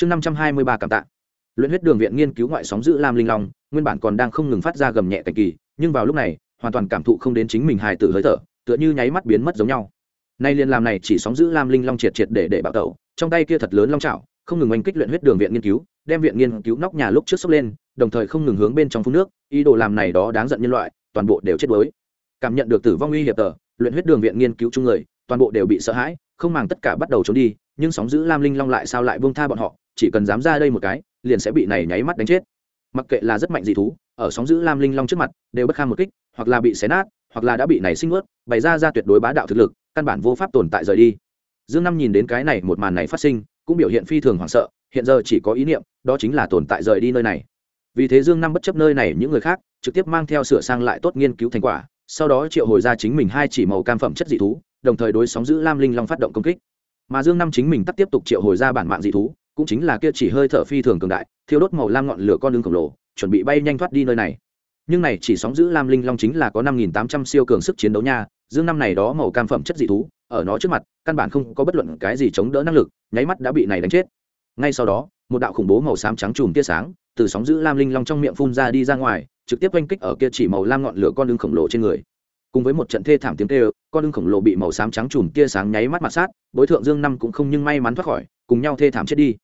chương năm trăm hai mươi ba cảm tạ. Luyện huyết đường viện nghiên cứu ngoại sóng giữ lam linh long, nguyên bản còn đang không ngừng phát ra gầm nhẹ cảnh kỳ, nhưng vào lúc này, hoàn toàn cảm thụ không đến chính mình hài tử hơi thở, tựa như nháy mắt biến mất giống nhau. Nay liền làm này chỉ sóng giữ lam linh long triệt triệt để để bạo tẩu, trong tay kia thật lớn long trào không ngừng oanh kích luyện huyết đường viện nghiên cứu, đem viện nghiên cứu nóc nhà lúc trước sốc lên, đồng thời không ngừng hướng bên trong phun nước, ý đồ làm này đó đáng giận nhân loại, toàn bộ đều chết đuối. Cảm nhận được tử vong uy hiểm tờ, luyện huyết đường viện nghiên cứu chung người, toàn bộ đều bị sợ hãi, không màng tất cả bắt đầu trốn đi nhưng sóng giữ lam linh long lại sao lại buông tha bọn họ, chỉ cần dám ra đây một cái, liền sẽ bị này nháy mắt đánh chết. Mặc kệ là rất mạnh dị thú, ở sóng giữ lam linh long trước mặt, đều bất kham một kích, hoặc là bị xé nát, hoặc là đã bị này sinh ướt bày ra ra tuyệt đối bá đạo thực lực, căn bản vô pháp tồn tại rời đi. Dương năm nhìn đến cái này một màn này phát sinh, cũng biểu hiện phi thường hoảng sợ, hiện giờ chỉ có ý niệm, đó chính là tồn tại rời đi nơi này. Vì thế dương năm bất chấp nơi này những người khác, trực tiếp mang theo sửa sang lại tốt nghiên cứu thành quả, sau đó triệu hồi ra chính mình hai chỉ màu cam phẩm chất dị thú, đồng thời đối sóng giữ lam linh long phát động công kích mà dương năm chính mình tắt tiếp tục triệu hồi ra bản mạng dị thú, cũng chính là kia chỉ hơi thở phi thường cường đại, thiêu đốt màu lam ngọn lửa con đường khổng lồ, chuẩn bị bay nhanh thoát đi nơi này. Nhưng này chỉ sóng giữ lam linh long chính là có năm nghìn tám trăm siêu cường sức chiến đấu nha, dương năm này đó màu cam phẩm chất dị thú, ở nó trước mặt, căn bản không có bất luận cái gì chống đỡ năng lực, nháy mắt đã bị này đánh chết. Ngay sau đó, một đạo khủng bố màu xám trắng chùm tia sáng, từ sóng giữ lam linh long trong miệng phun ra đi ra ngoài, trực tiếp oanh kích ở kia chỉ màu lam ngọn lửa con đường khổng lồ trên người cùng với một trận thê thảm tiếng kêu, con lưng khổng lồ bị màu xám trắng chùm tia sáng nháy mắt mặt sát bối thượng dương năm cũng không nhưng may mắn thoát khỏi, cùng nhau thê thảm chết đi.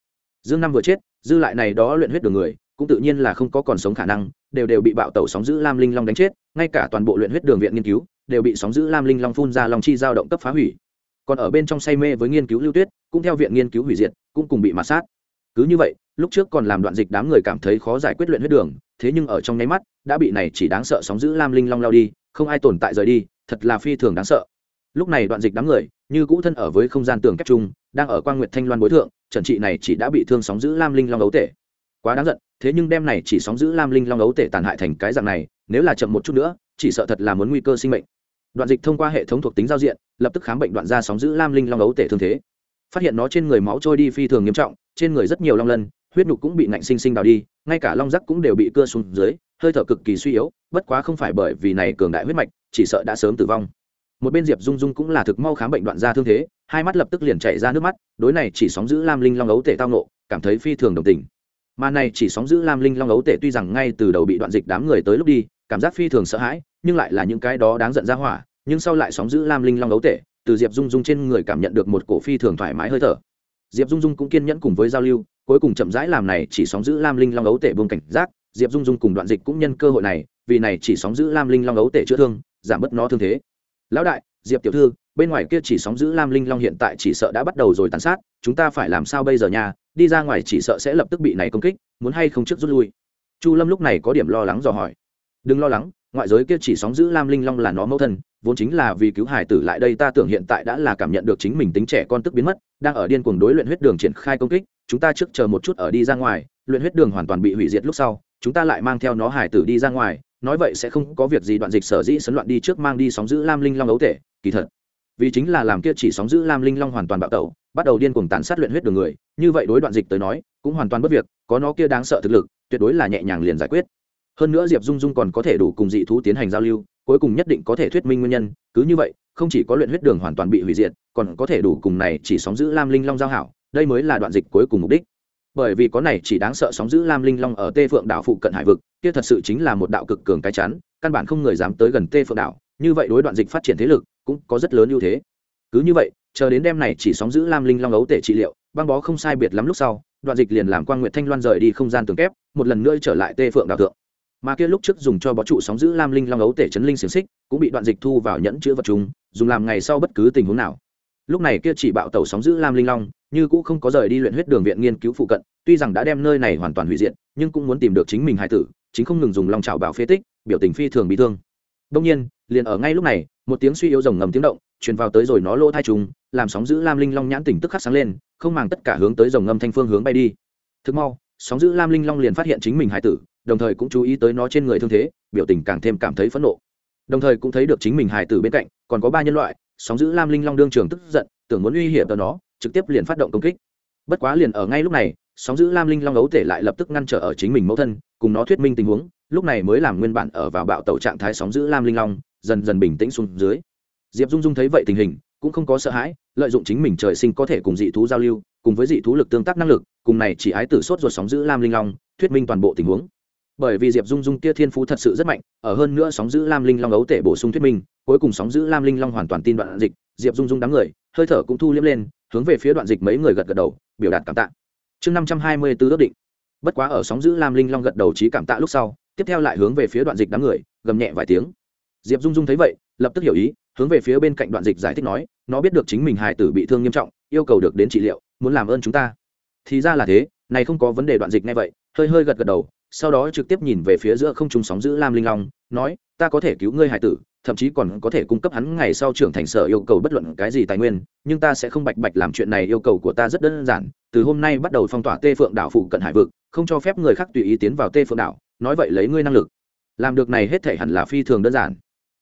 Dương năm vừa chết, dư lại này đó luyện huyết đường người, cũng tự nhiên là không có còn sống khả năng, đều đều bị bạo tẩu sóng giữ lam linh long đánh chết, ngay cả toàn bộ luyện huyết đường viện nghiên cứu, đều bị sóng giữ lam linh long phun ra lòng chi dao động cấp phá hủy. Còn ở bên trong say mê với nghiên cứu lưu tuyết, cũng theo viện nghiên cứu hủy diệt, cũng cùng bị mạt sát. Cứ như vậy, lúc trước còn làm đoạn dịch đám người cảm thấy khó giải quyết luyện huyết đường, thế nhưng ở trong nháy mắt, đã bị này chỉ đáng sợ sóng giữ lam linh long lao đi không ai tồn tại rời đi, thật là phi thường đáng sợ. Lúc này đoạn dịch đám người, như cũ thân ở với không gian tường kép trung đang ở quan nguyệt thanh loan bối thượng, trần trị này chỉ đã bị thương sóng giữ lam linh long ấu tể. Quá đáng giận, thế nhưng đem này chỉ sóng giữ lam linh long ấu tể tàn hại thành cái dạng này, nếu là chậm một chút nữa, chỉ sợ thật là muốn nguy cơ sinh mệnh. Đoạn dịch thông qua hệ thống thuộc tính giao diện, lập tức khám bệnh đoạn ra sóng giữ lam linh long ấu tể thương thế. Phát hiện nó trên người máu trôi đi phi thường nghiêm trọng, trên người rất nhiều long lân, huyết nhục cũng bị nạnh sinh sinh đào đi, ngay cả long rắc cũng đều bị cưa xuống dưới hơi thở cực kỳ suy yếu, bất quá không phải bởi vì này cường đại huyết mạch, chỉ sợ đã sớm tử vong. Một bên diệp dung dung cũng là thực mau khám bệnh đoạn da thương thế, hai mắt lập tức liền chạy ra nước mắt, đối này chỉ sóng giữ lam linh long ấu tể tao nộ cảm thấy phi thường đồng tình. Mà này chỉ sóng giữ lam linh long ấu tể tuy rằng ngay từ đầu bị đoạn dịch đám người tới lúc đi, cảm giác phi thường sợ hãi, nhưng lại là những cái đó đáng giận ra hỏa, nhưng sau lại sóng giữ lam linh long ấu tể, từ diệp dung dung trên người cảm nhận được một cổ phi thường thoải mái hơi thở. Diệp dung dung cũng kiên nhẫn cùng với giao lưu, cuối cùng chậm rãi làm này chỉ sóng giữ lam linh long ấu tể buông cảnh giác diệp dung dung cùng đoạn dịch cũng nhân cơ hội này, vì này chỉ sóng giữ lam linh long ấu tể chữa thương, giảm bớt nó thương thế. Lão đại, diệp tiểu thư, bên ngoài kia chỉ sóng giữ lam linh long hiện tại chỉ sợ đã bắt đầu rồi tàn sát, chúng ta phải làm sao bây giờ nhà đi ra ngoài chỉ sợ sẽ lập tức bị này công kích, muốn hay không trước rút lui? Chu lâm lúc này có điểm lo lắng dò hỏi. Đừng lo lắng, ngoại giới kia chỉ sóng giữ lam linh long là nó mẫu thân, vốn chính là vì cứu hải tử lại đây ta tưởng hiện tại đã là cảm nhận được chính mình tính trẻ con tức biến mất, đang ở điên cuồng đối luyện huyết đường triển khai công kích, chúng ta trước chờ một chút ở đi ra ngoài, luyện huyết đường hoàn toàn bị hủy diệt lúc sau chúng ta lại mang theo nó hải tử đi ra ngoài, nói vậy sẽ không có việc gì đoạn dịch sở dĩ sấn loạn đi trước mang đi sóng giữ lam linh long ấu thể kỳ thật. Vì chính là làm kia chỉ sóng giữ lam linh long hoàn toàn bạo tẩu, bắt đầu điên cuồng tàn sát luyện huyết đường người, như vậy đối đoạn dịch tới nói, cũng hoàn toàn bất việc, có nó kia đáng sợ thực lực, tuyệt đối là nhẹ nhàng liền giải quyết. Hơn nữa diệp dung dung còn có thể đủ cùng dị thú tiến hành giao lưu, cuối cùng nhất định có thể thuyết minh nguyên nhân, cứ như vậy, không chỉ có luyện huyết đường hoàn toàn bị hủy diệt, còn có thể đủ cùng này chỉ sóng giữ lam linh long giao hảo, đây mới là đoạn dịch cuối cùng mục đích bởi vì có này chỉ đáng sợ sóng giữ lam linh long ở tê phượng đảo phụ cận hải vực, kia thật sự chính là một đạo cực cường cái chắn, căn bản không người dám tới gần tê phượng đảo, như vậy đối đoạn dịch phát triển thế lực cũng có rất lớn ưu thế. Cứ như vậy, chờ đến đêm này chỉ sóng giữ lam linh long ấu tể trị liệu, băng bó không sai biệt lắm lúc sau, đoạn dịch liền làm quan nguyệt thanh loan rời đi không gian tường kép, một lần nữa trở lại tê phượng đảo thượng. Mà kia lúc trước dùng cho bó trụ sóng giữ lam linh long ấu tể chấn linh xiềng xích, cũng bị đoạn dịch thu vào nhẫn chữ vật chúng, dùng làm ngày sau bất cứ tình huống nào lúc này kia chỉ bạo tàu sóng giữ lam linh long, như cũ không có rời đi luyện huyết đường viện nghiên cứu phụ cận, tuy rằng đã đem nơi này hoàn toàn hủy diệt, nhưng cũng muốn tìm được chính mình hải tử, chính không ngừng dùng long trào bảo phế tích, biểu tình phi thường bị thương. Đông nhiên, liền ở ngay lúc này, một tiếng suy yếu rồng ngầm tiếng động, truyền vào tới rồi nó lỗ thai trùng, làm sóng giữ lam linh long nhãn tỉnh tức khắc sáng lên, không màng tất cả hướng tới rồng ngầm thanh phương hướng bay đi. Thực mau, sóng giữ lam linh long liền phát hiện chính mình hải tử, đồng thời cũng chú ý tới nó trên người thương thế, biểu tình càng thêm cảm thấy phẫn nộ. Đồng thời cũng thấy được chính mình hải tử bên cạnh, còn có ba nhân loại sóng giữ lam linh long đương trường tức giận, tưởng muốn uy hiểm tờ nó, trực tiếp liền phát động công kích. Bất quá liền ở ngay lúc này, sóng giữ lam linh long ấu tể lại lập tức ngăn trở ở chính mình mẫu thân, cùng nó thuyết minh tình huống, lúc này mới làm nguyên bản ở vào bạo tẩu trạng thái sóng giữ lam linh long, dần dần bình tĩnh xuống dưới. Diệp dung dung thấy vậy tình hình, cũng không có sợ hãi, lợi dụng chính mình trời sinh có thể cùng dị thú giao lưu, cùng với dị thú lực tương tác năng lực, cùng này chỉ ái tử sốt ruột sóng giữ lam linh long, thuyết minh toàn bộ tình huống bởi vì diệp dung dung kia thiên phú thật sự rất mạnh, ở hơn nữa sóng giữ lam linh long ấu tể bổ sung thuyết minh, cuối cùng sóng giữ lam linh long hoàn toàn tin đoạn dịch, diệp dung dung đám người, hơi thở cũng thu liếm lên, hướng về phía đoạn dịch mấy người gật gật đầu, biểu đạt cảm tạ. Chương năm trăm hai mươi b ước định. Bất quá ở sóng giữ lam linh long gật đầu trí cảm tạ lúc sau, tiếp theo lại hướng về phía đoạn dịch đám người, gầm nhẹ vài tiếng. Diệp dung dung thấy vậy, lập tức hiểu ý, hướng về phía bên cạnh đoạn dịch giải thích nói, nó biết được chính mình hài tử bị thương nghiêm trọng, yêu cầu được đến trị liệu, muốn làm ơn chúng ta. Thì ra là thế, này không có vấn đề đoạn dịch ngay vậy, hơi hơi gật gật đầu sau đó trực tiếp nhìn về phía giữa không trung sóng giữ lam linh long, nói, ta có thể cứu ngươi, hải tử, thậm chí còn có thể cung cấp hắn ngày sau trưởng thành sở yêu cầu bất luận cái gì tài nguyên, nhưng ta sẽ không bạch bạch làm chuyện này, yêu cầu của ta rất đơn giản, từ hôm nay bắt đầu phong tỏa tê phượng đảo phụ cận hải vực, không cho phép người khác tùy ý tiến vào tê phượng đảo, nói vậy lấy ngươi năng lực. Làm được này hết thể hẳn là phi thường đơn giản.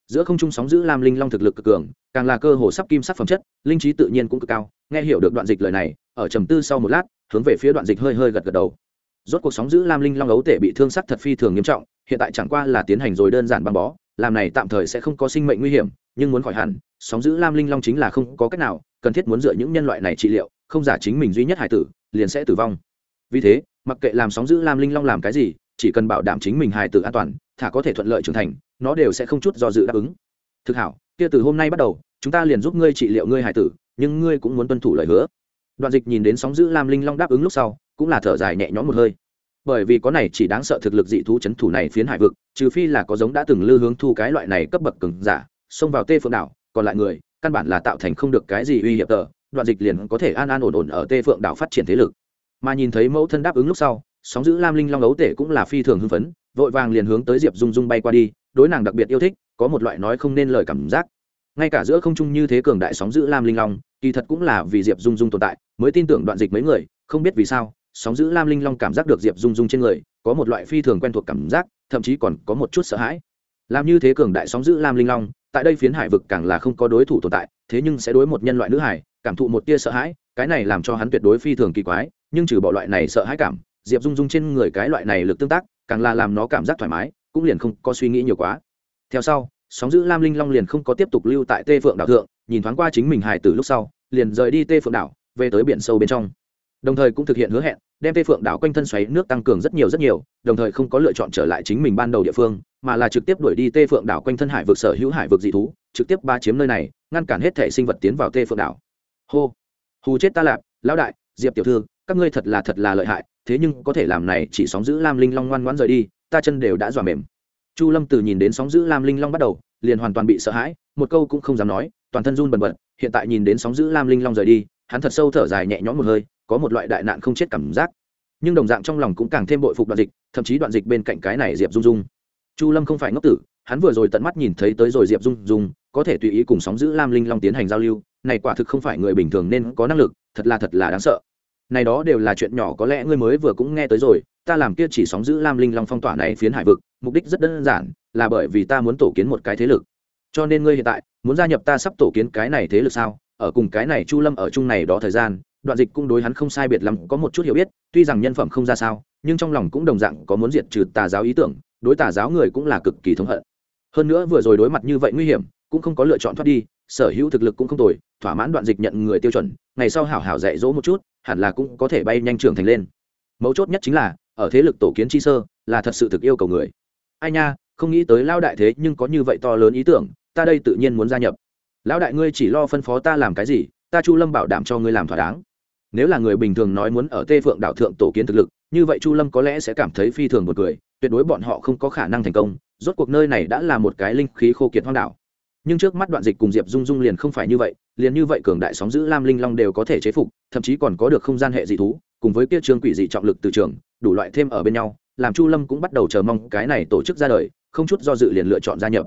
Giữa không trung sóng giữ lam linh long thực lực cực cường, càng là cơ hồ sắp kim sắc phẩm chất, linh trí tự nhiên cũng cực cao, nghe hiểu được đoạn dịch lời này, ở trầm tư sau một lát, hướng về phía đoạn dịch hơi hơi gật gật đầu rốt cuộc sóng giữ lam linh long ấu tể bị thương sắc thật phi thường nghiêm trọng, hiện tại chẳng qua là tiến hành rồi đơn giản băng bó, làm này tạm thời sẽ không có sinh mệnh nguy hiểm, nhưng muốn khỏi hẳn, sóng giữ lam linh long chính là không có cách nào, cần thiết muốn dựa những nhân loại này trị liệu, không giả chính mình duy nhất hải tử, liền sẽ tử vong. Vì thế, mặc kệ làm sóng giữ lam linh long làm cái gì, chỉ cần bảo đảm chính mình hài tử an toàn, thả có thể thuận lợi trưởng thành, nó đều sẽ không chút do dự đáp ứng. Thực hảo, kia từ hôm nay bắt đầu, chúng ta liền giúp ngươi trị liệu ngươi hài tử, nhưng ngươi cũng muốn tuân thủ lời hứa. Đoạn dịch nhìn đến sóng giữ lam linh long đáp ứng lúc sau cũng là thở dài nhẹ nhõm một hơi. Bởi vì có này chỉ đáng sợ thực lực dị thú chấn thủ này phiến hải vực, trừ phi là có giống đã từng lư hướng thu cái loại này cấp bậc cứng giả, xông vào tê phượng đảo, còn lại người, căn bản là tạo thành không được cái gì uy hiểm tờ, đoạn dịch liền có thể an an ổn ổn ở tê phượng đảo phát triển thế lực. Mà nhìn thấy mẫu thân đáp ứng lúc sau, sóng giữ lam linh long ấu tể cũng là phi thường hưng phấn, vội vàng liền hướng tới diệp dung dung bay qua đi, đối nàng đặc biệt yêu thích, có một loại nói không nên lời cảm giác. Ngay cả giữa không trung như thế cường đại sóng giữ lam linh long, kỳ thật cũng là vì diệp dung dung tồn tại, mới tin tưởng đoạn dịch mấy người, không biết vì sao sóng giữ lam linh long cảm giác được diệp dung dung trên người, có một loại phi thường quen thuộc cảm giác, thậm chí còn có một chút sợ hãi. Làm như thế cường đại sóng giữ lam linh long, tại đây phiến hải vực càng là không có đối thủ tồn tại, thế nhưng sẽ đối một nhân loại nữ hải, cảm thụ một tia sợ hãi, cái này làm cho hắn tuyệt đối phi thường kỳ quái, nhưng trừ bỏ loại này sợ hãi cảm, diệp dung dung trên người cái loại này lực tương tác, càng là làm nó cảm giác thoải mái, cũng liền không có suy nghĩ nhiều quá. Theo sau, sóng giữ lam linh long liền không có tiếp tục lưu tại tê phượng đảo thượng, nhìn thoáng qua chính mình hài từ lúc sau, liền rời đi tê phượng đảo, về tới biển sâu bên trong đồng thời cũng thực hiện hứa hẹn, đem tê phượng đảo quanh thân xoáy nước tăng cường rất nhiều rất nhiều, đồng thời không có lựa chọn trở lại chính mình ban đầu địa phương, mà là trực tiếp đuổi đi tê phượng đảo quanh thân hải vực sở hữu hải vực dị thú, trực tiếp ba chiếm nơi này, ngăn cản hết thể sinh vật tiến vào tê phượng đảo. Hô, hù chết ta lạp, lão đại, diệp tiểu thư, các ngươi thật là thật là lợi hại, thế nhưng có thể làm này chỉ sóng giữ lam linh long ngoan ngoãn rời đi, ta chân đều đã dọa mềm. Chu lâm từ nhìn đến sóng giữ lam linh long bắt đầu, liền hoàn toàn bị sợ hãi, một câu cũng không dám nói, toàn thân run bần bật, hiện tại nhìn đến sóng giữ lam linh long rời đi, hắn thật sâu thở dài nhẹ nhõm một hơi có một loại đại nạn không chết cảm giác. Nhưng đồng dạng trong lòng cũng càng thêm bội phục đoạn dịch, thậm chí đoạn dịch bên cạnh cái này diệp dung dung. Chu lâm không phải ngốc tử, hắn vừa rồi tận mắt nhìn thấy tới rồi diệp dung dung, có thể tùy ý cùng sóng giữ lam linh long tiến hành giao lưu, này quả thực không phải người bình thường nên có năng lực, thật là thật là đáng sợ. Này đó đều là chuyện nhỏ, có lẽ ngươi mới vừa cũng nghe tới rồi, ta làm kia chỉ sóng giữ lam linh long phong tỏa này phiến hải vực, mục đích rất đơn giản, là bởi vì ta muốn tổ kiến một cái thế lực. Cho nên ngươi hiện tại, muốn gia nhập ta sắp tổ kiến cái này thế lực sao? Ở cùng cái này chu lâm ở chung này đó thời gian đoạn dịch cũng đối hắn không sai biệt lắm, có một chút hiểu biết, tuy rằng nhân phẩm không ra sao, nhưng trong lòng cũng đồng dạng có muốn diệt trừ tà giáo ý tưởng, đối tà giáo người cũng là cực kỳ thống hận. Hơn nữa vừa rồi đối mặt như vậy nguy hiểm, cũng không có lựa chọn thoát đi, sở hữu thực lực cũng không tồi, thỏa mãn đoạn dịch nhận người tiêu chuẩn, ngày sau hảo hảo dạy dỗ một chút, hẳn là cũng có thể bay nhanh trưởng thành lên. Mấu chốt nhất chính là, ở thế lực tổ kiến chi sơ, là thật sự thực yêu cầu người. Ai nha, không nghĩ tới lao đại thế nhưng có như vậy to lớn ý tưởng, ta đây tự nhiên muốn gia nhập. Lão đại ngươi chỉ lo phân phó ta làm cái gì, ta chu lâm bảo đảm cho ngươi làm thỏa đáng nếu là người bình thường nói muốn ở tê phượng đảo thượng tổ kiến thực lực, như vậy chu lâm có lẽ sẽ cảm thấy phi thường một người tuyệt đối bọn họ không có khả năng thành công, rốt cuộc nơi này đã là một cái linh khí khô kiệt hoang đảo. Nhưng trước mắt đoạn dịch cùng diệp dung dung liền không phải như vậy, liền như vậy cường đại sóng giữ lam linh long đều có thể chế phục, thậm chí còn có được không gian hệ dị thú, cùng với kia trương quỷ dị trọng lực từ trường, đủ loại thêm ở bên nhau, làm chu lâm cũng bắt đầu chờ mong cái này tổ chức ra đời, không chút do dự liền lựa chọn gia nhập.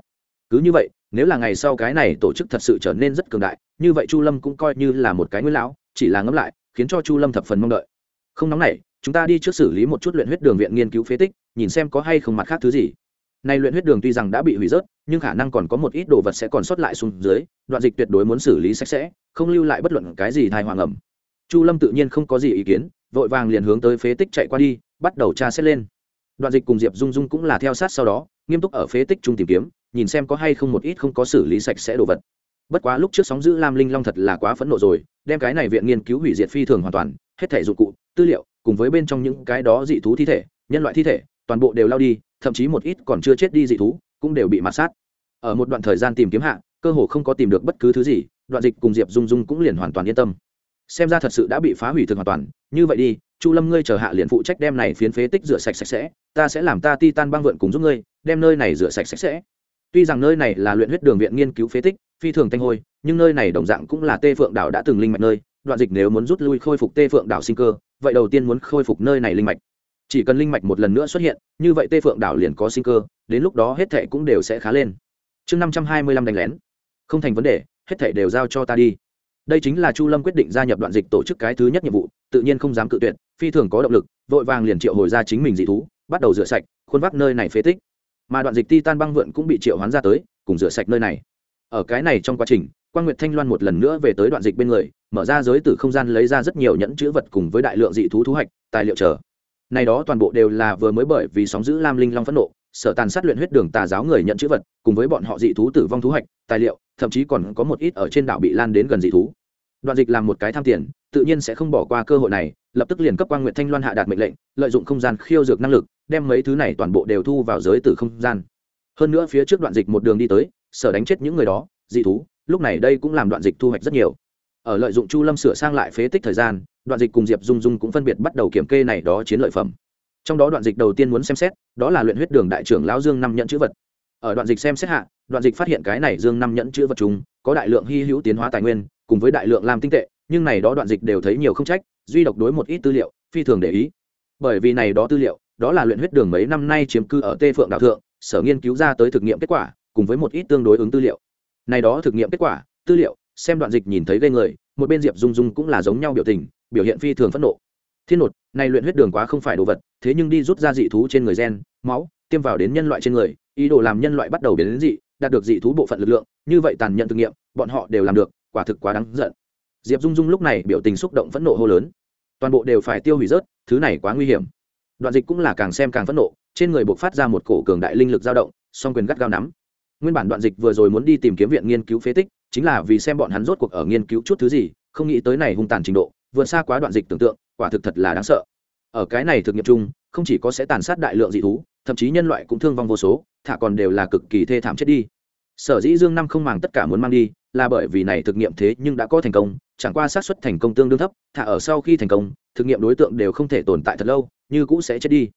Cứ như vậy, nếu là ngày sau cái này tổ chức thật sự trở nên rất cường đại, như vậy chu lâm cũng coi như là một cái nguyên lão, chỉ là ngẫm lại khiến cho chu lâm thập phần mong đợi. Không nóng này, chúng ta đi trước xử lý một chút luyện huyết đường viện nghiên cứu phế tích, nhìn xem có hay không mặt khác thứ gì. Nay luyện huyết đường tuy rằng đã bị hủy rớt, nhưng khả năng còn có một ít đồ vật sẽ còn sót lại xuống dưới, đoạn dịch tuyệt đối muốn xử lý sạch sẽ, không lưu lại bất luận cái gì thai hoàng ẩm chu lâm tự nhiên không có gì ý kiến, vội vàng liền hướng tới phế tích chạy qua đi, bắt đầu tra xét lên. Đoạn dịch cùng diệp dung dung cũng là theo sát sau đó, nghiêm túc ở phế tích chung tìm kiếm, nhìn xem có hay không một ít không có xử lý sạch sẽ đồ vật bất quá lúc trước sóng giữ lam linh long thật là quá phẫn nộ rồi, đem cái này viện nghiên cứu hủy diệt phi thường hoàn toàn, hết thể dụng cụ, tư liệu, cùng với bên trong những cái đó dị thú thi thể, nhân loại thi thể, toàn bộ đều lao đi, thậm chí một ít còn chưa chết đi dị thú, cũng đều bị mạt sát. Ở một đoạn thời gian tìm kiếm hạ, cơ hồ không có tìm được bất cứ thứ gì, đoạn dịch cùng diệp dung dung cũng liền hoàn toàn yên tâm. Xem ra thật sự đã bị phá hủy thực hoàn toàn, như vậy đi, chu lâm ngươi chờ hạ liền phụ trách đem này phiến phế tích rửa sạch sạch sẽ, ta sẽ làm ta ti tan băng vượn cùng giúp ngươi, đem nơi này rửa sạch sạch sẽ tuy rằng nơi này là luyện huyết đường viện nghiên cứu phế tích, phi thường thanh hôi, nhưng nơi này đồng dạng cũng là tê phượng đảo đã từng linh mạch nơi. Đoạn dịch nếu muốn rút lui khôi phục tê phượng đảo sinh cơ, vậy đầu tiên muốn khôi phục nơi này linh mạch. Chỉ cần linh mạch một lần nữa xuất hiện, như vậy tê phượng đảo liền có sinh cơ, đến lúc đó hết thệ cũng đều sẽ khá lên. Chương năm trăm hai mươi lăm đánh lén. Không thành vấn đề, hết thệ đều giao cho ta đi. Đây chính là chu lâm quyết định gia nhập đoạn dịch tổ chức cái thứ nhất nhiệm vụ, tự nhiên không dám cự tuyệt, phi thường có động lực, vội vàng liền triệu hồi ra chính mình dị thú, bắt đầu rửa sạch, khuôn vác nơi này phế tích mà đoạn dịch ti tan băng vượn cũng bị triệu hoán ra tới, cùng rửa sạch nơi này. Ở cái này trong quá trình quan nguyệt thanh loan một lần nữa về tới đoạn dịch bên người, mở ra giới từ không gian lấy ra rất nhiều nhẫn chữ vật cùng với đại lượng dị thú thu hoạch, tài liệu chờ. Này đó toàn bộ đều là vừa mới bởi vì sóng giữ lam linh long phẫn nộ, sở tàn sát luyện huyết đường tà giáo người nhận chữ vật, cùng với bọn họ dị thú tử vong thú hoạch, tài liệu, thậm chí còn có một ít ở trên đảo bị lan đến gần dị thú đoạn dịch làm một cái tham tiền, tự nhiên sẽ không bỏ qua cơ hội này, lập tức liền cấp quan nguyệt thanh loan hạ đạt mệnh lệnh, lợi dụng không gian khiêu dược năng lực, đem mấy thứ này toàn bộ đều thu vào giới từ không gian. Hơn nữa phía trước đoạn dịch một đường đi tới, sở đánh chết những người đó, dị thú, lúc này đây cũng làm đoạn dịch thu hoạch rất nhiều. Ở lợi dụng chu lâm sửa sang lại phế tích thời gian, đoạn dịch cùng diệp dung dung cũng phân biệt bắt đầu kiểm kê này đó chiến lợi phẩm. Trong đó đoạn dịch đầu tiên muốn xem xét, đó là luyện huyết đường đại trưởng lão dương năm nhận chữ vật. Ở đoạn dịch xem xét hạ, đoạn dịch phát hiện cái này dương năm nhẫn chữ vật chúng, có đại lượng hy hữu tiến hóa tài nguyên cùng với đại lượng làm tinh tệ, nhưng này đó đoạn dịch đều thấy nhiều không trách, duy độc đối một ít tư liệu, phi thường để ý. Bởi vì này đó tư liệu, đó là luyện huyết đường mấy năm nay chiếm cư ở tê phượng đạo thượng, sở nghiên cứu ra tới thực nghiệm kết quả, cùng với một ít tương đối ứng tư liệu. Này đó thực nghiệm kết quả, tư liệu, xem đoạn dịch nhìn thấy gây người, một bên diệp dung dung cũng là giống nhau biểu tình, biểu hiện phi thường phẫn nộ. Thiên nột, này luyện huyết đường quá không phải đồ vật, thế nhưng đi rút ra dị thú trên người gen, máu, tiêm vào đến nhân loại trên người, ý đồ làm nhân loại bắt đầu biến đến dị, đạt được dị thú bộ phận lực lượng, như vậy tàn nhận thực nghiệm, bọn họ đều làm được quả thực quá đáng giận. Diệp dung dung lúc này biểu tình xúc động phẫn nộ hô lớn. Toàn bộ đều phải tiêu hủy rớt, thứ này quá nguy hiểm. Đoạn dịch cũng là càng xem càng phẫn nộ, trên người buộc phát ra một cổ cường đại linh lực dao động, song quyền gắt gao nắm. Nguyên bản đoạn dịch vừa rồi muốn đi tìm kiếm viện nghiên cứu phế tích, chính là vì xem bọn hắn rốt cuộc ở nghiên cứu chút thứ gì, không nghĩ tới này hung tàn trình độ, vượt xa quá đoạn dịch tưởng tượng, quả thực thật là đáng sợ. Ở cái này thực nghiệm chung, không chỉ có sẽ tàn sát đại lượng dị thú, thậm chí nhân loại cũng thương vong vô số, thả còn đều là cực kỳ thê thảm chết đi. Sở dĩ dương năm không màng tất cả muốn mang đi là bởi vì này thực nghiệm thế nhưng đã có thành công, chẳng qua xác suất thành công tương đương thấp, thả ở sau khi thành công, thực nghiệm đối tượng đều không thể tồn tại thật lâu, như cũ sẽ chết đi.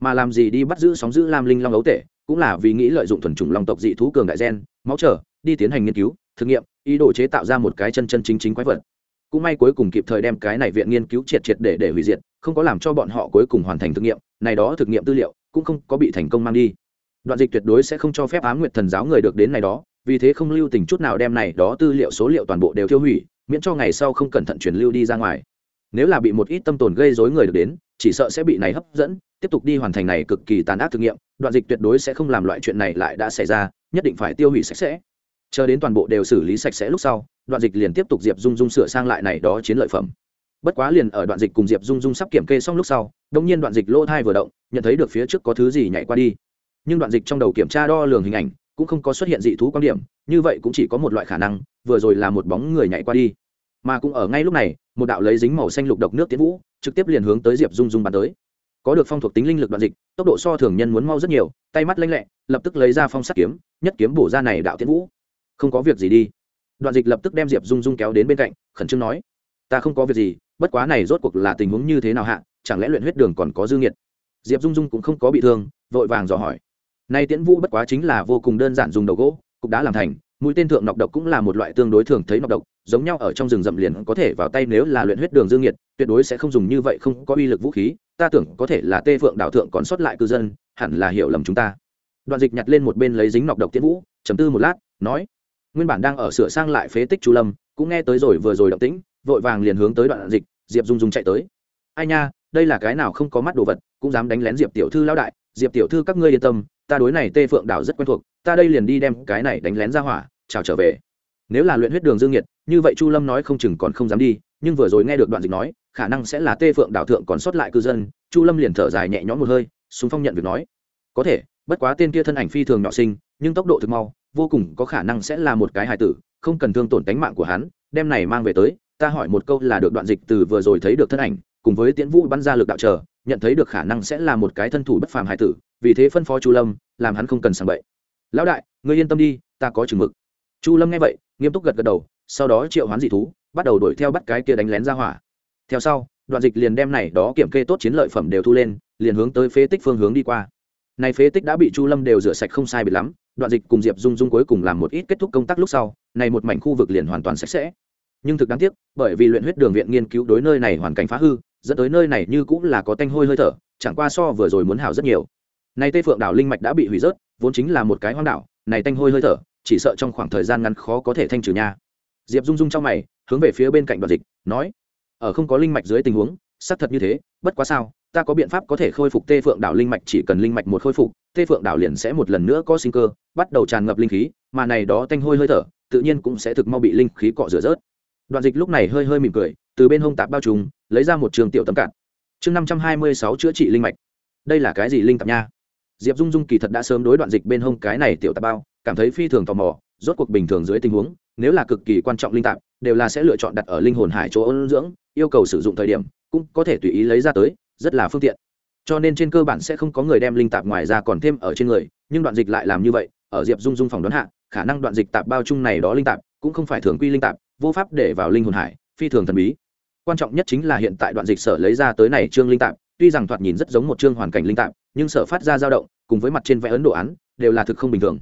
Mà làm gì đi bắt giữ sóng giữ lam linh long ấu tể, cũng là vì nghĩ lợi dụng thuần chủng long tộc dị thú cường đại gen, máu trở, đi tiến hành nghiên cứu, thực nghiệm, ý đồ chế tạo ra một cái chân chân chính chính quái vật. Cũng may cuối cùng kịp thời đem cái này viện nghiên cứu triệt triệt để để hủy diệt, không có làm cho bọn họ cuối cùng hoàn thành thực nghiệm, này đó thực nghiệm tư liệu cũng không có bị thành công mang đi. Đoạn dịch tuyệt đối sẽ không cho phép ám nguyệt thần giáo người được đến này đó vì thế không lưu tình chút nào đem này đó tư liệu số liệu toàn bộ đều tiêu hủy, miễn cho ngày sau không cẩn thận truyền lưu đi ra ngoài. Nếu là bị một ít tâm tồn gây dối người được đến, chỉ sợ sẽ bị này hấp dẫn, tiếp tục đi hoàn thành này cực kỳ tàn ác thực nghiệm, đoạn dịch tuyệt đối sẽ không làm loại chuyện này lại đã xảy ra, nhất định phải tiêu hủy sạch sẽ. Chờ đến toàn bộ đều xử lý sạch sẽ lúc sau, đoạn dịch liền tiếp tục diệp dung dung sửa sang lại này đó chiến lợi phẩm. Bất quá liền ở đoạn dịch cùng diệp dung dung sắp kiểm kê xong lúc sau đông nhiên đoạn dịch lỗ thai vừa động, nhận thấy được phía trước có thứ gì nhảy qua đi. Nhưng đoạn dịch trong đầu kiểm tra đo lường hình ảnh cũng không có xuất hiện dị thú quan điểm, như vậy cũng chỉ có một loại khả năng, vừa rồi là một bóng người nhảy qua đi. Mà cũng ở ngay lúc này, một đạo lấy dính màu xanh lục độc nước tiến vũ, trực tiếp liền hướng tới diệp dung dung bắn tới. Có được phong thuộc tính linh lực đoạn dịch, tốc độ so thường nhân muốn mau rất nhiều, tay mắt lanh lẹ, lập tức lấy ra phong sắt kiếm, nhất kiếm bổ ra này đạo tiến vũ. Không có việc gì đi. Đoạn dịch lập tức đem diệp dung dung kéo đến bên cạnh, khẩn trương nói, ta không có việc gì, bất quá này rốt cuộc là tình huống như thế nào hạ, chẳng lẽ luyện huyết đường còn có dư nghiệt? Diệp dung dung cũng không có bị thương, vội vàng dò hỏi nay tiễn vũ bất quá chính là vô cùng đơn giản dùng đầu gỗ, cục đá làm thành, mũi tên thượng nọc độc cũng là một loại tương đối thường thấy nọc độc, giống nhau ở trong rừng rậm liền có thể vào tay nếu là luyện huyết đường dương nhiệt, tuyệt đối sẽ không dùng như vậy không có uy lực vũ khí, ta tưởng có thể là tê phượng đảo thượng còn sót lại cư dân, hẳn là hiểu lầm chúng ta. Đoạn dịch nhặt lên một bên lấy dính nọc độc tiễn vũ chấm tư một lát, nói, nguyên bản đang ở sửa sang lại phế tích chu lâm, cũng nghe tới rồi vừa rồi động tĩnh, vội vàng liền hướng tới đoạn dịch, diệp dung dung chạy tới. Ai nha, đây là cái nào không có mắt đồ vật, cũng dám đánh lén diệp tiểu thư lão đại, diệp tiểu thư các ngươi yên tâm ta đối này tê phượng đảo rất quen thuộc, ta đây liền đi đem cái này đánh lén ra hỏa, chào trở về. Nếu là luyện huyết đường dương nhiệt, như vậy chu lâm nói không chừng còn không dám đi, nhưng vừa rồi nghe được đoạn dịch nói, khả năng sẽ là tê phượng đảo thượng còn sót lại cư dân, chu lâm liền thở dài nhẹ nhõm một hơi, súng phong nhận việc nói. Có thể, bất quá tên kia thân ảnh phi thường nhỏ sinh nhưng tốc độ thực mau, vô cùng có khả năng sẽ là một cái hài tử, không cần thương tổn tánh mạng của hắn, đem này mang về tới, ta hỏi một câu là được đoạn dịch từ vừa rồi thấy được thân ảnh, cùng với tiễn vũ bắn ra lực đạo chờ, nhận thấy được khả năng sẽ là một cái thân thủ bất phàm hải tử vì thế phân phó chu lâm, làm hắn không cần sàng bậy. Lão đại, ngươi yên tâm đi, ta có chừng mực. Chu lâm nghe vậy, nghiêm túc gật gật đầu, sau đó triệu hoán dị thú, bắt đầu đuổi theo bắt cái kia đánh lén ra hỏa. Theo sau, đoạn dịch liền đem này đó kiểm kê tốt chiến lợi phẩm đều thu lên, liền hướng tới phế tích phương hướng đi qua. Này phế tích đã bị chu lâm đều rửa sạch không sai biệt lắm, đoạn dịch cùng diệp dung dung cuối cùng làm một ít kết thúc công tác lúc sau, này một mảnh khu vực liền hoàn toàn sạch sẽ. Nhưng thực đáng tiếc, bởi vì luyện huyết đường viện nghiên cứu đối nơi này hoàn cảnh phá hư, dẫn tới nơi này như cũng là có tanh hôi hơi thở, chẳng qua so vừa rồi muốn hảo rất nhiều này tây phượng đảo linh mạch đã bị hủy rớt, vốn chính là một cái hoang đảo, này tanh hôi hơi thở, chỉ sợ trong khoảng thời gian ngắn khó có thể thanh trừ nha. Diệp dung dung trong mày, hướng về phía bên cạnh đoạn dịch, nói, ở không có linh mạch dưới tình huống, xác thật như thế, bất quá sao, ta có biện pháp có thể khôi phục tê phượng đảo linh mạch chỉ cần linh mạch một khôi phục, tê phượng đảo liền sẽ một lần nữa có sinh cơ, bắt đầu tràn ngập linh khí, mà này đó tanh hôi hơi thở, tự nhiên cũng sẽ thực mau bị linh khí cọ rửa rớt. Đoạn dịch lúc này hơi hơi mỉm cười, từ bên hông tạp bao trùm, lấy ra một trường tiểu tấm cạn. Chương năm trăm hai mươi sáu chữa trị linh mạch. Đây là cái gì linh tạp nha? Diệp dung dung kỳ thật đã sớm đối đoạn dịch bên hông cái này tiểu tạp bao, cảm thấy phi thường tò mò, rốt cuộc bình thường dưới tình huống, nếu là cực kỳ quan trọng linh tạp, đều là sẽ lựa chọn đặt ở linh hồn hải chỗ ôn dưỡng, yêu cầu sử dụng thời điểm, cũng có thể tùy ý lấy ra tới, rất là phương tiện. Cho nên trên cơ bản sẽ không có người đem linh tạp ngoài ra còn thêm ở trên người, nhưng đoạn dịch lại làm như vậy, ở diệp dung dung phòng đoán hạ, khả năng đoạn dịch tạp bao chung này đó linh tạp, cũng không phải thường quy linh tạp, vô pháp để vào linh hồn hải, phi thường thần bí. Quan trọng nhất chính là hiện tại đoạn dịch sở lấy ra tới này trương linh tạp, tuy rằng thoạt nhìn rất giống một trương hoàn cảnh linh tạp nhưng sở phát ra dao động, cùng với mặt trên vẽ ấn đồ án, đều là thực không bình thường.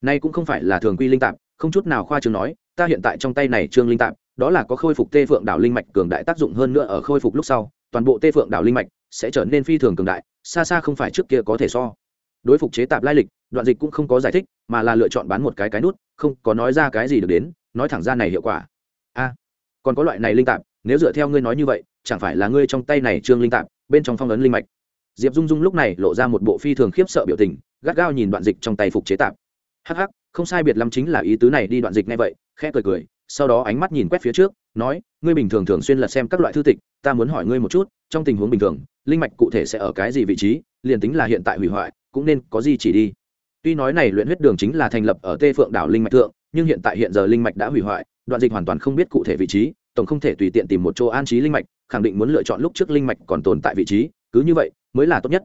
Nay cũng không phải là thường quy linh tạp, không chút nào khoa trương nói, ta hiện tại trong tay này trương linh tạp, đó là có khôi phục tê phượng đảo linh mạch cường đại tác dụng hơn nữa ở khôi phục lúc sau, toàn bộ tê phượng đảo linh mạch sẽ trở nên phi thường cường đại, xa xa không phải trước kia có thể so. Đối phục chế tạp lai lịch, đoạn dịch cũng không có giải thích, mà là lựa chọn bán một cái cái nút, không có nói ra cái gì được đến, nói thẳng ra này hiệu quả. A, còn có loại này linh tạp, nếu dựa theo ngươi nói như vậy, chẳng phải là ngươi trong tay này trương linh tạp, bên trong phong ấn linh mạch diệp dung dung lúc này lộ ra một bộ phi thường khiếp sợ biểu tình, gắt gao nhìn đoạn dịch trong tay phục chế tạp. Hắc hắc, không sai biệt lắm chính là ý tứ này đi đoạn dịch ngay vậy, khẽ cười cười, sau đó ánh mắt nhìn quét phía trước, nói, ngươi bình thường thường xuyên lật xem các loại thư tịch, ta muốn hỏi ngươi một chút, trong tình huống bình thường, linh mạch cụ thể sẽ ở cái gì vị trí, liền tính là hiện tại hủy hoại, cũng nên có gì chỉ đi. Tuy nói này luyện huyết đường chính là thành lập ở tê phượng đảo linh mạch thượng, nhưng hiện tại hiện giờ linh mạch đã hủy hoại, đoạn dịch hoàn toàn không biết cụ thể vị trí, tổng không thể tùy tiện tìm một chỗ an trí linh mạch, khẳng định muốn lựa chọn lúc trước linh mạch còn tồn tại vị trí, cứ như vậy mới là tốt nhất.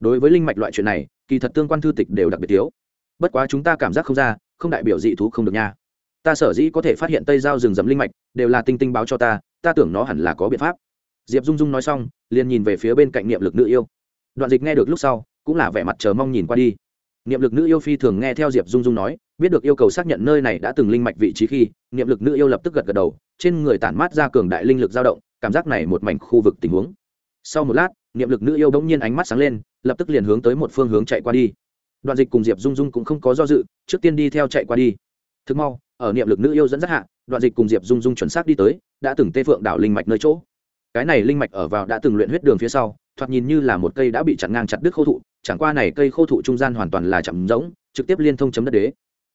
Đối với linh mạch loại chuyện này, kỳ thật tương quan thư tịch đều đặc biệt thiếu. Bất quá chúng ta cảm giác không ra, không đại biểu dị thú không được nha. Ta sở dĩ có thể phát hiện tây giao rừng rậm linh mạch, đều là tinh tinh báo cho ta ta tưởng nó hẳn là có biện pháp. Diệp dung dung nói xong, liền nhìn về phía bên cạnh niệm lực nữ yêu. Đoạn dịch nghe được lúc sau, cũng là vẻ mặt chờ mong nhìn qua đi. Niệm lực nữ yêu phi thường nghe theo diệp dung dung nói, biết được yêu cầu xác nhận nơi này đã từng linh mạch vị trí khi, niệm lực nữ yêu lập tức gật gật đầu, trên người tản mát ra cường đại linh lực dao động, cảm giác này một mảnh khu vực tình huống sau một lát, niệm lực nữ yêu bỗng nhiên ánh mắt sáng lên, lập tức liền hướng tới một phương hướng chạy qua đi. Đoạn dịch cùng diệp dung dung cũng không có do dự, trước tiên đi theo chạy qua đi. Thực mau, ở niệm lực nữ yêu dẫn dắt hạ, đoạn dịch cùng diệp dung dung chuẩn xác đi tới, đã từng tê phượng đảo linh mạch nơi chỗ. Cái này linh mạch ở vào đã từng luyện huyết đường phía sau, thoạt nhìn như là một cây đã bị chặn ngang chặt đứt khô thụ, chẳng qua này cây khô thụ trung gian hoàn toàn là chậm rỗng, trực tiếp liên thông chấm đất đế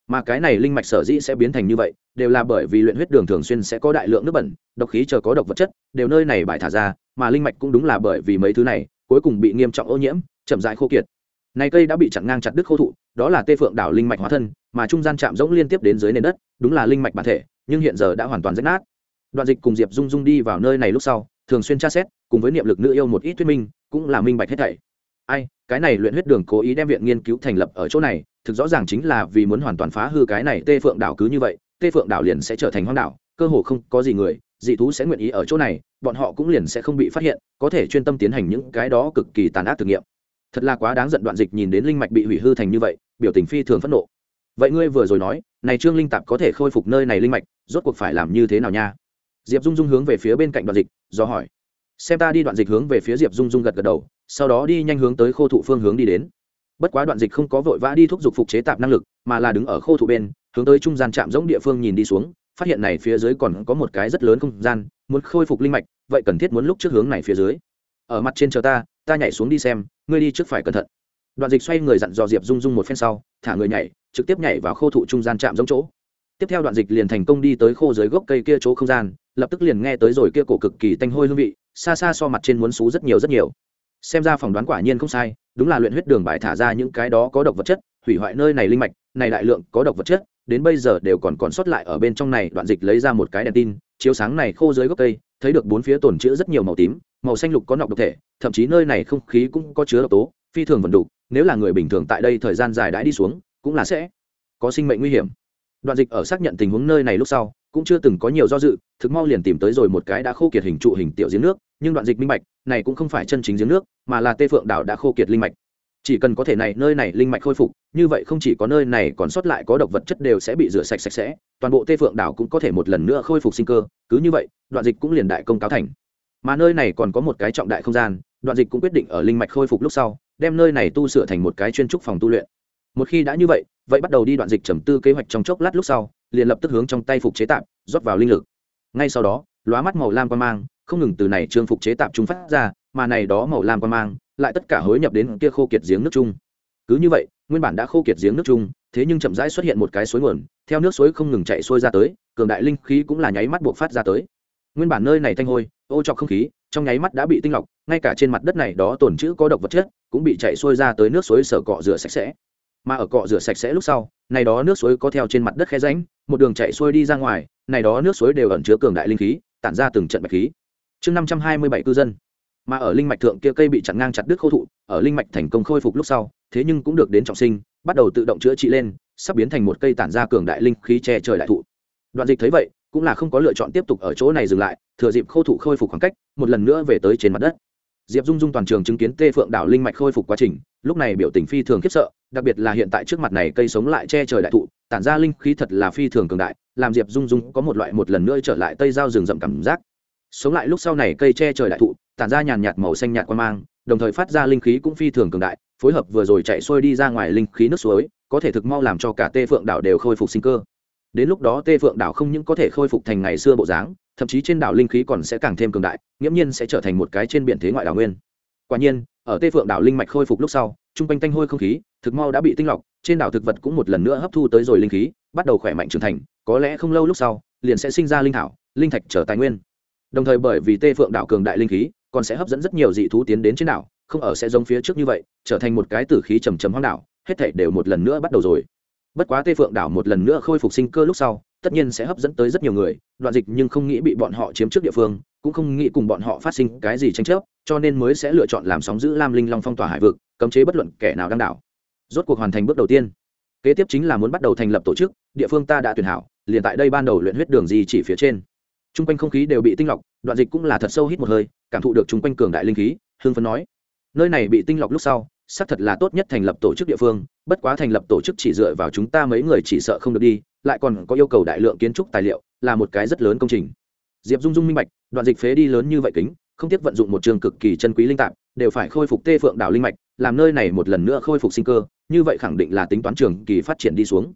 mà cái này linh mạch sở dĩ sẽ biến thành như vậy, đều là bởi vì luyện huyết đường thường xuyên sẽ có đại lượng nước bẩn, độc khí chờ có độc vật chất, đều nơi này bài thả ra, mà linh mạch cũng đúng là bởi vì mấy thứ này, cuối cùng bị nghiêm trọng ô nhiễm, chậm dại khô kiệt. Này cây đã bị chặn ngang chặt đứt khô thụ, đó là tê phượng đảo linh mạch hóa thân, mà trung gian chạm rỗng liên tiếp đến dưới nền đất, đúng là linh mạch bản thể, nhưng hiện giờ đã hoàn toàn rách nát. Đoạn dịch cùng diệp dung dung đi vào nơi này lúc sau, thường xuyên tra xét, cùng với niệm lực nữ yêu một ít thuyết minh, cũng là minh bạch hết thảy ai, cái này luyện huyết đường cố ý đem viện nghiên cứu thành lập ở chỗ này, thực rõ ràng chính là vì muốn hoàn toàn phá hư cái này tê phượng đảo cứ như vậy, tê phượng đảo liền sẽ trở thành hoang đảo, cơ hồ không có gì người, dị thú sẽ nguyện ý ở chỗ này, bọn họ cũng liền sẽ không bị phát hiện, có thể chuyên tâm tiến hành những cái đó cực kỳ tàn ác thử nghiệm. Thật là quá đáng giận đoạn dịch nhìn đến linh mạch bị hủy hư thành như vậy, biểu tình phi thường phẫn nộ. Vậy ngươi vừa rồi nói, này trương linh tạp có thể khôi phục nơi này linh mạch, rốt cuộc phải làm như thế nào nha? Diệp dung dung hướng về phía bên cạnh đoạn dịch, do hỏi. Xem ta đi đoạn dịch hướng về phía diệp dung dung gật gật đầu sau đó đi nhanh hướng tới khô thụ phương hướng đi đến. Bất quá đoạn dịch không có vội vã đi thúc giục phục chế tạp năng lực, mà là đứng ở khô thụ bên, hướng tới trung gian trạm giống địa phương nhìn đi xuống, phát hiện này phía dưới còn có một cái rất lớn không gian, muốn khôi phục linh mạch, vậy cần thiết muốn lúc trước hướng này phía dưới. Ở mặt trên chờ ta ta nhảy xuống đi xem, ngươi đi trước phải cẩn thận. Đoạn dịch xoay người dặn dò diệp dung dung một phen sau, thả người nhảy, trực tiếp nhảy vào khô thụ trung gian chạm giống chỗ. Tiếp theo đoạn dịch liền thành công đi tới khô dưới gốc cây kia chỗ không gian, lập tức liền nghe tới rồi kia cổ cực kỳ tanh hôi hương vị, xa xa so mặt trên muốn xú rất nhiều rất nhiều xem ra phỏng đoán quả nhiên không sai, đúng là luyện huyết đường bài thả ra những cái đó có độc vật chất, hủy hoại nơi này linh mạch, này đại lượng có độc vật chất, đến bây giờ đều còn còn sót lại ở bên trong này, đoạn dịch lấy ra một cái đèn tin, chiếu sáng này khô dưới gốc cây, thấy được bốn phía tổn chữ rất nhiều màu tím, màu xanh lục có nọc độc thể, thậm chí nơi này không khí cũng có chứa độc tố, phi thường vận đục nếu là người bình thường tại đây thời gian dài đã đi xuống, cũng là sẽ có sinh mệnh nguy hiểm. Đoạn dịch ở xác nhận tình huống nơi này lúc sau cũng chưa từng có nhiều do dự, thực mau liền tìm tới rồi một cái đã khô kiệt hình trụ hình tiểu giếng nước, nhưng đoạn dịch minh bạch, này cũng không phải chân chính giếng nước, mà là tê phượng đảo đã khô kiệt linh mạch. Chỉ cần có thể này, nơi này linh mạch khôi phục, như vậy không chỉ có nơi này còn sót lại có độc vật chất đều sẽ bị rửa sạch sạch sẽ, toàn bộ tê phượng đảo cũng có thể một lần nữa khôi phục sinh cơ, cứ như vậy, đoạn dịch cũng liền đại công cáo thành. Mà nơi này còn có một cái trọng đại không gian, đoạn dịch cũng quyết định ở linh mạch khôi phục lúc sau, đem nơi này tu sửa thành một cái chuyên trúc phòng tu luyện. Một khi đã như vậy vậy bắt đầu đi đoạn dịch trầm tư kế hoạch trong chốc lát lúc sau, liền lập tức hướng trong tay phục chế tạp, rót vào linh lực. Ngay sau đó, lóa mắt màu lam quan mang, không ngừng từ này trương phục chế tạp trung phát ra, mà này đó màu lam quan mang, lại tất cả hối nhập đến kia khô kiệt giếng nước chung. Cứ như vậy, nguyên bản đã khô kiệt giếng nước chung, thế nhưng chậm rãi xuất hiện một cái suối nguồn, theo nước suối không ngừng chạy xuôi ra tới, cường đại linh khí cũng là nháy mắt buộc phát ra tới. Nguyên bản nơi này thanh hôi, ô trọc không khí, trong nháy mắt đã bị tinh lọc, ngay cả trên mặt đất này đó tồn chữ có độc vật chất, cũng bị chạy xuôi ra tới nước suối sở cọ rửa sạch sẽ mà ở cọ rửa sạch sẽ lúc sau, này đó nước suối có theo trên mặt đất khe ránh một đường chạy xuôi đi ra ngoài, này đó nước suối đều ẩn chứa cường đại linh khí, tản ra từng trận bạch khí. Chương năm trăm hai mươi bảy cư dân. Mà ở linh mạch thượng kia cây bị chặn ngang chặt đứt khô thụ, ở linh mạch thành công khôi phục lúc sau, thế nhưng cũng được đến trọng sinh, bắt đầu tự động chữa trị lên, sắp biến thành một cây tản ra cường đại linh khí che trời đại thụ. Đoạn dịch thấy vậy, cũng là không có lựa chọn tiếp tục ở chỗ này dừng lại, thừa dịp khô thụ khôi phục khoảng cách, một lần nữa về tới trên mặt đất. Diệp dung dung toàn trường chứng kiến tê phượng đảo linh mạch khôi phục quá trình lúc này biểu tình phi thường khiếp sợ, đặc biệt là hiện tại trước mặt này cây sống lại che trời đại thụ, tản ra linh khí thật là phi thường cường đại, làm diệp dung dung có một loại một lần nữa trở lại tây giao rừng rậm cảm giác. Sống lại lúc sau này cây che trời đại thụ, tản ra nhàn nhạt màu xanh nhạt quan mang, đồng thời phát ra linh khí cũng phi thường cường đại, phối hợp vừa rồi chạy xuôi đi ra ngoài linh khí nước suối, có thể thực mau làm cho cả tê phượng đảo đều khôi phục sinh cơ. Đến lúc đó tê phượng đảo không những có thể khôi phục thành ngày xưa bộ dáng, thậm chí trên đảo linh khí còn sẽ càng thêm cường đại, nghiễm nhiên sẽ trở thành một cái trên biển thế ngoại đảo nguyên. Quả nhiên ở tê phượng đảo linh mạch khôi phục lúc sau chung quanh tanh hôi không khí, thực mau đã bị tinh lọc, trên đảo thực vật cũng một lần nữa hấp thu tới rồi linh khí, bắt đầu khỏe mạnh trưởng thành, có lẽ không lâu lúc sau, liền sẽ sinh ra linh thảo, linh thạch trở tài nguyên. Đồng thời bởi vì tê phượng đảo cường đại linh khí, còn sẽ hấp dẫn rất nhiều dị thú tiến đến trên đảo, không ở sẽ giống phía trước như vậy, trở thành một cái tử khí trầm trầm hoang đảo, hết thảy đều một lần nữa bắt đầu rồi. Bất quá tê phượng đảo một lần nữa khôi phục sinh cơ lúc sau, tất nhiên sẽ hấp dẫn tới rất nhiều người, đoạn dịch nhưng không nghĩ bị bọn họ chiếm trước địa phương, cũng không nghĩ cùng bọn họ phát sinh cái gì tranh chấp cho nên mới sẽ lựa chọn làm sóng giữ lam linh long phong tỏa hải vực, cấm chế bất luận kẻ nào đang đảo. Rốt cuộc hoàn thành bước đầu tiên. Kế tiếp chính là muốn bắt đầu thành lập tổ chức, địa phương ta đã tuyển hảo, liền tại đây ban đầu luyện huyết đường gì chỉ phía trên. T r u n g quanh không khí đều bị tinh lọc, đoạn dịch cũng là thật sâu hít một hơi, cảm thụ được t r u n g quanh cường đại linh khí, hương phấn nói. Nơi này bị tinh lọc lúc sau, xác thật là tốt nhất thành lập tổ chức địa phương, bất quá thành lập tổ chức chỉ dựa vào chúng ta mấy người chỉ sợ không được đi, lại còn có yêu cầu đại lượng kiến trúc tài liệu, là một cái rất lớn công trình. Diệp dung dung minh bạch, đoạn dịch phế đi lớn như vậy kính không tiếc vận dụng một trường cực kỳ chân quý linh tạp, đều phải khôi phục tê phượng đảo linh mạch, làm nơi này một lần nữa khôi phục sinh cơ, như vậy khẳng định là tính toán trường kỳ phát triển đi xuống.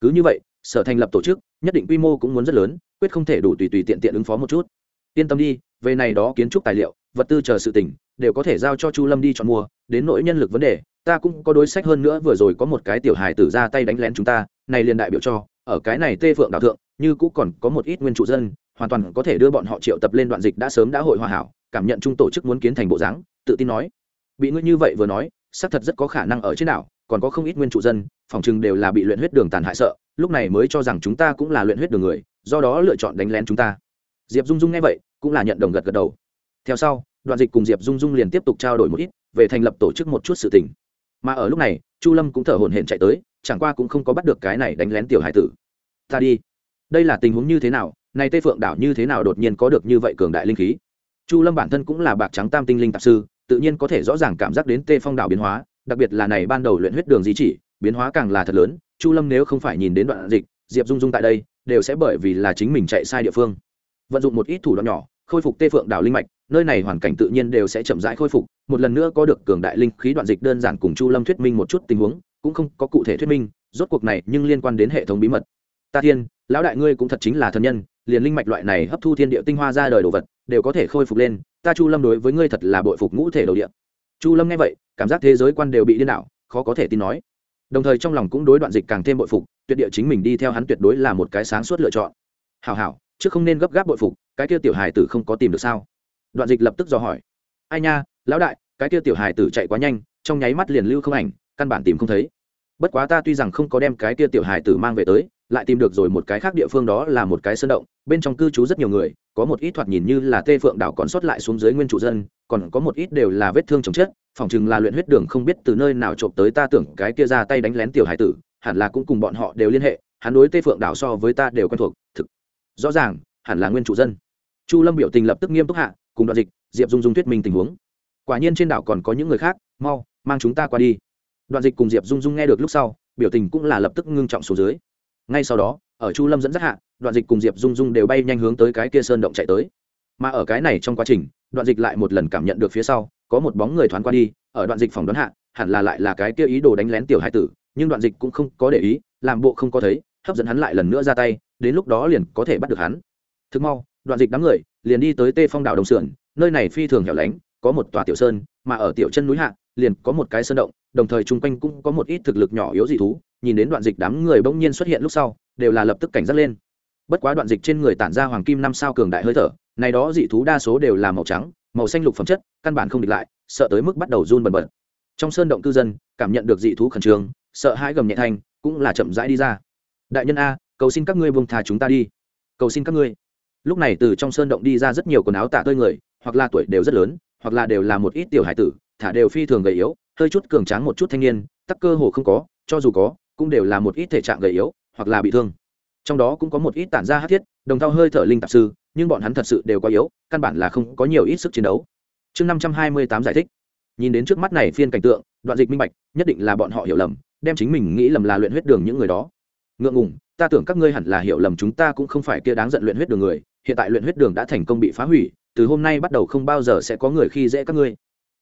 Cứ như vậy, sở thành lập tổ chức, nhất định quy mô cũng muốn rất lớn, quyết không thể đủ tùy tùy tiện tiện ứng phó một chút. Yên tâm đi, về này đó kiến trúc tài liệu, vật tư chờ sự tỉnh đều có thể giao cho chu lâm đi chọn mua, đến nỗi nhân lực vấn đề, ta cũng có đối sách hơn nữa, vừa rồi có một cái tiểu hài tử ra tay đánh lén chúng ta, này liền đại biểu cho, ở cái này tê phượng đạo thượng, như cũng còn có một ít nguyên trụ dân, hoàn toàn có thể đưa bọn họ triệu tập lên đoạn dịch đã sớm đã hội hòa hảo cảm nhận chung tổ chức muốn kiến thành bộ dáng, tự tin nói, bị ngươi như vậy vừa nói, xác thật rất có khả năng ở trên đảo, còn có không ít nguyên trụ dân, phòng chừng đều là bị luyện huyết đường tàn hại sợ, lúc này mới cho rằng chúng ta cũng là luyện huyết đường người, do đó lựa chọn đánh lén chúng ta. Diệp dung dung nghe vậy, cũng là nhận đồng gật gật đầu. Theo sau, đoạn dịch cùng diệp dung dung liền tiếp tục trao đổi một ít về thành lập tổ chức một chút sự tình. Mà ở lúc này, chu lâm cũng thở hổn hển chạy tới, chẳng qua cũng không có bắt được cái này đánh lén tiểu hải tử. Ta đi. Đây là tình huống như thế nào này tây phượng đảo như thế nào đột nhiên có được như vậy cường đại linh khí? Chu lâm bản thân cũng là bạc trắng tam tinh linh tạp sư, tự nhiên có thể rõ ràng cảm giác đến tê phong đảo biến hóa, đặc biệt là này ban đầu luyện huyết đường di chỉ, biến hóa càng là thật lớn, chu lâm nếu không phải nhìn đến đoạn dịch, diệp dung dung tại đây, đều sẽ bởi vì là chính mình chạy sai địa phương. Vận dụng một ít thủ đoạn nhỏ, khôi phục tê phượng đảo linh mạch, nơi này hoàn cảnh tự nhiên đều sẽ chậm rãi khôi phục, một lần nữa có được cường đại linh khí đoạn dịch đơn giản cùng chu lâm thuyết minh một chút tình huống, cũng không có cụ thể thuyết minh, rốt cuộc này nhưng liên quan đến hệ thống bí mật. Ta thiên, lão đại ngươi cũng thật chính là thần nhân liền linh mạch loại này hấp thu thiên địa tinh hoa ra đời đồ vật, đều có thể khôi phục lên. Ta chu lâm đối với ngươi thật là bội phục ngũ thể đầu địa. Chu lâm nghe vậy, cảm giác thế giới quan đều bị điên đảo, khó có thể tin nói. Đồng thời trong lòng cũng đối đoạn dịch càng thêm bội phục, tuyệt địa chính mình đi theo hắn tuyệt đối là một cái sáng suốt lựa chọn. Hào hảo, chứ không nên gấp gáp bội phục, cái kia tiểu hài tử không có tìm được sao? Đoạn dịch lập tức dò hỏi. Ai nha, lão đại, cái kia tiểu hài tử chạy quá nhanh, trong nháy mắt liền lưu không ảnh, căn bản tìm không thấy. Bất quá ta tuy rằng không có đem cái kia tiểu hài tử mang về tới lại tìm được rồi một cái khác địa phương đó là một cái sơn động, bên trong cư trú rất nhiều người, có một ít thoạt nhìn như là tê phượng đảo còn sót lại xuống dưới nguyên trụ dân, còn có một ít đều là vết thương chồng chết phòng chừng là luyện huyết đường không biết từ nơi nào trộm tới ta tưởng cái kia ra tay đánh lén tiểu hải tử, hẳn là cũng cùng bọn họ đều liên hệ, hắn đối tê phượng đảo so với ta đều quen thuộc, thực, rõ ràng, hẳn là nguyên trụ dân. Chu lâm biểu tình lập tức nghiêm túc hạ, cùng đoạn dịch, diệp dung dung thuyết minh tình huống. Quả nhiên trên đảo còn có những người khác, mau, mang chúng ta qua đi. Đoạn dịch cùng diệp dung dung nghe được lúc sau, biểu tình cũng là lập tức ngưng trọng xuống dưới ngay sau đó, ở chu lâm dẫn dắt hạ, đoạn dịch cùng diệp dung dung đều bay nhanh hướng tới cái kia sơn động chạy tới. Mà ở cái này trong quá trình, đoạn dịch lại một lần cảm nhận được phía sau, có một bóng người thoáng qua đi, ở đoạn dịch phòng đoán hạ, hẳn là lại là cái kia ý đồ đánh lén tiểu hai tử, nhưng đoạn dịch cũng không có để ý, làm bộ không có thấy, hấp dẫn hắn lại lần nữa ra tay, đến lúc đó liền có thể bắt được hắn. Thực mau, đoạn dịch đám người liền đi tới tê phong đảo đồng sườn, nơi này phi thường hẻo lánh, có một tòa tiểu sơn, mà ở tiểu chân núi hạ, liền có một cái sơn động, đồng thời chung quanh cũng có một ít thực lực nhỏ yếu dị thú nhìn đến đoạn dịch đám người bỗng nhiên xuất hiện lúc sau, đều là lập tức cảnh giác lên. Bất quá đoạn dịch trên người tản ra hoàng kim năm sao cường đại hơi thở, này đó dị thú đa số đều là màu trắng, màu xanh lục phẩm chất, căn bản không địch lại, sợ tới mức bắt đầu run bần bật. Trong sơn động cư dân, cảm nhận được dị thú khẩn trương, sợ hãi gầm nhẹ thanh, cũng là chậm rãi đi ra. Đại nhân a, cầu xin các ngươi buông thà chúng ta đi. Cầu xin các ngươi. Lúc này từ trong sơn động đi ra rất nhiều quần áo tả tơi người, hoặc là tuổi đều rất lớn, hoặc là đều là một ít tiểu hải tử, thả đều phi thường gầy yếu, hơi chút cường tráng một chút thanh niên, tắc cơ hồ không có, cho dù có cũng đều là một ít thể trạng gầy yếu, hoặc là bị thương. Trong đó cũng có một ít tản ra hát thiết, đồng thao hơi thở linh tạp sư, nhưng bọn hắn thật sự đều quá yếu, căn bản là không có nhiều ít sức chiến đấu. Chương năm trăm hai mươi tám giải thích. Nhìn đến trước mắt này phiên cảnh tượng, đoạn dịch minh bạch, nhất định là bọn họ hiểu lầm, đem chính mình nghĩ lầm là luyện huyết đường những người đó. Ngượng ngùng, ta tưởng các ngươi hẳn là hiểu lầm chúng ta cũng không phải kia đáng giận luyện huyết đường người, hiện tại luyện huyết đường đã thành công bị phá hủy, từ hôm nay bắt đầu không bao giờ sẽ có người khi dễ các ngươi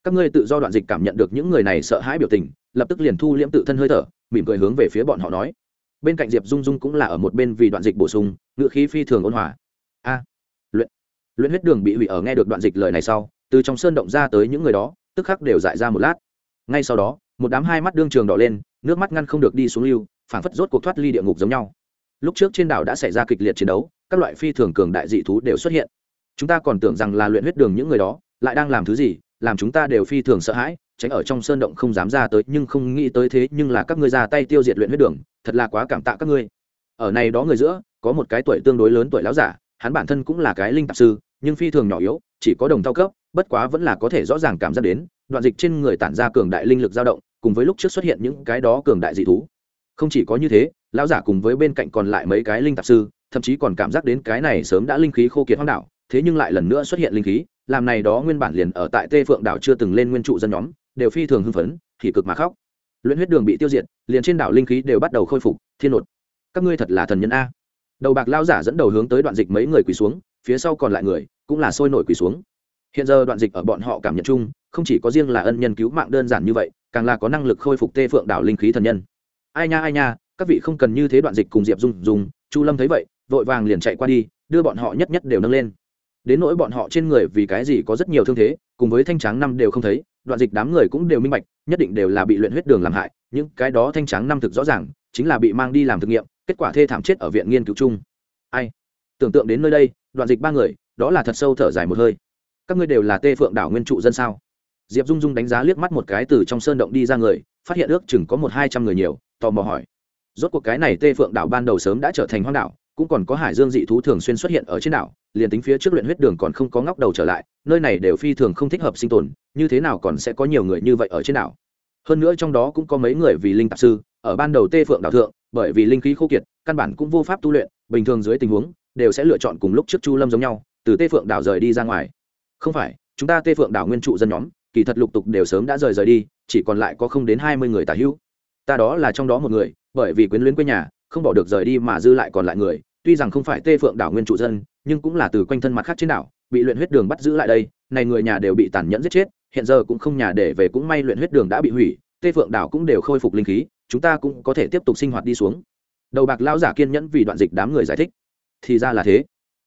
các ngươi tự do đoạn dịch cảm nhận được những người này sợ hãi biểu tình, lập tức liền thu liễm tự thân hơi thở, mỉm cười hướng về phía bọn họ nói. Bên cạnh diệp dung dung cũng là ở một bên vì đoạn dịch bổ sung ngự khí phi thường ôn hòa. A, luyện luyện huyết đường bị hủy ở nghe được đoạn dịch lời này sau, từ trong sơn động ra tới những người đó, tức khắc đều dại ra một lát. Ngay sau đó, một đám hai mắt đương trường đỏ lên, nước mắt ngăn không được đi xuống lưu, phảng phất rốt cuộc thoát ly địa ngục giống nhau. Lúc trước trên đảo đã xảy ra kịch liệt chiến đấu, các loại phi thường cường đại dị thú đều xuất hiện. Chúng ta còn tưởng rằng là luyện huyết đường những người đó, lại đang làm thứ gì làm chúng ta đều phi thường sợ hãi, tránh ở trong sơn động không dám ra tới, nhưng không nghĩ tới thế, nhưng là các ngươi ra tay tiêu diệt luyện huyết đường, thật là quá cảm tạ các ngươi. Ở này đó người giữa, có một cái tuổi tương đối lớn tuổi láo giả, hắn bản thân cũng là cái linh tạp sư, nhưng phi thường nhỏ yếu, chỉ có đồng thao cấp, bất quá vẫn là có thể rõ ràng cảm giác đến, đoạn dịch trên người tản ra cường đại linh lực dao động, cùng với lúc trước xuất hiện những cái đó cường đại dị thú. Không chỉ có như thế, lão giả cùng với bên cạnh còn lại mấy cái linh tạp sư, thậm chí còn cảm giác đến cái này sớm đã linh khí khô kiệt hoang đảo, thế nhưng lại lần nữa xuất hiện linh khí làm này đó nguyên bản liền ở tại tê phượng đảo chưa từng lên nguyên trụ dân nhóm, đều phi thường hưng phấn, thì cực mà khóc. Luyện huyết đường bị tiêu diệt, liền trên đảo linh khí đều bắt đầu khôi phục, thiên nột. Các ngươi thật là thần nhân a. Đầu bạc lao giả dẫn đầu hướng tới đoạn dịch mấy người quỳ xuống, phía sau còn lại người cũng là sôi nổi quỳ xuống. Hiện giờ đoạn dịch ở bọn họ cảm nhận chung, không chỉ có riêng là ân nhân cứu mạng đơn giản như vậy, càng là có năng lực khôi phục tê phượng đảo linh khí thần nhân. Ai nha ai nha, các vị không cần như thế đoạn dịch cùng diệp dung dùng chu lâm thấy vậy, vội vàng liền chạy qua đi, đưa bọn họ nhất nhất đều nâng lên đến nỗi bọn họ trên người vì cái gì có rất nhiều thương thế, cùng với thanh tráng năm đều không thấy, đoạn dịch đám người cũng đều minh bạch, nhất định đều là bị luyện huyết đường làm hại, những cái đó thanh tráng năm thực rõ ràng, chính là bị mang đi làm thực nghiệm, kết quả thê thảm chết ở viện nghiên cứu chung. Ai? Tưởng tượng đến nơi đây, đoạn dịch ba người, đó là thật sâu thở dài một hơi. Các ngươi đều là tê phượng đảo nguyên trụ dân sao? Diệp dung dung đánh giá liếc mắt một cái từ trong sơn động đi ra người, phát hiện ước chừng có một hai trăm người nhiều, tò mò hỏi. Rốt cuộc cái này tê phượng đảo ban đầu sớm đã trở thành hoang đảo cũng còn có hải dương dị thú thường xuyên xuất hiện ở trên đảo, liền tính phía trước luyện huyết đường còn không có ngóc đầu trở lại, nơi này đều phi thường không thích hợp sinh tồn, như thế nào còn sẽ có nhiều người như vậy ở trên đảo? Hơn nữa trong đó cũng có mấy người vì linh tạp sư, ở ban đầu tê phượng đảo thượng, bởi vì linh khí khô kiệt, căn bản cũng vô pháp tu luyện, bình thường dưới tình huống, đều sẽ lựa chọn cùng lúc trước chu lâm giống nhau, từ tê phượng đảo rời đi ra ngoài. Không phải, chúng ta tê phượng đảo nguyên trụ dân nhóm, kỳ thật lục tục đều sớm đã rời rời đi, chỉ còn lại có không đến hai mươi người tả hữu. Ta đó là trong đó một người, bởi vì quyến luyến quê nhà, không bỏ được rời đi mà dư lại còn lại người tuy rằng không phải tê phượng đảo nguyên trụ dân, nhưng cũng là từ quanh thân mặt khác trên đảo, bị luyện huyết đường bắt giữ lại đây, này người nhà đều bị tàn nhẫn giết chết, hiện giờ cũng không nhà để về cũng may luyện huyết đường đã bị hủy, tê phượng đảo cũng đều khôi phục linh khí, chúng ta cũng có thể tiếp tục sinh hoạt đi xuống. Đầu bạc lão giả kiên nhẫn vì đoạn dịch đám người giải thích. Thì ra là thế.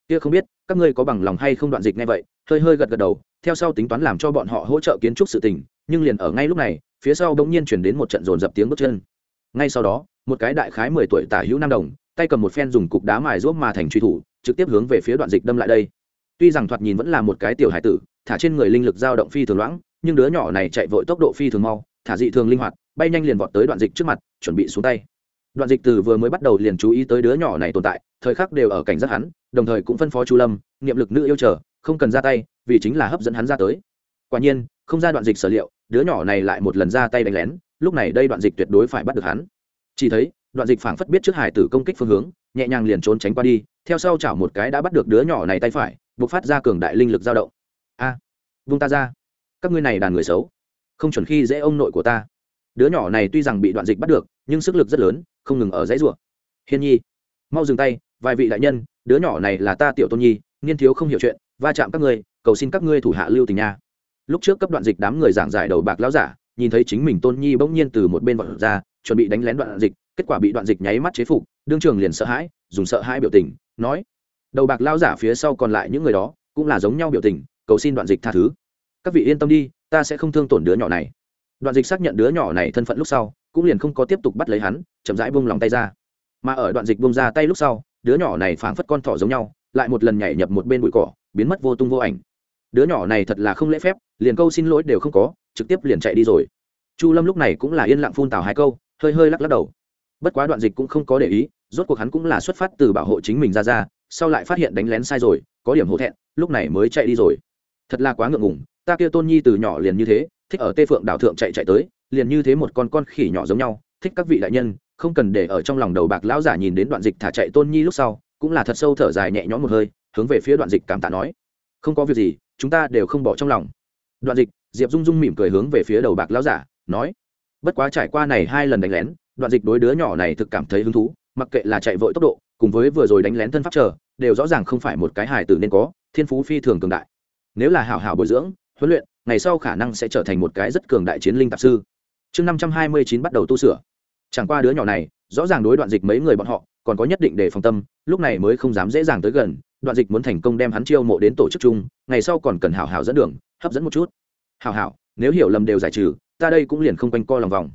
Kia không biết, các ngươi có bằng lòng hay không đoạn dịch ngay vậy, hơi hơi gật gật đầu, theo sau tính toán làm cho bọn họ hỗ trợ kiến trúc sự tình, nhưng liền ở ngay lúc này, phía sau bỗng nhiên chuyển đến một trận dồn dập tiếng bước chân. Ngay sau đó, một cái đại khái mười tuổi tả hữu nam đồng tay cầm một phen dùng cục đá mài ruốc mà thành truy thủ, trực tiếp hướng về phía đoạn dịch đâm lại đây. Tuy rằng thoạt nhìn vẫn là một cái tiểu hải tử, thả trên người linh lực dao động phi thường loãng, nhưng đứa nhỏ này chạy vội tốc độ phi thường mau, thả dị thường linh hoạt, bay nhanh liền vọt tới đoạn dịch trước mặt, chuẩn bị xuống tay. Đoạn dịch từ vừa mới bắt đầu liền chú ý tới đứa nhỏ này tồn tại, thời khắc đều ở cảnh giác hắn, đồng thời cũng phân phó chu lâm, niệm lực nữ yêu chờ, không cần ra tay, vì chính là hấp dẫn hắn ra tới. Quả nhiên, không ra đoạn dịch sở liệu, đứa nhỏ này lại một lần ra tay đánh lén, lúc này đây đoạn dịch tuyệt đối phải bắt được hắn. Chỉ thấy đoạn dịch phảng phất biết trước hải tử công kích phương hướng, nhẹ nhàng liền trốn tránh qua đi, theo sau chảo một cái đã bắt được đứa nhỏ này tay phải buộc phát ra cường đại linh lực dao động. A, vung ta ra. Các ngươi này đàn người xấu. Không chuẩn khi dễ ông nội của ta. Đứa nhỏ này tuy rằng bị đoạn dịch bắt được, nhưng sức lực rất lớn, không ngừng ở dãy rủa. Hiên nhi, mau dừng tay, vài vị đại nhân, đứa nhỏ này là ta tiểu tôn nhi niên thiếu không hiểu chuyện, va chạm các ngươi, cầu xin các ngươi thủ hạ lưu tình nha. Lúc trước cấp đoạn dịch đám người giảng giải đầu bạc lão giả, nhìn thấy chính mình tôn nhi bỗng nhiên từ một bên vọt ra, chuẩn bị đánh lén đoạn dịch kết quả bị đoạn dịch nháy mắt chế phục, đương trường liền sợ hãi, dùng sợ hãi biểu tình, nói, đầu bạc lao giả phía sau còn lại những người đó, cũng là giống nhau biểu tình, cầu xin đoạn dịch tha thứ. Các vị yên tâm đi, ta sẽ không thương tổn đứa nhỏ này. Đoạn dịch xác nhận đứa nhỏ này thân phận lúc sau, cũng liền không có tiếp tục bắt lấy hắn, chậm rãi buông lòng tay ra. Mà ở đoạn dịch buông ra tay lúc sau, đứa nhỏ này phảng phất con thỏ giống nhau, lại một lần nhảy nhập một bên bụi cỏ, biến mất vô tung vô ảnh. Đứa nhỏ này thật là không lễ phép, liền câu xin lỗi đều không có, trực tiếp liền chạy đi rồi. Chu lâm lúc này cũng là yên lặng phun tào hai câu, hơi hơi lắc lắc đầu bất quá đoạn dịch cũng không có để ý, rốt cuộc hắn cũng là xuất phát từ bảo hộ chính mình ra ra, sau lại phát hiện đánh lén sai rồi, có điểm hổ thẹn, lúc này mới chạy đi rồi. Thật là quá ngượng ngùng, ta kia tôn nhi từ nhỏ liền như thế, thích ở tê phượng đảo thượng chạy chạy tới, liền như thế một con con khỉ nhỏ giống nhau, thích các vị đại nhân, không cần để ở trong lòng đầu bạc lão giả nhìn đến đoạn dịch thả chạy tôn nhi lúc sau, cũng là thật sâu thở dài nhẹ nhõm một hơi, hướng về phía đoạn dịch cảm tạ nói. Không có việc gì, chúng ta đều không bỏ trong lòng. Đoạn dịch, diệp dung dung mỉm cười hướng về phía đầu bạc lão giả, nói. Bất quá trải qua này hai lần đánh lén đoạn dịch đối đứa nhỏ này thực cảm thấy hứng thú, mặc kệ là chạy vội tốc độ, cùng với vừa rồi đánh lén thân pháp chờ, đều rõ ràng không phải một cái hài tử nên có, thiên phú phi thường cường đại. Nếu là hảo hảo bồi dưỡng, huấn luyện, ngày sau khả năng sẽ trở thành một cái rất cường đại chiến linh tạp sư. Chương năm trăm hai mươi chín bắt đầu tu sửa. Chẳng qua đứa nhỏ này, rõ ràng đối đoạn dịch mấy người bọn họ, còn có nhất định để phòng tâm, lúc này mới không dám dễ dàng tới gần, đoạn dịch muốn thành công đem hắn chiêu mộ đến tổ chức chung, ngày sau còn cần hảo hảo dẫn đường, hấp dẫn một chút. Hảo hảo, nếu hiểu lầm đều giải trừ, ta đây cũng liền không quanh co lòng vòng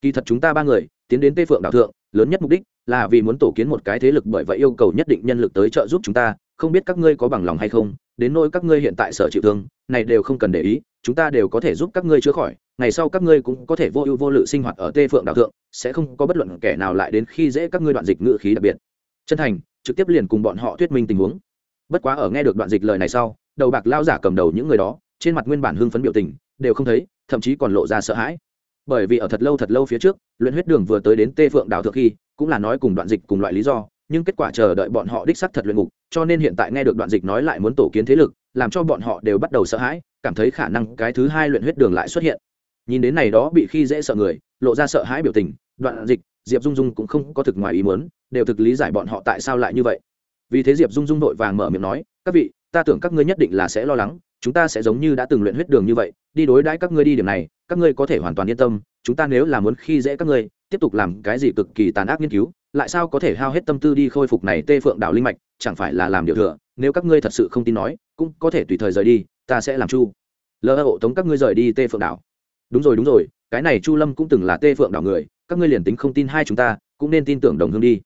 kỳ thật chúng ta ba người, tiến đến tây phượng đảo thượng, lớn nhất mục đích là vì muốn tổ kiến một cái thế lực bởi vậy yêu cầu nhất định nhân lực tới trợ giúp chúng ta. Không biết các ngươi có bằng lòng hay không, đến nỗi các ngươi hiện tại sở chịu thương, này đều không cần để ý, chúng ta đều có thể giúp các ngươi chữa khỏi. Ngày sau các ngươi cũng có thể vô ưu vô lự sinh hoạt ở tê phượng đảo thượng, sẽ không có bất luận kẻ nào lại đến khi dễ các ngươi đoạn dịch ngự khí đặc biệt. Chân thành, trực tiếp liền cùng bọn họ thuyết minh tình huống. Bất quá ở nghe được đoạn dịch lời này sau, đầu bạc lao giả cầm đầu những người đó, trên mặt nguyên bản hưng phấn biểu tình, đều không thấy, thậm chí còn lộ ra sợ hãi bởi vì ở thật lâu thật lâu phía trước, luyện huyết đường vừa tới đến tê phượng đảo thượng khi, cũng là nói cùng đoạn dịch cùng loại lý do, nhưng kết quả chờ đợi bọn họ đích sắc thật luyện ngục, cho nên hiện tại nghe được đoạn dịch nói lại muốn tổ kiến thế lực, làm cho bọn họ đều bắt đầu sợ hãi, cảm thấy khả năng cái thứ hai luyện huyết đường lại xuất hiện. Nhìn đến này đó bị khi dễ sợ người, lộ ra sợ hãi biểu tình, đoạn dịch, diệp dung dung cũng không có thực ngoài ý muốn, đều thực lý giải bọn họ tại sao lại như vậy. Vì thế diệp dung dung vội vàng mở miệng nói, các vị, ta tưởng các ngươi nhất định là sẽ lo lắng chúng ta sẽ giống như đã từng luyện huyết đường như vậy, đi đối đãi các ngươi đi điểm này, các ngươi có thể hoàn toàn yên tâm, chúng ta nếu là muốn khi dễ các ngươi, tiếp tục làm cái gì cực kỳ tàn ác nghiên cứu, lại sao có thể hao hết tâm tư đi khôi phục này tê phượng đảo linh mạch, chẳng phải là làm điều thừa, nếu các ngươi thật sự không tin nói, cũng có thể tùy thời rời đi, ta sẽ làm chu. Lỡ hộ tống các ngươi rời đi tê phượng đảo. Đúng rồi đúng rồi, cái này chu lâm cũng từng là tê phượng đảo người, các ngươi liền tính không tin hai chúng ta, cũng nên tin tưởng đồng hương đi.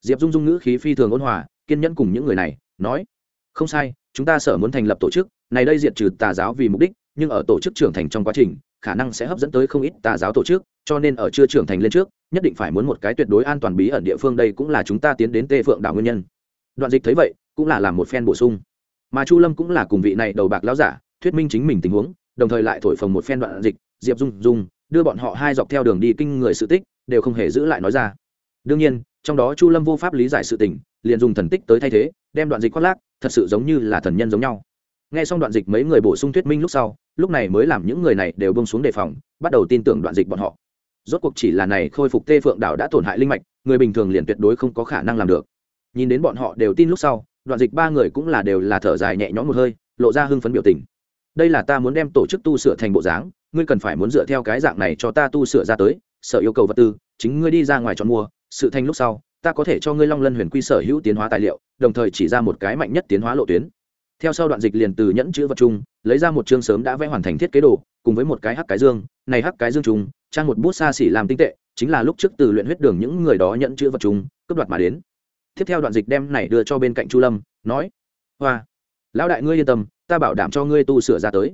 Diệp dung dung ngữ khí phi thường ôn hòa, kiên nhẫn cùng những người này, nói, không sai chúng ta sở muốn thành lập tổ chức, này đây diệt trừ tà giáo vì mục đích, nhưng ở tổ chức trưởng thành trong quá trình, khả năng sẽ hấp dẫn tới không ít tà giáo tổ chức, cho nên ở chưa trưởng thành lên trước, nhất định phải muốn một cái tuyệt đối an toàn bí ẩn địa phương đây cũng là chúng ta tiến đến tê phượng đảo nguyên nhân. Đoạn dịch thấy vậy, cũng là làm một phen bổ sung. Mà chu lâm cũng là cùng vị này đầu bạc lão giả, thuyết minh chính mình tình huống, đồng thời lại thổi phồng một phen đoạn dịch, diệp dung dung, đưa bọn họ hai dọc theo đường đi kinh người sự tích, đều không hề giữ lại nói ra. Đương nhiên, trong đó chu lâm vô pháp lý giải sự tình, liền dùng thần tích tới thay thế, đem đoạn dịch khoác lác thật sự giống như là thần nhân giống nhau. Nghe xong đoạn dịch mấy người bổ sung thuyết minh lúc sau, lúc này mới làm những người này đều bông xuống đề phòng, bắt đầu tin tưởng đoạn dịch bọn họ. Rốt cuộc chỉ là này khôi phục tê phượng đảo đã tổn hại linh mạch, người bình thường liền tuyệt đối không có khả năng làm được. Nhìn đến bọn họ đều tin lúc sau, đoạn dịch ba người cũng là đều là thở dài nhẹ nhõm một hơi, lộ ra hưng phấn biểu tình. Đây là ta muốn đem tổ chức tu sửa thành bộ dáng, ngươi cần phải muốn dựa theo cái dạng này cho ta tu sửa ra tới, sở yêu cầu vật tư, chính ngươi đi ra ngoài chọn mua, sự thành lúc sau ta có thể cho ngươi long lân huyền quy sở hữu tiến hóa tài liệu, đồng thời chỉ ra một cái mạnh nhất tiến hóa lộ tuyến. Theo sau đoạn dịch liền từ nhẫn chữ vật chung, lấy ra một chương sớm đã vẽ hoàn thành thiết kế đồ, cùng với một cái hắc cái dương, này hắc cái dương chung, trang một bút xa xỉ làm tinh tệ, chính là lúc trước từ luyện huyết đường những người đó nhẫn chữ vật chung, cướp đoạt mà đến. Tiếp theo đoạn dịch đem này đưa cho bên cạnh chu lâm, nói, hoa, lão đại ngươi yên tâm, ta bảo đảm cho ngươi tu sửa ra tới.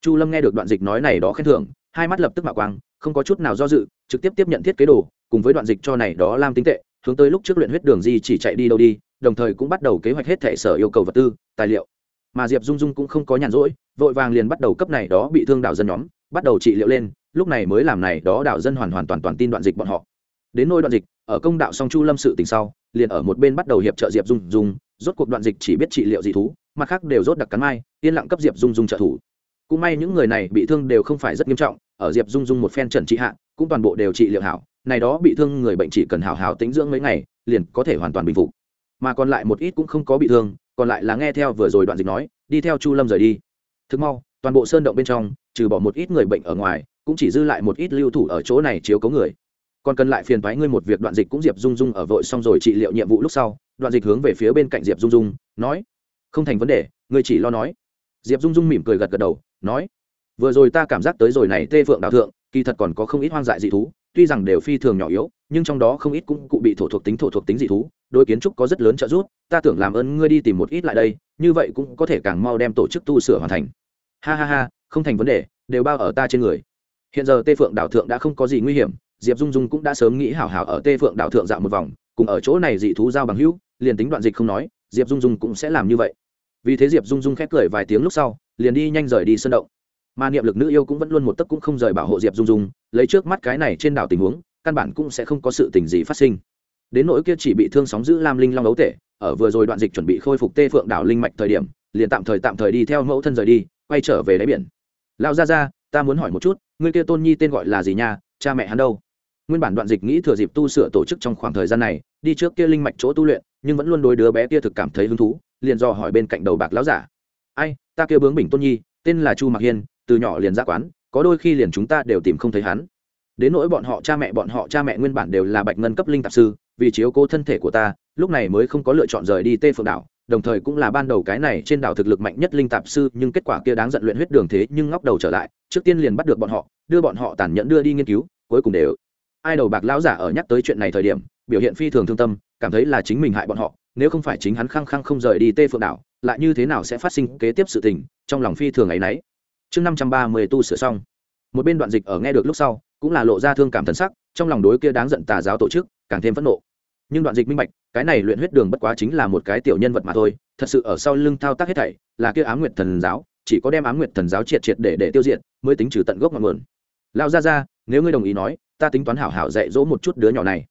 Chu lâm nghe được đoạn dịch nói này đó khen thưởng, hai mắt lập tức mạo quang, không có chút nào do dự, trực tiếp tiếp nhận thiết kế đồ, cùng với đoạn dịch cho này đó làm tinh tệ hướng tới lúc trước luyện huyết đường di chỉ chạy đi đâu đi, đồng thời cũng bắt đầu kế hoạch hết thể sở yêu cầu vật tư, tài liệu. Mà diệp dung dung cũng không có nhàn rỗi, vội vàng liền bắt đầu cấp này đó bị thương đảo dân nhóm, bắt đầu trị liệu lên, lúc này mới làm này đó đảo dân hoàn hoàn toàn toàn tin đoạn dịch bọn họ. Đến nôi đoạn dịch, ở công đạo song chu lâm sự tình sau, liền ở một bên bắt đầu hiệp trợ diệp dung dung, rốt cuộc đoạn dịch chỉ biết trị liệu dị thú, mặt khác đều rốt đặc cắn mai, yên lặng cấp diệp dung dung trợ thủ. Cũng may những người này bị thương đều không phải rất nghiêm trọng, ở diệp dung dung một phen trần trị hạ, cũng toàn bộ đều trị liệu hảo này đó bị thương người bệnh chỉ cần hảo hảo tĩnh dưỡng mấy ngày, liền có thể hoàn toàn bình phục. Mà còn lại một ít cũng không có bị thương, còn lại là nghe theo vừa rồi đoạn dịch nói, đi theo chu lâm rời đi. Thực mau, toàn bộ sơn động bên trong, trừ bỏ một ít người bệnh ở ngoài, cũng chỉ dư lại một ít lưu thủ ở chỗ này chiếu cấu người. Còn cần lại phiền thoái ngươi một việc, đoạn dịch cũng diệp dung dung ở vội xong rồi trị liệu nhiệm vụ lúc sau, đoạn dịch hướng về phía bên cạnh diệp dung dung, nói, không thành vấn đề, ngươi chỉ lo nói. Diệp dung dung mỉm cười gật gật đầu, nói, vừa rồi ta cảm giác tới rồi này, tê phượng đào thượng, kỳ thật còn có không ít hoang dại dị thú tuy rằng đều phi thường nhỏ yếu, nhưng trong đó không ít cũng cụ bị thổ thuộc tính, thổ thuộc tính dị thú, đôi kiến trúc có rất lớn trợ giúp, ta tưởng làm ơn ngươi đi tìm một ít lại đây, như vậy cũng có thể càng mau đem tổ chức tu sửa hoàn thành. Ha ha ha, không thành vấn đề, đều bao ở ta trên người. Hiện giờ tê phượng đảo thượng đã không có gì nguy hiểm, diệp dung dung cũng đã sớm nghĩ hảo hảo ở tê phượng đảo thượng dạo một vòng, cùng ở chỗ này dị thú giao bằng hữu, liền tính đoạn dịch không nói, diệp dung dung cũng sẽ làm như vậy. Vì thế diệp dung dung khép cười vài tiếng lúc sau, liền đi nhanh rời đi sân động mà niệm lực nữ yêu cũng vẫn luôn một tấc cũng không rời bảo hộ diệp dung dung, lấy trước mắt cái này trên đảo tình huống, căn bản cũng sẽ không có sự tình gì phát sinh. Đến nỗi kia chỉ bị thương sóng giữ lam linh long ấu tể, ở vừa rồi đoạn dịch chuẩn bị khôi phục tê phượng đảo linh mạch thời điểm, liền tạm thời tạm thời đi theo mẫu thân rời đi, quay trở về đáy biển. Lao ra ra ta muốn hỏi một chút, ngươi kia tôn nhi tên gọi là gì nha, cha mẹ hắn đâu? Nguyên bản đoạn dịch nghĩ thừa dịp tu sửa tổ chức trong khoảng thời gian này, đi trước kia linh mạch chỗ tu luyện, nhưng vẫn luôn đối đứa bé kia thực cảm thấy hứng thú, liền dò hỏi bên cạnh đầu bạc lão giả. Ai, ta kia bướng bình tôn nhi, tên là chu mạc hiên từ nhỏ liền ra quán, có đôi khi liền chúng ta đều tìm không thấy hắn. Đến nỗi bọn họ cha mẹ, bọn họ cha mẹ nguyên bản đều là bạch ngân cấp linh tạp sư, vì chiếu cố thân thể của ta, lúc này mới không có lựa chọn rời đi tê phượng đảo, đồng thời cũng là ban đầu cái này trên đảo thực lực mạnh nhất linh tạp sư, nhưng kết quả kia đáng giận luyện huyết đường thế nhưng ngóc đầu trở lại, trước tiên liền bắt được bọn họ, đưa bọn họ tàn nhẫn đưa đi nghiên cứu, cuối cùng đều. Ai đầu bạc lão giả ở nhắc tới chuyện này thời điểm, biểu hiện phi thường thương tâm, cảm thấy là chính mình hại bọn họ, nếu không phải chính hắn khăng khăng không rời đi tê phượng đảo, lại như thế nào sẽ phát sinh kế tiếp sự tình, trong lòng phi thường ấy nấy chương năm trăm ba mươi tu sửa xong. Một bên đoạn dịch ở nghe được lúc sau, cũng là lộ ra thương cảm thân sắc, trong lòng đối kia đáng giận tà giáo tổ chức càng thêm phẫn nộ. Nhưng đoạn dịch minh bạch, cái này luyện huyết đường bất quá chính là một cái tiểu nhân vật mà thôi, thật sự ở sau lưng thao tác hết thảy, là kia ám nguyệt thần giáo, chỉ có đem ám nguyệt thần giáo triệt triệt để để tiêu diệt, mới tính trừ tận gốc ngọn nguồn. Lao ra ra nếu ngươi đồng ý nói, ta tính toán hảo hảo dạy dỗ một chút đứa nhỏ này.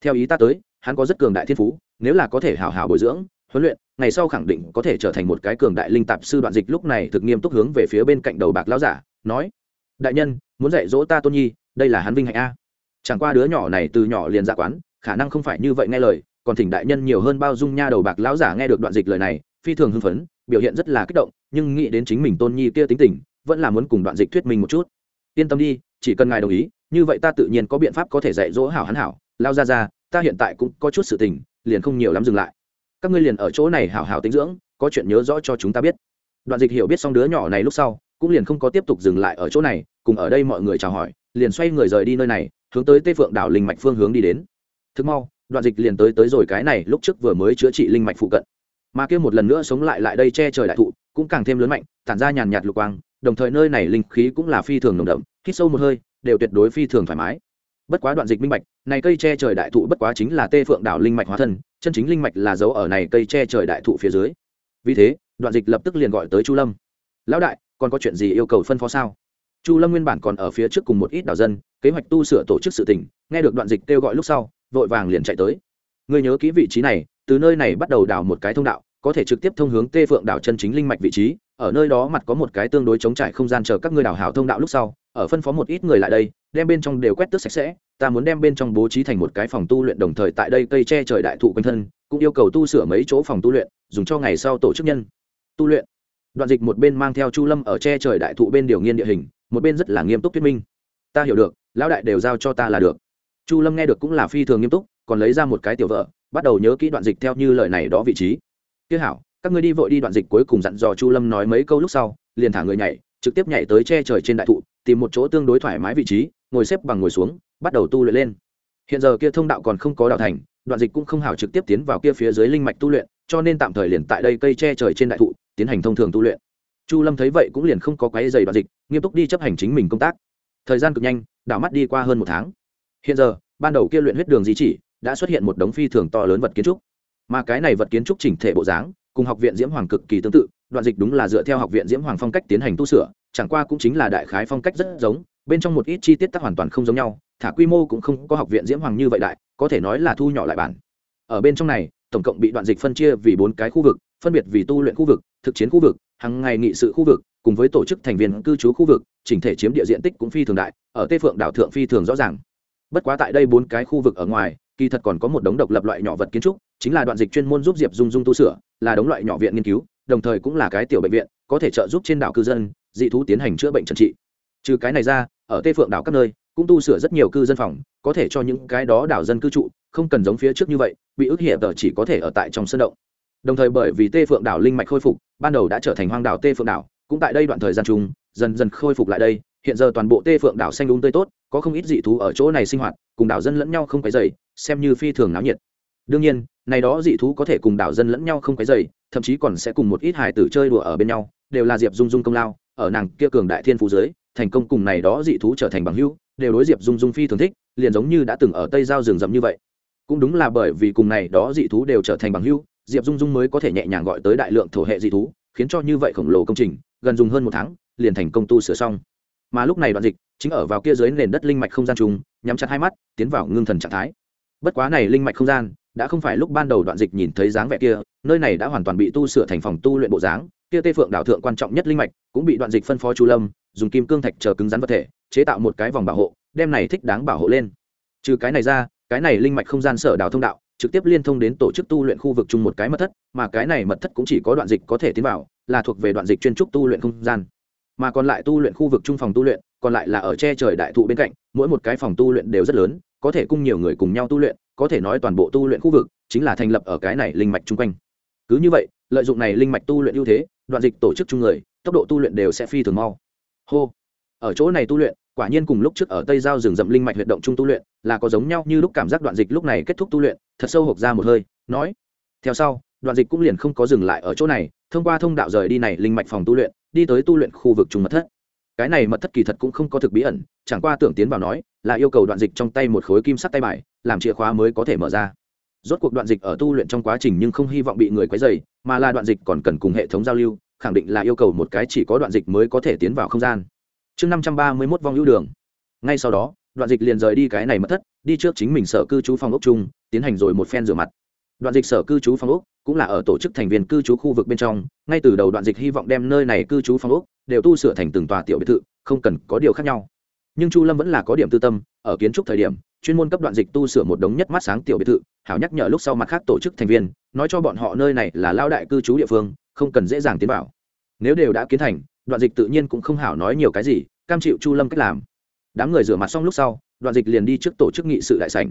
Theo ý ta tới, hắn có rất cường đại thiên phú, nếu là có thể hảo hảo bồi dưỡng, huấn luyện ngày sau khẳng định có thể trở thành một cái cường đại linh tạp sư đoạn dịch. Lúc này thực nghiêm túc hướng về phía bên cạnh đầu bạc lão giả, nói, đại nhân, muốn dạy dỗ ta tôn nhi, đây là hắn vinh hạnh a. Chẳng qua đứa nhỏ này từ nhỏ liền dạ quán, khả năng không phải như vậy nghe lời, còn thỉnh đại nhân nhiều hơn bao dung nha đầu bạc lão giả nghe được đoạn dịch lời này, phi thường hưng phấn, biểu hiện rất là kích động, nhưng nghĩ đến chính mình tôn nhi kia tính tình, vẫn là muốn cùng đoạn dịch thuyết minh một chút. Yên tâm đi, chỉ cần ngài đồng ý, như vậy ta tự nhiên có biện pháp có thể dạy dỗ hảo hắn hảo. Lao ra ra, ta hiện tại cũng có chút sự tình, liền không nhiều lắm dừng lại các ngươi liền ở chỗ này hảo hảo tính dưỡng, có chuyện nhớ rõ cho chúng ta biết. Đoạn dịch hiểu biết xong đứa nhỏ này lúc sau, cũng liền không có tiếp tục dừng lại ở chỗ này, cùng ở đây mọi người chào hỏi, liền xoay người rời đi nơi này, hướng tới tây phượng đảo linh mạch phương hướng đi đến. Thức mau, đoạn dịch liền tới tới rồi cái này lúc trước vừa mới chữa trị linh mạch phụ cận. Mà kia một lần nữa sống lại lại đây che trời đại thụ, cũng càng thêm lớn mạnh, tản ra nhàn nhạt lục quang, đồng thời nơi này linh khí cũng là phi thường nồng đậm, hít sâu một hơi, đều tuyệt đối phi thường thoải mái bất quá đoạn dịch minh mạch này cây che trời đại thụ bất quá chính là tê phượng đảo linh mạch hóa thân, chân chính linh mạch là dấu ở này cây che trời đại thụ phía dưới. Vì thế, đoạn dịch lập tức liền gọi tới chu lâm. Lão đại, còn có chuyện gì yêu cầu phân phó sao? Chu lâm nguyên bản còn ở phía trước cùng một ít đảo dân, kế hoạch tu sửa tổ chức sự tỉnh nghe được đoạn dịch kêu gọi lúc sau, vội vàng liền chạy tới. Ngươi nhớ kỹ vị trí này, từ nơi này bắt đầu đảo một cái thông đạo, có thể trực tiếp thông hướng tê phượng đảo chân chính linh mạch vị trí, ở nơi đó mặt có một cái tương đối chống trải không gian chờ các ngươi đảo hảo thông đạo lúc sau, ở phân phó một ít người lại đây đem bên trong đều quét tước sạch sẽ, ta muốn đem bên trong bố trí thành một cái phòng tu luyện, đồng thời tại đây cây che trời đại thụ quanh thân, cũng yêu cầu tu sửa mấy chỗ phòng tu luyện, dùng cho ngày sau tổ chức nhân. Tu luyện. Đoạn dịch một bên mang theo chu lâm ở che trời đại thụ bên điều nghiên địa hình, một bên rất là nghiêm túc thuyết minh. Ta hiểu được, lão đại đều giao cho ta là được. Chu lâm nghe được cũng là phi thường nghiêm túc, còn lấy ra một cái tiểu vợ, bắt đầu nhớ kỹ đoạn dịch theo như lời này đó vị trí. Tiếc hảo, các ngươi đi vội đi, đoạn dịch cuối cùng dặn dò chu lâm nói mấy câu lúc sau, liền thả người nhảy, trực tiếp nhảy tới che trời trên đại thụ, tìm một chỗ tương đối thoải mái vị trí ngồi xếp bằng ngồi xuống, bắt đầu tu luyện lên. Hiện giờ kia thông đạo còn không có đạo thành, đoạn dịch cũng không hảo trực tiếp tiến vào kia phía dưới linh mạch tu luyện, cho nên tạm thời liền tại đây cây che trời trên đại thụ, tiến hành thông thường tu luyện. Chu lâm thấy vậy cũng liền không có quái dày đoạn dịch, nghiêm túc đi chấp hành chính mình công tác. Thời gian cực nhanh, đảo mắt đi qua hơn một tháng. Hiện giờ, ban đầu kia luyện huyết đường di chỉ, đã xuất hiện một đống phi thường to lớn vật kiến trúc. Mà cái này vật kiến trúc chỉnh thể bộ dáng, cùng học viện diễm hoàng cực kỳ tương tự, đoạn dịch đúng là dựa theo học viện diễm hoàng phong cách tiến hành tu sửa, chẳng qua cũng chính là đại khái phong cách rất giống bên trong một ít chi tiết tác hoàn toàn không giống nhau, thả quy mô cũng không có học viện diễm hoàng như vậy đại, có thể nói là thu nhỏ lại bản. Ở bên trong này, tổng cộng bị đoạn dịch phân chia vì bốn cái khu vực, phân biệt vì tu luyện khu vực, thực chiến khu vực, hàng ngày nghị sự khu vực, cùng với tổ chức thành viên cư trú khu vực, chỉnh thể chiếm địa diện tích cũng phi thường đại, ở tây phượng đảo thượng phi thường rõ ràng. Bất quá tại đây bốn cái khu vực ở ngoài, kỳ thật còn có một đống độc lập loại nhỏ vật kiến trúc, chính là đoạn dịch chuyên môn giúp diệp dung dung tu sửa, là đống loại nhỏ viện nghiên cứu, đồng thời cũng là cái tiểu bệnh viện, có thể trợ giúp trên đảo cư dân, dị thú tiến hành chữa bệnh trần trị trừ cái này ra, ở tây phượng đảo các nơi, cũng tu sửa rất nhiều cư dân phòng, có thể cho những cái đó đảo dân cư trụ, không cần giống phía trước như vậy, bị ức hiệp tờ chỉ có thể ở tại trong sân động. Đồng thời bởi vì tê phượng đảo linh mạch khôi phục, ban đầu đã trở thành hoang đảo tê phượng đảo, cũng tại đây đoạn thời gian chung, dần dần khôi phục lại đây, hiện giờ toàn bộ tê phượng đảo xanh đúng tươi tốt, có không ít dị thú ở chỗ này sinh hoạt, cùng đảo dân lẫn nhau không phải dày xem như phi thường náo nhiệt. Đương nhiên, này đó dị thú có thể cùng đảo dân lẫn nhau không cái dày thậm chí còn sẽ cùng một ít hài tử chơi đùa ở bên nhau, đều là diệp dung dung công lao, ở nàng kia cường đại thiên phú giới thành công cùng này đó dị thú trở thành bằng hữu, đều đối diệp dung dung phi thường thích, liền giống như đã từng ở tây giao rừng rậm như vậy. Cũng đúng là bởi vì cùng này đó dị thú đều trở thành bằng hữu, diệp dung dung mới có thể nhẹ nhàng gọi tới đại lượng thổ hệ dị thú, khiến cho như vậy khổng lồ công trình, gần dùng hơn một tháng, liền thành công tu sửa xong. Mà lúc này đoạn dịch, chính ở vào kia dưới nền đất linh mạch không gian trùng nhắm chặt hai mắt, tiến vào ngưng thần trạng thái. Bất quá này linh mạch không gian đã không phải lúc ban đầu đoạn dịch nhìn thấy dáng vẻ kia, nơi này đã hoàn toàn bị tu sửa thành phòng tu luyện bộ dáng, kia tê phượng đảo thượng quan trọng nhất linh mạch cũng bị đoạn dịch phân phó chu lâm, dùng kim cương thạch chờ cứng rắn vật thể, chế tạo một cái vòng bảo hộ, đem này thích đáng bảo hộ lên. Trừ cái này ra, cái này linh mạch không gian sở đảo thông đạo, trực tiếp liên thông đến tổ chức tu luyện khu vực chung một cái mật thất, mà cái này mật thất cũng chỉ có đoạn dịch có thể tiến vào, là thuộc về đoạn dịch chuyên trúc tu luyện không gian. Mà còn lại tu luyện khu vực trung phòng tu luyện, còn lại là ở che trời đại thụ bên cạnh, mỗi một cái phòng tu luyện đều rất lớn có thể cung nhiều người cùng nhau tu luyện, có thể nói toàn bộ tu luyện khu vực chính là thành lập ở cái này linh mạch chung quanh. Cứ như vậy, lợi dụng này linh mạch tu luyện ưu thế, đoạn dịch tổ chức chung người, tốc độ tu luyện đều sẽ phi thường mau. Hô. Ở chỗ này tu luyện, quả nhiên cùng lúc trước ở tây giao rừng rậm linh mạch huyệt động chung tu luyện, là có giống nhau như lúc cảm giác đoạn dịch lúc này kết thúc tu luyện, thật sâu hộp ra một hơi, nói. Theo sau, đoạn dịch cũng liền không có dừng lại ở chỗ này, thông qua thông đạo rời đi này linh mạch phòng tu luyện, đi tới tu luyện khu vực trung mật thất. Cái này mật thất kỳ thật cũng không có thực bí ẩn, chẳng qua tưởng tiến vào nói là yêu cầu đoạn dịch trong tay một khối kim sắt tay bài, làm chìa khóa mới có thể mở ra. Rốt cuộc đoạn dịch ở tu luyện trong quá trình nhưng không hy vọng bị người quấy dày mà là đoạn dịch còn cần cùng hệ thống giao lưu, khẳng định là yêu cầu một cái chỉ có đoạn dịch mới có thể tiến vào không gian. Chương năm trăm ba mươi mốt vong hữu đường. Ngay sau đó, đoạn dịch liền rời đi cái này mất thất, đi trước chính mình sở cư trú phòng ốc chung, tiến hành rồi một phen rửa mặt. Đoạn dịch sở cư trú phòng ốc cũng là ở tổ chức thành viên cư trú khu vực bên trong, ngay từ đầu đoạn dịch hy vọng đem nơi này cư trú phòng ốc đều tu sửa thành từng tòa tiểu biệt thự, không cần có điều khác nhau nhưng chu lâm vẫn là có điểm tư tâm, ở kiến trúc thời điểm, chuyên môn cấp đoạn dịch tu sửa một đống nhất mắt sáng tiểu biệt thự, hảo nhắc nhở lúc sau mặt khác tổ chức thành viên, nói cho bọn họ nơi này là lao đại cư trú địa phương, không cần dễ dàng tiến vào. Nếu đều đã kiến thành, đoạn dịch tự nhiên cũng không hảo nói nhiều cái gì, cam chịu chu lâm cách làm. Đám người rửa mặt xong lúc sau, đoạn dịch liền đi trước tổ chức nghị sự đại sảnh.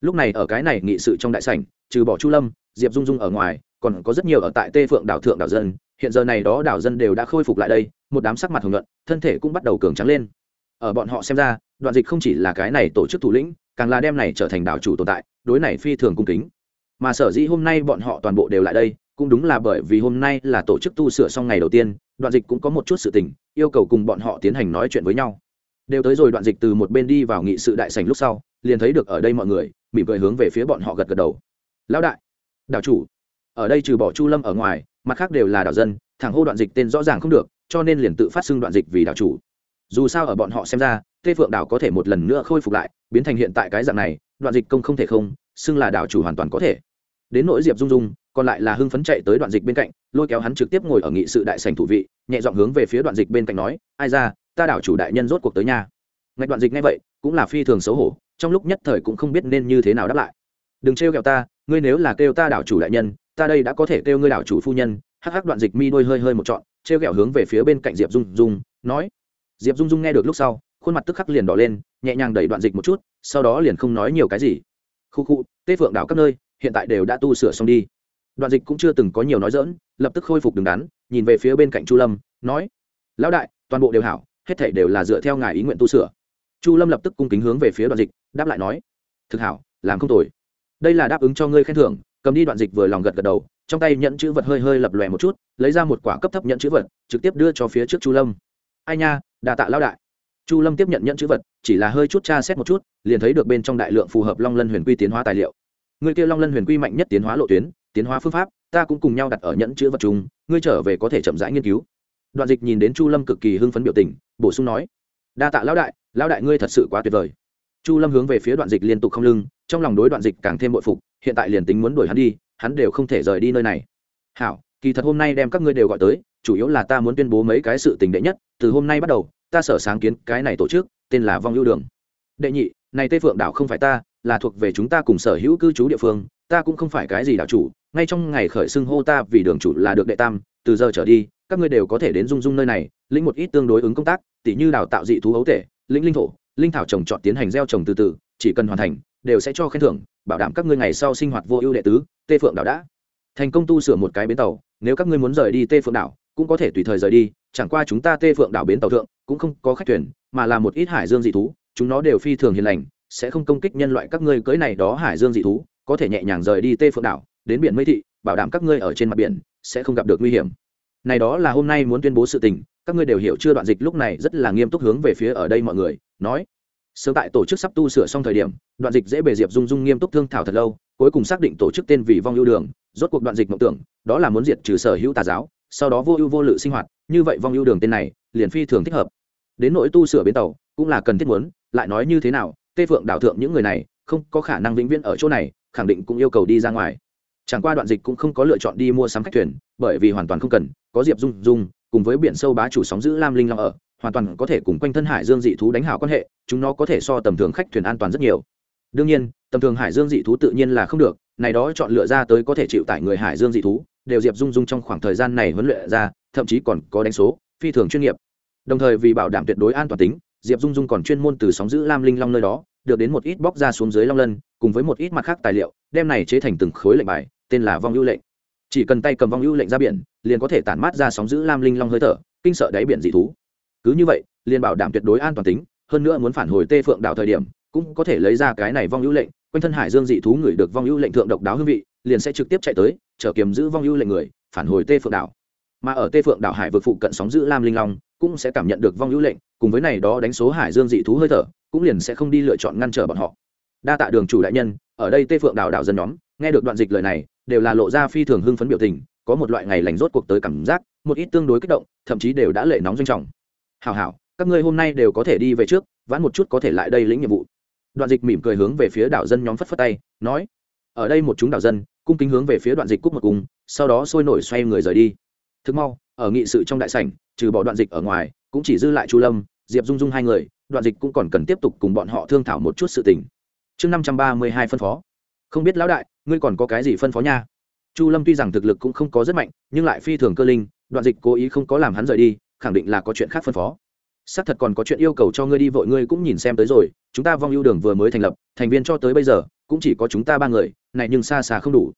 Lúc này ở cái này nghị sự trong đại sảnh, trừ bỏ chu lâm, diệp dung dung ở ngoài, còn có rất nhiều ở tại tê phượng đảo thượng đảo dân. Hiện giờ này đó đảo dân đều đã khôi phục lại đây, một đám sắc mặt hồng nhuận, thân thể cũng bắt đầu cường trắng lên ở bọn họ xem ra, đoạn dịch không chỉ là cái này tổ chức thủ lĩnh, càng là đem này trở thành đảo chủ tồn tại, đối này phi thường cung kính. Mà sở dĩ hôm nay bọn họ toàn bộ đều lại đây, cũng đúng là bởi vì hôm nay là tổ chức tu sửa xong ngày đầu tiên, đoạn dịch cũng có một chút sự tình, yêu cầu cùng bọn họ tiến hành nói chuyện với nhau. Đều tới rồi đoạn dịch từ một bên đi vào nghị sự đại sành lúc sau, liền thấy được ở đây mọi người, mỉm cười hướng về phía bọn họ gật gật đầu. Lão đại, đảo chủ, ở đây trừ bỏ chu lâm ở ngoài, mặt khác đều là đảo dân thẳng hô đoạn dịch tên rõ ràng không được, cho nên liền tự phát xưng đoạn dịch vì đảo chủ dù sao ở bọn họ xem ra, tê phượng đảo có thể một lần nữa khôi phục lại, biến thành hiện tại cái dạng này, đoạn dịch công không thể không, xưng là đảo chủ hoàn toàn có thể. Đến nỗi diệp dung dung, còn lại là hưng phấn chạy tới đoạn dịch bên cạnh, lôi kéo hắn trực tiếp ngồi ở nghị sự đại sành thủ vị, nhẹ dọn hướng về phía đoạn dịch bên cạnh nói, ai ra, ta đảo chủ đại nhân rốt cuộc tới nhà. Ngạch đoạn dịch ngay vậy, cũng là phi thường xấu hổ, trong lúc nhất thời cũng không biết nên như thế nào đáp lại. Đừng trêu kẹo ta, ngươi nếu là kêu ta đảo chủ đại nhân, ta đây đã có thể kêu ngươi đảo chủ phu nhân. Hắc hắc đoạn dịch mi đôi hơi hơi một trọn, trêu kẹo hướng về phía bên cạnh diệp dung dung, nói diệp dung dung nghe được lúc sau, khuôn mặt tức khắc liền đỏ lên, nhẹ nhàng đẩy đoạn dịch một chút, sau đó liền không nói nhiều cái gì. Khu khu, tê phượng đảo các nơi, hiện tại đều đã tu sửa xong đi. Đoạn dịch cũng chưa từng có nhiều nói dỡn, lập tức khôi phục đứng đắn, nhìn về phía bên cạnh chu lâm, nói, lão đại, toàn bộ đều hảo, hết thể đều là dựa theo ngài ý nguyện tu sửa. Chu lâm lập tức cung kính hướng về phía đoạn dịch, đáp lại nói, thực hảo, làm không tồi. Đây là đáp ứng cho ngươi khen thưởng, cầm đi đoạn dịch vừa lòng gật gật đầu, trong tay nhận chữ vật hơi hơi lập lòe một chút, lấy ra một quả cấp thấp nhận chữ vật, trực tiếp đưa cho phía trước chu lâm ai nha đà tạ lao đại. Chu lâm tiếp nhận nhận chữ vật, chỉ là hơi chút tra xét một chút, liền thấy được bên trong đại lượng phù hợp long lân huyền quy tiến hóa tài liệu. Người kia long lân huyền quy mạnh nhất tiến hóa lộ tuyến, tiến hóa phương pháp, ta cũng cùng nhau đặt ở nhẫn chữ vật chúng ngươi trở về có thể chậm rãi nghiên cứu. Đoạn dịch nhìn đến chu lâm cực kỳ hưng phấn biểu tình, bổ sung nói, đa tạ lão đại lão đại ngươi thật sự quá tuyệt vời. Chu lâm hướng về phía đoạn dịch liên tục không lưng, trong lòng đối đoạn dịch càng thêm bội phục, hiện tại liền tính muốn đuổi hắn đi, hắn đều không thể rời đi nơi này. Hảo kỳ thật hôm nay đem các ngươi đều gọi tới, chủ yếu là ta muốn tuyên bố mấy cái sự tình đệ nhất, từ hôm nay bắt đầu, ta sở sáng kiến cái này tổ chức, tên là vong ưu đường. Đệ nhị, này tây phượng đảo không phải ta, là thuộc về chúng ta cùng sở hữu cư trú địa phương, ta cũng không phải cái gì đảo chủ, ngay trong ngày khởi xưng hô ta vì đường chủ là được đệ tam, từ giờ trở đi, các ngươi đều có thể đến dung dung nơi này, lĩnh một ít tương đối ứng công tác, tỉ như đào tạo dị thú ấu thể lĩnh linh thổ, linh thảo trồng chọn tiến hành gieo trồng từ từ, chỉ cần hoàn thành, đều sẽ cho khen thưởng, bảo đảm các ngươi ngày sau sinh hoạt vô ưu đệ tứ, tê phượng đảo đã thành công tu sửa một cái bến tàu, nếu các ngươi muốn rời đi tê phượng đảo, cũng có thể tùy thời rời đi, chẳng qua chúng ta tê phượng đảo bến tàu thượng, cũng không có khách thuyền, mà là một ít hải dương dị thú, chúng nó đều phi thường hiền lành, sẽ không công kích nhân loại các ngươi cưới này đó hải dương dị thú, có thể nhẹ nhàng rời đi tê phượng đảo, đến biển mây thị, bảo đảm các ngươi ở trên mặt biển, sẽ không gặp được nguy hiểm. Này đó là hôm nay muốn tuyên bố sự tình, các ngươi đều hiểu chưa? Đoạn dịch lúc này rất là nghiêm túc hướng về phía ở đây mọi người, nói. Sớm tại tổ chức sắp tu sửa xong thời điểm, đoạn dịch dễ bề diệp dung dung nghiêm túc thương thảo thật lâu cuối cùng xác định tổ chức tên vì vong ưu đường, rốt cuộc đoạn dịch mộng tưởng, đó là muốn diệt trừ sở hữu tà giáo, sau đó vô ưu vô lự sinh hoạt, như vậy vong ưu đường tên này, liền phi thường thích hợp. Đến nỗi tu sửa bến tàu, cũng là cần thiết muốn, lại nói như thế nào, tê phượng đảo thượng những người này, không có khả năng vĩnh viễn ở chỗ này, khẳng định cũng yêu cầu đi ra ngoài. Chẳng qua đoạn dịch cũng không có lựa chọn đi mua sắm khách thuyền, bởi vì hoàn toàn không cần, có diệp dung dung, cùng với biển sâu bá chủ sóng giữ lam linh long ở, hoàn toàn có thể cùng quanh thân hải dương dị thú đánh hảo quan hệ, chúng nó có thể so tầm thường khách thuyền an toàn rất nhiều. Đương nhiên tầm thường hải dương dị thú tự nhiên là không được, này đó chọn lựa ra tới có thể chịu tải người hải dương dị thú, đều diệp dung dung trong khoảng thời gian này huấn luyện ra, thậm chí còn có đánh số, phi thường chuyên nghiệp. Đồng thời vì bảo đảm tuyệt đối an toàn tính, diệp dung dung còn chuyên môn từ sóng giữ lam linh long nơi đó, được đến một ít bóc ra xuống dưới long lân, cùng với một ít mặt khác tài liệu, đem này chế thành từng khối lệnh bài, tên là vong ưu lệnh. Chỉ cần tay cầm vong ưu lệnh ra biển, liền có thể tản mát ra sóng giữ lam linh long hơi thở, kinh sợ đáy biển dị thú. Cứ như vậy, liền bảo đảm tuyệt đối an toàn tính, hơn nữa muốn phản hồi tê phượng đảo thời điểm, cũng có thể lấy ra cái này vong ưu lệnh quanh thân hải dương dị thú người được vong ưu lệnh thượng độc đáo hương vị, liền sẽ trực tiếp chạy tới, trở kiềm giữ vong ưu lệnh người, phản hồi tê phượng đảo. Mà ở tê phượng đảo hải vực phụ cận sóng giữ lam linh long, cũng sẽ cảm nhận được vong ưu lệnh, cùng với này đó đánh số hải dương dị thú hơi thở, cũng liền sẽ không đi lựa chọn ngăn trở bọn họ. Đa tạ đường chủ đại nhân, ở đây tê phượng đảo đảo dân nhóm, nghe được đoạn dịch lời này, đều là lộ ra phi thường hưng phấn biểu tình, có một loại ngày lành rốt cuộc tới cảm giác, một ít tương đối kích động, thậm chí đều đã lệ nóng doanh trọng. Hào hảo, các ngươi hôm nay đều có thể đi về trước, vãn một chút có thể lại đây lĩnh nhiệm vụ đoạn dịch mỉm cười hướng về phía đảo dân nhóm phất phất tay, nói, ở đây một chúng đảo dân, cung kính hướng về phía đoạn dịch cúc một cung, sau đó sôi nổi xoay người rời đi. Thực mau, ở nghị sự trong đại sảnh, trừ bỏ đoạn dịch ở ngoài, cũng chỉ dư lại chu lâm, diệp dung dung hai người, đoạn dịch cũng còn cần tiếp tục cùng bọn họ thương thảo một chút sự tình. Chương năm trăm ba mươi hai phân phó. Không biết lão đại, ngươi còn có cái gì phân phó nha? Chu lâm tuy rằng thực lực cũng không có rất mạnh, nhưng lại phi thường cơ linh, đoạn dịch cố ý không có làm hắn rời đi, khẳng định là có chuyện khác phân phó xác thật còn có chuyện yêu cầu cho ngươi đi, vội ngươi cũng nhìn xem tới rồi, chúng ta vong ưu đường vừa mới thành lập, thành viên cho tới bây giờ, cũng chỉ có chúng ta ba người, này nhưng xa xa không đủ.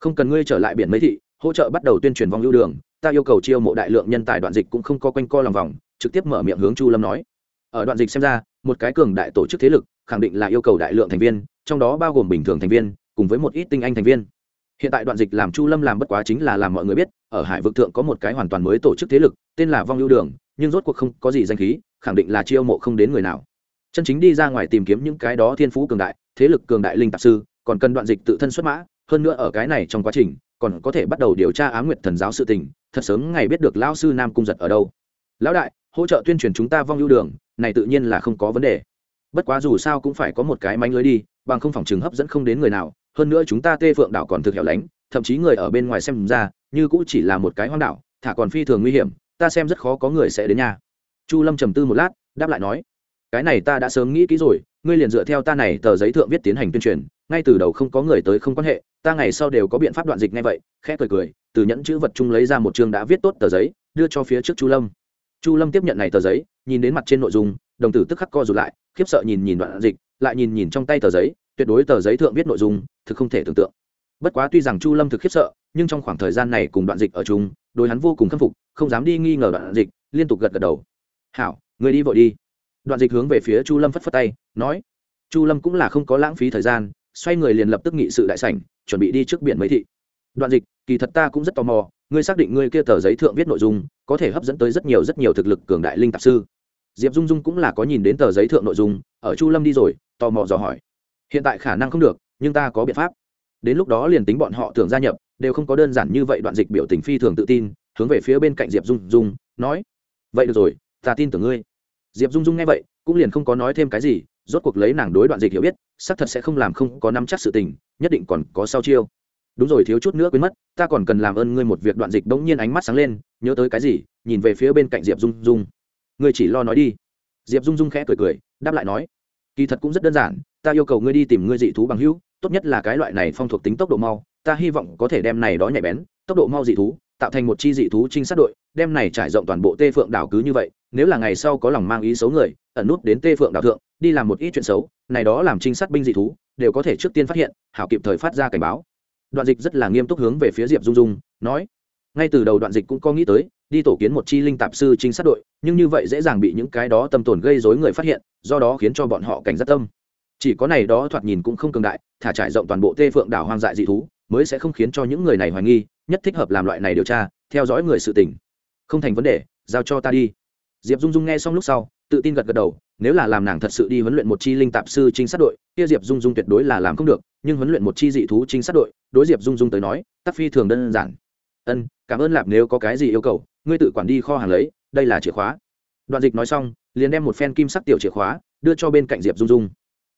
Không cần ngươi trở lại biển mấy thị, hỗ trợ bắt đầu tuyên truyền vong ưu đường, ta yêu cầu chiêu mộ đại lượng nhân tài đoạn dịch cũng không có quanh co lòng vòng, trực tiếp mở miệng hướng chu lâm nói. Ở đoạn dịch xem ra, một cái cường đại tổ chức thế lực, khẳng định là yêu cầu đại lượng thành viên, trong đó bao gồm bình thường thành viên, cùng với một ít tinh anh thành viên. Hiện tại đoạn dịch làm chu lâm làm bất quá chính là làm mọi người biết, ở hải vực thượng có một cái hoàn toàn mới tổ chức thế lực, tên là vong ưu đường nhưng rốt cuộc không có gì danh khí, khẳng định là chiêu mộ không đến người nào. Chân chính đi ra ngoài tìm kiếm những cái đó thiên phú cường đại, thế lực cường đại linh tạp sư, còn cần đoạn dịch tự thân xuất mã, hơn nữa ở cái này trong quá trình, còn có thể bắt đầu điều tra á nguyệt thần giáo sự tình, thật sớm ngày biết được lão sư nam cung giật ở đâu. Lão đại, hỗ trợ tuyên truyền chúng ta vong ưu đường, này tự nhiên là không có vấn đề. Bất quá dù sao cũng phải có một cái mánh lưới đi, bằng không phòng trường hấp dẫn không đến người nào, hơn nữa chúng ta tê phượng đảo còn thực hẻo lánh, thậm chí người ở bên ngoài xem ra, như cũng chỉ là một cái hoang đảo, thả còn phi thường nguy hiểm ta xem rất khó có người sẽ đến nhà. Chu lâm trầm tư một lát, đáp lại nói, cái này ta đã sớm nghĩ kỹ rồi, ngươi liền dựa theo ta này tờ giấy thượng viết tiến hành tuyên truyền, ngay từ đầu không có người tới không quan hệ, ta ngày sau đều có biện pháp đoạn dịch ngay vậy, khẽ cười cười, từ nhẫn chữ vật chung lấy ra một chương đã viết tốt tờ giấy, đưa cho phía trước chu lâm. Chu lâm tiếp nhận này tờ giấy, nhìn đến mặt trên nội dung, đồng tử tức khắc co rụt lại, khiếp sợ nhìn nhìn đoạn dịch, lại nhìn nhìn trong tay tờ giấy, tuyệt đối tờ giấy thượng viết nội dung, thực không thể tưởng tượng. Bất quá tuy rằng chu lâm thực khiếp sợ, nhưng trong khoảng thời gian này cùng đoạn dịch ở chung đối hắn vô cùng khâm phục, không dám đi nghi ngờ đoạn dịch, liên tục gật gật đầu. Hảo, người đi vội đi. Đoạn dịch hướng về phía chu lâm phất phất tay, nói, chu lâm cũng là không có lãng phí thời gian, xoay người liền lập tức nghị sự đại sảnh, chuẩn bị đi trước biển mấy thị. Đoạn dịch, kỳ thật ta cũng rất tò mò, ngươi xác định ngươi kia tờ giấy thượng viết nội dung, có thể hấp dẫn tới rất nhiều rất nhiều thực lực cường đại linh tạp sư. Diệp dung dung cũng là có nhìn đến tờ giấy thượng nội dung, ở chu lâm đi rồi, tò mò dò hỏi, hiện tại khả năng không được, nhưng ta có biện pháp. Đến lúc đó liền tính bọn họ tưởng gia nhập đều không có đơn giản như vậy đoạn dịch biểu tình phi thường tự tin, hướng về phía bên cạnh diệp dung dung, nói, vậy được rồi, ta tin tưởng ngươi. Diệp dung dung nghe vậy, cũng liền không có nói thêm cái gì, rốt cuộc lấy nàng đối đoạn dịch hiểu biết, xác thật sẽ không làm không có nắm chắc sự tình, nhất định còn có sau chiêu. Đúng rồi, thiếu chút nữa quên mất, ta còn cần làm ơn ngươi một việc. Đoạn dịch bỗng nhiên ánh mắt sáng lên, nhớ tới cái gì, nhìn về phía bên cạnh diệp dung dung. Ngươi chỉ lo nói đi. Diệp dung dung khẽ cười cười, đáp lại nói, kỳ thật cũng rất đơn giản, ta yêu cầu ngươi đi tìm ngươi dị thú bằng hữu tốt nhất là cái loại này phong thuộc tính tốc độ mau, ta hy vọng có thể đem này đó nhạy bén, tốc độ mau dị thú, tạo thành một chi dị thú trinh sát đội, đem này trải rộng toàn bộ tê phượng đảo cứ như vậy, nếu là ngày sau có lòng mang ý xấu người, ẩn nút đến tê phượng đảo thượng, đi làm một ít chuyện xấu, này đó làm trinh sát binh dị thú, đều có thể trước tiên phát hiện, hảo kịp thời phát ra cảnh báo. Đoạn dịch rất là nghiêm túc hướng về phía diệp dung dung, nói, ngay từ đầu đoạn dịch cũng có nghĩ tới, đi tổ kiến một chi linh tạp sư trinh sát đội, nhưng như vậy dễ dàng bị những cái đó tâm tổn gây dối người phát hiện, do đó khiến cho bọn họ cảnh giác tâm chỉ có này đó thoạt nhìn cũng không cường đại, thả trải rộng toàn bộ tê phượng đảo hoang dại dị thú, mới sẽ không khiến cho những người này hoài nghi, nhất thích hợp làm loại này điều tra, theo dõi người sự tình. Không thành vấn đề, giao cho ta đi. Diệp dung dung nghe xong lúc sau, tự tin gật gật đầu, nếu là làm nàng thật sự đi huấn luyện một chi linh tạp sư trinh sát đội, kia diệp dung dung tuyệt đối là làm không được, nhưng huấn luyện một chi dị thú trinh sát đội, đối diệp dung dung tới nói tắc phi thường đơn giản. Ân, cảm ơn lạp nếu có cái gì yêu cầu, ngươi tự quản đi kho hàng lấy, đây là chìa khóa. Đoạn dịch nói xong, liền đem một phen kim sắc tiểu chìa khóa, đưa cho bên cạnh diệp dung dung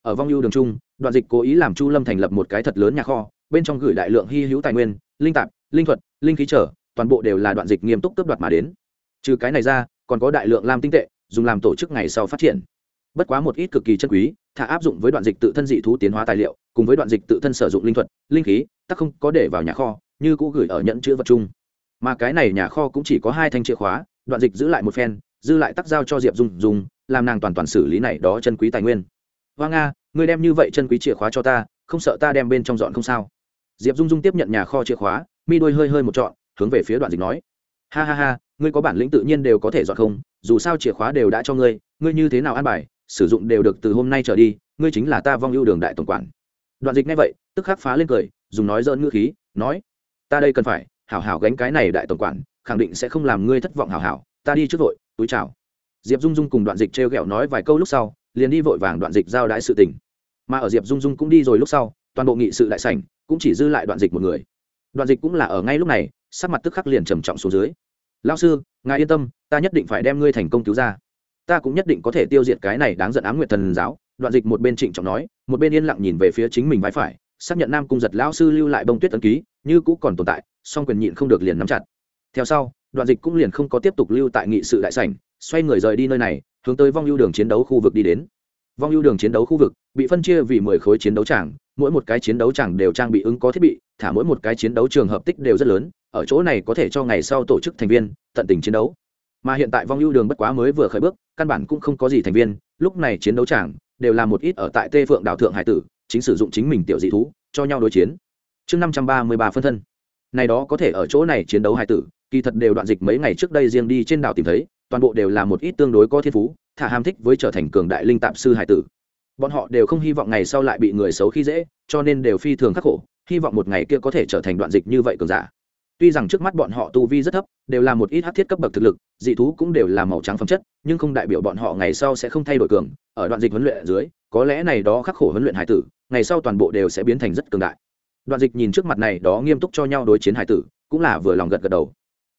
ở vong ưu đường trung đoạn dịch cố ý làm chu lâm thành lập một cái thật lớn nhà kho, bên trong gửi đại lượng hy hữu tài nguyên, linh tạp, linh thuật, linh khí trở, toàn bộ đều là đoạn dịch nghiêm túc cướp đoạt mà đến. Trừ cái này ra, còn có đại lượng lam tinh tệ, dùng làm tổ chức ngày sau phát triển. Bất quá một ít cực kỳ chân quý, thả áp dụng với đoạn dịch tự thân dị thú tiến hóa tài liệu, cùng với đoạn dịch tự thân sử dụng linh thuật, linh khí tắc không có để vào nhà kho, như cũ gửi ở nhận chữ vật chung. Mà cái này nhà kho cũng chỉ có hai thanh chìa khóa, đoạn dịch giữ lại một phen, dư lại tắc giao cho diệp dung dùng làm nàng toàn toàn xử lý này đó chân quý tài nguyên hoa nga, ngươi đem như vậy chân quý chìa khóa cho ta, không sợ ta đem bên trong dọn không sao? Diệp dung dung tiếp nhận nhà kho chìa khóa, mi đôi hơi hơi một trọn, hướng về phía đoạn dịch nói. Ha ha ha, ngươi có bản lĩnh tự nhiên đều có thể dọn không, dù sao chìa khóa đều đã cho ngươi ngươi như thế nào an bài, sử dụng đều được từ hôm nay trở đi, ngươi chính là ta vong ưu đường đại tổng quản. Đoạn dịch ngay vậy, tức khắc phá lên cười, dùng nói dỡn ngữ khí, nói, ta đây cần phải, hảo hảo gánh cái này đại tổng quản, khẳng định sẽ không làm ngươi thất vọng hảo hảo, ta đi trước vội, túi chào. Diệp dung dung cùng đoạn dịch t r e o g ẹ o nói vài câu lúc sau liền đi vội vàng đoạn dịch giao đãi sự tình. Mà ở diệp dung dung cũng đi rồi lúc sau, toàn bộ nghị sự đại sảnh cũng chỉ dư lại đoạn dịch một người. Đoạn dịch cũng là ở ngay lúc này, sắc mặt tức khắc liền trầm trọng xuống dưới. Lao sư, ngài yên tâm, ta nhất định phải đem ngươi thành công cứu ra. Ta cũng nhất định có thể tiêu diệt cái này đáng giận ám nguyệt thần giáo. Đoạn dịch một bên trịnh trọng nói, một bên yên lặng nhìn về phía chính mình vai phải, xác nhận nam cung giật lão sư lưu lại bông tuyết ấn ký, như cũ còn tồn tại, song quyền nhịn không được liền nắm chặt. Theo sau, đoạn dịch cũng liền không có tiếp tục lưu tại nghị sự đại sảnh, xoay người rời đi nơi này hướng tới vong ưu đường chiến đấu khu vực đi đến. Vong ưu đường chiến đấu khu vực, bị phân chia vì mười khối chiến đấu tràng, mỗi một cái chiến đấu tràng đều trang bị ứng có thiết bị, thả mỗi một cái chiến đấu trường hợp tích đều rất lớn, ở chỗ này có thể cho ngày sau tổ chức thành viên, tận tình chiến đấu. Mà hiện tại vong ưu đường bất quá mới vừa khởi bước, căn bản cũng không có gì thành viên, lúc này chiến đấu tràng đều là một ít ở tại tê phượng đảo thượng hải tử, chính sử dụng chính mình tiểu dị thú, cho nhau đối chiến. Chương năm trăm ba mươi ba phân thân. Này đó có thể ở chỗ này chiến đấu hải tử, kỳ thật đều đoạn dịch mấy ngày trước đây riêng đi trên đảo tìm thấy toàn bộ đều là một ít tương đối có thiên phú, thả ham thích với trở thành cường đại linh tạp sư hải tử. Bọn họ đều không hy vọng ngày sau lại bị người xấu khi dễ, cho nên đều phi thường khắc khổ, hy vọng một ngày kia có thể trở thành đoạn dịch như vậy cường giả. Tuy rằng trước mắt bọn họ tu vi rất thấp, đều là một ít hát thiết cấp bậc thực lực, dị thú cũng đều là màu trắng phẩm chất, nhưng không đại biểu bọn họ ngày sau sẽ không thay đổi cường, ở đoạn dịch huấn luyện ở dưới, có lẽ này đó khắc khổ huấn luyện hải tử, ngày sau toàn bộ đều sẽ biến thành rất cường đại. Đoạn dịch nhìn trước mặt này đó nghiêm túc cho nhau đối chiến hải tử, cũng là vừa lòng gật gật đầu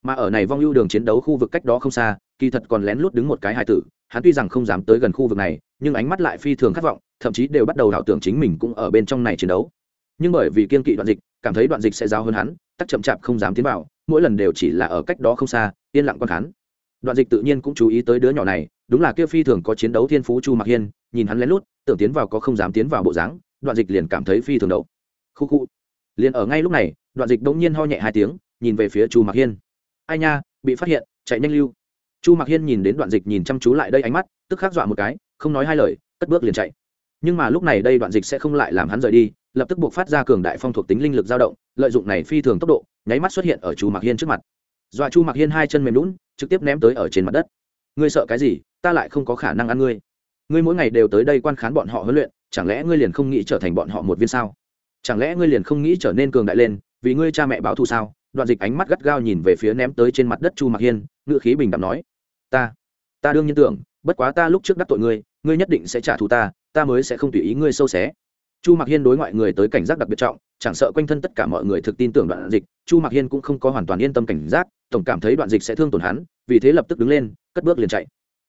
mà ở này vong ưu đường chiến đấu khu vực cách đó không xa, kỳ thật còn lén lút đứng một cái hài tử, hắn tuy rằng không dám tới gần khu vực này, nhưng ánh mắt lại phi thường khát vọng, thậm chí đều bắt đầu đảo tưởng chính mình cũng ở bên trong này chiến đấu. Nhưng bởi vì kiên kỵ đoạn dịch, cảm thấy đoạn dịch sẽ giao hơn hắn, tắc chậm chạp không dám tiến vào, mỗi lần đều chỉ là ở cách đó không xa, yên lặng quan khán. Đoạn dịch tự nhiên cũng chú ý tới đứa nhỏ này, đúng là kia phi thường có chiến đấu thiên phú chu mặc hiên, nhìn hắn lén lút, tưởng tiến vào có không dám tiến vào bộ dáng, đoạn dịch liền cảm thấy phi thường đậu. Khu khu. Liền ở ngay lúc này, đoạn dịch đống nhiên ho nhẹ hai tiếng, nhìn về phía chu mặc hiên ai nha, bị phát hiện, chạy nhanh lưu. Chu mặc hiên nhìn đến đoạn dịch nhìn chăm chú lại đây ánh mắt, tức khắc dọa một cái, không nói hai lời, cất bước liền chạy. Nhưng mà lúc này đây đoạn dịch sẽ không lại làm hắn rời đi, lập tức buộc phát ra cường đại phong thuộc tính linh lực dao động, lợi dụng này phi thường tốc độ, nháy mắt xuất hiện ở chu mặc hiên trước mặt. Dọa chu mặc hiên hai chân mềm lún trực tiếp ném tới ở trên mặt đất. Ngươi sợ cái gì? Ta lại không có khả năng ăn ngươi. Ngươi mỗi ngày đều tới đây quan khán bọn họ huấn luyện, chẳng lẽ ngươi liền không nghĩ trở thành bọn họ một viên sao? Chẳng lẽ ngươi liền không nghĩ trở nên cường đại lên, vì ngươi cha mẹ báo thù sao? Đoạn dịch ánh mắt gắt gao nhìn về phía ném tới trên mặt đất chu mặc hiên ngự khí bình đẳng nói, ta ta đương nhiên tưởng, bất quá ta lúc trước đắc tội ngươi ngươi nhất định sẽ trả thù ta ta mới sẽ không tùy ý ngươi sâu xé. Chu mặc hiên đối ngoại người tới cảnh giác đặc biệt trọng, chẳng sợ quanh thân tất cả mọi người thực tin tưởng đoạn dịch, chu mặc hiên cũng không có hoàn toàn yên tâm cảnh giác, tổng cảm thấy đoạn dịch sẽ thương tổn hắn, vì thế lập tức đứng lên, cất bước liền chạy.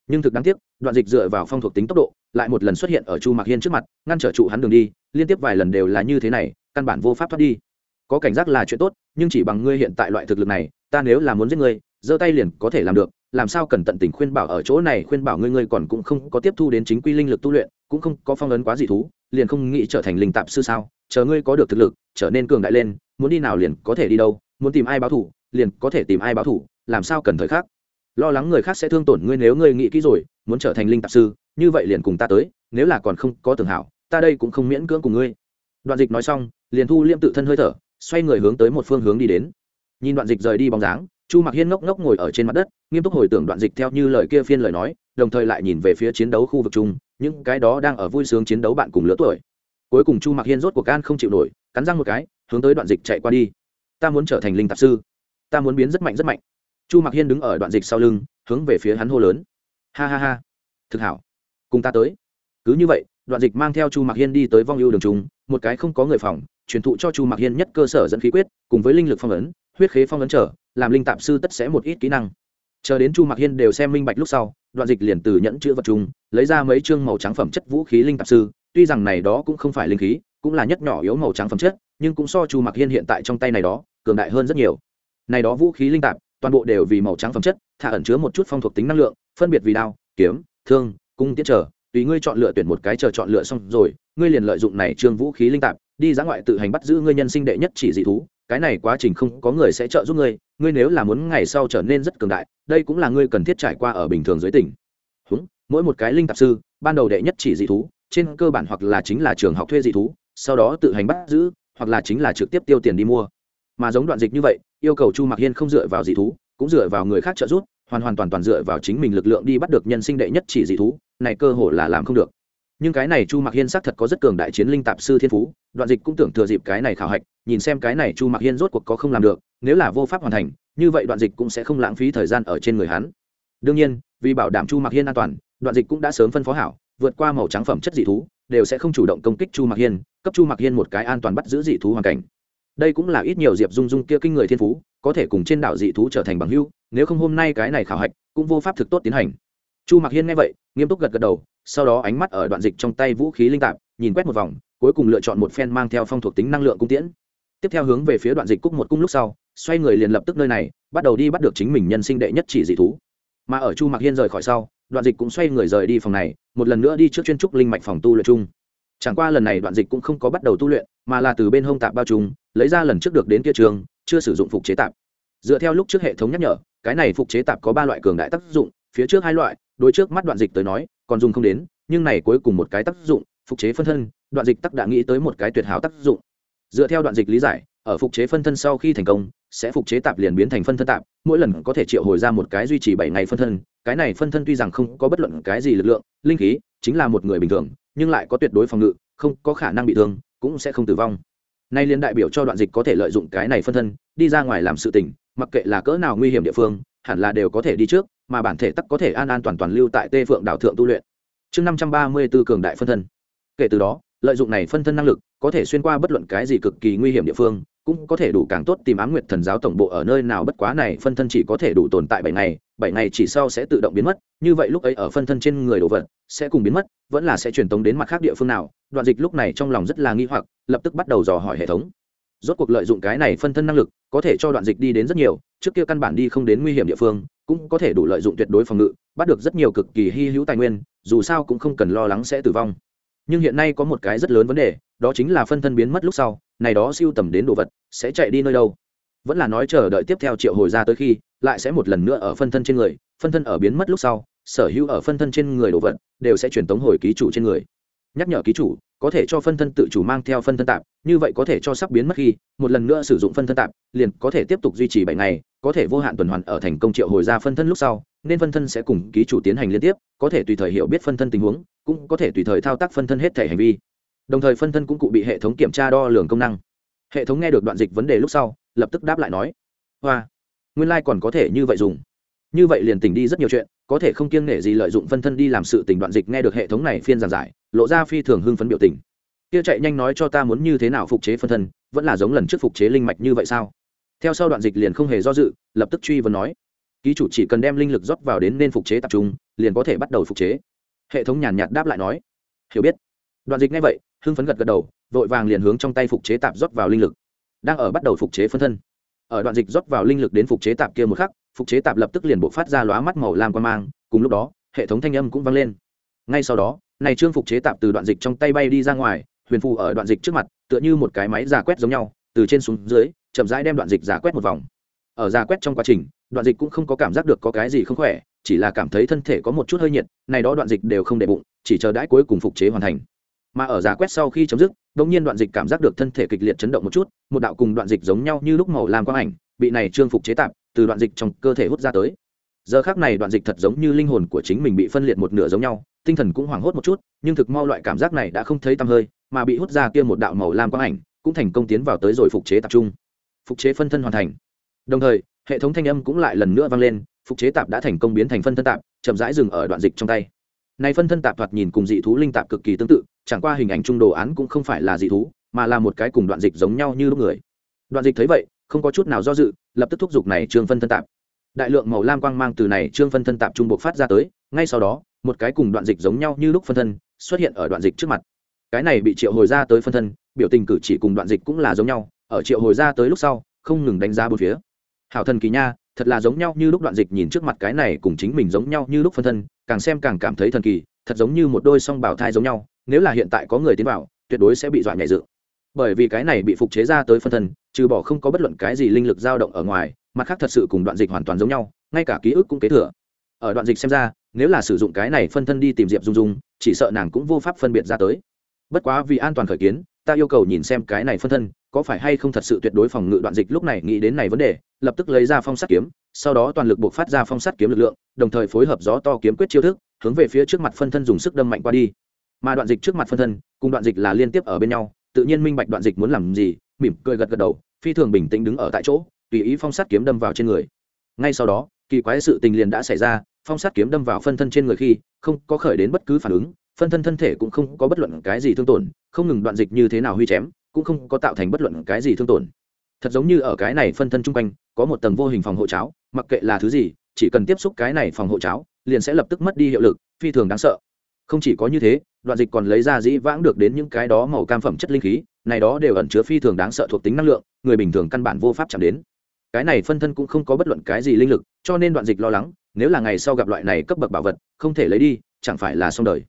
Nhưng thực đáng tiếc, đoạn dịch dựa vào phong thuộc tính tốc độ, lại một lần xuất hiện ở chu mặc hiên trước mặt, ngăn trở trụ hắn đường đi, liên tiếp vài lần đều là như thế này, căn bản vô pháp thoát đi có cảnh giác là chuyện tốt, nhưng chỉ bằng ngươi hiện tại loại thực lực này, ta nếu là muốn giết ngươi, giơ tay liền có thể làm được, làm sao cần tận tình khuyên bảo ở chỗ này khuyên bảo ngươi ngươi còn cũng không có tiếp thu đến chính quy linh lực tu luyện, cũng không có phong ấn quá dị thú, liền không nghĩ trở thành linh tạp sư sao, chờ ngươi có được thực lực, trở nên cường đại lên, muốn đi nào liền có thể đi đâu, muốn tìm ai báo thủ, liền có thể tìm ai báo thủ, làm sao cần thời khắc. Lo lắng người khác sẽ thương tổn ngươi nếu ngươi nghĩ kỹ rồi, muốn trở thành linh tạp sư, như vậy liền cùng ta tới, nếu là còn không có tưởng hảo, ta đây cũng không miễn cưỡng cùng ngươi. Đoạn dịch nói xong, liền thu liêm tự thân hơi thở xoay người hướng tới một phương hướng đi đến. Nhìn đoạn dịch rời đi bóng dáng, chu mặc hiên ngốc ngốc ngồi ở trên mặt đất, nghiêm túc hồi tưởng đoạn dịch theo như lời kia phiên lời nói, đồng thời lại nhìn về phía chiến đấu khu vực chung, những cái đó đang ở vui sướng chiến đấu bạn cùng lứa tuổi. Cuối cùng chu mặc hiên rốt cuộc gan không chịu nổi, cắn răng một cái, hướng tới đoạn dịch chạy qua đi. Ta muốn trở thành linh tạp sư. Ta muốn biến rất mạnh rất mạnh. Chu mặc hiên đứng ở đoạn dịch sau lưng, hướng về phía hắn hô lớn. Ha ha ha. Thực hảo. Cùng ta tới. Cứ như vậy đoạn dịch mang theo chu mặc hiên đi tới vong ưu đường trung, một cái không có người phòng, truyền thụ cho chu mặc hiên nhất cơ sở dẫn khí quyết, cùng với linh lực phong ấn, huyết khế phong ấn trở, làm linh tạp sư tất sẽ một ít kỹ năng. Chờ đến chu mặc hiên đều xem minh bạch lúc sau, đoạn dịch liền từ nhẫn chữ vật chung lấy ra mấy chương màu trắng phẩm chất vũ khí linh tạp sư, tuy rằng này đó cũng không phải linh khí, cũng là nhất nhỏ yếu màu trắng phẩm chất, nhưng cũng so chu mặc hiên hiện tại trong tay này đó, cường đại hơn rất nhiều. Này đó vũ khí linh tạp, toàn bộ đều vì màu trắng phẩm chất, thả ẩn chứa một chút phong thuộc tính năng lượng, phân biệt vì đao, kiếm, thương, cung tiết trở tùy ngươi chọn lựa tuyển một cái chờ chọn lựa xong rồi ngươi liền lợi dụng này trương vũ khí linh tạp đi ra ngoại tự hành bắt giữ ngươi nhân sinh đệ nhất chỉ dị thú. Cái này quá trình không có người sẽ trợ giúp ngươi ngươi nếu là muốn ngày sau trở nên rất cường đại đây cũng là ngươi cần thiết trải qua ở bình thường dưới tỉnh Húng, mỗi một cái linh tạp sư ban đầu đệ nhất chỉ dị thú trên cơ bản hoặc là chính là trường học thuê dị thú sau đó tự hành bắt giữ hoặc là chính là trực tiếp tiêu tiền đi mua. Mà giống đoạn dịch như vậy yêu cầu chu mặc hiên không dựa vào dị thú cũng dựa vào người khác trợ giúp hoàn hoàn toàn toàn dựa vào chính mình lực lượng đi bắt được nhân sinh đệ nhất chỉ dị thú này cơ hội là làm không được. Nhưng cái này chu mặc hiên xác thật có rất cường đại chiến linh tạp sư thiên phú, đoạn dịch cũng tưởng thừa dịp cái này khảo hạch, nhìn xem cái này chu mặc hiên rốt cuộc có không làm được, nếu là vô pháp hoàn thành, như vậy đoạn dịch cũng sẽ không lãng phí thời gian ở trên người hắn. Đương nhiên, vì bảo đảm chu mặc hiên an toàn, đoạn dịch cũng đã sớm phân phó hảo, vượt qua màu trắng phẩm chất dị thú, đều sẽ không chủ động công kích chu mặc hiên, cấp chu mặc hiên một cái an toàn bắt giữ dị thú hoàn cảnh. Đây cũng là ít nhiều diệp dung dung kia kinh người thiên phú, có thể cùng trên đảo dị thú trở thành bằng hưu nếu không hôm nay cái này khảo hạch cũng vô pháp thực tốt tiến hành chu mặc hiên nghe vậy, nghiêm túc gật gật đầu, sau đó ánh mắt ở đoạn dịch trong tay vũ khí linh tạp, nhìn quét một vòng, cuối cùng lựa chọn một phen mang theo phong thuộc tính năng lượng cung tiễn. Tiếp theo hướng về phía đoạn dịch cúc một cung lúc sau, xoay người liền lập tức nơi này, bắt đầu đi bắt được chính mình nhân sinh đệ nhất chỉ dị thú. Mà ở chu mặc hiên rời khỏi sau, đoạn dịch cũng xoay người rời đi phòng này, một lần nữa đi trước chuyên trúc linh mạch phòng tu luyện chung. Chẳng qua lần này đoạn dịch cũng không có bắt đầu tu luyện, mà là từ bên hông tạp bao trùng lấy ra lần trước được đến kia trường, chưa sử dụng phục chế tạp. Dựa theo lúc trước hệ thống nhắc nhở, cái này phục chế tạp có ba loại cường đại tác dụng, phía trước hai loại đối trước mắt đoạn dịch tới nói, còn dùng không đến, nhưng này cuối cùng một cái tác dụng, phục chế phân thân, đoạn dịch tắc đã nghĩ tới một cái tuyệt hảo tác dụng. Dựa theo đoạn dịch lý giải, ở phục chế phân thân sau khi thành công, sẽ phục chế tạp liền biến thành phân thân tạp, mỗi lần có thể triệu hồi ra một cái duy trì bảy ngày phân thân, cái này phân thân tuy rằng không có bất luận cái gì lực lượng, linh khí, chính là một người bình thường, nhưng lại có tuyệt đối phòng ngự, không có khả năng bị thương, cũng sẽ không tử vong. Nay liên đại biểu cho đoạn dịch có thể lợi dụng cái này phân thân, đi ra ngoài làm sự tình, mặc kệ là cỡ nào nguy hiểm địa phương, hẳn là đều có thể đi trước mà bản thể tắc có thể an an toàn toàn lưu tại tê phượng đảo thượng tu luyện. Chương năm trăm ba mươi b ố cường đại phân thân. Kể từ đó, lợi dụng này phân thân năng lực, có thể xuyên qua bất luận cái gì cực kỳ nguy hiểm địa phương, cũng có thể đủ càng tốt tìm ám nguyệt thần giáo tổng bộ ở nơi nào bất quá này phân thân chỉ có thể đủ tồn tại bảy ngày bảy ngày chỉ sau sẽ tự động biến mất, như vậy lúc ấy ở phân thân trên người đồ vật sẽ cùng biến mất, vẫn là sẽ truyền tống đến mặt khác địa phương nào, đoạn dịch lúc này trong lòng rất là nghi hoặc, lập tức bắt đầu dò hỏi hệ thống. Rốt cuộc lợi dụng cái này phân thân năng lực, có thể cho đoạn dịch đi đến rất nhiều, trước kia căn bản đi không đến nguy hiểm địa phương cũng có thể đủ lợi dụng tuyệt đối phòng ngự, bắt được rất nhiều cực kỳ hy hữu tài nguyên, dù sao cũng không cần lo lắng sẽ tử vong. Nhưng hiện nay có một cái rất lớn vấn đề, đó chính là phân thân biến mất lúc sau, này đó siêu tầm đến đồ vật sẽ chạy đi nơi đâu. Vẫn là nói chờ đợi tiếp theo triệu hồi ra tới khi, lại sẽ một lần nữa ở phân thân trên người, phân thân ở biến mất lúc sau, sở hữu ở phân thân trên người đồ vật đều sẽ truyền tống hồi ký chủ trên người. Nhắc nhở ký chủ có thể cho phân thân tự chủ mang theo phân thân tạp, như vậy có thể cho sắp biến mất khi một lần nữa sử dụng phân thân tạp, liền có thể tiếp tục duy trì bảy ngày, có thể vô hạn tuần hoàn ở thành công triệu hồi ra phân thân lúc sau, nên phân thân sẽ cùng ký chủ tiến hành liên tiếp, có thể tùy thời hiểu biết phân thân tình huống, cũng có thể tùy thời thao tác phân thân hết thể hành vi. Đồng thời phân thân cũng cụ bị hệ thống kiểm tra đo lường công năng. Hệ thống nghe được đoạn dịch vấn đề lúc sau, lập tức đáp lại nói, hoa, nguyên lai、like、còn có thể như vậy dùng như vậy liền tỉnh đi rất nhiều chuyện, có thể không kiêng nể gì lợi dụng phân thân đi làm sự tình đoạn dịch nghe được hệ thống này phiên giảng giải, lộ ra phi thường hưng phấn biểu tình. Kia chạy nhanh nói cho ta muốn như thế nào phục chế phân thân, vẫn là giống lần trước phục chế linh mạch như vậy sao? Theo sau đoạn dịch liền không hề do dự, lập tức truy vấn nói, ký chủ chỉ cần đem linh lực rót vào đến nên phục chế tập trung, liền có thể bắt đầu phục chế. Hệ thống nhàn nhạt đáp lại nói, hiểu biết. Đoạn dịch ngay vậy, hưng phấn gật gật đầu, vội vàng liền hướng trong tay phục chế tạp rót vào linh lực, đang ở bắt đầu phục chế phân thân. Ở đoạn dịch rót vào linh lực đến phục chế tạp kia một khắc phục chế tạp lập tức liền bộ phát ra lóa mắt màu lam quan mang, cùng lúc đó, hệ thống thanh âm cũng vang lên. Ngay sau đó, này trương phục chế tạp từ đoạn dịch trong tay bay đi ra ngoài, huyền phù ở đoạn dịch trước mặt, tựa như một cái máy giả quét giống nhau, từ trên xuống dưới, chậm rãi đem đoạn dịch giả quét một vòng. Ở giả quét trong quá trình, đoạn dịch cũng không có cảm giác được có cái gì không khỏe, chỉ là cảm thấy thân thể có một chút hơi nhiệt, này đó đoạn dịch đều không để bụng, chỉ chờ đãi cuối cùng phục chế hoàn thành. Mà ở giả quét sau khi chấm dứt đ ỗ n g nhiên đoạn dịch cảm giác được thân thể kịch liệt chấn động một chút, một đạo cùng đoạn dịch giống nhau như lúc màu làm quang ảnh, bị này trương phục chế tạp từ đoạn dịch trong cơ thể hút ra tới. Giờ khác này đoạn dịch thật giống như linh hồn của chính mình bị phân liệt một nửa giống nhau, tinh thần cũng hoảng hốt một chút, nhưng thực mau loại cảm giác này đã không thấy tăm hơi, mà bị hút ra kia một đạo màu lam quang ảnh, cũng thành công tiến vào tới rồi phục chế tập trung. Phục chế phân thân hoàn thành. Đồng thời, hệ thống thanh âm cũng lại lần nữa vang lên, phục chế tạp đã thành công biến thành phân thân tạp, chậm rãi dừng ở đoạn dịch trong tay. Này phân thân tạp thoạt nhìn cùng dị thú linh tạp cực kỳ tương tự, chẳng qua hình ảnh trung đồ án cũng không phải là dị thú, mà là một cái cùng đoạn dịch giống nhau như lúc người. Đoạn dịch thấy vậy không có chút nào do dự, lập tức thúc giục này trương phân thân tạp. Đại lượng màu lam quang mang từ này trương phân thân tạp trung buộc phát ra tới, ngay sau đó, một cái cùng đoạn dịch giống nhau như lúc phân thân xuất hiện ở đoạn dịch trước mặt. Cái này bị triệu hồi ra tới phân thân, biểu tình cử chỉ cùng đoạn dịch cũng là giống nhau, ở triệu hồi ra tới lúc sau, không ngừng đánh giá bốn phía. Hảo thần kỳ nha, thật là giống nhau như lúc đoạn dịch nhìn trước mặt cái này cùng chính mình giống nhau như lúc phân thân, càng xem càng cảm thấy thần kỳ, thật giống như một đôi song bảo thai giống nhau, nếu là hiện tại có người tiến vào, tuyệt đối sẽ bị dọa nhảy dự bởi vì cái này bị phục chế ra tới phân thân, trừ bỏ không có bất luận cái gì linh lực dao động ở ngoài, mặt khác thật sự cùng đoạn dịch hoàn toàn giống nhau, ngay cả ký ức cũng kế thừa. Ở đoạn dịch xem ra, nếu là sử dụng cái này phân thân đi tìm diệp dung dung, chỉ sợ nàng cũng vô pháp phân biệt ra tới. Bất quá vì an toàn khởi kiến, ta yêu cầu nhìn xem cái này phân thân, có phải hay không thật sự tuyệt đối phòng ngự đoạn dịch lúc này nghĩ đến này vấn đề, lập tức lấy ra phong sắt kiếm, sau đó toàn lực buộc phát ra phong sắt kiếm lực lượng, đồng thời phối hợp gió to kiếm quyết chiêu thức, hướng về phía trước mặt phân thân dùng sức đâm mạnh qua đi. Mà đoạn dịch trước mặt phân thân, cùng đoạn dịch là liên tiếp ở bên nhau tự nhiên minh bạch đoạn dịch muốn làm gì, mỉm cười gật gật đầu, phi thường bình tĩnh đứng ở tại chỗ, tùy ý phong sát kiếm đâm vào trên người. Ngay sau đó, kỳ quái sự tình liền đã xảy ra, phong sát kiếm đâm vào phân thân trên người khi, không có khởi đến bất cứ phản ứng, phân thân thân thể cũng không có bất luận cái gì thương tổn, không ngừng đoạn dịch như thế nào huy chém, cũng không có tạo thành bất luận cái gì thương tổn. Thật giống như ở cái này phân thân chung quanh, có một tầng vô hình phòng hộ cháo, mặc kệ là thứ gì, chỉ cần tiếp xúc cái này phòng hộ cháo, liền sẽ lập tức mất đi hiệu lực, phi thường đáng sợ. Không chỉ có như thế đoạn dịch còn lấy ra dĩ vãng được đến những cái đó màu cam phẩm chất linh khí này đó đều ẩn chứa phi thường đáng sợ thuộc tính năng lượng người bình thường căn bản vô pháp chạm đến. Cái này phân thân cũng không có bất luận cái gì linh lực cho nên đoạn dịch lo lắng nếu là ngày sau gặp loại này cấp bậc bảo vật không thể lấy đi chẳng phải là xong đời.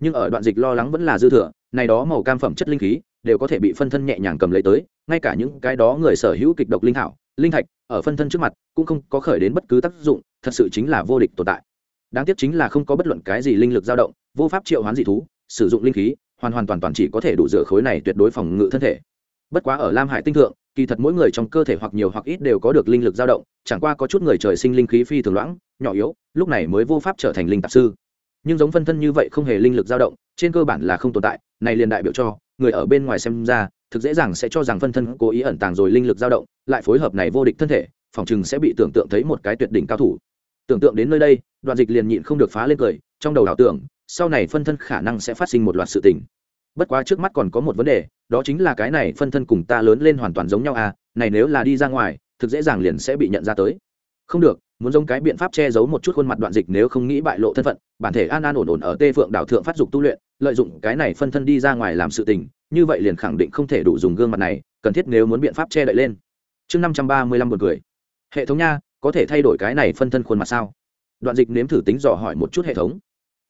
Nhưng ở đoạn dịch lo lắng vẫn là dư thừa này đó màu cam phẩm chất linh khí đều có thể bị phân thân nhẹ nhàng cầm lấy tới ngay cả những cái đó người sở hữu kịch độc linh hảo, linh thạch ở phân thân trước mặt cũng không có khởi đến bất cứ tác dụng thật sự chính là vô địch tồn tại. Đáng tiếc chính là không có bất luận cái gì linh lực dao động vô pháp triệu hoán dị thú sử dụng linh khí, hoàn hoàn toàn toàn chỉ có thể đủ dựa khối này tuyệt đối phòng ngự thân thể. Bất quá ở lam hải tinh thượng, kỳ thật mỗi người trong cơ thể hoặc nhiều hoặc ít đều có được linh lực dao động, chẳng qua có chút người trời sinh linh khí phi thường loãng, nhỏ yếu, lúc này mới vô pháp trở thành linh tạp sư. Nhưng giống phân thân như vậy không hề linh lực dao động, trên cơ bản là không tồn tại, này liền đại biểu cho, người ở bên ngoài xem ra, thực dễ dàng sẽ cho rằng phân thân cố ý ẩn tàng rồi linh lực dao động, lại phối hợp này vô địch thân thể, phòng chừng sẽ bị tưởng tượng thấy một cái tuyệt đỉnh cao thủ. Tưởng tượng đến nơi đây, đoạn dịch liền nhịn không được phá lên cười, trong đầu ảo tưởng sau này phân thân khả năng sẽ phát sinh một loạt sự tình. Bất quá trước mắt còn có một vấn đề, đó chính là cái này phân thân cùng ta lớn lên hoàn toàn giống nhau à này nếu là đi ra ngoài, thực dễ dàng liền sẽ bị nhận ra tới. Không được, muốn giống cái biện pháp che giấu một chút khuôn mặt đoạn dịch nếu không nghĩ bại lộ thân phận, bản thể an an ổn ổn ở tê phượng đảo thượng phát dục tu luyện, lợi dụng cái này phân thân đi ra ngoài làm sự tình, như vậy liền khẳng định không thể đủ dùng gương mặt này, cần thiết nếu muốn biện pháp che đậy lên. Chương năm trăm ba mươi lăm buồn cười. Hệ thống nha, có thể thay đổi cái này phân thân khuôn mặt sao? Đoạn dịch nếm thử tính dò hỏi một chút hệ thống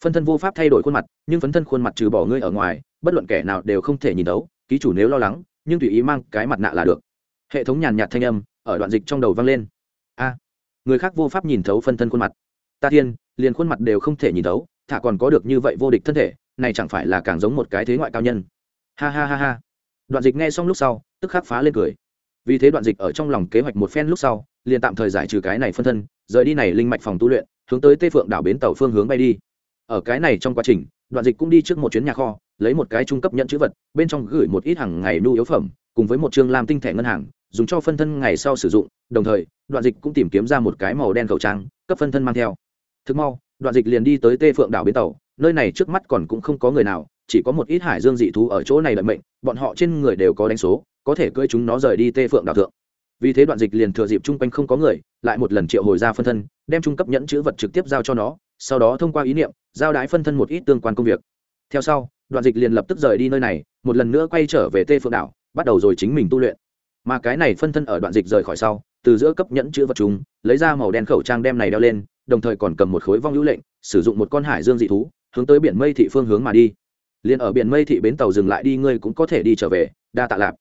phân thân vô pháp thay đổi khuôn mặt, nhưng phấn thân khuôn mặt trừ bỏ ngươi ở ngoài, bất luận kẻ nào đều không thể nhìn đấu ký chủ nếu lo lắng, nhưng tùy ý mang cái mặt nạ là được. Hệ thống nhàn nhạt thanh âm, ở đoạn dịch trong đầu vang lên. A, người khác vô pháp nhìn thấu phân thân khuôn mặt. Ta thiên, liền khuôn mặt đều không thể nhìn thấu, thả còn có được như vậy vô địch thân thể, này chẳng phải là càng giống một cái thế ngoại cao nhân. Ha ha ha ha. Đoạn dịch nghe xong lúc sau, tức khắc phá lên cười. Vì thế đoạn dịch ở trong lòng kế hoạch một phen lúc sau, liền tạm thời giải trừ cái này phân thân, rời đi này linh mạch phòng tu luyện, hướng tới tây phượng đảo bến tàu phương hướng bay đi ở cái này trong quá trình, đoạn dịch cũng đi trước một chuyến nhà kho, lấy một cái trung cấp nhận chữ vật, bên trong gửi một ít hàng ngày nhu yếu phẩm, cùng với một chương làm tinh thẻ ngân hàng, dùng cho phân thân ngày sau sử dụng. Đồng thời, đoạn dịch cũng tìm kiếm ra một cái màu đen khẩu trang, cấp phân thân mang theo. Thực mau, đoạn dịch liền đi tới tê phượng đảo bến tàu, nơi này trước mắt còn cũng không có người nào, chỉ có một ít hải dương dị thú ở chỗ này đợi mệnh, bọn họ trên người đều có đánh số, có thể cưỡi chúng nó rời đi tê phượng đảo thượng. Vì thế đoạn dịch liền thừa dịp chung quanh không có người, lại một lần triệu hồi ra phân thân, đem trung cấp nhẫn chữ vật trực tiếp giao cho nó sau đó thông qua ý niệm, giao đái phân thân một ít tương quan công việc. Theo sau, đoạn dịch liền lập tức rời đi nơi này, một lần nữa quay trở về tê phượng đảo, bắt đầu rồi chính mình tu luyện. Mà cái này phân thân ở đoạn dịch rời khỏi sau, từ giữa cấp nhẫn chữ vật chúng, lấy ra màu đen khẩu trang đem này đeo lên, đồng thời còn cầm một khối vong hữu lệnh, sử dụng một con hải dương dị thú, hướng tới biển mây thị phương hướng mà đi. Liền ở biển mây thị bến tàu dừng lại đi, ngươi cũng có thể đi trở về, đa tạ lạp.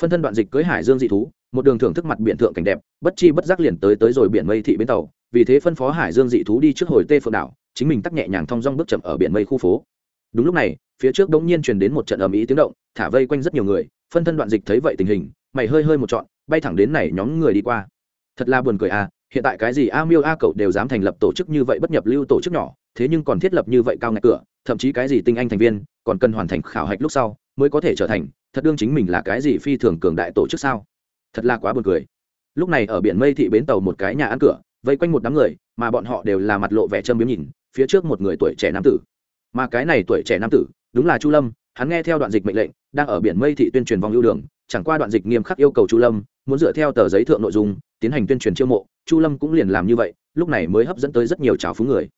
Phân thân đoạn dịch cưới hải dương dị thú, một đường thưởng thức mặt biển thượng cảnh đẹp, bất chi bất giác liền tới tới rồi biển mây thị bến tàu vì thế phân phó hải dương dị thú đi trước hồi tê phượng đảo, chính mình tắc nhẹ nhàng thong dong bước chậm ở biển mây khu phố. Đúng lúc này, phía trước đống nhiên truyền đến một trận ầm ĩ tiếng động, thả vây quanh rất nhiều người, phân thân đoạn dịch thấy vậy tình hình, mày hơi hơi một trọn, bay thẳng đến này nhóm người đi qua. Thật là buồn cười à hiện tại cái gì a miêu a cậu đều dám thành lập tổ chức như vậy bất nhập lưu tổ chức nhỏ, thế nhưng còn thiết lập như vậy cao ngạch cửa, thậm chí cái gì tinh anh thành viên, còn cần hoàn thành khảo hạch lúc sau mới có thể trở thành, thật đương chính mình là cái gì phi thường cường đại tổ chức sao? Thật là quá buồn cười. Lúc này ở biển mây thị bến tàu một cái nhà ăn cửa vây quanh một đám người, mà bọn họ đều là mặt lộ vẻ châm biếm nhìn, phía trước một người tuổi trẻ nam tử. Mà cái này tuổi trẻ nam tử, đúng là chu lâm, hắn nghe theo đoạn dịch mệnh lệnh, đang ở biển mây thị tuyên truyền vòng lưu đường, chẳng qua đoạn dịch nghiêm khắc yêu cầu chu lâm, muốn dựa theo tờ giấy thượng nội dung, tiến hành tuyên truyền chiêu mộ, chu lâm cũng liền làm như vậy, lúc này mới hấp dẫn tới rất nhiều trào phúng người.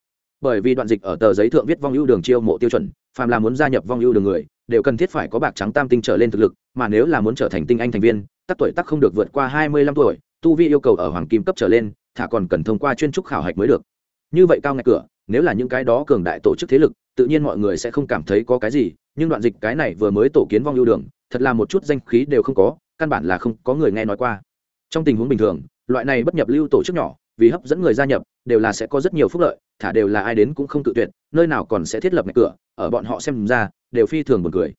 Bởi vì đoạn dịch ở tờ giấy thượng viết vong ưu đường chiêu mộ tiêu chuẩn, phàm là muốn gia nhập vong ưu đường người, đều cần thiết phải có bạc trắng tam tinh trở lên thực lực, mà nếu là muốn trở thành tinh anh thành viên, tắc tuổi tắc không được vượt qua hai mươi lăm tuổi, tu vi yêu cầu ở hoàng kim cấp trở lên thả còn cần thông qua chuyên trúc khảo hạch mới được. Như vậy cao ngạch cửa, nếu là những cái đó cường đại tổ chức thế lực, tự nhiên mọi người sẽ không cảm thấy có cái gì, nhưng đoạn dịch cái này vừa mới tổ kiến vong lưu đường, thật là một chút danh khí đều không có, căn bản là không có người nghe nói qua. Trong tình huống bình thường, loại này bất nhập lưu tổ chức nhỏ, vì hấp dẫn người gia nhập, đều là sẽ có rất nhiều phúc lợi, thả đều là ai đến cũng không tự tuyệt, nơi nào còn sẽ thiết lập ngạch cửa, ở bọn họ xem ra, đều phi thường buồn cười.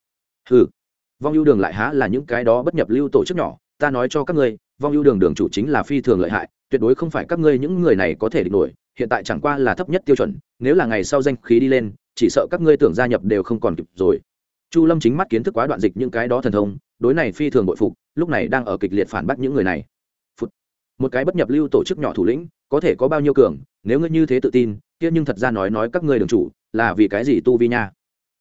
Ừ vong ưu đường lại há là những cái đó bất nhập lưu tổ chức nhỏ, ta nói cho các ngươi, vong ưu đường đường chủ chính là phi thường lợi hại tuyệt đối không phải các ngươi những người này có thể địch nổi, hiện tại chẳng qua là thấp nhất tiêu chuẩn, nếu là ngày sau danh khí đi lên, chỉ sợ các ngươi tưởng gia nhập đều không còn kịp rồi. Chu lâm chính mắt kiến thức quá đoạn dịch những cái đó thần thông, đối này phi thường bội phục, lúc này đang ở kịch liệt phản bác những người này. Phụt. một cái bất nhập lưu tổ chức nhỏ thủ lĩnh, có thể có bao nhiêu cường, nếu ngươi như thế tự tin, kia nhưng thật ra nói nói các ngươi đường chủ, là vì cái gì tu vi nha?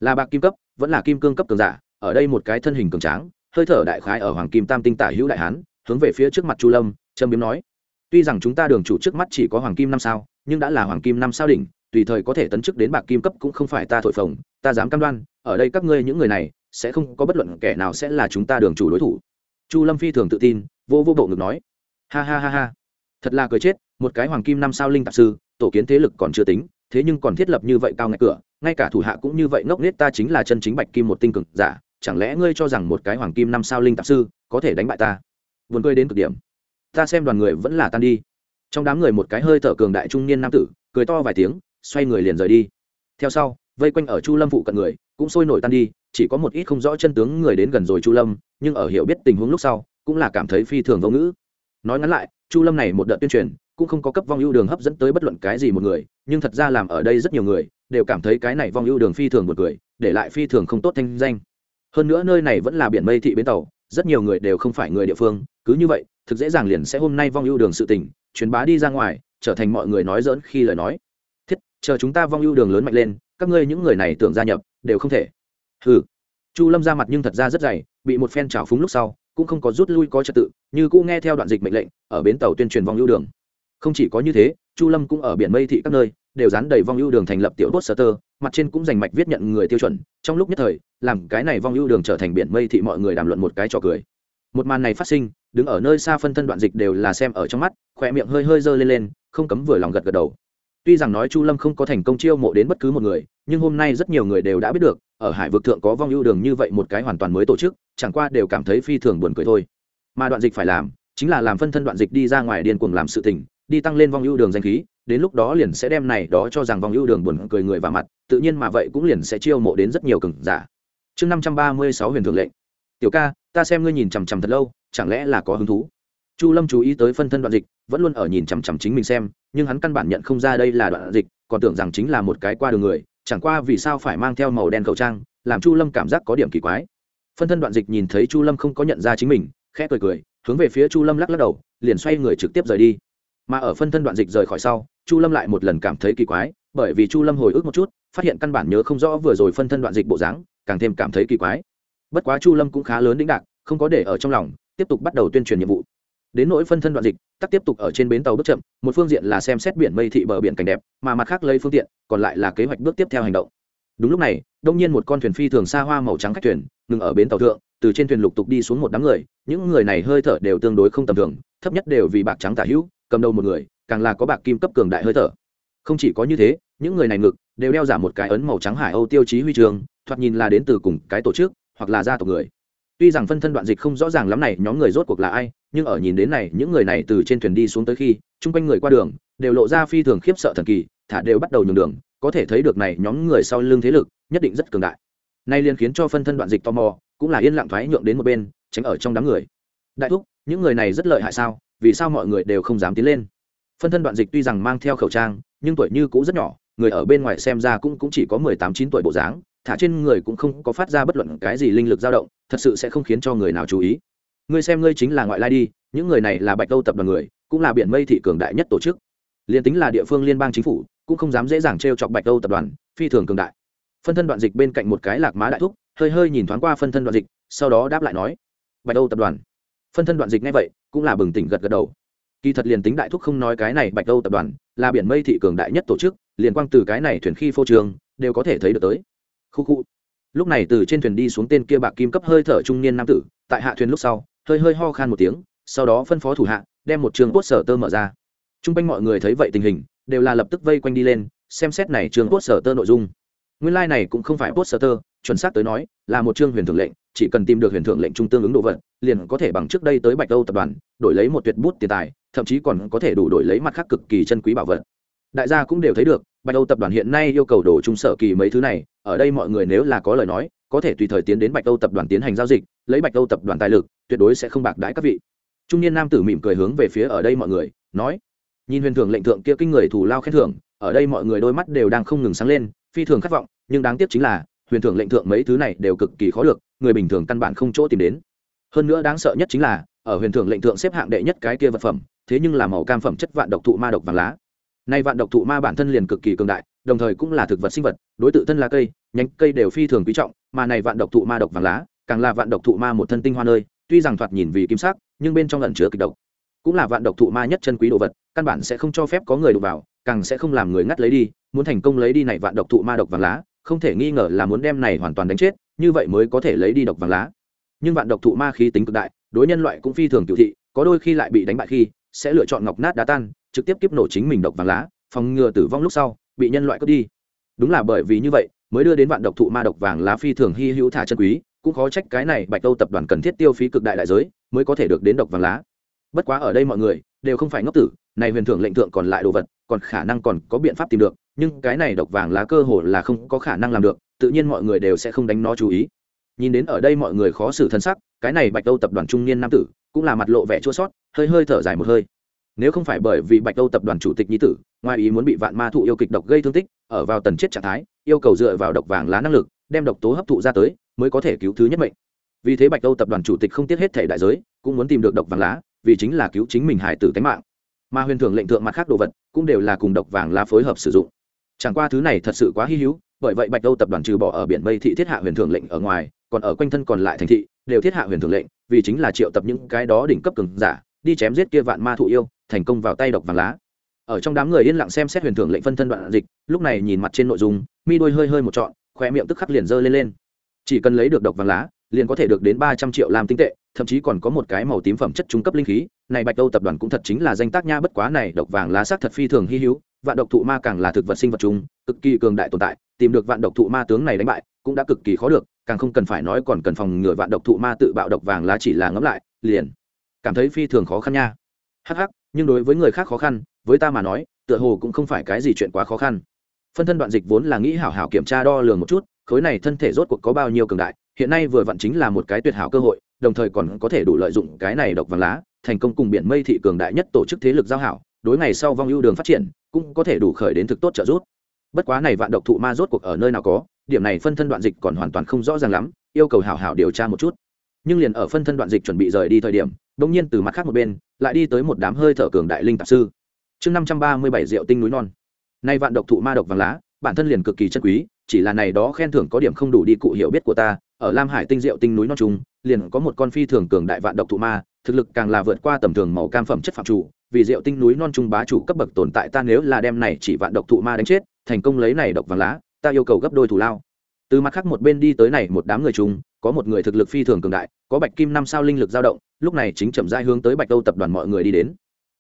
Là bạc kim cấp, vẫn là kim cương cấp cường giả, ở đây một cái thân hình cường tráng, hơi thở đại khái ở hoàng kim tam tinh tả hữu đại hán, hướng về phía trước mặt chu lâm trâm biếm nói tuy rằng chúng ta đường chủ trước mắt chỉ có hoàng kim năm sao, nhưng đã là hoàng kim năm sao đỉnh, tùy thời có thể tấn chức đến bạc kim cấp cũng không phải ta thổi phồng, ta dám cam đoan, ở đây các ngươi những người này, sẽ không có bất luận kẻ nào sẽ là chúng ta đường chủ đối thủ. Chu lâm phi thường tự tin, vô vô bộ ngực nói. Ha ha ha ha. Thật là cười chết, một cái hoàng kim năm sao linh tạp sư, tổ kiến thế lực còn chưa tính, thế nhưng còn thiết lập như vậy cao ngạch cửa, ngay cả thủ hạ cũng như vậy ngốc nết ta chính là chân chính bạch kim một tinh cực giả, chẳng lẽ ngươi cho rằng một cái hoàng kim năm sao linh tạp sư có thể đánh bại ta? Vườn cười đến cực điểm ta xem đoàn người vẫn là tan đi. Trong đám người một cái hơi thở cường đại trung niên nam tử, cười to vài tiếng, xoay người liền rời đi. Theo sau, vây quanh ở chu lâm phụ cận người, cũng sôi nổi tan đi, chỉ có một ít không rõ chân tướng người đến gần rồi chu lâm, nhưng ở hiểu biết tình huống lúc sau, cũng là cảm thấy phi thường vô ngữ. Nói ngắn lại, chu lâm này một đợt tuyên truyền, cũng không có cấp vong ưu đường hấp dẫn tới bất luận cái gì một người, nhưng thật ra làm ở đây rất nhiều người, đều cảm thấy cái này vong ưu đường phi thường một người để lại phi thường không tốt thanh danh. Hơn nữa nơi này vẫn là biển mây thị bến tàu rất nhiều người đều không phải người địa phương, cứ như vậy, thực dễ dàng liền sẽ hôm nay vong ưu đường sự tình, truyền bá đi ra ngoài, trở thành mọi người nói dỡn khi lời nói. Thiết, chờ chúng ta vong ưu đường lớn mạnh lên, các ngươi những người này tưởng gia nhập, đều không thể. Hừ. Chu lâm ra mặt nhưng thật ra rất dày, bị một phen trào phúng lúc sau, cũng không có rút lui có trật tự, như cũ nghe theo đoạn dịch mệnh lệnh, ở bến tàu tuyên truyền vong ưu đường. Không chỉ có như thế, chu lâm cũng ở biển mây thị các nơi, đều dán đầy vong ưu đường thành lập tiểu bốt sở tơ mặt trên cũng dành mạch viết nhận người tiêu chuẩn, trong lúc nhất thời, làm cái này vong ưu đường trở thành biển mây thị mọi người đàm luận một cái trò cười. Một màn này phát sinh, đứng ở nơi xa phân thân đoạn dịch đều là xem ở trong mắt, khỏe miệng hơi hơi dơ lên lên, không cấm vừa lòng gật gật đầu. Tuy rằng nói chu lâm không có thành công chiêu mộ đến bất cứ một người, nhưng hôm nay rất nhiều người đều đã biết được, ở hải vực thượng có vong ưu đường như vậy một cái hoàn toàn mới tổ chức, chẳng qua đều cảm thấy phi thường buồn cười thôi. Mà đoạn dịch phải làm, chính là làm phân thân đoạn dịch đi ra ngoài điên cuồng làm sự tình, đi tăng lên vong ưu đường danh khí đến lúc đó liền sẽ đem này đó cho rằng vong ưu đường buồn cười người vào mặt, tự nhiên mà vậy cũng liền sẽ chiêu mộ đến rất nhiều cường giả. Chương năm trăm ba mươi sáu huyền thượng lệnh. Tiểu ca, ta xem ngươi nhìn chằm chằm thật lâu, chẳng lẽ là có hứng thú? Chu lâm chú ý tới phân thân đoạn dịch, vẫn luôn ở nhìn chằm chằm chính mình xem, nhưng hắn căn bản nhận không ra đây là đoạn dịch, còn tưởng rằng chính là một cái qua đường người, chẳng qua vì sao phải mang theo màu đen khẩu trang, làm chu lâm cảm giác có điểm kỳ quái. Phân thân đoạn dịch nhìn thấy chu lâm không có nhận ra chính mình, khẽ cười cười, hướng về phía chu lâm lắc lắc đầu, liền xoay người trực tiếp rời đi mà ở phân thân đoạn dịch rời khỏi sau, chu lâm lại một lần cảm thấy kỳ quái, bởi vì chu lâm hồi ức một chút, phát hiện căn bản nhớ không rõ vừa rồi phân thân đoạn dịch bộ dáng, càng thêm cảm thấy kỳ quái. Bất quá chu lâm cũng khá lớn đĩnh đạc, không có để ở trong lòng, tiếp tục bắt đầu tuyên truyền nhiệm vụ. Đến nỗi phân thân đoạn dịch, tắc tiếp tục ở trên bến tàu bước chậm, một phương diện là xem xét biển mây thị bờ biển cảnh đẹp, mà mặt khác lấy phương tiện, còn lại là kế hoạch bước tiếp theo hành động. Đúng lúc này, đông nhiên một con thuyền phi thường xa hoa màu trắng khách thuyền, ngừng ở bến tàu thượng, từ trên thuyền lục tục đi xuống một đám người, những người này hơi thở đều tương đối không tầm thường, thấp nhất đều vì bạc trắng tả hữu cầm đầu một người, càng là có bạc kim cấp cường đại hơi thở. Không chỉ có như thế, những người này ngực đều đeo giả một cái ấn màu trắng hải âu tiêu chí huy trường thoạt nhìn là đến từ cùng cái tổ chức, hoặc là gia tộc người. Tuy rằng phân thân đoạn dịch không rõ ràng lắm này nhóm người rốt cuộc là ai, nhưng ở nhìn đến này, những người này từ trên thuyền đi xuống tới khi, chung quanh người qua đường, đều lộ ra phi thường khiếp sợ thần kỳ, thả đều bắt đầu nhường đường, có thể thấy được này nhóm người sau lưng thế lực, nhất định rất cường đại. Nay liền khiến cho phân thân đoạn dịch tò mò, cũng là yên lặng thoái nhượng đến một bên, tránh ở trong đám người. Đại thúc, những người này rất lợi hại sao? Vì sao mọi người đều không dám tiến lên? Phân thân đoạn dịch tuy rằng mang theo khẩu trang nhưng tuổi như cũ rất nhỏ người ở bên ngoài xem ra cũng, cũng chỉ có mười tám chín tuổi bộ dáng thả trên người cũng không có phát ra bất luận cái gì linh lực dao động thật sự sẽ không khiến cho người nào chú ý. Ngươi xem ngươi chính là ngoại lai đi những người này là bạch đâu tập đoàn người cũng là biển mây thị cường đại nhất tổ chức. Liền tính là địa phương liên bang chính phủ cũng không dám dễ dàng t chọc bạch đâu tập đoàn phi thường cường đại. Phân thân đoạn dịch bên cạnh một cái lạc má đại thúc hơi hơi nhìn thoáng qua phân thân đoạn dịch sau đó đáp lại nói bạch đâu tập đoàn. Phân thân đoạn dịch ngay vậy cũng là bừng tỉnh gật gật đầu. Kỳ thật liền tính đại thúc không nói cái này bạch đâu tập đoàn, là biển mây thị cường đại nhất tổ chức, liền quang từ cái này thuyền khi phô trường đều có thể thấy được tới. Khu khu. Lúc này từ trên thuyền đi xuống tên kia bạc kim cấp hơi thở trung niên nam tử, tại hạ thuyền lúc sau, hơi hơi ho khan một tiếng, sau đó phân phó thủ hạ, đem một trường cốt sở tơ mở ra. T r u n g quanh mọi người thấy vậy tình hình, đều là lập tức vây quanh đi lên, xem xét này trường cốt sở tơ nội dung nguyên lai、like、này cũng không phải poster, chuẩn xác tới nói, là một chương huyền thưởng lệnh, chỉ cần tìm được huyền thưởng lệnh trung tương ứng đồ vật, liền có thể bằng trước đây tới bạch âu tập đoàn, đổi lấy một tuyệt bút tiền tài, thậm chí còn có thể đủ đổi lấy mặt khác cực kỳ chân quý bảo vật. Đại gia cũng đều thấy được, bạch âu tập đoàn hiện nay yêu cầu đồ trung sở kỳ mấy thứ này, ở đây mọi người nếu là có lời nói, có thể tùy thời tiến đến bạch âu tập đoàn tiến hành giao dịch, lấy bạch âu tập đoàn tài lực, tuyệt đối sẽ không bạc đãi các vị. Trung niên nam tử mỉm cười hướng về phía ở đây mọi người, nói, nhìn huyền thường lệnh thượng kia kinh người thủ lao khen thưởng, ở đây mọi người đôi mắt đều đang không ngừng sáng lên phi thường khát vọng, nhưng đáng tiếc chính là, huyền thường lệnh thượng mấy thứ này đều cực kỳ khó được, người bình thường căn bản không chỗ tìm đến. Hơn nữa đáng sợ nhất chính là, ở huyền thường lệnh thượng xếp hạng đệ nhất cái kia vật phẩm, thế nhưng là màu cam phẩm chất vạn độc thụ ma độc vàng lá. Nay vạn độc thụ ma bản thân liền cực kỳ cường đại, đồng thời cũng là thực vật sinh vật, đối tượng thân là cây, nhánh cây đều phi thường quý trọng, mà này vạn độc thụ ma độc vàng lá, càng là vạn độc thụ ma một thân tinh hoa nơi, tuy rằng thoạt nhìn vì kim sắc, nhưng bên trong lẩn chứa kịch độc. Cũng là vạn độc thụ ma nhất chân quý đồ vật, căn bản sẽ không cho phép có người đụng vào càng sẽ không làm người ngắt lấy đi, muốn thành công lấy đi này vạn độc thụ ma độc vàng lá, không thể nghi ngờ là muốn đem này hoàn toàn đánh chết, như vậy mới có thể lấy đi độc vàng lá. Nhưng vạn độc thụ ma khí tính cực đại, đối nhân loại cũng phi thường cựu thị, có đôi khi lại bị đánh bại khi sẽ lựa chọn ngọc nát đá tan, trực tiếp kiếp nổ chính mình độc vàng lá, phòng ngừa tử vong lúc sau, bị nhân loại cướp đi. Đúng là bởi vì như vậy, mới đưa đến vạn độc thụ ma độc vàng lá phi thường hy hữu thả chân quý, cũng khó trách cái này bạch câu tập đoàn cần thiết tiêu phí cực đại đại giới, mới có thể được đến độc vàng lá. Bất quá ở đây mọi người đều không phải ngốc tử này huyền thưởng lệnh thượng còn lại đồ vật, còn khả năng còn có biện pháp tìm được, nhưng cái này độc vàng lá cơ hồ là không có khả năng làm được, tự nhiên mọi người đều sẽ không đánh nó chú ý. Nhìn đến ở đây mọi người khó xử thân sắc, cái này bạch âu tập đoàn trung niên nam tử, cũng là mặt lộ vẻ chua sót, hơi hơi thở dài một hơi. Nếu không phải bởi vì bạch âu tập đoàn chủ tịch nhi tử, ngoài ý muốn bị vạn ma thụ yêu kịch độc gây thương tích, ở vào tần chết trạng thái, yêu cầu dựa vào độc vàng lá năng lực, đem độc tố hấp thụ ra tới, mới có thể cứu thứ nhất mệnh. Vì thế bạch âu tập đoàn chủ tịch không tiếc hết thể đại giới, cũng muốn tìm được độc vàng lá, vì chính là cứu chính mình hải tử tính mạng mà huyền thưởng lệnh thượng mặt khác đồ vật cũng đều là cùng độc vàng lá phối hợp sử dụng. Chẳng qua thứ này thật sự quá hy hữu, bởi vậy bạch đâu tập đoàn trừ bỏ ở biển mây thị thiết hạ huyền thưởng lệnh ở ngoài, còn ở quanh thân còn lại thành thị, đều thiết hạ huyền thưởng lệnh, vì chính là triệu tập những cái đó đỉnh cấp cường giả, đi chém giết kia vạn ma thụ yêu, thành công vào tay độc vàng lá. Ở trong đám người yên lặng xem xét huyền thưởng lệnh phân thân đoạn dịch, lúc này nhìn mặt trên nội dung, mi đôi hơi hơi một trọn khoe miệng tức khắc liền dơ lên lên. Chỉ cần lấy được độc vàng lá, liền có thể được đến ba trăm triệu làm tinh tệ, thậm chí còn có một cái màu tím phẩm chất trung cấp linh khí này bạch đâu tập đoàn cũng thật chính là danh tác nha, bất quá này độc vàng lá sắc thật phi thường hy hữu, vạn độc thụ ma càng là thực vật sinh vật chung, cực kỳ cường đại tồn tại, tìm được vạn độc thụ ma tướng này đánh bại cũng đã cực kỳ khó được, càng không cần phải nói còn cần phòng ngừa vạn độc thụ ma tự bạo độc vàng lá chỉ là ngẫm lại, liền cảm thấy phi thường khó khăn nha. Hắc hắc, nhưng đối với người khác khó khăn, với ta mà nói, tựa hồ cũng không phải cái gì chuyện quá khó khăn. Phân thân đoạn dịch vốn là nghĩ hảo hảo kiểm tra đo lường một chút, khối này thân thể rốt cuộc có bao nhiêu cường đại, hiện nay vừa vặn chính là một cái tuyệt hảo cơ hội, đồng thời còn có thể đủ lợi dụng cái này độc vàng lá thành công cùng biển mây thị cường đại nhất tổ chức thế lực giao hảo, đối ngày sau vong ưu đường phát triển, cũng có thể đủ khởi đến thực tốt trợ giúp. Bất quá này vạn độc thụ ma rốt cuộc ở nơi nào có, điểm này phân thân đoạn dịch còn hoàn toàn không rõ ràng lắm, yêu cầu hảo hảo điều tra một chút. Nhưng liền ở phân thân đoạn dịch chuẩn bị rời đi thời điểm bỗng nhiên từ mặt khác một bên, lại đi tới một đám hơi thở cường đại linh tạp sư. Chương năm trăm ba mươi bảy rượu tinh núi non. Nay vạn độc thụ ma độc vàng lá, bản thân liền cực kỳ chân quý, chỉ là này đó khen thưởng có điểm không đủ đi cụ hiểu biết của ta, ở lam hải tinh rượu tinh núi non trung liền có một con phi thường cường đại vạn độc thụ ma thực lực càng là vượt qua tầm thường màu cam phẩm chất phạm chủ, vì rượu tinh núi non trung bá chủ cấp bậc tồn tại ta nếu là đem này chỉ vạn độc thụ ma đánh chết, thành công lấy này độc vàng lá, ta yêu cầu gấp đôi thù lao. Từ mặt khác một bên đi tới này một đám người chung, có một người thực lực phi thường cường đại, có bạch kim năm sao linh lực dao động, lúc này chính chậm rãi hướng tới bạch đâu tập đoàn mọi người đi đến.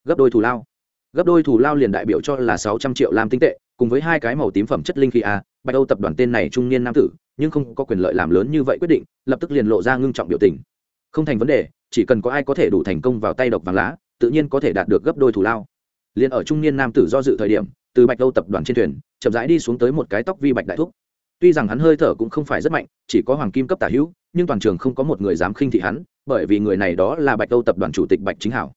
Gấp đôi thù lao. Gấp đôi thù lao liền đại biểu cho là sáu trăm triệu lam tinh tệ, cùng với hai cái màu tím phẩm chất linh khí a, bạch âu tập đoàn tên này trung niên nam tử, nhưng không có quyền lợi làm lớn như vậy quyết định, lập tức liền lộ ra ngưng trọng biểu tình. Không thành vấn đề chỉ cần có ai có thể đủ thành công vào tay độc vàng lá, tự nhiên có thể đạt được gấp đôi thù lao. Liền ở trung niên nam tử do dự thời điểm, từ bạch âu tập đoàn trên thuyền, chậm rãi đi xuống tới một cái tóc vi bạch đại thúc. Tuy rằng hắn hơi thở cũng không phải rất mạnh, chỉ có hoàng kim cấp tả hữu, nhưng toàn trường không có một người dám khinh thị hắn, bởi vì người này đó là bạch âu tập đoàn chủ tịch bạch chính hảo.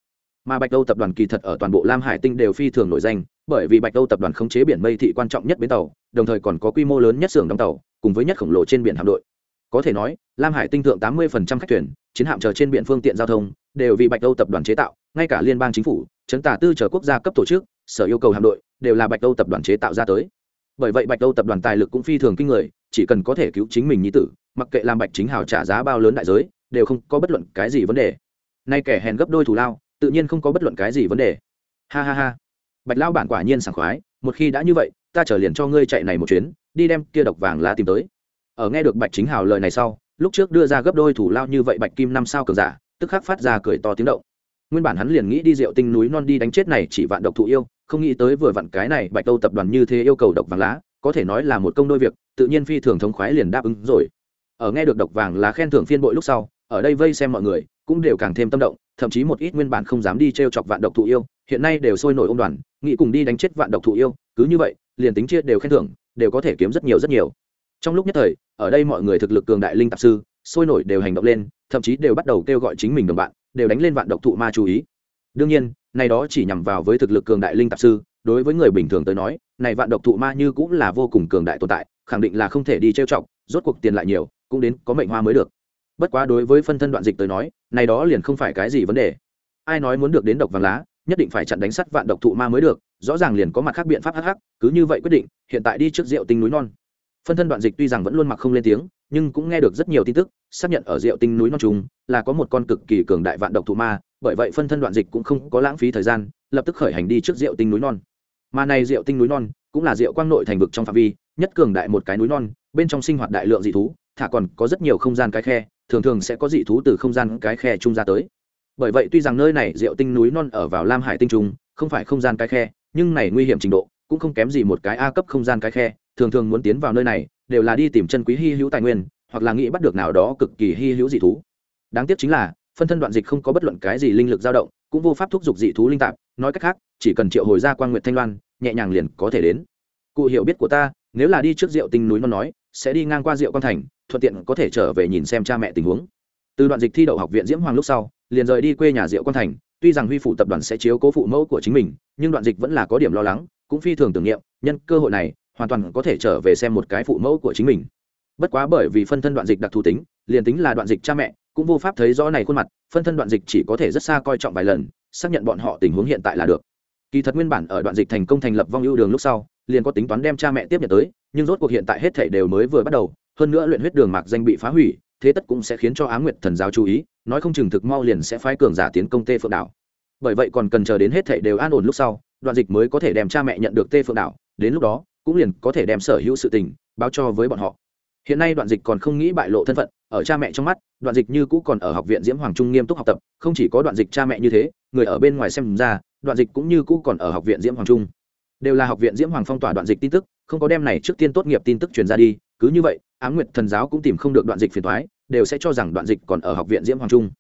Mà bạch âu tập đoàn kỳ thật ở toàn bộ lam hải tinh đều phi thường nổi danh, bởi vì bạch âu tập đoàn khống chế biển mây thị quan trọng nhất bến tàu, đồng thời còn có quy mô lớn nhất xưởng đóng tàu, cùng với nhất khổng lồ trên biển hạm đội. Có thể nói, lam hải tinh thượng tám mươi khách thuyền chiến hạm chờ trên biển phương tiện giao thông, đều vì bạch âu tập đoàn chế tạo, ngay cả liên bang chính phủ, chấn tả tư chờ quốc gia cấp tổ chức, sở yêu cầu hạm đội, đều là bạch âu tập đoàn chế tạo ra tới. Bởi vậy bạch âu tập đoàn tài lực cũng phi thường kinh người, chỉ cần có thể cứu chính mình nhi tử, mặc kệ làm bạch chính hào trả giá bao lớn đại giới, đều không có bất luận cái gì vấn đề. Nay kẻ hèn gấp đôi thủ lao, tự nhiên không có bất luận cái gì vấn đề. Ha ha ha. Bạch lao bản quả nhiên sảng khoái, một khi đã như vậy, ta trở liền cho ngươi chạy này một chuyến, đi đem kia độc vàng lá tìm tới. Ở nghe được bạch chính hào lời này sau lúc trước đưa ra gấp đôi thủ lao như vậy bạch kim năm sao cường giả, tức khắc phát ra cười to tiếng động. Nguyên bản hắn liền nghĩ đi rượu tinh núi non đi đánh chết này chỉ vạn độc thụ yêu, không nghĩ tới vừa vặn cái này bạch đâu tập đoàn như thế yêu cầu độc vàng lá, có thể nói là một công đôi việc, tự nhiên phi thường thống khoái liền đáp ứng rồi. Ở nghe được độc vàng lá khen thưởng phiên bội lúc sau, ở đây vây xem mọi người, cũng đều càng thêm tâm động, thậm chí một ít nguyên bản không dám đi t r e o chọc vạn độc thụ yêu, hiện nay đều sôi nổi ô m đoàn, nghĩ cùng đi đánh chết vạn độc thụ yêu, cứ như vậy, liền tính chia đều khen thưởng, đều có thể kiếm rất nhiều rất nhiều. Trong lúc nhất thời ở đây mọi người thực lực cường đại linh tạp sư, sôi nổi đều hành động lên, thậm chí đều bắt đầu kêu gọi chính mình đồng bạn, đều đánh lên vạn độc thụ ma chú ý. Đương nhiên, này đó chỉ nhằm vào với thực lực cường đại linh tạp sư, đối với người bình thường tới nói, này vạn độc thụ ma như cũng là vô cùng cường đại tồn tại, khẳng định là không thể đi trêu chọc, rốt cuộc tiền lại nhiều, cũng đến có mệnh hoa mới được. Bất quá đối với phân thân đoạn dịch tới nói, này đó liền không phải cái gì vấn đề. Ai nói muốn được đến độc vàng lá, nhất định phải chặn đánh sắt vạn độc thụ ma mới được, rõ ràng liền có mặt khác biện pháp hắc hắc, cứ như vậy quyết định, hiện tại đi trước rượu tinh núi non phân thân đoạn dịch tuy rằng vẫn luôn mặc không lên tiếng, nhưng cũng nghe được rất nhiều tin tức, xác nhận ở rượu tinh núi non trùng là có một con cực kỳ cường đại vạn độc thụ ma, bởi vậy phân thân đoạn dịch cũng không có lãng phí thời gian, lập tức khởi hành đi trước rượu tinh núi non. Mà này rượu tinh núi non cũng là rượu quang nội thành vực trong phạm vi, nhất cường đại một cái núi non, bên trong sinh hoạt đại lượng dị thú, thả còn có rất nhiều không gian cái khe, thường thường sẽ có dị thú từ không gian cái khe trung ra tới. Bởi vậy tuy rằng nơi này rượu tinh núi non ở vào lam hải tinh trung không phải không gian cái khe, nhưng này nguy hiểm trình độ, cũng không kém gì một cái a cấp không gian cái khe thường thường muốn tiến vào nơi này, đều là đi tìm chân quý hy hữu tài nguyên, hoặc là nghĩ bắt được nào đó cực kỳ hy hữu dị thú. Đáng tiếc chính là, phân thân đoạn dịch không có bất luận cái gì linh lực dao động, cũng vô pháp thúc giục dị thú linh tạp, nói cách khác, chỉ cần triệu hồi ra quan nguyệt thanh loan, nhẹ nhàng liền có thể đến. Cụ hiểu biết của ta, nếu là đi trước rượu tinh núi non nói, sẽ đi ngang qua rượu quan thành, thuận tiện có thể trở về nhìn xem cha mẹ tình huống. Từ đoạn dịch thi đậu học viện diễm hoàng lúc sau, liền rời đi quê nhà rượu quan thành, tuy rằng huy phủ tập đoàn sẽ chiếu cố phụ mẫu của chính mình, nhưng đoạn dịch vẫn là có điểm lo lắng, cũng phi thường tưởng niệm, nhân cơ hội này hoàn toàn có thể trở về xem một cái phụ mẫu của chính mình. Bất quá bởi vì phân thân đoạn dịch đặc thù tính, liền tính là đoạn dịch cha mẹ, cũng vô pháp thấy rõ này khuôn mặt, phân thân đoạn dịch chỉ có thể rất xa coi trọng vài lần, xác nhận bọn họ tình huống hiện tại là được. Kỳ thật nguyên bản ở đoạn dịch thành công thành lập vong ưu đường lúc sau, liền có tính toán đem cha mẹ tiếp nhận tới, nhưng rốt cuộc hiện tại hết thảy đều mới vừa bắt đầu, hơn nữa luyện huyết đường mạc danh bị phá hủy, thế tất cũng sẽ khiến cho á nguyệt thần giáo chú ý, nói không chừng thực mau liền sẽ phái cường giả tiến công tê phượng đảo. Bởi vậy còn cần chờ đến hết thảy đều an ổn lúc sau, đoạn dịch mới có thể đem cha mẹ nhận được tê phượng đảo, đến lúc đó cũng liền có thể đem sở hữu sự tình báo cho với bọn họ. Hiện nay đoạn dịch còn không nghĩ bại lộ thân phận, ở cha mẹ trong mắt, đoạn dịch như cũ còn ở học viện diễm hoàng trung nghiêm túc học tập, không chỉ có đoạn dịch cha mẹ như thế, người ở bên ngoài xem ra, đoạn dịch cũng như cũ còn ở học viện diễm hoàng trung. Đều là học viện diễm hoàng phong tỏa đoạn dịch tin tức, không có đem này trước tiên tốt nghiệp tin tức truyền ra đi, cứ như vậy, ám nguyệt thần giáo cũng tìm không được đoạn dịch phiền thoái đều sẽ cho rằng đoạn dịch còn ở học viện diễm hoàng trung.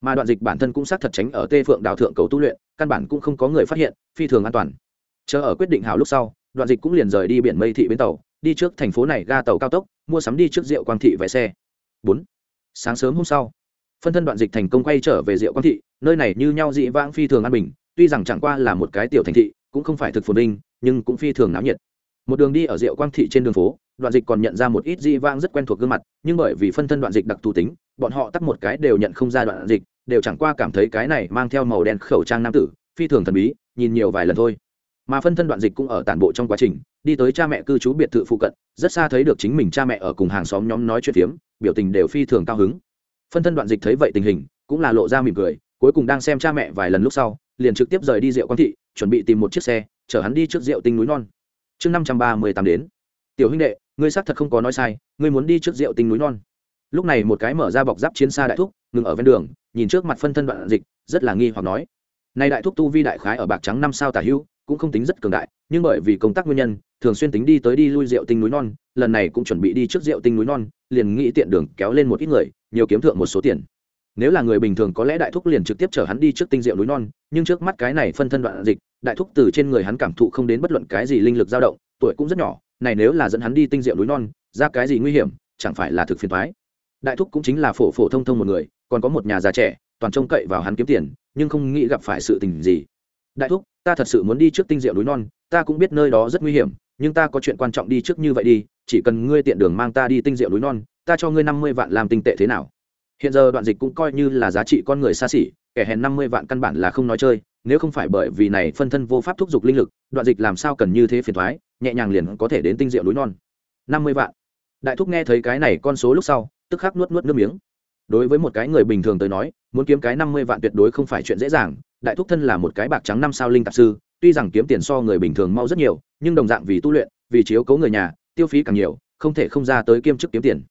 Mà đoạn dịch bản thân cũng xác thật tránh ở tê phượng đào thượng cầu tu luyện, căn bản cũng không có người phát hiện, phi thường an toàn. Chờ ở quyết định hào lúc sau đoạn dịch cũng liền rời đi biển mây thị bến tàu, đi trước thành phố này ga tàu cao tốc, mua sắm đi trước rượu quang thị vé xe. Bốn, sáng sớm hôm sau, phân thân đoạn dịch thành công quay trở về rượu quang thị, nơi này như nhau dị vãng phi thường an bình, tuy rằng chẳng qua là một cái tiểu thành thị, cũng không phải thực phồn vinh, nhưng cũng phi thường náo nhiệt. Một đường đi ở rượu quang thị trên đường phố, đoạn dịch còn nhận ra một ít dị vãng rất quen thuộc gương mặt, nhưng bởi vì phân thân đoạn dịch đặc thù tính, bọn họ tắt một cái đều nhận không ra đoạn dịch, đều chẳng qua cảm thấy cái này mang theo màu đen khẩu trang nam tử, phi thường thần bí, nhìn nhiều vài lần thôi mà phân thân đoạn dịch cũng ở tản bộ trong quá trình, đi tới cha mẹ cư trú biệt thự phụ cận, rất xa thấy được chính mình cha mẹ ở cùng hàng xóm nhóm nói chuyện phiếm, biểu tình đều phi thường cao hứng. Phân thân đoạn dịch thấy vậy tình hình, cũng là lộ ra mỉm cười, cuối cùng đang xem cha mẹ vài lần lúc sau, liền trực tiếp rời đi rượu quán thị, chuẩn bị tìm một chiếc xe, chở hắn đi trước rượu tinh núi non. Chương năm trăm ba mươi tám đến. Tiểu huynh đệ, ngươi xác thật không có nói sai, ngươi muốn đi trước rượu tinh núi non. Lúc này một cái mở ra bọc giáp chiến xa đại thúc, ngừng ở ven đường, nhìn trước mặt phân thân đoạn dịch, rất là nghi hoặc nói. Nay đại thúc tu vi đại khái ở bạc trắng năm sao tả hưu cũng không tính rất cường đại, nhưng bởi vì công tác nguyên nhân, thường xuyên tính đi tới đi lui rượu tinh núi non, lần này cũng chuẩn bị đi trước rượu tinh núi non, liền nghĩ tiện đường kéo lên một ít người, nhiều kiếm thượng một số tiền. Nếu là người bình thường có lẽ đại thúc liền trực tiếp chở hắn đi trước tinh rượu núi non, nhưng trước mắt cái này phân thân đoạn dịch, đại thúc từ trên người hắn cảm thụ không đến bất luận cái gì linh lực dao động, tuổi cũng rất nhỏ, này nếu là dẫn hắn đi tinh rượu núi non, ra cái gì nguy hiểm, chẳng phải là thực phiền thoái đại thúc cũng chính là phổ phổ thông thông một người, còn có một nhà già trẻ, toàn trông cậy vào hắn kiếm tiền, nhưng không nghĩ gặp phải sự tình gì đại thúc, ta thật sự muốn đi trước tinh diệu núi non, ta cũng biết nơi đó rất nguy hiểm, nhưng ta có chuyện quan trọng đi trước như vậy đi, chỉ cần ngươi tiện đường mang ta đi tinh diệu núi non, ta cho ngươi năm mươi vạn làm tinh tệ thế nào. Hiện giờ đoạn dịch cũng coi như là giá trị con người xa xỉ, kẻ hèn năm mươi vạn căn bản là không nói chơi, nếu không phải bởi vì này phân thân vô pháp thúc giục linh lực, đoạn dịch làm sao cần như thế phiền thoái, nhẹ nhàng liền có thể đến tinh diệu núi non. Năm mươi vạn. Đại thúc nghe thấy cái này con số lúc sau, tức khắc nuốt nuốt nước miếng. Đối với một cái người bình thường tới nói, muốn kiếm cái năm mươi vạn tuyệt đối không phải chuyện dễ dàng đại thúc thân là một cái bạc trắng năm sao linh tạp sư, tuy rằng kiếm tiền so người bình thường mau rất nhiều, nhưng đồng dạng vì tu luyện, vì chiếu cố người nhà, tiêu phí càng nhiều, không thể không ra tới kiêm chức kiếm tiền.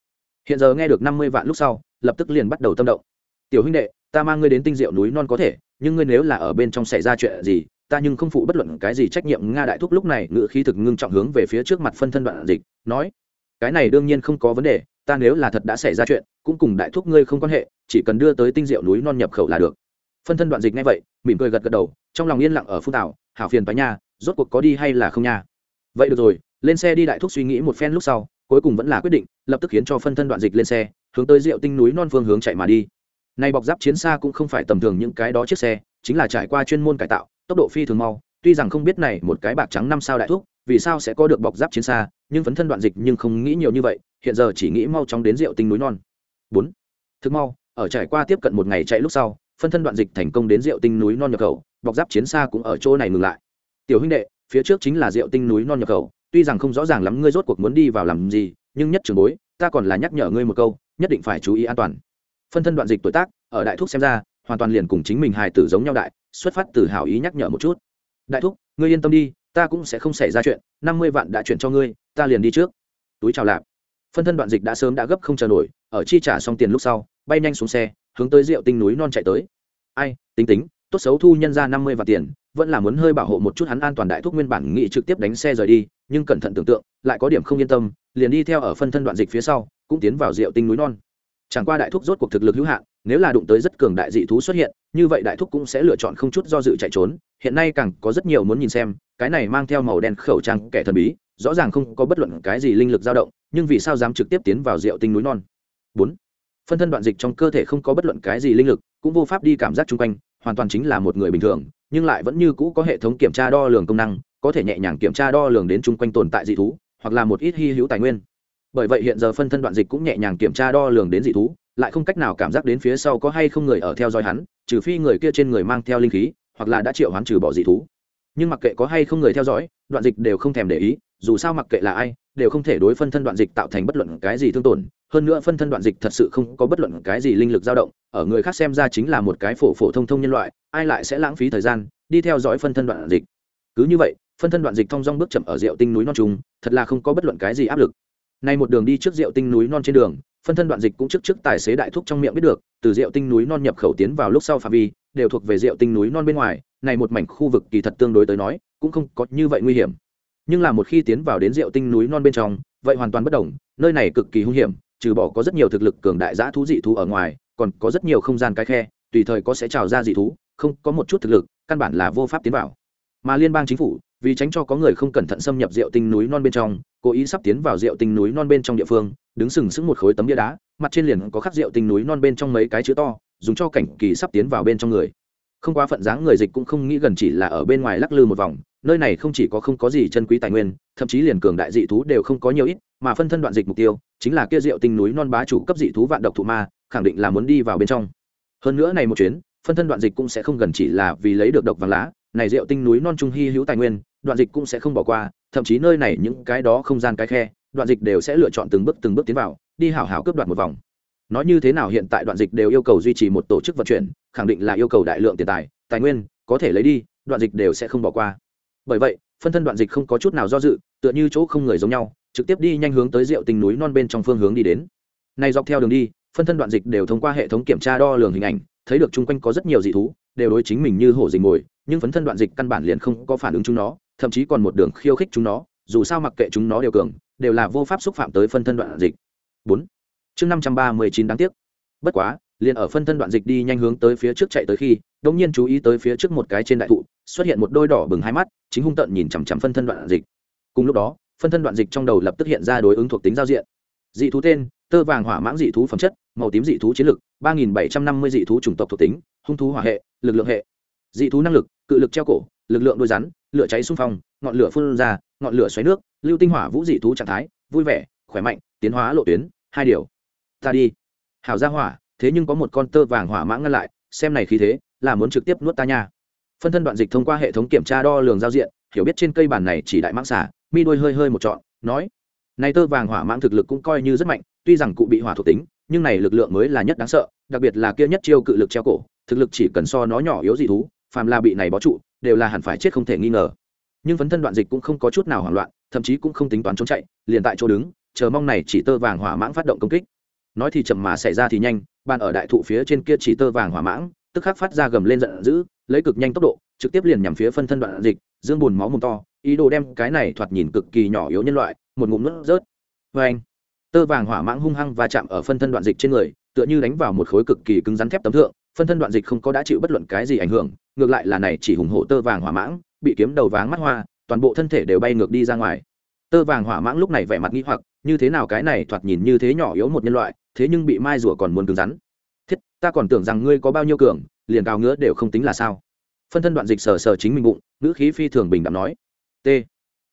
Hiện giờ nghe được năm mươi vạn lúc sau, lập tức liền bắt đầu tâm động. Tiểu huynh đệ, ta mang ngươi đến tinh diệu núi non có thể, nhưng ngươi nếu là ở bên trong xảy ra chuyện gì, ta nhưng không phụ bất luận cái gì trách nhiệm. Nga đại thúc lúc này ngự khí thực ngưng trọng hướng về phía trước mặt phân thân đoạn dịch, nói, cái này đương nhiên không có vấn đề, ta nếu là thật đã xảy ra chuyện, cũng cùng đại thúc ngươi không quan hệ, chỉ cần đưa tới tinh diệu núi non nhập khẩu là được. Phân thân đoạn dịch ngay vậy mỉm cười gật gật đầu, trong lòng yên lặng ở phun tảo, hảo phiền tòa nha, rốt cuộc có đi hay là không nha. Vậy được rồi, lên xe đi đại thúc suy nghĩ một phen lúc sau, cuối cùng vẫn là quyết định, lập tức khiến cho phân thân đoạn dịch lên xe, hướng tới diệu tinh núi non phương hướng chạy mà đi. Nay bọc giáp chiến xa cũng không phải tầm thường những cái đó chiếc xe, chính là trải qua chuyên môn cải tạo, tốc độ phi thường mau, tuy rằng không biết này một cái bạc trắng năm sao đại thúc, vì sao sẽ có được bọc giáp chiến xa, nhưng phấn thân đoạn dịch nhưng không nghĩ nhiều như vậy, hiện giờ chỉ nghĩ mau chóng đến rượu tinh núi non. Bốn thực mau, ở trải qua tiếp cận một ngày chạy lúc sau phân thân đoạn dịch thành công đến rượu tinh núi non nhập khẩu, bọc giáp chiến xa cũng ở chỗ này ngừng lại. Tiểu huynh đệ, phía trước chính là rượu tinh núi non nhập khẩu, tuy rằng không rõ ràng lắm ngươi rốt cuộc muốn đi vào làm gì, nhưng nhất trường bối, ta còn là nhắc nhở ngươi một câu, nhất định phải chú ý an toàn. Phân thân đoạn dịch tuổi tác, ở đại thúc xem ra, hoàn toàn liền cùng chính mình hài tử giống nhau đại, xuất phát từ hảo ý nhắc nhở một chút. Đại thúc, ngươi yên tâm đi, ta cũng sẽ không xảy ra chuyện, năm mươi vạn đã chuyển cho ngươi, ta liền đi trước. Túi chào lạp. Phân thân đoạn dịch đã sớm đã gấp không chờ nổi, ở chi trả xong tiền lúc sau, bay nhanh xuống xe hướng tới rượu tinh núi non chạy tới. Ai, tính tính, tốt xấu thu nhân ra năm mươi vạn tiền, vẫn là muốn hơi bảo hộ một chút hắn an toàn đại thúc nguyên bản nghị trực tiếp đánh xe rời đi, nhưng cẩn thận tưởng tượng, lại có điểm không yên tâm, liền đi theo ở phân thân đoạn dịch phía sau, cũng tiến vào rượu tinh núi non. Chẳng qua đại thúc rốt cuộc thực lực hữu hạn, nếu là đụng tới rất cường đại dị thú xuất hiện, như vậy đại thúc cũng sẽ lựa chọn không chút do dự chạy trốn, hiện nay càng có rất nhiều muốn nhìn xem, cái này mang theo màu đen khẩu trang kẻ thần bí, rõ ràng không có bất luận cái gì linh lực dao động, nhưng vì sao dám trực tiếp tiến vào rượu tinh núi non? Bốn phân thân đoạn dịch trong cơ thể không có bất luận cái gì linh lực, cũng vô pháp đi cảm giác chung quanh, hoàn toàn chính là một người bình thường, nhưng lại vẫn như cũ có hệ thống kiểm tra đo lường công năng, có thể nhẹ nhàng kiểm tra đo lường đến chung quanh tồn tại dị thú, hoặc là một ít hy hữu tài nguyên. Bởi vậy hiện giờ phân thân đoạn dịch cũng nhẹ nhàng kiểm tra đo lường đến dị thú, lại không cách nào cảm giác đến phía sau có hay không người ở theo dõi hắn, trừ phi người kia trên người mang theo linh khí, hoặc là đã triệu hắn trừ bỏ dị thú. Nhưng mặc kệ có hay không người theo dõi, đoạn dịch đều không thèm để ý, dù sao mặc kệ là ai, đều không thể đối phân thân đoạn dịch tạo thành bất luận cái gì thương tổn hơn nữa phân thân đoạn dịch thật sự không có bất luận cái gì linh lực dao động, ở người khác xem ra chính là một cái phổ phổ thông thông nhân loại, ai lại sẽ lãng phí thời gian đi theo dõi phân thân đoạn dịch? Cứ như vậy, phân thân đoạn dịch thong dong bước chậm ở rượu tinh núi non trùng, thật là không có bất luận cái gì áp lực. Nay một đường đi trước rượu tinh núi non trên đường, phân thân đoạn dịch cũng trước trước tài xế đại thúc trong miệng biết được, từ rượu tinh núi non nhập khẩu tiến vào lúc sau phạm vi, đều thuộc về rượu tinh núi non bên ngoài, này một mảnh khu vực kỳ thật tương đối tới nói, cũng không có như vậy nguy hiểm. Nhưng là một khi tiến vào đến rượu tinh núi non bên trong, vậy hoàn toàn bất đồng, nơi này cực kỳ hung hiểm trừ bỏ có rất nhiều thực lực cường đại giã thú dị thú ở ngoài, còn có rất nhiều không gian cái khe, tùy thời có sẽ trào ra dị thú, không có một chút thực lực, căn bản là vô pháp tiến vào. Mà liên bang chính phủ, vì tránh cho có người không cẩn thận xâm nhập rượu tinh núi non bên trong, cố ý sắp tiến vào rượu tinh núi non bên trong địa phương, đứng sừng sững một khối tấm bia đá, mặt trên liền có khắc rượu tinh núi non bên trong mấy cái chữ to, dùng cho cảnh kỳ sắp tiến vào bên trong người. Không quá phận dáng người dịch cũng không nghĩ gần chỉ là ở bên ngoài lắc lư một vòng, nơi này không chỉ có không có gì chân quý tài nguyên, thậm chí liền cường đại dị thú đều không có nhiều ít mà phân thân đoạn dịch mục tiêu chính là kia rượu tinh núi non bá chủ cấp dị thú vạn độc thụ ma, khẳng định là muốn đi vào bên trong. Hơn nữa này một chuyến, phân thân đoạn dịch cũng sẽ không gần chỉ là vì lấy được độc vàng lá, này rượu tinh núi non trung hy hữu tài nguyên, đoạn dịch cũng sẽ không bỏ qua, thậm chí nơi này những cái đó không gian cái khe, đoạn dịch đều sẽ lựa chọn từng bước từng bước tiến vào, đi hảo hảo cướp đoạt một vòng. Nói như thế nào hiện tại đoạn dịch đều yêu cầu duy trì một tổ chức vận chuyển, khẳng định là yêu cầu đại lượng tiền tài tài nguyên, có thể lấy đi, đoạn dịch đều sẽ không bỏ qua. Bởi vậy, phân thân đoạn dịch không có chút nào do dự, tựa như chỗ không người giống nhau trực tiếp đi nhanh hướng tới rượu tình núi non bên trong phương hướng đi đến. Nay dọc theo đường đi, phân thân đoạn dịch đều thông qua hệ thống kiểm tra đo lường hình ảnh, thấy được chung quanh có rất nhiều dị thú, đều đối chính mình như hổ dình mồi, nhưng phấn thân đoạn dịch căn bản liền không có phản ứng chúng nó, thậm chí còn một đường khiêu khích chúng nó, dù sao mặc kệ chúng nó đều cường, đều là vô pháp xúc phạm tới phân thân đoạn dịch. Bốn. Chương năm trăm ba mươi chín đáng tiếc. Bất quá, liền ở phân thân đoạn dịch đi nhanh hướng tới phía trước chạy tới khi đông nhiên chú ý tới phía trước một cái trên đại thụ, xuất hiện một đôi đỏ bừng hai mắt, chính hung tợn nhìn chằm chằm phân thân đoạn dịch. Cùng lúc đó phân thân đoạn dịch trong đầu lập tức hiện ra đối ứng thuộc tính giao diện. Dị thú tên, tơ vàng hỏa mãng dị thú phẩm chất, màu tím dị thú chiến lực, ba nghìn bảy trăm năm mươi dị thú chủng tộc thuộc tính, hung thú hỏa hệ, lực lượng hệ. Dị thú năng lực, cự lực treo cổ, lực lượng đôi rắn, lửa cháy xung phong, ngọn lửa phun ra, ngọn lửa xoáy nước, lưu tinh hỏa vũ dị thú trạng thái, vui vẻ, khỏe mạnh, tiến hóa lộ tuyến, hai điều. Ta đi. Hảo ra hỏa, thế nhưng có một con tơ vàng hỏa mãng ngăn lại, xem này khí thế, là muốn trực tiếp nuốt ta nha. Phân thân đoạn dịch thông qua hệ thống kiểm tra đo lường giao diện, hiểu biết trên cây bản này chỉ đại mãng xả mi đôi hơi hơi một trọn, nói, này tơ vàng hỏa mãng thực lực cũng coi như rất mạnh, tuy rằng cụ bị hỏa thuộc tính, nhưng này lực lượng mới là nhất đáng sợ, đặc biệt là kia nhất chiêu cự lực treo cổ, thực lực chỉ cần so nó nhỏ yếu dị thú, phàm là bị này bó trụ, đều là hẳn phải chết không thể nghi ngờ. Nhưng phấn thân đoạn dịch cũng không có chút nào hoảng loạn, thậm chí cũng không tính toán trốn chạy, liền tại chỗ đứng, chờ mong này chỉ tơ vàng hỏa mãng phát động công kích. Nói thì chậm mà xảy ra thì nhanh, bàn ở đại thụ phía trên kia chỉ tơ vàng hỏa mãng, tức khắc phát ra gầm lên giận dữ, lấy cực nhanh tốc độ, trực tiếp liền nhằm phía phân thân đoạn dịch, dương buồn máu mồm to ý đồ đem cái này thoạt nhìn cực kỳ nhỏ yếu nhân loại, một ngụm nước rớt. Vê anh, tơ vàng hỏa mãng hung hăng và chạm ở phân thân đoạn dịch trên người, tựa như đánh vào một khối cực kỳ cứng rắn thép tấm thượng, phân thân đoạn dịch không có đã chịu bất luận cái gì ảnh hưởng, ngược lại là này chỉ hùng hổ tơ vàng hỏa mãng, bị kiếm đầu váng mắt hoa, toàn bộ thân thể đều bay ngược đi ra ngoài. Tơ vàng hỏa mãng lúc này vẻ mặt nghĩ hoặc, như thế nào cái này thoạt nhìn như thế nhỏ yếu một nhân loại, thế nhưng bị mai rùa còn muốn cứng rắn. Thiết, ta còn tưởng rằng ngươi có bao nhiêu cường, liền cao ngứa đều không tính là sao. Phân thân đoạn dịch sờ sờ chính mình bụng, ngữ khí phi thường bình đẳng nói t.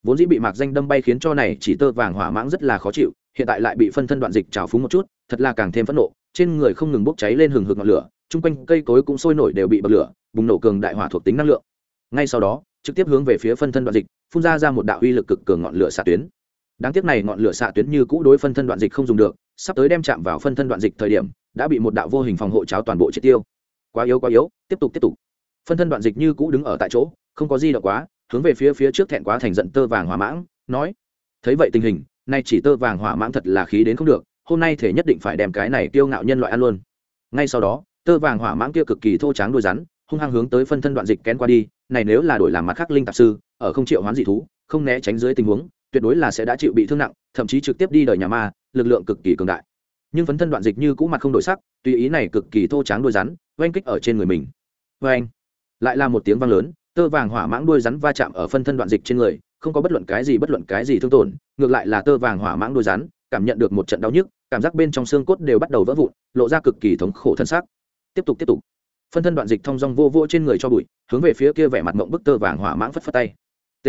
Vốn dĩ bị mạc danh đâm bay khiến cho này chỉ tơ vàng hỏa mãng rất là khó chịu, hiện tại lại bị phân thân đoạn dịch trào phúng một chút, thật là càng thêm phẫn nộ, trên người không ngừng bốc cháy lên hừng hực ngọn lửa, chung quanh cây cối cũng sôi nổi đều bị bật lửa, bùng nổ cường đại hỏa thuộc tính năng lượng. Ngay sau đó, trực tiếp hướng về phía phân thân đoạn dịch, phun ra ra một đạo uy lực cực cường ngọn lửa xạ tuyến. Đáng tiếc này ngọn lửa xạ tuyến như cũ đối phân thân đoạn dịch không dùng được, sắp tới đem chạm vào phân thân đoạn dịch thời điểm, đã bị một đạo vô hình phòng hộ cháo toàn bộ triệt tiêu. Quá yếu quá yếu, tiếp tục tiếp tục. Phân thân đoạn dịch như cũ đứng ở tại chỗ, không có gì động quá hướng về phía phía trước thẹn quá thành giận tơ vàng hỏa mãng, nói, thấy vậy tình hình, nay chỉ tơ vàng hỏa mãng thật là khí đến không được, hôm nay thể nhất định phải đem cái này tiêu ngạo nhân loại ăn luôn. Ngay sau đó, tơ vàng hỏa mãng kia cực kỳ thô tráng đôi rắn, hung hăng hướng tới phân thân đoạn dịch kén qua đi, này nếu là đổi làm mặt khác linh tạp sư, ở không triệu hoán dị thú, không né tránh dưới tình huống, tuyệt đối là sẽ đã chịu bị thương nặng, thậm chí trực tiếp đi đời nhà ma, lực lượng cực kỳ cường đại. Nhưng phấn thân đoạn dịch như cũ mặt không đổi sắc, tùy ý này cực kỳ thô tráng đôi rắn, oanh kích ở trên người mình. Oanh! Lại là một tiếng vang lớn tơ vàng hỏa mãng đuôi rắn va chạm ở phân thân đoạn dịch trên người, không có bất luận cái gì bất luận cái gì thương tổn, ngược lại là tơ vàng hỏa mãng đuôi rắn, cảm nhận được một trận đau nhức, cảm giác bên trong xương cốt đều bắt đầu vỡ vụn, lộ ra cực kỳ thống khổ thân xác. Tiếp tục tiếp tục. Phân thân đoạn dịch thong dong vô vô trên người cho bụi, hướng về phía kia vẻ mặt mộng bức tơ vàng hỏa mãng phất phất tay. T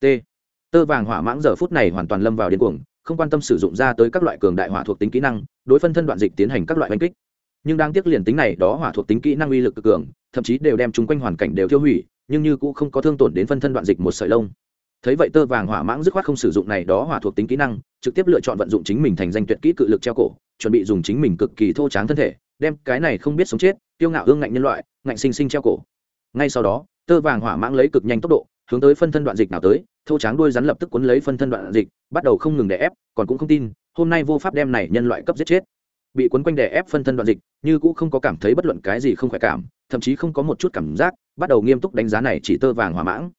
t. Tơ vàng hỏa mãng giờ phút này hoàn toàn lâm vào điên cuồng, không quan tâm sử dụng ra tới các loại cường đại hỏa thuộc tính kỹ năng, đối phân thân đoạn dịch tiến hành các loại oanh kích. Nhưng đang tiếc liền tính này, đó hỏa thuộc tính kỹ năng uy lực cực cường, thậm chí đều đem chúng quanh hoàn cảnh đều tiêu hủy nhưng như cũng không có thương tổn đến phân thân đoạn dịch một sợi lông. Thấy vậy tơ vàng hỏa mãng dứt khoát không sử dụng này đó hỏa thuộc tính kỹ năng, trực tiếp lựa chọn vận dụng chính mình thành danh tuyệt kỹ cự lực treo cổ, chuẩn bị dùng chính mình cực kỳ thô tráng thân thể, đem cái này không biết sống chết tiêu ngạo ương ngạnh nhân loại, ngạnh sinh sinh treo cổ. Ngay sau đó, tơ vàng hỏa mãng lấy cực nhanh tốc độ, hướng tới phân thân đoạn dịch nào tới, thô tráng đuôi rắn lập tức cuốn lấy phân thân đoạn dịch, bắt đầu không ngừng đè ép, còn cũng không tin, hôm nay vô pháp đem này nhân loại cấp giết chết bị cuốn quanh đè ép phân thân đoạn dịch, như cũng không có cảm thấy bất luận cái gì không khỏe cảm, thậm chí không có một chút cảm giác, bắt đầu nghiêm túc đánh giá này chỉ tơ vàng hỏa mãng.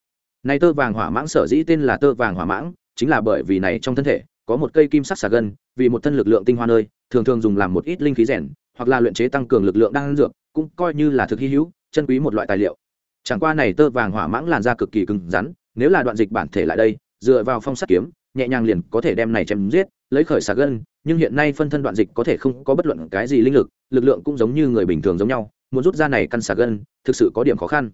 Này tơ vàng hỏa mãng sở dĩ tên là tơ vàng hỏa mãng, chính là bởi vì này trong thân thể, có một cây kim sắc xà gân, vì một thân lực lượng tinh hoa nơi, thường thường dùng làm một ít linh khí rèn, hoặc là luyện chế tăng cường lực lượng đang dược, cũng coi như là thực hy hữu, chân quý một loại tài liệu. Chẳng qua này tơ vàng hỏa mãng làn da cực kỳ cứng rắn, nếu là đoạn dịch bản thể lại đây, dựa vào phong sắt kiếm, nhẹ nhàng liền có thể đem này chém giết lấy khởi xà gân, nhưng hiện nay phân thân đoạn dịch có thể không có bất luận cái gì linh lực lực lượng cũng giống như người bình thường giống nhau, muốn rút ra này căn xà gân, thực sự có điểm khó khăn.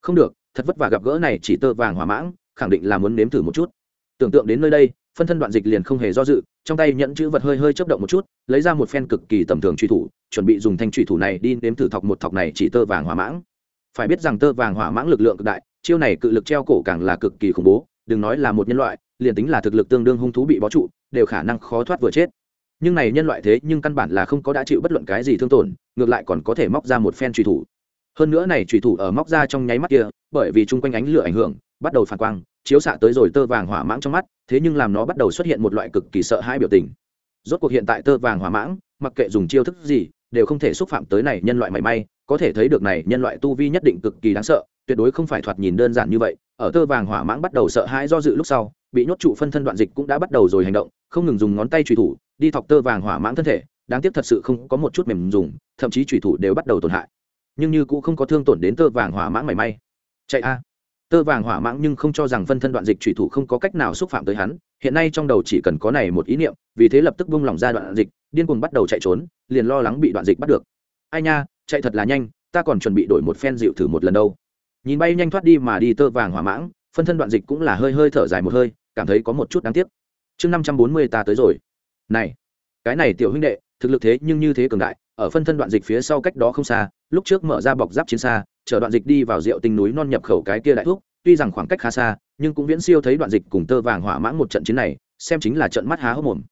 Không được, thật vất vả gặp gỡ này chỉ tơ vàng hỏa mãng, khẳng định là muốn nếm thử một chút. Tưởng tượng đến nơi đây, phân thân đoạn dịch liền không hề do dự, trong tay nhẫn chữ vật hơi hơi chấp động một chút, lấy ra một phen cực kỳ tầm thường truy thủ, chuẩn bị dùng thanh truy thủ này đi nếm thử thọc một thọc này chỉ tơ vàng hỏa mãng. Phải biết rằng tơ vàng hỏa mãng lực lượng cực đại, chiêu này cự lực treo cổ càng là cực kỳ khủng bố, đừng nói là một nhân loại liền tính là thực lực tương đương hung thú bị bó trụ, đều khả năng khó thoát vừa chết. Nhưng này nhân loại thế nhưng căn bản là không có đã chịu bất luận cái gì thương tổn, ngược lại còn có thể móc ra một phen truy thủ. Hơn nữa này truy thủ ở móc ra trong nháy mắt kia, bởi vì chung quanh ánh lửa ảnh hưởng, bắt đầu phản quang, chiếu xạ tới rồi tơ vàng hỏa mãng trong mắt, thế nhưng làm nó bắt đầu xuất hiện một loại cực kỳ sợ hãi biểu tình. Rốt cuộc hiện tại tơ vàng hỏa mãng, mặc kệ dùng chiêu thức gì, đều không thể xúc phạm tới này nhân loại mảy may, có thể thấy được này nhân loại tu vi nhất định cực kỳ đáng sợ tuyệt đối không phải thoạt nhìn đơn giản như vậy. Ở tơ vàng hỏa mãng bắt đầu sợ hãi do dự lúc sau, bị nhốt trụ phân thân đoạn dịch cũng đã bắt đầu rồi hành động, không ngừng dùng ngón tay trùy thủ, đi thọc tơ vàng hỏa mãng thân thể. Đáng tiếc thật sự không có một chút mềm dùng, thậm chí trùy thủ đều bắt đầu tổn hại. Nhưng như cũng không có thương tổn đến tơ vàng hỏa mãng mảy may. Chạy a. Tơ vàng hỏa mãng nhưng không cho rằng phân thân đoạn dịch trùy thủ không có cách nào xúc phạm tới hắn. Hiện nay trong đầu chỉ cần có này một ý niệm, vì thế lập tức bung lỏng ra đoạn dịch, điên cuồng bắt đầu chạy trốn, liền lo lắng bị đoạn dịch bắt được. Ai nha, chạy thật là nhanh, ta còn chuẩn bị đổi một phen dịu thử một lần đâu nhìn bay nhanh thoát đi mà đi tơ vàng hỏa mãng, phân thân đoạn dịch cũng là hơi hơi thở dài một hơi, cảm thấy có một chút đáng tiếc. Chương năm trăm bốn mươi ta tới rồi. Này, cái này tiểu huynh đệ, thực lực thế nhưng như thế cường đại, ở phân thân đoạn dịch phía sau cách đó không xa, lúc trước mở ra bọc giáp chiến xa, chở đoạn dịch đi vào rượu tinh núi non nhập khẩu cái kia đại thuốc tuy rằng khoảng cách khá xa, nhưng cũng viễn siêu thấy đoạn dịch cùng tơ vàng hỏa mãng một trận chiến này, xem chính là trận mắt há hốc mồm.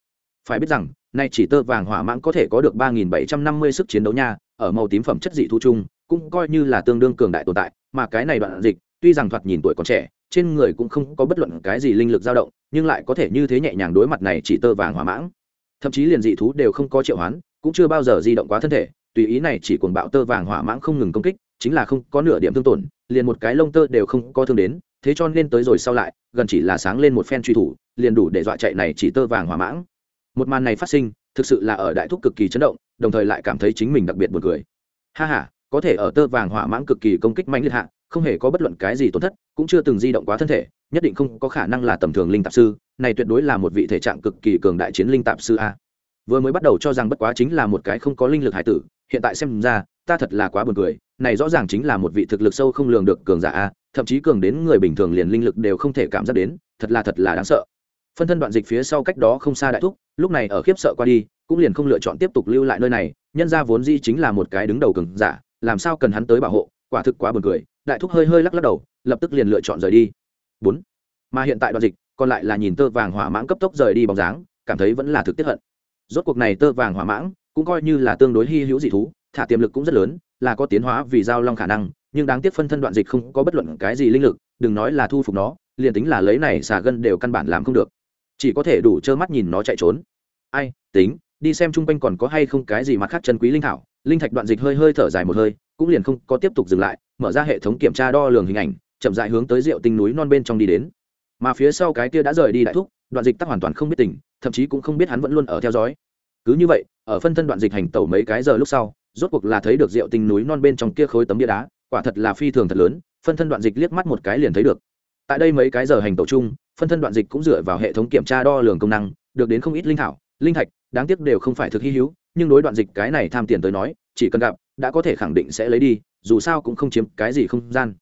Phải biết rằng, nay chỉ tơ vàng hỏa mãng có thể có được ba nghìn bảy trăm năm mươi sức chiến đấu nha, ở màu tím phẩm chất dị thu chung cũng coi như là tương đương cường đại tồn tại, mà cái này đoạn dịch, tuy rằng thoạt nhìn tuổi còn trẻ, trên người cũng không có bất luận cái gì linh lực dao động, nhưng lại có thể như thế nhẹ nhàng đối mặt này chỉ tơ vàng hỏa mãng. Thậm chí liền dị thú đều không có triệu hoán, cũng chưa bao giờ di động quá thân thể, tùy ý này chỉ cuồng bạo tơ vàng hỏa mãng không ngừng công kích, chính là không có nửa điểm thương tổn, liền một cái lông tơ đều không có thương đến, thế cho nên tới rồi sau lại, gần chỉ là sáng lên một phen truy thủ, liền đủ để dọa chạy này chỉ tơ vàng hỏa mãng. Một màn này phát sinh, thực sự là ở đại thúc cực kỳ chấn động, đồng thời lại cảm thấy chính mình đặc biệt buồn cười. Ha ha có thể ở tơ vàng hỏa mãng cực kỳ công kích mạnh liệt hạ, không hề có bất luận cái gì tổn thất, cũng chưa từng di động quá thân thể, nhất định không có khả năng là tầm thường linh tạp sư, này tuyệt đối là một vị thể trạng cực kỳ cường đại chiến linh tạp sư a. Vừa mới bắt đầu cho rằng bất quá chính là một cái không có linh lực hải tử, hiện tại xem ra, ta thật là quá buồn cười, này rõ ràng chính là một vị thực lực sâu không lường được cường giả a, thậm chí cường đến người bình thường liền linh lực đều không thể cảm giác đến, thật là thật là đáng sợ. Phân thân đoạn dịch phía sau cách đó không xa đại thúc, lúc này ở khiếp sợ qua đi, cũng liền không lựa chọn tiếp tục lưu lại nơi này, nhân ra vốn di chính là một cái đứng đầu cường giả làm sao cần hắn tới bảo hộ, quả thực quá buồn cười, đại thúc hơi hơi lắc lắc đầu, lập tức liền lựa chọn rời đi. Bốn, mà hiện tại đoạn dịch, còn lại là nhìn tơ vàng hỏa mãng cấp tốc rời đi bóng dáng, cảm thấy vẫn là thực tiết hận. Rốt cuộc này tơ vàng hỏa mãng, cũng coi như là tương đối hy hữu dị thú, thả tiềm lực cũng rất lớn, là có tiến hóa vì giao long khả năng, nhưng đáng tiếc phân thân đoạn dịch không có bất luận cái gì linh lực, đừng nói là thu phục nó, liền tính là lấy này xà gân đều căn bản làm không được. Chỉ có thể đủ trơ mắt nhìn nó chạy trốn. Ai, tính đi xem chung quanh còn có hay không cái gì mặt khác chân quý linh thảo, linh thạch đoạn dịch hơi hơi thở dài một hơi, cũng liền không có tiếp tục dừng lại, mở ra hệ thống kiểm tra đo lường hình ảnh, chậm dại hướng tới rượu tinh núi non bên trong đi đến. Mà phía sau cái kia đã rời đi đại thúc, đoạn dịch tắc hoàn toàn không biết tình, thậm chí cũng không biết hắn vẫn luôn ở theo dõi. Cứ như vậy, ở phân thân đoạn dịch hành tẩu mấy cái giờ lúc sau, rốt cuộc là thấy được rượu tinh núi non bên trong kia khối tấm bia đá, quả thật là phi thường thật lớn, phân thân đoạn dịch liếc mắt một cái liền thấy được. Tại đây mấy cái giờ hành tẩu chung, phân thân đoạn dịch cũng dựa vào hệ thống kiểm tra đo lường công năng, được đến không ít linh thảo, linh thạch đáng tiếc đều không phải thực hy hữu, nhưng đối đoạn dịch cái này tham tiền tới nói, chỉ cần gặp, đã có thể khẳng định sẽ lấy đi, dù sao cũng không chiếm cái gì không gian.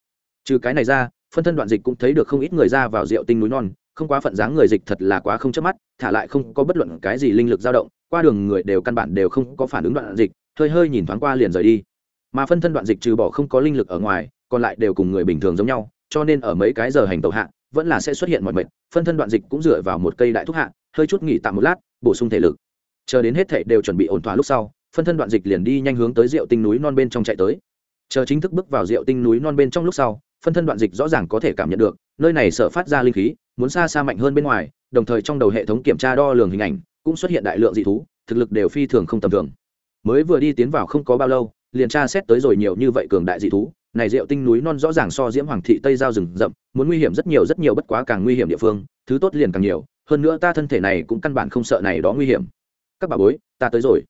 Trừ cái này ra, phân thân đoạn dịch cũng thấy được không ít người ra vào rượu tinh núi non, không quá phận dáng người dịch thật là quá không chớp mắt, thả lại không có bất luận cái gì linh lực dao động, qua đường người đều căn bản đều không có phản ứng đoạn dịch, hơi hơi nhìn thoáng qua liền rời đi. Mà phân thân đoạn dịch trừ bỏ không có linh lực ở ngoài, còn lại đều cùng người bình thường giống nhau, cho nên ở mấy cái giờ hành tàu hạ, vẫn là sẽ xuất hiện mọi mệt phân thân đoạn dịch cũng dựa vào một cây đại thuốc hạ, hơi chút nghỉ tạm một lát, bổ sung thể lực chờ đến hết thảy đều chuẩn bị ổn thỏa lúc sau, phân thân đoạn dịch liền đi nhanh hướng tới rượu tinh núi non bên trong chạy tới. Chờ chính thức bước vào rượu tinh núi non bên trong lúc sau, phân thân đoạn dịch rõ ràng có thể cảm nhận được, nơi này sợ phát ra linh khí, muốn xa xa mạnh hơn bên ngoài, đồng thời trong đầu hệ thống kiểm tra đo lường hình ảnh, cũng xuất hiện đại lượng dị thú, thực lực đều phi thường không tầm thường. Mới vừa đi tiến vào không có bao lâu, liền tra xét tới rồi nhiều như vậy cường đại dị thú, này rượu tinh núi non rõ ràng so diễm hoàng thị tây giao rừng rậm, muốn nguy hiểm rất nhiều rất nhiều bất quá càng nguy hiểm địa phương, thứ tốt liền càng nhiều, hơn nữa ta thân thể này cũng căn bản không sợ này đó nguy hiểm các bà bối, ta tới rồi.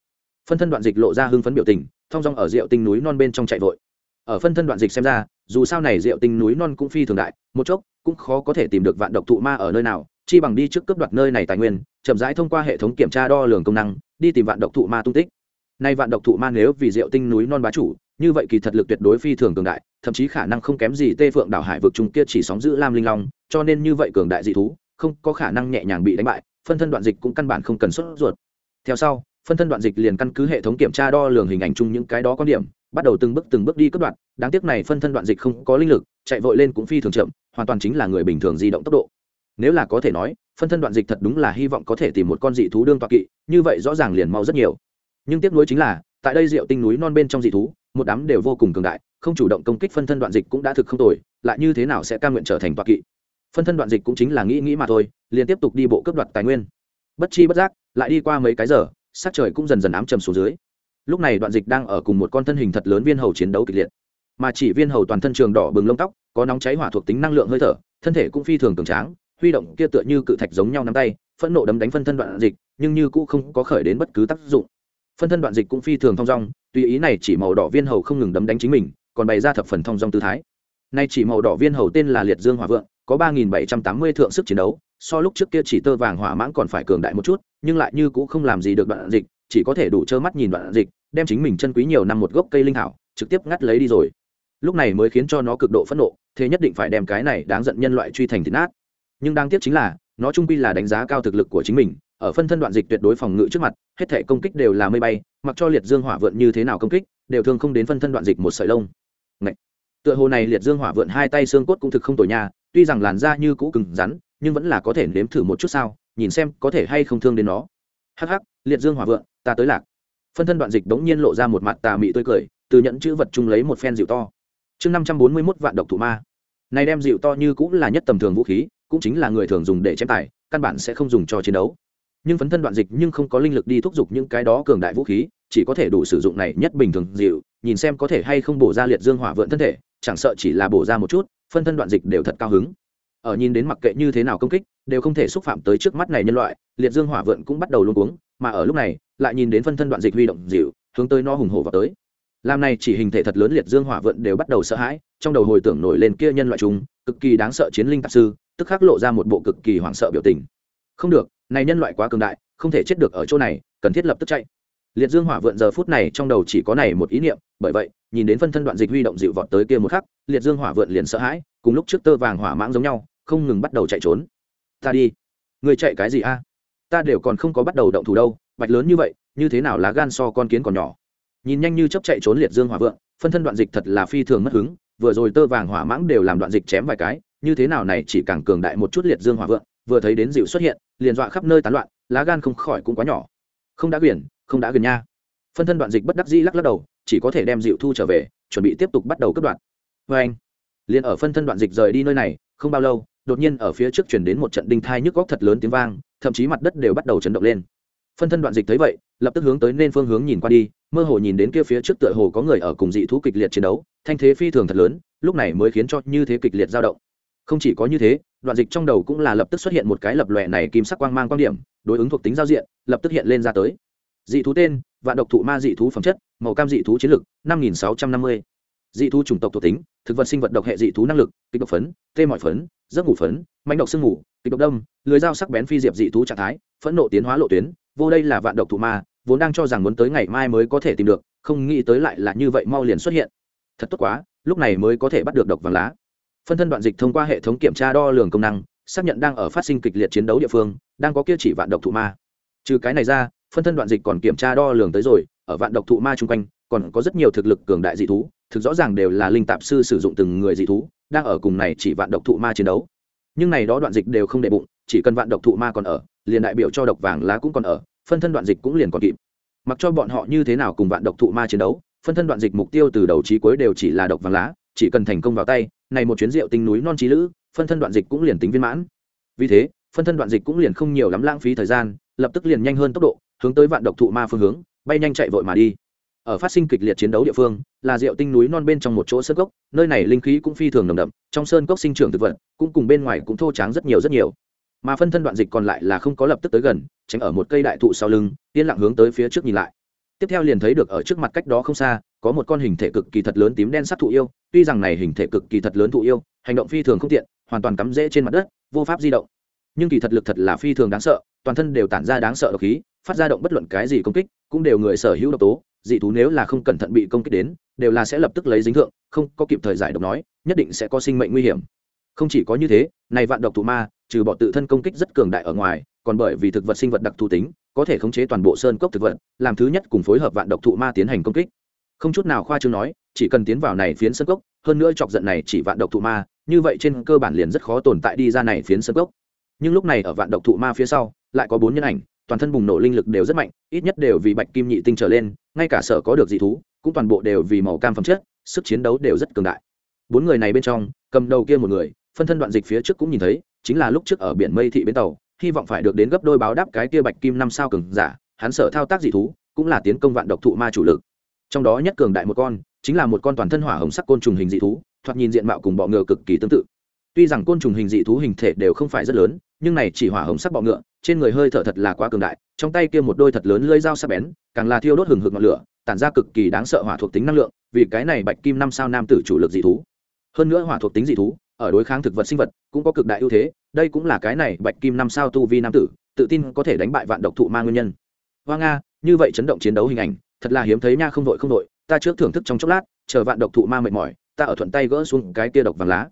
Phân thân đoạn dịch lộ ra hưng phấn biểu tình, thong dong ở rượu tinh núi non bên trong chạy vội. Ở phân thân đoạn dịch xem ra, dù sao này rượu tinh núi non cũng phi thường đại, một chốc cũng khó có thể tìm được vạn độc thụ ma ở nơi nào, chi bằng đi trước cướp đoạt nơi này tài nguyên, chậm rãi thông qua hệ thống kiểm tra đo lường công năng, đi tìm vạn độc thụ ma tung tích. Nay vạn độc thụ ma nếu vì rượu tinh núi non bá chủ, như vậy kỳ thật lực tuyệt đối phi thường cường đại, thậm chí khả năng không kém gì tê phượng đảo hải vực trung kia chỉ sóng giữ lam linh long, cho nên như vậy cường đại dị thú, không có khả năng nhẹ nhàng bị đánh bại, phân thân đoạn dịch cũng căn bản không cần xuất ruột theo sau, phân thân đoạn dịch liền căn cứ hệ thống kiểm tra đo lường hình ảnh chung những cái đó quan điểm, bắt đầu từng bước từng bước đi cất đoạn đáng tiếc này phân thân đoạn dịch không có linh lực, chạy vội lên cũng phi thường chậm, hoàn toàn chính là người bình thường di động tốc độ. Nếu là có thể nói, phân thân đoạn dịch thật đúng là hy vọng có thể tìm một con dị thú đương toạc kỵ, như vậy rõ ràng liền mau rất nhiều. Nhưng tiếc nuối chính là, tại đây rượu tinh núi non bên trong dị thú, một đám đều vô cùng cường đại, không chủ động công kích phân thân đoạn dịch cũng đã thực không tồi, lại như thế nào sẽ cam nguyện trở thành toạc kỵ? Phân thân đoạn dịch cũng chính là nghĩ nghĩ mà thôi, liền tiếp tục đi bộ cướp đoạt tài nguyên. Bất chi bất giác lại đi qua mấy cái giờ, sắc trời cũng dần dần ám trầm xuống dưới. Lúc này đoạn dịch đang ở cùng một con thân hình thật lớn viên hầu chiến đấu kịch liệt. Mà chỉ viên hầu toàn thân trường đỏ bừng lông tóc, có nóng cháy hỏa thuộc tính năng lượng hơi thở, thân thể cũng phi thường cường tráng, huy động kia tựa như cự thạch giống nhau nắm tay, phẫn nộ đấm đánh phân thân đoạn dịch, nhưng như cũng không có khởi đến bất cứ tác dụng. Phân thân đoạn dịch cũng phi thường thong dong tùy ý này chỉ màu đỏ viên hầu không ngừng đấm đánh chính mình, còn bày ra thập phần thong dong tư thái. Nay chỉ màu đỏ viên hầu tên là liệt dương hỏa vượng, có ba nghìn bảy trăm tám mươi thượng sức chiến đấu, so lúc trước kia chỉ tơ vàng hỏa mãng còn phải cường đại một chút nhưng lại như cũng không làm gì được đoạn dịch, chỉ có thể đủ trơ mắt nhìn đoạn dịch, đem chính mình chân quý nhiều năm một gốc cây linh thảo, trực tiếp ngắt lấy đi rồi. Lúc này mới khiến cho nó cực độ phẫn nộ, thế nhất định phải đem cái này đáng giận nhân loại truy thành thịt nát. Nhưng đáng tiếc chính là, nó trung quy là đánh giá cao thực lực của chính mình, ở phân thân đoạn dịch tuyệt đối phòng ngự trước mặt, hết thể công kích đều là mây bay, mặc cho liệt dương hỏa vượn như thế nào công kích, đều thường không đến phân thân đoạn dịch một sợi lông. Ngậy! tựa hồ này liệt dương hỏa vượn hai tay xương cốt cũng thực không tồi nha, tuy rằng làn da như cũ cứng rắn, nhưng vẫn là có thể nếm thử một chút sao? Nhìn xem có thể hay không thương đến nó. Hắc hắc liệt dương hỏa vượng, ta tới lạc. Phân thân đoạn dịch đống nhiên lộ ra một mặt tà mị tươi cười từ nhận chữ vật chung lấy một phen dịu to. Chương năm trăm bốn mươi mốt vạn độc thụ ma. Này đem dịu to như cũng là nhất tầm thường vũ khí cũng chính là người thường dùng để chém tài căn bản sẽ không dùng cho chiến đấu. Nhưng phấn thân đoạn dịch nhưng không có linh lực đi thúc giục những cái đó cường đại vũ khí chỉ có thể đủ sử dụng này nhất bình thường dịu nhìn xem có thể hay không bổ ra liệt dương hỏa vượn thân thể chẳng sợ chỉ là bổ ra một chút phân thân đoạn dịch đều thật cao hứng ở nhìn đến mặc kệ như thế nào công kích, đều không thể xúc phạm tới trước mắt này nhân loại, liệt dương hỏa vượn cũng bắt đầu luôn cuống, mà ở lúc này, lại nhìn đến phân thân đoạn dịch huy động dịu, hướng tới no hùng hổ vào tới. Làm này chỉ hình thể thật lớn liệt dương hỏa vượn đều bắt đầu sợ hãi, trong đầu hồi tưởng nổi lên kia nhân loại chúng, cực kỳ đáng sợ chiến linh tạp sư, tức khắc lộ ra một bộ cực kỳ hoảng sợ biểu tình. Không được, này nhân loại quá cường đại, không thể chết được ở chỗ này, cần thiết lập tức chạy liệt dương hỏa vượn giờ phút này trong đầu chỉ có này một ý niệm, bởi vậy, nhìn đến phân thân đoạn dịch huy động dịu vọt tới kia một khắc, liệt dương hỏa vượn liền sợ hãi, cùng lúc trước tơ vàng hỏa mãng giống nhau, không ngừng bắt đầu chạy trốn. Ta đi. Người chạy cái gì a? Ta đều còn không có bắt đầu động thủ đâu, bạch lớn như vậy, như thế nào là gan so con kiến còn nhỏ? Nhìn nhanh như chấp chạy trốn liệt dương hỏa vượng phân thân đoạn dịch thật là phi thường mất hứng, vừa rồi tơ vàng hỏa mãng đều làm đoạn dịch chém vài cái, như thế nào này chỉ càng cường đại một chút liệt dương hỏa vượng vừa thấy đến dịu xuất hiện, liền dọa khắp nơi tán loạn, lá gan không khỏi cũng quá nhỏ. Không đã quyển không đã gần nha. Phân thân đoạn dịch bất đắc dĩ lắc lắc đầu, chỉ có thể đem dịu thu trở về, chuẩn bị tiếp tục bắt đầu cấp đoạn vê anh, liền ở phân thân đoạn dịch rời đi nơi này, không bao lâu, đột nhiên ở phía trước chuyển đến một trận đinh thai nhức góc thật lớn tiếng vang, thậm chí mặt đất đều bắt đầu chấn động lên. Phân thân đoạn dịch thấy vậy, lập tức hướng tới nên phương hướng nhìn qua đi, mơ hồ nhìn đến kia phía trước tựa hồ có người ở cùng dị thú kịch liệt chiến đấu, thanh thế phi thường thật lớn, lúc này mới khiến cho như thế kịch liệt dao động. Không chỉ có như thế, đoạn dịch trong đầu cũng là lập tức xuất hiện một cái lập lòe này kim sắc quang mang quan điểm, đối ứng thuộc tính giao diện, lập tức hiện lên ra tới dị thú tên vạn độc thụ ma dị thú phẩm chất màu cam dị thú chiến lực năm nghìn sáu trăm năm mươi. Dị thú chủng tộc thuộc tính thực vật sinh vật độc hệ dị thú năng lực kịch độc phấn tê mọi phấn giấc ngủ phấn mánh độc sương ngủ kịch độc đâm, lưới dao sắc bén phi diệp dị thú trạng thái phẫn nộ tiến hóa lộ tuyến vô đây là vạn độc thụ ma vốn đang cho rằng muốn tới ngày mai mới có thể tìm được không nghĩ tới lại là như vậy mau liền xuất hiện. Thật tốt quá lúc này mới có thể bắt được độc vàng lá. Phân thân đoạn dịch thông qua hệ thống kiểm tra đo lường công năng xác nhận đang ở phát sinh kịch liệt chiến đấu địa phương đang có kia chỉ vạn độc thụ ma. Trừ cái này ra phân thân đoạn dịch còn kiểm tra đo lường tới rồi, ở vạn độc thụ ma chung quanh, còn có rất nhiều thực lực cường đại dị thú, thực rõ ràng đều là linh tạp sư sử dụng từng người dị thú, đang ở cùng này chỉ vạn độc thụ ma chiến đấu. Nhưng này đó đoạn dịch đều không đệ bụng, chỉ cần vạn độc thụ ma còn ở, liền đại biểu cho độc vàng lá cũng còn ở, phân thân đoạn dịch cũng liền còn kịp. Mặc cho bọn họ như thế nào cùng vạn độc thụ ma chiến đấu, phân thân đoạn dịch mục tiêu từ đầu chí cuối đều chỉ là độc vàng lá, chỉ cần thành công vào tay, này một chuyến rượu tinh núi non trí lữ, phân thân đoạn dịch cũng liền tính viên mãn. Vì thế, phân thân đoạn dịch cũng liền không nhiều lắm lãng phí thời gian, lập tức liền nhanh hơn tốc độ hướng tới vạn độc thụ ma phương hướng, bay nhanh chạy vội mà đi. Ở phát sinh kịch liệt chiến đấu địa phương, là rượu tinh núi non bên trong một chỗ sơn cốc, nơi này linh khí cũng phi thường nồng đậm, trong sơn cốc sinh trưởng thực vật, cũng cùng bên ngoài cũng thô tráng rất nhiều rất nhiều. Mà phân thân đoạn dịch còn lại là không có lập tức tới gần, tránh ở một cây đại thụ sau lưng, yên lặng hướng tới phía trước nhìn lại. Tiếp theo liền thấy được ở trước mặt cách đó không xa, có một con hình thể cực kỳ thật lớn tím đen sắc thụ yêu, tuy rằng này hình thể cực kỳ thật lớn thụ yêu, hành động phi thường không tiện, hoàn toàn cắm rễ trên mặt đất, vô pháp di động nhưng kỳ thật lực thật là phi thường đáng sợ, toàn thân đều tản ra đáng sợ độc khí, phát ra động bất luận cái gì công kích, cũng đều người sở hữu độc tố, dị thú nếu là không cẩn thận bị công kích đến, đều là sẽ lập tức lấy dính thượng, không có kịp thời giải độc nói, nhất định sẽ có sinh mệnh nguy hiểm. Không chỉ có như thế, này vạn độc thụ ma, trừ bỏ tự thân công kích rất cường đại ở ngoài, còn bởi vì thực vật sinh vật đặc thù tính, có thể khống chế toàn bộ sơn cốc thực vật, làm thứ nhất cùng phối hợp vạn độc thụ ma tiến hành công kích. Không chút nào khoa trương nói, chỉ cần tiến vào này phiến sơn cốc, hơn nữa chọc giận này chỉ vạn độc thụ ma, như vậy trên cơ bản liền rất khó tồn tại đi ra này phiến sơn cốc nhưng lúc này ở vạn độc thụ ma phía sau, lại có bốn nhân ảnh, toàn thân bùng nổ linh lực đều rất mạnh, ít nhất đều vì bạch kim nhị tinh trở lên, ngay cả sở có được dị thú, cũng toàn bộ đều vì màu cam phẩm chất, sức chiến đấu đều rất cường đại. Bốn người này bên trong, cầm đầu kia một người, phân thân đoạn dịch phía trước cũng nhìn thấy, chính là lúc trước ở biển mây thị bến tàu, hy vọng phải được đến gấp đôi báo đáp cái kia bạch kim năm sao cường giả, hắn sở thao tác dị thú, cũng là tiến công vạn độc thụ ma chủ lực. Trong đó nhất cường đại một con, chính là một con toàn thân hỏa hồng sắc côn trùng hình dị thú, thoạt nhìn diện mạo cùng bọ ngựa cực kỳ tương tự. Tuy rằng côn trùng hình dị thú hình thể đều không phải rất lớn nhưng này chỉ hỏa hồng sắc bọ ngựa, trên người hơi thở thật là quá cường đại, trong tay kia một đôi thật lớn lưỡi dao sắc bén, càng là thiêu đốt hừng hực ngọn lửa, tản ra cực kỳ đáng sợ hỏa thuộc tính năng lượng, vì cái này bạch kim năm sao nam tử chủ lực dị thú. Hơn nữa hỏa thuộc tính dị thú, ở đối kháng thực vật sinh vật, cũng có cực đại ưu thế, đây cũng là cái này bạch kim năm sao tu vi nam tử, tự tin có thể đánh bại vạn độc thụ ma nguyên nhân. Hoa nga, như vậy chấn động chiến đấu hình ảnh, thật là hiếm thấy nha, không đội không đội ta trước thưởng thức trong chốc lát, chờ vạn độc thụ ma mệt mỏi, ta ở thuận tay gỡ xuống cái kia độc vàng lá.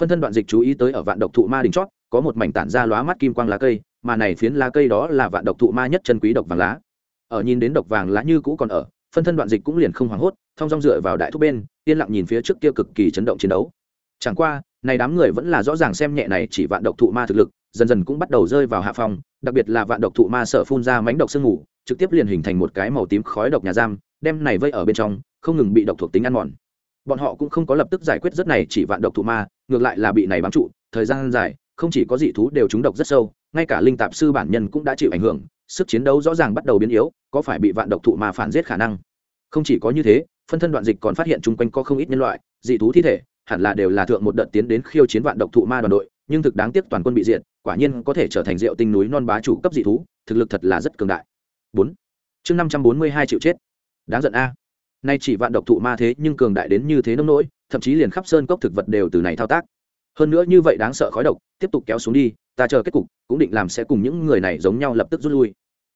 Phân thân đoạn dịch chú ý tới ở vạn độc thụ ma đỉnh chót có một mảnh tản ra lóa mắt kim quang lá cây, mà này phiến lá cây đó là vạn độc thụ ma nhất chân quý độc vàng lá. Ở nhìn đến độc vàng lá như cũ còn ở, phân thân đoạn dịch cũng liền không hoảng hốt, thong dong dựa vào đại thúc bên, yên lặng nhìn phía trước kia cực kỳ chấn động chiến đấu. Chẳng qua, này đám người vẫn là rõ ràng xem nhẹ này chỉ vạn độc thụ ma thực lực, dần dần cũng bắt đầu rơi vào hạ phòng đặc biệt là vạn độc thụ ma sợ phun ra mánh độc sương ngủ trực tiếp liền hình thành một cái màu tím khói độc nhà giam, đem này vây ở bên trong, không ngừng bị độc thuộc tính ăn mòn. Bọn họ cũng không có lập tức giải quyết rất này chỉ vạn độc thụ ma, ngược lại là bị này bám trụ, thời gian dài không chỉ có dị thú đều trúng độc rất sâu, ngay cả linh tạp sư bản nhân cũng đã chịu ảnh hưởng, sức chiến đấu rõ ràng bắt đầu biến yếu, có phải bị vạn độc thụ ma phản giết khả năng? Không chỉ có như thế, phân thân đoạn dịch còn phát hiện chung quanh có không ít nhân loại, dị thú thi thể, hẳn là đều là thượng một đợt tiến đến khiêu chiến vạn độc thụ ma đoàn đội, nhưng thực đáng tiếc toàn quân bị diệt, quả nhiên có thể trở thành rượu tinh núi non bá chủ cấp dị thú, thực lực thật là rất cường đại. Bốn. Chương năm trăm bốn mươi hai triệu chết. Đáng giận a. Nay chỉ vạn độc thụ ma thế nhưng cường đại đến như thế nông nỗi, thậm chí liền khắp sơn cốc thực vật đều từ này thao tác hơn nữa như vậy đáng sợ khói độc, tiếp tục kéo xuống đi, ta chờ kết cục, cũng định làm sẽ cùng những người này giống nhau lập tức rút lui.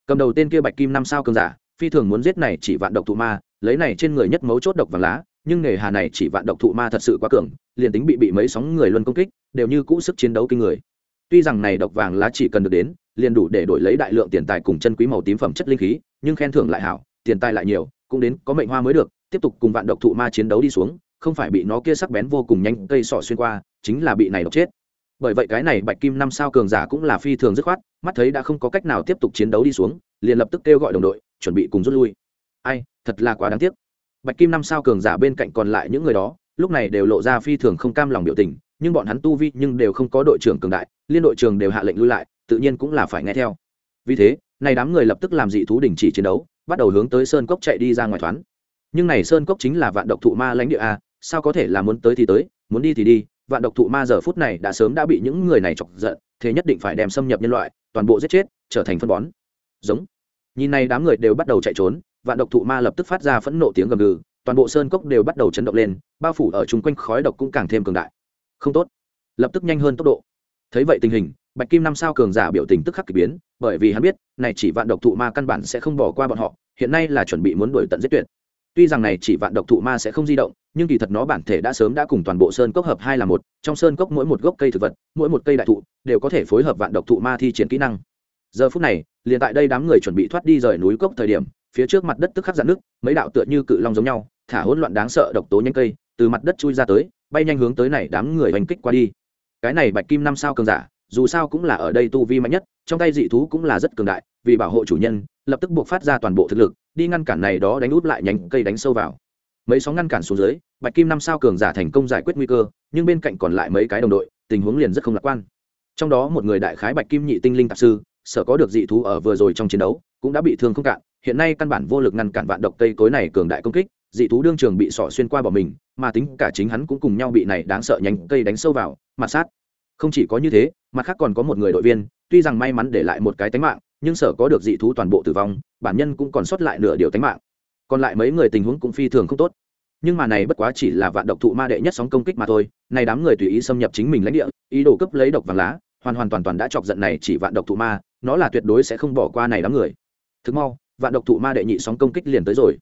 Cầm đầu tên kia bạch kim năm sao cường giả, phi thường muốn giết này chỉ vạn độc thụ ma, lấy này trên người nhất mấu chốt độc vàng lá, nhưng nghề hà này chỉ vạn độc thụ ma thật sự quá cường, liền tính bị bị mấy sóng người luân công kích, đều như cũ sức chiến đấu kinh người. Tuy rằng này độc vàng lá chỉ cần được đến, liền đủ để đổi lấy đại lượng tiền tài cùng chân quý màu tím phẩm chất linh khí, nhưng khen thưởng lại hảo, tiền tài lại nhiều, cũng đến có mệnh hoa mới được, tiếp tục cùng vạn độc thụ ma chiến đấu đi xuống, không phải bị nó kia sắc bén vô cùng nhanh cây sọ xuyên qua chính là bị này độc chết. Bởi vậy cái này bạch kim năm sao cường giả cũng là phi thường dứt khoát, mắt thấy đã không có cách nào tiếp tục chiến đấu đi xuống, liền lập tức kêu gọi đồng đội, chuẩn bị cùng rút lui. Ai, thật là quá đáng tiếc. Bạch kim năm sao cường giả bên cạnh còn lại những người đó, lúc này đều lộ ra phi thường không cam lòng biểu tình, nhưng bọn hắn tu vi nhưng đều không có đội trưởng cường đại, liên đội trưởng đều hạ lệnh lui lại, tự nhiên cũng là phải nghe theo. Vì thế, này đám người lập tức làm dị thú đình chỉ chiến đấu, bắt đầu hướng tới sơn cốc chạy đi ra ngoài thoáng nhưng này sơn cốc chính là vạn độc thụ ma lãnh địa a, sao có thể là muốn tới thì tới, muốn đi thì đi vạn độc thụ ma giờ phút này đã sớm đã bị những người này chọc giận, thế nhất định phải đem xâm nhập nhân loại, toàn bộ giết chết, trở thành phân bón. Giống. Nhìn này đám người đều bắt đầu chạy trốn, vạn độc thụ ma lập tức phát ra phẫn nộ tiếng gầm gừ, toàn bộ sơn cốc đều bắt đầu chấn động lên, bao phủ ở chung quanh khói độc cũng càng thêm cường đại. Không tốt. Lập tức nhanh hơn tốc độ. Thấy vậy tình hình, bạch kim năm sao cường giả biểu tình tức khắc k ỳ biến, bởi vì hắn biết, này chỉ vạn độc thụ ma căn bản sẽ không bỏ qua bọn họ, hiện nay là chuẩn bị muốn đuổi tận giết tuyệt tuy rằng này chỉ vạn độc thụ ma sẽ không di động, nhưng kỳ thật nó bản thể đã sớm đã cùng toàn bộ sơn cốc hợp hai là một. Trong sơn cốc mỗi một gốc cây thực vật, mỗi một cây đại thụ, đều có thể phối hợp vạn độc thụ ma thi triển kỹ năng. Giờ phút này, liền tại đây đám người chuẩn bị thoát đi rời núi cốc thời điểm, phía trước mặt đất tức khắc dạn nước mấy đạo tựa như cự long giống nhau, thả hỗn loạn đáng sợ độc tố nhanh cây, từ mặt đất chui ra tới, bay nhanh hướng tới này đám người hành kích qua đi. Cái này bạch kim năm sao cường giả, dù sao cũng là ở đây tu vi mạnh nhất, trong tay dị thú cũng là rất cường đại, vì bảo hộ chủ nhân lập tức buộc phát ra toàn bộ thực lực, đi ngăn cản này đó đánh út lại nhánh cây đánh sâu vào. Mấy sóng ngăn cản xuống dưới, bạch kim năm sao cường giả thành công giải quyết nguy cơ, nhưng bên cạnh còn lại mấy cái đồng đội, tình huống liền rất không lạc quan. Trong đó một người đại khái bạch kim nhị tinh linh tạp sư sở có được dị thú ở vừa rồi trong chiến đấu, cũng đã bị thương không cạn, hiện nay căn bản vô lực ngăn cản vạn độc cây cối này cường đại công kích, dị thú đương trường bị sỏ xuyên qua bỏ mình, mà tính cả chính hắn cũng cùng nhau bị này đáng sợ nhánh cây đánh sâu vào mặt sát. Không chỉ có như thế, mặt khác còn có một người đội viên, tuy rằng may mắn để lại một cái tánh mạng nhưng sở có được dị thú toàn bộ tử vong, bản nhân cũng còn sót lại nửa điều tánh mạng. Còn lại mấy người tình huống cũng phi thường không tốt. Nhưng mà này bất quá chỉ là vạn độc thụ ma đệ nhất sóng công kích mà thôi, này đám người tùy ý xâm nhập chính mình lãnh địa, ý đồ cấp lấy độc vàng lá, hoàn hoàn toàn toàn đã chọc giận này chỉ vạn độc thụ ma, nó là tuyệt đối sẽ không bỏ qua này đám người. Thực mau, vạn độc thụ ma đệ nhị sóng công kích liền tới rồi.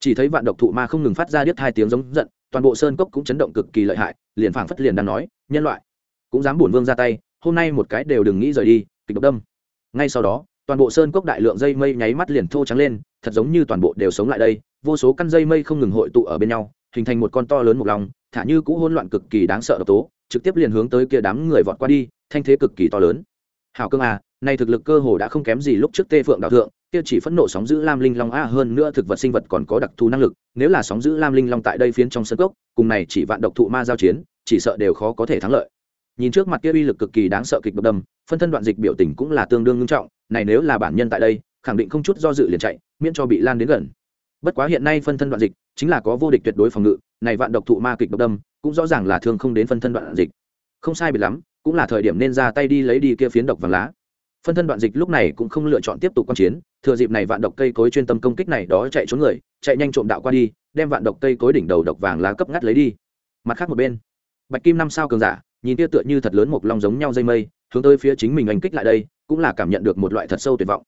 Chỉ thấy vạn độc thụ ma không ngừng phát ra điếc hai tiếng giống giận, toàn bộ sơn cốc cũng chấn động cực kỳ lợi hại, liền phảng phất liền đang nói, nhân loại, cũng dám bổn vương ra tay, hôm nay một cái đều đừng nghĩ rời đi, kịch độc đâm. Ngay sau đó toàn bộ sơn cốc đại lượng dây mây nháy mắt liền thô trắng lên, thật giống như toàn bộ đều sống lại đây. Vô số căn dây mây không ngừng hội tụ ở bên nhau, hình thành một con to lớn một lòng thả như cũ hỗn loạn cực kỳ đáng sợ độc tố, trực tiếp liền hướng tới kia đám người vọt qua đi, thanh thế cực kỳ to lớn. Hào cương à nay thực lực cơ hồ đã không kém gì lúc trước tê phượng đạo thượng, kia chỉ phẫn nộ sóng giữ lam linh long a hơn nữa thực vật sinh vật còn có đặc thù năng lực, nếu là sóng giữ lam linh long tại đây phiến trong sân cốc, cùng này chỉ vạn độc thụ ma giao chiến, chỉ sợ đều khó có thể thắng lợi nhìn trước mặt kia uy lực cực kỳ đáng sợ kịch độc đâm, phân thân đoạn dịch biểu tình cũng là tương đương nghiêm trọng, này nếu là bản nhân tại đây, khẳng định không chút do dự liền chạy, miễn cho bị lan đến gần. Bất quá hiện nay phân thân đoạn dịch chính là có vô địch tuyệt đối phòng ngự, này vạn độc thụ ma kịch độc đâm cũng rõ ràng là thương không đến phân thân đoạn dịch. Không sai biệt lắm, cũng là thời điểm nên ra tay đi lấy đi kia phiến độc vàng lá. Phân thân đoạn dịch lúc này cũng không lựa chọn tiếp tục quan chiến, thừa dịp này vạn độc cây cối chuyên tâm công kích này đó chạy trốn người, chạy nhanh trộm đạo qua đi, đem vạn độc cây cối đỉnh đầu độc vàng lá cấp ngắt lấy đi. Mặt khác một bên, bạch kim năm sao cường giả nhìn kia tựa như thật lớn một long giống nhau dây mây, hướng tới phía chính mình anh kích lại đây, cũng là cảm nhận được một loại thật sâu tuyệt vọng.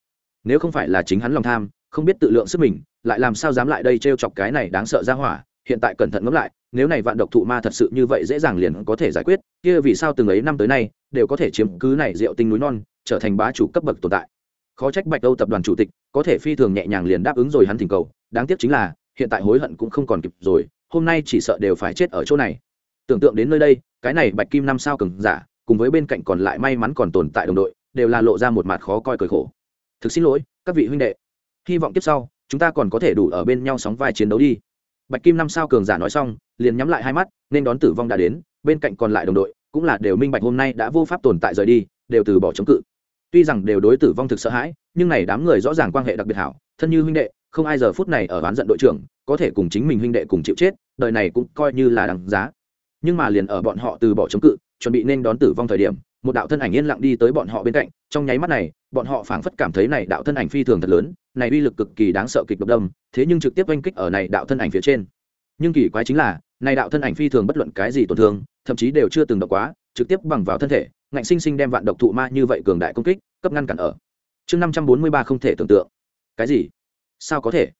Nếu không phải là chính hắn lòng tham, không biết tự lượng sức mình, lại làm sao dám lại đây t chọc cái này đáng sợ ra hỏa, hiện tại cẩn thận ngẫm lại, nếu này vạn độc thụ ma thật sự như vậy dễ dàng liền có thể giải quyết, kia vì sao từng ấy năm tới nay, đều có thể chiếm cứ này rượu tinh núi non, trở thành bá chủ cấp bậc tồn tại. Khó trách bạch âu tập đoàn chủ tịch, có thể phi thường nhẹ nhàng liền đáp ứng rồi hắn thỉnh cầu, đáng tiếc chính là, hiện tại hối hận cũng không còn kịp rồi, hôm nay chỉ sợ đều phải chết ở chỗ này. Tưởng tượng đến nơi đây cái này bạch kim năm sao cường giả, cùng với bên cạnh còn lại may mắn còn tồn tại đồng đội, đều là lộ ra một mặt khó coi cười khổ. Thực xin lỗi, các vị huynh đệ. Hy vọng tiếp sau, chúng ta còn có thể đủ ở bên nhau sóng vai chiến đấu đi. Bạch kim năm sao cường giả nói xong, liền nhắm lại hai mắt, nên đón tử vong đã đến, bên cạnh còn lại đồng đội, cũng là đều minh bạch hôm nay đã vô pháp tồn tại rời đi, đều từ bỏ chống cự. Tuy rằng đều đối tử vong thực sợ hãi, nhưng này đám người rõ ràng quan hệ đặc biệt hảo, thân như huynh đệ, không ai giờ phút này ở oán giận đội trưởng, có thể cùng chính mình huynh đệ cùng chịu chết, đời này cũng coi như là đằng giá nhưng mà liền ở bọn họ từ bỏ chống cự, chuẩn bị nên đón tử vong thời điểm, một đạo thân ảnh yên lặng đi tới bọn họ bên cạnh. Trong nháy mắt này, bọn họ phảng phất cảm thấy này đạo thân ảnh phi thường thật lớn, này uy lực cực kỳ đáng sợ kịch độc đâm, thế nhưng trực tiếp oanh kích ở này đạo thân ảnh phía trên. Nhưng kỳ quái chính là, này đạo thân ảnh phi thường bất luận cái gì tổn thương, thậm chí đều chưa từng động quá, trực tiếp bằng vào thân thể, ngạnh sinh sinh đem vạn độc thụ ma như vậy cường đại công kích, cấp ngăn cản ở. Chương năm trăm bốn mươi ba không thể tưởng tượng. Cái gì? Sao có thể?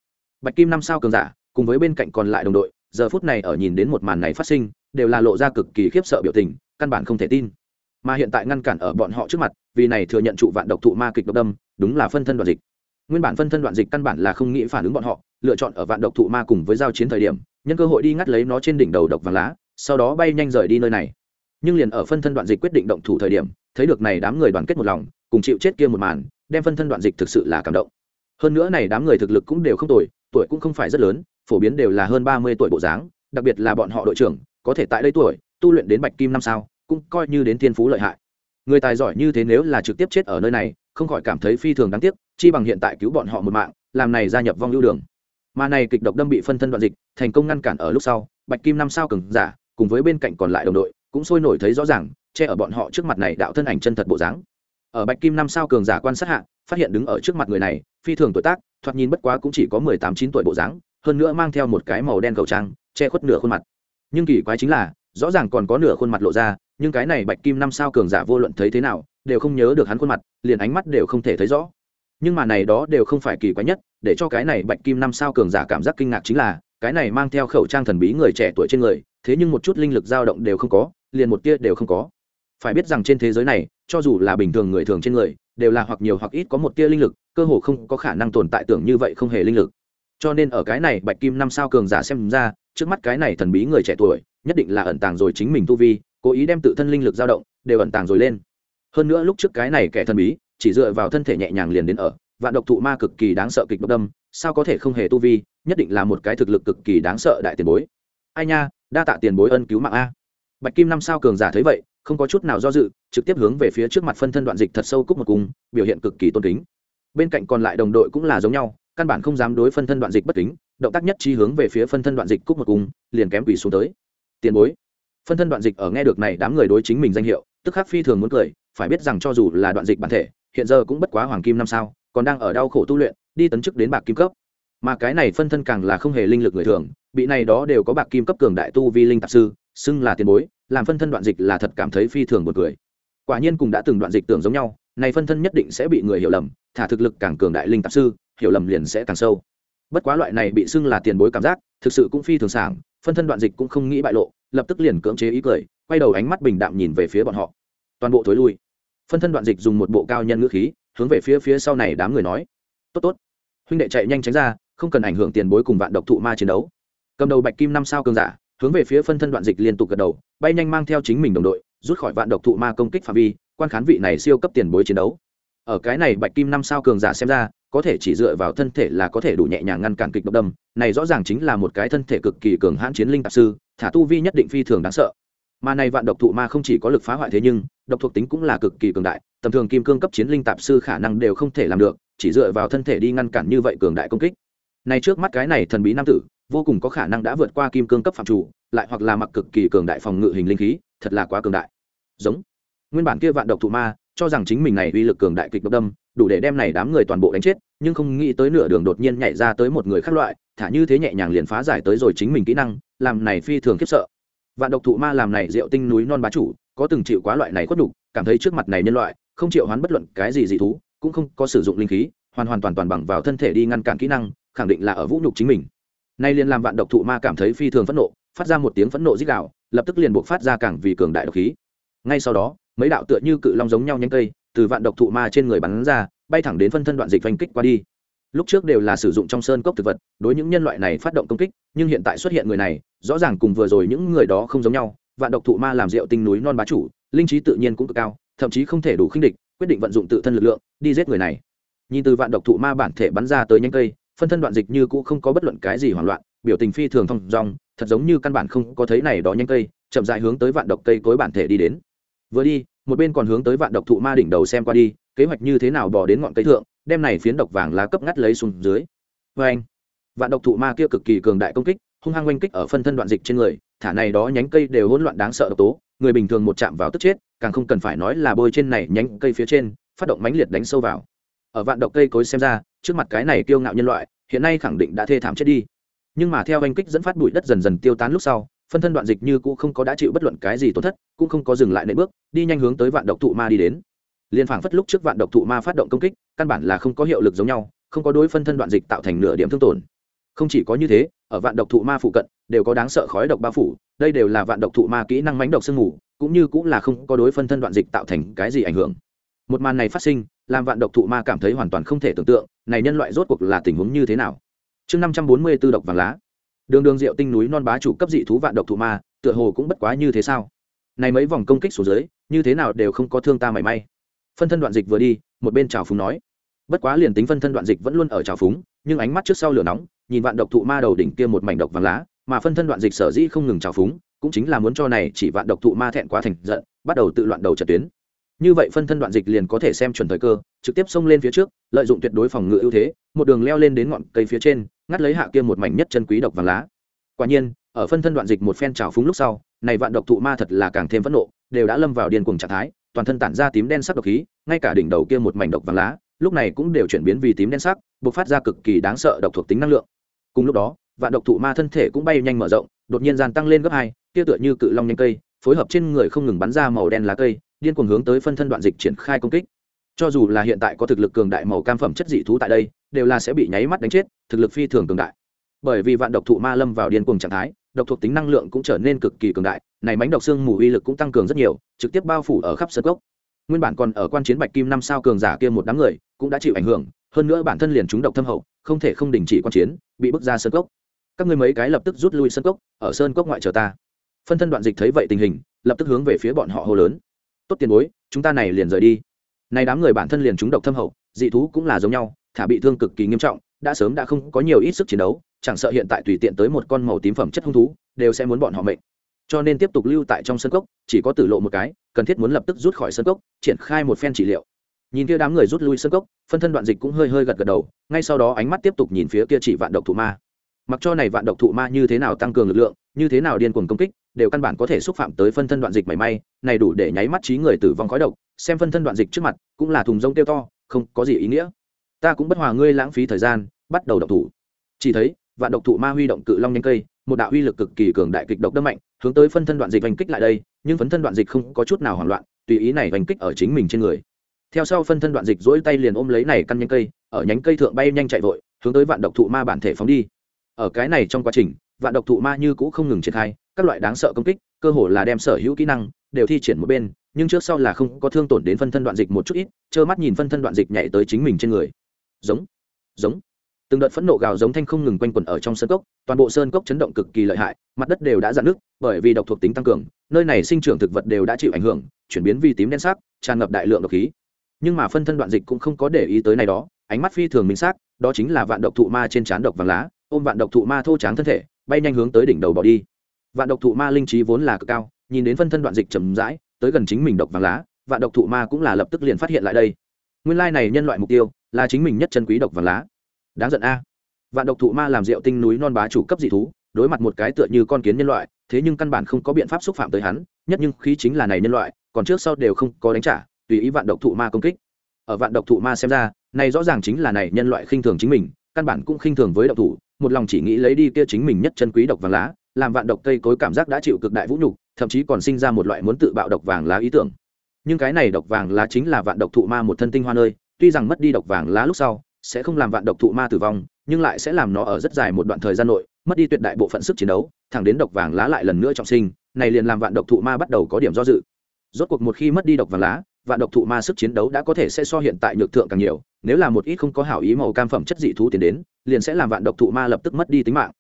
Bạch kim năm sao cường giả, cùng với bên cạnh còn lại đồng đội, giờ phút này ở nhìn đến một màn này phát sinh đều là lộ ra cực kỳ khiếp sợ biểu tình, căn bản không thể tin. Mà hiện tại ngăn cản ở bọn họ trước mặt, vì này thừa nhận trụ vạn độc thụ ma kịch độc đâm, đúng là phân thân đoạn dịch. Nguyên bản phân thân đoạn dịch căn bản là không nghĩ phản ứng bọn họ, lựa chọn ở vạn độc thụ ma cùng với giao chiến thời điểm, nhân cơ hội đi ngắt lấy nó trên đỉnh đầu độc vàng lá, sau đó bay nhanh rời đi nơi này. Nhưng liền ở phân thân đoạn dịch quyết định động thủ thời điểm, thấy được này đám người đoàn kết một lòng, cùng chịu chết kia một màn, đem phân thân đoạn dịch thực sự là cảm động. Hơn nữa này đám người thực lực cũng đều không tuổi tuổi cũng không phải rất lớn, phổ biến đều là hơn ba mươi tuổi bộ dáng, đặc biệt là bọn họ đội trưởng có thể tại đây tuổi, tu luyện đến bạch kim năm sao, cũng coi như đến thiên phú lợi hại. Người tài giỏi như thế nếu là trực tiếp chết ở nơi này, không khỏi cảm thấy phi thường đáng tiếc, chi bằng hiện tại cứu bọn họ một mạng, làm này gia nhập vong lưu đường. Mà này kịch độc đâm bị phân thân đoạn dịch, thành công ngăn cản ở lúc sau, bạch kim năm sao cường giả, cùng với bên cạnh còn lại đồng đội, cũng sôi nổi thấy rõ ràng, che ở bọn họ trước mặt này đạo thân ảnh chân thật bộ dáng. Ở bạch kim năm sao cường giả quan sát hạ, phát hiện đứng ở trước mặt người này, phi thường tuổi tác, thoạt nhìn bất quá cũng chỉ có mười tám, chín tuổi bộ dáng, hơn nữa mang theo một cái màu đen cầu trang, che khuất nửa khuôn mặt nhưng kỳ quái chính là, rõ ràng còn có nửa khuôn mặt lộ ra, nhưng cái này bạch kim năm sao cường giả vô luận thấy thế nào, đều không nhớ được hắn khuôn mặt, liền ánh mắt đều không thể thấy rõ. Nhưng mà này đó đều không phải kỳ quái nhất, để cho cái này bạch kim năm sao cường giả cảm giác kinh ngạc chính là, cái này mang theo khẩu trang thần bí người trẻ tuổi trên người, thế nhưng một chút linh lực dao động đều không có, liền một tia đều không có. Phải biết rằng trên thế giới này, cho dù là bình thường người thường trên người, đều là hoặc nhiều hoặc ít có một tia linh lực, cơ hồ không có khả năng tồn tại tưởng như vậy không hề linh lực. Cho nên ở cái này bạch kim năm sao cường giả xem ra trước mắt cái này thần bí người trẻ tuổi, nhất định là ẩn tàng rồi chính mình tu vi, cố ý đem tự thân linh lực dao động, đều ẩn tàng rồi lên. Hơn nữa lúc trước cái này kẻ thần bí, chỉ dựa vào thân thể nhẹ nhàng liền đến ở, vạn độc thụ ma cực kỳ đáng sợ kịch độc đâm, sao có thể không hề tu vi, nhất định là một cái thực lực cực kỳ đáng sợ đại tiền bối. Ai nha, đa tạ tiền bối ân cứu mạng a. Bạch kim năm sao cường giả thấy vậy, không có chút nào do dự, trực tiếp hướng về phía trước mặt phân thân đoạn dịch thật sâu cúc một cung biểu hiện cực kỳ tôn kính. Bên cạnh còn lại đồng đội cũng là giống nhau, căn bản không dám đối phân thân đoạn dịch bất kính động tác nhất chi hướng về phía phân thân đoạn dịch cúc một cung, liền kém quỳ xuống tới. Tiền bối. Phân thân đoạn dịch ở nghe được này đám người đối chính mình danh hiệu, tức khắc phi thường muốn cười, phải biết rằng cho dù là đoạn dịch bản thể, hiện giờ cũng bất quá hoàng kim năm sao, còn đang ở đau khổ tu luyện, đi tấn chức đến bạc kim cấp. Mà cái này phân thân càng là không hề linh lực người thường, bị này đó đều có bạc kim cấp cường đại tu vi linh tạp sư, xưng là tiền bối, làm phân thân đoạn dịch là thật cảm thấy phi thường buồn cười. Quả nhiên cùng đã từng đoạn dịch tưởng giống nhau, này phân thân nhất định sẽ bị người hiểu lầm, thả thực lực càng cường đại linh tạp sư, hiểu lầm liền sẽ càng sâu bất quá loại này bị xưng là tiền bối cảm giác, thực sự cũng phi thường sảng, phân thân đoạn dịch cũng không nghĩ bại lộ, lập tức liền cưỡng chế ý cười, quay đầu ánh mắt bình đạm nhìn về phía bọn họ. Toàn bộ thối lui. Phân thân đoạn dịch dùng một bộ cao nhân ngữ khí, hướng về phía phía sau này đám người nói, tốt tốt. Huynh đệ chạy nhanh tránh ra, không cần ảnh hưởng tiền bối cùng vạn độc thụ ma chiến đấu. Cầm đầu bạch kim năm sao cường giả, hướng về phía phân thân đoạn dịch liên tục gật đầu, bay nhanh mang theo chính mình đồng đội, rút khỏi vạn độc thụ ma công kích phạm vi, quan khán vị này siêu cấp tiền bối chiến đấu. Ở cái này bạch kim năm sao cường giả xem ra có thể chỉ dựa vào thân thể là có thể đủ nhẹ nhàng ngăn cản kịch độc đâm, này rõ ràng chính là một cái thân thể cực kỳ cường hãn chiến linh tạp sư, thả tu vi nhất định phi thường đáng sợ. Mà này vạn độc thụ ma không chỉ có lực phá hoại thế nhưng, độc thuộc tính cũng là cực kỳ cường đại, tầm thường kim cương cấp chiến linh tạp sư khả năng đều không thể làm được, chỉ dựa vào thân thể đi ngăn cản như vậy cường đại công kích. Này trước mắt cái này thần bí nam tử, vô cùng có khả năng đã vượt qua kim cương cấp phạm chủ, lại hoặc là mặc cực kỳ cường đại phòng ngự hình linh khí, thật là quá cường đại. Giống. Nguyên bản kia vạn độc thụ ma, cho rằng chính mình này uy lực cường đại kịch độc đâm đủ để đem này đám người toàn bộ đánh chết, nhưng không nghĩ tới nửa đường đột nhiên nhảy ra tới một người khác loại, thả như thế nhẹ nhàng liền phá giải tới rồi chính mình kỹ năng, làm này phi thường khiếp sợ. Vạn độc thụ ma làm này rượu tinh núi non bá chủ, có từng chịu quá loại này khuất đục cảm thấy trước mặt này nhân loại, không chịu hoán bất luận cái gì dị thú, cũng không có sử dụng linh khí, hoàn hoàn toàn toàn bằng vào thân thể đi ngăn cản kỹ năng, khẳng định là ở vũ nhục chính mình. Nay liền làm vạn độc thụ ma cảm thấy phi thường phẫn nộ, phát ra một tiếng phẫn nộ dích đạo lập tức liền buộc phát ra càng vì cường đại độc khí. Ngay sau đó, mấy đạo tựa như cự long giống nhau nhanh cây từ vạn độc thụ ma trên người bắn ra, bay thẳng đến phân thân đoạn dịch oanh kích qua đi. Lúc trước đều là sử dụng trong sơn cốc thực vật, đối những nhân loại này phát động công kích, nhưng hiện tại xuất hiện người này, rõ ràng cùng vừa rồi những người đó không giống nhau. Vạn độc thụ ma làm rượu tinh núi non bá chủ, linh trí tự nhiên cũng cực cao, thậm chí không thể đủ khinh địch, quyết định vận dụng tự thân lực lượng, đi giết người này. Nhìn từ vạn độc thụ ma bản thể bắn ra tới nhanh cây, phân thân đoạn dịch như cũ không có bất luận cái gì hoảng loạn, biểu tình phi thường thong dong, thật giống như căn bản không có thấy này đó nhanh cây, chậm dại hướng tới vạn độc cây cối bản thể đi đến. Vừa đi một bên còn hướng tới vạn độc thụ ma đỉnh đầu xem qua đi, kế hoạch như thế nào bỏ đến ngọn cây thượng, đem này phiến độc vàng lá cấp ngắt lấy xuống dưới. Vê anh, vạn độc thụ ma kia cực kỳ cường đại công kích, hung hăng oanh kích ở phân thân đoạn dịch trên người, thả này đó nhánh cây đều hỗn loạn đáng sợ độc tố, người bình thường một chạm vào tức chết, càng không cần phải nói là bôi trên này nhánh cây phía trên, phát động mãnh liệt đánh sâu vào. Ở vạn độc cây cối xem ra, trước mặt cái này kiêu ngạo nhân loại, hiện nay khẳng định đã thê thảm chết đi. Nhưng mà theo oanh kích dẫn phát bụi đất dần dần tiêu tán lúc sau phân thân đoạn dịch như cũ không có đã chịu bất luận cái gì tổn thất, cũng không có dừng lại nệ bước, đi nhanh hướng tới vạn độc thụ ma đi đến. Liên phảng phất lúc trước vạn độc thụ ma phát động công kích, căn bản là không có hiệu lực giống nhau, không có đối phân thân đoạn dịch tạo thành nửa điểm thương tổn. Không chỉ có như thế, ở vạn độc thụ ma phụ cận, đều có đáng sợ khói độc bao phủ, đây đều là vạn độc thụ ma kỹ năng mánh độc sương mù, cũng như cũng là không có đối phân thân đoạn dịch tạo thành cái gì ảnh hưởng. Một màn này phát sinh, làm vạn độc thụ ma cảm thấy hoàn toàn không thể tưởng tượng, này nhân loại rốt cuộc là tình huống như thế nào? Chương năm trăm bốn mươi b ố độc vàng lá đường đường rượu tinh núi non bá chủ cấp dị thú vạn độc thụ ma, tựa hồ cũng bất quá như thế sao? Này mấy vòng công kích xuống dưới, như thế nào đều không có thương ta mảy may. Phân thân đoạn dịch vừa đi, một bên trào phúng nói. Bất quá liền tính phân thân đoạn dịch vẫn luôn ở trào phúng, nhưng ánh mắt trước sau lửa nóng, nhìn vạn độc thụ ma đầu đỉnh kia một mảnh độc vàng lá, mà phân thân đoạn dịch sở dĩ không ngừng trào phúng, cũng chính là muốn cho này chỉ vạn độc thụ ma thẹn quá thành giận, bắt đầu tự loạn đầu trật tuyến. Như vậy phân thân đoạn dịch liền có thể xem chuẩn thời cơ, trực tiếp xông lên phía trước, lợi dụng tuyệt đối phòng ngự ưu thế, một đường leo lên đến ngọn cây phía trên ngắt lấy hạ kia một mảnh nhất chân quý độc vàng lá. Quả nhiên, ở phân thân đoạn dịch một phen trào phúng lúc sau, này vạn độc thụ ma thật là càng thêm phẫn nộ, đều đã lâm vào điên cuồng trạng thái, toàn thân tản ra tím đen sắc độc khí, ngay cả đỉnh đầu kia một mảnh độc vàng lá, lúc này cũng đều chuyển biến vì tím đen sắc, bộc phát ra cực kỳ đáng sợ độc thuộc tính năng lượng. Cùng lúc đó, vạn độc thụ ma thân thể cũng bay nhanh mở rộng, đột nhiên dàn tăng lên gấp hai, kia tựa như cự long nhanh cây, phối hợp trên người không ngừng bắn ra màu đen lá cây, điên cuồng hướng tới phân thân đoạn dịch triển khai công kích. Cho dù là hiện tại có thực lực cường đại màu cam phẩm chất dị thú tại đây đều là sẽ bị nháy mắt đánh chết, thực lực phi thường cường đại. Bởi vì vạn độc thụ ma lâm vào điên cuồng trạng thái, độc thuộc tính năng lượng cũng trở nên cực kỳ cường đại, này mánh độc xương mù uy lực cũng tăng cường rất nhiều, trực tiếp bao phủ ở khắp sân cốc. Nguyên bản còn ở quan chiến bạch kim năm sao cường giả kia một đám người, cũng đã chịu ảnh hưởng, hơn nữa bản thân liền chúng độc thâm hậu, không thể không đình chỉ quan chiến, bị bước ra sân cốc. Các ngươi mấy cái lập tức rút lui sân cốc, ở sơn cốc ngoại chờ ta. Phân thân đoạn dịch thấy vậy tình hình, lập tức hướng về phía bọn họ hô lớn. Tốt tiền bối, chúng ta này liền rời đi. Này đám người bản thân liền chúng độc thâm hậu, dị thú cũng là giống nhau thả bị thương cực kỳ nghiêm trọng, đã sớm đã không có nhiều ít sức chiến đấu, chẳng sợ hiện tại tùy tiện tới một con màu tím phẩm chất hung thú, đều sẽ muốn bọn họ mệnh. Cho nên tiếp tục lưu tại trong sân cốc, chỉ có tử lộ một cái, cần thiết muốn lập tức rút khỏi sân cốc, triển khai một phen trị liệu. Nhìn kia đám người rút lui sân cốc, phân thân đoạn dịch cũng hơi hơi gật gật đầu, ngay sau đó ánh mắt tiếp tục nhìn phía kia chỉ vạn độc thụ ma. Mặc cho này vạn độc thụ ma như thế nào tăng cường lực lượng, như thế nào điên cuồng công kích, đều căn bản có thể xúc phạm tới phân thân đoạn dịch mảy may, này đủ để nháy mắt trí người tử vong khói độc, xem phân thân đoạn dịch trước mặt, cũng là thùng rông tiêu to, không có gì ý nghĩa ta cũng bất hòa ngươi lãng phí thời gian, bắt đầu độc thủ. Chỉ thấy, vạn độc thụ ma huy động cự long nhanh cây, một đạo huy lực cực kỳ cường đại kịch độc đâm mạnh, hướng tới phân thân đoạn dịch vành kích lại đây, nhưng phấn thân đoạn dịch không có chút nào hoảng loạn, tùy ý này vành kích ở chính mình trên người. Theo sau phân thân đoạn dịch dỗi tay liền ôm lấy này căn nhánh cây, ở nhánh cây thượng bay nhanh chạy vội, hướng tới vạn độc thụ ma bản thể phóng đi. Ở cái này trong quá trình, vạn độc thụ ma như cũ không ngừng triển khai, các loại đáng sợ công kích, cơ hồ là đem sở hữu kỹ năng đều thi triển một bên, nhưng trước sau là không có thương tổn đến phân thân đoạn dịch một chút ít, trơ mắt nhìn phân thân đoạn dịch nhảy tới chính mình trên người giống giống. Từng đợt phẫn nộ gào giống thanh không ngừng quanh quẩn ở trong sơn cốc, toàn bộ sơn cốc chấn động cực kỳ lợi hại, mặt đất đều đã dạn nước bởi vì độc thuộc tính tăng cường, nơi này sinh trưởng thực vật đều đã chịu ảnh hưởng, chuyển biến vì tím đen sắc, tràn ngập đại lượng độc khí. Nhưng mà phân thân đoạn dịch cũng không có để ý tới này đó, ánh mắt phi thường minh xác, đó chính là vạn độc thụ ma trên trán độc vàng lá, ôm vạn độc thụ ma thô tráng thân thể, bay nhanh hướng tới đỉnh đầu bỏ đi. Vạn độc thụ ma linh trí vốn là cực cao, nhìn đến phân thân đoạn dịch chầm rãi, tới gần chính mình độc vàng lá, vạn độc thụ ma cũng là lập tức liền phát hiện lại đây nguyên lai này nhân loại mục tiêu là chính mình nhất chân quý độc vàng lá. Đáng giận a. Vạn độc thụ ma làm rượu tinh núi non bá chủ cấp dị thú, đối mặt một cái tựa như con kiến nhân loại, thế nhưng căn bản không có biện pháp xúc phạm tới hắn, nhất nhưng khí chính là này nhân loại, còn trước sau đều không có đánh trả, tùy ý vạn độc thụ ma công kích. Ở vạn độc thụ ma xem ra, này rõ ràng chính là này nhân loại khinh thường chính mình, căn bản cũng khinh thường với độc thủ, một lòng chỉ nghĩ lấy đi kia chính mình nhất chân quý độc vàng lá, làm vạn độc cây cối cảm giác đã chịu cực đại vũ nhục, thậm chí còn sinh ra một loại muốn tự bạo độc vàng lá ý tưởng nhưng cái này độc vàng lá chính là vạn độc thụ ma một thân tinh hoa nơi, tuy rằng mất đi độc vàng lá lúc sau, sẽ không làm vạn độc thụ ma tử vong, nhưng lại sẽ làm nó ở rất dài một đoạn thời gian nội, mất đi tuyệt đại bộ phận sức chiến đấu, thẳng đến độc vàng lá lại lần nữa trọng sinh, này liền làm vạn độc thụ ma bắt đầu có điểm do dự. Rốt cuộc một khi mất đi độc vàng lá, vạn độc thụ ma sức chiến đấu đã có thể sẽ so hiện tại nhược thượng càng nhiều, nếu là một ít không có hảo ý màu cam phẩm chất dị thú tiến đến, liền sẽ làm vạn độc thụ ma lập tức mất đi tính mạng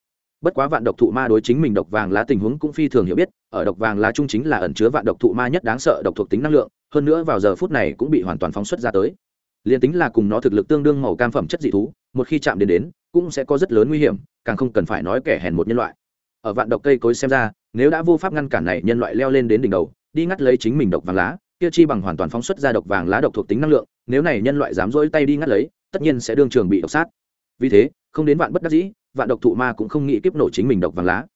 bất quá vạn độc thụ ma đối chính mình độc vàng lá tình huống cũng phi thường hiểu biết, ở độc vàng lá trung chính là ẩn chứa vạn độc thụ ma nhất đáng sợ độc thuộc tính năng lượng, hơn nữa vào giờ phút này cũng bị hoàn toàn phóng xuất ra tới. Liền tính là cùng nó thực lực tương đương màu cam phẩm chất dị thú, một khi chạm đến đến, cũng sẽ có rất lớn nguy hiểm, càng không cần phải nói kẻ hèn một nhân loại. Ở vạn độc cây cối xem ra, nếu đã vô pháp ngăn cản này nhân loại leo lên đến đỉnh đầu, đi ngắt lấy chính mình độc vàng lá, kia chi bằng hoàn toàn phóng xuất ra độc vàng lá độc thuộc tính năng lượng, nếu này nhân loại dám dỗi tay đi ngắt lấy, tất nhiên sẽ đương trường bị độc sát. Vì thế, không đến vạn bất đắc dĩ vạn độc thụ ma cũng không nghĩ kiếp nổ chính mình độc vàng lá.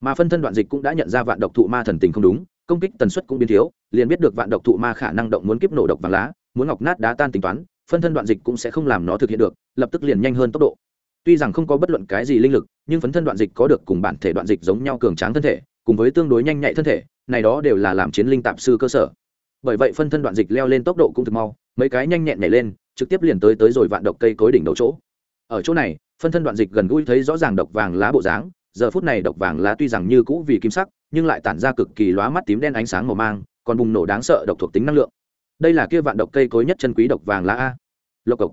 Mà phân thân đoạn dịch cũng đã nhận ra vạn độc thụ ma thần tình không đúng, công kích tần suất cũng biến thiếu, liền biết được vạn độc thụ ma khả năng động muốn kiếp nổ độc vàng lá, muốn ngọc nát đá tan tính toán, phân thân đoạn dịch cũng sẽ không làm nó thực hiện được, lập tức liền nhanh hơn tốc độ. Tuy rằng không có bất luận cái gì linh lực, nhưng phấn thân đoạn dịch có được cùng bản thể đoạn dịch giống nhau cường tráng thân thể, cùng với tương đối nhanh nhạy thân thể, này đó đều là làm chiến linh tạp sư cơ sở. Bởi vậy phân thân đoạn dịch leo lên tốc độ cũng thực mau, mấy cái nhanh nhẹn nhảy lên, trực tiếp liền tới tới rồi vạn độc cây cối đỉnh đầu chỗ ở chỗ này, phân thân đoạn dịch gần gũi thấy rõ ràng độc vàng lá bộ dáng, giờ phút này độc vàng lá tuy rằng như cũ vì kim sắc, nhưng lại tản ra cực kỳ lóa mắt tím đen ánh sáng màu mang, còn bùng nổ đáng sợ độc thuộc tính năng lượng. Đây là kia vạn độc cây cối nhất chân quý độc vàng lá a. Lộc cộc.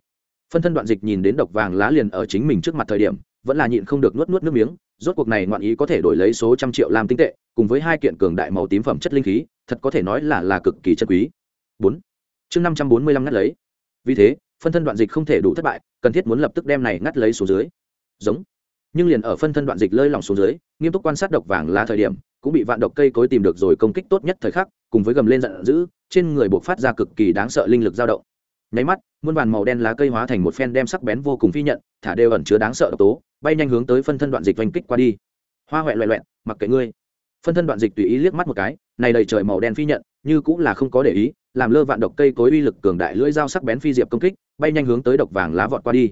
Phân thân đoạn dịch nhìn đến độc vàng lá liền ở chính mình trước mặt thời điểm, vẫn là nhịn không được nuốt nuốt nước miếng, rốt cuộc này ngoạn ý có thể đổi lấy số trăm triệu làm tinh tệ, cùng với hai kiện cường đại màu tím phẩm chất linh khí, thật có thể nói là là cực kỳ chân quý. Bốn. Chương năm trăm bốn mươi lăm ngắt lấy. Vì thế phân thân đoạn dịch không thể đủ thất bại, cần thiết muốn lập tức đem này ngắt lấy xuống dưới. Giống. Nhưng liền ở phân thân đoạn dịch lơi lỏng xuống dưới, nghiêm túc quan sát độc vàng lá thời điểm, cũng bị vạn độc cây cối tìm được rồi công kích tốt nhất thời khắc, cùng với gầm lên giận dữ, trên người buộc phát ra cực kỳ đáng sợ linh lực dao động. Nháy mắt, muôn vàn màu đen lá cây hóa thành một phen đem sắc bén vô cùng phi nhận, thả đều ẩn chứa đáng sợ độc tố, bay nhanh hướng tới phân thân đoạn dịch oanh kích qua đi. Hoa huệ loẹ loẹn mặc kệ ngươi. Phân thân đoạn dịch tùy ý liếc mắt một cái, này đầy trời màu đen phi nhận, như cũng là không có để ý làm lơ vạn độc cây cối uy lực cường đại lưỡi dao sắc bén phi diệp công kích, bay nhanh hướng tới độc vàng lá vọt qua đi.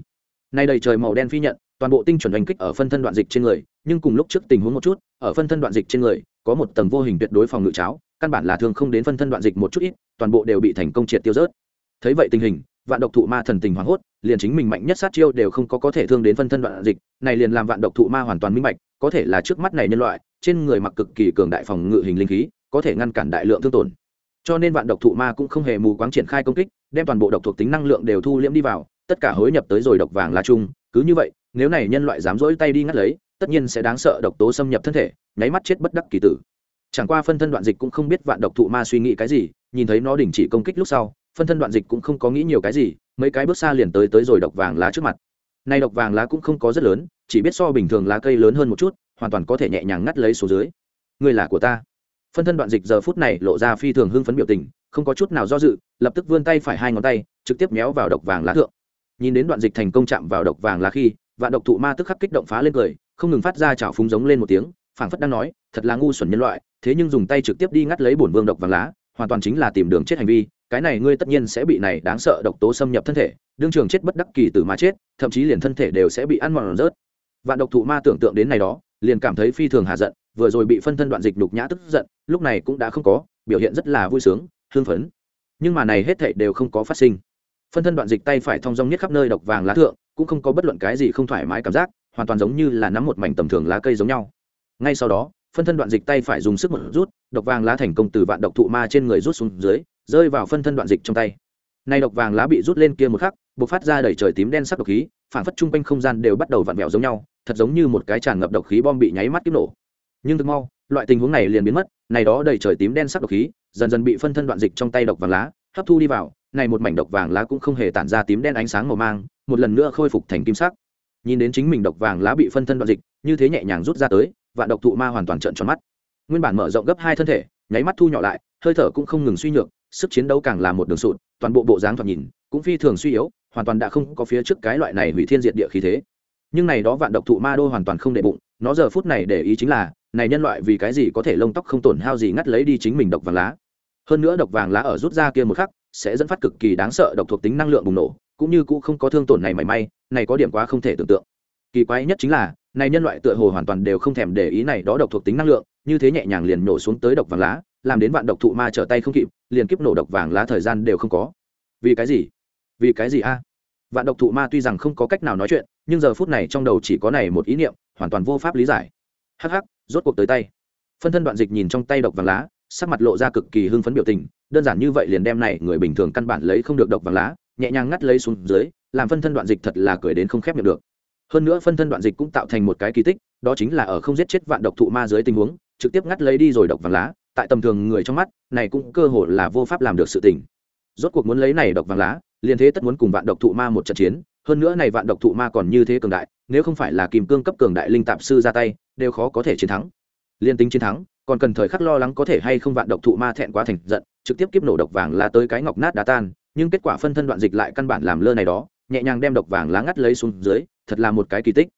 Nay đầy trời màu đen phi nhận, toàn bộ tinh chuẩn oanh kích ở phân thân đoạn dịch trên người, nhưng cùng lúc trước tình huống một chút, ở phân thân đoạn dịch trên người, có một tầng vô hình tuyệt đối phòng ngự cháo, căn bản là thường không đến phân thân đoạn dịch một chút ít, toàn bộ đều bị thành công triệt tiêu rớt. Thấy vậy tình hình, vạn độc thụ ma thần tình hoảng hốt, liền chính mình mạnh nhất sát chiêu đều không có có thể thương đến phân thân đoạn dịch, này liền làm vạn độc thụ ma hoàn toàn minh bạch, có thể là trước mắt này nhân loại, trên người mặc cực kỳ cường đại phòng ngự hình linh khí, có thể ngăn cản đại lượng thương tổn cho nên vạn độc thụ ma cũng không hề mù quáng triển khai công kích, đem toàn bộ độc thuộc tính năng lượng đều thu liễm đi vào, tất cả hối nhập tới rồi độc vàng lá chung cứ như vậy, nếu này nhân loại dám rỗi tay đi ngắt lấy, tất nhiên sẽ đáng sợ độc tố xâm nhập thân thể, nháy mắt chết bất đắc kỳ tử. Chẳng qua phân thân đoạn dịch cũng không biết vạn độc thụ ma suy nghĩ cái gì, nhìn thấy nó đình chỉ công kích lúc sau, phân thân đoạn dịch cũng không có nghĩ nhiều cái gì, mấy cái bước xa liền tới tới rồi độc vàng lá trước mặt. Nay độc vàng lá cũng không có rất lớn, chỉ biết so bình thường lá cây lớn hơn một chút, hoàn toàn có thể nhẹ nhàng ngắt lấy số dưới. Người là của ta phân thân đoạn dịch giờ phút này lộ ra phi thường hưng phấn biểu tình, không có chút nào do dự, lập tức vươn tay phải hai ngón tay, trực tiếp méo vào độc vàng lá thượng. Nhìn đến đoạn dịch thành công chạm vào độc vàng lá khi, vạn độc thụ ma tức khắc kích động phá lên cười, không ngừng phát ra chảo phúng giống lên một tiếng, phảng phất đang nói, thật là ngu xuẩn nhân loại, thế nhưng dùng tay trực tiếp đi ngắt lấy bổn vương độc vàng lá, hoàn toàn chính là tìm đường chết hành vi, cái này ngươi tất nhiên sẽ bị này đáng sợ độc tố xâm nhập thân thể, đương trường chết bất đắc kỳ tử mà chết, thậm chí liền thân thể đều sẽ bị ăn mòn rớt. Vạn độc thụ ma tưởng tượng đến này đó, liền cảm thấy phi thường hạ giận vừa rồi bị phân thân đoạn dịch đục nhã tức giận, lúc này cũng đã không có, biểu hiện rất là vui sướng hương phấn. Nhưng mà này hết thảy đều không có phát sinh. Phân thân đoạn dịch tay phải thong dong nhất khắp nơi độc vàng lá thượng, cũng không có bất luận cái gì không thoải mái cảm giác, hoàn toàn giống như là nắm một mảnh tầm thường lá cây giống nhau. Ngay sau đó, phân thân đoạn dịch tay phải dùng sức một rút, độc vàng lá thành công từ vạn độc thụ ma trên người rút xuống dưới, rơi vào phân thân đoạn dịch trong tay. Nay độc vàng lá bị rút lên kia một khắc b ộ c phát ra đầy trời tím đen sắc độc khí, phản phất chung quanh không gian đều bắt đầu vặn vẹo giống nhau, thật giống như một cái tràn ngập độc khí bom bị nháy mắt kích nổ nhưng thực mau, loại tình huống này liền biến mất, này đó đầy trời tím đen sắc độc khí, dần dần bị phân thân đoạn dịch trong tay độc vàng lá, hấp thu đi vào, này một mảnh độc vàng lá cũng không hề tản ra tím đen ánh sáng màu mang, một lần nữa khôi phục thành kim sắc. Nhìn đến chính mình độc vàng lá bị phân thân đoạn dịch, như thế nhẹ nhàng rút ra tới, vạn độc thụ ma hoàn toàn trợn tròn mắt. Nguyên bản mở rộng gấp hai thân thể, nháy mắt thu nhỏ lại, hơi thở cũng không ngừng suy nhược, sức chiến đấu càng là một đường sụt, toàn bộ bộ dáng thoạt nhìn cũng phi thường suy yếu, hoàn toàn đã không có phía trước cái loại này hủy thiên diệt địa khí thế. Nhưng này đó vạn độc thụ ma đô hoàn toàn không để bụng, nó giờ phút này để ý chính là này nhân loại vì cái gì có thể lông tóc không tổn hao gì ngắt lấy đi chính mình độc vàng lá? Hơn nữa độc vàng lá ở rút ra kia một khắc, sẽ dẫn phát cực kỳ đáng sợ độc thuộc tính năng lượng bùng nổ, cũng như cũng không có thương tổn này mảy may, này có điểm quá không thể tưởng tượng. Kỳ quái nhất chính là, này nhân loại tựa hồ hoàn toàn đều không thèm để ý này đó độc thuộc tính năng lượng, như thế nhẹ nhàng liền nổ xuống tới độc vàng lá, làm đến vạn độc thụ ma trở tay không kịp, liền kiếp nổ độc vàng lá thời gian đều không có. Vì cái gì? Vì cái gì a? Vạn độc thụ ma tuy rằng không có cách nào nói chuyện, nhưng giờ phút này trong đầu chỉ có này một ý niệm, hoàn toàn vô pháp lý giải. Hắc hắc rốt cuộc tới tay. Phân thân đoạn dịch nhìn trong tay độc vàng lá, sắc mặt lộ ra cực kỳ hưng phấn biểu tình, đơn giản như vậy liền đem này người bình thường căn bản lấy không được độc vàng lá, nhẹ nhàng ngắt lấy xuống dưới, làm phân thân đoạn dịch thật là cười đến không khép miệng được. Hơn nữa phân thân đoạn dịch cũng tạo thành một cái kỳ tích, đó chính là ở không giết chết vạn độc thụ ma dưới tình huống, trực tiếp ngắt lấy đi rồi độc vàng lá, tại tầm thường người trong mắt, này cũng cơ hội là vô pháp làm được sự tình. Rốt cuộc muốn lấy này độc vàng lá, liền thế tất muốn cùng vạn độc thụ ma một trận chiến, hơn nữa này vạn độc thụ ma còn như thế cường đại, nếu không phải là kim cương cấp cường đại linh tạp sư ra tay đều khó có thể chiến thắng. Liên tính chiến thắng, còn cần thời khắc lo lắng có thể hay không vạn độc thụ ma thẹn quá thành giận, trực tiếp kiếp nổ độc vàng lá tới cái ngọc nát đá tan, nhưng kết quả phân thân đoạn dịch lại căn bản làm lơ này đó, nhẹ nhàng đem độc vàng lá ngắt lấy xuống dưới, thật là một cái kỳ tích.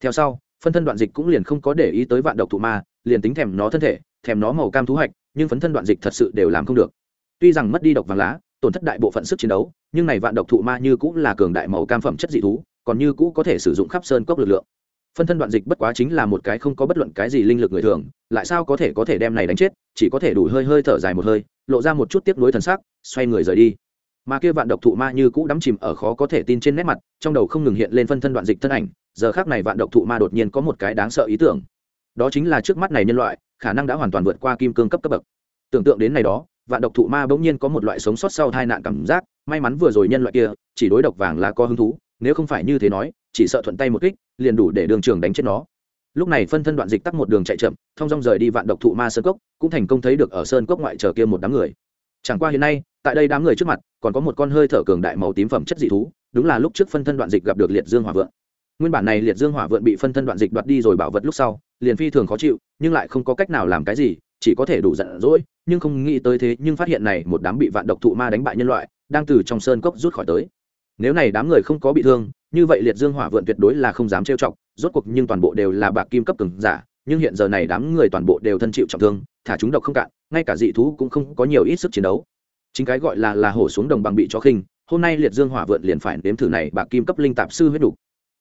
Theo sau, phân thân đoạn dịch cũng liền không có để ý tới vạn độc thụ ma, liền tính thèm nó thân thể, thèm nó màu cam thú hạch, nhưng phấn thân đoạn dịch thật sự đều làm không được. Tuy rằng mất đi độc vàng lá, tổn thất đại bộ phận sức chiến đấu, nhưng này vạn độc thụ ma như cũng là cường đại màu cam phẩm chất dị thú, còn như cũ có thể sử dụng khắp sơn cốc lực lượng phân thân đoạn dịch bất quá chính là một cái không có bất luận cái gì linh lực người thường, lại sao có thể có thể đem này đánh chết, chỉ có thể đủ hơi hơi thở dài một hơi, lộ ra một chút tiếp nối thần sắc, xoay người rời đi. Mà kia vạn độc thụ ma như cũ đắm chìm ở khó có thể tin trên nét mặt, trong đầu không ngừng hiện lên phân thân đoạn dịch thân ảnh, giờ khác này vạn độc thụ ma đột nhiên có một cái đáng sợ ý tưởng. Đó chính là trước mắt này nhân loại, khả năng đã hoàn toàn vượt qua kim cương cấp cấp bậc. Tưởng tượng đến này đó, vạn độc thụ ma bỗng nhiên có một loại sống sót sau tai nạn cảm giác, may mắn vừa rồi nhân loại kia, chỉ đối độc vàng là có hứng thú nếu không phải như thế nói, chỉ sợ thuận tay một kích, liền đủ để đường trường đánh chết nó. Lúc này phân thân đoạn dịch tắt một đường chạy chậm, thông dong rời đi vạn độc thụ ma sơn cốc, cũng thành công thấy được ở sơn cốc ngoại chờ kia một đám người. Chẳng qua hiện nay, tại đây đám người trước mặt, còn có một con hơi thở cường đại màu tím phẩm chất dị thú, đúng là lúc trước phân thân đoạn dịch gặp được liệt dương hỏa vượng. Nguyên bản này liệt dương hỏa vượng bị phân thân đoạn dịch đoạt đi rồi bảo vật lúc sau, liền phi thường khó chịu, nhưng lại không có cách nào làm cái gì, chỉ có thể đủ giận dỗi, nhưng không nghĩ tới thế, nhưng phát hiện này một đám bị vạn độc thụ ma đánh bại nhân loại, đang từ trong sơn cốc rút khỏi tới nếu này đám người không có bị thương, như vậy liệt dương hỏa vượng tuyệt đối là không dám trêu chọc, rốt cuộc nhưng toàn bộ đều là bạc kim cấp cường giả, nhưng hiện giờ này đám người toàn bộ đều thân chịu trọng thương, thả chúng độc không cạn, ngay cả dị thú cũng không có nhiều ít sức chiến đấu. Chính cái gọi là là hổ xuống đồng bằng bị cho khinh, hôm nay liệt dương hỏa vượn liền phải nếm thử này bạc kim cấp linh tạp sư huyết đủ.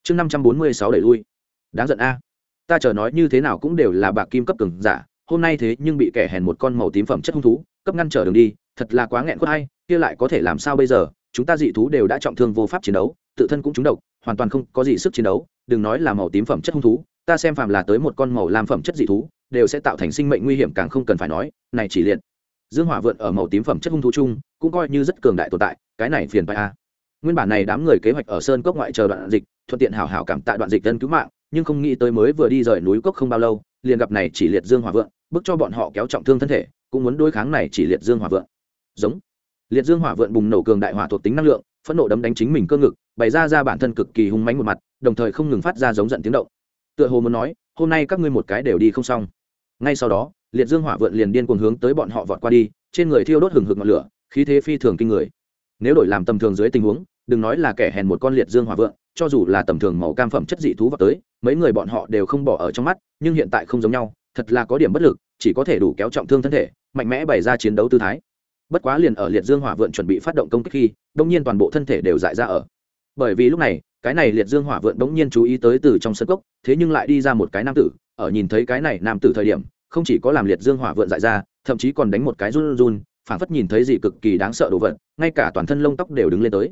Chương năm trăm bốn mươi sáu đẩy lui. Đáng giận a. Ta chờ nói như thế nào cũng đều là bạc kim cấp cường giả, hôm nay thế nhưng bị kẻ hèn một con màu tím phẩm chất hung thú, cấp ngăn trở đường đi, thật là quá nghẹn khuất hay, kia lại có thể làm sao bây giờ? Chúng ta dị thú đều đã trọng thương vô pháp chiến đấu, tự thân cũng trúng độc, hoàn toàn không có gì sức chiến đấu, đừng nói là màu tím phẩm chất hung thú, ta xem phàm là tới một con màu lam phẩm chất dị thú, đều sẽ tạo thành sinh mệnh nguy hiểm càng không cần phải nói, này chỉ liệt. Dương hỏa vượn ở màu tím phẩm chất hung thú chung, cũng coi như rất cường đại tồn tại, cái này phiền phải a. Nguyên bản này đám người kế hoạch ở sơn cốc ngoại chờ đoạn dịch, thuận tiện hảo hảo cảm tạ đoạn dịch dân cứu mạng, nhưng không nghĩ tới mới vừa đi rời núi cốc không bao lâu, liền gặp này chỉ liệt dương hỏa vượng bức cho bọn họ kéo trọng thương thân thể, cũng muốn đối kháng này chỉ liệt dương hỏa vượng giống liệt dương hỏa vượng bùng nổ cường đại hỏa thuộc tính năng lượng, phẫn nộ đấm đánh chính mình cơ ngực, bày ra ra bản thân cực kỳ hung mãnh một mặt, đồng thời không ngừng phát ra giống giận tiếng động. Tựa hồ muốn nói, hôm nay các ngươi một cái đều đi không xong. Ngay sau đó, liệt dương hỏa vượng liền điên cuồng hướng tới bọn họ vọt qua đi, trên người thiêu đốt hừng hực ngọn lửa, khí thế phi thường kinh người. Nếu đổi làm tầm thường dưới tình huống, đừng nói là kẻ hèn một con liệt dương hỏa vượng cho dù là tầm thường màu cam phẩm chất dị thú vào tới, mấy người bọn họ đều không bỏ ở trong mắt, nhưng hiện tại không giống nhau, thật là có điểm bất lực, chỉ có thể đủ kéo trọng thương thân thể, mạnh mẽ bày ra chiến đấu tư thái bất quá liền ở liệt dương hỏa vượng chuẩn bị phát động công kích khi đông nhiên toàn bộ thân thể đều dại ra ở. Bởi vì lúc này, cái này liệt dương hỏa vượng đống nhiên chú ý tới từ trong sân cốc, thế nhưng lại đi ra một cái nam tử, ở nhìn thấy cái này nam tử thời điểm, không chỉ có làm liệt dương hỏa vượng dại ra, thậm chí còn đánh một cái run run, phảng phất nhìn thấy gì cực kỳ đáng sợ đồ vật, ngay cả toàn thân lông tóc đều đứng lên tới.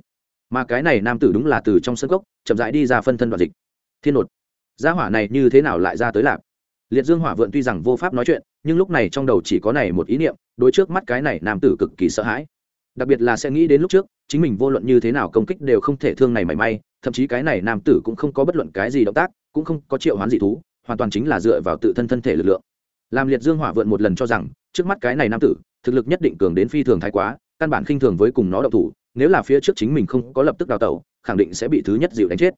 Mà cái này nam tử đúng là từ trong sân cốc, chậm rãi đi ra phân thân đoạn dịch. Thiên nột, gia hỏa này như thế nào lại ra tới lạp liệt dương hỏa vượn tuy rằng vô pháp nói chuyện nhưng lúc này trong đầu chỉ có này một ý niệm, đối trước mắt cái này nam tử cực kỳ sợ hãi. Đặc biệt là sẽ nghĩ đến lúc trước, chính mình vô luận như thế nào công kích đều không thể thương này mảy may, thậm chí cái này nam tử cũng không có bất luận cái gì động tác, cũng không có triệu hoán dị thú, hoàn toàn chính là dựa vào tự thân thân thể lực lượng. Làm liệt dương hỏa vượn một lần cho rằng, trước mắt cái này nam tử, thực lực nhất định cường đến phi thường thái quá, căn bản khinh thường với cùng nó đậu thủ, nếu là phía trước chính mình không có lập tức đào tẩu, khẳng định sẽ bị thứ nhất dịu đánh chết.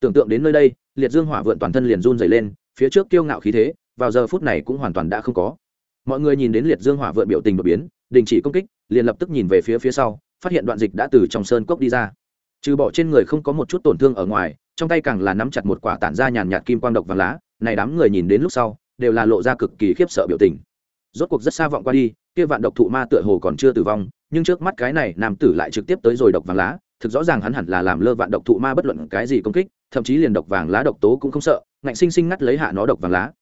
Tưởng tượng đến nơi đây, liệt dương hỏa vượn toàn thân liền run dày lên, phía trước kiêu ngạo khí thế vào giờ phút này cũng hoàn toàn đã không có. Mọi người nhìn đến liệt dương hỏa vượn biểu tình đột biến, đình chỉ công kích, liền lập tức nhìn về phía phía sau, phát hiện đoạn dịch đã từ trong sơn cốc đi ra. Trừ bỏ trên người không có một chút tổn thương ở ngoài, trong tay càng là nắm chặt một quả tản ra nhàn nhạt kim quang độc vàng lá, này đám người nhìn đến lúc sau, đều là lộ ra cực kỳ khiếp sợ biểu tình. Rốt cuộc rất xa vọng qua đi, kia vạn độc thụ ma tựa hồ còn chưa tử vong, nhưng trước mắt cái này nam tử lại trực tiếp tới rồi độc vàng lá, thực rõ ràng hắn hẳn là làm lơ vạn độc thụ ma bất luận cái gì công kích, thậm chí liền độc vàng lá độc tố cũng không sợ, ngạnh sinh sinh ngắt lấy hạ nó độc vàng lá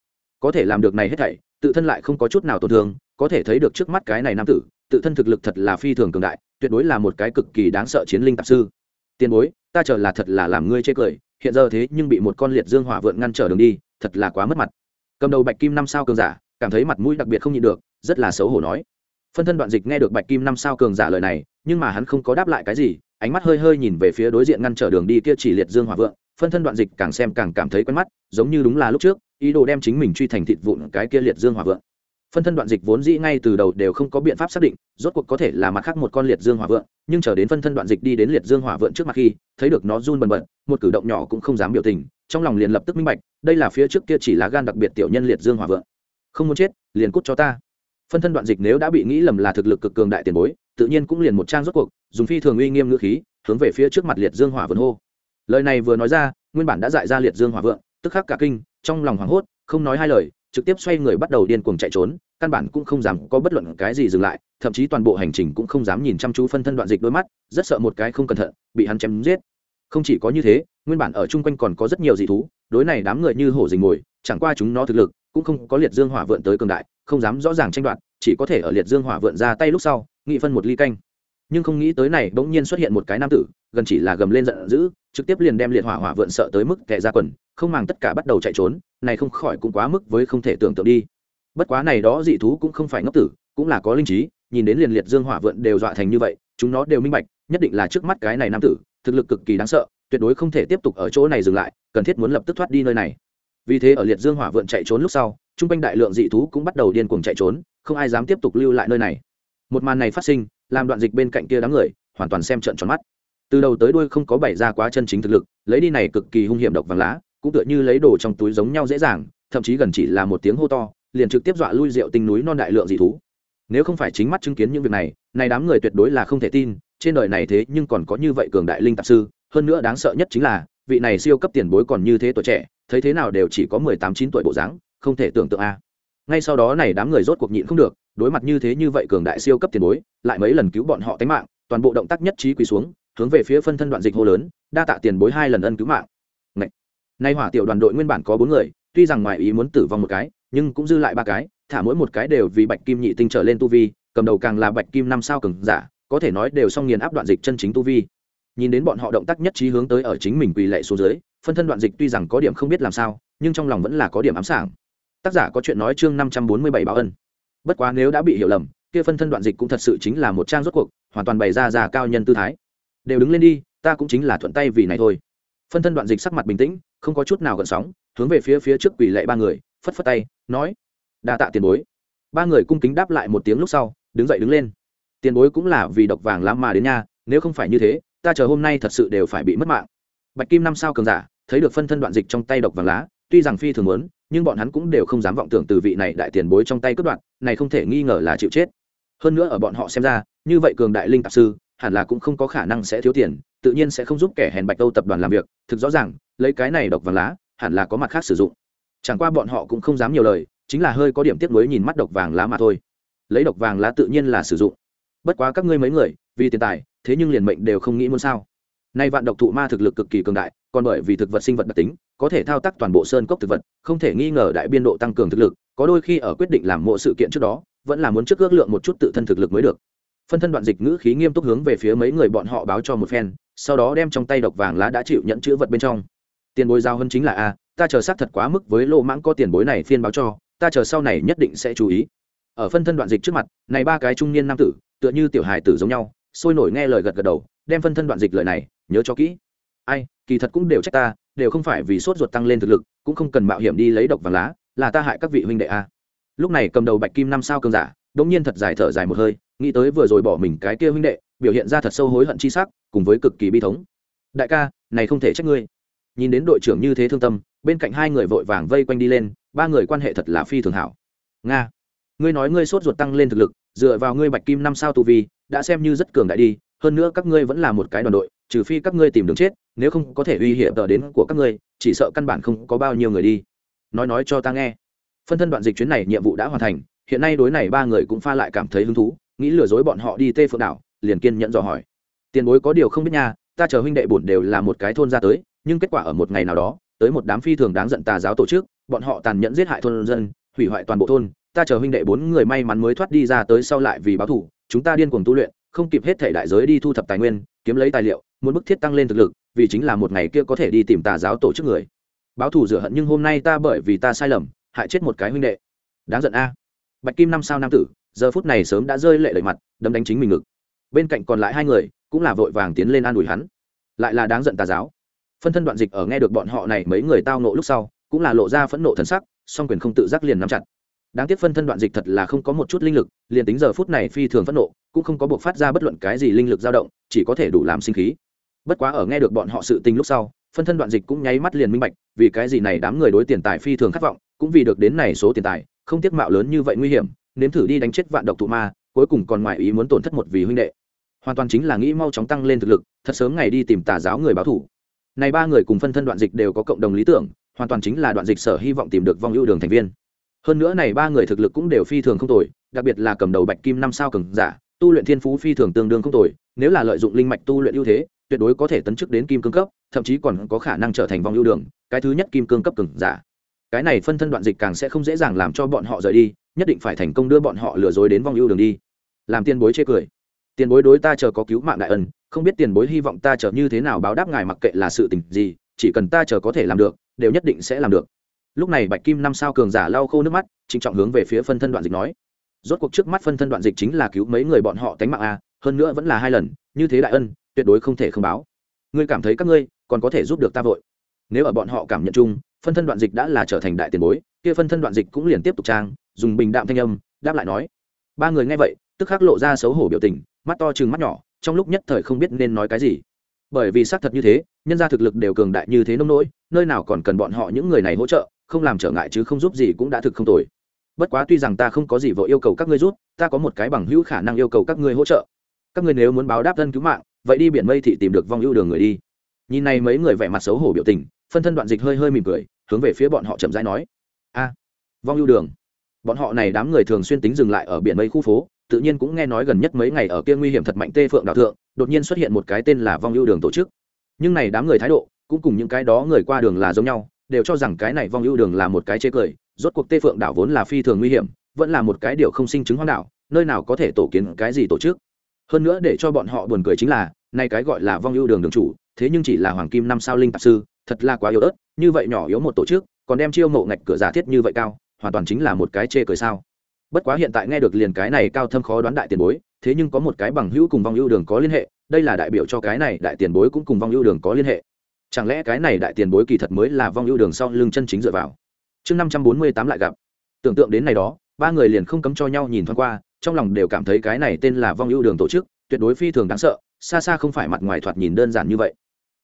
có thể làm được này hết thảy, tự thân lại không có chút nào tổn thương, có thể thấy được trước mắt cái này nam tử, tự thân thực lực thật là phi thường cường đại, tuyệt đối là một cái cực kỳ đáng sợ chiến linh tạp sư. Tiền bối, ta chờ là thật là làm ngươi chê cười, hiện giờ thế nhưng bị một con liệt dương hỏa vượn ngăn trở đường đi, thật là quá mất mặt. Cầm đầu bạch kim năm sao cường giả, cảm thấy mặt mũi đặc biệt không nhịn được, rất là xấu hổ nói. Phân thân đoạn dịch nghe được bạch kim năm sao cường giả lời này, nhưng mà hắn không có đáp lại cái gì, ánh mắt hơi hơi nhìn về phía đối diện ngăn trở đường đi kia chỉ liệt dương hỏa vượng phân thân đoạn dịch càng xem càng cảm thấy quen mắt, giống như đúng là lúc trước, ý đồ đem chính mình truy thành thịt vụn cái kia liệt dương hỏa vượng. Phân thân đoạn dịch vốn dĩ ngay từ đầu đều không có biện pháp xác định, rốt cuộc có thể là mặt khác một con liệt dương hỏa vượng, nhưng chờ đến phân thân đoạn dịch đi đến liệt dương hỏa vượng trước mặt khi, thấy được nó run bần bật, một cử động nhỏ cũng không dám biểu tình, trong lòng liền lập tức minh bạch, đây là phía trước kia chỉ là gan đặc biệt tiểu nhân liệt dương hỏa vượng. Không muốn chết, liền cút cho ta. Phân thân đoạn dịch nếu đã bị nghĩ lầm là thực lực cực cường đại tiền bối, tự nhiên cũng liền một trang rốt cuộc, dùng phi thường uy nghiêm ngữ khí, hướng về phía trước mặt liệt dương hỏa vượng hô lời này vừa nói ra, nguyên bản đã dại ra liệt dương hỏa vượng, tức khắc cả kinh, trong lòng hoảng hốt, không nói hai lời, trực tiếp xoay người bắt đầu điên cuồng chạy trốn, căn bản cũng không dám có bất luận cái gì dừng lại, thậm chí toàn bộ hành trình cũng không dám nhìn chăm chú phân thân đoạn dịch đôi mắt, rất sợ một cái không cẩn thận, bị hắn chém giết. Không chỉ có như thế, nguyên bản ở chung quanh còn có rất nhiều dị thú, đối này đám người như hổ dình mồi, chẳng qua chúng nó thực lực, cũng không có liệt dương hỏa vượn tới cường đại, không dám rõ ràng tranh đoạt, chỉ có thể ở liệt dương hỏa vượn ra tay lúc sau, nghị phân một ly canh nhưng không nghĩ tới này bỗng nhiên xuất hiện một cái nam tử, gần chỉ là gầm lên giận dữ, trực tiếp liền đem liệt hỏa hỏa vượn sợ tới mức kẻ ra quần, không màng tất cả bắt đầu chạy trốn, này không khỏi cũng quá mức với không thể tưởng tượng đi. Bất quá này đó dị thú cũng không phải ngốc tử, cũng là có linh trí, nhìn đến liền liệt dương hỏa vượn đều dọa thành như vậy, chúng nó đều minh bạch, nhất định là trước mắt cái này nam tử, thực lực cực kỳ đáng sợ, tuyệt đối không thể tiếp tục ở chỗ này dừng lại, cần thiết muốn lập tức thoát đi nơi này. Vì thế ở liệt dương hỏa vượn chạy trốn lúc sau chung quanh đại lượng dị thú cũng bắt đầu điên cuồng chạy trốn, không ai dám tiếp tục lưu lại nơi này. Một màn này phát sinh làm đoạn dịch bên cạnh kia đám người, hoàn toàn xem trận tròn mắt. Từ đầu tới đuôi không có bày ra quá chân chính thực lực, lấy đi này cực kỳ hung hiểm độc vàng lá, cũng tựa như lấy đồ trong túi giống nhau dễ dàng, thậm chí gần chỉ là một tiếng hô to, liền trực tiếp dọa lui rượu tinh núi non đại lượng dị thú. Nếu không phải chính mắt chứng kiến những việc này này đám người tuyệt đối là không thể tin, trên đời này thế nhưng còn có như vậy cường đại linh tạp sư, hơn nữa đáng sợ nhất chính là, vị này siêu cấp tiền bối còn như thế tuổi trẻ, thấy thế nào đều chỉ có mười tám, chín tuổi bộ dáng, không thể tưởng tượng a. Ngay sau đó này đám người rốt cuộc nhịn không được đối mặt như thế như vậy cường đại siêu cấp tiền bối lại mấy lần cứu bọn họ tính mạng toàn bộ động tác nhất trí quỳ xuống hướng về phía phân thân đoạn dịch hô lớn đa tạ tiền bối hai lần ân cứu mạng. Này, nay hỏa tiểu đoàn đội nguyên bản có bốn người tuy rằng ngoài ý muốn tử vong một cái nhưng cũng dư lại ba cái thả mỗi một cái đều vì bạch kim nhị tinh trở lên tu vi cầm đầu càng là bạch kim năm sao cường giả có thể nói đều song nghiền áp đoạn dịch chân chính tu vi. Nhìn đến bọn họ động tác nhất trí hướng tới ở chính mình quỳ lệ xuống dưới phân thân đoạn dịch tuy rằng có điểm không biết làm sao nhưng trong lòng vẫn là có điểm ám sảng. Tác giả có chuyện nói chương năm trăm bốn mươi bảy báo ân bất quá nếu đã bị hiểu lầm, kia phân thân đoạn dịch cũng thật sự chính là một trang rốt cuộc, hoàn toàn bày ra già cao nhân tư thái. Đều đứng lên đi, ta cũng chính là thuận tay vì này thôi. Phân thân đoạn dịch sắc mặt bình tĩnh, không có chút nào gần sóng, hướng về phía phía trước quỷ lệ ba người, phất phất tay, nói, đa tạ tiền bối. Ba người cung kính đáp lại một tiếng lúc sau, đứng dậy đứng lên. Tiền bối cũng là vì độc vàng lắm mà đến nha, nếu không phải như thế, ta chờ hôm nay thật sự đều phải bị mất mạng. Bạch kim năm sao cường giả, thấy được phân thân đoạn dịch trong tay độc vàng lá, tuy rằng phi thường muốn nhưng bọn hắn cũng đều không dám vọng tưởng từ vị này đại tiền bối trong tay cướp đoạn này không thể nghi ngờ là chịu chết. Hơn nữa ở bọn họ xem ra, như vậy cường đại linh tạp sư, hẳn là cũng không có khả năng sẽ thiếu tiền, tự nhiên sẽ không giúp kẻ hèn bạch âu tập đoàn làm việc, thực rõ ràng, lấy cái này độc vàng lá, hẳn là có mặt khác sử dụng. Chẳng qua bọn họ cũng không dám nhiều lời, chính là hơi có điểm tiếc nuối nhìn mắt độc vàng lá mà thôi. Lấy độc vàng lá tự nhiên là sử dụng. Bất quá các ngươi mấy người, vì tiền tài, thế nhưng liền mệnh đều không nghĩ muốn sao. Nay vạn độc thụ ma thực lực cực kỳ cường đại, còn bởi vì thực vật sinh vật đặc tính có thể thao tác toàn bộ sơn cốc thực vật, không thể nghi ngờ đại biên độ tăng cường thực lực, có đôi khi ở quyết định làm mộ sự kiện trước đó, vẫn là muốn trước ước lượng một chút tự thân thực lực mới được. Phân thân đoạn dịch ngữ khí nghiêm túc hướng về phía mấy người bọn họ báo cho một phen, sau đó đem trong tay độc vàng lá đã chịu nhận chữ vật bên trong. Tiền bối giao hơn chính là a, ta chờ xác thật quá mức với lô mãng có tiền bối này phiên báo cho, ta chờ sau này nhất định sẽ chú ý. Ở phân thân đoạn dịch trước mặt, này ba cái trung niên nam tử, tựa như tiểu hài tử giống nhau, sôi nổi nghe lời gật gật đầu, đem phân thân đoạn dịch lời này, nhớ cho kỹ. Ai, kỳ thật cũng đều trách ta đều không phải vì sốt ruột tăng lên thực lực, cũng không cần mạo hiểm đi lấy độc vàng lá, là ta hại các vị huynh đệ a. Lúc này cầm đầu bạch kim năm sao cường giả, đống nhiên thật dài thở dài một hơi, nghĩ tới vừa rồi bỏ mình cái kia huynh đệ, biểu hiện ra thật sâu hối hận chi sắc, cùng với cực kỳ bi thống. Đại ca, này không thể trách ngươi. Nhìn đến đội trưởng như thế thương tâm, bên cạnh hai người vội vàng vây quanh đi lên, ba người quan hệ thật là phi thường hảo. Nga, ngươi nói ngươi sốt ruột tăng lên thực lực, dựa vào ngươi bạch kim năm sao tu vi, đã xem như rất cường đại đi hơn nữa các ngươi vẫn là một cái đoàn đội, trừ phi các ngươi tìm đường chết, nếu không có thể uy hiểm tờ đến của các ngươi, chỉ sợ căn bản không có bao nhiêu người đi. Nói nói cho ta nghe. Phân thân đoạn dịch chuyến này nhiệm vụ đã hoàn thành, hiện nay đối này ba người cũng pha lại cảm thấy hứng thú, nghĩ lừa dối bọn họ đi tê phượng đảo, liền kiên nhẫn dò hỏi. Tiền bối có điều không biết nha, ta chờ huynh đệ bổn đều là một cái thôn ra tới, nhưng kết quả ở một ngày nào đó, tới một đám phi thường đáng giận tà giáo tổ chức, bọn họ tàn nhẫn giết hại thôn dân, hủy hoại toàn bộ thôn, ta chờ huynh đệ bốn người may mắn mới thoát đi ra tới sau lại vì báo thủ chúng ta điên cuồng tu luyện không kịp hết thể đại giới đi thu thập tài nguyên, kiếm lấy tài liệu, muốn bức thiết tăng lên thực lực, vì chính là một ngày kia có thể đi tìm tà giáo tổ chức người. Báo thù rửa hận nhưng hôm nay ta bởi vì ta sai lầm, hại chết một cái huynh đệ. Đáng giận a. Bạch kim năm sao nam tử, giờ phút này sớm đã rơi lệ lời mặt, đấm đánh chính mình ngực. Bên cạnh còn lại hai người, cũng là vội vàng tiến lên an ủi hắn. Lại là đáng giận tà giáo. Phân thân đoạn dịch ở nghe được bọn họ này mấy người tao nộ lúc sau, cũng là lộ ra phẫn nộ thần sắc, song quyền không tự giác liền nắm chặt. Đáng tiếc phân thân đoạn dịch thật là không có một chút linh lực, liền tính giờ phút này phi thường phẫn nộ cũng không có buộc phát ra bất luận cái gì linh lực dao động, chỉ có thể đủ làm sinh khí. Bất quá ở nghe được bọn họ sự tình lúc sau, phân thân đoạn dịch cũng nháy mắt liền minh bạch, vì cái gì này đám người đối tiền tài phi thường khát vọng, cũng vì được đến này số tiền tài, không tiếc mạo lớn như vậy nguy hiểm, nếm thử đi đánh chết vạn độc thụ ma, cuối cùng còn ngoài ý muốn tổn thất một vì huynh đệ. Hoàn toàn chính là nghĩ mau chóng tăng lên thực lực, thật sớm ngày đi tìm tà giáo người báo thủ. Này ba người cùng phân thân đoạn dịch đều có cộng đồng lý tưởng, hoàn toàn chính là đoạn dịch sở hy vọng tìm được vong ưu đường thành viên. Hơn nữa này ba người thực lực cũng đều phi thường không tồi, đặc biệt là cầm đầu bạch kim năm sao cường giả tu luyện thiên phú phi thường tương đương không tồi, nếu là lợi dụng linh mạch tu luyện ưu thế, tuyệt đối có thể tấn chức đến kim cương cấp, thậm chí còn có khả năng trở thành vòng ưu đường, cái thứ nhất kim cương cấp cường giả. Cái này phân thân đoạn dịch càng sẽ không dễ dàng làm cho bọn họ rời đi, nhất định phải thành công đưa bọn họ lừa dối đến vòng ưu đường đi. Làm tiền bối chê cười. Tiền bối đối ta chờ có cứu mạng đại ân, không biết tiền bối hy vọng ta chờ như thế nào báo đáp ngài mặc kệ là sự tình gì, chỉ cần ta chờ có thể làm được, đều nhất định sẽ làm được. Lúc này bạch kim năm sao cường giả lau khô nước mắt, trịnh trọng hướng về phía phân thân đoạn dịch nói rốt cuộc trước mắt phân thân đoạn dịch chính là cứu mấy người bọn họ tánh mạng a, hơn nữa vẫn là hai lần, như thế đại ân, tuyệt đối không thể không báo. Ngươi cảm thấy các ngươi còn có thể giúp được ta vội. Nếu ở bọn họ cảm nhận chung, phân thân đoạn dịch đã là trở thành đại tiền bối, kia phân thân đoạn dịch cũng liền tiếp tục trang, dùng bình đạm thanh âm, đáp lại nói. Ba người nghe vậy, tức khắc lộ ra xấu hổ biểu tình, mắt to chừng mắt nhỏ, trong lúc nhất thời không biết nên nói cái gì. Bởi vì xác thật như thế, nhân gia thực lực đều cường đại như thế nông nỗi, nơi nào còn cần bọn họ những người này hỗ trợ, không làm trở ngại chứ không giúp gì cũng đã thực không tồi bất quá tuy rằng ta không có gì vội yêu cầu các ngươi rút, ta có một cái bằng hữu khả năng yêu cầu các ngươi hỗ trợ. Các ngươi nếu muốn báo đáp thân cứu mạng, vậy đi biển mây thị tìm được vong ưu đường người đi. Nhìn này mấy người vẻ mặt xấu hổ biểu tình, phân thân đoạn dịch hơi hơi mỉm cười, hướng về phía bọn họ chậm rãi nói. A, vong ưu đường. Bọn họ này đám người thường xuyên tính dừng lại ở biển mây khu phố, tự nhiên cũng nghe nói gần nhất mấy ngày ở kia nguy hiểm thật mạnh tê phượng đạo thượng, đột nhiên xuất hiện một cái tên là vong ưu đường tổ chức. Nhưng này đám người thái độ, cũng cùng những cái đó người qua đường là giống nhau, đều cho rằng cái này vong ưu đường là một cái chế cười rốt cuộc tê phượng đảo vốn là phi thường nguy hiểm, vẫn là một cái điều không sinh chứng hoang đảo, nơi nào có thể tổ kiến cái gì tổ chức. Hơn nữa để cho bọn họ buồn cười chính là, nay cái gọi là vong ưu đường đường chủ, thế nhưng chỉ là hoàng kim năm sao linh tạp sư, thật là quá yếu ớt, như vậy nhỏ yếu một tổ chức, còn đem chiêu mộ ngạch cửa giả thiết như vậy cao, hoàn toàn chính là một cái chê cười sao. Bất quá hiện tại nghe được liền cái này cao thâm khó đoán đại tiền bối, thế nhưng có một cái bằng hữu cùng vong ưu đường có liên hệ, đây là đại biểu cho cái này đại tiền bối cũng cùng vong ưu đường có liên hệ. Chẳng lẽ cái này đại tiền bối kỳ thật mới là vong ưu đường sau lưng chân chính dựa vào? Chương năm trăm bốn mươi tám lại gặp. Tưởng tượng đến này đó, ba người liền không cấm cho nhau nhìn thoáng qua, trong lòng đều cảm thấy cái này tên là vong ưu đường tổ chức, tuyệt đối phi thường đáng sợ, xa xa không phải mặt ngoài thoạt nhìn đơn giản như vậy.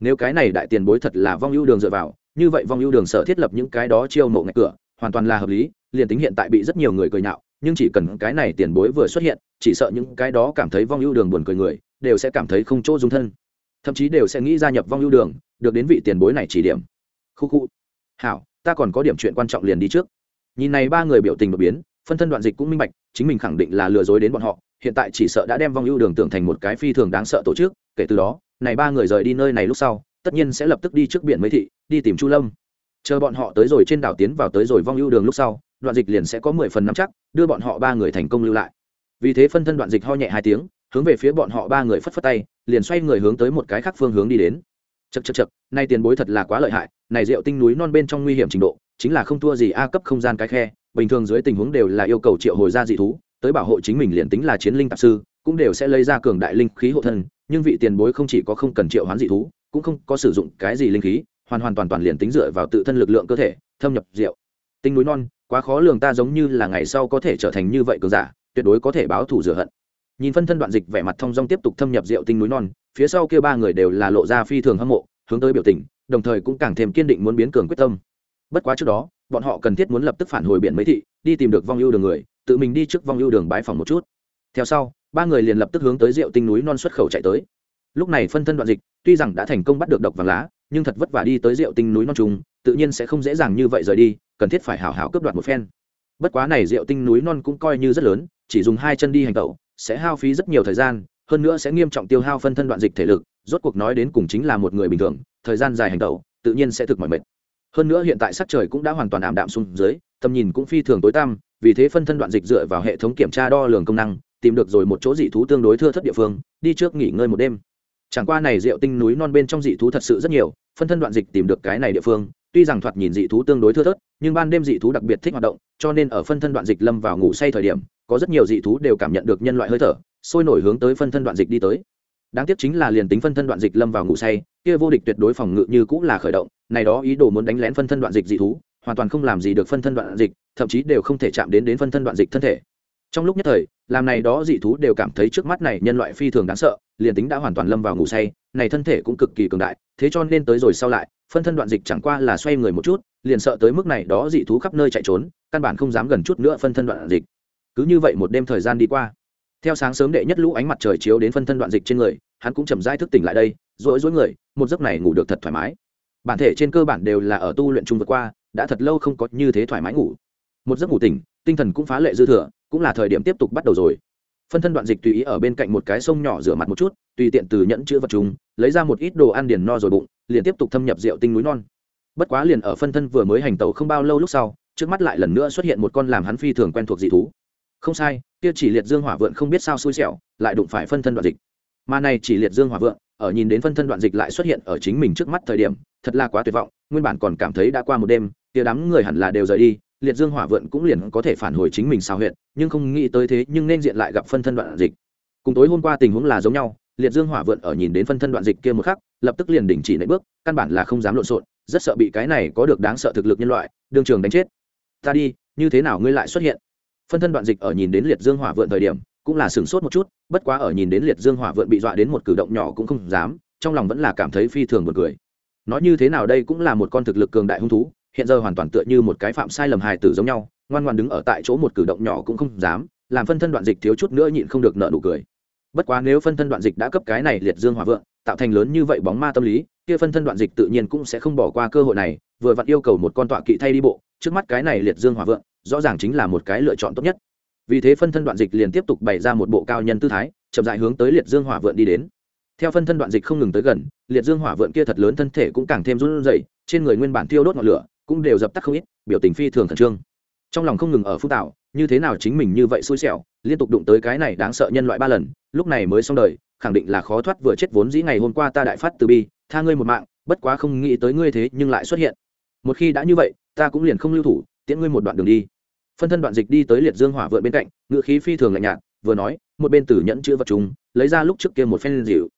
Nếu cái này đại tiền bối thật là vong ưu đường dựa vào, như vậy vong ưu đường sở thiết lập những cái đó chiêu mộ ngạch cửa, hoàn toàn là hợp lý, liền tính hiện tại bị rất nhiều người cười nhạo, nhưng chỉ cần cái này tiền bối vừa xuất hiện, chỉ sợ những cái đó cảm thấy vong ưu đường buồn cười người, đều sẽ cảm thấy không chỗ dung thân. Thậm chí đều sẽ nghĩ gia nhập vong ưu đường, được đến vị tiền bối này chỉ điểm. Khu khu. Hảo ta còn có điểm chuyện quan trọng liền đi trước. Nhìn này ba người biểu tình đột biến, phân thân đoạn dịch cũng minh bạch, chính mình khẳng định là lừa dối đến bọn họ, hiện tại chỉ sợ đã đem vong ưu đường tưởng thành một cái phi thường đáng sợ tổ chức, kể từ đó, này ba người rời đi nơi này lúc sau, tất nhiên sẽ lập tức đi trước biển mấy thị, đi tìm chu lâm. Chờ bọn họ tới rồi trên đảo tiến vào tới rồi vong ưu đường lúc sau, đoạn dịch liền sẽ có mười phần nắm chắc, đưa bọn họ ba người thành công lưu lại. Vì thế phân thân đoạn dịch ho nhẹ hai tiếng, hướng về phía bọn họ ba người phất phất tay, liền xoay người hướng tới một cái khác phương hướng đi đến chật chật chật nay tiền bối thật là quá lợi hại, này rượu tinh núi non bên trong nguy hiểm trình độ, chính là không thua gì a cấp không gian cái khe, bình thường dưới tình huống đều là yêu cầu triệu hồi ra dị thú, tới bảo hộ chính mình liền tính là chiến linh tạp sư, cũng đều sẽ lấy ra cường đại linh khí hộ thân, nhưng vị tiền bối không chỉ có không cần triệu hoán dị thú, cũng không có sử dụng cái gì linh khí, hoàn hoàn toàn toàn liền tính dựa vào tự thân lực lượng cơ thể, thâm nhập rượu. Tinh núi non, quá khó lường ta giống như là ngày sau có thể trở thành như vậy cường giả, tuyệt đối có thể báo thù rửa hận. Nhìn phân thân đoạn dịch vẻ mặt thông dong tiếp tục thâm nhập rượu tinh núi non phía sau kia ba người đều là lộ ra phi thường hâm mộ, hướng tới biểu tình, đồng thời cũng càng thêm kiên định muốn biến cường quyết tâm. Bất quá trước đó, bọn họ cần thiết muốn lập tức phản hồi biển mấy thị, đi tìm được vong ưu đường người, tự mình đi trước vong ưu đường bái phòng một chút. Theo sau, ba người liền lập tức hướng tới rượu tinh núi non xuất khẩu chạy tới. Lúc này phân thân đoạn dịch, tuy rằng đã thành công bắt được độc vàng lá, nhưng thật vất vả đi tới rượu tinh núi non trùng, tự nhiên sẽ không dễ dàng như vậy rời đi, cần thiết phải hảo hảo cướp đoạt một phen. Bất quá này rượu tinh núi non cũng coi như rất lớn, chỉ dùng hai chân đi hành tẩu, sẽ hao phí rất nhiều thời gian hơn nữa sẽ nghiêm trọng tiêu hao phân thân đoạn dịch thể lực, rốt cuộc nói đến cùng chính là một người bình thường, thời gian dài hành tẩu, tự nhiên sẽ thực mỏi mệt. Hơn nữa hiện tại sắc trời cũng đã hoàn toàn ảm đạm xuống dưới, tầm nhìn cũng phi thường tối tăm, vì thế phân thân đoạn dịch dựa vào hệ thống kiểm tra đo lường công năng, tìm được rồi một chỗ dị thú tương đối thưa thất địa phương, đi trước nghỉ ngơi một đêm. Chẳng qua này rượu tinh núi non bên trong dị thú thật sự rất nhiều, phân thân đoạn dịch tìm được cái này địa phương, tuy rằng thoạt nhìn dị thú tương đối thưa thớt, nhưng ban đêm dị thú đặc biệt thích hoạt động, cho nên ở phân thân đoạn dịch lâm vào ngủ say thời điểm, có rất nhiều dị thú đều cảm nhận được nhân loại hơi thở sôi nổi hướng tới phân thân đoạn dịch đi tới. Đáng tiếc chính là liền tính phân thân đoạn dịch lâm vào ngủ say, kia vô địch tuyệt đối phòng ngự như cũng là khởi động, này đó ý đồ muốn đánh lén phân thân đoạn dịch dị thú, hoàn toàn không làm gì được phân thân đoạn dịch, thậm chí đều không thể chạm đến đến phân thân đoạn dịch thân thể. Trong lúc nhất thời, làm này đó dị thú đều cảm thấy trước mắt này nhân loại phi thường đáng sợ, liền tính đã hoàn toàn lâm vào ngủ say, này thân thể cũng cực kỳ cường đại, thế cho nên tới rồi sau lại, phân thân đoạn dịch chẳng qua là xoay người một chút, liền sợ tới mức này đó dị thú khắp nơi chạy trốn, căn bản không dám gần chút nữa phân thân đoạn dịch. Cứ như vậy một đêm thời gian đi qua theo sáng sớm đệ nhất lũ ánh mặt trời chiếu đến phân thân đoạn dịch trên người, hắn cũng chầm dai thức tỉnh lại đây, rỗi rỗi người, một giấc này ngủ được thật thoải mái. Bản thể trên cơ bản đều là ở tu luyện chung vượt qua, đã thật lâu không có như thế thoải mái ngủ. Một giấc ngủ tỉnh, tinh thần cũng phá lệ dư thừa, cũng là thời điểm tiếp tục bắt đầu rồi. Phân thân đoạn dịch tùy ý ở bên cạnh một cái sông nhỏ rửa mặt một chút, tùy tiện từ nhẫn chữ vật chúng, lấy ra một ít đồ ăn điền no rồi bụng, liền tiếp tục thâm nhập rượu tinh núi non. Bất quá liền ở phân thân vừa mới hành tàu không bao lâu lúc sau, trước mắt lại lần nữa xuất hiện một con làm hắn phi thường quen thuộc dị thú không sai, kia chỉ liệt dương hỏa vượn không biết sao xui xẻo, lại đụng phải phân thân đoạn dịch. Mà này chỉ liệt dương hỏa vượn ở nhìn đến phân thân đoạn dịch lại xuất hiện ở chính mình trước mắt thời điểm, thật là quá tuyệt vọng, nguyên bản còn cảm thấy đã qua một đêm tia đám người hẳn là đều rời đi, liệt dương hỏa vượn cũng liền có thể phản hồi chính mình sao huyện nhưng không nghĩ tới thế nhưng nên diện lại gặp phân thân đoạn dịch. Cùng tối hôm qua tình huống là giống nhau, liệt dương hỏa vượn ở nhìn đến phân thân đoạn dịch kia một khắc, lập tức liền đình chỉ nệ bước, căn bản là không dám lộn xộn, rất sợ bị cái này có được đáng sợ thực lực nhân loại, đương trường đánh chết. Ta đi, như thế nào ngươi lại xuất hiện? Phân thân đoạn dịch ở nhìn đến liệt dương hỏa vượn thời điểm, cũng là sửng sốt một chút, bất quá ở nhìn đến liệt dương hỏa vượn bị dọa đến một cử động nhỏ cũng không dám, trong lòng vẫn là cảm thấy phi thường buồn cười. Nói như thế nào đây cũng là một con thực lực cường đại hung thú, hiện giờ hoàn toàn tựa như một cái phạm sai lầm hài tử giống nhau, ngoan ngoan đứng ở tại chỗ một cử động nhỏ cũng không dám, làm phân thân đoạn dịch thiếu chút nữa nhịn không được nợ nụ cười. Bất quá nếu phân thân đoạn dịch đã cấp cái này liệt dương hỏa vượng tạo thành lớn như vậy bóng ma tâm lý, kia phân thân đoạn dịch tự nhiên cũng sẽ không bỏ qua cơ hội này, vừa vặn yêu cầu một con tọa kỵ thay đi bộ, trước mắt cái này liệt dương hỏa vượng rõ ràng chính là một cái lựa chọn tốt nhất. Vì thế phân thân đoạn dịch liền tiếp tục bày ra một bộ cao nhân tư thái, chậm dại hướng tới liệt dương hỏa vượn đi đến. Theo phân thân đoạn dịch không ngừng tới gần, liệt dương hỏa vượn kia thật lớn thân thể cũng càng thêm run rẩy, trên người nguyên bản thiêu đốt ngọn lửa cũng đều dập tắt không ít, biểu tình phi thường khẩn trương. Trong lòng không ngừng ở phúc tạo, như thế nào chính mình như vậy xui xẻo, liên tục đụng tới cái này đáng sợ nhân loại ba lần, lúc này mới xong đời, khẳng định là khó thoát vừa chết vốn dĩ ngày hôm qua ta đại phát từ bi, tha ngươi một mạng, bất quá không nghĩ tới ngươi thế nhưng lại xuất hiện. Một khi đã như vậy, ta cũng liền không lưu thủ tiễn ngươi một đoạn đường đi. Phân thân đoạn dịch đi tới liệt dương hỏa vượn bên cạnh ngự khí phi thường lạnh nhạt, vừa nói, một bên tử nhẫn chữ vật chúng lấy ra lúc trước kia một phen dịu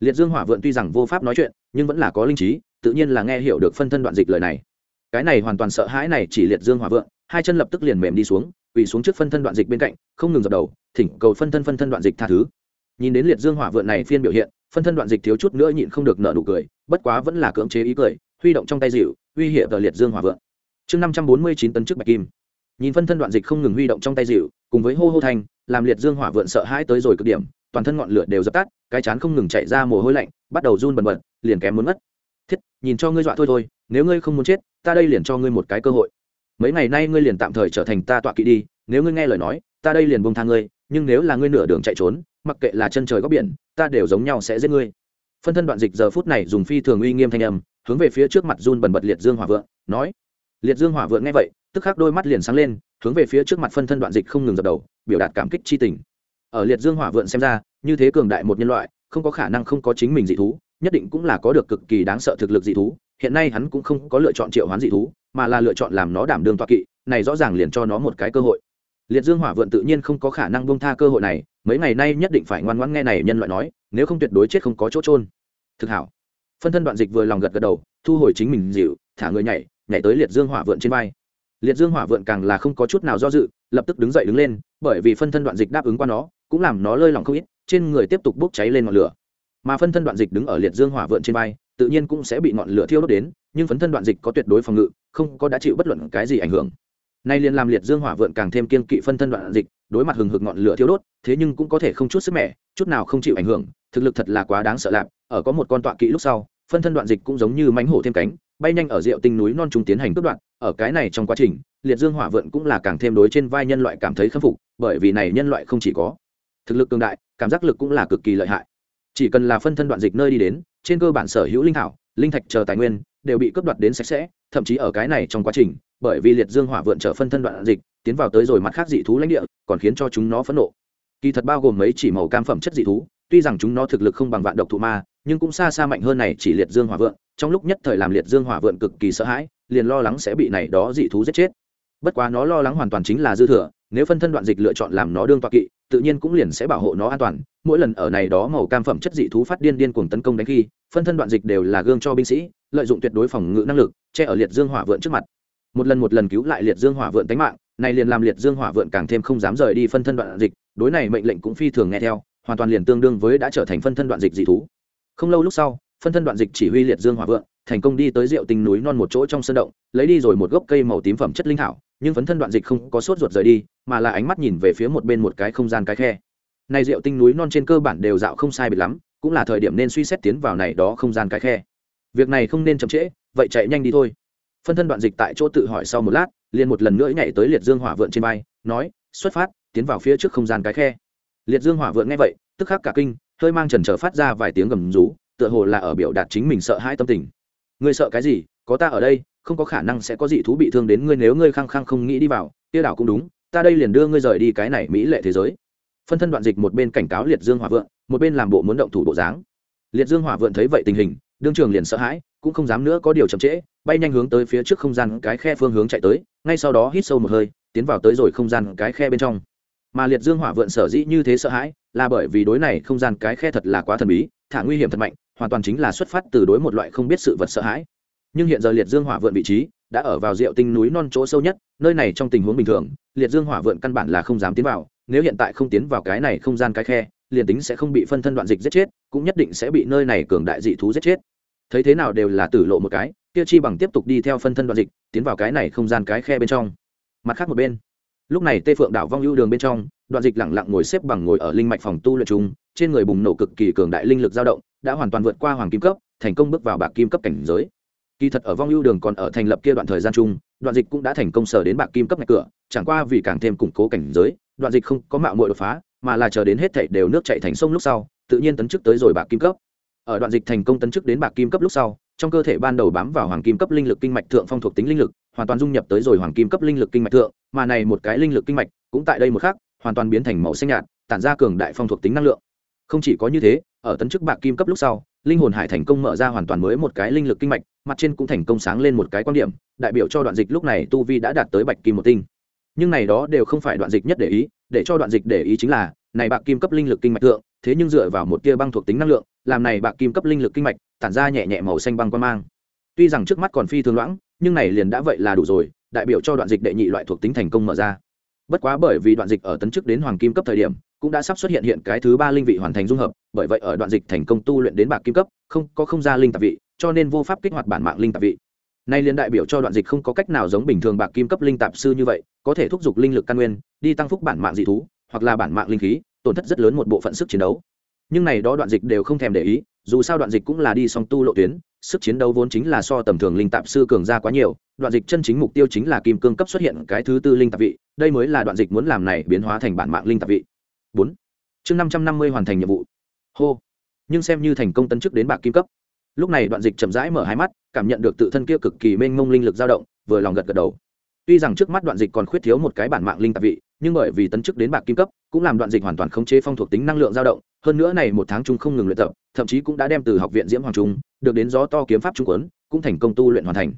liệt dương hỏa vượn tuy rằng vô pháp nói chuyện, nhưng vẫn là có linh trí, tự nhiên là nghe hiểu được phân thân đoạn dịch lời này. Cái này hoàn toàn sợ hãi này chỉ liệt dương hỏa vượng hai chân lập tức liền mềm đi xuống, quỳ xuống trước phân thân đoạn dịch bên cạnh, không ngừng dập đầu, thỉnh cầu phân thân phân thân đoạn dịch tha thứ. Nhìn đến liệt dương hỏa vượng này phiên biểu hiện, phân thân đoạn dịch thiếu chút nữa nhịn không được nợ nụ cười, bất quá vẫn là cưỡng chế ý cười, huy động trong tay dịu uy hiểm tờ liệt dương hỏa vượng chương năm trăm bốn mươi chín tấn trước bạch kim. Nhìn phân thân đoạn dịch không ngừng huy động trong tay dịu, cùng với hô hô thanh, làm liệt dương hỏa vượng sợ hãi tới rồi cực điểm, toàn thân ngọn lửa đều dập tắt, cái chán không ngừng chạy ra mồ hôi lạnh, bắt đầu run bần bật, liền kém muốn mất. Thiết, nhìn cho ngươi dọa thôi thôi, nếu ngươi không muốn chết, ta đây liền cho ngươi một cái cơ hội. Mấy ngày nay ngươi liền tạm thời trở thành ta tọa kỵ đi, nếu ngươi nghe lời nói, ta đây liền buông tha ngươi, nhưng nếu là ngươi nửa đường chạy trốn, mặc kệ là chân trời góc biển, ta đều giống nhau sẽ giết ngươi. Phân thân đoạn dịch giờ phút này dùng phi thường uy nghiêm thanh âm, hướng về phía trước mặt run bần bật liệt dương hỏa vượng nói liệt dương hỏa vượng nghe vậy, tức khắc đôi mắt liền sáng lên, hướng về phía trước mặt phân thân đoạn dịch không ngừng dập đầu, biểu đạt cảm kích chi tình. Ở liệt dương hỏa vượng xem ra, như thế cường đại một nhân loại, không có khả năng không có chính mình dị thú, nhất định cũng là có được cực kỳ đáng sợ thực lực dị thú, hiện nay hắn cũng không có lựa chọn triệu hoán dị thú, mà là lựa chọn làm nó đảm đương toa kỵ, này rõ ràng liền cho nó một cái cơ hội. Liệt dương hỏa vượn tự nhiên không có khả năng bông tha cơ hội này, mấy ngày nay nhất định phải ngoan ngoãn nghe này nhân loại nói, nếu không tuyệt đối chết không có chỗ trôn thực hảo. Phân thân đoạn dịch vừa lòng gật gật đầu, thu hồi chính mình dịu, thả người nhảy nhảy tới liệt dương hỏa vượn trên vai. Liệt dương hỏa vượn càng là không có chút nào do dự, lập tức đứng dậy đứng lên, bởi vì phân thân đoạn dịch đáp ứng qua nó, cũng làm nó lơi lòng không ít, trên người tiếp tục bốc cháy lên ngọn lửa. Mà phân thân đoạn dịch đứng ở liệt dương hỏa vượn trên vai, tự nhiên cũng sẽ bị ngọn lửa thiêu đốt đến, nhưng phấn thân đoạn dịch có tuyệt đối phòng ngự, không có đã chịu bất luận cái gì ảnh hưởng. Nay liền làm liệt dương hỏa vượn càng thêm kiên kỵ phân thân đoạn dịch, đối mặt hừng hực ngọn lửa thiêu đốt, thế nhưng cũng có thể không chút sức mẻ, chút nào không chịu ảnh hưởng, thực lực thật là quá đáng sợ lạc ở có một con tọa kỵ lúc sau, phân thân đoạn dịch cũng giống như mánh hổ thêm cánh bay nhanh ở rượu tinh núi non trung tiến hành cướp đoạn ở cái này trong quá trình, liệt dương hỏa vượn cũng là càng thêm đối trên vai nhân loại cảm thấy khâm phục, bởi vì này nhân loại không chỉ có thực lực cường đại, cảm giác lực cũng là cực kỳ lợi hại. Chỉ cần là phân thân đoạn dịch nơi đi đến, trên cơ bản sở hữu linh thảo, linh thạch chờ tài nguyên đều bị cướp đoạt đến sạch sẽ, thậm chí ở cái này trong quá trình, bởi vì liệt dương hỏa vượn trở phân thân đoạn dịch, tiến vào tới rồi mặt khác dị thú lãnh địa, còn khiến cho chúng nó phẫn nộ. Kỳ thật bao gồm mấy chỉ màu cam phẩm chất dị thú, tuy rằng chúng nó thực lực không bằng vạn độc thụ ma, nhưng cũng xa xa mạnh hơn này chỉ liệt dương hỏa vượn trong lúc nhất thời làm liệt dương hỏa vượn cực kỳ sợ hãi, liền lo lắng sẽ bị này đó dị thú giết chết. Bất quá nó lo lắng hoàn toàn chính là dư thừa, nếu phân thân đoạn dịch lựa chọn làm nó đương toa kỵ, tự nhiên cũng liền sẽ bảo hộ nó an toàn. Mỗi lần ở này đó màu cam phẩm chất dị thú phát điên điên cuồng tấn công đánh khi, phân thân đoạn dịch đều là gương cho binh sĩ, lợi dụng tuyệt đối phòng ngự năng lực, che ở liệt dương hỏa vượn trước mặt. Một lần một lần cứu lại liệt dương hỏa vượn tánh mạng, này liền làm liệt dương hỏa vượn càng thêm không dám rời đi phân thân đoạn dịch, đối này mệnh lệnh cũng phi thường nghe theo, hoàn toàn liền tương đương với đã trở thành phân thân đoạn dịch dị thú. Không lâu lúc sau phân thân đoạn dịch chỉ huy liệt dương hỏa vượng, thành công đi tới rượu tinh núi non một chỗ trong sân động, lấy đi rồi một gốc cây màu tím phẩm chất linh thảo, nhưng phấn thân đoạn dịch không có sốt ruột rời đi, mà là ánh mắt nhìn về phía một bên một cái không gian cái khe. Này rượu tinh núi non trên cơ bản đều dạo không sai biệt lắm, cũng là thời điểm nên suy xét tiến vào này đó không gian cái khe. Việc này không nên chậm trễ, vậy chạy nhanh đi thôi. Phân thân đoạn dịch tại chỗ tự hỏi sau một lát, liền một lần nữa nhảy tới liệt dương hỏa vượn trên bay nói, xuất phát, tiến vào phía trước không gian cái khe. Liệt dương hỏa vượn nghe vậy, tức khắc cả kinh, hơi mang trần trở phát ra vài tiếng gầm rú tựa hồ là ở biểu đạt chính mình sợ hãi tâm tình. Ngươi sợ cái gì? Có ta ở đây, không có khả năng sẽ có dị thú bị thương đến ngươi nếu ngươi khăng khăng không nghĩ đi vào. Tiêu đảo cũng đúng, ta đây liền đưa ngươi rời đi cái này mỹ lệ thế giới. Phân thân đoạn dịch một bên cảnh cáo liệt dương hỏa vượng, một bên làm bộ muốn động thủ bộ dáng. Liệt dương hỏa vượng thấy vậy tình hình, đương trường liền sợ hãi, cũng không dám nữa có điều chậm trễ, bay nhanh hướng tới phía trước không gian cái khe phương hướng chạy tới, ngay sau đó hít sâu một hơi, tiến vào tới rồi không gian cái khe bên trong. Mà liệt dương hỏa vượng sở dĩ như thế sợ hãi, là bởi vì đối này không gian cái khe thật là quá thần bí, thả nguy hiểm thật mạnh hoàn toàn chính là xuất phát từ đối một loại không biết sự vật sợ hãi nhưng hiện giờ liệt dương hỏa vượn vị trí đã ở vào rượu tinh núi non chỗ sâu nhất, nơi này trong tình huống bình thường, liệt dương hỏa vượn căn bản là không dám tiến vào, nếu hiện tại không tiến vào cái này không gian cái khe, liền tính sẽ không bị phân thân đoạn dịch giết chết, cũng nhất định sẽ bị nơi này cường đại dị thú giết chết thấy thế nào đều là tử lộ một cái, kia chi bằng tiếp tục đi theo phân thân đoạn dịch, tiến vào cái này không gian cái khe bên trong mặt khác một bên, lúc này tê phượng đảo vong ưu đường bên trong, đoạn dịch lẳng lặng ngồi xếp bằng ngồi ở linh mạch phòng tu luyện trung trên người bùng nổ cực kỳ cường đại linh lực dao động, đã hoàn toàn vượt qua hoàng kim cấp, thành công bước vào bạc kim cấp cảnh giới. Kỳ thật ở vong ưu đường còn ở thành lập kia đoạn thời gian chung, đoạn dịch cũng đã thành công sở đến bạc kim cấp ngạch cửa, chẳng qua vì càng thêm củng cố cảnh giới, đoạn dịch không có mạo muội đột phá, mà là chờ đến hết thảy đều nước chảy thành sông lúc sau, tự nhiên tấn chức tới rồi bạc kim cấp. Ở đoạn dịch thành công tấn chức đến bạc kim cấp lúc sau, trong cơ thể ban đầu bám vào hoàng kim cấp linh lực kinh mạch thượng phong thuộc tính linh lực, hoàn toàn dung nhập tới rồi hoàng kim cấp linh lực kinh mạch thượng, mà này một cái linh lực kinh mạch cũng tại đây một khắc, hoàn toàn biến thành màu xanh nhạt, tản ra cường đại phong thuộc tính năng lượng không chỉ có như thế, ở tấn chức bạc kim cấp lúc sau, linh hồn hải thành công mở ra hoàn toàn mới một cái linh lực kinh mạch, mặt trên cũng thành công sáng lên một cái quan điểm, đại biểu cho đoạn dịch lúc này tu vi đã đạt tới bạch kim một tinh. Nhưng này đó đều không phải đoạn dịch nhất để ý, để cho đoạn dịch để ý chính là, này bạc kim cấp linh lực kinh mạch thượng, thế nhưng dựa vào một tia băng thuộc tính năng lượng, làm này bạc kim cấp linh lực kinh mạch tản ra nhẹ nhẹ màu xanh băng quan mang. Tuy rằng trước mắt còn phi thường loãng, nhưng này liền đã vậy là đủ rồi, đại biểu cho đoạn dịch đệ nhị loại thuộc tính thành công mở ra. Bất quá bởi vì đoạn dịch ở tấn chức đến hoàng kim cấp thời điểm cũng đã sắp xuất hiện hiện cái thứ ba linh vị hoàn thành dung hợp, bởi vậy ở đoạn dịch thành công tu luyện đến bạc kim cấp, không, có không ra linh tạp vị, cho nên vô pháp kích hoạt bản mạng linh tạp vị. Nay liên đại biểu cho đoạn dịch không có cách nào giống bình thường bạc kim cấp linh tạp sư như vậy, có thể thúc giục linh lực căn nguyên, đi tăng phúc bản mạng dị thú, hoặc là bản mạng linh khí, tổn thất rất lớn một bộ phận sức chiến đấu. Nhưng này đó đoạn dịch đều không thèm để ý, dù sao đoạn dịch cũng là đi song tu lộ tuyến, sức chiến đấu vốn chính là so tầm thường linh tạp sư cường ra quá nhiều, đoạn dịch chân chính mục tiêu chính là kim cương cấp xuất hiện cái thứ tư linh tạp vị, đây mới là đoạn dịch muốn làm này biến hóa thành bản mạng linh tạp vị bốn. Chương năm trăm năm mươi hoàn thành nhiệm vụ. Hô. Nhưng xem như thành công tấn chức đến bạc kim cấp. Lúc này đoạn dịch chậm rãi mở hai mắt, cảm nhận được tự thân kia cực kỳ mênh mông linh lực dao động, vừa lòng gật gật đầu. Tuy rằng trước mắt đoạn dịch còn khuyết thiếu một cái bản mạng linh tạp vị, nhưng bởi vì tấn chức đến bạc kim cấp, cũng làm đoạn dịch hoàn toàn khống chế phong thuộc tính năng lượng dao động, hơn nữa này một tháng chung không ngừng luyện tập, thậm chí cũng đã đem từ học viện diễm hoàng trung, được đến gió to kiếm pháp trung quấn, cũng thành công tu luyện hoàn thành.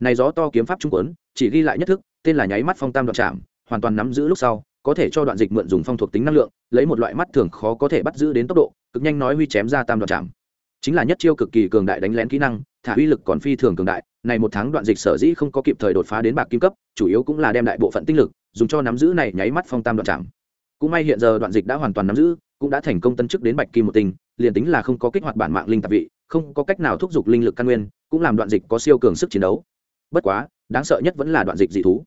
Này gió to kiếm pháp trung quấn, chỉ ghi lại nhất thức, tên là nháy mắt phong tam đoạn trạm hoàn toàn nắm giữ lúc sau có thể cho đoạn dịch mượn dùng phong thuộc tính năng lượng, lấy một loại mắt thường khó có thể bắt giữ đến tốc độ, cực nhanh nói huy chém ra tam đoạn chạm. Chính là nhất chiêu cực kỳ cường đại đánh lén kỹ năng, thả uy lực còn phi thường cường đại, này một tháng đoạn dịch sở dĩ không có kịp thời đột phá đến bạc kim cấp, chủ yếu cũng là đem đại bộ phận tinh lực dùng cho nắm giữ này nháy mắt phong tam đoạn chạm. Cũng may hiện giờ đoạn dịch đã hoàn toàn nắm giữ, cũng đã thành công tân chức đến bạch kim một tinh, liền tính là không có kích hoạt bản mạng linh tạp vị, không có cách nào thúc giục linh lực căn nguyên, cũng làm đoạn dịch có siêu cường sức chiến đấu. Bất quá, đáng sợ nhất vẫn là đoạn dịch dị thú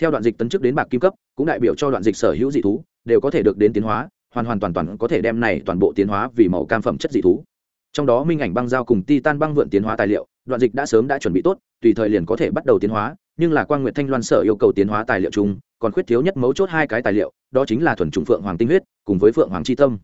theo đoạn dịch tấn chức đến bạc kim cấp, cũng đại biểu cho đoạn dịch sở hữu dị thú, đều có thể được đến tiến hóa, hoàn hoàn toàn toàn có thể đem này toàn bộ tiến hóa vì màu cam phẩm chất dị thú. Trong đó minh ảnh băng giao cùng titan băng vượn tiến hóa tài liệu, đoạn dịch đã sớm đã chuẩn bị tốt, tùy thời liền có thể bắt đầu tiến hóa, nhưng là quang nguyệt thanh loan sở yêu cầu tiến hóa tài liệu chung, còn khuyết thiếu nhất mấu chốt hai cái tài liệu, đó chính là thuần trùng phượng hoàng tinh huyết, cùng với phượng hoàng c tâm.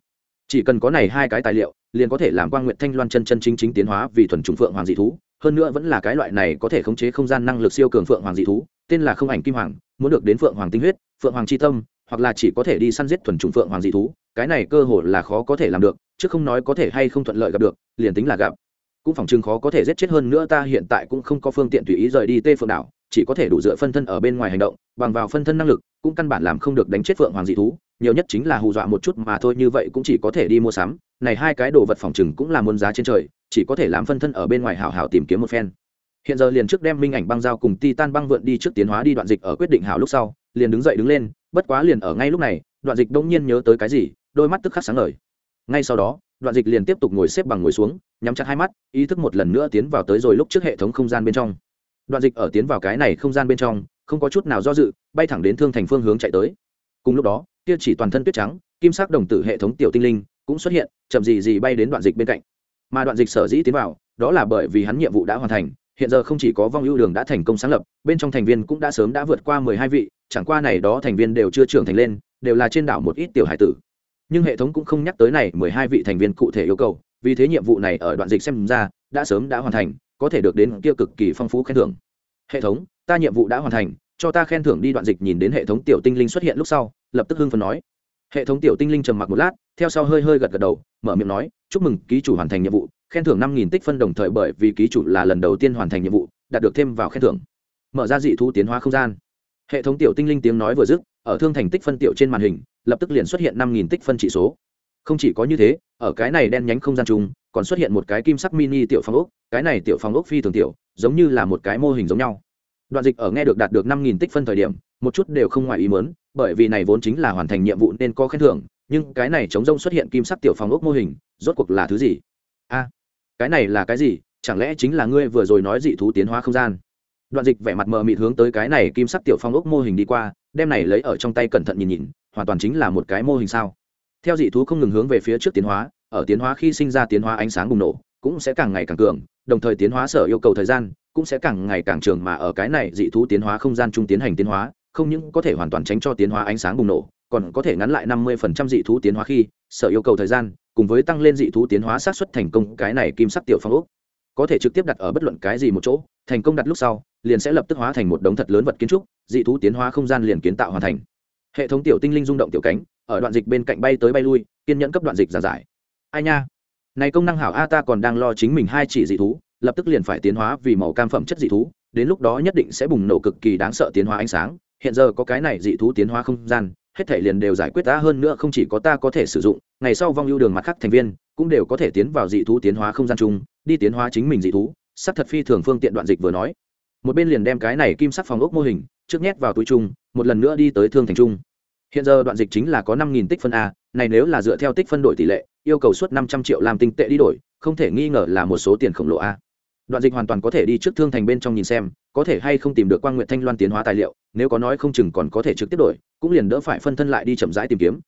Chỉ cần có này hai cái tài liệu, liền có thể làm quang nguyệt thanh loan chân chân chính chính tiến hóa vì thuần trùng phượng hoàng dị thú, hơn nữa vẫn là cái loại này có thể khống chế không gian năng lực siêu cường phượng hoàng dị thú, tên là không ảnh kim hoàng muốn được đến phượng hoàng tinh huyết, phượng hoàng c tâm, hoặc là chỉ có thể đi săn giết thuần trùng phượng hoàng dị thú, cái này cơ hội là khó có thể làm được, chứ không nói có thể hay không thuận lợi gặp được, liền tính là gặp. Cũng phòng chừng khó có thể giết chết hơn nữa ta hiện tại cũng không có phương tiện tùy ý rời đi tê phượng đảo, chỉ có thể đủ dựa phân thân ở bên ngoài hành động, bằng vào phân thân năng lực, cũng căn bản làm không được đánh chết phượng hoàng dị thú, nhiều nhất chính là hù dọa một chút mà thôi, như vậy cũng chỉ có thể đi mua sắm. Này hai cái đồ vật phòng chừng cũng là muôn giá trên trời, chỉ có thể làm phân thân ở bên ngoài hảo hảo tìm kiếm một phen hiện giờ liền trước đem minh ảnh băng dao cùng titan băng vượn đi trước tiến hóa đi đoạn dịch ở quyết định hảo lúc sau, liền đứng dậy đứng lên, bất quá liền ở ngay lúc này, đoạn dịch đông nhiên nhớ tới cái gì, đôi mắt tức khắc sáng ngời. Ngay sau đó, đoạn dịch liền tiếp tục ngồi xếp bằng ngồi xuống, nhắm chặt hai mắt, ý thức một lần nữa tiến vào tới rồi lúc trước hệ thống không gian bên trong. Đoạn dịch ở tiến vào cái này không gian bên trong, không có chút nào do dự, bay thẳng đến thương thành phương hướng chạy tới. Cùng lúc đó, kia chỉ toàn thân tuyết trắng, kim sắc đồng tử hệ thống tiểu tinh linh cũng xuất hiện, chậm gì gì bay đến đoạn dịch bên cạnh. Mà đoạn dịch sở dĩ tiến vào, đó là bởi vì hắn nhiệm vụ đã hoàn thành hiện giờ không chỉ có vong ưu đường đã thành công sáng lập, bên trong thành viên cũng đã sớm đã vượt qua mười hai vị, chẳng qua này đó thành viên đều chưa trưởng thành lên, đều là trên đảo một ít tiểu hải tử. Nhưng hệ thống cũng không nhắc tới này mười hai vị thành viên cụ thể yêu cầu, vì thế nhiệm vụ này ở đoạn dịch xem ra đã sớm đã hoàn thành, có thể được đến kia cực kỳ phong phú khen thưởng. Hệ thống, ta nhiệm vụ đã hoàn thành, cho ta khen thưởng đi đoạn dịch nhìn đến hệ thống tiểu tinh linh xuất hiện lúc sau, lập tức hưng phần nói. Hệ thống tiểu tinh linh trầm mặc một lát, theo sau hơi hơi gật gật đầu, mở miệng nói, chúc mừng, ký chủ hoàn thành nhiệm vụ khen thưởng năm nghìn tích phân đồng thời bởi vì ký chủ là lần đầu tiên hoàn thành nhiệm vụ, đạt được thêm vào khen thưởng. Mở ra dị thu tiến hóa không gian. Hệ thống tiểu tinh linh tiếng nói vừa dứt, ở thương thành tích phân tiểu trên màn hình, lập tức liền xuất hiện năm nghìn tích phân trị số. Không chỉ có như thế, ở cái này đen nhánh không gian chung, còn xuất hiện một cái kim sắc mini tiểu phong ốc, cái này tiểu phong ốc phi thường tiểu, giống như là một cái mô hình giống nhau. Đoạn dịch ở nghe được đạt được năm nghìn tích phân thời điểm, một chút đều không ngoài ý mớn bởi vì này vốn chính là hoàn thành nhiệm vụ nên có khen thưởng, nhưng cái này chống rông xuất hiện kim sắc tiểu phong ốc mô hình, rốt cuộc là thứ gì? A, cái này là cái gì? Chẳng lẽ chính là ngươi vừa rồi nói dị thú tiến hóa không gian? Đoạn dịch vẻ mặt mờ mịt hướng tới cái này kim sắc tiểu phong ốc mô hình đi qua, đem này lấy ở trong tay cẩn thận nhìn nhìn, hoàn toàn chính là một cái mô hình sao? Theo dị thú không ngừng hướng về phía trước tiến hóa, ở tiến hóa khi sinh ra tiến hóa ánh sáng bùng nổ, cũng sẽ càng ngày càng cường, đồng thời tiến hóa sở yêu cầu thời gian cũng sẽ càng ngày càng trường mà ở cái này dị thú tiến hóa không gian chung tiến hành tiến hóa, không những có thể hoàn toàn tránh cho tiến hóa ánh sáng bùng nổ, còn có thể ngắn lại năm mươi dị thú tiến hóa khi sở yêu cầu thời gian cùng với tăng lên dị thú tiến hóa sát xuất thành công, cái này kim sắc tiểu phong ốc có thể trực tiếp đặt ở bất luận cái gì một chỗ, thành công đặt lúc sau, liền sẽ lập tức hóa thành một đống thật lớn vật kiến trúc, dị thú tiến hóa không gian liền kiến tạo hoàn thành. Hệ thống tiểu tinh linh rung động tiểu cánh, ở đoạn dịch bên cạnh bay tới bay lui, kiên nhẫn cấp đoạn dịch giả giải. Ai nha? Này công năng hảo a, ta còn đang lo chính mình hai chỉ dị thú, lập tức liền phải tiến hóa vì màu cam phẩm chất dị thú, đến lúc đó nhất định sẽ bùng nổ cực kỳ đáng sợ tiến hóa ánh sáng. Hiện giờ có cái này dị thú tiến hóa không gian hết thể liền đều giải quyết ta hơn nữa không chỉ có ta có thể sử dụng, ngày sau vong ưu đường mặt khác thành viên cũng đều có thể tiến vào dị thú tiến hóa không gian chung, đi tiến hóa chính mình dị thú sắc thật phi thường phương tiện đoạn dịch vừa nói. Một bên liền đem cái này kim sắc phòng ốc mô hình, trước nhét vào túi chung, một lần nữa đi tới thương thành trung hiện giờ đoạn dịch chính là có năm nghìn tích phân a, này nếu là dựa theo tích phân đổi tỷ lệ, yêu cầu suốt năm trăm triệu làm tinh tệ đi đổi, không thể nghi ngờ là một số tiền khổng lồ a. Đoạn dịch hoàn toàn có thể đi trước thương thành bên trong nhìn xem, có thể hay không tìm được quan nguyện thanh loan tiến hóa tài liệu nếu có nói không chừng còn có thể trực tiếp đổi, cũng liền đỡ phải phân thân lại đi chậm rãi tìm kiếm.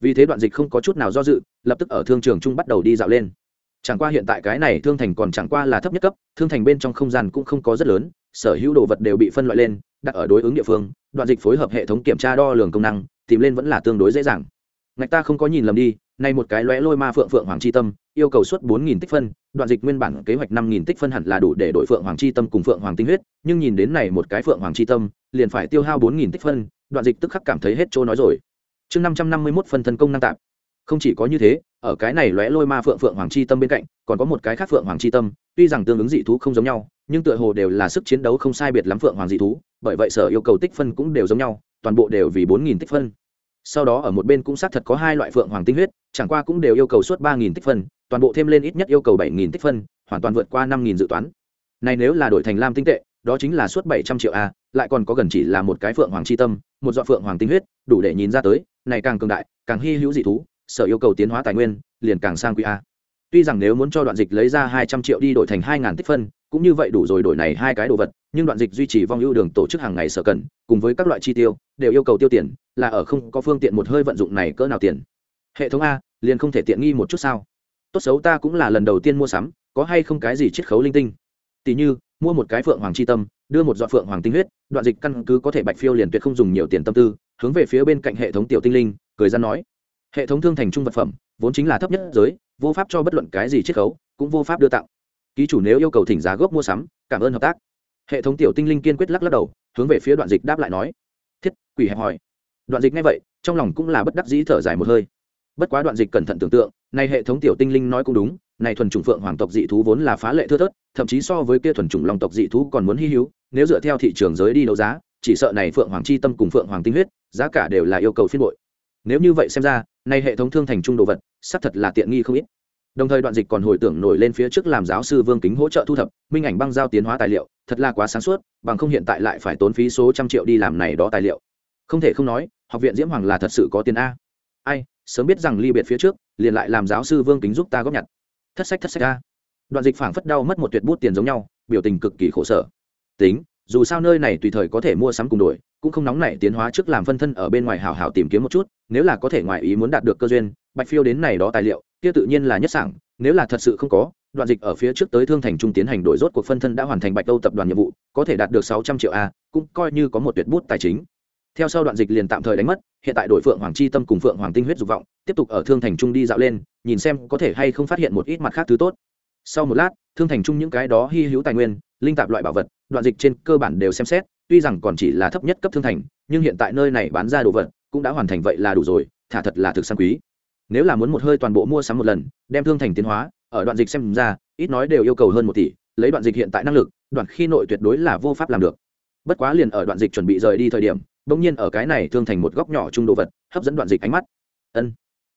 Vì thế đoạn dịch không có chút nào do dự, lập tức ở thương trường trung bắt đầu đi dạo lên. Chẳng qua hiện tại cái này thương thành còn chẳng qua là thấp nhất cấp, thương thành bên trong không gian cũng không có rất lớn, sở hữu đồ vật đều bị phân loại lên, đặt ở đối ứng địa phương, đoạn dịch phối hợp hệ thống kiểm tra đo lường công năng, tìm lên vẫn là tương đối dễ dàng. Ngạch ta không có nhìn lầm đi, nay một cái lóe lôi ma phượng phượng hoàng chi tâm yêu cầu suất bốn nghìn tích phân, đoạn dịch nguyên bản kế hoạch năm nghìn tích phân hẳn là đủ để đổi phượng hoàng chi tâm cùng phượng hoàng tinh huyết, nhưng nhìn đến này một cái phượng hoàng chi tâm, liền phải tiêu hao bốn nghìn tích phân, đoạn dịch tức khắc cảm thấy hết chỗ nói rồi chương năm trăm năm mươi mốt phân thân công năng tạm. không chỉ có như thế, ở cái này lóe lôi ma phượng phượng hoàng chi tâm bên cạnh, còn có một cái khác phượng hoàng chi tâm, tuy rằng tương ứng dị thú không giống nhau, nhưng tựa hồ đều là sức chiến đấu không sai biệt lắm phượng hoàng dị thú, bởi vậy sở yêu cầu tích phân cũng đều giống nhau, toàn bộ đều vì bốn nghìn tích phân sau đó ở một bên cũng xác thật có hai loại phượng hoàng tinh huyết chẳng qua cũng đều yêu cầu suốt ba nghìn tích phân, toàn bộ thêm lên ít nhất yêu cầu bảy nghìn tích phân, hoàn toàn vượt qua năm nghìn dự toán. Này nếu là đổi thành lam tinh tệ, đó chính là suốt bảy trăm triệu a, lại còn có gần chỉ là một cái phượng hoàng chi tâm, một dọn phượng hoàng tinh huyết, đủ để nhìn ra tới, này càng cường đại, càng hy hữu dị thú, sở yêu cầu tiến hóa tài nguyên, liền càng sang quý a. Tuy rằng nếu muốn cho đoạn dịch lấy ra hai trăm triệu đi đổi thành hai ngàn tích phân, cũng như vậy đủ rồi đổi này hai cái đồ vật, nhưng đoạn dịch duy trì vong ưu đường tổ chức hàng ngày sở cần, cùng với các loại chi tiêu, đều yêu cầu tiêu tiền, là ở không có phương tiện một hơi vận dụng này cỡ nào tiền hệ thống a, liền không thể tiện nghi một chút sao? Tốt xấu ta cũng là lần đầu tiên mua sắm, có hay không cái gì chiết khấu linh tinh? Tỉ như, mua một cái phượng hoàng chi tâm, đưa một dọn phượng hoàng tinh huyết, đoạn dịch căn cứ có thể bạch phiêu liền tuyệt không dùng nhiều tiền tâm tư, hướng về phía bên cạnh hệ thống tiểu tinh linh, cười ra nói. Hệ thống thương thành trung vật phẩm, vốn chính là thấp nhất giới, vô pháp cho bất luận cái gì chiết khấu, cũng vô pháp đưa tặng. Ký chủ nếu yêu cầu thỉnh giá gốc mua sắm, cảm ơn hợp tác. Hệ thống tiểu tinh linh kiên quyết lắc lắc đầu, hướng về phía đoạn dịch đáp lại nói. Thiết, quỷ hẹp hỏi. Đoạn dịch ngay vậy, trong lòng cũng là bất đắc dĩ thở dài một hơi bất quá đoạn dịch cẩn thận tưởng tượng, này hệ thống tiểu tinh linh nói cũng đúng, này thuần chủng phượng hoàng tộc dị thú vốn là phá lệ thưa thớt, thậm chí so với kia thuần chủng long tộc dị thú còn muốn hy hữu, nếu dựa theo thị trường giới đi đấu giá, chỉ sợ này phượng hoàng chi tâm cùng phượng hoàng tinh huyết, giá cả đều là yêu cầu phiên bội. Nếu như vậy xem ra nay hệ thống thương thành trung đồ vật, xác thật là tiện nghi không ít. Đồng thời đoạn dịch còn hồi tưởng nổi lên phía trước làm giáo sư vương kính hỗ trợ thu thập, minh ảnh băng giao tiến hóa tài liệu, thật là quá sáng suốt, bằng không hiện tại lại phải tốn phí số trăm triệu đi làm này đó tài liệu. Không thể không nói, học viện diễm hoàng là thật sự có tiền a. Ai sớm biết rằng ly biệt phía trước, liền lại làm giáo sư vương kính giúp ta góp nhặt. Thất sách thất sách a. Đoạn dịch phảng phất đau mất một tuyệt bút tiền giống nhau, biểu tình cực kỳ khổ sở. Tính, dù sao nơi này tùy thời có thể mua sắm cùng đổi, cũng không nóng nảy tiến hóa trước làm phân thân ở bên ngoài hào hào tìm kiếm một chút, nếu là có thể ngoài ý muốn đạt được cơ duyên, bạch phiêu đến này đó tài liệu, kia tự nhiên là nhất sản nếu là thật sự không có, đoạn dịch ở phía trước tới thương thành trung tiến hành đổi rốt cuộc phân thân đã hoàn thành bạch đâu tập đoàn nhiệm vụ, có thể đạt được sáu trăm triệu a, cũng coi như có một tuyệt bút tài chính theo sau đoạn dịch liền tạm thời đánh mất, hiện tại đội phượng hoàng chi tâm cùng phượng hoàng tinh huyết dục vọng, tiếp tục ở thương thành trung đi dạo lên, nhìn xem có thể hay không phát hiện một ít mặt khác thứ tốt. Sau một lát, thương thành trung những cái đó hy hữu tài nguyên, linh tạp loại bảo vật, đoạn dịch trên cơ bản đều xem xét, tuy rằng còn chỉ là thấp nhất cấp thương thành, nhưng hiện tại nơi này bán ra đồ vật cũng đã hoàn thành vậy là đủ rồi, thả thật là thực sang quý. Nếu là muốn một hơi toàn bộ mua sắm một lần, đem thương thành tiến hóa, ở đoạn dịch xem ra, ít nói đều yêu cầu hơn một tỷ, lấy đoạn dịch hiện tại năng lực, đoạn khi nội tuyệt đối là vô pháp làm được. Bất quá liền ở đoạn dịch chuẩn bị rời đi thời điểm bỗng nhiên ở cái này thương thành một góc nhỏ trung đồ vật, hấp dẫn đoạn dịch ánh mắt. Ân,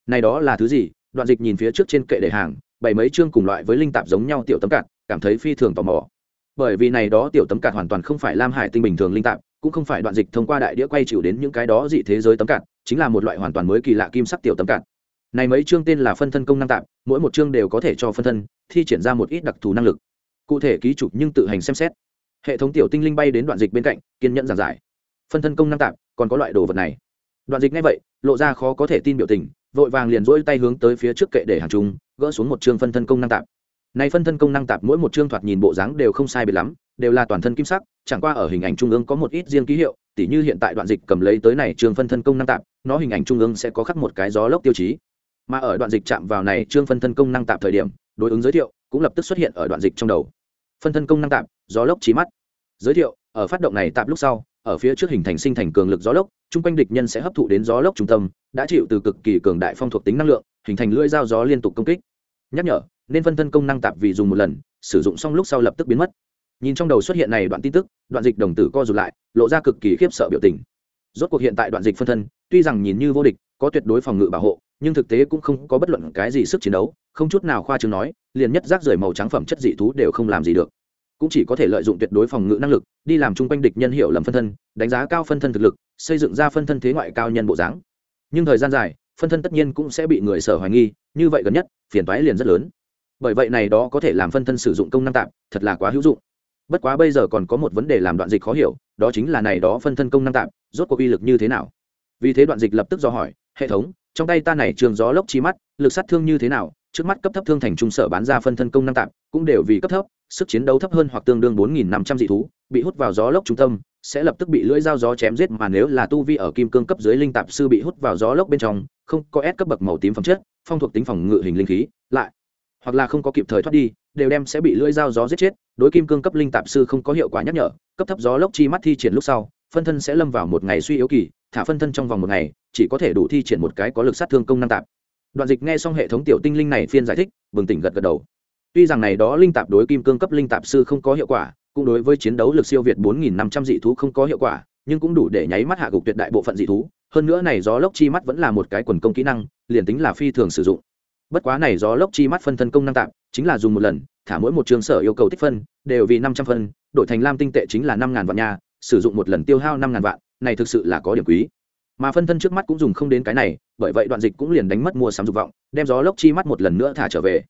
này đó là thứ gì? Đoạn dịch nhìn phía trước trên kệ để hàng bảy mấy chương cùng loại với linh tạp giống nhau tiểu tấm cạn cảm thấy phi thường tò mò. Bởi vì này đó tiểu tấm cạn hoàn toàn không phải lam hải tinh bình thường linh tạp, cũng không phải đoạn dịch thông qua đại đĩa quay chịu đến những cái đó dị thế giới tấm cạn chính là một loại hoàn toàn mới kỳ lạ kim sắc tiểu tấm cạn này mấy chương tên là phân thân công năng tạp, mỗi một chương đều có thể cho phân thân thi triển ra một ít đặc thù năng lực. Cụ thể ký chủ nhưng tự hành xem xét. Hệ thống tiểu tinh linh bay đến đoạn dịch bên cạnh, kiên nhẫn giảng giải phân thân công năng tạp, còn có loại đồ vật này. Đoạn dịch ngay vậy, lộ ra khó có thể tin biểu tình, vội vàng liền rỗi tay hướng tới phía trước kệ để hàng chúng gỡ xuống một chương phân thân công năng tạp. Này phân thân công năng tạp mỗi một chương thoạt nhìn bộ dáng đều không sai biệt lắm, đều là toàn thân kim sắc, chẳng qua ở hình ảnh trung ương có một ít riêng ký hiệu, tỉ như hiện tại đoạn dịch cầm lấy tới này chương phân thân công năng tạp, nó hình ảnh trung ương sẽ có khắc một cái gió lốc tiêu chí. Mà ở đoạn dịch chạm vào này trương phân thân công năng tạp thời điểm, đối ứng giới thiệu cũng lập tức xuất hiện ở đoạn dịch trong đầu. Phân thân công năng tạp, gió lốc trí mắt. Giới thiệu ở phát động này tạp lúc sau, ở phía trước hình thành sinh thành cường lực gió lốc, chung quanh địch nhân sẽ hấp thụ đến gió lốc trung tâm, đã chịu từ cực kỳ cường đại phong thuộc tính năng lượng, hình thành lưỡi dao gió liên tục công kích. Nhắc nhở, nên phân thân công năng tạp vì dùng một lần, sử dụng xong lúc sau lập tức biến mất. Nhìn trong đầu xuất hiện này đoạn tin tức, đoạn dịch đồng tử co rụt lại, lộ ra cực kỳ khiếp sợ biểu tình. Rốt cuộc hiện tại đoạn dịch phân thân, tuy rằng nhìn như vô địch, có tuyệt đối phòng ngự bảo hộ, nhưng thực tế cũng không có bất luận cái gì sức chiến đấu, không chút nào khoa chứng nói, liền nhất rác rưởi màu trắng phẩm chất dị thú đều không làm gì được cũng chỉ có thể lợi dụng tuyệt đối phòng ngự năng lực, đi làm chung quanh địch nhân hiệu lầm phân thân, đánh giá cao phân thân thực lực, xây dựng ra phân thân thế ngoại cao nhân bộ dáng. Nhưng thời gian dài, phân thân tất nhiên cũng sẽ bị người sở hoài nghi, như vậy gần nhất, phiền toái liền rất lớn. Bởi vậy này đó có thể làm phân thân sử dụng công năng tạm, thật là quá hữu dụng. Bất quá bây giờ còn có một vấn đề làm đoạn dịch khó hiểu, đó chính là này đó phân thân công năng tạm, rốt cuộc uy lực như thế nào? Vì thế đoạn dịch lập tức do hỏi, hệ thống, trong tay ta này trường gió lốc chi mắt, lực sát thương như thế nào? Trước mắt cấp thấp thương thành trung sở bán ra phân thân công năng tạm, cũng đều vì cấp thấp, sức chiến đấu thấp hơn hoặc tương đương bốn nghìn năm trăm dị thú, bị hút vào gió lốc trung tâm, sẽ lập tức bị lưỡi dao gió chém giết mà nếu là tu vi ở kim cương cấp dưới linh tạp sư bị hút vào gió lốc bên trong, không có ép cấp bậc màu tím phẩm chất, phong thuộc tính phòng ngự hình linh khí, lại, hoặc là không có kịp thời thoát đi, đều đem sẽ bị lưỡi dao gió giết chết, đối kim cương cấp linh tạp sư không có hiệu quả nhắc nhở, cấp thấp gió lốc chi mắt thi triển lúc sau, phân thân sẽ lâm vào một ngày suy yếu kỳ, thả phân thân trong vòng một ngày, chỉ có thể đủ thi triển một cái có lực sát thương công năng tạp đoạn dịch nghe xong hệ thống tiểu tinh linh này phiên giải thích, bừng tỉnh gật gật đầu. Tuy rằng này đó linh tạp đối kim cương cấp linh tạp sư không có hiệu quả, cũng đối với chiến đấu lực siêu việt 4.500 dị thú không có hiệu quả, nhưng cũng đủ để nháy mắt hạ gục tuyệt đại bộ phận dị thú. Hơn nữa này gió lốc chi mắt vẫn là một cái quần công kỹ năng, liền tính là phi thường sử dụng. Bất quá này gió lốc chi mắt phân thân công năng tạm chính là dùng một lần, thả mỗi một trường sở yêu cầu tích phân, đều vì năm trăm phân, đổi thành lam tinh tệ chính là năm ngàn vạn nhà sử dụng một lần tiêu hao năm ngàn vạn, này thực sự là có điểm quý. Mà phân thân trước mắt cũng dùng không đến cái này bởi vậy đoạn dịch cũng liền đánh mất mua sắm dục vọng, đem gió lốc chi mắt một lần nữa thả trở về.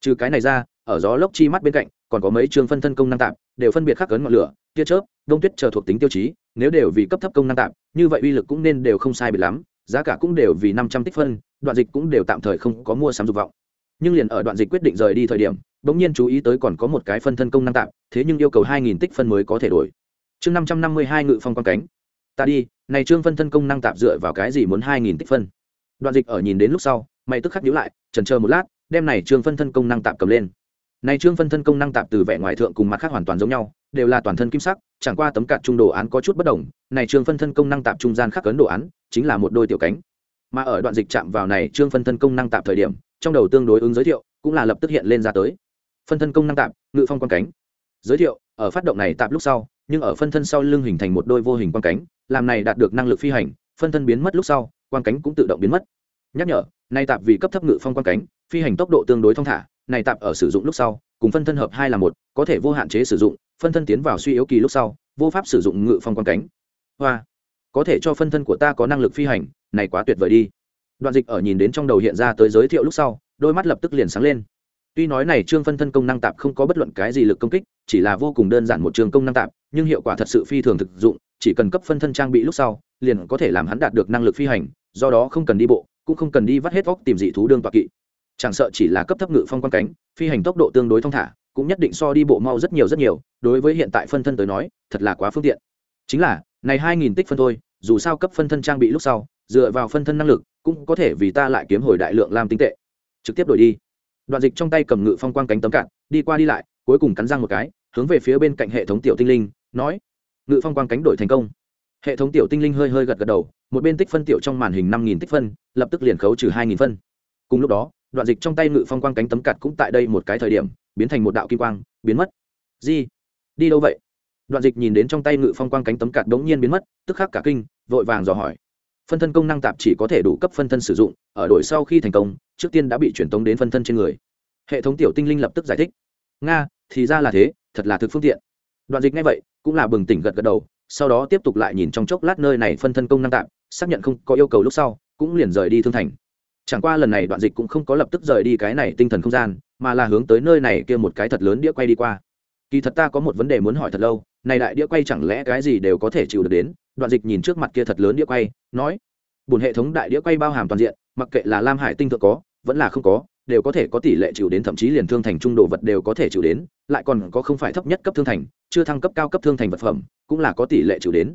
Trừ cái này ra, ở gió lốc chi mắt bên cạnh, còn có mấy chương phân thân công năng tạm, đều phân biệt khắc cấn ngọn lửa, tia chớp, đông tuyết chờ thuộc tính tiêu chí, nếu đều vì cấp thấp công năng tạm, như vậy uy lực cũng nên đều không sai biệt lắm, giá cả cũng đều vì năm trăm tích phân, đoạn dịch cũng đều tạm thời không có mua sắm dục vọng. Nhưng liền ở đoạn dịch quyết định rời đi thời điểm, bỗng nhiên chú ý tới còn có một cái phân thân công năng tạm, thế nhưng yêu cầu hai nghìn tích phân mới có thể đổi. Chương năm trăm năm mươi hai ngự phong quan cánh. Ta đi, này trương phân thân công năng tạm dựa vào cái gì muốn hai nghìn tích phân? Đoạn dịch ở nhìn đến lúc sau, mày tức khắc nhíu lại trần chờ một lát, đem này trương phân thân công năng tạm cầm lên. Này trương phân thân công năng tạm từ vẻ ngoài thượng cùng mặt khác hoàn toàn giống nhau, đều là toàn thân kim sắc, chẳng qua tấm cạt trung đồ án có chút bất đồng, này trương phân thân công năng tạm trung gian khắc cấn đồ án, chính là một đôi tiểu cánh. Mà ở đoạn dịch chạm vào này trương phân thân công năng tạm thời điểm, trong đầu tương đối ứng giới thiệu, cũng là lập tức hiện lên ra tới. Phân thân công năng tạm, ngự phong quan cánh. Giới thiệu, ở phát động này tạm lúc sau, nhưng ở phân thân sau lưng hình thành một đôi vô hình quan cánh, làm này đạt được năng lực phi hành, phân thân biến mất lúc sau quan cánh cũng tự động biến mất. Nhắc nhở, nay tạm vì cấp thấp ngự phong quan cánh, phi hành tốc độ tương đối thong thả, này tạm ở sử dụng lúc sau, cùng phân thân hợp hai là một, có thể vô hạn chế sử dụng, phân thân tiến vào suy yếu kỳ lúc sau, vô pháp sử dụng ngự phong quan cánh. Hoa, có thể cho phân thân của ta có năng lực phi hành, này quá tuyệt vời đi. Đoạn dịch ở nhìn đến trong đầu hiện ra tới giới thiệu lúc sau, đôi mắt lập tức liền sáng lên. Tuy nói này trương phân thân công năng tạp không có bất luận cái gì lực công kích, chỉ là vô cùng đơn giản một trường công năng tạp, nhưng hiệu quả thật sự phi thường thực dụng chỉ cần cấp phân thân trang bị lúc sau, liền có thể làm hắn đạt được năng lực phi hành, do đó không cần đi bộ, cũng không cần đi vắt hết vóc tìm dị thú đương tọa kỵ. Chẳng sợ chỉ là cấp thấp ngự phong quan cánh, phi hành tốc độ tương đối thong thả, cũng nhất định so đi bộ mau rất nhiều rất nhiều, đối với hiện tại phân thân tới nói, thật là quá phương tiện. Chính là, này hai nghìn tích phân thôi, dù sao cấp phân thân trang bị lúc sau, dựa vào phân thân năng lực, cũng có thể vì ta lại kiếm hồi đại lượng làm tinh tệ. Trực tiếp đổi đi. Đoạn dịch trong tay cầm ngự phong quang cánh tấm cạn, đi qua đi lại, cuối cùng cắn răng một cái, hướng về phía bên cạnh hệ thống tiểu tinh linh, nói ngự phong quang cánh đổi thành công. Hệ thống tiểu tinh linh hơi hơi gật gật đầu, một bên tích phân tiểu trong màn hình năm nghìn tích phân, lập tức liền khấu trừ hai nghìn phân. Cùng lúc đó, đoạn dịch trong tay ngự phong quang cánh tấm cặt cũng tại đây một cái thời điểm, biến thành một đạo kim quang, biến mất. Di đi đâu vậy? Đoạn dịch nhìn đến trong tay ngự phong quang cánh tấm cặt bỗng nhiên biến mất, tức khắc cả kinh, vội vàng dò hỏi. Phân thân công năng tạp chỉ có thể đủ cấp phân thân sử dụng, ở đổi sau khi thành công, trước tiên đã bị truyền tống đến phân thân trên người. Hệ thống tiểu tinh linh lập tức giải thích. Nga, thì ra là thế, thật là thực phương tiện đoạn dịch ngay vậy, cũng là bừng tỉnh gật gật đầu, sau đó tiếp tục lại nhìn trong chốc lát nơi này phân thân công năng tạm, xác nhận không có yêu cầu lúc sau, cũng liền rời đi thương thành. Chẳng qua lần này đoạn dịch cũng không có lập tức rời đi cái này tinh thần không gian, mà là hướng tới nơi này kia một cái thật lớn đĩa quay đi qua. Kỳ thật ta có một vấn đề muốn hỏi thật lâu, này đại đĩa quay chẳng lẽ cái gì đều có thể chịu được đến? Đoạn dịch nhìn trước mặt kia thật lớn đĩa quay, nói bùn hệ thống đại đĩa quay bao hàm toàn diện, mặc kệ là lam hải tinh thượng có, vẫn là không có đều có thể có tỷ lệ chịu đến, thậm chí liền thương thành trung đồ vật đều có thể chịu đến, lại còn có không phải thấp nhất cấp thương thành, chưa thăng cấp cao cấp thương thành vật phẩm, cũng là có tỷ lệ chịu đến.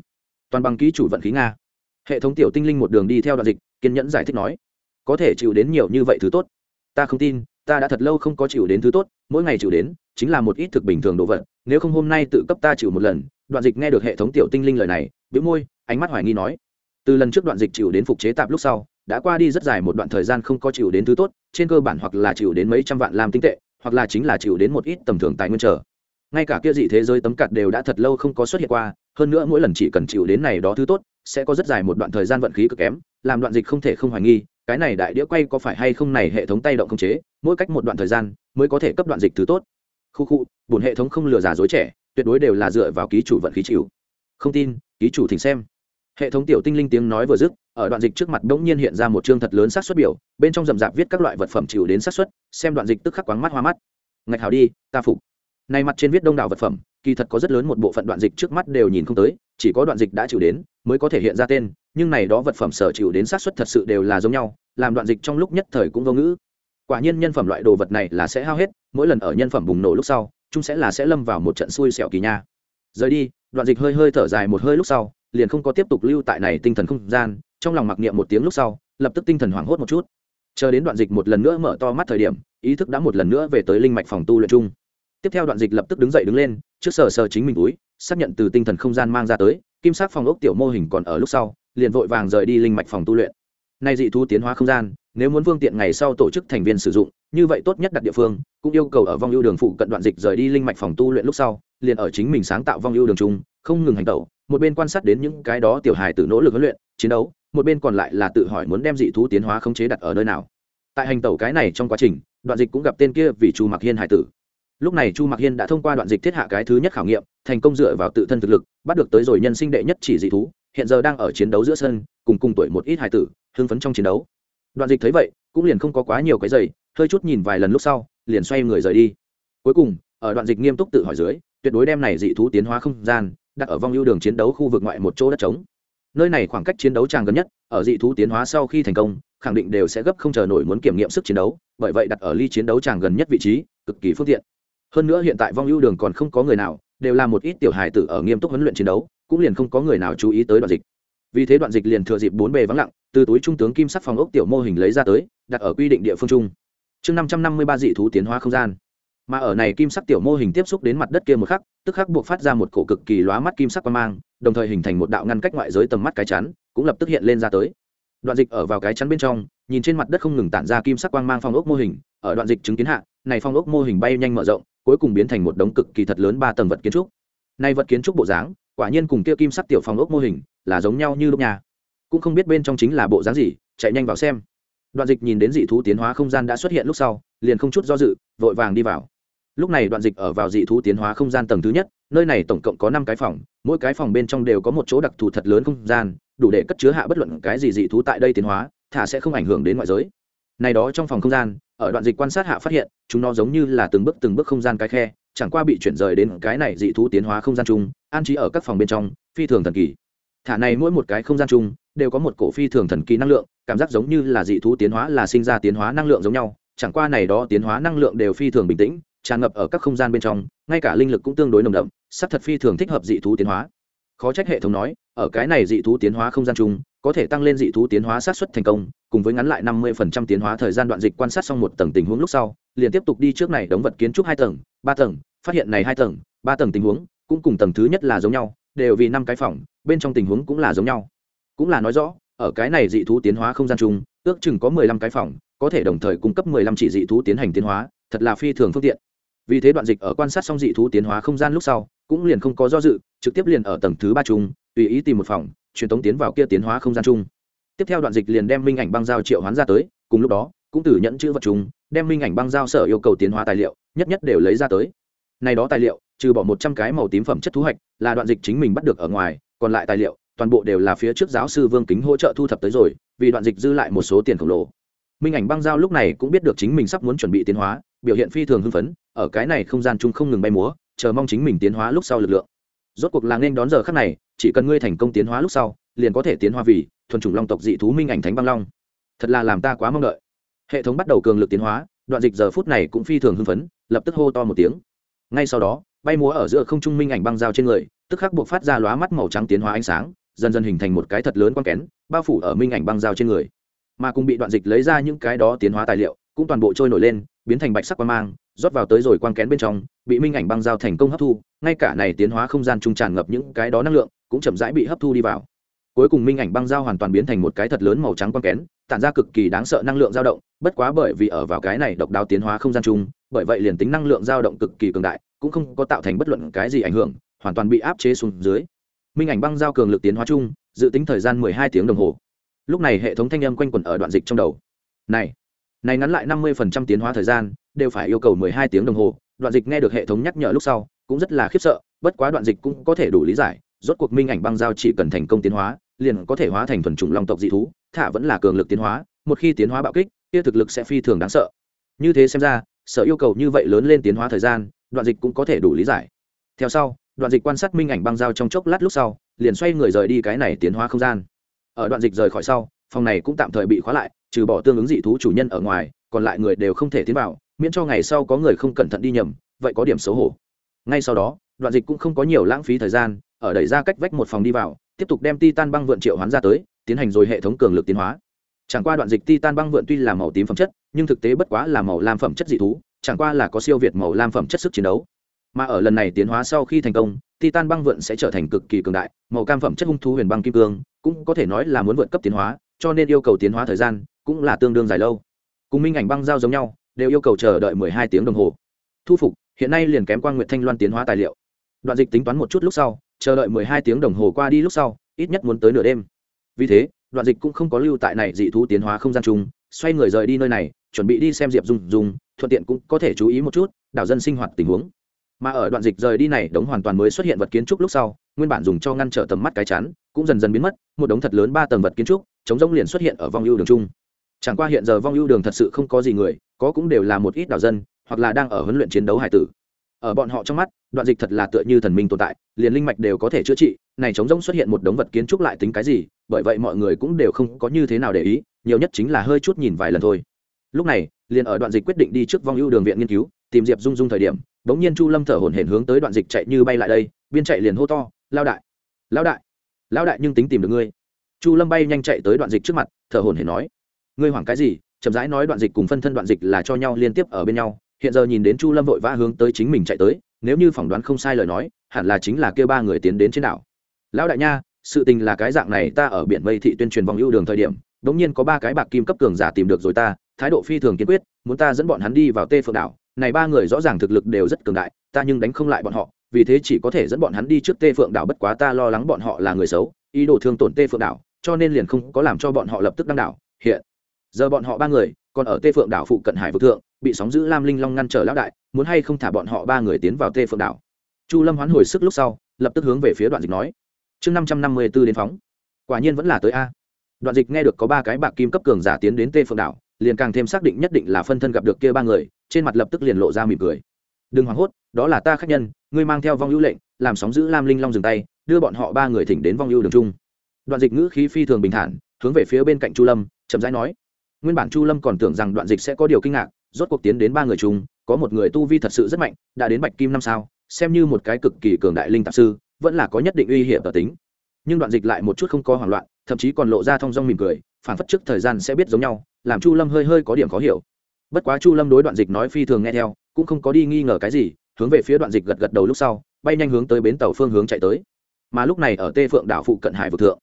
Toàn bằng ký chủ vận khí nga. Hệ thống tiểu tinh linh một đường đi theo đoạn dịch, kiên nhẫn giải thích nói, có thể chịu đến nhiều như vậy thứ tốt. Ta không tin, ta đã thật lâu không có chịu đến thứ tốt, mỗi ngày chịu đến chính là một ít thực bình thường đồ vật, nếu không hôm nay tự cấp ta chịu một lần. Đoạn dịch nghe được hệ thống tiểu tinh linh lời này, bĩu môi, ánh mắt hoài nghi nói, từ lần trước đoạn dịch chịu đến phục chế tạp lúc sau đã qua đi rất dài một đoạn thời gian không có chịu đến thứ tốt, trên cơ bản hoặc là chịu đến mấy trăm vạn làm tinh tệ, hoặc là chính là chịu đến một ít tầm thường tài nguyên trở ngay cả kia dị thế giới tấm cặt đều đã thật lâu không có xuất hiện qua, hơn nữa mỗi lần chỉ cần chịu đến này đó thứ tốt, sẽ có rất dài một đoạn thời gian vận khí cực kém, làm đoạn dịch không thể không hoài nghi, cái này đại đĩa quay có phải hay không này hệ thống tay động không chế, mỗi cách một đoạn thời gian mới có thể cấp đoạn dịch thứ tốt. Khu khu, bổn hệ thống không lừa giả dối trẻ, tuyệt đối đều là dựa vào ký chủ vận khí chịu. Không tin, ký chủ thỉnh xem hệ thống tiểu tinh linh tiếng nói vừa dứt, ở đoạn dịch trước mặt đống nhiên hiện ra một chương thật lớn sát xuất biểu, bên trong rầm rạp viết các loại vật phẩm chịu đến sát xuất xem đoạn dịch tức khắc quáng mắt hoa mắt. Ngạch hào đi, ta phục. Nay mặt trên viết đông đảo vật phẩm, kỳ thật có rất lớn một bộ phận đoạn dịch trước mắt đều nhìn không tới, chỉ có đoạn dịch đã chịu đến, mới có thể hiện ra tên, nhưng này đó vật phẩm sở chịu đến sát xuất thật sự đều là giống nhau, làm đoạn dịch trong lúc nhất thời cũng vô ngữ. Quả nhiên nhân phẩm loại đồ vật này là sẽ hao hết, mỗi lần ở nhân phẩm bùng nổ lúc sau, chúng sẽ là sẽ lâm vào một trận xui xẻo kỳ nha. Rời đi, đoạn dịch hơi hơi thở dài một hơi lúc sau liền không có tiếp tục lưu tại này tinh thần không gian, trong lòng mặc niệm một tiếng lúc sau, lập tức tinh thần hoảng hốt một chút. Chờ đến đoạn dịch một lần nữa mở to mắt thời điểm, ý thức đã một lần nữa về tới linh mạch phòng tu luyện chung. Tiếp theo đoạn dịch lập tức đứng dậy đứng lên, trước sờ sờ chính mình túi, xác nhận từ tinh thần không gian mang ra tới, kim sắc phòng ốc tiểu mô hình còn ở lúc sau, liền vội vàng rời đi linh mạch phòng tu luyện. Nay dị thu tiến hóa không gian, nếu muốn phương tiện ngày sau tổ chức thành viên sử dụng, như vậy tốt nhất đặt địa phương, cũng yêu cầu ở vong ưu đường phụ cận đoạn dịch rời đi linh mạch phòng tu luyện lúc sau, liền ở chính mình sáng tạo vong ưu đường chung, không ngừng hành tẩu một bên quan sát đến những cái đó tiểu hài tự nỗ lực huấn luyện, chiến đấu, một bên còn lại là tự hỏi muốn đem dị thú tiến hóa khống chế đặt ở nơi nào. Tại hành tẩu cái này trong quá trình, đoạn dịch cũng gặp tên kia vì chu mặc hiên hải tử. Lúc này chu mặc hiên đã thông qua đoạn dịch thiết hạ cái thứ nhất khảo nghiệm, thành công dựa vào tự thân thực lực, bắt được tới rồi nhân sinh đệ nhất chỉ dị thú, hiện giờ đang ở chiến đấu giữa sân, cùng cùng tuổi một ít hải tử, hưng phấn trong chiến đấu. Đoạn dịch thấy vậy, cũng liền không có quá nhiều cái giày hơi chút nhìn vài lần lúc sau, liền xoay người rời đi. Cuối cùng, ở đoạn dịch nghiêm túc tự hỏi dưới, tuyệt đối đem này dị thú tiến hóa không gian đặt ở vong ưu đường chiến đấu khu vực ngoại một chỗ đất trống. Nơi này khoảng cách chiến đấu tràng gần nhất, ở dị thú tiến hóa sau khi thành công, khẳng định đều sẽ gấp không chờ nổi muốn kiểm nghiệm sức chiến đấu, bởi vậy đặt ở ly chiến đấu tràng gần nhất vị trí, cực kỳ phương tiện. Hơn nữa hiện tại vong ưu đường còn không có người nào, đều là một ít tiểu hài tử ở nghiêm túc huấn luyện chiến đấu, cũng liền không có người nào chú ý tới đoạn dịch. Vì thế đoạn dịch liền thừa dịp bốn bề vắng lặng, từ túi trung tướng kim sắc phòng ốc tiểu mô hình lấy ra tới, đặt ở quy định địa phương chung. Chương năm trăm năm mươi ba dị thú tiến hóa không gian mà ở này kim sắc tiểu mô hình tiếp xúc đến mặt đất kia một khắc, tức khắc buộc phát ra một cổ cực kỳ lóa mắt kim sắc quan mang, đồng thời hình thành một đạo ngăn cách ngoại giới tầm mắt cái chắn, cũng lập tức hiện lên ra tới. Đoạn dịch ở vào cái chắn bên trong, nhìn trên mặt đất không ngừng tản ra kim sắc quang mang phong ốc mô hình, ở đoạn dịch chứng kiến hạ, này phong ốc mô hình bay nhanh mở rộng, cuối cùng biến thành một đống cực kỳ thật lớn ba tầng vật kiến trúc. Nay vật kiến trúc bộ dáng, quả nhiên cùng kia kim sắc tiểu phong ốc mô hình, là giống nhau như lúc nhà. Cũng không biết bên trong chính là bộ dáng gì, chạy nhanh vào xem. Đoạn dịch nhìn đến dị thú tiến hóa không gian đã xuất hiện lúc sau, liền không chút do dự, vội vàng đi vào lúc này đoạn dịch ở vào dị thú tiến hóa không gian tầng thứ nhất, nơi này tổng cộng có năm cái phòng, mỗi cái phòng bên trong đều có một chỗ đặc thù thật lớn không gian, đủ để cất chứa hạ bất luận cái gì dị thú tại đây tiến hóa, thả sẽ không ảnh hưởng đến ngoại giới. Này đó trong phòng không gian, ở đoạn dịch quan sát hạ phát hiện, chúng nó giống như là từng bước từng bước không gian cái khe, chẳng qua bị chuyển rời đến cái này dị thú tiến hóa không gian chung, an trí ở các phòng bên trong, phi thường thần kỳ. Thả này mỗi một cái không gian chung, đều có một cổ phi thường thần kỳ năng lượng, cảm giác giống như là dị thú tiến hóa là sinh ra tiến hóa năng lượng giống nhau, chẳng qua này đó tiến hóa năng lượng đều phi thường bình tĩnh tràn ngập ở các không gian bên trong, ngay cả linh lực cũng tương đối nồng đậm sắc thật phi thường thích hợp dị thú tiến hóa. Khó trách hệ thống nói, ở cái này dị thú tiến hóa không gian chung, có thể tăng lên dị thú tiến hóa sát xuất thành công, cùng với ngắn lại năm mươi phần trăm tiến hóa thời gian đoạn dịch quan sát xong một tầng tình huống lúc sau, liền tiếp tục đi trước này đóng vật kiến trúc hai tầng, ba tầng, phát hiện này hai tầng, ba tầng tình huống, cũng cùng tầng thứ nhất là giống nhau, đều vì năm cái phòng, bên trong tình huống cũng là giống nhau. Cũng là nói rõ, ở cái này dị thú tiến hóa không gian chung, ước chừng có mười lăm cái phòng, có thể đồng thời cung cấp mười lăm chỉ dị thú tiến hành tiến hóa, thật là phi thường phương tiện vì thế đoạn dịch ở quan sát xong dị thú tiến hóa không gian lúc sau, cũng liền không có do dự, trực tiếp liền ở tầng thứ ba chung, tùy ý tìm một phòng, truyền tống tiến vào kia tiến hóa không gian chung. Tiếp theo đoạn dịch liền đem minh ảnh băng giao triệu hoán ra tới, cùng lúc đó, cũng từ nhẫn chữ vật chung, đem minh ảnh băng giao sở yêu cầu tiến hóa tài liệu, nhất nhất đều lấy ra tới. Này đó tài liệu, trừ bỏ một trăm cái màu tím phẩm chất thu hoạch là đoạn dịch chính mình bắt được ở ngoài, còn lại tài liệu, toàn bộ đều là phía trước giáo sư vương kính hỗ trợ thu thập tới rồi, vì đoạn dịch dư lại một số tiền khổng lồ. Minh ảnh băng giao lúc này cũng biết được chính mình sắp muốn chuẩn bị tiến hóa, biểu hiện phi thường hưng phấn ở cái này không gian chung không ngừng bay múa, chờ mong chính mình tiến hóa lúc sau lực lượng. Rốt cuộc là nên đón giờ khắc này, chỉ cần ngươi thành công tiến hóa lúc sau, liền có thể tiến hóa vì thuần chủng long tộc dị thú minh ảnh thánh băng long. Thật là làm ta quá mong đợi. Hệ thống bắt đầu cường lực tiến hóa, đoạn dịch giờ phút này cũng phi thường hưng phấn, lập tức hô to một tiếng. Ngay sau đó, bay múa ở giữa không trung minh ảnh băng dao trên người, tức khắc buộc phát ra lóa mắt màu trắng tiến hóa ánh sáng, dần dần hình thành một cái thật lớn quang kén, bao phủ ở minh ảnh băng dao trên người. Mà cùng bị đoạn dịch lấy ra những cái đó tiến hóa tài liệu, cũng toàn bộ trôi nổi lên, biến thành bạch sắc quan mang rót vào tới rồi quang kén bên trong, bị minh ảnh băng giao thành công hấp thu, ngay cả này tiến hóa không gian trung tràn ngập những cái đó năng lượng, cũng chậm rãi bị hấp thu đi vào. Cuối cùng minh ảnh băng giao hoàn toàn biến thành một cái thật lớn màu trắng quang kén, tản ra cực kỳ đáng sợ năng lượng dao động, bất quá bởi vì ở vào cái này độc đáo tiến hóa không gian chung, bởi vậy liền tính năng lượng dao động cực kỳ cường đại, cũng không có tạo thành bất luận cái gì ảnh hưởng, hoàn toàn bị áp chế xuống dưới. Minh ảnh băng giao cường lực tiến hóa chung, dự tính thời gian mười hai tiếng đồng hồ. Lúc này hệ thống thanh âm quanh quẩn ở đoạn dịch trong đầu. Này này ngắn lại năm mươi phần trăm tiến hóa thời gian đều phải yêu cầu mười hai tiếng đồng hồ, đoạn dịch nghe được hệ thống nhắc nhở lúc sau, cũng rất là khiếp sợ, bất quá đoạn dịch cũng có thể đủ lý giải, rốt cuộc minh ảnh băng giao chỉ cần thành công tiến hóa, liền có thể hóa thành thuần chủng long tộc dị thú, thả vẫn là cường lực tiến hóa, một khi tiến hóa bạo kích kia thực lực sẽ phi thường đáng sợ. Như thế xem ra, sở yêu cầu như vậy lớn lên tiến hóa thời gian, đoạn dịch cũng có thể đủ lý giải. Theo sau, đoạn dịch quan sát minh ảnh băng giao trong chốc lát lúc sau, liền xoay người rời đi cái này tiến hóa không gian. Ở đoạn dịch rời khỏi sau, phòng này cũng tạm thời bị khóa lại, trừ bỏ tương ứng dị thú chủ nhân ở ngoài, còn lại người đều không thể tiến vào miễn cho ngày sau có người không cẩn thận đi nhầm, vậy có điểm xấu hổ. Ngay sau đó, đoạn dịch cũng không có nhiều lãng phí thời gian, ở đẩy ra cách vách một phòng đi vào, tiếp tục đem titan băng vượn triệu hoán ra tới, tiến hành rồi hệ thống cường lực tiến hóa. Chẳng qua đoạn dịch titan băng vượn tuy là màu tím phẩm chất, nhưng thực tế bất quá là màu lam phẩm chất dị thú, chẳng qua là có siêu việt màu lam phẩm chất sức chiến đấu. Mà ở lần này tiến hóa sau khi thành công, titan băng vượn sẽ trở thành cực kỳ cường đại, màu cam phẩm chất hung thú huyền băng kim cương, cũng có thể nói là muốn vượt cấp tiến hóa, cho nên yêu cầu tiến hóa thời gian cũng là tương đương dài lâu. Cùng minh ảnh băng giao giống nhau đều yêu cầu chờ đợi mười hai tiếng đồng hồ. Thu phục, hiện nay liền kém quan nguyện thanh loan tiến hóa tài liệu. Đoạn dịch tính toán một chút lúc sau, chờ đợi mười hai tiếng đồng hồ qua đi lúc sau, ít nhất muốn tới nửa đêm. Vì thế, đoạn dịch cũng không có lưu tại này dị thú tiến hóa không gian chung, xoay người rời đi nơi này, chuẩn bị đi xem diệp dung dung, thuận tiện cũng có thể chú ý một chút, đảo dân sinh hoạt tình huống. Mà ở đoạn dịch rời đi này, đống hoàn toàn mới xuất hiện vật kiến trúc lúc sau, nguyên bản dùng cho ngăn trở tầm mắt cái chắn, cũng dần dần biến mất, một đống thật lớn ba tầng vật kiến trúc, chống rỗng liền xuất hiện ở vòng ưu đường chung chẳng qua hiện giờ vong ưu đường thật sự không có gì người, có cũng đều là một ít đảo dân, hoặc là đang ở huấn luyện chiến đấu hải tử. Ở bọn họ trong mắt, đoạn dịch thật là tựa như thần minh tồn tại, liền linh mạch đều có thể chữa trị, này chống rỗng xuất hiện một đống vật kiến trúc lại tính cái gì, bởi vậy mọi người cũng đều không có như thế nào để ý, nhiều nhất chính là hơi chút nhìn vài lần thôi. Lúc này, liền ở đoạn dịch quyết định đi trước vong ưu đường viện nghiên cứu, tìm diệp dung dung thời điểm đ ố n g nhiên chu lâm thở hổn hển hướng tới đoạn dịch chạy như bay lại đây, biên chạy liền hô to lao đại! Lao đại! Lao đại nhưng tính tìm được ngươi. Chu lâm bay nhanh chạy tới đoạn dịch trước mặt, thở hổn hển nói ngươi hoảng cái gì, chậm rãi nói đoạn dịch cùng phân thân đoạn dịch là cho nhau liên tiếp ở bên nhau. Hiện giờ nhìn đến chu lâm vội vã hướng tới chính mình chạy tới, nếu như phỏng đoán không sai lời nói, hẳn là chính là kêu ba người tiến đến trên đảo. Lão đại nha, sự tình là cái dạng này, ta ở biển mây thị tuyên truyền vòng ưu đường thời điểm đ ỗ n g nhiên có ba cái bạc kim cấp cường giả tìm được rồi ta, thái độ phi thường kiên quyết, muốn ta dẫn bọn hắn đi vào tê phượng đảo. Này ba người rõ ràng thực lực đều rất cường đại, ta nhưng đánh không lại bọn họ, vì thế chỉ có thể dẫn bọn hắn đi trước tê phượng đảo, bất quá ta lo lắng bọn họ là người xấu, ý đồ thương tổn tê phượng đảo, cho nên liền không có làm cho bọn họ lập tức đăng đảo. Hiện giờ bọn họ ba người, còn ở tê phượng đảo phụ cận hải vực thượng, bị sóng giữ lam linh long ngăn trở lão đại, muốn hay không thả bọn họ ba người tiến vào tê phượng đảo. Chu lâm hoán hồi sức lúc sau, lập tức hướng về phía đoạn dịch nói, chương năm trăm năm mươi b ố đến phóng. Quả nhiên vẫn là tới a. Đoạn dịch nghe được có ba cái bạc kim cấp cường giả tiến đến tê phượng đảo, liền càng thêm xác định nhất định là phân thân gặp được kia ba người, trên mặt lập tức liền lộ ra mỉm cười. Đừng hoảng hốt, đó là ta khách nhân, ngươi mang theo vong ưu lệnh, làm sóng giữ lam linh long dừng tay, đưa bọn họ ba người thỉnh đến vong ưu đường trung. Đoạn dịch ngữ khí phi thường bình thản, hướng về phía bên cạnh chu lâm, chậm rãi nói nguyên bản chu lâm còn tưởng rằng đoạn dịch sẽ có điều kinh ngạc, rốt cuộc tiến đến ba người chung, có một người tu vi thật sự rất mạnh, đã đến bạch kim năm sao, xem như một cái cực kỳ cường đại linh tạp sư, vẫn là có nhất định uy hiểm tờ tính. Nhưng đoạn dịch lại một chút không có hoảng loạn, thậm chí còn lộ ra thong dong mỉm cười phản phất trước thời gian sẽ biết giống nhau, làm chu lâm hơi hơi có điểm khó hiểu. Bất quá chu lâm đối đoạn dịch nói phi thường nghe theo, cũng không có đi nghi ngờ cái gì, hướng về phía đoạn dịch gật gật đầu lúc sau, bay nhanh hướng tới bến tàu phương hướng chạy tới. Mà lúc này ở tê phượng đảo phụ cận hải vực thượng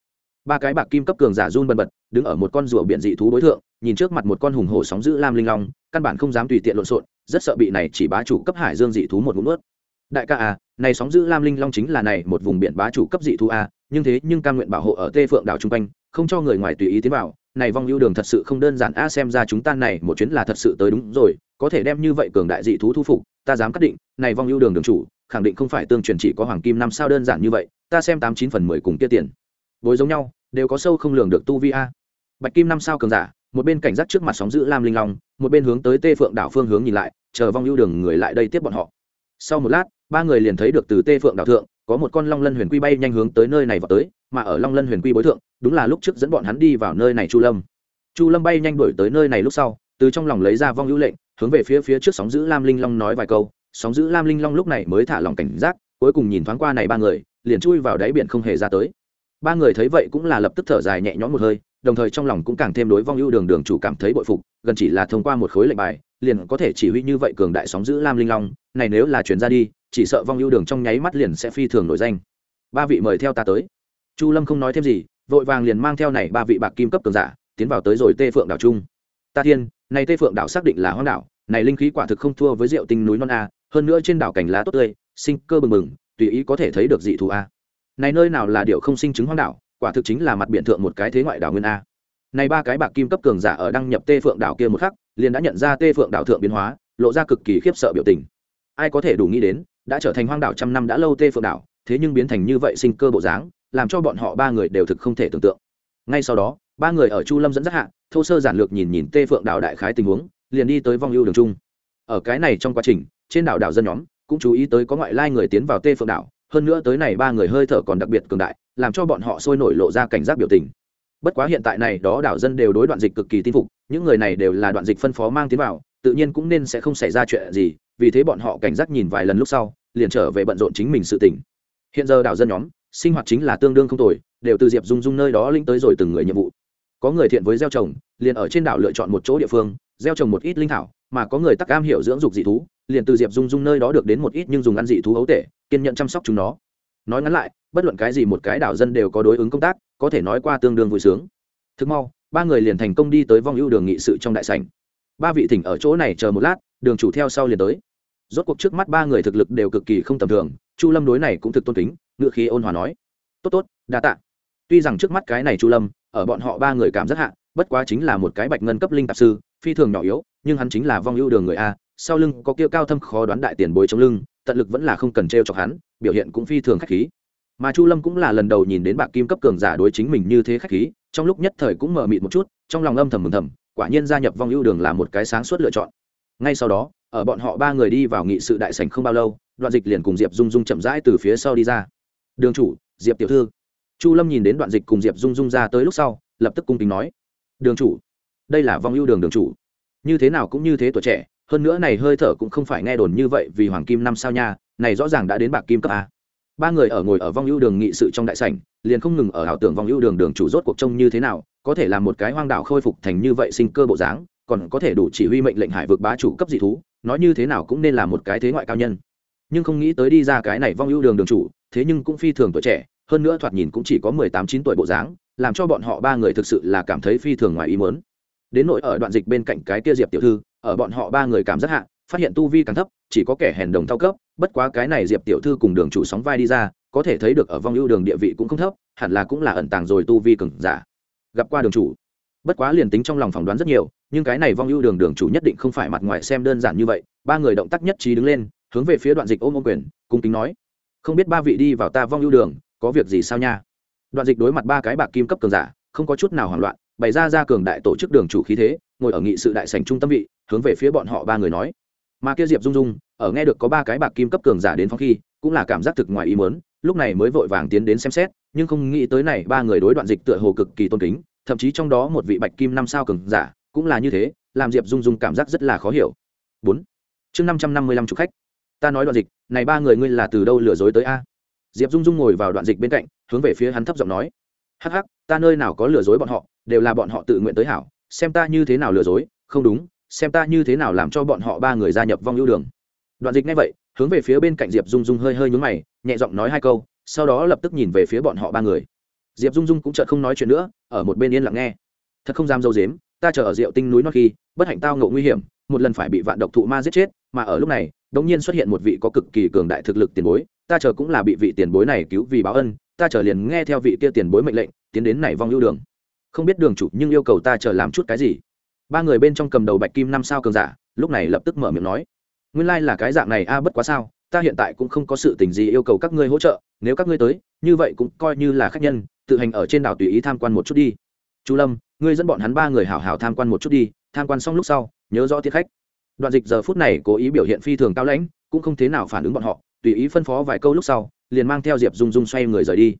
ba cái bạc kim cấp cường giả run bần bật, đứng ở một con rùa biển dị thú đối tượng nhìn trước mặt một con hùng hổ sóng giữ lam linh long, căn bản không dám tùy tiện lộn xộn, rất sợ bị này chỉ bá chủ cấp hải dương dị thú một ngụm ướt đại ca à này sóng giữ lam linh long chính là này một vùng biển bá chủ cấp dị thú a nhưng thế nhưng cam nguyện bảo hộ ở tê phượng đảo chung quanh, không cho người ngoài tùy ý tiến vào, này vong lưu đường thật sự không đơn giản a xem ra chúng ta này một chuyến là thật sự tới đúng rồi, có thể đem như vậy cường đại dị thú thu phục, ta dám xác định, này vong lưu đường đường chủ, khẳng định không phải tương truyền chỉ có hoàng kim năm sao đơn giản như vậy, ta xem tám chín phần mười cùng kia tiền. Bối giống nhau đều có sâu không lường được tu vi a. Bạch kim năm sao cường giả, một bên cảnh giác trước mặt sóng giữ lam linh long, một bên hướng tới tê phượng đảo phương hướng nhìn lại, chờ vong ưu đường người lại đây tiếp bọn họ. Sau một lát, ba người liền thấy được từ tê phượng đảo thượng, có một con long lân huyền quy bay nhanh hướng tới nơi này vào tới, mà ở long lân huyền quy bối thượng, đúng là lúc trước dẫn bọn hắn đi vào nơi này chu lâm. Chu lâm bay nhanh đuổi tới nơi này lúc sau, từ trong lòng lấy ra vong ưu lệnh, hướng về phía phía trước sóng giữ lam linh long nói vài câu, sóng giữ lam linh long lúc này mới thả lòng cảnh giác, cuối cùng nhìn thoáng qua này ba người, liền chui vào đáy biển không hề ra tới ba người thấy vậy cũng là lập tức thở dài nhẹ nhõm một hơi, đồng thời trong lòng cũng càng thêm đối vong ưu đường đường chủ cảm thấy bội phục, gần chỉ là thông qua một khối lệnh bài, liền có thể chỉ huy như vậy cường đại sóng giữ lam linh long, này nếu là chuyển ra đi, chỉ sợ vong ưu đường trong nháy mắt liền sẽ phi thường nổi danh. Ba vị mời theo ta tới. Chu lâm không nói thêm gì, vội vàng liền mang theo này ba vị bạc kim cấp cường giả, tiến vào tới rồi tê phượng đảo trung. Ta thiên, này tê phượng đảo xác định là hoang đảo, này linh khí quả thực không thua với rượu tinh núi non a, hơn nữa trên đảo cảnh lá tốt tươi, sinh cơ bừng bừng, tùy ý có thể thấy được dị thú a này nơi nào là điệu không sinh chứng hoang đảo, quả thực chính là mặt biển thượng một cái thế ngoại đảo nguyên a. Này ba cái bạc kim cấp cường giả ở đăng nhập tê phượng đảo kia một khắc, liền đã nhận ra tê phượng đảo thượng biến hóa, lộ ra cực kỳ khiếp sợ biểu tình. Ai có thể đủ nghĩ đến, đã trở thành hoang đảo trăm năm đã lâu tê phượng đảo, thế nhưng biến thành như vậy sinh cơ bộ dáng, làm cho bọn họ ba người đều thực không thể tưởng tượng. Ngay sau đó, ba người ở chu lâm dẫn dắt hạ, thô sơ giản lược nhìn nhìn tê phượng đảo đại khái tình huống, liền đi tới vong ưu đường trung. Ở cái này trong quá trình, trên đảo đảo dân nhóm cũng chú ý tới có ngoại lai người tiến vào tê phượng đảo hơn nữa tới này ba người hơi thở còn đặc biệt cường đại, làm cho bọn họ sôi nổi lộ ra cảnh giác biểu tình. Bất quá hiện tại này, đó đảo dân đều đối đoạn dịch cực kỳ tin phục, những người này đều là đoạn dịch phân phó mang tiến vào, tự nhiên cũng nên sẽ không xảy ra chuyện gì, vì thế bọn họ cảnh giác nhìn vài lần lúc sau, liền trở về bận rộn chính mình sự tỉnh hiện giờ đảo dân nhóm, sinh hoạt chính là tương đương không tồi, đều từ diệp dung dung nơi đó linh tới rồi từng người nhiệm vụ. Có người thiện với gieo trồng, liền ở trên đảo lựa chọn một chỗ địa phương, gieo trồng một ít linh thảo, mà có người tắc cam hiểu dưỡng dục dị thú liền từ diệp dung dung nơi đó được đến một ít nhưng dùng ăn dị thú ấu tể, kiên nhận chăm sóc chúng nó. Nói ngắn lại, bất luận cái gì một cái đảo dân đều có đối ứng công tác, có thể nói qua tương đương vui sướng. Thực mau, ba người liền thành công đi tới vong ưu đường nghị sự trong đại sảnh. Ba vị thỉnh ở chỗ này chờ một lát, đường chủ theo sau liền tới. Rốt cuộc trước mắt ba người thực lực đều cực kỳ không tầm thường, chu lâm đối này cũng thực tôn kính ngựa khí ôn hòa nói. Tốt tốt, đa tạ. Tuy rằng trước mắt cái này chu lâm, ở bọn họ ba người cảm rất hạ, bất quá chính là một cái bạch ngân cấp linh tạp sư, phi thường nhỏ yếu, nhưng hắn chính là vong ưu đường người a sau lưng có kia cao thâm khó đoán đại tiền bối trong lưng, tận lực vẫn là không cần t r e o chọc hắn, biểu hiện cũng phi thường k h á c h khí. Mà chu lâm cũng là lần đầu nhìn đến bạc kim cấp cường giả đối chính mình như thế k h á c h khí, trong lúc nhất thời cũng mờ mịt một chút, trong lòng âm thầm mừng thầm, quả nhiên gia nhập vong ưu đường là một cái sáng suốt lựa chọn. Ngay sau đó, ở bọn họ ba người đi vào nghị sự đại sảnh không bao lâu, đoạn dịch liền cùng diệp dung dung chậm rãi từ phía sau đi ra. Đường chủ, diệp tiểu thư. Chu lâm nhìn đến đoạn dịch cùng diệp dung dung ra tới lúc sau, lập tức cung kính nói, đường chủ, đây là vong ưu đường đường chủ. Như thế nào cũng như thế tuổi trẻ hơn nữa này hơi thở cũng không phải nghe đồn như vậy vì hoàng kim năm sao nha, này rõ ràng đã đến bạc kim cấp a. Ba người ở ngồi ở vong ưu đường nghị sự trong đại sảnh, liền không ngừng ở ảo tưởng vong ưu đường đường chủ rốt cuộc trông như thế nào, có thể làm một cái hoang đảo khôi phục thành như vậy sinh cơ bộ dáng, còn có thể đủ chỉ huy mệnh lệnh hải vực bá chủ cấp dị thú, nói như thế nào cũng nên là một cái thế ngoại cao nhân. Nhưng không nghĩ tới đi ra cái này vong ưu đường đường chủ, thế nhưng cũng phi thường tuổi trẻ, hơn nữa thoạt nhìn cũng chỉ có mười tám, chín tuổi bộ dáng, làm cho bọn họ ba người thực sự là cảm thấy phi thường ngoài ý muốn đến nội ở đoạn dịch bên cạnh cái kia diệp tiểu thư, ở bọn họ ba người cảm giác hạ, phát hiện tu vi càng thấp, chỉ có kẻ hèn đồng thao cấp, bất quá cái này diệp tiểu thư cùng đường chủ sóng vai đi ra, có thể thấy được ở vong ưu đường địa vị cũng không thấp, hẳn là cũng là ẩn tàng rồi tu vi cường giả. Gặp qua đường chủ, bất quá liền tính trong lòng phỏng đoán rất nhiều, nhưng cái này vong ưu đường đường chủ nhất định không phải mặt ngoài xem đơn giản như vậy, ba người động tác nhất trí đứng lên, hướng về phía đoạn dịch ôm ôm quyền, cung kính nói, không biết ba vị đi vào ta vong ưu đường, có việc gì sao nha? Đoạn dịch đối mặt ba cái bạc kim cấp cường giả, không có chút nào hoảng loạn bày ra ra cường đại tổ chức đường chủ khí thế, ngồi ở nghị sự đại sành trung tâm vị, hướng về phía bọn họ ba người nói. Mà kia diệp dung dung, ở nghe được có ba cái bạc kim cấp cường giả đến phong khi, cũng là cảm giác thực ngoài ý mớn lúc này mới vội vàng tiến đến xem xét, nhưng không nghĩ tới này ba người đối đoạn dịch tựa hồ cực kỳ tôn kính, thậm chí trong đó một vị bạch kim năm sao cường giả, cũng là như thế, làm diệp dung dung cảm giác rất là khó hiểu. Bốn. Chương năm trăm năm mươi lăm chục khách. Ta nói đoạn dịch, này ba người ngươi là từ đâu lừa dối tới a? Diệp dung dung ngồi vào đoạn dịch bên cạnh, hướng về phía hắn thấp giọng nói hắc hắc, ta nơi nào có lừa dối bọn họ, đều là bọn họ tự nguyện tới hảo, xem ta như thế nào lừa dối, không đúng, xem ta như thế nào làm cho bọn họ ba người gia nhập vong ưu đường. Đoạn dịch ngay vậy, hướng về phía bên cạnh diệp dung dung hơi hơi nhúng mày, nhẹ giọng nói hai câu, sau đó lập tức nhìn về phía bọn họ ba người. Diệp dung dung cũng chợt không nói chuyện nữa, ở một bên yên lặng nghe. Thật không dám dâu dếm, ta chờ ở rượu tinh núi nó khi, bất hạnh tao ngộ nguy hiểm, một lần phải bị vạn độc thụ ma giết chết, mà ở lúc này đống nhiên xuất hiện một vị có cực kỳ cường đại thực lực tiền bối, ta chờ cũng là bị vị tiền bối này cứu vì báo ân ta chờ liền nghe theo vị kia tiền bối mệnh lệnh, tiến đến này vong ưu đường. Không biết đường chủ nhưng yêu cầu ta chờ làm chút cái gì. Ba người bên trong cầm đầu bạch kim năm sao cường giả, lúc này lập tức mở miệng nói, nguyên lai là cái dạng này a, bất quá sao, ta hiện tại cũng không có sự tình gì yêu cầu các ngươi hỗ trợ, nếu các ngươi tới, như vậy cũng coi như là khách nhân, tự hành ở trên đảo tùy ý tham quan một chút đi. Chú lâm, ngươi dẫn bọn hắn ba người hảo hảo tham quan một chút đi, tham quan xong lúc sau, nhớ rõ tiết khách. Đoạn dịch giờ phút này cố ý biểu hiện phi thường cao lãnh, cũng không thế nào phản ứng bọn họ, tùy ý phân phó vài câu lúc sau liền mang theo diệp dung dung xoay người rời đi.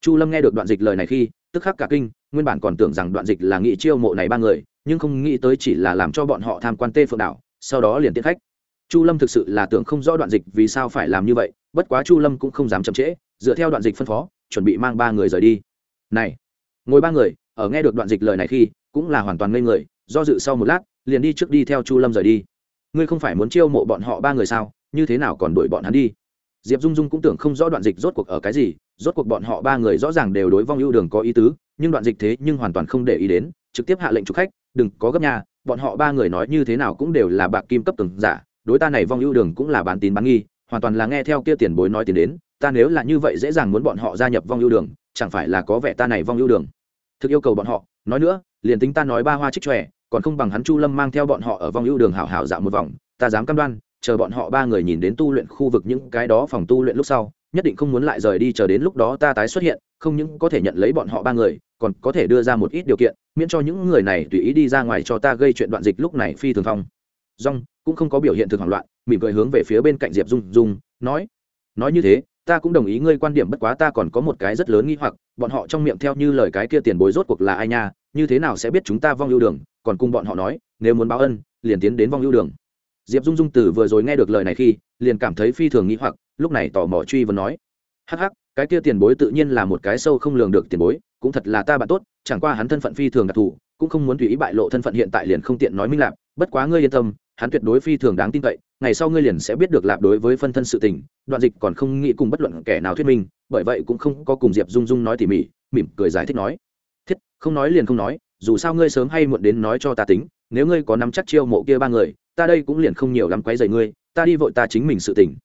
Chu lâm nghe được đoạn dịch lời này khi, tức khắc cả kinh, nguyên bản còn tưởng rằng đoạn dịch là nghị chiêu mộ này ba người, nhưng không nghĩ tới chỉ là làm cho bọn họ tham quan tê phượng đảo, sau đó liền tiến khách. Chu lâm thực sự là tưởng không rõ đoạn dịch vì sao phải làm như vậy, bất quá chu lâm cũng không dám chậm trễ, dựa theo đoạn dịch phân phó, chuẩn bị mang ba người rời đi. Này, ngồi ba người, ở nghe được đoạn dịch lời này khi, cũng là hoàn toàn ngây người, do dự sau một lát, liền đi trước đi theo chu lâm rời đi. Ngươi không phải muốn chiêu mộ bọn họ ba người sao, như thế nào còn đuổi bọn hắn đi? Diệp dung dung cũng tưởng không rõ đoạn dịch rốt cuộc ở cái gì, rốt cuộc bọn họ ba người rõ ràng đều đối vong ưu đường có ý tứ, nhưng đoạn dịch thế nhưng hoàn toàn không để ý đến, trực tiếp hạ lệnh chụp khách, đừng, có gấp nhà bọn họ ba người nói như thế nào cũng đều là bạc kim cấp từng giả, đối ta này vong ưu đường cũng là bán tín bán nghi, hoàn toàn là nghe theo kia tiền bối nói tiền đến, ta nếu là như vậy dễ dàng muốn bọn họ gia nhập vong ưu đường, chẳng phải là có vẻ ta này vong ưu đường? Thực yêu cầu bọn họ, nói nữa, liền tính ta nói ba hoa trích tròe còn không bằng hắn chu lâm mang theo bọn họ ở vong ưu đường hảo hảo dạo một vòng, ta dám cam đoan chờ bọn họ ba người nhìn đến tu luyện khu vực những cái đó phòng tu luyện lúc sau, nhất định không muốn lại rời đi chờ đến lúc đó ta tái xuất hiện, không những có thể nhận lấy bọn họ ba người, còn có thể đưa ra một ít điều kiện, miễn cho những người này tùy ý đi ra ngoài cho ta gây chuyện đoạn dịch lúc này phi thường phong. Rong cũng không có biểu hiện thực hoảng loạn, mỉm cười hướng về phía bên cạnh diệp dung dung, nói nói như thế, ta cũng đồng ý ngươi quan điểm bất quá ta còn có một cái rất lớn nghi hoặc, bọn họ trong miệng theo như lời cái kia tiền bối rốt cuộc là ai nha, như thế nào sẽ biết chúng ta vong ưu đường? Còn cùng bọn họ nói, nếu muốn báo ân, liền tiến đến vong ưu đường diệp dung dung từ vừa rồi nghe được lời này khi, liền cảm thấy phi thường nghĩ hoặc, lúc này tò mò truy vấn nói. Hắc hắc, cái kia tiền bối tự nhiên là một cái sâu không lường được tiền bối, cũng thật là ta bạn tốt, chẳng qua hắn thân phận phi thường đặc thù, cũng không muốn tùy ý bại lộ thân phận hiện tại liền không tiện nói minh lạc bất quá ngươi yên tâm, hắn tuyệt đối phi thường đáng tin cậy, ngày sau ngươi liền sẽ biết được lạp đối với phân thân sự tình, đoạn dịch còn không nghĩ cùng bất luận kẻ nào thuyết minh, bởi vậy cũng không có cùng diệp dung dung nói tỉ mỉ, mỉm cười giải thích nói. Thiết, không nói liền không nói, dù sao ngươi sớm hay muộn đến nói cho ta tính nếu ngươi có nắm chắc chiêu mộ kia ba người, ta đây cũng liền không nhiều lắm quấy rầy ngươi, ta đi vội ta chính mình sự tỉnh.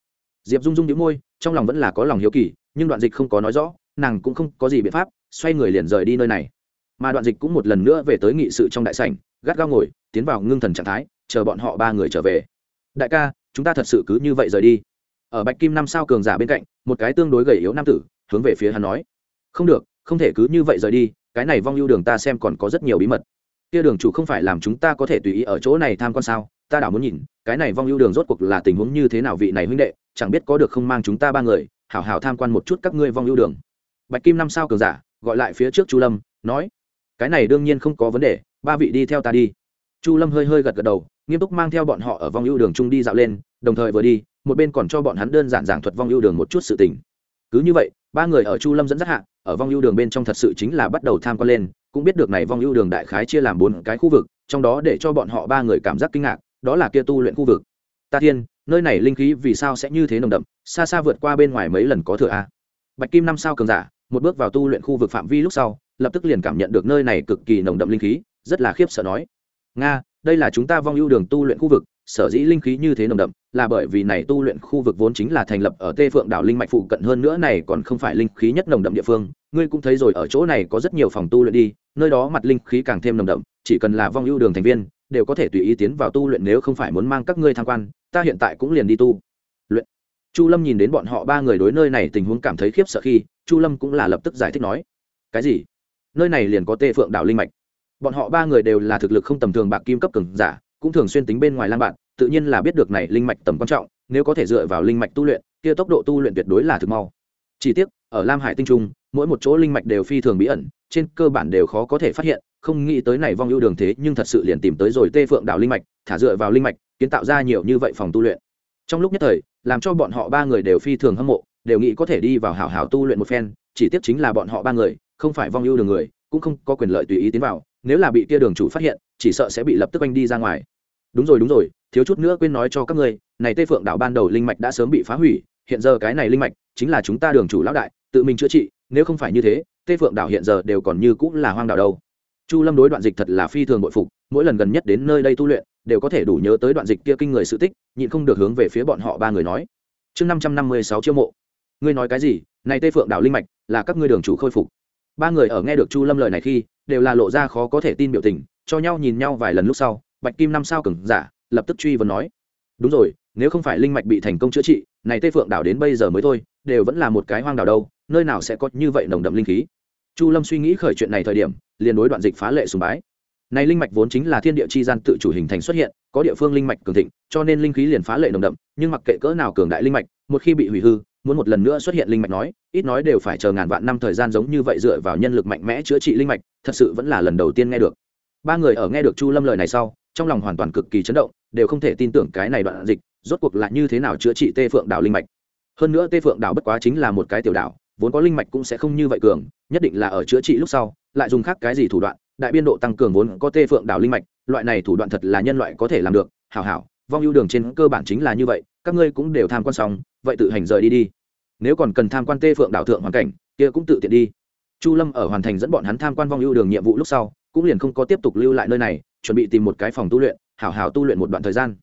Diệp dung dung nhíu môi, trong lòng vẫn là có lòng hiếu kỳ, nhưng đoạn dịch không có nói rõ, nàng cũng không có gì biện pháp, xoay người liền rời đi nơi này. Mà đoạn dịch cũng một lần nữa về tới nghị sự trong đại sảnh, gắt gao ngồi, tiến vào ngưng thần trạng thái, chờ bọn họ ba người trở về. Đại ca, chúng ta thật sự cứ như vậy rời đi. Ở bạch kim năm sao cường giả bên cạnh, một cái tương đối gầy yếu nam tử, hướng về phía hắn nói. Không được, không thể cứ như vậy rời đi, cái này vong ưu đường ta xem còn có rất nhiều bí mật kia đường chủ không phải làm chúng ta có thể tùy ý ở chỗ này tham quan sao? Ta đảo muốn nhìn, cái này vong ưu đường rốt cuộc là tình huống như thế nào vị này huynh đệ? Chẳng biết có được không mang chúng ta ba người? Hảo hảo tham quan một chút các ngươi vong ưu đường. Bạch kim năm sao cường giả, gọi lại phía trước chu lâm, nói, cái này đương nhiên không có vấn đề, ba vị đi theo ta đi. Chu lâm hơi hơi gật gật đầu, nghiêm túc mang theo bọn họ ở vong ưu đường chung đi dạo lên, đồng thời vừa đi, một bên còn cho bọn hắn đơn giản giảng thuật vong ưu đường một chút sự tình. Cứ như vậy, ba người ở chu lâm dẫn dắt hạ, ở vong ưu đường bên trong thật sự chính là bắt đầu tham quan lên cũng biết được này vong ưu đường đại khái chia làm bốn cái khu vực, trong đó để cho bọn họ ba người cảm giác kinh ngạc, đó là kia tu luyện khu vực. Ta thiên, nơi này linh khí vì sao sẽ như thế nồng đậm, xa xa vượt qua bên ngoài mấy lần có thừa a? Bạch kim năm sao cường giả, một bước vào tu luyện khu vực phạm vi lúc sau, lập tức liền cảm nhận được nơi này cực kỳ nồng đậm linh khí, rất là khiếp sợ nói. Nga, đây là chúng ta vong ưu đường tu luyện khu vực, sở dĩ linh khí như thế nồng đậm, là bởi vì này tu luyện khu vực vốn chính là thành lập ở tê phượng đảo linh mạch phụ cận hơn nữa này còn không phải linh khí nhất nồng đậm địa phương. Ngươi cũng thấy rồi, ở chỗ này có rất nhiều phòng tu luyện đi nơi đó mặt linh khí càng thêm nồng đậm, chỉ cần là vong ưu đường thành viên, đều có thể tùy ý tiến vào tu luyện nếu không phải muốn mang các ngươi tham quan, ta hiện tại cũng liền đi tu luyện. Chu lâm nhìn đến bọn họ ba người đối nơi này tình huống cảm thấy khiếp sợ khi, chu lâm cũng là lập tức giải thích nói, cái gì? Nơi này liền có tê phượng đảo linh mạch? Bọn họ ba người đều là thực lực không tầm thường bạc kim cấp cường giả, cũng thường xuyên tính bên ngoài lang bạn, tự nhiên là biết được này linh mạch tầm quan trọng, nếu có thể dựa vào linh mạch tu luyện, kia tốc độ tu luyện tuyệt đối là thực mau. Chỉ tiếc, ở lam hải tinh trung, mỗi một chỗ linh mạch đều phi thường bí ẩn trên cơ bản đều khó có thể phát hiện, không nghĩ tới này vong ưu đường thế nhưng thật sự liền tìm tới rồi tê phượng đảo linh mạch, thả dựa vào linh mạch, kiến tạo ra nhiều như vậy phòng tu luyện. Trong lúc nhất thời, làm cho bọn họ ba người đều phi thường hâm mộ, đều nghĩ có thể đi vào hảo hảo tu luyện một phen, chỉ tiếc chính là bọn họ ba người, không phải vong ưu đường người, cũng không có quyền lợi tùy ý tiến vào, nếu là bị kia đường chủ phát hiện, chỉ sợ sẽ bị lập tức anh đi ra ngoài. Đúng rồi đúng rồi, thiếu chút nữa quên nói cho các ngươi, này tê phượng đảo ban đầu linh mạch đã sớm bị phá hủy, hiện giờ cái này linh mạch chính là chúng ta đường chủ lão đại, tự mình chữa trị, nếu không phải như thế tê phượng đảo hiện giờ đều còn như cũng là hoang đảo đâu. Chu lâm đối đoạn dịch thật là phi thường bội phục, mỗi lần gần nhất đến nơi đây tu luyện, đều có thể đủ nhớ tới đoạn dịch kia kinh người sự tích, nhịn không được hướng về phía bọn họ ba người nói. Chương năm trăm năm mươi sáu chiêu mộ. Ngươi nói cái gì? Này tê phượng đảo linh mạch, là các ngươi đường chủ khôi phục. Ba người ở nghe được chu lâm lời này khi, đều là lộ ra khó có thể tin biểu tình, cho nhau nhìn nhau vài lần lúc sau, bạch kim năm sao cừng giả, lập tức truy vấn nói. Đúng rồi, nếu không phải linh mạch bị thành công chữa trị, này tây phượng đảo đến bây giờ mới thôi, đều vẫn là một cái hoang đảo đâu, nơi nào sẽ có như vậy nồng đậm linh khí? Chu lâm suy nghĩ khởi chuyện này thời điểm, liền đối đoạn dịch phá lệ sùng bái. Này linh mạch vốn chính là thiên địa chi gian tự chủ hình thành xuất hiện, có địa phương linh mạch cường thịnh, cho nên linh khí liền phá lệ nồng đậm, nhưng mặc kệ cỡ nào cường đại linh mạch, một khi bị hủy hư, muốn một lần nữa xuất hiện linh mạch nói, ít nói đều phải chờ ngàn vạn năm thời gian giống như vậy dựa vào nhân lực mạnh mẽ chữa trị linh mạch, thật sự vẫn là lần đầu tiên nghe được. Ba người ở nghe được chu lâm lời này sau, trong lòng hoàn toàn cực kỳ chấn động, đều không thể tin tưởng cái này đoạn dịch, rốt cuộc là như thế nào chữa trị tê phượng đảo linh mạch. Hơn nữa tê phượng đảo bất quá chính là một cái tiểu đảo vốn có linh mạch cũng sẽ không như vậy cường, nhất định là ở chữa trị lúc sau, lại dùng khác cái gì thủ đoạn, đại biên độ tăng cường vốn có tê phượng đảo linh mạch, loại này thủ đoạn thật là nhân loại có thể làm được, hảo hảo, vong ưu đường trên cơ bản chính là như vậy, các ngươi cũng đều tham quan xong, vậy tự hành rời đi đi. Nếu còn cần tham quan tê phượng đảo thượng hoàn cảnh, kia cũng tự tiện đi. Chu lâm ở hoàn thành dẫn bọn hắn tham quan vong ưu đường nhiệm vụ lúc sau, cũng liền không có tiếp tục lưu lại nơi này, chuẩn bị tìm một cái phòng tu luyện, hảo hảo tu luyện một đoạn thời gian.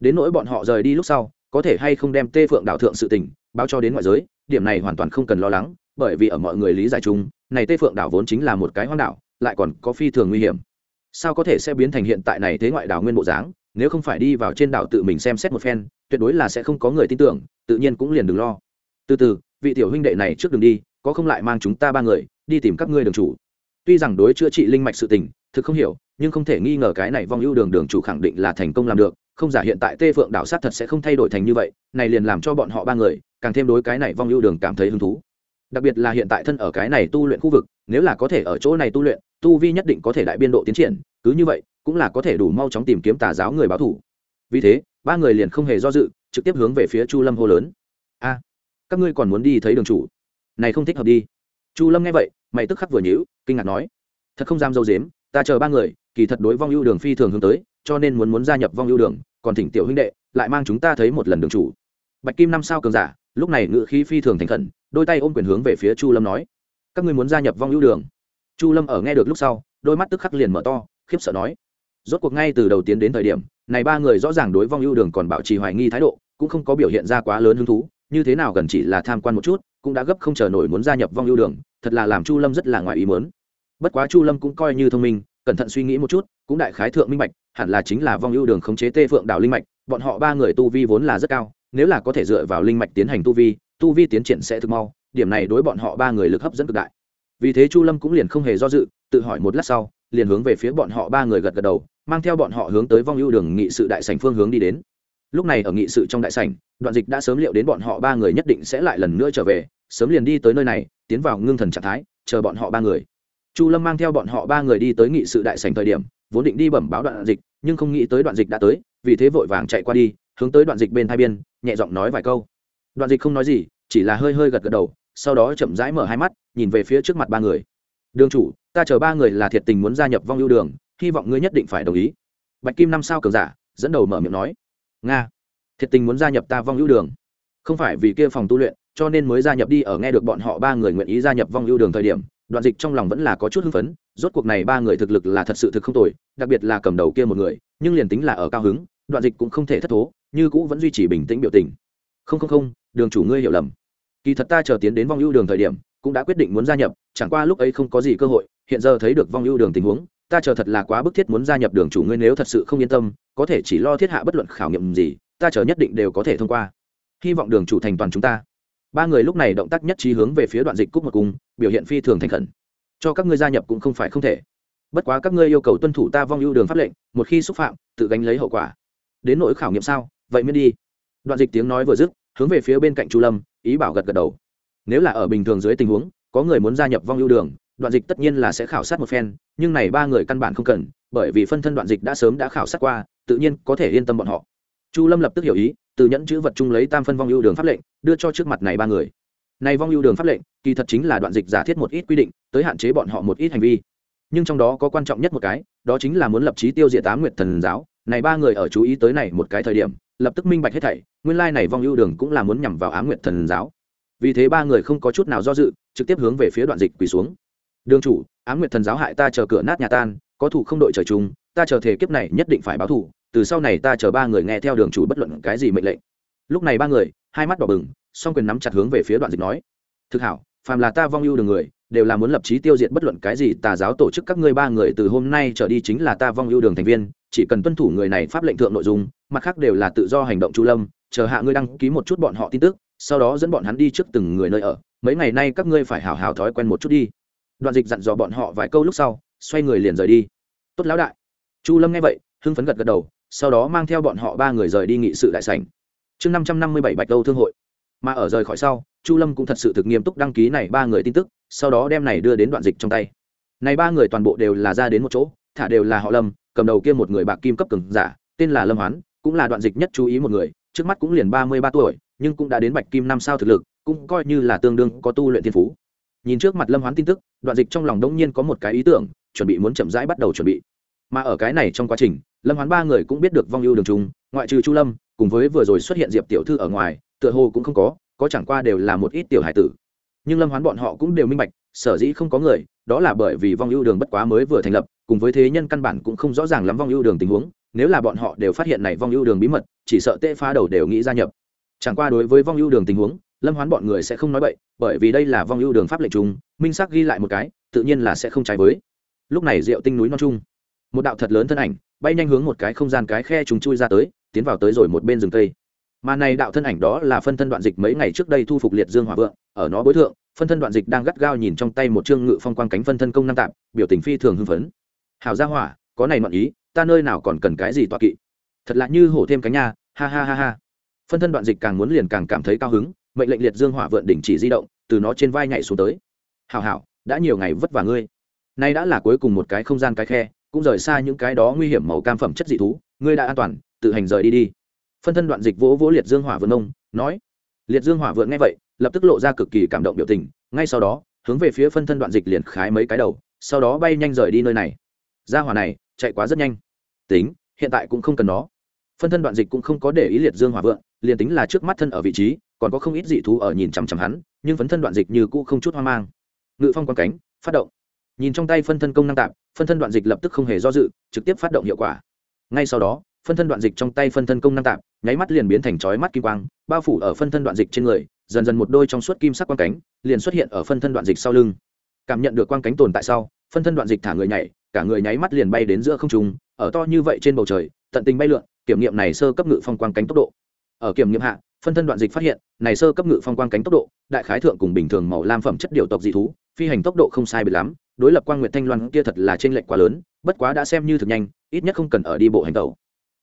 Đến nỗi bọn họ rời đi lúc sau, có thể hay không đem tê phượng đảo thượng sự tình báo cho đến ngoại giới, điểm này hoàn toàn không cần lo lắng, bởi vì ở mọi người lý giải chung, này tê phượng đảo vốn chính là một cái hoang đảo, lại còn có phi thường nguy hiểm. Sao có thể sẽ biến thành hiện tại này thế ngoại đảo nguyên bộ dáng, nếu không phải đi vào trên đảo tự mình xem xét một phen, tuyệt đối là sẽ không có người tin tưởng, tự nhiên cũng liền đừng lo. Từ từ, vị tiểu huynh đệ này trước đường đi, có không lại mang chúng ta ba người, đi tìm các ngươi đường chủ. Tuy rằng đối chữa trị linh mạch sự tình, thực không hiểu, nhưng không thể nghi ngờ cái này vong ưu đường đường chủ khẳng định là thành công làm được, không giả hiện tại tê phượng đảo sát thật sẽ không thay đổi thành như vậy, này liền làm cho bọn họ ba người càng thêm đối cái này vong ưu đường cảm thấy hứng thú. Đặc biệt là hiện tại thân ở cái này tu luyện khu vực, nếu là có thể ở chỗ này tu luyện, tu vi nhất định có thể đại biên độ tiến triển, cứ như vậy, cũng là có thể đủ mau chóng tìm kiếm tà giáo người báo thủ. Vì thế, ba người liền không hề do dự, trực tiếp hướng về phía chu lâm hô lớn. A, các ngươi còn muốn đi thấy đường chủ? Này không thích hợp đi. Chu lâm nghe vậy, mày tức khắc vừa nhíu, kinh ngạc nói, thật không dám dâu dếm, ta chờ ba người, kỳ thật đối vong ưu đường phi thường hướng tới, cho nên muốn muốn gia nhập vong ưu đường, còn thỉnh tiểu huynh đệ, lại mang chúng ta thấy một lần đường chủ. Bạch kim năm sao cường giả lúc này ngự khí phi thường thành khẩn, đôi tay ôm quyền hướng về phía chu lâm nói, các ngươi muốn gia nhập vong ưu đường? Chu lâm ở nghe được lúc sau, đôi mắt tức khắc liền mở to, khiếp sợ nói, rốt cuộc ngay từ đầu tiến đến thời điểm, này ba người rõ ràng đối vong ưu đường còn bảo trì hoài nghi thái độ, cũng không có biểu hiện ra quá lớn hứng thú, như thế nào gần chỉ là tham quan một chút, cũng đã gấp không chờ nổi muốn gia nhập vong ưu đường, thật là làm chu lâm rất là ngoài ý muốn. Bất quá chu lâm cũng coi như thông minh, cẩn thận suy nghĩ một chút, cũng đại khái thượng minh bạch, hẳn là chính là vong ưu đường khống chế tê phượng đảo linh mạch, bọn họ ba người tu vi vốn là rất cao nếu là có thể dựa vào linh mạch tiến hành tu vi tu vi tiến triển sẽ thực mau, điểm này đối bọn họ ba người lực hấp dẫn cực đại. Vì thế chu lâm cũng liền không hề do dự, tự hỏi một lát sau, liền hướng về phía bọn họ ba người gật gật đầu, mang theo bọn họ hướng tới vong ưu đường nghị sự đại sành phương hướng đi đến. Lúc này ở nghị sự trong đại sảnh, đoạn dịch đã sớm liệu đến bọn họ ba người nhất định sẽ lại lần nữa trở về, sớm liền đi tới nơi này, tiến vào ngưng thần trạng thái, chờ bọn họ ba người. Chu lâm mang theo bọn họ ba người đi tới nghị sự đại sảnh thời điểm, vốn định đi bẩm báo đoạn dịch, nhưng không nghĩ tới đoạn dịch đã tới, vì thế vội vàng chạy qua đi hướng tới đoạn dịch bên hai biên, nhẹ giọng nói vài câu. Đoạn dịch không nói gì, chỉ là hơi hơi gật gật đầu, sau đó chậm rãi mở hai mắt, nhìn về phía trước mặt ba người. Đường chủ, ta chờ ba người là thiệt tình muốn gia nhập vong ưu đường, hy vọng ngươi nhất định phải đồng ý. Bạch kim năm sao cường giả, dẫn đầu mở miệng nói. Nga, thiệt tình muốn gia nhập ta vong ưu đường. Không phải vì kia phòng tu luyện, cho nên mới gia nhập đi, ở nghe được bọn họ ba người nguyện ý gia nhập vong ưu đường thời điểm, đoạn dịch trong lòng vẫn là có chút hưng phấn, rốt cuộc này ba người thực lực là thật sự thực không tồi, đặc biệt là cầm đầu kia một người, nhưng liền tính là ở cao hứng, đoạn dịch cũng không thể thất thố như cũ vẫn duy trì bình tĩnh biểu tình. Không không không, đường chủ ngươi hiểu lầm. Kỳ thật ta chờ tiến đến vong ưu đường thời điểm, cũng đã quyết định muốn gia nhập, chẳng qua lúc ấy không có gì cơ hội, hiện giờ thấy được vong ưu đường tình huống, ta chờ thật là quá bức thiết muốn gia nhập đường chủ ngươi nếu thật sự không yên tâm, có thể chỉ lo thiết hạ bất luận khảo nghiệm gì, ta chờ nhất định đều có thể thông qua. Hy vọng đường chủ thành toàn chúng ta. Ba người lúc này động tác nhất trí hướng về phía đoạn dịch cúc một cung, biểu hiện phi thường thành khẩn. Cho các ngươi gia nhập cũng không phải không thể. Bất quá các ngươi yêu cầu tuân thủ ta vong ưu đường pháp lệnh, một khi xúc phạm, tự gánh lấy hậu quả. Đến nỗi khảo nghiệm sao? Vậy miễn đi. Đoạn dịch tiếng nói vừa dứt, hướng về phía bên cạnh chu lâm, ý bảo gật gật đầu. Nếu là ở bình thường dưới tình huống, có người muốn gia nhập vong ưu đường, đoạn dịch tất nhiên là sẽ khảo sát một phen, nhưng này ba người căn bản không cần, bởi vì phân thân đoạn dịch đã sớm đã khảo sát qua, tự nhiên có thể yên tâm bọn họ. Chu lâm lập tức hiểu ý, từ nhẫn chữ vật chung lấy tam phân vong ưu đường pháp lệnh, đưa cho trước mặt này ba người. Này vong ưu đường pháp lệnh, kỳ thật chính là đoạn dịch giả thiết một ít quy định, tới hạn chế bọn họ một ít hành vi. Nhưng trong đó có quan trọng nhất một cái, đó chính là muốn lập trí tiêu diệt tám nguyệt thần giáo, này ba người ở chú ý tới này một cái thời điểm lập tức minh bạch hết thảy, nguyên lai này vong ưu đường cũng là muốn nhằm vào á nguyệt thần giáo. Vì thế ba người không có chút nào do dự, trực tiếp hướng về phía đoạn dịch quỳ xuống. Đường chủ, á nguyệt thần giáo hại ta chờ cửa nát nhà tan, có thủ không đội trời chung, ta chờ thể kiếp này nhất định phải báo thủ từ sau này ta chờ ba người nghe theo đường chủ bất luận cái gì mệnh lệnh. Lúc này ba người, hai mắt đỏ bừng, song quyền nắm chặt hướng về phía đoạn dịch nói, thực hảo, phàm là ta vong ưu đường người, đều là muốn lập trí tiêu diệt bất luận cái gì tà giáo tổ chức các ngươi ba người từ hôm nay trở đi chính là ta vong ưu đường thành viên chỉ cần tuân thủ người này pháp lệnh thượng nội dung, mặt khác đều là tự do hành động chu lâm, chờ hạ ngươi đăng ký một chút bọn họ tin tức, sau đó dẫn bọn hắn đi trước từng người nơi ở, mấy ngày nay các ngươi phải hào hào thói quen một chút đi. Đoạn dịch dặn dò bọn họ vài câu lúc sau, xoay người liền rời đi. Tốt lão đại. Chu lâm nghe vậy, hưng phấn gật gật đầu, sau đó mang theo bọn họ ba người rời đi nghị sự đại sảnh. Chương năm trăm năm mươi bảy bạch đâu thương hội. Mà ở rời khỏi sau, chu lâm cũng thật sự thực nghiêm túc đăng ký này ba người tin tức, sau đó đem này đưa đến đoạn dịch trong tay. Này ba người toàn bộ đều là ra đến một chỗ, thả đều là họ lâm cầm đầu kia một người bạc kim cấp cường giả, tên là lâm hoán, cũng là đoạn dịch nhất chú ý một người, trước mắt cũng liền ba mươi ba tuổi, nhưng cũng đã đến bạch kim năm sao thực lực, cũng coi như là tương đương có tu luyện thiên phú. Nhìn trước mặt lâm hoán tin tức, đoạn dịch trong lòng đông nhiên có một cái ý tưởng, chuẩn bị muốn chậm rãi bắt đầu chuẩn bị. Mà ở cái này trong quá trình, lâm hoán ba người cũng biết được vong ưu đường trung, ngoại trừ chu lâm, cùng với vừa rồi xuất hiện diệp tiểu thư ở ngoài, tựa hồ cũng không có có chẳng qua đều là một ít tiểu hải tử nhưng lâm hoán bọn họ cũng đều minh bạch, sở dĩ không có người, đó là bởi vì vong ưu đường bất quá mới vừa thành lập, cùng với thế nhân căn bản cũng không rõ ràng lắm vong ưu đường tình huống, nếu là bọn họ đều phát hiện này vong ưu đường bí mật, chỉ sợ tê phá đầu đều nghĩ gia nhập. Chẳng qua đối với vong ưu đường tình huống, lâm hoán bọn người sẽ không nói bậy, bởi vì đây là vong ưu đường pháp lệnh chúng minh sắc ghi lại một cái, tự nhiên là sẽ không trái với. Lúc này rượu tinh núi non trung một đạo thật lớn thân ảnh, bay nhanh hướng một cái không gian cái khe trùng chui ra tới, tiến vào tới rồi một bên rừng cây mà này đạo thân ảnh đó là phân thân đoạn dịch mấy ngày trước đây thu phục liệt dương hỏa vượng, ở nó bối thượng, phân thân đoạn dịch đang gắt gao nhìn trong tay một chương ngự phong quang cánh phân thân công năng tạm, biểu tình phi thường hưng phấn. Hảo gia hỏa, có này mọn ý, ta nơi nào còn cần cái gì tọa kỵ? Thật là như hổ thêm cánh nha, ha ha ha ha. Phân thân đoạn dịch càng muốn liền càng cảm thấy cao hứng, mệnh lệnh liệt dương hỏa vượn đỉnh chỉ di động, từ nó trên vai nhảy xuống tới. Hảo hảo, đã nhiều ngày vất vả ngươi. Nay đã là cuối cùng một cái không gian cái khe, cũng rời xa những cái đó nguy hiểm màu cam phẩm chất dị thú, ngươi đã an toàn, tự hành rời đi đi phân thân đoạn dịch vỗ vỗ liệt dương hỏa vượn ông nói, liệt dương hỏa vượn nghe vậy, lập tức lộ ra cực kỳ cảm động biểu tình, ngay sau đó, hướng về phía phân thân đoạn dịch liền khái mấy cái đầu, sau đó bay nhanh rời đi nơi này. Ra hỏa này, chạy quá rất nhanh. Tính, hiện tại cũng không cần nó. Phân thân đoạn dịch cũng không có để ý liệt dương hỏa vượng, liền tính là trước mắt thân ở vị trí, còn có không ít dị thú ở nhìn chằm chằm hắn, nhưng phân thân đoạn dịch như cũ không chút hoang mang. Ngự phong quan cánh, phát động. Nhìn trong tay phân thân công năng tạp phân thân đoạn dịch lập tức không hề do dự, trực tiếp phát động hiệu quả. Ngay sau đó phân thân đoạn dịch trong tay phân thân công năng tạm, nháy mắt liền biến thành chói mắt kim quang bao phủ ở phân thân đoạn dịch trên người dần dần một đôi trong suốt kim sắc quang cánh liền xuất hiện ở phân thân đoạn dịch sau lưng. Cảm nhận được quang cánh tồn tại sau phân thân đoạn dịch thả người nhảy cả người nháy mắt liền bay đến giữa không trung ở to như vậy trên bầu trời tận tình bay lượn kiểm nghiệm này sơ cấp ngự phong quang cánh tốc độ. Ở kiểm nghiệm hạ phân thân đoạn dịch phát hiện này sơ cấp ngự phong quang cánh tốc độ đại khái thượng cùng bình thường màu lam phẩm chất điều tộc dị thú phi hành tốc độ không sai biệt lắm đối lập quang nguyệt thanh loan kia thật là trên lệch quá lớn bất quá đã xem như thực nhanh ít nhất không cần ở đi bộ hành tẩu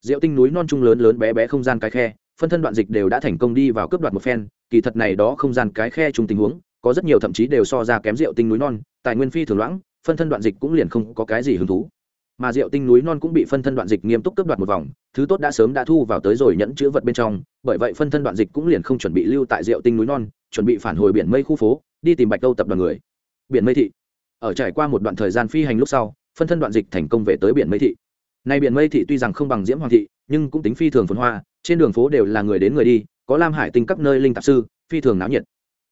diệu tinh núi non trung lớn lớn bé bé không gian cái khe, phân thân đoạn dịch đều đã thành công đi vào cướp đoạt một phen, kỳ thật này đó không gian cái khe chung tình huống, có rất nhiều thậm chí đều so ra kém diệu tinh núi non, tài nguyên phi thường loãng, phân thân đoạn dịch cũng liền không có cái gì hứng thú. Mà diệu tinh núi non cũng bị phân thân đoạn dịch nghiêm túc cướp đoạt một vòng, thứ tốt đã sớm đã thu vào tới rồi nhẫn chữ vật bên trong, bởi vậy phân thân đoạn dịch cũng liền không chuẩn bị lưu tại diệu tinh núi non, chuẩn bị phản hồi biển mây khu phố, đi tìm bạch đâu tập đoàn người. Biển mây thị. Ở trải qua một đoạn thời gian phi hành lúc sau, phân thân đoạn dịch thành công về tới biển mây thị nay biển mây thị tuy rằng không bằng diễm hoàng thị, nhưng cũng tính phi thường phồn hoa, trên đường phố đều là người đến người đi, có lam hải tinh các nơi linh tạp sư, phi thường náo nhiệt.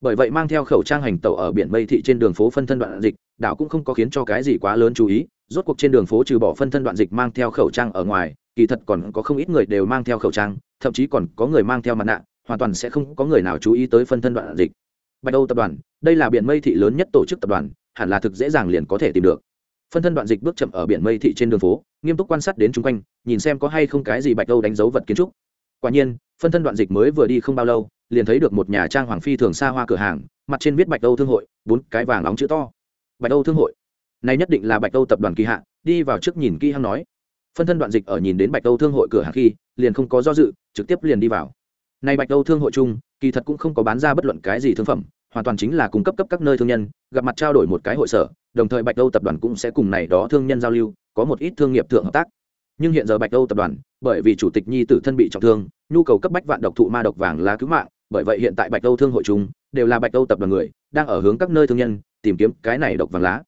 Bởi vậy mang theo khẩu trang hành tẩu ở biển mây thị trên đường phố phân thân đoạn dịch, đảo cũng không có khiến cho cái gì quá lớn chú ý, rốt cuộc trên đường phố trừ bỏ phân thân đoạn dịch mang theo khẩu trang ở ngoài, kỳ thật còn có không ít người đều mang theo khẩu trang, thậm chí còn có người mang theo mặt nạ, hoàn toàn sẽ không có người nào chú ý tới phân thân đoạn dịch. Bạch âu tập đoàn, đây là biển mây thị lớn nhất tổ chức tập đoàn, hẳn là thực dễ dàng liền có thể tìm được phân thân đoạn dịch bước chậm ở biển mây thị trên đường phố, nghiêm túc quan sát đến chung quanh, nhìn xem có hay không cái gì bạch âu đánh dấu vật kiến trúc. Quả nhiên, phân thân đoạn dịch mới vừa đi không bao lâu, liền thấy được một nhà trang hoàng phi thường xa hoa cửa hàng, mặt trên viết bạch âu thương hội, bốn cái vàng nóng chữ to. Bạch âu thương hội. Này nhất định là bạch âu tập đoàn kỳ hạ, đi vào trước nhìn kỹ hăng nói. Phân thân đoạn dịch ở nhìn đến bạch âu thương hội cửa hàng khi, liền không có do dự, trực tiếp liền đi vào. Này bạch âu thương hội chung, kỳ thật cũng không có bán ra bất luận cái gì thương phẩm, hoàn toàn chính là cung cấp cấp các nơi thương nhân, gặp mặt trao đổi một cái hội sở đồng thời bạch âu tập đoàn cũng sẽ cùng này đó thương nhân giao lưu, có một ít thương nghiệp thượng hợp tác. Nhưng hiện giờ bạch âu tập đoàn, bởi vì chủ tịch nhi tử thân bị trọng thương, nhu cầu cấp bách vạn độc thụ ma độc vàng lá cứu mạng, bởi vậy hiện tại bạch âu thương hội chúng đều là bạch âu tập đoàn người, đang ở hướng các nơi thương nhân tìm kiếm cái này độc vàng lá.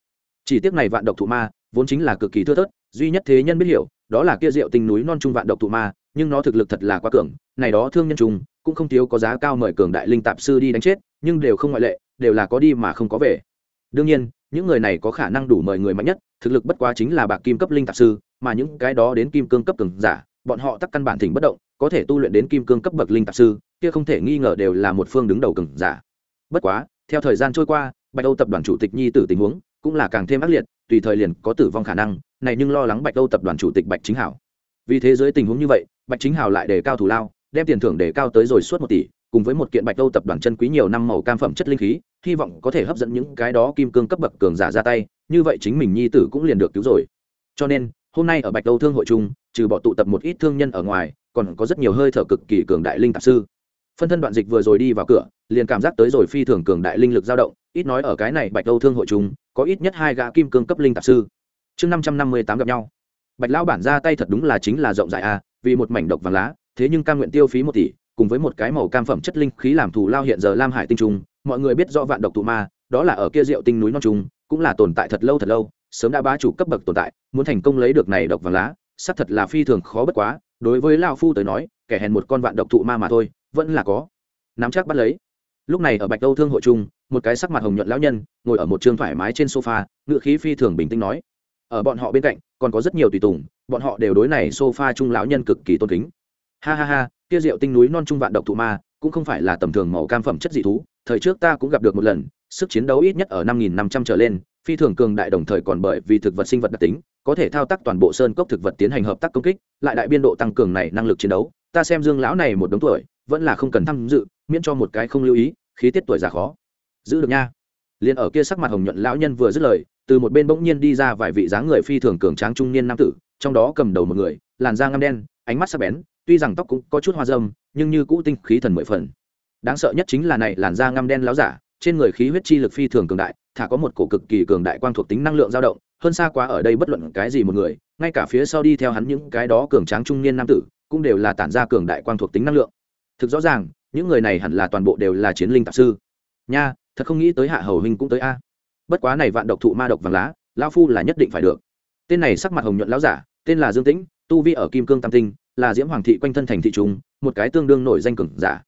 Chỉ tiếc này vạn độc thụ ma vốn chính là cực kỳ thưa thớt, duy nhất thế nhân biết hiểu, đó là kia rượu tinh núi non trung vạn độc thụ ma, nhưng nó thực lực thật là quá cường, này đó thương nhân trùng cũng không thiếu có giá cao mời cường đại linh tạp sư đi đánh chết, nhưng đều không ngoại lệ, đều là có đi mà không có về. Đương nhiên những người này có khả năng đủ mời người mạnh nhất, thực lực bất quá chính là bạc kim cấp linh tạp sư, mà những cái đó đến kim cương cấp cường giả, bọn họ tắc căn bản thỉnh bất động, có thể tu luyện đến kim cương cấp bậc linh tạp sư, kia không thể nghi ngờ đều là một phương đứng đầu cường giả. Bất quá, theo thời gian trôi qua, bạch âu tập đoàn chủ tịch nhi tử tình huống cũng là càng thêm ác liệt, tùy thời liền có tử vong khả năng, này nhưng lo lắng bạch âu tập đoàn chủ tịch bạch chính hảo. Vì thế giới tình huống như vậy, bạch chính hảo lại đề cao thủ lao, đem tiền thưởng đề cao tới rồi suốt một tỷ cùng với một kiện bạch âu tập đoàn chân quý nhiều năm màu cam phẩm chất linh khí, hy vọng có thể hấp dẫn những cái đó kim cương cấp bậc cường giả ra tay, như vậy chính mình nhi tử cũng liền được cứu rồi. Cho nên, hôm nay ở bạch âu thương hội chung, trừ bỏ tụ tập một ít thương nhân ở ngoài, còn có rất nhiều hơi thở cực kỳ cường đại linh tạp sư. Phân thân đoạn dịch vừa rồi đi vào cửa, liền cảm giác tới rồi phi thường cường đại linh lực dao động, ít nói ở cái này bạch âu thương hội chung, có ít nhất hai gã kim cương cấp linh tạp sư. Chương năm trăm năm mươi tám gặp nhau. Bạch lão bản ra tay thật đúng là chính là rộng rãi a vì một mảnh độc vàng lá, thế nhưng ca nguyện tiêu phí một tỷ cùng với một cái màu cam phẩm chất linh khí làm thù lao hiện giờ lam hải tinh trung, mọi người biết rõ vạn độc tụ ma, đó là ở kia rượu tinh núi non trung, cũng là tồn tại thật lâu thật lâu, sớm đã bá chủ cấp bậc tồn tại, muốn thành công lấy được này độc vàng lá, xác thật là phi thường khó bất quá, đối với lao phu tới nói, kẻ hèn một con vạn độc thụ ma mà thôi, vẫn là có. Nắm chắc bắt lấy. Lúc này ở bạch đâu thương hội trung, một cái sắc mặt hồng nhuận lão nhân, ngồi ở một trường thoải mái trên sofa, ngựa khí phi thường bình tĩnh nói, ở bọn họ bên cạnh, còn có rất nhiều tùy tùng, bọn họ đều đối này sofa trung lão nhân cực kỳ tôn kính ha ha ha, kia rượu tinh núi non trung vạn độc thụ ma, cũng không phải là tầm thường màu cam phẩm chất dị thú, thời trước ta cũng gặp được một lần, sức chiến đấu ít nhất ở năm nghìn năm trăm trở lên, phi thường cường đại đồng thời còn bởi vì thực vật sinh vật đặc tính, có thể thao tác toàn bộ sơn cốc thực vật tiến hành hợp tác công kích, lại đại biên độ tăng cường này năng lực chiến đấu, ta xem dương lão này một đống tuổi, vẫn là không cần tham dự, miễn cho một cái không lưu ý, khí tiết tuổi già khó. Giữ được nha. Liền ở kia sắc mặt hồng nhuận lão nhân vừa dứt lời, từ một bên bỗng nhiên đi ra vài vị dáng người phi thường cường tráng trung niên nam tử, trong đó cầm đầu một người, làn da ngăm đen, ánh mắt sắc bén tuy rằng tóc cũng có chút hoa dâm, nhưng như cũ tinh khí thần mười phần. Đáng sợ nhất chính là này làn da ngăm đen láo giả, trên người khí huyết chi lực phi thường cường đại, thả có một cổ cực kỳ cường đại quang thuộc tính năng lượng dao động, hơn xa quá ở đây bất luận cái gì một người, ngay cả phía sau đi theo hắn những cái đó cường tráng trung niên nam tử, cũng đều là tản ra cường đại quang thuộc tính năng lượng. Thực rõ ràng, những người này hẳn là toàn bộ đều là chiến linh tạp sư. Nha, thật không nghĩ tới hạ hầu huynh cũng tới a. Bất quá này vạn độc thụ ma độc vàng lá lao phu là nhất định phải được. Tên này sắc mặt hồng nhuận lão giả, tên là dương tĩnh, tu vi ở kim cương tam tinh là diễm hoàng thị quanh thân thành thị trung một cái tương đương nổi danh cường giả.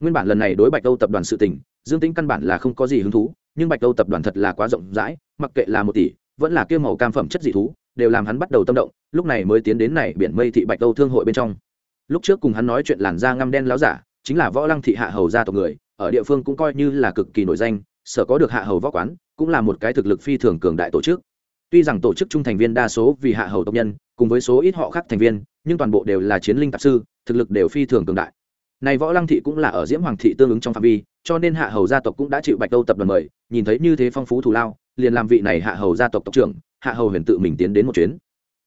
Nguyên bản lần này đối bạch âu tập đoàn sự tình, dương tính căn bản là không có gì hứng thú, nhưng bạch âu tập đoàn thật là quá rộng rãi, mặc kệ là một tỷ, vẫn là kia màu cam phẩm chất dị thú, đều làm hắn bắt đầu tâm động, lúc này mới tiến đến này biển mây thị bạch âu thương hội bên trong. Lúc trước cùng hắn nói chuyện làn da ngăm đen láo giả, chính là võ lăng thị hạ hầu gia tộc người, ở địa phương cũng coi như là cực kỳ nổi danh, sở có được hạ hầu võ quán, cũng là một cái thực lực phi thường cường đại tổ chức tuy rằng tổ chức trung thành viên đa số vì hạ hầu tộc nhân, cùng với số ít họ khác thành viên, nhưng toàn bộ đều là chiến linh tạp sư, thực lực đều phi thường cường đại. Này võ lăng thị cũng là ở diễm hoàng thị tương ứng trong phạm vi, cho nên hạ hầu gia tộc cũng đã chịu bạch đâu tập đoàn mời, nhìn thấy như thế phong phú thù lao, liền làm vị này hạ hầu gia tộc tộc trưởng, hạ hầu huyền tự mình tiến đến một chuyến.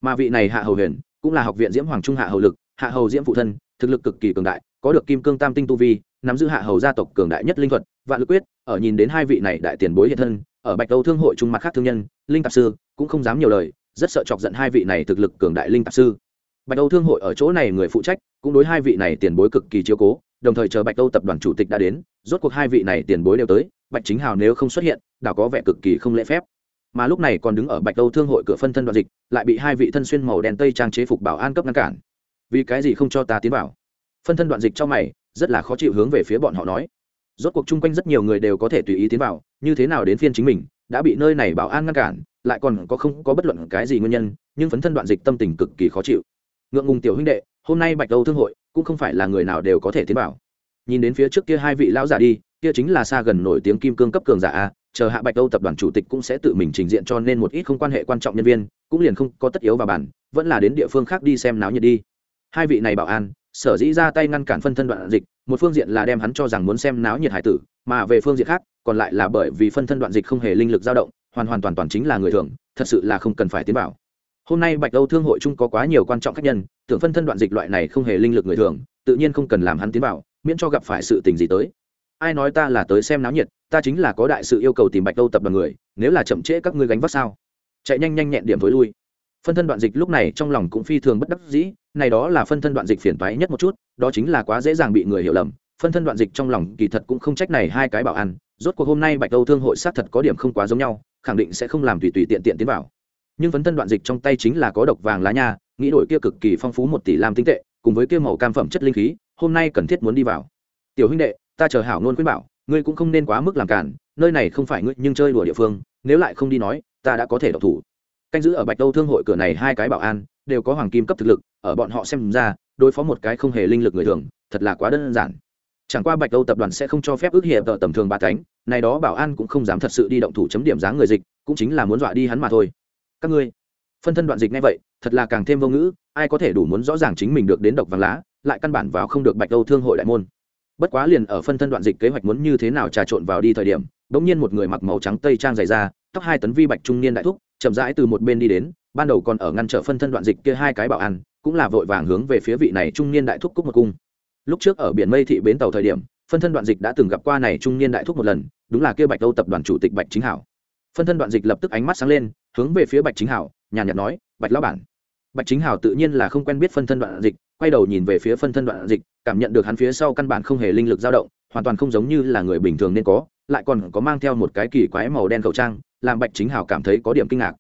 Mà vị này hạ hầu huyền cũng là học viện diễm hoàng trung hạ hầu lực, hạ hầu diễm phụ thân, thực lực cực kỳ cường đại, có được kim cương tam tinh tu vi, nắm giữ hạ hầu gia tộc cường đại nhất linh thuật, vạn lực quyết, ở nhìn đến hai vị này đại tiền bối hiện thân, ở bạch đâu thương hội trung mặt khác thương nhân, linh tạp sư cũng không dám nhiều lời, rất sợ chọc giận hai vị này thực lực cường đại linh tạp sư. Bạch âu thương hội ở chỗ này người phụ trách, cũng đối hai vị này tiền bối cực kỳ chiếu cố, đồng thời chờ bạch âu tập đoàn chủ tịch đã đến, rốt cuộc hai vị này tiền bối đều tới, bạch chính hào nếu không xuất hiện, đảo có vẻ cực kỳ không lễ phép. Mà lúc này còn đứng ở bạch âu thương hội cửa phân thân đoạn dịch, lại bị hai vị thân xuyên màu đen tây trang chế phục bảo an cấp ngăn cản. Vì cái gì không cho ta tiến vào? Phân thân đoạn dịch cho mày, rất là khó chịu hướng về phía bọn họ nói. Rốt cuộc chung quanh rất nhiều người đều có thể tùy ý tiến vào, như thế nào đến phiên chính mình, đã bị nơi này bảo an ngăn cản lại còn có không có bất luận cái gì nguyên nhân, nhưng phấn thân đoạn dịch tâm tình cực kỳ khó chịu. Ngượng ngùng tiểu huynh đệ, hôm nay bạch đầu thương hội, cũng không phải là người nào đều có thể tiến vào. Nhìn đến phía trước kia hai vị lão giả đi, kia chính là xa gần nổi tiếng kim cương cấp cường giả a, chờ hạ bạch đâu tập đoàn chủ tịch cũng sẽ tự mình trình diện cho nên một ít không quan hệ quan trọng nhân viên, cũng liền không có tất yếu vào bản, vẫn là đến địa phương khác đi xem náo nhiệt đi. Hai vị này bảo an, sở dĩ ra tay ngăn cản phân thân đoạn dịch, một phương diện là đem hắn cho rằng muốn xem náo nhiệt hải tử, mà về phương diện khác, còn lại là bởi vì phân thân đoạn dịch không hề linh lực dao động hoàn hoàn toàn toàn chính là người thường, thật sự là không cần phải tiến vào. Hôm nay bạch âu thương hội chung có quá nhiều quan trọng khách nhân, tưởng phân thân đoạn dịch loại này không hề linh lực người thường, tự nhiên không cần làm hắn tiến vào, miễn cho gặp phải sự tình gì tới. Ai nói ta là tới xem náo nhiệt, ta chính là có đại sự yêu cầu tìm bạch âu tập đoàn người, nếu là chậm trễ các ngươi gánh vác sao? Chạy nhanh nhanh nhẹn điểm thối lui. Phân thân đoạn dịch lúc này trong lòng cũng phi thường bất đắc dĩ, này đó là phân thân đoạn dịch phiền toái nhất một chút, đó chính là quá dễ dàng bị người hiểu lầm. Phân thân đoạn dịch trong lòng kỳ thật cũng không trách này hai cái bảo ăn, rốt cuộc hôm nay bạch âu thương hội xác thật có điểm không quá giống nhau khẳng định sẽ không làm tùy tùy tiện tiện tiến vào. Nhưng phấn thân đoạn dịch trong tay chính là có độc vàng lá nha, nghĩ đổi kia cực kỳ phong phú một tỷ làm tinh tệ, cùng với kia màu cam phẩm chất linh khí, hôm nay cần thiết muốn đi vào. Tiểu huynh đệ, ta chờ hảo nôn khuyên bảo, ngươi cũng không nên quá mức làm cản, nơi này không phải ngươi nhưng chơi đùa địa phương, nếu lại không đi nói, ta đã có thể độc thủ. Canh giữ ở bạch đâu thương hội cửa này hai cái bảo an, đều có hoàng kim cấp thực lực, ở bọn họ xem ra, đối phó một cái không hề linh lực người thường, thật là quá đơn giản. Chẳng qua bạch đâu tập đoàn sẽ không cho phép ước hiệp ở tầm thường ba cánh này đó bảo an cũng không dám thật sự đi động thủ chấm điểm dáng người dịch, cũng chính là muốn dọa đi hắn mà thôi. Các ngươi, phân thân đoạn dịch ngay vậy, thật là càng thêm vô ngữ, ai có thể đủ muốn rõ ràng chính mình được đến độc vàng lá, lại căn bản vào không được bạch âu thương hội đại môn. Bất quá liền ở phân thân đoạn dịch kế hoạch muốn như thế nào trà trộn vào đi thời điểm, bỗng nhiên một người mặc màu trắng tây trang dày da, tóc hai tấn vi bạch trung niên đại thúc, chậm rãi từ một bên đi đến, ban đầu còn ở ngăn trở phân thân đoạn dịch kia hai cái bảo an, cũng là vội vàng hướng về phía vị này trung niên đại thúc cúc một cung. Lúc trước ở biển mây thị bến tàu thời điểm, phân thân đoạn dịch đã từng gặp qua này trung niên đại thúc một lần đúng là kia bạch âu tập đoàn chủ tịch bạch chính hảo. Phân thân đoạn dịch lập tức ánh mắt sáng lên, hướng về phía bạch chính hảo, nhàn nhạt nói, bạch lão bản. Bạch chính hảo tự nhiên là không quen biết phân thân đoạn dịch, quay đầu nhìn về phía phân thân đoạn dịch, cảm nhận được hắn phía sau căn bản không hề linh lực dao động, hoàn toàn không giống như là người bình thường nên có, lại còn có mang theo một cái kỳ quái màu đen khẩu trang, làm bạch chính hảo cảm thấy có điểm kinh ngạc.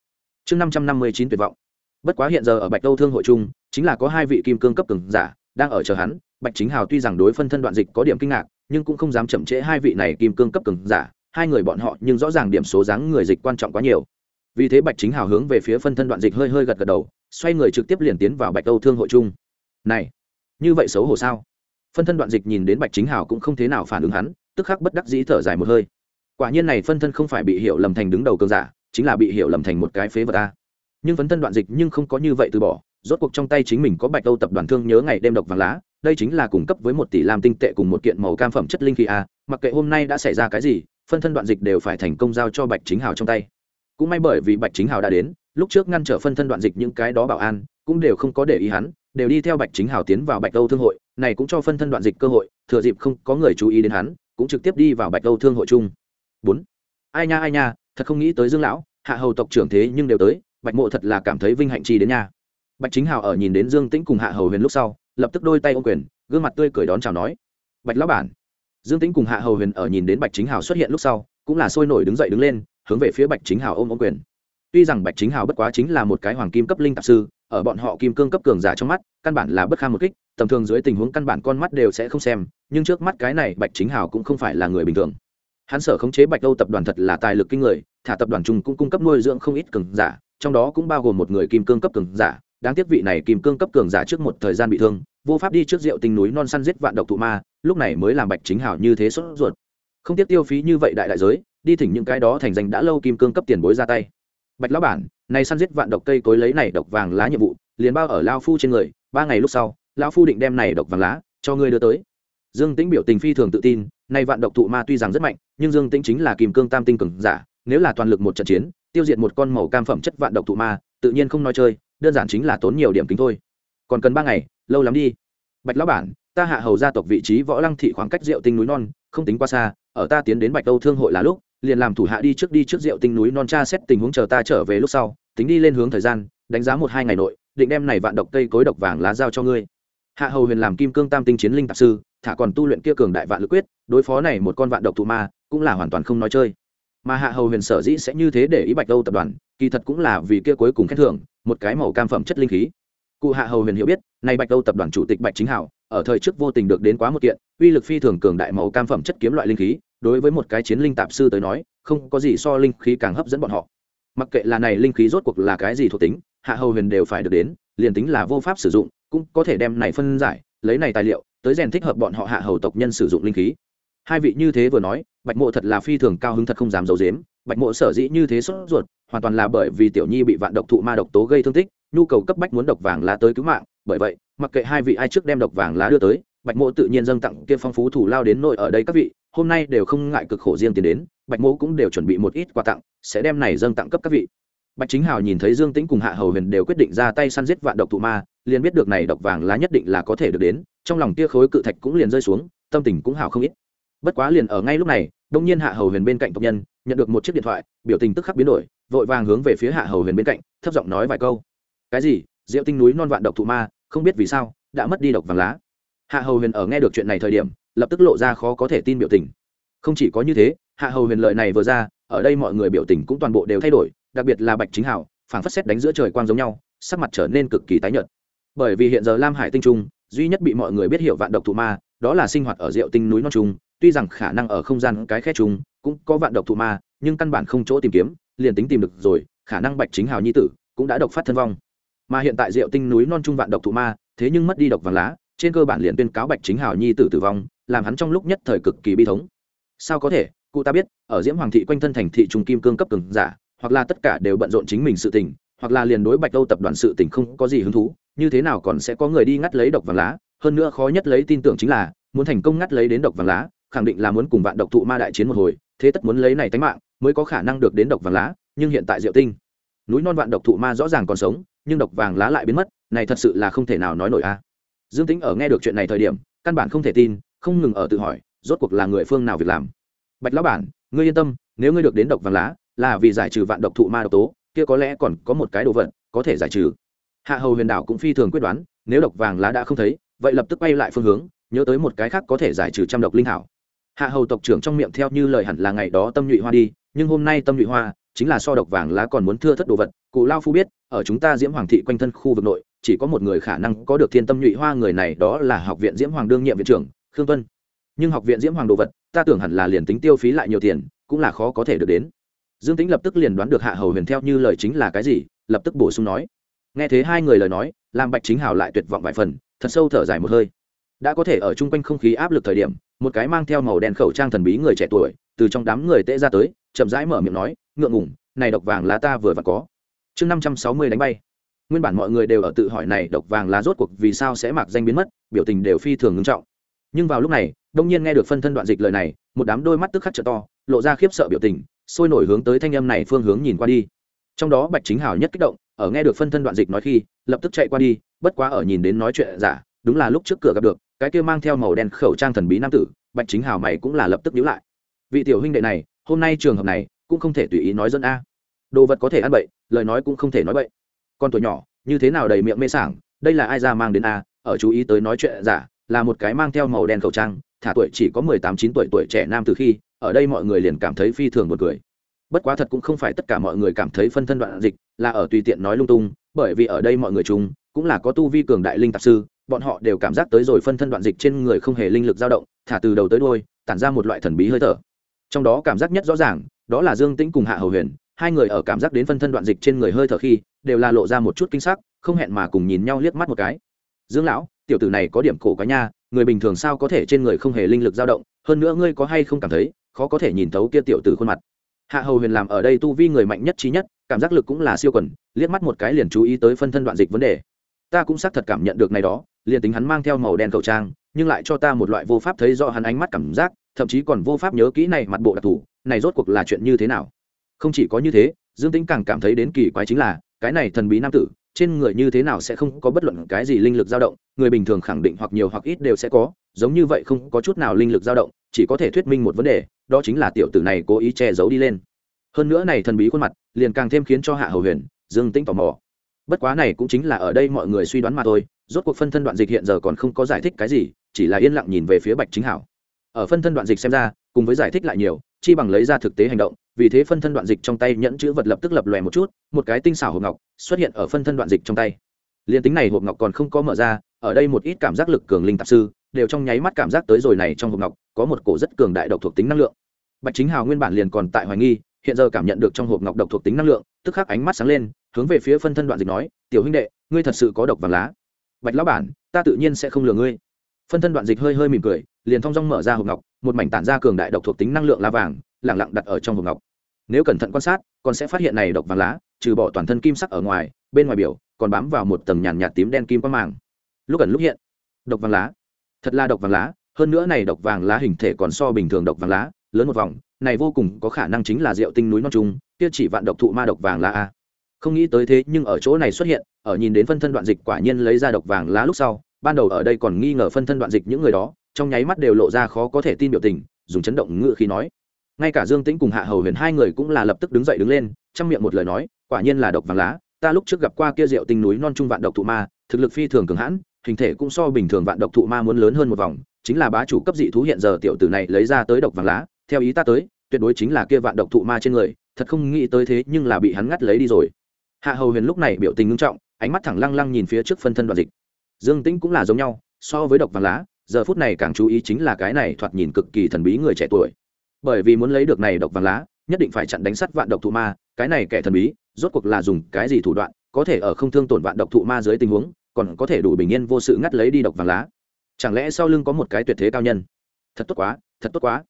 Chương năm trăm năm mươi chín tuyệt vọng. Bất quá hiện giờ ở bạch âu thương hội chung, chính là có hai vị kim cương cấp cường giả đang ở chờ hắn, bạch chính hào tuy rằng đối phân thân đoạn dịch có điểm kinh ngạc nhưng cũng không dám chậm trễ hai vị này kim cương cấp cường giả, hai người bọn họ nhưng rõ ràng điểm số dáng người dịch quan trọng quá nhiều. Vì thế bạch chính hào hướng về phía phân thân đoạn dịch hơi hơi gật gật đầu, xoay người trực tiếp liền tiến vào bạch âu thương hội chung. Này, như vậy xấu hổ sao? Phân thân đoạn dịch nhìn đến bạch chính hào cũng không thế nào phản ứng hắn, tức khắc bất đắc dĩ thở dài một hơi. Quả nhiên này phân thân không phải bị hiểu lầm thành đứng đầu cường giả, chính là bị hiểu lầm thành một cái phế vật ta nhưng phân thân đoạn dịch nhưng không có như vậy từ bỏ, rốt cuộc trong tay chính mình có bạch âu tập đoàn thương nhớ ngày đêm độc vàng lá đây chính là cung cấp với một tỷ lam tinh tệ cùng một kiện màu cam phẩm chất linh khí a, mặc kệ hôm nay đã xảy ra cái gì, phân thân đoạn dịch đều phải thành công giao cho bạch chính hào trong tay. Cũng may bởi vì bạch chính hào đã đến, lúc trước ngăn trở phân thân đoạn dịch những cái đó bảo an, cũng đều không có để ý hắn, đều đi theo bạch chính hào tiến vào bạch âu thương hội, này cũng cho phân thân đoạn dịch cơ hội, thừa dịp không có người chú ý đến hắn, cũng trực tiếp đi vào bạch âu thương hội chung. Bốn. Ai nha ai nha, thật không nghĩ tới dương lão, hạ hầu tộc trưởng thế nhưng đều tới, bạch mộ thật là cảm thấy vinh hạnh chi đến nha. Bạch chính hào ở nhìn đến dương tĩnh cùng hạ hầu huyền lúc sau lập tức đôi tay ô quyền, gương mặt tươi cười đón chào nói, bạch lão bản. Dương tĩnh cùng hạ hầu huyền ở nhìn đến bạch chính hào xuất hiện lúc sau, cũng là sôi nổi đứng dậy đứng lên, hướng về phía bạch chính hào ôm ôm quyền. Tuy rằng bạch chính hào bất quá chính là một cái hoàng kim cấp linh tạp sư, ở bọn họ kim cương cấp cường giả trong mắt, căn bản là bất kham một kích, tầm thường dưới tình huống căn bản con mắt đều sẽ không xem, nhưng trước mắt cái này bạch chính hào cũng không phải là người bình thường. Hắn sở khống chế bạch âu tập đoàn thật là tài lực kinh người, thả tập đoàn chung cũng cung cấp nuôi dưỡng không ít cường giả, trong đó cũng bao gồm một người kim cương cấp cường giả đáng tiếc vị này kim cương cấp cường giả trước một thời gian bị thương, vô pháp đi trước rượu tinh núi non săn giết vạn độc thụ ma, lúc này mới làm bạch chính hảo như thế sốt ruột. Không tiếc tiêu phí như vậy đại đại giới, đi thỉnh những cái đó thành danh đã lâu kim cương cấp tiền bối ra tay. Bạch lão bản, này săn giết vạn độc cây cối lấy này độc vàng lá nhiệm vụ, liền bao ở lao phu trên người, ba ngày lúc sau lao phu định đem này độc vàng lá cho ngươi đưa tới. Dương tĩnh biểu tình phi thường tự tin nay vạn độc thụ ma tuy rằng rất mạnh, nhưng dương tĩnh chính là kim cương tam tinh cường giả, nếu là toàn lực một trận chiến, tiêu diệt một con màu cam phẩm chất vạn độc thụ ma, tự nhiên không nói chơi đơn giản chính là tốn nhiều điểm kính thôi. Còn cần ba ngày, lâu lắm đi. Bạch lão bản, ta hạ hầu gia tộc vị trí võ lăng thị khoảng cách rượu tinh núi non, không tính quá xa, ở ta tiến đến bạch âu thương hội là lúc, liền làm thủ hạ đi trước đi trước rượu tinh núi non tra xét tình huống chờ ta trở về lúc sau, tính đi lên hướng thời gian, đánh giá một hai ngày nội, định đem này vạn độc cây cối độc vàng lá giao cho ngươi. Hạ hầu huyền làm kim cương tam tinh chiến linh tạp sư, thả còn tu luyện kia cường đại vạn lực quyết, đối phó này một con vạn độc thụ ma, cũng là hoàn toàn không nói chơi. Mà hạ hầu huyền sở dĩ sẽ như thế để ý bạch âu tập đoàn, kỳ thật cũng là vì kia cuối cùng khen thưởng một cái màu cam phẩm chất linh khí. Cụ hạ hầu huyền hiểu biết, nay bạch đâu tập đoàn chủ tịch bạch chính hảo, ở thời trước vô tình được đến quá một kiện, uy lực phi thường cường đại màu cam phẩm chất kiếm loại linh khí, đối với một cái chiến linh tạp sư tới nói, không có gì so linh khí càng hấp dẫn bọn họ. Mặc kệ là này linh khí rốt cuộc là cái gì thuộc tính, hạ hầu huyền đều phải được đến, liền tính là vô pháp sử dụng, cũng có thể đem này phân giải, lấy này tài liệu, tới rèn thích hợp bọn họ hạ hầu tộc nhân sử dụng linh khí. Hai vị như thế vừa nói, bạch mộ thật là phi thường cao hứng thật không dám giấu dếm bạch mộ sở dĩ như thế sốt ruột, hoàn toàn là bởi vì tiểu nhi bị vạn độc thụ ma độc tố gây thương tích, nhu cầu cấp bách muốn độc vàng lá tới cứu mạng. Bởi vậy, mặc kệ hai vị ai trước đem độc vàng lá đưa tới, bạch mộ tự nhiên dâng tặng kia phong phú thủ lao đến nội ở đây các vị, hôm nay đều không ngại cực khổ riêng tiền đến, bạch mộ cũng đều chuẩn bị một ít quà tặng, sẽ đem này dâng tặng cấp các vị. Bạch chính hào nhìn thấy dương tĩnh cùng hạ hầu huyền đều quyết định ra tay săn giết vạn độc thụ ma, liền biết được này độc vàng lá nhất định là có thể được đến, trong lòng tia khối cự thạch cũng liền rơi xuống, tâm tình cũng hào không ít. Bất quá liền ở ngay lúc này đông nhiên hạ hầu huyền bên cạnh tộc nhân, nhận được một chiếc điện thoại, biểu tình tức khắc biến đổi, vội vàng hướng về phía hạ hầu huyền bên cạnh, thấp giọng nói vài câu. Cái gì? Diệu tinh núi non vạn độc thụ ma, không biết vì sao, đã mất đi độc vàng lá. Hạ hầu huyền ở nghe được chuyện này thời điểm, lập tức lộ ra khó có thể tin biểu tình. Không chỉ có như thế, hạ hầu huyền lợi này vừa ra, ở đây mọi người biểu tình cũng toàn bộ đều thay đổi, đặc biệt là bạch chính hảo, phảng phất xét đánh giữa trời quang giống nhau, sắc mặt trở nên cực kỳ tái nhợt. Bởi vì hiện giờ lam hải tinh trung, duy nhất bị mọi người biết hiểu vạn độc thụ ma, đó là sinh hoạt ở rượu tinh núi non trung tuy rằng khả năng ở không gian cái khe trùng cũng có vạn độc thụ ma, nhưng căn bản không chỗ tìm kiếm, liền tính tìm được rồi, khả năng bạch chính hào nhi tử cũng đã độc phát thân vong. Mà hiện tại rượu tinh núi non trung vạn độc thụ ma, thế nhưng mất đi độc vàng lá, trên cơ bản liền tuyên cáo bạch chính hào nhi tử tử vong, làm hắn trong lúc nhất thời cực kỳ bi thống. Sao có thể? Cụ ta biết, ở diễm hoàng thị quanh thân thành thị trung kim cương cấp cường giả, hoặc là tất cả đều bận rộn chính mình sự tình, hoặc là liền đối bạch đâu tập đoàn sự tình không có gì hứng thú, như thế nào còn sẽ có người đi ngắt lấy độc vàng lá? Hơn nữa khó nhất lấy tin tưởng chính là, muốn thành công ngắt lấy đến độc vàng lá khẳng định là muốn cùng vạn độc thụ ma đại chiến một hồi, thế tất muốn lấy này tánh mạng, mới có khả năng được đến độc vàng lá, nhưng hiện tại diệu tinh, núi non vạn độc thụ ma rõ ràng còn sống, nhưng độc vàng lá lại biến mất, này thật sự là không thể nào nói nổi a. Dương tính ở nghe được chuyện này thời điểm, căn bản không thể tin, không ngừng ở tự hỏi, rốt cuộc là người phương nào việc làm. Bạch lão bản, ngươi yên tâm, nếu ngươi được đến độc vàng lá, là vì giải trừ vạn độc thụ ma độc tố, kia có lẽ còn có một cái đồ vật có thể giải trừ. Hạ hầu huyền đảo cũng phi thường quyết đoán, nếu độc vàng lá đã không thấy, vậy lập tức quay lại phương hướng, nhớ tới một cái khác có thể giải trừ trăm độc linh hảo hạ hầu tộc trưởng trong miệng theo như lời hẳn là ngày đó tâm nhụy hoa đi, nhưng hôm nay tâm nhụy hoa chính là so độc vàng lá còn muốn thưa thất đồ vật. Cụ lao phu biết, ở chúng ta diễm hoàng thị quanh thân khu vực nội, chỉ có một người khả năng có được thiên tâm nhụy hoa, người này đó là học viện diễm hoàng đương nhiệm viện trưởng, khương tuân. Nhưng học viện diễm hoàng đồ vật, ta tưởng hẳn là liền tính tiêu phí lại nhiều tiền, cũng là khó có thể được đến. Dương tính lập tức liền đoán được hạ hầu huyền theo như lời chính là cái gì, lập tức bổ sung nói. Nghe thấy hai người lời nói làm bạch chính hào lại tuyệt vọng vài phần, thật sâu thở dài một hơi. Đã có thể ở chung quanh không khí áp lực thời điểm một cái mang theo màu đen khẩu trang thần bí người trẻ tuổi, từ trong đám người tễ ra tới, chậm rãi mở miệng nói, ngượng ngủng này độc vàng lá ta vừa vặn có. Chương năm trăm sáu mươi đánh bay. Nguyên bản mọi người đều ở tự hỏi này độc vàng lá rốt cuộc vì sao sẽ mặc danh biến mất, biểu tình đều phi thường ngưng trọng. Nhưng vào lúc này, đông nhiên nghe được phân thân đoạn dịch lời này, một đám đôi mắt tức khắc trợ to, lộ ra khiếp sợ biểu tình, sôi nổi hướng tới thanh âm này phương hướng nhìn qua đi. Trong đó bạch chính hào nhất kích động, ở nghe được phân thân đoạn dịch nói khi, lập tức chạy qua đi, bất quá ở nhìn đến nói chuyện giả, đúng là lúc trước cửa gặp được cái kia mang theo màu đen khẩu trang thần bí nam tử, bạch chính hào mày cũng là lập tức nhíu lại. Vị tiểu huynh đệ này, hôm nay trường hợp này, cũng không thể tùy ý nói dẫn a. Đồ vật có thể ăn bậy, lời nói cũng không thể nói bậy. Con tuổi nhỏ, như thế nào đầy miệng mê sảng, đây là ai ra mang đến a? Ở chú ý tới nói chuyện giả, là một cái mang theo màu đen khẩu trang, thả tuổi chỉ có mười tám, chín tuổi tuổi trẻ nam từ khi, ở đây mọi người liền cảm thấy phi thường một cười. Bất quá thật cũng không phải tất cả mọi người cảm thấy phân thân đoạn dịch, là ở tùy tiện nói lung tung, bởi vì ở đây mọi người chung, cũng là có tu vi cường đại linh tạp sư bọn họ đều cảm giác tới rồi phân thân đoạn dịch trên người không hề linh lực dao động, thả từ đầu tới đôi tản ra một loại thần bí hơi thở. Trong đó cảm giác nhất rõ ràng, đó là dương tĩnh cùng hạ hầu huyền, hai người ở cảm giác đến phân thân đoạn dịch trên người hơi thở khi, đều là lộ ra một chút kinh sắc, không hẹn mà cùng nhìn nhau liếc mắt một cái. Dương lão, tiểu tử này có điểm cổ quá nha, người bình thường sao có thể trên người không hề linh lực dao động, hơn nữa ngươi có hay không cảm thấy, khó có thể nhìn thấu kia tiểu tử khuôn mặt. Hạ hầu huyền làm ở đây tu vi người mạnh nhất trí nhất, cảm giác lực cũng là siêu quần, liếc mắt một cái liền chú ý tới phân thân đoạn dịch vấn đề. Ta cũng xác thật cảm nhận được này đó liền tính hắn mang theo màu đen khẩu trang, nhưng lại cho ta một loại vô pháp thấy rõ hắn ánh mắt cảm giác, thậm chí còn vô pháp nhớ kỹ này mặt bộ đặc thù, này rốt cuộc là chuyện như thế nào. Không chỉ có như thế, dương tĩnh càng cảm thấy đến kỳ quái chính là, cái này thần bí nam tử, trên người như thế nào sẽ không có bất luận cái gì linh lực dao động, người bình thường khẳng định hoặc nhiều hoặc ít đều sẽ có, giống như vậy không có chút nào linh lực dao động, chỉ có thể thuyết minh một vấn đề, đó chính là tiểu tử này cố ý che giấu đi lên. Hơn nữa này thần bí khuôn mặt, liền càng thêm khiến cho hạ hầu huyền, dương tĩnh tò mò. Bất quá này cũng chính là ở đây mọi người suy đoán mà thôi rốt cuộc phân thân đoạn dịch hiện giờ còn không có giải thích cái gì, chỉ là yên lặng nhìn về phía bạch chính hảo. Ở phân thân đoạn dịch xem ra, cùng với giải thích lại nhiều, chi bằng lấy ra thực tế hành động, vì thế phân thân đoạn dịch trong tay nhẫn chữ vật lập tức lập lòe một chút, một cái tinh xảo hộp ngọc xuất hiện ở phân thân đoạn dịch trong tay. Liền tính này hộp ngọc còn không có mở ra, ở đây một ít cảm giác lực cường linh tạp sư, đều trong nháy mắt cảm giác tới rồi này trong hộp ngọc, có một cổ rất cường đại độc thuộc tính năng lượng. Bạch chính hào nguyên bản liền còn tại hoài nghi, hiện giờ cảm nhận được trong hộp ngọc độc thuộc tính năng lượng, tức khắc ánh mắt sáng lên, hướng về phía phân thân đoạn dịch nói, tiểu huynh đệ, ngươi thật sự có độc vàng lá bạch lão bản, ta tự nhiên sẽ không lừa ngươi. Phân thân đoạn dịch hơi hơi mỉm cười, liền thong dong mở ra hộp ngọc, một mảnh tản ra cường đại độc thuộc tính năng lượng lá vàng, lẳng lặng đặt ở trong hộp ngọc. Nếu cẩn thận quan sát, còn sẽ phát hiện này độc vàng lá, trừ bỏ toàn thân kim sắc ở ngoài, bên ngoài biểu, còn bám vào một tầng nhàn nhạt tím đen kim quang màng. Lúc ẩn lúc hiện, độc vàng lá. Thật là độc vàng lá, hơn nữa này độc vàng lá hình thể còn so bình thường độc vàng lá, lớn một vòng, này vô cùng có khả năng chính là rượu tinh núi non trung kia chỉ vạn độc thụ ma độc vàng lá a không nghĩ tới thế nhưng ở chỗ này xuất hiện, ở nhìn đến phân thân đoạn dịch quả nhiên lấy ra độc vàng lá lúc sau, ban đầu ở đây còn nghi ngờ phân thân đoạn dịch những người đó, trong nháy mắt đều lộ ra khó có thể tin biểu tình, dùng chấn động ngựa khi nói. Ngay cả dương tĩnh cùng hạ hầu huyền hai người cũng là lập tức đứng dậy đứng lên trong miệng một lời nói, quả nhiên là độc vàng lá, ta lúc trước gặp qua kia rượu tinh núi non trung vạn độc thụ ma, thực lực phi thường cường hãn, hình thể cũng so bình thường vạn độc thụ ma muốn lớn hơn một vòng, chính là bá chủ cấp dị thú hiện giờ tiểu tử này lấy ra tới độc vàng lá, theo ý ta tới, tuyệt đối chính là kia vạn độc thụ ma trên người, thật không nghĩ tới thế nhưng là bị hắn ngắt lấy đi rồi hạ hầu huyền lúc này biểu tình ngưng trọng, ánh mắt thẳng lăng lăng nhìn phía trước phân thân đoạn dịch. Dương tĩnh cũng là giống nhau, so với độc vàng lá, giờ phút này càng chú ý chính là cái này thoạt nhìn cực kỳ thần bí người trẻ tuổi. Bởi vì muốn lấy được này độc vàng lá, nhất định phải chặn đánh sắt vạn độc thụ ma, cái này kẻ thần bí, rốt cuộc là dùng cái gì thủ đoạn, có thể ở không thương tổn vạn độc thụ ma dưới tình huống, còn có thể đủ bình yên vô sự ngắt lấy đi độc vàng lá. Chẳng lẽ sau lưng có một cái tuyệt thế cao nhân? Thật tốt quá, thật tốt quá.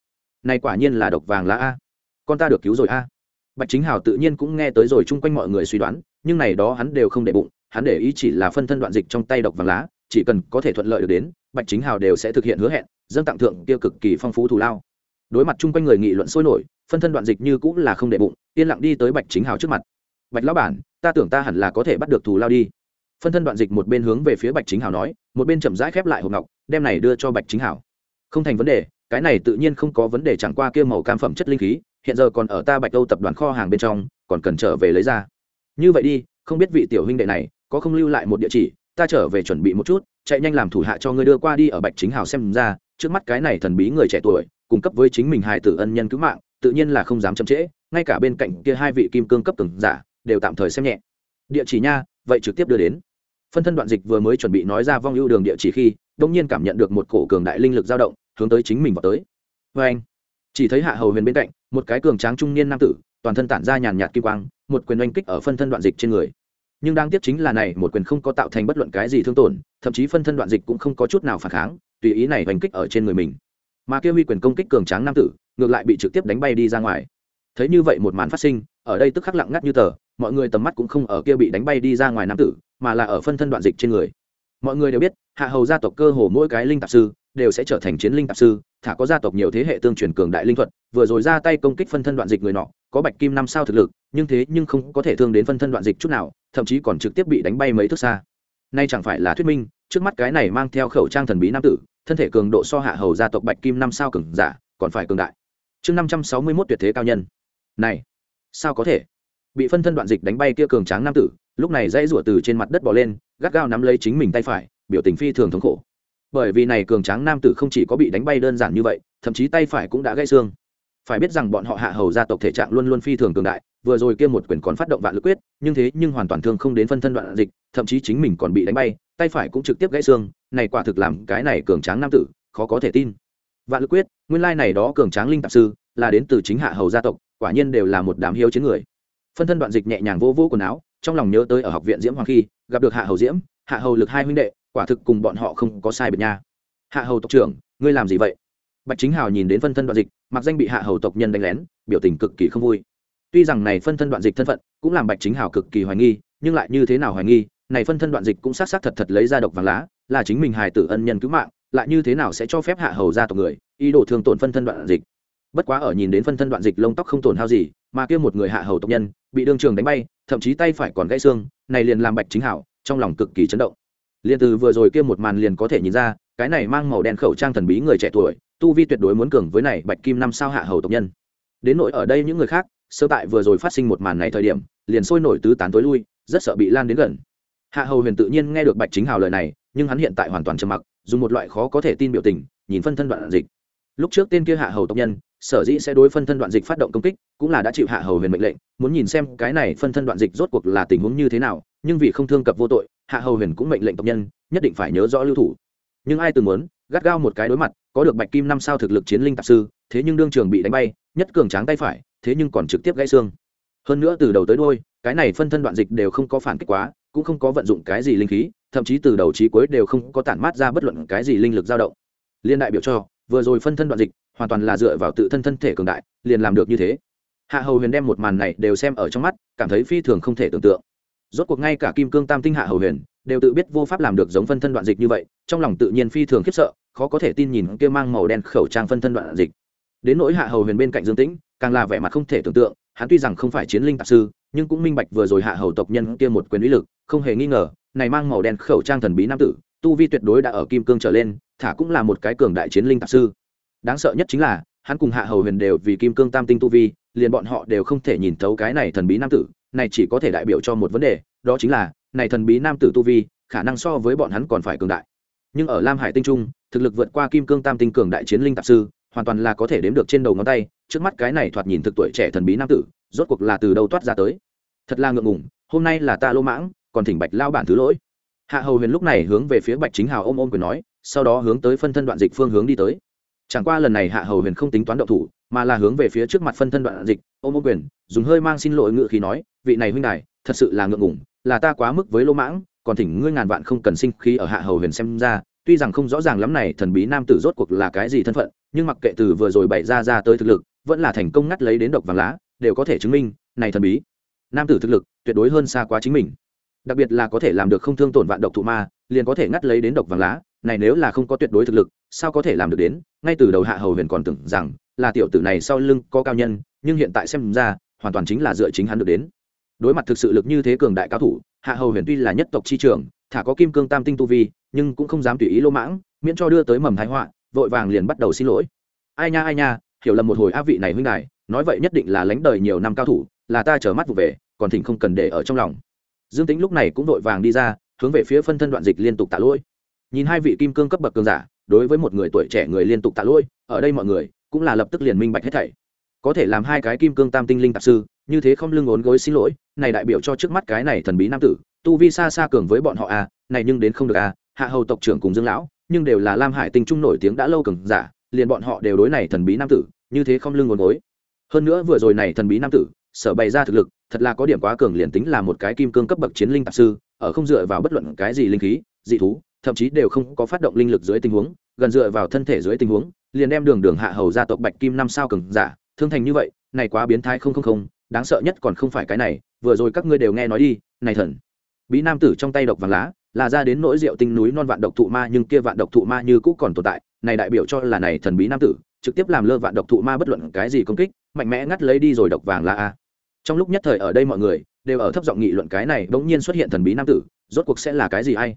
Này quả nhiên là độc vàng lá a. Con ta được cứu rồi a bạch chính hào tự nhiên cũng nghe tới rồi chung quanh mọi người suy đoán, nhưng này đó hắn đều không để bụng, hắn để ý chỉ là phân thân đoạn dịch trong tay độc vàng lá, chỉ cần có thể thuận lợi được đến, bạch chính hào đều sẽ thực hiện hứa hẹn, dâng tặng thượng kia cực kỳ phong phú thù lao. Đối mặt chung quanh người nghị luận sôi nổi, phân thân đoạn dịch như cũng là không để bụng, yên lặng đi tới bạch chính hào trước mặt. Bạch lão bản, ta tưởng ta hẳn là có thể bắt được thù lao đi. Phân thân đoạn dịch một bên hướng về phía bạch chính hào nói, một bên chậm rãi khép lại hộp ngọc, đem này đưa cho bạch chính hào. Không thành vấn đề, cái này tự nhiên không có vấn đề, chẳng qua kia màu cam phẩm chất linh khí hiện giờ còn ở ta bạch âu tập đoàn kho hàng bên trong, còn cần trở về lấy ra. Như vậy đi, không biết vị tiểu huynh đệ này có không lưu lại một địa chỉ, ta trở về chuẩn bị một chút, chạy nhanh làm thủ hạ cho ngươi đưa qua đi ở bạch chính hào xem ra, trước mắt cái này thần bí người trẻ tuổi, cung cấp với chính mình hài tử ân nhân cứu mạng, tự nhiên là không dám chậm trễ, ngay cả bên cạnh kia hai vị kim cương cấp từng giả, đều tạm thời xem nhẹ. Địa chỉ nha, vậy trực tiếp đưa đến. Phân thân đoạn dịch vừa mới chuẩn bị nói ra vong ưu đường địa chỉ khi đông nhiên cảm nhận được một cổ cường đại linh lực dao động, hướng tới chính mình vào tới. Vê anh chỉ thấy hạ hầu huyền bên cạnh một cái cường tráng trung niên nam tử, toàn thân tản ra nhàn nhạt kim quang, một quyền oanh kích ở phân thân đoạn dịch trên người. Nhưng đáng tiếc chính là này, một quyền không có tạo thành bất luận cái gì thương tổn, thậm chí phân thân đoạn dịch cũng không có chút nào phản kháng, tùy ý này oanh kích ở trên người mình. Mà kia huy quyền công kích cường tráng nam tử, ngược lại bị trực tiếp đánh bay đi ra ngoài. Thấy như vậy một màn phát sinh, ở đây tức khắc lặng ngắt như tờ, mọi người tầm mắt cũng không ở kia bị đánh bay đi ra ngoài nam tử, mà là ở phân thân đoạn dịch trên người. Mọi người đều biết, hạ hầu gia tộc cơ hồ mỗi cái linh tạp sư, đều sẽ trở thành chiến linh tạp sư thả có gia tộc nhiều thế hệ tương truyền cường đại linh thuật, vừa rồi ra tay công kích phân thân đoạn dịch người nọ, có bạch kim năm sao thực lực, nhưng thế nhưng không có thể thương đến phân thân đoạn dịch chút nào, thậm chí còn trực tiếp bị đánh bay mấy thước xa. Nay chẳng phải là thuyết minh, trước mắt cái này mang theo khẩu trang thần bí nam tử, thân thể cường độ so hạ hầu gia tộc bạch kim năm sao cường giả, còn phải cường đại. Chương năm trăm sáu mươi mốt tuyệt thế cao nhân. Này, sao có thể? Bị phân thân đoạn dịch đánh bay kia cường tráng nam tử, lúc này dãy rủa từ trên mặt đất bỏ lên, gắt gao nắm lấy chính mình tay phải, biểu tình phi thường thống khổ bởi vì này cường tráng nam tử không chỉ có bị đánh bay đơn giản như vậy, thậm chí tay phải cũng đã gãy xương. Phải biết rằng bọn họ hạ hầu gia tộc thể trạng luôn luôn phi thường cường đại, vừa rồi kia một quyền còn phát động vạn lực quyết, nhưng thế nhưng hoàn toàn thương không đến phân thân đoạn dịch, thậm chí chính mình còn bị đánh bay, tay phải cũng trực tiếp gãy xương, này quả thực làm cái này cường tráng nam tử khó có thể tin. Vạn lực quyết, nguyên lai này đó cường tráng linh tạp sư, là đến từ chính hạ hầu gia tộc, quả nhiên đều là một đám hiếu chiến người. Phân thân đoạn dịch nhẹ nhàng vô vô quần áo, trong lòng nhớ tới ở học viện diễm hoàng khi, gặp được hạ hầu diễm hạ hầu lực hai huynh đệ, quả thực cùng bọn họ không có sai biệt nha. Hạ hầu tộc trưởng, ngươi làm gì vậy? Bạch chính hào nhìn đến phân thân đoạn dịch, mặc danh bị hạ hầu tộc nhân đánh lén, biểu tình cực kỳ không vui. Tuy rằng này phân thân đoạn dịch thân phận cũng làm bạch chính hào cực kỳ hoài nghi, nhưng lại như thế nào hoài nghi, này phân thân đoạn dịch cũng xác xác thật thật lấy ra độc vàng lá, là chính mình hài tử ân nhân cứu mạng, lại như thế nào sẽ cho phép hạ hầu ra tộc người, ý đồ thương tổn phân thân đoạn dịch? Bất quá ở nhìn đến phân thân đoạn dịch lông tóc không tổn hao gì, mà kia một người hạ hầu tộc nhân, bị đương trường đánh bay, thậm chí tay phải còn gãy xương, này liền làm bạch chính hảo trong lòng cực kỳ chấn động. Liền từ vừa rồi kia một màn liền có thể nhìn ra, cái này mang màu đen khẩu trang thần bí người trẻ tuổi, tu vi tuyệt đối muốn cường với này bạch kim năm sao hạ hầu tộc nhân. Đến nỗi ở đây những người khác, sơ tại vừa rồi phát sinh một màn này thời điểm, liền sôi nổi tứ tán tối lui, rất sợ bị lan đến gần. Hạ hầu huyền tự nhiên nghe được bạch chính hào lời này, nhưng hắn hiện tại hoàn toàn trầm mặc, dùng một loại khó có thể tin biểu tình, nhìn phân thân đoạn dịch. Lúc trước tên kia hạ hầu tộc nhân sở dĩ sẽ đối phân thân đoạn dịch phát động công kích, cũng là đã chịu hạ hầu huyền mệnh lệnh, muốn nhìn xem cái này phân thân đoạn dịch rốt cuộc là tình huống như thế nào, nhưng vì không thương cập vô tội, hạ hầu huyền cũng mệnh lệnh tộc nhân, nhất định phải nhớ rõ lưu thủ. Nhưng ai từng muốn gắt gao một cái đối mặt, có được bạch kim năm sao thực lực chiến linh tạp sư, thế nhưng đương trường bị đánh bay, nhất cường tráng tay phải, thế nhưng còn trực tiếp gãy xương. Hơn nữa từ đầu tới đôi cái này phân thân đoạn dịch đều không có phản kích quá, cũng không có vận dụng cái gì linh khí, thậm chí từ đầu chí cuối đều không có tản mát ra bất luận cái gì linh lực dao động. Liên đại biểu cho, vừa rồi phân thân đoạn dịch hoàn toàn là dựa vào tự thân thân thể cường đại, liền làm được như thế. Hạ hầu huyền đem một màn này đều xem ở trong mắt, cảm thấy phi thường không thể tưởng tượng. Rốt cuộc ngay cả kim cương tam tinh hạ hầu huyền đều tự biết vô pháp làm được giống phân thân đoạn dịch như vậy, trong lòng tự nhiên phi thường khiếp sợ, khó có thể tin nhìn kia mang màu đen khẩu trang phân thân đoạn dịch. Đến nỗi hạ hầu huyền bên cạnh dương tĩnh, càng là vẻ mặt không thể tưởng tượng, hắn tuy rằng không phải chiến linh tạp sư, nhưng cũng minh bạch vừa rồi hạ hầu tộc nhân kia một quyền uy lực, không hề nghi ngờ, này mang màu đen khẩu trang thần bí nam tử, tu vi tuyệt đối đã ở kim cương trở lên, thả cũng là một cái cường đại chiến linh tạp sư đáng sợ nhất chính là, hắn cùng hạ hầu huyền đều vì kim cương tam tinh tu vi, liền bọn họ đều không thể nhìn thấu cái này thần bí nam tử, này chỉ có thể đại biểu cho một vấn đề, đó chính là, này thần bí nam tử tu vi, khả năng so với bọn hắn còn phải cường đại. Nhưng ở lam hải tinh trung, thực lực vượt qua kim cương tam tinh cường đại chiến linh tạp sư, hoàn toàn là có thể đếm được trên đầu ngón tay, trước mắt cái này thoạt nhìn thực tuổi trẻ thần bí nam tử, rốt cuộc là từ đâu toát ra tới. Thật là ngượng ngùng, hôm nay là ta lô mãng, còn thỉnh bạch lao bản thứ lỗi. Hạ hầu huyền lúc này hướng về phía bạch chính hào ôm ôm quyền nói, sau đó hướng tới phân thân đoạn dịch phương hướng đi tới chẳng qua lần này hạ hầu huyền không tính toán động thủ, mà là hướng về phía trước mặt phân thân đoạn dịch, ô mô quyền, dùng hơi mang xin lỗi ngự khí nói, vị này huynh đài, thật sự là ngượng ngủng là ta quá mức với lỗ mãng, còn thỉnh ngươi ngàn vạn không cần sinh khí ở hạ hầu huyền xem ra, tuy rằng không rõ ràng lắm này thần bí nam tử rốt cuộc là cái gì thân phận, nhưng mặc kệ từ vừa rồi bày ra ra tới thực lực, vẫn là thành công ngắt lấy đến độc vàng lá, đều có thể chứng minh, này thần bí nam tử thực lực tuyệt đối hơn xa quá chính mình. Đặc biệt là có thể làm được không thương tổn vạn độc thụ ma, liền có thể ngắt lấy đến độc vàng lá, này nếu là không có tuyệt đối thực lực, sao có thể làm được đến ngay từ đầu hạ hầu huyền còn tưởng rằng là tiểu tử này sau lưng có cao nhân, nhưng hiện tại xem ra, hoàn toàn chính là dựa chính hắn được đến. Đối mặt thực sự lực như thế cường đại cao thủ, hạ hầu huyền tuy là nhất tộc chi trường thả có kim cương tam tinh tu vi, nhưng cũng không dám tùy ý lô mãng, miễn cho đưa tới mầm thái họa, vội vàng liền bắt đầu xin lỗi. Ai nha ai nha, hiểu lầm một hồi á vị này huynh đài, nói vậy nhất định là lánh đời nhiều năm cao thủ, là ta trở mắt vụ về, còn thỉnh không cần để ở trong lòng. Dương tính lúc này cũng vội vàng đi ra, hướng về phía phân thân đoạn dịch liên tục tạ lỗi. Nhìn hai vị kim cương cấp bậc cường giả đối với một người tuổi trẻ người liên tục tạ lỗi, ở đây mọi người cũng là lập tức liền minh bạch hết thảy. Có thể làm hai cái kim cương tam tinh linh tạp sư, như thế không lưng ốn gối xin lỗi, này đại biểu cho trước mắt cái này thần bí nam tử, tu vi xa xa cường với bọn họ à này nhưng đến không được à hạ hầu tộc trưởng cùng dương lão, nhưng đều là lam hải tinh trung nổi tiếng đã lâu cường giả, liền bọn họ đều đối này thần bí nam tử, như thế không lưng ốn gối. Hơn nữa vừa rồi này thần bí nam tử, sở bày ra thực lực, thật là có điểm quá cường liền tính là một cái kim cương cấp bậc chiến linh tạp sư, ở không dựa vào bất luận cái gì linh khí, dị thú thậm chí đều không có phát động linh lực dưới tình huống, gần dựa vào thân thể dưới tình huống, liền đem đường đường hạ hầu gia tộc bạch kim năm sao cường giả, thương thành như vậy, này quá biến thái không không không, đáng sợ nhất còn không phải cái này, vừa rồi các ngươi đều nghe nói đi, này thần. Bí nam tử trong tay độc vàng lá, là ra đến nỗi rượu tinh núi non vạn độc thụ ma, nhưng kia vạn độc thụ ma như cũ còn tồn tại, này đại biểu cho là này thần bí nam tử, trực tiếp làm lơ vạn độc thụ ma bất luận cái gì công kích, mạnh mẽ ngắt lấy đi rồi độc vàng là a. Trong lúc nhất thời ở đây mọi người, đều ở thấp giọng nghị luận cái này bỗng nhiên xuất hiện thần bí nam tử, rốt cuộc sẽ là cái gì hay?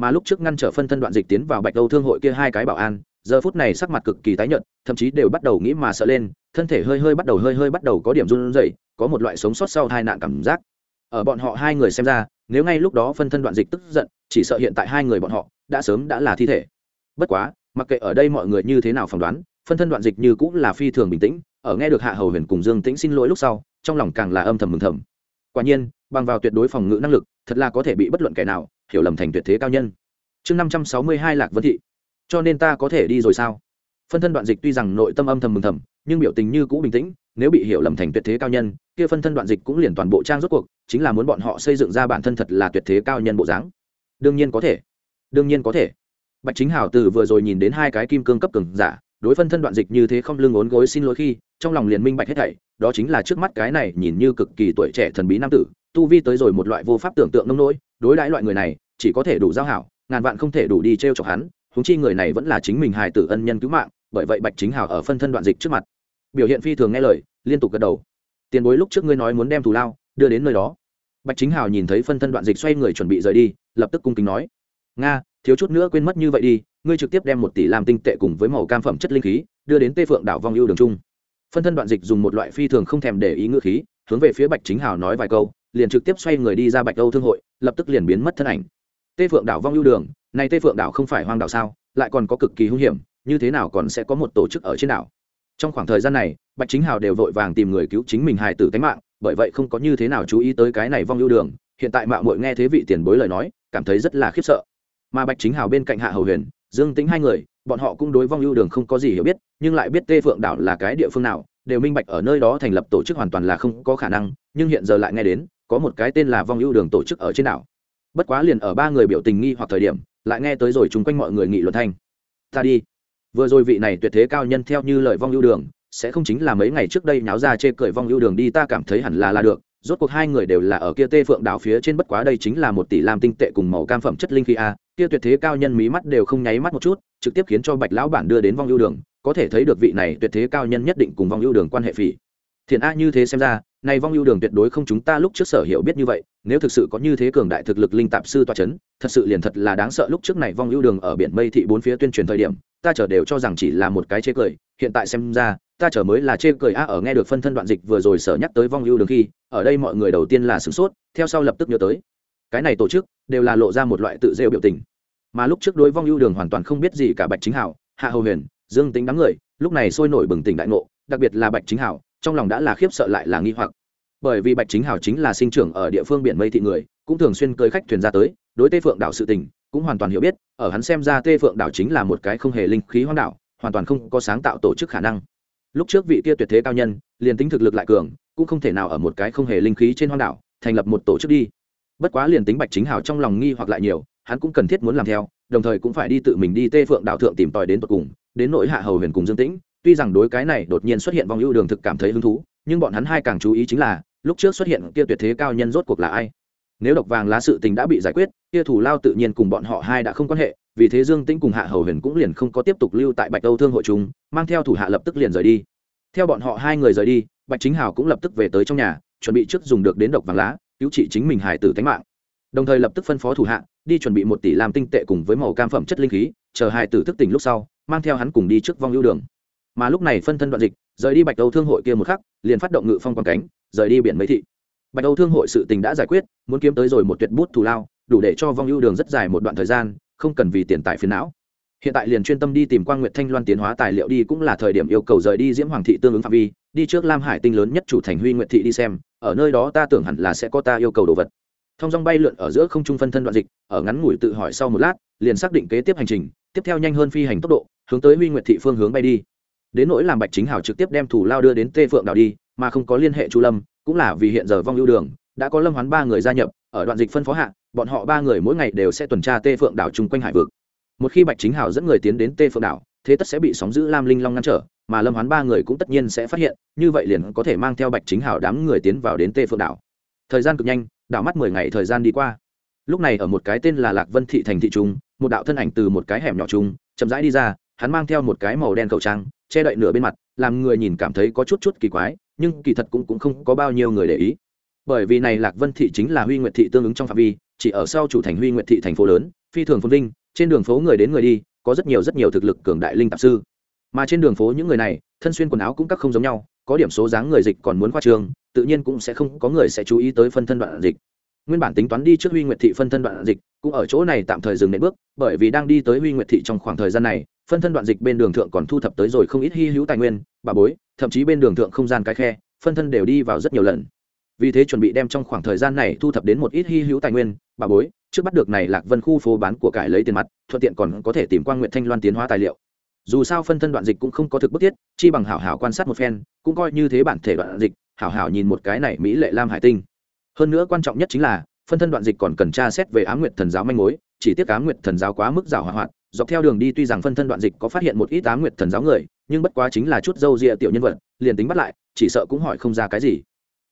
Mà lúc trước ngăn trở phân thân đoạn dịch tiến vào bạch âu thương hội kia hai cái bảo an, giờ phút này sắc mặt cực kỳ tái nhợt, thậm chí đều bắt đầu nghĩ mà sợ lên, thân thể hơi hơi bắt đầu hơi hơi bắt đầu có điểm run rẩy, có một loại sống sót sau tai nạn cảm giác. Ở bọn họ hai người xem ra, nếu ngay lúc đó phân thân đoạn dịch tức giận, chỉ sợ hiện tại hai người bọn họ đã sớm đã là thi thể. Bất quá, mặc kệ ở đây mọi người như thế nào phỏng đoán, phân thân đoạn dịch như cũng là phi thường bình tĩnh, ở nghe được hạ hầu huyền cùng dương tĩnh xin lỗi lúc sau, trong lòng càng là âm thầm mừng thầm. Quả nhiên, bằng vào tuyệt đối phòng ngự năng lực, thật là có thể bị bất luận kẻ nào hiểu lầm thành tuyệt thế cao nhân. Chương năm trăm sáu mươi hai lạc vân thị. Cho nên ta có thể đi rồi sao? Phân thân đoạn dịch tuy rằng nội tâm âm thầm mừng thầm, nhưng biểu tình như cũ bình tĩnh, nếu bị hiểu lầm thành tuyệt thế cao nhân, kia phân thân đoạn dịch cũng liền toàn bộ trang rốt cuộc, chính là muốn bọn họ xây dựng ra bản thân thật là tuyệt thế cao nhân bộ dáng. Đương nhiên có thể. Đương nhiên có thể. Bạch chính hảo từ vừa rồi nhìn đến hai cái kim cương cấp cường giả, đối phân thân đoạn dịch như thế không lưng ốn gối xin lỗi khi, trong lòng liền minh bạch hết thảy, đó chính là trước mắt cái này nhìn như cực kỳ tuổi trẻ thần bí nam tử, tu vi tới rồi một loại vô pháp tưởng tượng nông nỗi đối đãi loại người này, chỉ có thể đủ giao hảo, ngàn vạn không thể đủ đi t r e o chọc hắn húng chi người này vẫn là chính mình hài tử ân nhân cứu mạng, bởi vậy bạch chính hảo ở phân thân đoạn dịch trước mặt. Biểu hiện phi thường nghe lời, liên tục gật đầu. Tiền bối lúc trước ngươi nói muốn đem thù lao, đưa đến nơi đó. Bạch chính hảo nhìn thấy phân thân đoạn dịch xoay người chuẩn bị rời đi, lập tức cung kính nói, nga, thiếu chút nữa quên mất như vậy đi, ngươi trực tiếp đem một tỷ làm tinh tệ cùng với màu cam phẩm chất linh khí, đưa đến tây phượng đảo vong ưu đường trung. Phân thân đoạn dịch dùng một loại phi thường không thèm để ý ngữ khí, hướng về phía bạch chính hào nói vài câu liền trực tiếp xoay người đi ra bạch âu thương hội, lập tức liền biến mất thân ảnh. Tê phượng đảo vong ưu đường, này Tê phượng đảo không phải hoang đảo sao, lại còn có cực kỳ hung hiểm, như thế nào còn sẽ có một tổ chức ở trên đảo? Trong khoảng thời gian này, bạch chính hào đều vội vàng tìm người cứu chính mình hài tử tánh mạng, bởi vậy không có như thế nào chú ý tới cái này vong ưu đường, hiện tại mạo muội nghe thế vị tiền bối lời nói, cảm thấy rất là khiếp sợ. Mà bạch chính hào bên cạnh hạ hầu huyền, dương tính hai người, bọn họ cũng đối vong ưu đường không có gì hiểu biết, nhưng lại biết tê phượng đảo là cái địa phương nào, đều minh bạch ở nơi đó thành lập tổ chức hoàn toàn là không có khả năng, nhưng hiện giờ lại nghe đến có một cái tên là vong ưu đường tổ chức ở trên đảo. Bất quá liền ở ba người biểu tình nghi hoặc thời điểm, lại nghe tới rồi chung quanh mọi người nghị luận thanh. Ta đi. Vừa rồi vị này tuyệt thế cao nhân theo như lời vong ưu đường, sẽ không chính là mấy ngày trước đây nháo ra chê cười vong ưu đường đi, ta cảm thấy hẳn là là được. Rốt cuộc hai người đều là ở kia tê phượng đảo phía trên, bất quá đây chính là một tỷ lam tinh tệ cùng màu cam phẩm chất linh khí a. Kia tuyệt thế cao nhân mí mắt đều không nháy mắt một chút, trực tiếp khiến cho bạch lão bản đưa đến vong ưu đường. Có thể thấy được vị này tuyệt thế cao nhân nhất định cùng vong ưu đường quan hệ phỉ. Thiện a như thế xem ra này vong ưu đường tuyệt đối không chúng ta lúc trước sở hiểu biết như vậy, nếu thực sự có như thế cường đại thực lực linh tạp sư toa c h ấ n thật sự liền thật là đáng sợ lúc trước này vong ưu đường ở biển mây thị bốn phía tuyên truyền thời điểm, ta chờ đều cho rằng chỉ là một cái chê cười, hiện tại xem ra, ta chờ mới là chê cười a ở nghe được phân thân đoạn dịch vừa rồi sở nhắc tới vong ưu đường khi, ở đây mọi người đầu tiên là sửng sốt, theo sau lập tức nhớ tới. Cái này tổ chức, đều là lộ ra một loại tự rêu biểu tình. Mà lúc trước đối vong ưu đường hoàn toàn không biết gì cả bạch chính hảo, hạ hầu huyền, dương tính đám người, lúc này sôi nổi bừng tỉnh đại ngộ, đặc biệt là bạch chính hảo trong lòng đã là khiếp sợ lại là nghi hoặc. Bởi vì bạch chính hảo chính là sinh trưởng ở địa phương biển mây thị người, cũng thường xuyên cơi khách thuyền ra tới, đối tê phượng đảo sự tình, cũng hoàn toàn hiểu biết, ở hắn xem ra tê phượng đảo chính là một cái không hề linh khí hoang đảo, hoàn toàn không có sáng tạo tổ chức khả năng. Lúc trước vị kia tuyệt thế cao nhân, liền tính thực lực lại cường, cũng không thể nào ở một cái không hề linh khí trên hoang đảo, thành lập một tổ chức đi. Bất quá liền tính bạch chính hảo trong lòng nghi hoặc lại nhiều, hắn cũng cần thiết muốn làm theo, đồng thời cũng phải đi tự mình đi tê phượng đảo thượng tìm tòi đến tận cùng, đến nội hạ hầu huyền cùng dương tĩnh tuy rằng đối cái này đột nhiên xuất hiện vong ưu đường thực cảm thấy hứng thú, nhưng bọn hắn hai càng chú ý chính là, lúc trước xuất hiện kia tuyệt thế cao nhân rốt cuộc là ai. Nếu độc vàng lá sự tình đã bị giải quyết, kia thủ lao tự nhiên cùng bọn họ hai đã không quan hệ, vì thế dương tĩnh cùng hạ hầu huyền cũng liền không có tiếp tục lưu tại bạch âu thương hội chúng, mang theo thủ hạ lập tức liền rời đi. Theo bọn họ hai người rời đi, bạch chính hào cũng lập tức về tới trong nhà, chuẩn bị trước dùng được đến độc vàng lá, cứu trị chính mình hải tử tánh mạng. Đồng thời lập tức phân phó thủ hạ, đi chuẩn bị một tỷ làm tinh tệ cùng với màu cam phẩm chất linh khí, chờ hải tử thức tỉnh lúc sau, mang theo hắn cùng đi trước vong ưu đường mà lúc này phân thân đoạn dịch, rời đi bạch âu thương hội kia một khắc, liền phát động ngự phong quang cánh, rời đi biển mấy thị. Bạch âu thương hội sự tình đã giải quyết, muốn kiếm tới rồi một tuyệt bút thù lao, đủ để cho vong ưu đường rất dài một đoạn thời gian, không cần vì tiền tài phiền não. Hiện tại liền chuyên tâm đi tìm quang nguyệt thanh loan tiến hóa tài liệu đi cũng là thời điểm yêu cầu rời đi diễm hoàng thị tương ứng phạm vi, đi trước lam hải tinh lớn nhất chủ thành huy nguyệt thị đi xem, ở nơi đó ta tưởng hẳn là sẽ có ta yêu cầu đồ vật. Thông dong bay lượn ở giữa không trung phân thân đoạn dịch, ở ngắn ngủi tự hỏi sau một lát, liền xác định kế tiếp hành trình, tiếp theo nhanh hơn phi hành tốc độ, hướng tới huy nguyệt thị phương hướng bay đi đến nỗi làm bạch chính hảo trực tiếp đem thủ lao đưa đến tê phượng đảo đi, mà không có liên hệ chu lâm, cũng là vì hiện giờ vong ưu đường, đã có lâm hoán ba người gia nhập, ở đoạn dịch phân phó hạ, bọn họ ba người mỗi ngày đều sẽ tuần tra tê phượng đảo chung quanh hải vực. Một khi bạch chính hảo dẫn người tiến đến tê phượng đảo, thế tất sẽ bị sóng giữ lam linh long ngăn trở, mà lâm hoán ba người cũng tất nhiên sẽ phát hiện, như vậy liền có thể mang theo bạch chính hảo đám người tiến vào đến tê phượng đảo. Thời gian cực nhanh, đảo mắt mười ngày thời gian đi qua. Lúc này ở một cái tên là lạc vân thị thành thị trung, một đạo thân ảnh từ một cái hẻm nhỏ trung, chậm rãi đi ra, hắn mang theo một cái màu đen khẩu trang che đậy nửa bên mặt làm người nhìn cảm thấy có chút chút kỳ quái nhưng kỳ thật cũng, cũng không có bao nhiêu người để ý. Bởi vì này lạc vân thị chính là huy nguyệt thị tương ứng trong phạm vi chỉ ở sau chủ thành huy nguyệt thị thành phố lớn phi thường phồn vinh trên đường phố người đến người đi có rất nhiều rất nhiều thực lực cường đại linh tạp sư. Mà trên đường phố những người này thân xuyên quần áo cũng các không giống nhau có điểm số dáng người dịch còn muốn qua trường tự nhiên cũng sẽ không có người sẽ chú ý tới phân thân đoạn dịch. Nguyên bản tính toán đi trước huy nguyệt thị phân thân đoạn dịch cũng ở chỗ này tạm thời dừng nệm bước bởi vì đang đi tới huy nguyệt thị trong khoảng thời gian này phân thân đoạn dịch bên đường thượng còn thu thập tới rồi không ít hy hữu tài nguyên, bà bối, thậm chí bên đường thượng không gian cái khe, phân thân đều đi vào rất nhiều lần. Vì thế chuẩn bị đem trong khoảng thời gian này thu thập đến một ít hy hữu tài nguyên, bà bối, trước bắt được này lạc vân khu phố bán của cải lấy tiền mặt, thuận tiện còn có thể tìm quang nguyện thanh loan tiến hóa tài liệu. Dù sao phân thân đoạn dịch cũng không có thực bức thiết, chi bằng hảo hảo quan sát một phen, cũng coi như thế bản thể đoạn dịch, hảo hảo nhìn một cái này mỹ lệ lam hải tinh. Hơn nữa quan trọng nhất chính là, phân thân đoạn dịch còn cần tra xét về á nguyệt thần giáo manh mối, chỉ tiếc á nguyệt thần giáo quá mức rào hỏa hoạt dọc theo đường đi tuy rằng phân thân đoạn dịch có phát hiện một ít á nguyệt thần giáo người, nhưng bất quá chính là chút dâu rịa tiểu nhân vật, liền tính bắt lại, chỉ sợ cũng hỏi không ra cái gì.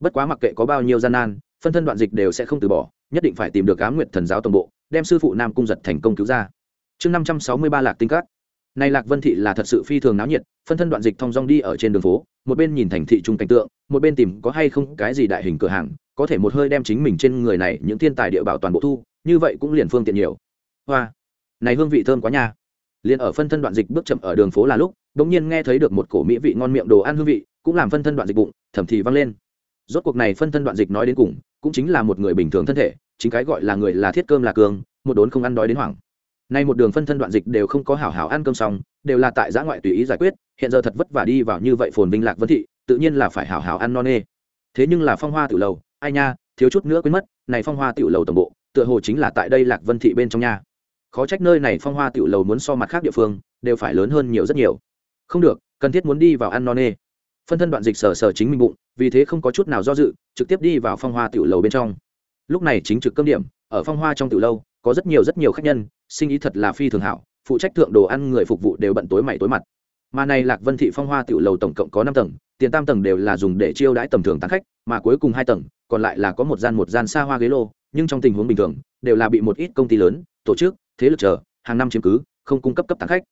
Bất quá mặc kệ có bao nhiêu gian nan, phân thân đoạn dịch đều sẽ không từ bỏ, nhất định phải tìm được á nguyệt thần giáo tổng bộ, đem sư phụ nam cung giật thành công cứu ra. Chương năm trăm sáu mươi ba lạc tinh cát nay lạc vân thị là thật sự phi thường náo nhiệt, phân thân đoạn dịch thong dong đi ở trên đường phố, một bên nhìn thành thị trung cảnh tượng, một bên tìm có hay không cái gì đại hình cửa hàng, có thể một hơi đem chính mình trên người này những thiên tài địa bảo toàn bộ thu, như vậy cũng liền phương tiện nhiều. Hoa này hương vị thơm quá nha. Liền ở phân thân đoạn dịch bước chậm ở đường phố là lúc đ ỗ n g nhiên nghe thấy được một cổ mỹ vị ngon miệng đồ ăn hương vị, cũng làm phân thân đoạn dịch bụng thẩm thì văng lên. Rốt cuộc này phân thân đoạn dịch nói đến cùng, cũng chính là một người bình thường thân thể, chính cái gọi là người là thiết cơm là cường, một đốn không ăn đói đến hoảng. Nay một đường phân thân đoạn dịch đều không có hảo hảo ăn cơm xong, đều là tại giã ngoại tùy ý giải quyết, hiện giờ thật vất vả đi vào như vậy phồn vinh lạc vân thị, tự nhiên là phải hảo hảo ăn non nê. Thế nhưng là phong hoa tiểu lầu, ai nha, thiếu chút nữa quên mất, này phong hoa tiểu lầu tổng bộ, tựa hồ chính là tại đây lạc vân thị bên trong nhà khó trách nơi này phong hoa tiểu lầu muốn so mặt khác địa phương, đều phải lớn hơn nhiều rất nhiều. Không được, cần thiết muốn đi vào ăn no nê. Phân thân đoạn dịch sờ sờ chính mình bụng, vì thế không có chút nào do dự, trực tiếp đi vào phong hoa tiểu lầu bên trong. Lúc này chính trực cơm điểm, ở phong hoa trong tiểu lâu, có rất nhiều rất nhiều khách nhân, sinh ý thật là phi thường hảo, phụ trách thượng đồ ăn người phục vụ đều bận tối mày tối mặt. Mà này lạc vân thị phong hoa tiểu lầu tổng cộng có năm tầng, tiền tam tầng đều là dùng để chiêu đãi tầm thường tán khách, mà cuối cùng hai tầng, còn lại là có một gian một gian xa hoa ghế lô nhưng trong tình huống bình thường, đều là bị một ít công ty lớn, tổ chức, thế lực chờ, hàng năm chiếm cứ, không cung cấp cấp tán khách.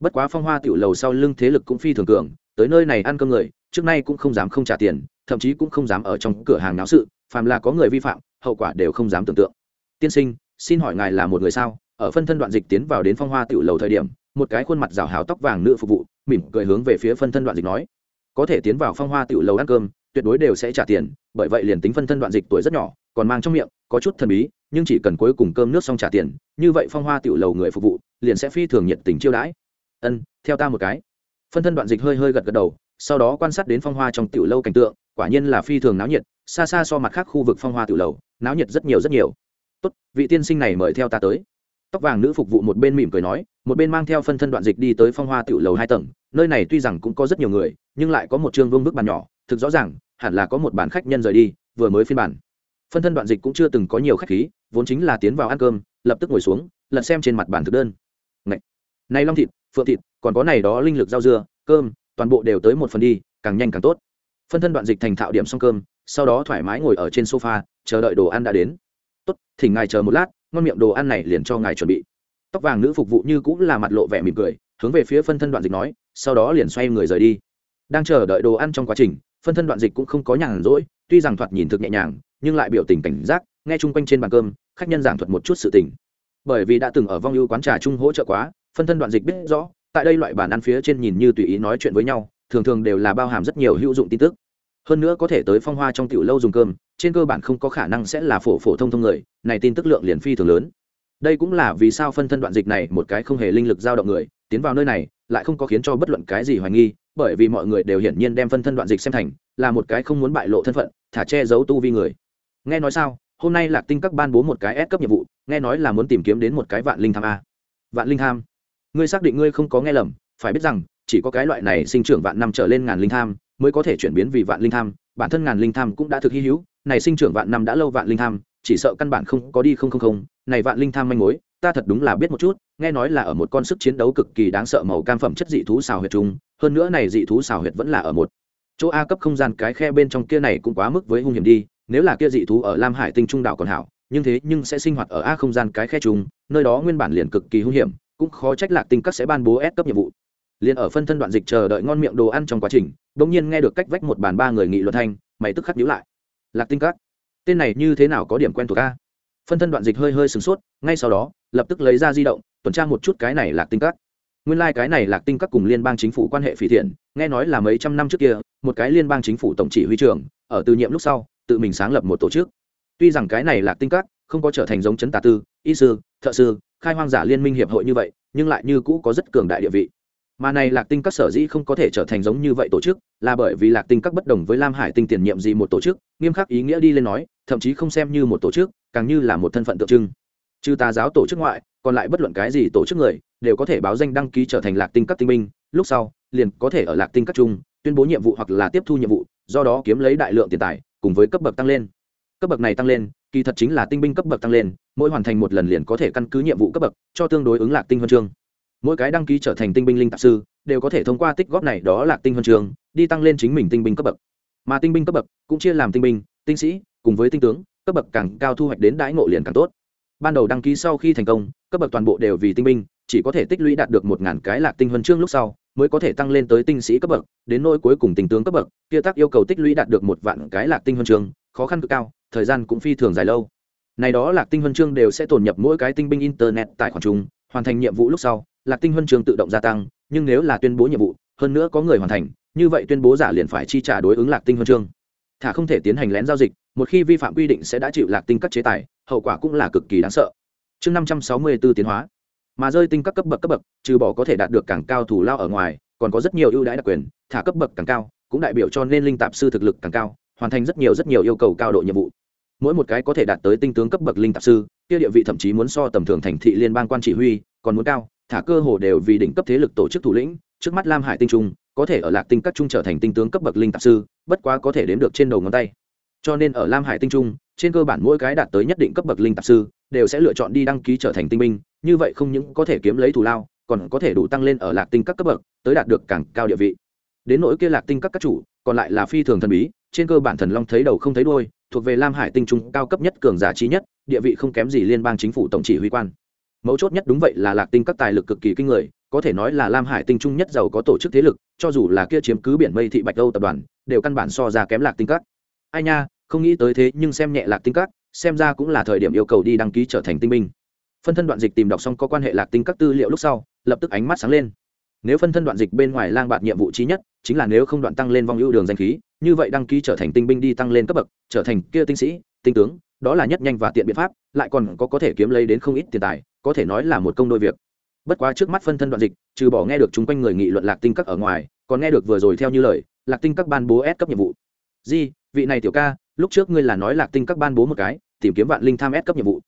Bất quá phong hoa tiểu lầu sau lưng thế lực cũng phi thường cường, tới nơi này ăn cơm người, trước nay cũng không dám không trả tiền, thậm chí cũng không dám ở trong cửa hàng náo sự, phàm là có người vi phạm, hậu quả đều không dám tưởng tượng. Tiên sinh, xin hỏi ngài là một người sao? Ở phân thân đoạn dịch tiến vào đến phong hoa tiểu lầu thời điểm, một cái khuôn mặt rào hào tóc vàng nữ phục vụ, mỉm cười hướng về phía phân thân đoạn dịch nói, có thể tiến vào phong hoa tiểu lầu ăn cơm, tuyệt đối đều sẽ trả tiền, bởi vậy liền tính phân thân đoạn dịch tuổi rất nhỏ, còn mang trong miệng có chút thần bí, nhưng chỉ cần cuối cùng cơm nước xong trả tiền, như vậy phong hoa tiểu lầu người phục vụ, liền sẽ phi thường nhiệt tình chiêu đãi. Ân, theo ta một cái. Phân thân đoạn dịch hơi hơi gật gật đầu, sau đó quan sát đến phong hoa trong tiểu lâu cảnh tượng, quả nhiên là phi thường náo nhiệt, xa xa so mặt khác khu vực phong hoa tiểu lầu, náo nhiệt rất nhiều rất nhiều. Tốt, vị tiên sinh này mời theo ta tới. Tóc vàng nữ phục vụ một bên mỉm cười nói, một bên mang theo phân thân đoạn dịch đi tới phong hoa tiểu lầu hai tầng, nơi này tuy rằng cũng có rất nhiều người, nhưng lại có một chương vương bức bàn nhỏ, thực rõ ràng, hẳn là có một bản khách nhân rời đi, vừa mới phiên bản phân thân đoạn dịch cũng chưa từng có nhiều khách khí vốn chính là tiến vào ăn cơm lập tức ngồi xuống lật xem trên mặt bàn thực đơn. Này, này long thịt phượng thịt còn có này đó linh lực rau dưa cơm toàn bộ đều tới một phần đi càng nhanh càng tốt. Phân thân đoạn dịch thành thạo điểm xong cơm sau đó thoải mái ngồi ở trên sofa chờ đợi đồ ăn đã đến. Tốt thỉnh ngài chờ một lát ngon miệng đồ ăn này liền cho ngài chuẩn bị. Tóc vàng nữ phục vụ như cũng là mặt lộ vẻ mỉm cười hướng về phía phân thân đoạn dịch nói sau đó liền xoay người rời đi. Đang chờ đợi đồ ăn trong quá trình phân thân đoạn dịch cũng không có nhàn rỗi tuy rằng thoạt nhìn thực nhẹ nhàng nhưng lại biểu tình cảnh giác, nghe chung quanh trên bàn cơm, khách nhân giảng thuật một chút sự tình. Bởi vì đã từng ở vong ưu quán trà chung hỗ trợ quá, phân thân đoạn dịch biết rõ, tại đây loại bàn ăn phía trên nhìn như tùy ý nói chuyện với nhau, thường thường đều là bao hàm rất nhiều hữu dụng tin tức. Hơn nữa có thể tới phong hoa trong tiểu lâu dùng cơm, trên cơ bản không có khả năng sẽ là phổ phổ thông thông người, này tin tức lượng liền phi thường lớn. Đây cũng là vì sao phân thân đoạn dịch này một cái không hề linh lực dao động người, tiến vào nơi này, lại không có khiến cho bất luận cái gì hoài nghi, bởi vì mọi người đều hiển nhiên đem phân thân đoạn dịch xem thành là một cái không muốn bại lộ thân phận, thả che giấu tu vi người nghe nói sao? Hôm nay lạc tinh các ban bố một cái ép cấp nhiệm vụ, nghe nói là muốn tìm kiếm đến một cái vạn linh tham a. Vạn linh tham? Ngươi xác định ngươi không có nghe lầm, phải biết rằng, chỉ có cái loại này sinh trưởng vạn năm trở lên ngàn linh tham mới có thể chuyển biến vì vạn linh tham, bản thân ngàn linh tham cũng đã thực hy hữu, này sinh trưởng vạn năm đã lâu vạn linh tham, chỉ sợ căn bản không có đi không không không, này vạn linh tham manh mối, ta thật đúng là biết một chút, nghe nói là ở một con sức chiến đấu cực kỳ đáng sợ màu cam phẩm chất dị thú xào huyệt trung hơn nữa này dị thú xào huyệt vẫn là ở một chỗ a cấp không gian cái khe bên trong kia này cũng quá mức với hung hiểm đi nếu là kia dị thú ở lam hải tinh trung đảo còn hảo, nhưng thế nhưng sẽ sinh hoạt ở a không gian cái khe chung nơi đó nguyên bản liền cực kỳ hung hiểm, cũng khó trách lạc tinh các sẽ ban bố ép cấp nhiệm vụ. Liền ở phân thân đoạn dịch chờ đợi ngon miệng đồ ăn trong quá trình bỗng nhiên nghe được cách vách một bàn ba người nghị luận thanh, mày tức khắc nhíu lại. Lạc tinh các, tên này như thế nào có điểm quen thuộc a? Phân thân đoạn dịch hơi hơi sửng sốt, ngay sau đó, lập tức lấy ra di động, tuần tra một chút cái này lạc tinh các. Nguyên lai、like、cái này lạc tinh các cùng liên bang chính phủ quan hệ phỉ thiện, nghe nói là mấy trăm năm trước kia, một cái liên bang chính phủ tổng chỉ huy trưởng, ở từ nhiệm lúc sau tự mình sáng lập một tổ chức. Tuy rằng cái này lạc tinh các không có trở thành giống chấn tà tư y sư thợ sư khai hoang giả liên minh hiệp hội như vậy nhưng lại như cũ có rất cường đại địa vị. Mà này lạc tinh các sở dĩ không có thể trở thành giống như vậy tổ chức là bởi vì lạc tinh các bất đồng với lam hải tinh tiền nhiệm gì một tổ chức nghiêm khắc ý nghĩa đi lên nói thậm chí không xem như một tổ chức càng như là một thân phận tượng trưng. Trừ tà giáo tổ chức ngoại còn lại bất luận cái gì tổ chức người đều có thể báo danh đăng ký trở thành lạc tinh các tinh minh, lúc sau liền có thể ở lạc tinh các trung tuyên bố nhiệm vụ hoặc là tiếp thu nhiệm vụ do đó kiếm lấy đại lượng tiền tài cùng với cấp bậc tăng lên. Cấp bậc này tăng lên, kỳ thật chính là tinh binh cấp bậc tăng lên, mỗi hoàn thành một lần liền có thể căn cứ nhiệm vụ cấp bậc, cho tương đối ứng lạc tinh huân chương. Mỗi cái đăng ký trở thành tinh binh linh tạp sư, đều có thể thông qua tích góp này đó là tinh huân chương, đi tăng lên chính mình tinh binh cấp bậc. Mà tinh binh cấp bậc cũng chia làm tinh binh, tinh sĩ, cùng với tinh tướng, cấp bậc càng cao thu hoạch đến đãi ngộ liền càng tốt. Ban đầu đăng ký sau khi thành công, cấp bậc toàn bộ đều vì tinh binh, chỉ có thể tích lũy đạt được một ngàn cái lạc tinh huân chương lúc sau mới có thể tăng lên tới tinh sĩ cấp bậc đến nỗi cuối cùng tình tướng cấp bậc kia tác yêu cầu tích lũy đạt được một vạn cái lạc tinh huân chương khó khăn cực cao thời gian cũng phi thường dài lâu. Này đó lạc tinh huân chương đều sẽ tổn nhập mỗi cái tinh binh internet tài khoản chúng, hoàn thành nhiệm vụ lúc sau lạc tinh huân chương tự động gia tăng nhưng nếu là tuyên bố nhiệm vụ hơn nữa có người hoàn thành như vậy tuyên bố giả liền phải chi trả đối ứng lạc tinh huân chương. Thả không thể tiến hành lén giao dịch một khi vi phạm quy định sẽ đã chịu lạc tinh các chế tài hậu quả cũng là cực kỳ đáng sợ. Chương năm trăm sáu mươi b ố tiến hóa mà rơi tinh các cấp bậc cấp bậc, trừ bỏ có thể đạt được càng cao thủ lao ở ngoài, còn có rất nhiều ưu đãi đặc quyền, thả cấp bậc càng cao, cũng đại biểu cho nên linh tạp sư thực lực càng cao, hoàn thành rất nhiều rất nhiều yêu cầu cao độ nhiệm vụ. Mỗi một cái có thể đạt tới tinh tướng cấp bậc linh tạp sư, kia địa vị thậm chí muốn so tầm thường thành thị liên bang quan chỉ huy, còn muốn cao, thả cơ hồ đều vì đỉnh cấp thế lực tổ chức thủ lĩnh, trước mắt lam hải tinh trung, có thể ở lạc tinh các trung trở thành tinh tướng cấp bậc linh tạp sư, bất quá có thể đếm được trên đầu ngón tay. Cho nên ở lam hải tinh trung, trên cơ bản mỗi cái đạt tới nhất định cấp bậc linh tạp sư, đều sẽ lựa chọn đi đăng ký trở thành tinh binh như vậy không những có thể kiếm lấy thù lao, còn có thể đủ tăng lên ở lạc tinh các cấp bậc, tới đạt được càng cao địa vị. Đến nỗi kia lạc tinh các các chủ, còn lại là phi thường thần bí, trên cơ bản thần long thấy đầu không thấy đuôi, thuộc về lam hải tinh trung cao cấp nhất cường giả trí nhất, địa vị không kém gì liên bang chính phủ tổng chỉ huy quan. Mấu chốt nhất đúng vậy là lạc tinh các tài lực cực kỳ kinh người, có thể nói là lam hải tinh trung nhất giàu có tổ chức thế lực, cho dù là kia chiếm cứ biển mây thị bạch âu tập đoàn, đều căn bản so ra kém lạc tinh các. Ai nha, không nghĩ tới thế nhưng xem nhẹ lạc tinh các, xem ra cũng là thời điểm yêu cầu đi đăng ký trở thành tinh minh phân thân đoạn dịch tìm đọc xong có quan hệ lạc tinh các tư liệu lúc sau, lập tức ánh mắt sáng lên. Nếu phân thân đoạn dịch bên ngoài lang bạt nhiệm vụ trí nhất, chính là nếu không đoạn tăng lên vong ưu đường danh khí, như vậy đăng ký trở thành tinh binh đi tăng lên cấp bậc, trở thành kia tinh sĩ, tinh tướng, đó là nhất nhanh và tiện biện pháp, lại còn có có thể kiếm lấy đến không ít tiền tài, có thể nói là một công đôi việc. Bất quá trước mắt phân thân đoạn dịch, trừ bỏ nghe được chung quanh người nghị luận lạc tinh các ở ngoài, còn nghe được vừa rồi theo như lời, lạc tinh các ban bố ép cấp nhiệm vụ. Di, vị này tiểu ca, lúc trước ngươi là nói lạc tinh các ban bố một cái, tìm kiếm vạn linh tham ép cấp nhiệm vụ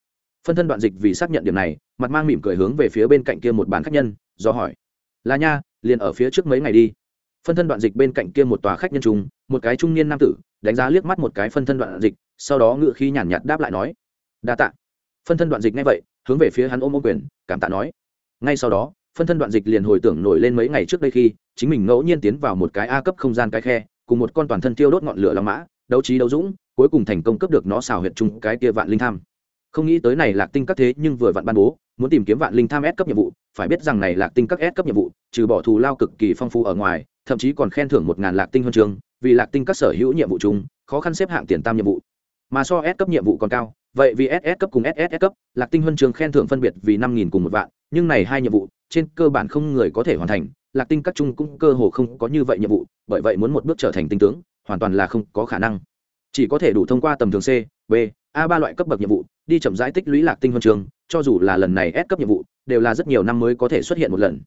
phân thân đoạn dịch vì xác nhận điểm này, mặt mang mỉm cười hướng về phía bên cạnh kia một bàn khách nhân, do hỏi, là nha, liền ở phía trước mấy ngày đi. Phân thân đoạn dịch bên cạnh kia một tòa khách nhân trung một cái trung niên nam tử, đánh giá liếc mắt một cái phân thân đoạn dịch, sau đó ngự khí nhàn nhạt đáp lại nói, đa tạ. Phân thân đoạn dịch ngay vậy, hướng về phía hắn ôm ô quyền, cảm tạ nói, ngay sau đó, phân thân đoạn dịch liền hồi tưởng nổi lên mấy ngày trước đây khi, chính mình ngẫu nhiên tiến vào một cái a cấp không gian cái khe, cùng một con toàn thân tiêu đốt ngọn lửa long mã, đấu trí đấu dũng, cuối cùng thành công cấp được nó xào huyệt chung cái kia vạn linh tham không nghĩ tới này lạc tinh các thế nhưng vừa vặn ban bố, muốn tìm kiếm vạn linh tham S cấp nhiệm vụ, phải biết rằng này lạc tinh các S cấp nhiệm vụ, trừ bỏ thù lao cực kỳ phong phú ở ngoài, thậm chí còn khen thưởng một ngàn lạc tinh huân chương, vì lạc tinh các sở hữu nhiệm vụ chung, khó khăn xếp hạng tiền tam nhiệm vụ. Mà so S cấp nhiệm vụ còn cao, vậy vì ss cấp cùng ss cấp, lạc tinh huân chương khen thưởng phân biệt vì năm nghìn cùng một vạn, nhưng này hai nhiệm vụ, trên cơ bản không người có thể hoàn thành, lạc tinh các chung cũng cơ hồ không có như vậy nhiệm vụ, bởi vậy muốn một bước trở thành tinh tướng, hoàn toàn là không có khả năng. Chỉ có thể đủ thông qua tầm thường c, b a ba loại cấp bậc nhiệm vụ, đi chậm rãi tích lũy lạc tinh huân trường, cho dù là lần này S cấp nhiệm vụ, đều là rất nhiều năm mới có thể xuất hiện một lần.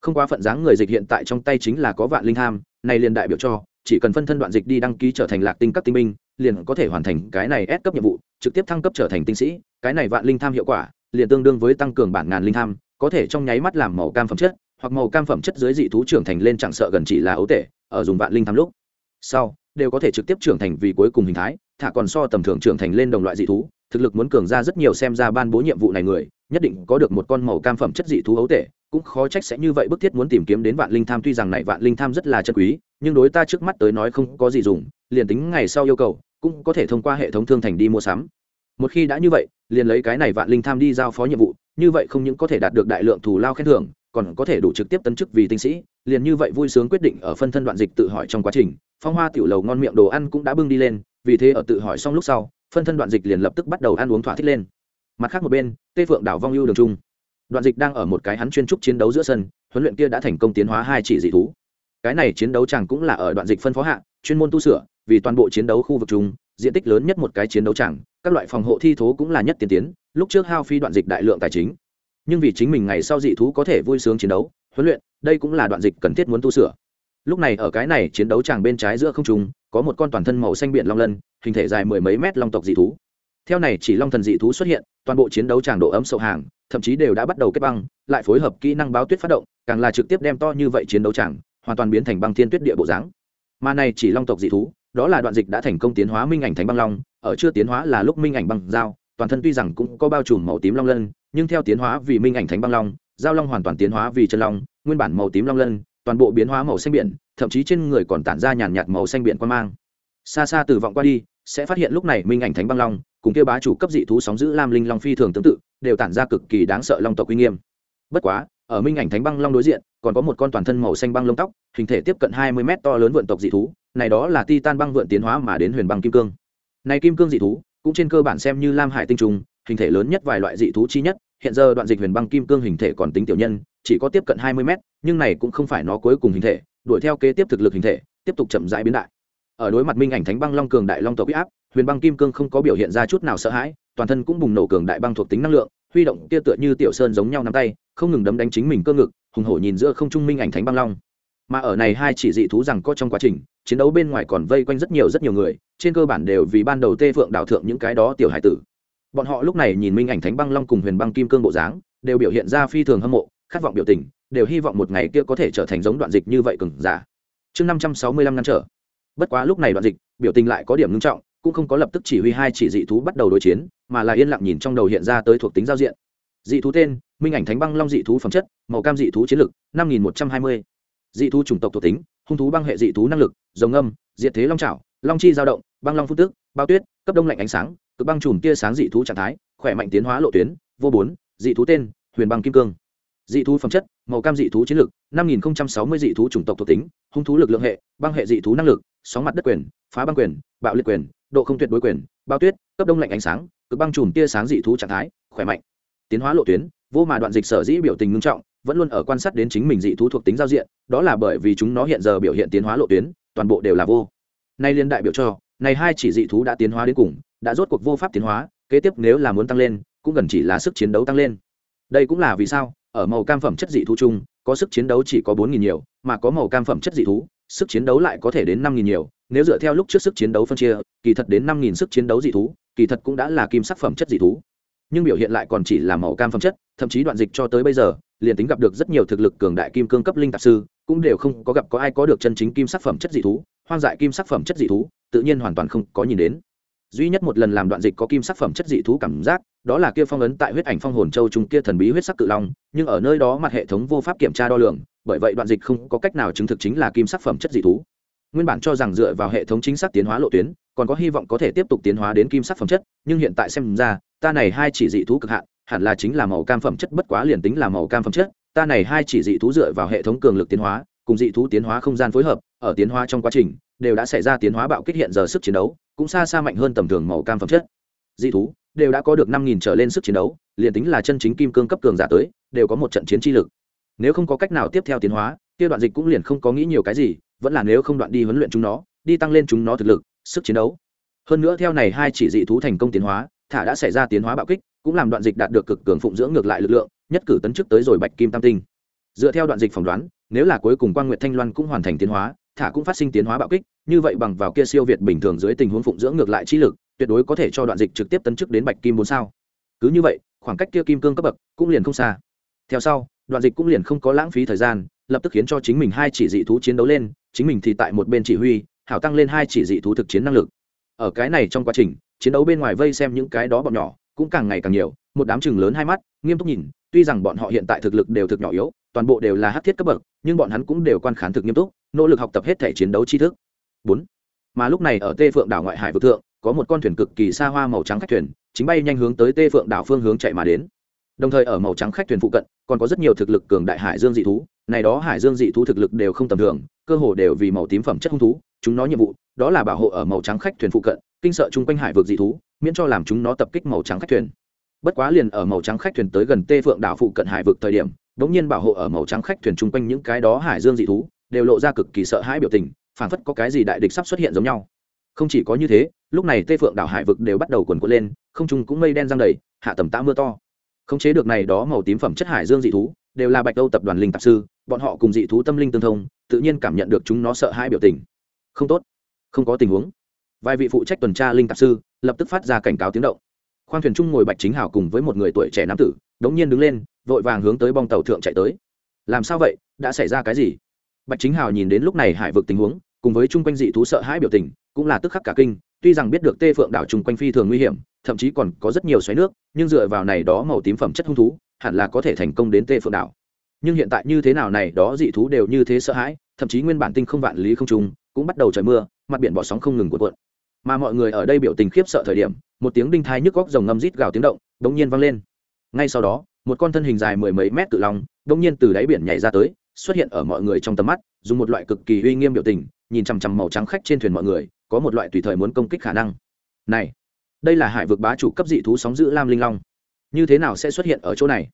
Không quá phận dáng người dịch hiện tại trong tay chính là có vạn linh tham này liền đại biểu cho, chỉ cần phân thân đoạn dịch đi đăng ký trở thành lạc tinh các tinh binh, liền có thể hoàn thành cái này S cấp nhiệm vụ, trực tiếp thăng cấp trở thành tinh sĩ, cái này vạn linh tham hiệu quả, liền tương đương với tăng cường bản ngàn linh tham, có thể trong nháy mắt làm màu cam phẩm chất, hoặc màu cam phẩm chất dưới dị thú trưởng thành lên chẳng sợ gần chỉ là ấu tể, ở dùng vạn linh tham lúc, sau, đều có thể trực tiếp trưởng thành vì cuối cùng hình thái thả còn so tầm thường trưởng thành lên đồng loại dị thú, thực lực muốn cường ra rất nhiều xem ra ban bố nhiệm vụ này người, nhất định có được một con màu cam phẩm chất dị thú ấu tể, cũng khó trách sẽ như vậy bức thiết muốn tìm kiếm đến vạn linh tham tuy rằng này vạn linh tham rất là chân quý, nhưng đối ta trước mắt tới nói không có gì dùng, liền tính ngày sau yêu cầu, cũng có thể thông qua hệ thống thương thành đi mua sắm. Một khi đã như vậy, liền lấy cái này vạn linh tham đi giao phó nhiệm vụ, như vậy không những có thể đạt được đại lượng thù lao khen thưởng, còn có thể đủ trực tiếp tấn chức vì tinh sĩ, liền như vậy vui sướng quyết định ở phân thân đoạn dịch tự hỏi trong quá trình, phong hoa tiểu lầu ngon miệng đồ ăn cũng đã bưng đi lên vì thế ở tự hỏi xong lúc sau, phân thân đoạn dịch liền lập tức bắt đầu ăn uống thỏa thích lên. Mặt khác một bên, tê phượng đảo vong ưu đường trung. Đoạn dịch đang ở một cái hắn chuyên trúc chiến đấu giữa sân, huấn luyện kia đã thành công tiến hóa hai chỉ dị thú. Cái này chiến đấu chẳng cũng là ở đoạn dịch phân phó hạ, chuyên môn tu sửa, vì toàn bộ chiến đấu khu vực chung, diện tích lớn nhất một cái chiến đấu chẳng các loại phòng hộ thi thố cũng là nhất tiên tiến, lúc trước hao phi đoạn dịch đại lượng tài chính. Nhưng vì chính mình ngày sau dị thú có thể vui sướng chiến đấu, huấn luyện, đây cũng là đoạn dịch cần thiết muốn tu sửa. Lúc này ở cái này chiến đấu chàng bên trái giữa không trung có một con toàn thân màu xanh biển long lân, hình thể dài mười mấy mét long tộc dị thú. Theo này chỉ long thần dị thú xuất hiện, toàn bộ chiến đấu tràng độ ấm sậu hàng, thậm chí đều đã bắt đầu kết băng, lại phối hợp kỹ năng báo tuyết phát động, càng là trực tiếp đem to như vậy chiến đấu chẳng hoàn toàn biến thành băng thiên tuyết địa bộ dáng. Mà này chỉ long tộc dị thú, đó là đoạn dịch đã thành công tiến hóa minh ảnh thánh băng long, ở chưa tiến hóa là lúc minh ảnh băng dao toàn thân tuy rằng cũng có bao trùm màu tím long lân, nhưng theo tiến hóa vì minh ảnh thánh băng long, giao long hoàn toàn tiến hóa vì chân long, nguyên bản màu tím long lân toàn bộ biến hóa màu xanh biển, thậm chí trên người còn tản ra nhàn nhạt màu xanh biển quan mang. Xa xa từ vọng qua đi, sẽ phát hiện lúc này minh ảnh thánh băng long cùng kia bá chủ cấp dị thú sóng giữ lam linh long phi thường tương tự, đều tản ra cực kỳ đáng sợ long tộc uy nghiêm. Bất quá, ở minh ảnh thánh băng long đối diện, còn có một con toàn thân màu xanh băng lông tóc, hình thể tiếp cận hai mươi mét to lớn vượn tộc dị thú, này đó là titan băng vượn tiến hóa mà đến huyền băng kim cương. Này kim cương dị thú, cũng trên cơ bản xem như lam hải tinh trùng, hình thể lớn nhất vài loại dị thú chi nhất, hiện giờ đoạn dịch huyền băng kim cương hình thể còn tính tiểu nhân chỉ có tiếp cận hai mươi mét, nhưng này cũng không phải nó cuối cùng hình thể, đuổi theo kế tiếp thực lực hình thể, tiếp tục chậm rãi biến đại. Ở đối mặt minh ảnh thánh băng long cường đại long tộc huy áp, huyền băng kim cương không có biểu hiện ra chút nào sợ hãi, toàn thân cũng bùng nổ cường đại băng thuộc tính năng lượng, huy động kia tựa như tiểu sơn giống nhau nắm tay, không ngừng đấm đánh chính mình cơ ngực, hùng hổ nhìn giữa không trung minh ảnh thánh băng long. Mà ở này hai chỉ dị thú rằng có trong quá trình, chiến đấu bên ngoài còn vây quanh rất nhiều rất nhiều người, trên cơ bản đều vì ban đầu tê phượng đảo thượng những cái đó tiểu hải tử. Bọn họ lúc này nhìn minh ảnh thánh băng long cùng huyền băng kim cương bộ dáng, đều biểu hiện ra phi thường hâm mộ khát vọng biểu tình, đều hy vọng một ngày kia có thể trở thành giống đoạn dịch như vậy cừng giả. Chương năm trăm sáu mươi lăm ngăn trở. Bất quá lúc này đoạn dịch, biểu tình lại có điểm ngưng trọng, cũng không có lập tức chỉ huy hai chỉ dị thú bắt đầu đối chiến, mà là yên lặng nhìn trong đầu hiện ra tới thuộc tính giao diện. Dị thú tên, minh ảnh thánh băng long dị thú phẩm chất, màu cam dị thú chiến lực, năm nghìn một trăm hai mươi. Dị thú chủng tộc thuộc tính, hung thú băng hệ dị thú năng lực dòng âm diệt thế long trào long chi giao động, băng long phun tước bao tuyết, cấp đông lạnh ánh sáng, cực băng chùm tia sáng dị thú trạng thái, khỏe mạnh tiến hóa lộ tuyến, vô bốn, dị thú tên, huyền băng kim cương dị thú phẩm chất màu cam dị thú chiến lược, năm nghìn sáu mươi dị thú chủng tộc thuộc tính hung thú lực lượng hệ băng hệ dị thú năng lực sóng mặt đất quyền phá băng quyền bạo liệt quyền độ không tuyệt đối quyền bao tuyết cấp đông lạnh ánh sáng cực băng chùm tia sáng dị thú trạng thái khỏe mạnh. Tiến hóa lộ tuyến vô mà đoạn dịch sở dĩ biểu tình ngưng trọng vẫn luôn ở quan sát đến chính mình dị thú thuộc tính giao diện đó là bởi vì chúng nó hiện giờ biểu hiện tiến hóa lộ tuyến toàn bộ đều là vô. Nay liên đại biểu cho này hai chỉ dị thú đã tiến hóa đến cùng đã rốt cuộc vô pháp tiến hóa kế tiếp nếu là muốn tăng lên cũng gần chỉ là sức chiến đấu tăng lên. Đây cũng là vì sao ở màu cam phẩm chất dị thú chung, có sức chiến đấu chỉ có bốn nghìn nhiều, mà có màu cam phẩm chất dị thú, sức chiến đấu lại có thể đến năm nghìn nhiều. Nếu dựa theo lúc trước sức chiến đấu phân chia, kỳ thật đến năm nghìn sức chiến đấu dị thú, kỳ thật cũng đã là kim sắc phẩm chất dị thú. Nhưng biểu hiện lại còn chỉ là màu cam phẩm chất, thậm chí đoạn dịch cho tới bây giờ, liền tính gặp được rất nhiều thực lực cường đại kim cương cấp linh tạp sư, cũng đều không có gặp có ai có được chân chính kim sắc phẩm chất dị thú, hoang dại kim sắc phẩm chất dị thú, tự nhiên hoàn toàn không có nhìn đến duy nhất một lần làm đoạn dịch có kim sắc phẩm chất dị thú cảm giác, đó là kia phong ấn tại huyết ảnh phong hồn châu trùng kia thần bí huyết sắc cự long, nhưng ở nơi đó mặt hệ thống vô pháp kiểm tra đo lường, bởi vậy đoạn dịch không có cách nào chứng thực chính là kim sắc phẩm chất dị thú. Nguyên bản cho rằng dựa vào hệ thống chính xác tiến hóa lộ tuyến, còn có hy vọng có thể tiếp tục tiến hóa đến kim sắc phẩm chất, nhưng hiện tại xem ra, ta này hai chỉ dị thú cực hạn, hẳn là chính là màu cam phẩm chất, bất quá liền tính là màu cam phẩm chất, ta này hai chỉ dị thú dựa vào hệ thống cường lực tiến hóa cùng dị thú tiến hóa không gian phối hợp, ở tiến hóa trong quá trình, đều đã xảy ra tiến hóa bạo kích hiện giờ sức chiến đấu, cũng xa xa mạnh hơn tầm thường màu cam phẩm chất. Dị thú đều đã có được năm nghìn trở lên sức chiến đấu, liền tính là chân chính kim cương cấp cường giả tới, đều có một trận chiến chi lực. Nếu không có cách nào tiếp theo tiến hóa, kia đoạn dịch cũng liền không có nghĩ nhiều cái gì, vẫn là nếu không đoạn đi huấn luyện chúng nó, đi tăng lên chúng nó thực lực, sức chiến đấu. Hơn nữa theo này hai chỉ dị thú thành công tiến hóa, thả đã xảy ra tiến hóa bạo kích, cũng làm đoạn dịch đạt được cực cường phụng dưỡng ngược lại lực lượng, nhất cử tấn chức tới rồi bạch kim tam tinh. Dựa theo đoạn dịch phỏng đoán nếu là cuối cùng quan nguyệt thanh loan cũng hoàn thành tiến hóa, thả cũng phát sinh tiến hóa bạo kích, như vậy bằng vào kia siêu việt bình thường dưới tình huống phụng dưỡng ngược lại trí lực, tuyệt đối có thể cho đoạn dịch trực tiếp tấn chức đến bạch kim bốn sao. Cứ như vậy, khoảng cách kia kim cương cấp bậc cũng liền không xa. Theo sau, đoạn dịch cũng liền không có lãng phí thời gian, lập tức khiến cho chính mình hai chỉ dị thú chiến đấu lên, chính mình thì tại một bên chỉ huy, hảo tăng lên hai chỉ dị thú thực chiến năng lực. Ở cái này trong quá trình, chiến đấu bên ngoài vây xem những cái đó bọn nhỏ cũng càng ngày càng nhiều, một đám chừng lớn hai mắt, nghiêm túc nhìn, tuy rằng bọn họ hiện tại thực lực đều thực nhỏ yếu toàn bộ đều là hát thiết cấp bậc, nhưng bọn hắn cũng đều quan khán thực nghiêm túc, nỗ lực học tập hết thể chiến đấu tri thức. Bốn, mà lúc này ở tê phượng đảo ngoại hải vực thượng, có một con thuyền cực kỳ xa hoa màu trắng khách thuyền, chính bay nhanh hướng tới tê phượng đảo phương hướng chạy mà đến. Đồng thời ở màu trắng khách thuyền phụ cận, còn có rất nhiều thực lực cường đại hải dương dị thú, này đó hải dương dị thú thực lực đều không tầm thường, cơ hồ đều vì màu tím phẩm chất hung thú, chúng nó nhiệm vụ, đó là bảo hộ ở màu trắng khách thuyền phụ cận, kinh sợ chung quanh hải vực dị thú, miễn cho làm chúng nó tập kích màu trắng khách thuyền. Bất quá liền ở màu trắng khách thuyền tới gần tê phượng đảo phụ cận hải vực thời điểm đống nhiên bảo hộ ở màu trắng khách thuyền chung quanh những cái đó hải dương dị thú, đều lộ ra cực kỳ sợ hãi biểu tình phản phất có cái gì đại địch sắp xuất hiện giống nhau. Không chỉ có như thế, lúc này tê phượng đảo hải vực đều bắt đầu quần quật lên, không trung cũng mây đen giăng đầy, hạ tầm tã mưa to. Khống chế được này đó màu tím phẩm chất hải dương dị thú, đều là bạch đâu tập đoàn linh tạp sư, bọn họ cùng dị thú tâm linh tương thông, tự nhiên cảm nhận được chúng nó sợ hãi biểu tình. Không tốt. Không có tình huống. Vài vị phụ trách tuần tra linh tạp sư, lập tức phát ra cảnh cáo tiếng động. Khoang thuyền trung ngồi bạch chính hảo cùng với một người tuổi trẻ nam tử, đống nhiên đứng lên vội vàng hướng tới bong tàu thượng chạy tới. Làm sao vậy? Đã xảy ra cái gì? Bạch chính hào nhìn đến lúc này hải vực tình huống, cùng với chung quanh dị thú sợ hãi biểu tình, cũng là tức khắc cả kinh, tuy rằng biết được tê phượng đảo chung quanh phi thường nguy hiểm, thậm chí còn có rất nhiều xoáy nước, nhưng dựa vào này đó màu tím phẩm chất hung thú, hẳn là có thể thành công đến tê phượng đảo. Nhưng hiện tại như thế nào này đó dị thú đều như thế sợ hãi, thậm chí nguyên bản tinh không vạn lý không trùng cũng bắt đầu trời mưa, mặt biển bỏ sóng không ngừng cuộn cuộn. Mà mọi người ở đây biểu tình khiếp sợ thời điểm, một tiếng đinh thai nhức góc rồng ngâm rít gào tiếng động, đống nhiên vang lên ngay sau đó, một con thân hình dài mười mấy mét tự long, đông nhiên từ đáy biển nhảy ra tới, xuất hiện ở mọi người trong tầm mắt, dùng một loại cực kỳ uy nghiêm biểu tình, nhìn chằm chằm màu trắng khách trên thuyền mọi người, có một loại tùy thời muốn công kích khả năng. Này, đây là hải vực bá chủ cấp dị thú sóng giữ lam linh long. Như thế nào sẽ xuất hiện ở chỗ này?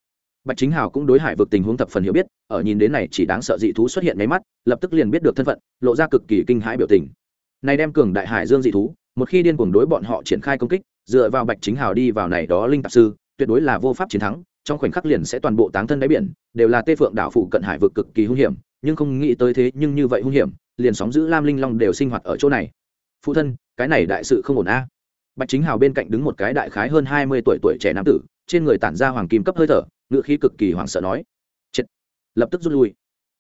Bạch chính hào cũng đối hải vực tình huống thập phần hiểu biết, ở nhìn đến này chỉ đáng sợ dị thú xuất hiện nháy mắt, lập tức liền biết được thân phận, lộ ra cực kỳ kinh hãi biểu tình. Này đem cường đại hải dương dị thú, một khi điên cuồng đối bọn họ triển khai công kích, dựa vào bạch chính hào đi vào này đó linh tạp sư tuyệt đối là vô pháp chiến thắng, trong khoảnh khắc liền sẽ toàn bộ táng thân đáy biển, đều là tê phượng đảo phụ cận hải vực cực kỳ hung hiểm, nhưng không nghĩ tới thế nhưng như vậy hung hiểm, liền sóng giữ lam linh long đều sinh hoạt ở chỗ này. Phụ thân, cái này đại sự không ổn a. Bạch chính hào bên cạnh đứng một cái đại khái hơn hai mươi tuổi tuổi trẻ nam tử, trên người tản ra hoàng kim cấp hơi thở ngựa khí cực kỳ hoảng sợ nói, chết. Lập tức rút lui.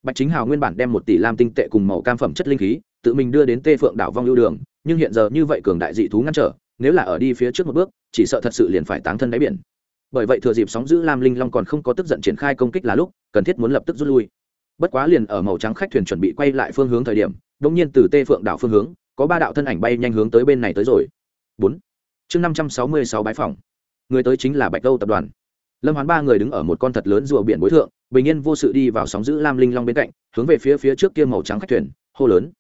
Bạch chính hào nguyên bản đem một tỷ lam tinh tệ cùng màu cam phẩm chất linh khí, tự mình đưa đến tê phượng đảo vong lưu đường, nhưng hiện giờ như vậy cường đại dị thú ngăn trở, nếu là ở đi phía trước một bước, chỉ sợ thật sự liền phải táng thân đáy biển bởi vậy thừa dịp sóng giữ lam linh long còn không có tức giận triển khai công kích là lúc, cần thiết muốn lập tức rút lui. Bất quá liền ở màu trắng khách thuyền chuẩn bị quay lại phương hướng thời điểm, đột nhiên từ tê phượng đảo phương hướng, có ba đạo thân ảnh bay nhanh hướng tới bên này tới rồi. Bốn. Chương năm trăm sáu mươi sáu bãi phòng người tới chính là bạch đâu tập đoàn. Lâm hoán ba người đứng ở một con thật lớn rùa biển bối thượng, bình yên vô sự đi vào sóng giữ lam linh long bên cạnh, hướng về phía phía trước kia màu trắng khách thuyền, hô lớn.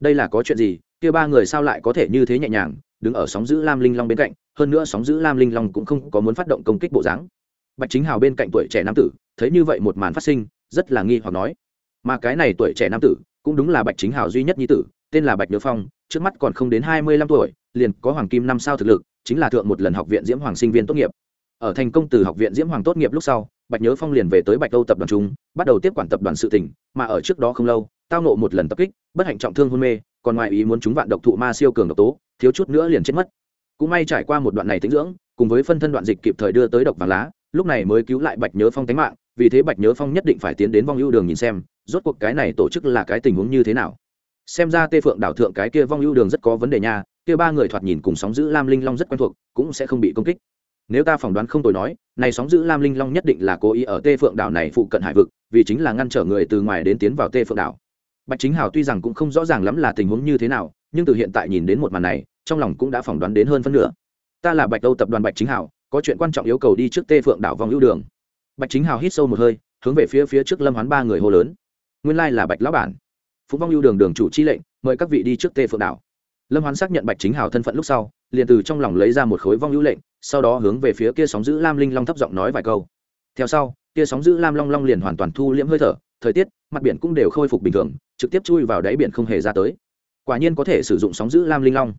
Đây là có chuyện gì? Kia ba người sao lại có thể như thế nhẹ nhàng? Đứng ở sóng giữ lam linh long bên cạnh, hơn nữa sóng giữ lam linh long cũng không có muốn phát động công kích bộ dáng. Bạch chính hào bên cạnh tuổi trẻ nam tử, thấy như vậy một màn phát sinh, rất là nghi hoặc nói, mà cái này tuổi trẻ nam tử, cũng đúng là bạch chính hào duy nhất nhi tử, tên là bạch nhớ phong, trước mắt còn không đến hai mươi lăm tuổi, liền có hoàng kim năm sao thực lực, chính là thượng một lần học viện diễm hoàng sinh viên tốt nghiệp. Ở thành công từ học viện diễm hoàng tốt nghiệp lúc sau, bạch nhớ phong liền về tới bạch âu tập đoàn trung bắt đầu tiếp quản tập đoàn sự tỉnh, mà ở trước đó không lâu, tao nộ một lần tập kích, bất hạnh trọng thương hôn mê, còn ngoài ý muốn chúng vạn độc thụ ma siêu cường độc tố thiếu chút nữa liền chết mất. Cũng may trải qua một đoạn này tính dưỡng, cùng với phân thân đoạn dịch kịp thời đưa tới độc vàng lá, lúc này mới cứu lại bạch nhớ phong tánh mạng, vì thế bạch nhớ phong nhất định phải tiến đến vong ưu đường nhìn xem, rốt cuộc cái này tổ chức là cái tình huống như thế nào. Xem ra tê phượng đảo thượng cái kia vong ưu đường rất có vấn đề nha, kia ba người thoạt nhìn cùng sóng giữ lam linh long rất quen thuộc, cũng sẽ không bị công kích. Nếu ta phỏng đoán không tồi nói, này sóng giữ lam linh long nhất định là cố ý ở tê phượng đảo này phụ cận hải vực, vì chính là ngăn trở người từ ngoài đến tiến vào tê phượng đảo. Bạch chính hào tuy rằng cũng không rõ ràng lắm là tình huống như thế nào nhưng từ hiện tại nhìn đến một màn này, trong lòng cũng đã phỏng đoán đến hơn phân nửa. Ta là bạch âu tập đoàn bạch chính hào, có chuyện quan trọng yêu cầu đi trước tê phượng đảo vòng ưu đường. Bạch chính hào hít sâu một hơi, hướng về phía phía trước lâm hoán ba người hô lớn. Nguyên lai là bạch lão bản. Phú vong ưu đường đường chủ chi lệnh, mời các vị đi trước tê phượng đảo. Lâm hoán xác nhận bạch chính hào thân phận lúc sau, liền từ trong lòng lấy ra một khối vong ưu lệnh, sau đó hướng về phía kia sóng giữ lam linh long thấp giọng nói vài câu. Theo sau, kia sóng giữ lam long long liền hoàn toàn thu liễm hơi thở, thời tiết, mặt biển cũng đều khôi phục bình thường, trực tiếp chui vào đáy biển không hề ra tới quả nhiên có thể sử dụng sóng giữ lam linh long.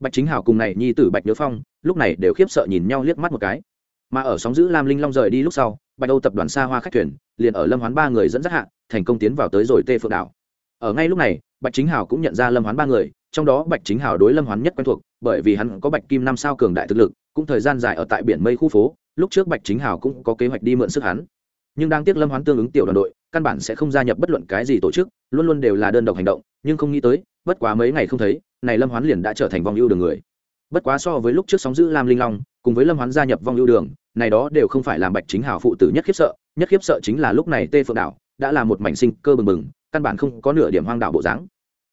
Bạch chính hào cùng này nhi tử bạch nhớ phong, lúc này đều khiếp sợ nhìn nhau liếc mắt một cái. Mà ở sóng giữ lam linh long rời đi lúc sau, bạch âu tập đoàn xa hoa khách thuyền, liền ở lâm hoán ba người dẫn dắt hạ, thành công tiến vào tới rồi tê phượng đảo. Ở ngay lúc này, bạch chính hào cũng nhận ra lâm hoán ba người, trong đó bạch chính hào đối lâm hoán nhất quen thuộc, bởi vì hắn có bạch kim năm sao cường đại thực lực, cũng thời gian dài ở tại biển mây khu phố, lúc trước bạch chính hào cũng có kế hoạch đi mượn sức hắn. Nhưng đang tiếc lâm hoán tương ứng tiểu đoàn đội, căn bản sẽ không gia nhập bất luận cái gì tổ chức, luôn luôn đều là đơn độc hành động, nhưng không nghĩ tới bất quá mấy ngày không thấy, này lâm hoán liền đã trở thành vong ưu đường người. Bất quá so với lúc trước sóng giữ lam linh long, cùng với lâm hoán gia nhập vong ưu đường, này đó đều không phải làm bạch chính hào phụ tử nhất khiếp sợ, nhất khiếp sợ chính là lúc này tê phượng đảo đã là một mảnh sinh cơ bừng bừng, căn bản không có nửa điểm hoang đảo bộ dáng.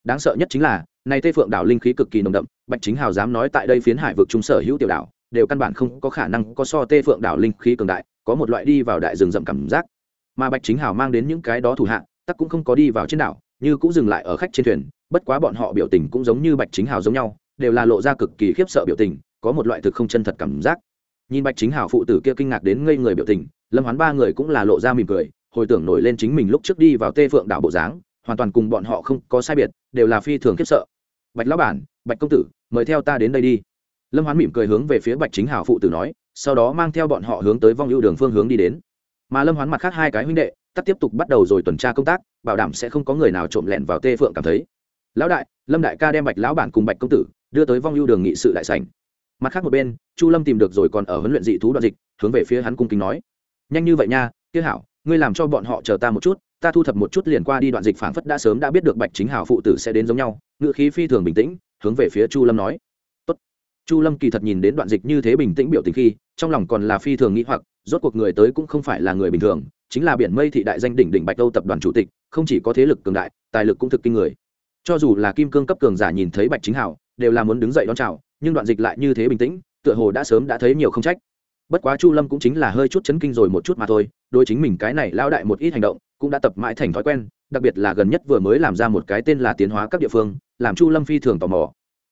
Đáng sợ nhất chính là, này tê phượng đảo linh khí cực kỳ nồng đậm, bạch chính hào dám nói tại đây phiến hải vực trung sở hữu tiểu đảo, đều căn bản không có khả năng có so tê phượng đảo linh khí cường đại, có một loại đi vào đại rừng rậm cảm giác. Mà bạch chính hào mang đến những cái đó thủ hạ, tắc cũng không có đi vào trên đảo, như cũng dừng lại ở khách trên thuyền bất quá bọn họ biểu tình cũng giống như bạch chính hào giống nhau, đều là lộ ra cực kỳ khiếp sợ biểu tình, có một loại thực không chân thật cảm giác. Nhìn bạch chính hào phụ tử kia kinh ngạc đến ngây người biểu tình, lâm hoán ba người cũng là lộ ra mỉm cười, hồi tưởng nổi lên chính mình lúc trước đi vào tê phượng đảo bộ dáng, hoàn toàn cùng bọn họ không có sai biệt, đều là phi thường khiếp sợ. Bạch lão bản, bạch công tử, mời theo ta đến đây đi. Lâm hoán mỉm cười hướng về phía bạch chính hào phụ tử nói, sau đó mang theo bọn họ hướng tới vong ưu đường phương hướng đi đến. Mà lâm hoán mặt khác hai cái huynh đệ, tắt tiếp tục bắt đầu rồi tuần tra công tác, bảo đảm sẽ không có người nào trộm lẹn vào tê phượng cảm thấy lão đại, lâm đại ca đem bạch lão bản cùng bạch công tử đưa tới vong ưu đường nghị sự đại sảnh. Mặt khác một bên, chu lâm tìm được rồi còn ở huấn luyện dị thú đoạn dịch, hướng về phía hắn cung kính nói. Nhanh như vậy nha kia hảo, ngươi làm cho bọn họ chờ ta một chút, ta thu thập một chút liền qua đi đoạn dịch phảng phất đã sớm đã biết được bạch chính hảo phụ tử sẽ đến giống nhau ngự khí phi thường bình tĩnh, hướng về phía chu lâm nói. Tốt. chu lâm kỳ thật nhìn đến đoạn dịch như thế bình tĩnh biểu tình khi, trong lòng còn là phi thường nghĩ hoặc, rốt cuộc người tới cũng không phải là người bình thường, chính là biển mây thị đại danh đỉnh đỉnh bạch âu tập đoàn chủ tịch, không chỉ có thế lực cường đại, tài lực cũng thực kinh người cho dù là kim cương cấp cường giả nhìn thấy bạch chính hảo, đều là muốn đứng dậy đón chào, nhưng đoạn dịch lại như thế bình tĩnh, tựa hồ đã sớm đã thấy nhiều không trách. Bất quá chu lâm cũng chính là hơi chút chấn kinh rồi một chút mà thôi đôi chính mình cái này lao đại một ít hành động, cũng đã tập mãi thành thói quen, đặc biệt là gần nhất vừa mới làm ra một cái tên là tiến hóa các địa phương, làm chu lâm phi thường tò mò.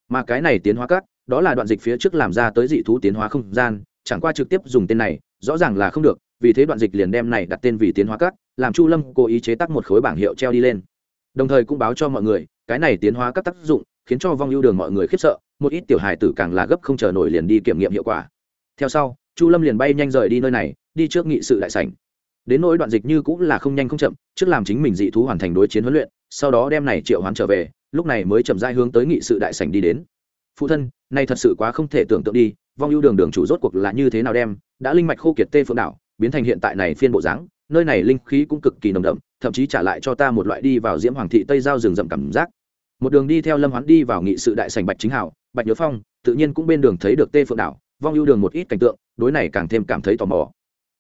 Mà cái này tiến hóa các, đó là đoạn dịch phía trước làm ra tới dị thú tiến hóa không gian, chẳng qua trực tiếp dùng tên này, rõ ràng là không được, vì thế đoạn dịch liền đem này đặt tên vì tiến hóa các, làm chu lâm cố ý chế tác một khối bảng hiệu treo đi lên. Đồng thời cũng báo cho mọi người cái này tiến hóa các tác dụng, khiến cho vong ưu đường mọi người khiếp sợ, một ít tiểu hài tử càng là gấp không chờ nổi liền đi kiểm nghiệm hiệu quả. Theo sau, chu lâm liền bay nhanh rời đi nơi này, đi trước nghị sự đại sảnh. Đến nỗi đoạn dịch như cũng là không nhanh không chậm, trước làm chính mình dị thú hoàn thành đối chiến huấn luyện, sau đó đem này triệu hoán trở về, lúc này mới chậm rãi hướng tới nghị sự đại sảnh đi đến. Phụ thân nay thật sự quá không thể tưởng tượng đi, vong ưu đường đường chủ rốt cuộc là như thế nào đem, đã linh mạch khô kiệt tê phượng đảo, biến thành hiện tại này phiên bộ dáng, nơi này linh khí cũng cực kỳ nồng đậm, thậm chí trả lại cho ta một loại đi vào diễm hoàng thị tây giao rừng rậm cảm giác một đường đi theo lâm hoán đi vào nghị sự đại sảnh bạch chính hảo, bạch nhớ phong, tự nhiên cũng bên đường thấy được tê phượng đảo, vong ưu đường một ít cảnh tượng, đối này càng thêm cảm thấy tò mò.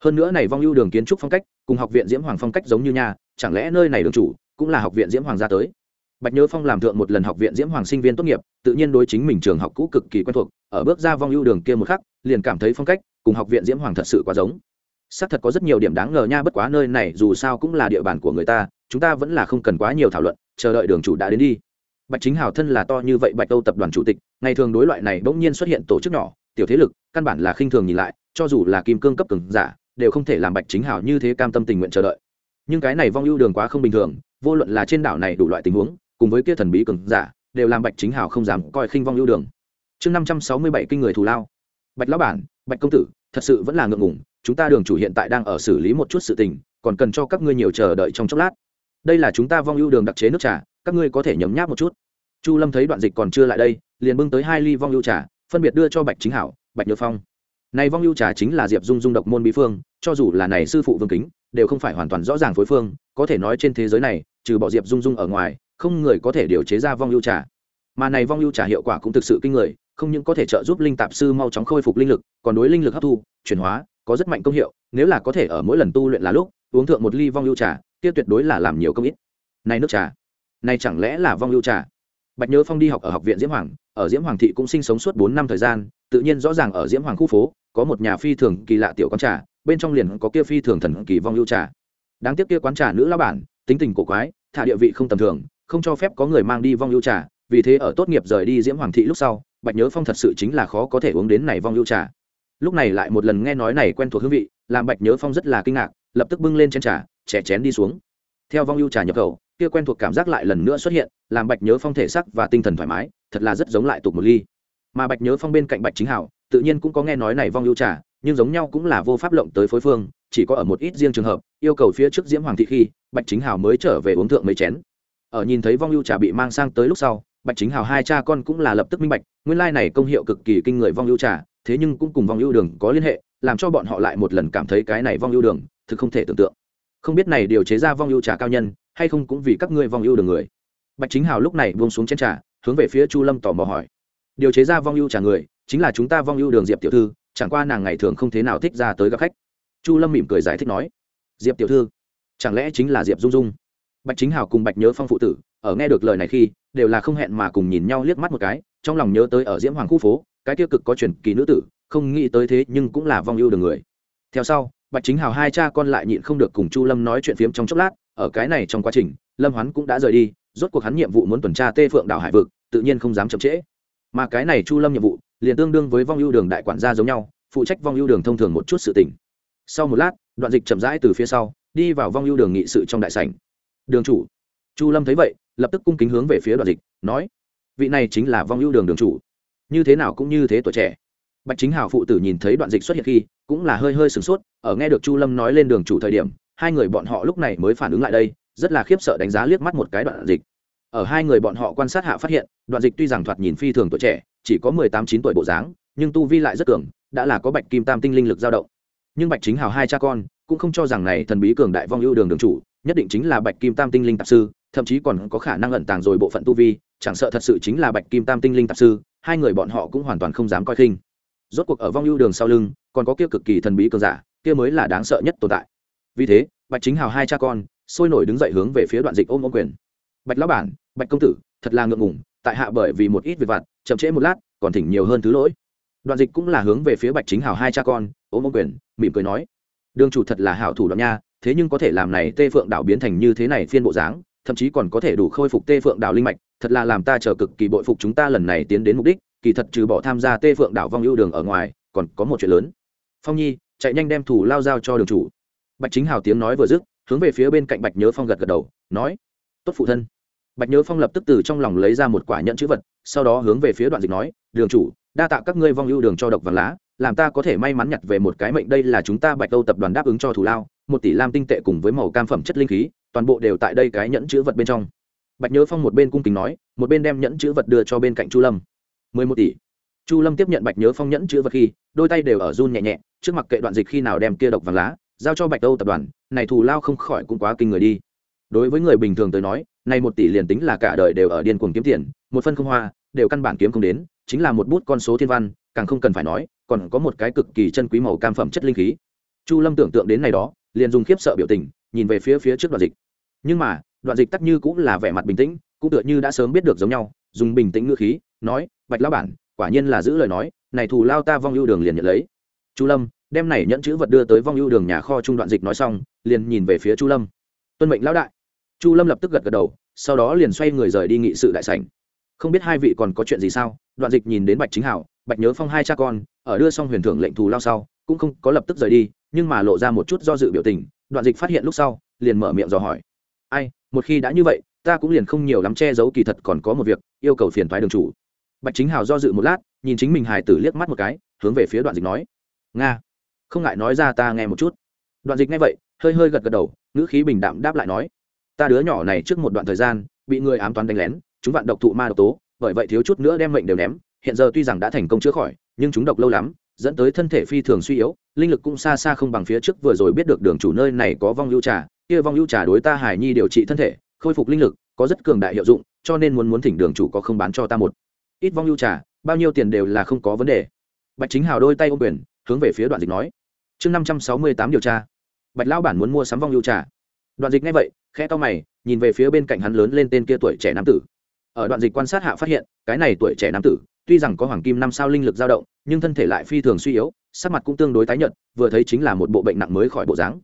Hơn nữa này vong ưu đường kiến trúc phong cách, cùng học viện diễm hoàng phong cách giống như nhà chẳng lẽ nơi này đường chủ cũng là học viện diễm hoàng ra tới? Bạch nhớ phong làm thượng một lần học viện diễm hoàng sinh viên tốt nghiệp, tự nhiên đối chính mình trường học cũ cực kỳ quen thuộc, ở bước ra vong ưu đường kia một khắc, liền cảm thấy phong cách cùng học viện diễm hoàng thật sự quá giống. Xác thật có rất nhiều điểm đáng ngờ nha, bất quá nơi này dù sao cũng là địa bàn của người ta, chúng ta vẫn là không cần quá nhiều thảo luận, chờ đợi đường chủ đã đến đi bạch chính hào thân là to như vậy bạch âu tập đoàn chủ tịch, ngày thường đối loại này bỗng nhiên xuất hiện tổ chức nhỏ, tiểu thế lực, căn bản là khinh thường nhìn lại, cho dù là kim cương cấp cường giả, đều không thể làm bạch chính hào như thế cam tâm tình nguyện chờ đợi. Nhưng cái này vong ưu đường quá không bình thường, vô luận là trên đảo này đủ loại tình huống, cùng với kia thần bí cường giả, đều làm bạch chính hào không dám coi khinh vong ưu đường. Chương năm trăm sáu mươi bảy kinh người thù lao. Bạch lão bản, bạch công tử, thật sự vẫn là ngượng ngùng, chúng ta đường chủ hiện tại đang ở xử lý một chút sự tình, còn cần cho các ngươi nhiều chờ đợi trong chốc lát. Đây là chúng ta vong ưu đường đặc chế nước trà các ngươi có thể nhấm nháp một chút. Chu lâm thấy đoạn dịch còn chưa lại đây, liền bưng tới hai ly vong ưu trà, phân biệt đưa cho bạch chính hảo, bạch nhớ phong. Này vong ưu trà chính là diệp dung dung độc môn bí phương, cho dù là này sư phụ vương kính, đều không phải hoàn toàn rõ ràng phối phương, có thể nói trên thế giới này, trừ bỏ diệp dung dung ở ngoài, không người có thể điều chế ra vong ưu trà. Mà này vong ưu trà hiệu quả cũng thực sự kinh người, không những có thể trợ giúp linh tạp sư mau chóng khôi phục linh lực, còn đối linh lực hấp thu, chuyển hóa, có rất mạnh công hiệu, nếu là có thể ở mỗi lần tu luyện là lúc, uống thượng một ly vong ưu trà, kia tuyệt đối là làm nhiều công ít. Này nước trà này chẳng lẽ là vong ưu trà? Bạch nhớ phong đi học ở học viện diễm hoàng, ở diễm hoàng thị cũng sinh sống suốt bốn năm thời gian, tự nhiên rõ ràng ở diễm hoàng khu phố, có một nhà phi thường kỳ lạ tiểu quán trà, bên trong liền có kia phi thường thần kỳ vong ưu trà. Đáng tiếc kia quán trà nữ lao bản, tính tình cổ quái, thả địa vị không tầm thường, không cho phép có người mang đi vong ưu trà, vì thế ở tốt nghiệp rời đi diễm hoàng thị lúc sau, bạch nhớ phong thật sự chính là khó có thể uống đến này vong ưu trà. Lúc này lại một lần nghe nói này quen thuộc hương vị, làm bạch nhớ phong rất là kinh ngạc, lập tức bưng lên chén trà chẻ chén đi xuống theo vong ưu trà nhập khẩu, kia quen thuộc cảm giác lại lần nữa xuất hiện, làm bạch nhớ phong thể sắc và tinh thần thoải mái, thật là rất giống lại tục một ly. Mà bạch nhớ phong bên cạnh bạch chính hảo, tự nhiên cũng có nghe nói này vong ưu trà, nhưng giống nhau cũng là vô pháp lộng tới phối phương, chỉ có ở một ít riêng trường hợp, yêu cầu phía trước diễm hoàng thị khi, bạch chính hảo mới trở về uống thượng mấy chén. Ở nhìn thấy vong ưu trà bị mang sang tới lúc sau, bạch chính hào hai cha con cũng là lập tức minh bạch, nguyên lai này công hiệu cực kỳ kinh người vong ưu trà, thế nhưng cũng cùng vong ưu đường có liên hệ, làm cho bọn họ lại một lần cảm thấy cái này vong ưu đường, thực không thể tưởng tượng không biết này điều chế ra vong ưu trà cao nhân, hay không cũng vì các ngươi vong ưu đường người. Bạch chính hào lúc này buông xuống chén trà, hướng về phía chu lâm tò mò hỏi. Điều chế ra vong ưu trà người, chính là chúng ta vong ưu đường diệp tiểu thư, chẳng qua nàng ngày thường không thế nào thích ra tới gặp khách. Chu lâm mỉm cười giải thích nói. Diệp tiểu thư, chẳng lẽ chính là diệp dung dung? Bạch chính hào cùng bạch nhớ phong phụ tử, ở nghe được lời này khi, đều là không hẹn mà cùng nhìn nhau liếc mắt một cái, trong lòng nhớ tới ở diễm hoàng khu phố, cái tiêu cực có truyền kỳ nữ tử, không nghĩ tới thế nhưng cũng là vong ưu đường người. Theo sau bạch chính hào hai cha con lại nhịn không được cùng chu lâm nói chuyện phiếm trong chốc lát, ở cái này trong quá trình, lâm hoán cũng đã rời đi, rốt cuộc hắn nhiệm vụ muốn tuần tra tê phượng đảo hải vực, tự nhiên không dám chậm trễ. Mà cái này chu lâm nhiệm vụ, liền tương đương với vong ưu đường đại quản gia giống nhau, phụ trách vong ưu đường thông thường một chút sự tình. Sau một lát, đoạn dịch chậm rãi từ phía sau, đi vào vong ưu đường nghị sự trong đại sảnh. Đường chủ. Chu lâm thấy vậy, lập tức cung kính hướng về phía đoạn dịch, nói, vị này chính là vong ưu đường đường chủ. Như thế nào cũng như thế tuổi trẻ bạch chính hào phụ tử nhìn thấy đoạn dịch xuất hiện khi, cũng là hơi hơi sửng sốt, ở nghe được chu lâm nói lên đường chủ thời điểm, hai người bọn họ lúc này mới phản ứng lại đây, rất là khiếp sợ đánh giá liếc mắt một cái đoạn dịch. Ở hai người bọn họ quan sát hạ phát hiện, đoạn dịch tuy rằng thoạt nhìn phi thường tuổi trẻ, chỉ có mười tám chín tuổi bộ dáng, nhưng tu vi lại rất cường, đã là có bạch kim tam tinh linh lực dao động. Nhưng bạch chính hào hai cha con, cũng không cho rằng này thần bí cường đại vong ưu đường đường chủ, nhất định chính là bạch kim tam tinh linh tạp sư, thậm chí còn có khả năng ẩn tàng rồi bộ phận tu vi, chẳng sợ thật sự chính là bạch kim tam tinh linh tạp sư, hai người bọn họ cũng hoàn toàn không dám coi khinh rốt cuộc ở vong ưu đường sau lưng, còn có kia cực kỳ thần bí cường giả, kia mới là đáng sợ nhất tồn tại. Vì thế, bạch chính hào hai cha con, sôi nổi đứng dậy hướng về phía đoạn dịch ôm ôm quyền. Bạch lão bản, bạch công tử, thật là ngượng ngùng, tại hạ bởi vì một ít việc vặt, chậm trễ một lát, còn thỉnh nhiều hơn thứ lỗi. Đoạn dịch cũng là hướng về phía bạch chính hào hai cha con, ôm ôm quyền, mỉm cười nói, đường chủ thật là hảo thủ đoạn nha, thế nhưng có thể làm này tê phượng đảo biến thành như thế này phiên bộ dáng, thậm chí còn có thể đủ khôi phục tê phượng đảo linh mạch, thật là làm ta chờ cực kỳ bội phục chúng ta lần này tiến đến mục đích kỳ thật trừ bỏ tham gia tê phượng đảo vong ưu đường ở ngoài, còn có một chuyện lớn. Phong nhi, chạy nhanh đem thủ lao giao cho đường chủ. Bạch chính hào tiếng nói vừa dứt, hướng về phía bên cạnh bạch nhớ phong gật gật đầu, nói, tốt phụ thân. Bạch nhớ phong lập tức từ trong lòng lấy ra một quả nhận chữ vật, sau đó hướng về phía đoạn dịch nói, đường chủ, đa tạ các ngươi vong ưu đường cho độc vàng lá, làm ta có thể may mắn nhặt về một cái mệnh đây là chúng ta bạch âu tập đoàn đáp ứng cho thủ lao, một tỷ lam tinh tệ cùng với màu cam phẩm chất linh khí, toàn bộ đều tại đây cái nhẫn chữ vật bên trong. Bạch nhớ phong một bên cung kính nói, một bên đem nhẫn chữ vật đưa cho bên cạnh chu lâm mười một tỷ. Chu lâm tiếp nhận bạch nhớ phong nhẫn chữ vật khi, đôi tay đều ở run nhẹ nhẹ, trước mặt kệ đoạn dịch khi nào đem kia độc vàng lá, giao cho bạch âu tập đoàn, này thù lao không khỏi cũng quá kinh người đi. Đối với người bình thường tới nói, này một tỷ liền tính là cả đời đều ở điên cuồng kiếm tiền, một phân không hoa, đều căn bản kiếm không đến, chính là một bút con số thiên văn, càng không cần phải nói, còn có một cái cực kỳ chân quý màu cam phẩm chất linh khí. Chu lâm tưởng tượng đến này đó, liền dùng khiếp sợ biểu tình, nhìn về phía phía trước đoạn dịch. Nhưng mà, đoạn dịch tắc như cũng là vẻ mặt bình tĩnh, cũng tựa như đã sớm biết được giống nhau, dùng bình tĩnh ngữ khí, nói bạch lão bản, quả nhiên là giữ lời nói, này thù lao ta vong ưu đường liền nhận lấy. Chu lâm, đem này nhận chữ vật đưa tới vong ưu đường nhà kho trung đoạn dịch nói xong, liền nhìn về phía chu lâm. Tuân mệnh lão đại. Chu lâm lập tức gật gật đầu, sau đó liền xoay người rời đi nghị sự đại sảnh. Không biết hai vị còn có chuyện gì sao? Đoạn dịch nhìn đến bạch chính hảo, bạch nhớ phong hai cha con, ở đưa xong huyền thưởng lệnh thù lao sau, cũng không có lập tức rời đi, nhưng mà lộ ra một chút do dự biểu tình, đoạn dịch phát hiện lúc sau, liền mở miệng dò hỏi. Ai, một khi đã như vậy, ta cũng liền không nhiều lắm che giấu kỳ thật còn có một việc, yêu cầu phiền thoái đường chủ bạch chính hào do dự một lát, nhìn chính mình hải tử liếc mắt một cái, hướng về phía đoạn dịch nói. Nga. Không ngại nói ra ta nghe một chút. Đoạn dịch nghe vậy, hơi hơi gật gật đầu, ngữ khí bình đạm đáp lại nói. Ta đứa nhỏ này trước một đoạn thời gian, bị người ám toán đánh lén, chúng vạn độc thụ ma độc tố, bởi vậy thiếu chút nữa đem mệnh đều ném, hiện giờ tuy rằng đã thành công chữa khỏi, nhưng chúng độc lâu lắm, dẫn tới thân thể phi thường suy yếu, linh lực cũng xa xa không bằng phía trước vừa rồi biết được đường chủ nơi này có vong lưu trà, kia vong lưu trà đối ta hải nhi điều trị thân thể, khôi phục linh lực, có rất cường đại hiệu dụng, cho nên muốn muốn thỉnh đường chủ có không bán cho ta một ít vong lưu trà, bao nhiêu tiền đều là không có vấn đề. Bạch chính hào đôi tay ôm quyền, hướng về phía đoạn dịch nói. Chương năm trăm sáu mươi tám điều tra. Bạch lão bản muốn mua sắm vong lưu trà. Đoạn dịch nghe vậy, khẽ to mày, nhìn về phía bên cạnh hắn lớn lên tên kia tuổi trẻ nam tử. Ở đoạn dịch quan sát hạ phát hiện, cái này tuổi trẻ nam tử, tuy rằng có hoàng kim năm sao linh lực dao động, nhưng thân thể lại phi thường suy yếu, sắc mặt cũng tương đối tái nhợt, vừa thấy chính là một bộ bệnh nặng mới khỏi bộ dáng.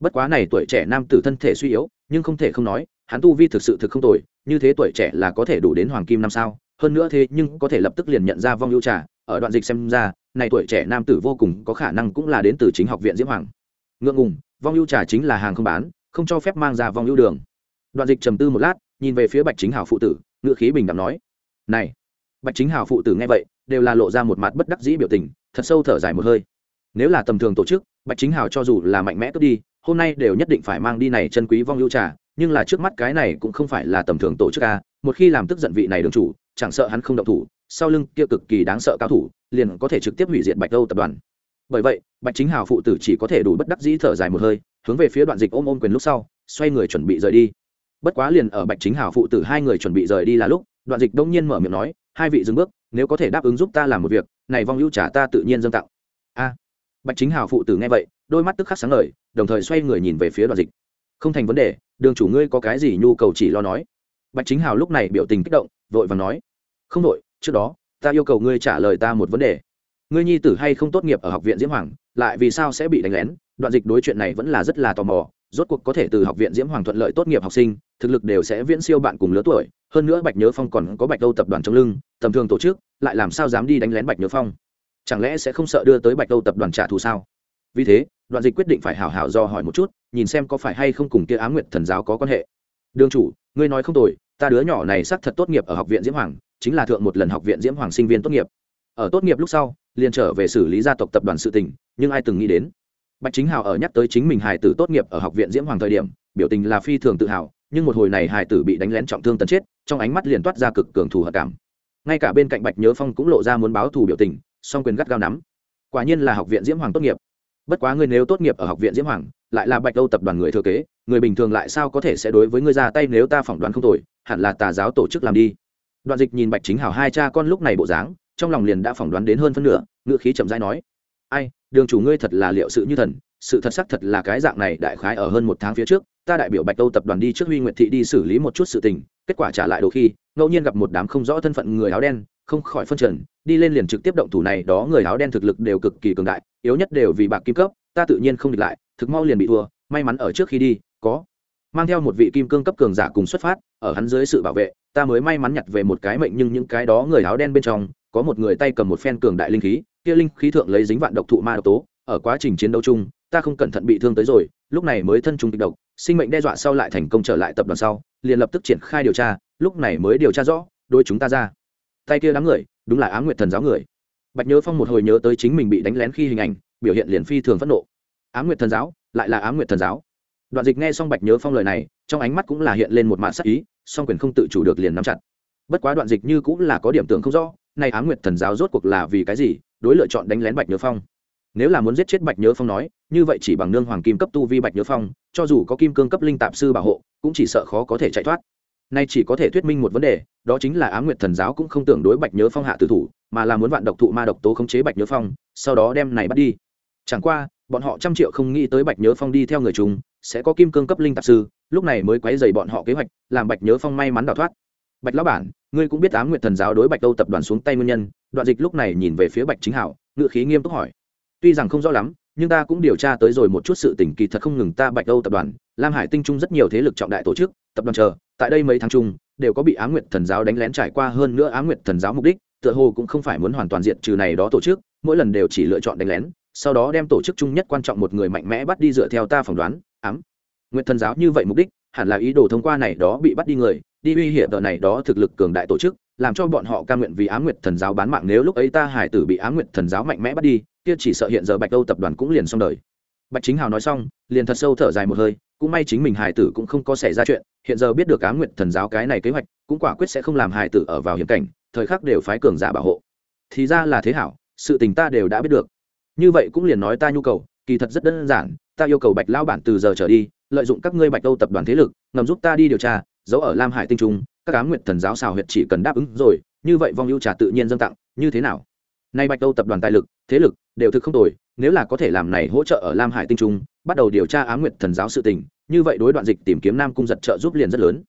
Bất quá này tuổi trẻ nam tử thân thể suy yếu, nhưng không thể không nói, hắn tu vi thực sự thực không tồi, như thế tuổi trẻ là có thể đủ đến hoàng kim năm sao hơn nữa thế nhưng có thể lập tức liền nhận ra vong ưu trà, ở đoạn dịch xem ra, này tuổi trẻ nam tử vô cùng có khả năng cũng là đến từ chính học viện diễm hoàng. Ngượng ngùng, vong ưu trà chính là hàng không bán, không cho phép mang ra vong ưu đường. Đoạn dịch trầm tư một lát, nhìn về phía bạch chính hào phụ tử ngự khí bình đẳng nói, này, bạch chính hào phụ tử nghe vậy, đều là lộ ra một mặt bất đắc dĩ biểu tình, thật sâu thở dài một hơi. Nếu là tầm thường tổ chức, bạch chính hào cho dù là mạnh mẽ cướp đi, hôm nay đều nhất định phải mang đi này chân quý vong ưu trà nhưng là trước mắt cái này cũng không phải là tầm thường tổ chức a, một khi làm tức giận vị này đường chủ, chẳng sợ hắn không động thủ, sau lưng kia cực kỳ đáng sợ cao thủ, liền có thể trực tiếp hủy diệt bạch âu tập đoàn. Bởi vậy, bạch chính hào phụ tử chỉ có thể đủ bất đắc dĩ thở dài một hơi, hướng về phía đoạn dịch ôm ôm quyền lúc sau, xoay người chuẩn bị rời đi. Bất quá liền ở bạch chính hào phụ tử hai người chuẩn bị rời đi là lúc, đoạn dịch đông nhiên mở miệng nói, hai vị dừng bước, nếu có thể đáp ứng giúp ta làm một việc, này vong hữu trả ta tự nhiên dâng tặng. A. Bạch chính hào phụ tử nghe vậy, đôi mắt tức khắc sáng lời đồng thời xoay người nhìn về phía đoạn dịch không thành vấn đề, đường chủ ngươi có cái gì nhu cầu chỉ lo nói. Bạch chính hào lúc này biểu tình kích động, vội và nói, không đội trước đó, ta yêu cầu ngươi trả lời ta một vấn đề. Ngươi nhi tử hay không tốt nghiệp ở học viện diễm hoàng, lại vì sao sẽ bị đánh lén? Đoạn dịch đối chuyện này vẫn là rất là tò mò, rốt cuộc có thể từ học viện diễm hoàng thuận lợi tốt nghiệp học sinh, thực lực đều sẽ viễn siêu bạn cùng lứa tuổi. Hơn nữa bạch nhớ phong còn có bạch đâu tập đoàn trong lưng, tầm thường tổ chức, lại làm sao dám đi đánh lén bạch nhớ phong? Chẳng lẽ sẽ không sợ đưa tới bạch đâu tập đoàn trả thù sao? Vì thế đoạn dịch quyết định phải hảo hảo do hỏi một chút, nhìn xem có phải hay không cùng kia á nguyệt thần giáo có quan hệ. Đương chủ, ngươi nói không tồi, ta đứa nhỏ này xác thật tốt nghiệp ở học viện diễm hoàng, chính là thượng một lần học viện diễm hoàng sinh viên tốt nghiệp. Ở tốt nghiệp lúc sau, liền trở về xử lý gia tộc tập đoàn sự tình, nhưng ai từng nghĩ đến? Bạch chính hào ở nhắc tới chính mình hài tử tốt nghiệp ở học viện diễm hoàng thời điểm, biểu tình là phi thường tự hào, nhưng một hồi này hài tử bị đánh lén trọng thương tấn chết, trong ánh mắt liền toát ra cực cường thù hận cảm. Ngay cả bên cạnh bạch nhớ phong cũng lộ ra muốn báo thù biểu tình, song quyền gắt gao nắm. Quả nhiên là học viện diễm hoàng tốt nghiệp bất quá ngươi nếu tốt nghiệp ở học viện diễm hoàng, lại là bạch âu tập đoàn người thừa kế, người bình thường lại sao có thể sẽ đối với ngươi ra tay nếu ta phỏng đoán không tội hẳn là tà giáo tổ chức làm đi. Đoạn dịch nhìn bạch chính hảo hai cha con lúc này bộ dáng, trong lòng liền đã phỏng đoán đến hơn phân nửa ngự khí chậm rãi nói, ai, đường chủ ngươi thật là liệu sự như thần, sự thật xác thật là cái dạng này, đại khái ở hơn một tháng phía trước, ta đại biểu bạch âu tập đoàn đi trước huy nguyệt thị đi xử lý một chút sự tình, kết quả trả lại đôi khi, ngẫu nhiên gặp một đám không rõ thân phận người áo đen không khỏi phân trần, đi lên liền trực tiếp động thủ này đó người áo đen thực lực đều cực kỳ cường đại, yếu nhất đều vì bạc kim cấp, ta tự nhiên không địch lại, thực mau liền bị thua, may mắn ở trước khi đi, có. Mang theo một vị kim cương cấp cường giả cùng xuất phát, ở hắn dưới sự bảo vệ, ta mới may mắn nhặt về một cái mệnh nhưng những cái đó người áo đen bên trong, có một người tay cầm một phen cường đại linh khí, kia linh khí thượng lấy dính vạn độc thụ ma độc tố, ở quá trình chiến đấu chung, ta không cẩn thận bị thương tới rồi, lúc này mới thân trung kịch độc, sinh mệnh đe dọa sau lại thành công trở lại tập đoàn sau, liền lập tức triển khai điều tra, lúc này mới điều tra rõ đôi chúng ta ra tay kia đám người, đúng là á nguyệt thần giáo người. Bạch nhớ phong một hồi nhớ tới chính mình bị đánh lén khi hình ảnh, biểu hiện liền phi thường phẫn nộ. Á nguyệt thần giáo, lại là á nguyệt thần giáo. Đoạn dịch nghe xong bạch nhớ phong lời này, trong ánh mắt cũng là hiện lên một mạng sắc ý, song quyền không tự chủ được liền nắm chặt. Bất quá đoạn dịch như cũng là có điểm tưởng không rõ nay á nguyệt thần giáo rốt cuộc là vì cái gì, đối lựa chọn đánh lén bạch nhớ phong. Nếu là muốn giết chết bạch nhớ phong nói, như vậy chỉ bằng nương hoàng kim cấp tu vi bạch nhớ phong, cho dù có kim cương cấp linh tạp sư bảo hộ, cũng chỉ sợ khó có thể chạy thoát nay chỉ có thể thuyết minh một vấn đề, đó chính là á nguyệt thần giáo cũng không tưởng đối bạch nhớ phong hạ tử thủ, mà là muốn vạn độc thụ ma độc tố khống chế bạch nhớ phong, sau đó đem này bắt đi. Chẳng qua, bọn họ trăm triệu không nghĩ tới bạch nhớ phong đi theo người chúng, sẽ có kim cương cấp linh tạp sư, lúc này mới quấy dày bọn họ kế hoạch, làm bạch nhớ phong may mắn đào thoát. Bạch lão bản, ngươi cũng biết á nguyệt thần giáo đối bạch đâu tập đoàn xuống tay nguyên nhân, đoạn dịch lúc này nhìn về phía bạch chính hảo ngự khí nghiêm túc hỏi. Tuy rằng không rõ lắm, nhưng ta cũng điều tra tới rồi một chút sự tình kỳ thật không ngừng ta bạch âu tập đoàn, lam hải tinh trung rất nhiều thế lực trọng đại tổ chức, tập đoàn chờ tại đây mấy tháng chung, đều có bị á nguyệt thần giáo đánh lén trải qua hơn nữa á nguyệt thần giáo mục đích, tựa hồ cũng không phải muốn hoàn toàn diện trừ này đó tổ chức, mỗi lần đều chỉ lựa chọn đánh lén, sau đó đem tổ chức chung nhất quan trọng một người mạnh mẽ bắt đi dựa theo ta phỏng đoán, ám. Nguyệt thần giáo như vậy mục đích, hẳn là ý đồ thông qua này đó bị bắt đi người, đi uy hiểm tờ này đó thực lực cường đại tổ chức, làm cho bọn họ ca nguyện vì á nguyệt thần giáo bán mạng nếu lúc ấy ta hải tử bị á nguyệt thần giáo mạnh mẽ bắt đi, kia chỉ sợ hiện giờ bạch âu tập đoàn cũng liền xong đời. Bạch chính hào nói xong, liền thật sâu thở dài một hơi cũng may chính mình hải tử cũng không có xảy ra chuyện, hiện giờ biết được cá nguyện thần giáo cái này kế hoạch, cũng quả quyết sẽ không làm hải tử ở vào hiểm cảnh, thời khắc đều phái cường giả bảo hộ. Thì ra là thế hảo, sự tình ta đều đã biết được. Như vậy cũng liền nói ta nhu cầu, kỳ thật rất đơn giản, ta yêu cầu bạch lao bản từ giờ trở đi, lợi dụng các ngươi bạch âu tập đoàn thế lực, ngầm giúp ta đi điều tra, giấu ở lam hải tinh trung, các cá nguyện thần giáo xào huyệt chỉ cần đáp ứng rồi, như vậy vong ưu trà tự nhiên dâng tặng, như thế nào? Nay bạch âu tập đoàn tài lực, thế lực đều thực không tồi nếu là có thể làm này hỗ trợ ở lam hải tinh trung, bắt đầu điều tra á Nguyệt thần giáo sự tình, như vậy đối đoạn dịch tìm kiếm nam cung giật trợ giúp liền rất lớn.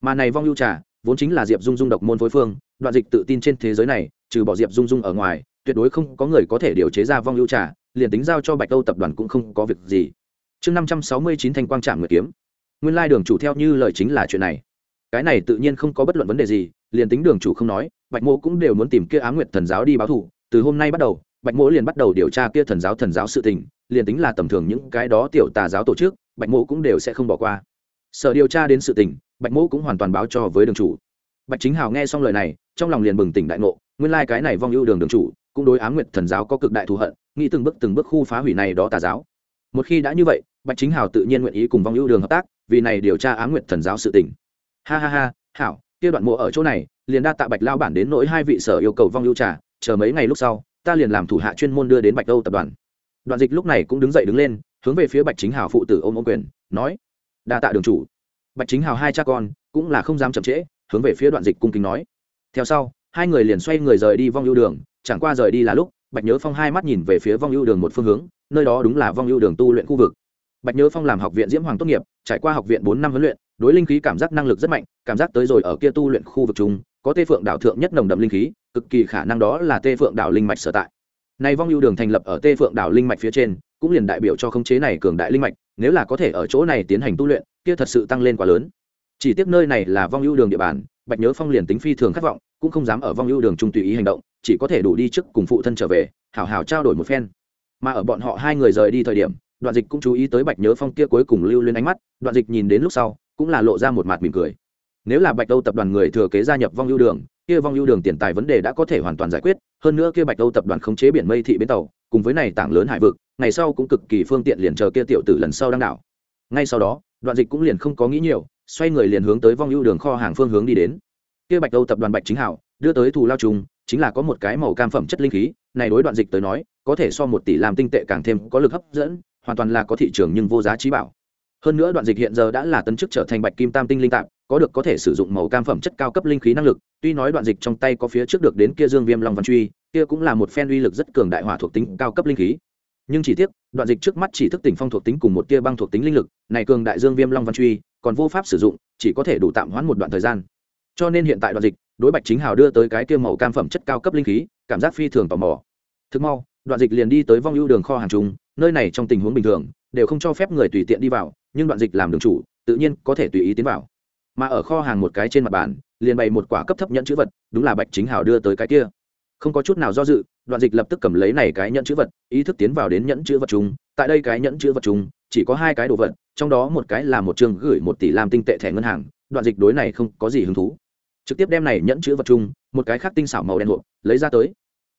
Mà này vong ưu trà, vốn chính là diệp dung dung độc môn phối phương, đoạn dịch tự tin trên thế giới này, trừ bỏ diệp dung dung ở ngoài, tuyệt đối không có người có thể điều chế ra vong ưu trà, liền tính giao cho bạch âu tập đoàn cũng không có việc gì. Chương năm trăm sáu mươi chín thanh quang trạm người kiếm. Nguyên lai đường chủ theo như lời chính là chuyện này. Cái này tự nhiên không có bất luận vấn đề gì, liền tính đường chủ không nói, bạch mộ cũng đều muốn tìm kia á nguyệt thần giáo đi báo thủ từ hôm nay bắt đầu bạch Mỗ liền bắt đầu điều tra kia thần giáo thần giáo sự tình, liền tính là tầm thường những cái đó tiểu tà giáo tổ chức, bạch Mỗ cũng đều sẽ không bỏ qua. Sở điều tra đến sự tình, bạch Mỗ cũng hoàn toàn báo cho với đường chủ. Bạch chính hào nghe xong lời này, trong lòng liền bừng tỉnh đại ngộ, nguyên lai cái này vong ưu đường đường chủ, cũng đối á nguyệt thần giáo có cực đại thù hận, nghĩ từng bước từng bước khu phá hủy này đó tà giáo. Một khi đã như vậy, bạch chính hào tự nhiên nguyện ý cùng vong ưu đường hợp tác, vì này điều tra á nguyệt thần giáo sự tình. Ha ha ha, hảo, kia đoạn mộ ở chỗ này, liền đa tạ bạch lao bản đến nỗi hai vị sở yêu cầu vong ưu trà, chờ mấy ngày lúc sau ta liền làm thủ hạ chuyên môn đưa đến bạch âu tập đoàn. Đoạn dịch lúc này cũng đứng dậy đứng lên, hướng về phía bạch chính hào phụ tử ôm ôm quyền, nói, đa tạ đường chủ. Bạch chính hào hai cha con cũng là không dám chậm trễ, hướng về phía đoạn dịch cung kính nói, theo sau, hai người liền xoay người rời đi vong ưu đường, chẳng qua rời đi là lúc, bạch nhớ phong hai mắt nhìn về phía vong ưu đường một phương hướng, nơi đó đúng là vong ưu đường tu luyện khu vực. Bạch nhớ phong làm học viện diễm hoàng tốt nghiệp, trải qua học viện bốn năm huấn luyện, đối linh khí cảm giác năng lực rất mạnh, cảm giác tới rồi ở kia tu luyện khu vực chung, có tê phượng đảo thượng nhất nồng đậm linh khí cực kỳ khả năng đó là tê phượng đảo linh mạch sở tại. Nay vong ưu đường thành lập ở tê phượng đảo linh mạch phía trên, cũng liền đại biểu cho khống chế này cường đại linh mạch, nếu là có thể ở chỗ này tiến hành tu luyện, kia thật sự tăng lên quá lớn. Chỉ tiếc nơi này là vong ưu đường địa bàn, bạch nhớ phong liền tính phi thường khát vọng, cũng không dám ở vong ưu đường trung tùy ý hành động, chỉ có thể đủ đi trước cùng phụ thân trở về hảo hảo trao đổi một phen. Mà ở bọn họ hai người rời đi thời điểm, đoạn dịch cũng chú ý tới bạch nhớ phong kia cuối cùng lưu lên ánh mắt, đoạn dịch nhìn đến lúc sau, cũng là lộ ra một mặt mỉm cười. Nếu là bạch âu tập đoàn người thừa kế gia nhập vong ưu đường kia vong ưu đường tiền tài vấn đề đã có thể hoàn toàn giải quyết, hơn nữa kia bạch âu tập đoàn khống chế biển mây thị bến tàu, cùng với này tảng lớn hải vực, ngày sau cũng cực kỳ phương tiện liền chờ kia tiểu tử lần sau đang đảo. Ngay sau đó, đoạn dịch cũng liền không có nghĩ nhiều, xoay người liền hướng tới vong ưu đường kho hàng phương hướng đi đến. Kia bạch âu tập đoàn bạch chính hảo, đưa tới thù lao trùng, chính là có một cái màu cam phẩm chất linh khí, này đối đoạn dịch tới nói, có thể so một tỷ làm tinh tệ càng thêm có lực hấp dẫn, hoàn toàn là có thị trường nhưng vô giá trí bảo. Hơn nữa đoạn dịch hiện giờ đã là tấn chức trở thành bạch kim tam tinh linh tạp có được có thể sử dụng màu cam phẩm chất cao cấp linh khí năng lực, tuy nói đoạn dịch trong tay có phía trước được đến kia dương viêm long văn truy, kia cũng là một phen uy lực rất cường đại hỏa thuộc tính cao cấp linh khí. Nhưng chỉ tiếc, đoạn dịch trước mắt chỉ thức tỉnh phong thuộc tính cùng một tia băng thuộc tính linh lực, này cường đại dương viêm long văn truy còn vô pháp sử dụng, chỉ có thể đủ tạm hoãn một đoạn thời gian. Cho nên hiện tại đoạn dịch, đối bạch chính hào đưa tới cái kia màu cam phẩm chất cao cấp linh khí, cảm giác phi thường tò mò. Thực mau, đoạn dịch liền đi tới vong ưu đường kho hàng chúng nơi này trong tình huống bình thường, đều không cho phép người tùy tiện đi vào, nhưng đoạn dịch làm đường chủ, tự nhiên có thể tùy ý tiến vào mà ở kho hàng một cái trên mặt bàn, liền bày một quả cấp thấp nhẫn chữ vật, đúng là bạch chính hào đưa tới cái kia. Không có chút nào do dự, đoạn dịch lập tức cầm lấy này cái nhẫn chữ vật, ý thức tiến vào đến nhẫn chữ vật chúng tại đây cái nhẫn chữ vật chúng chỉ có hai cái đồ vật, trong đó một cái là một trường gửi một tỷ làm tinh tệ thẻ ngân hàng, đoạn dịch đối này không có gì hứng thú. Trực tiếp đem này nhẫn chữ vật chung, một cái khác tinh xảo màu đen hộp, lấy ra tới.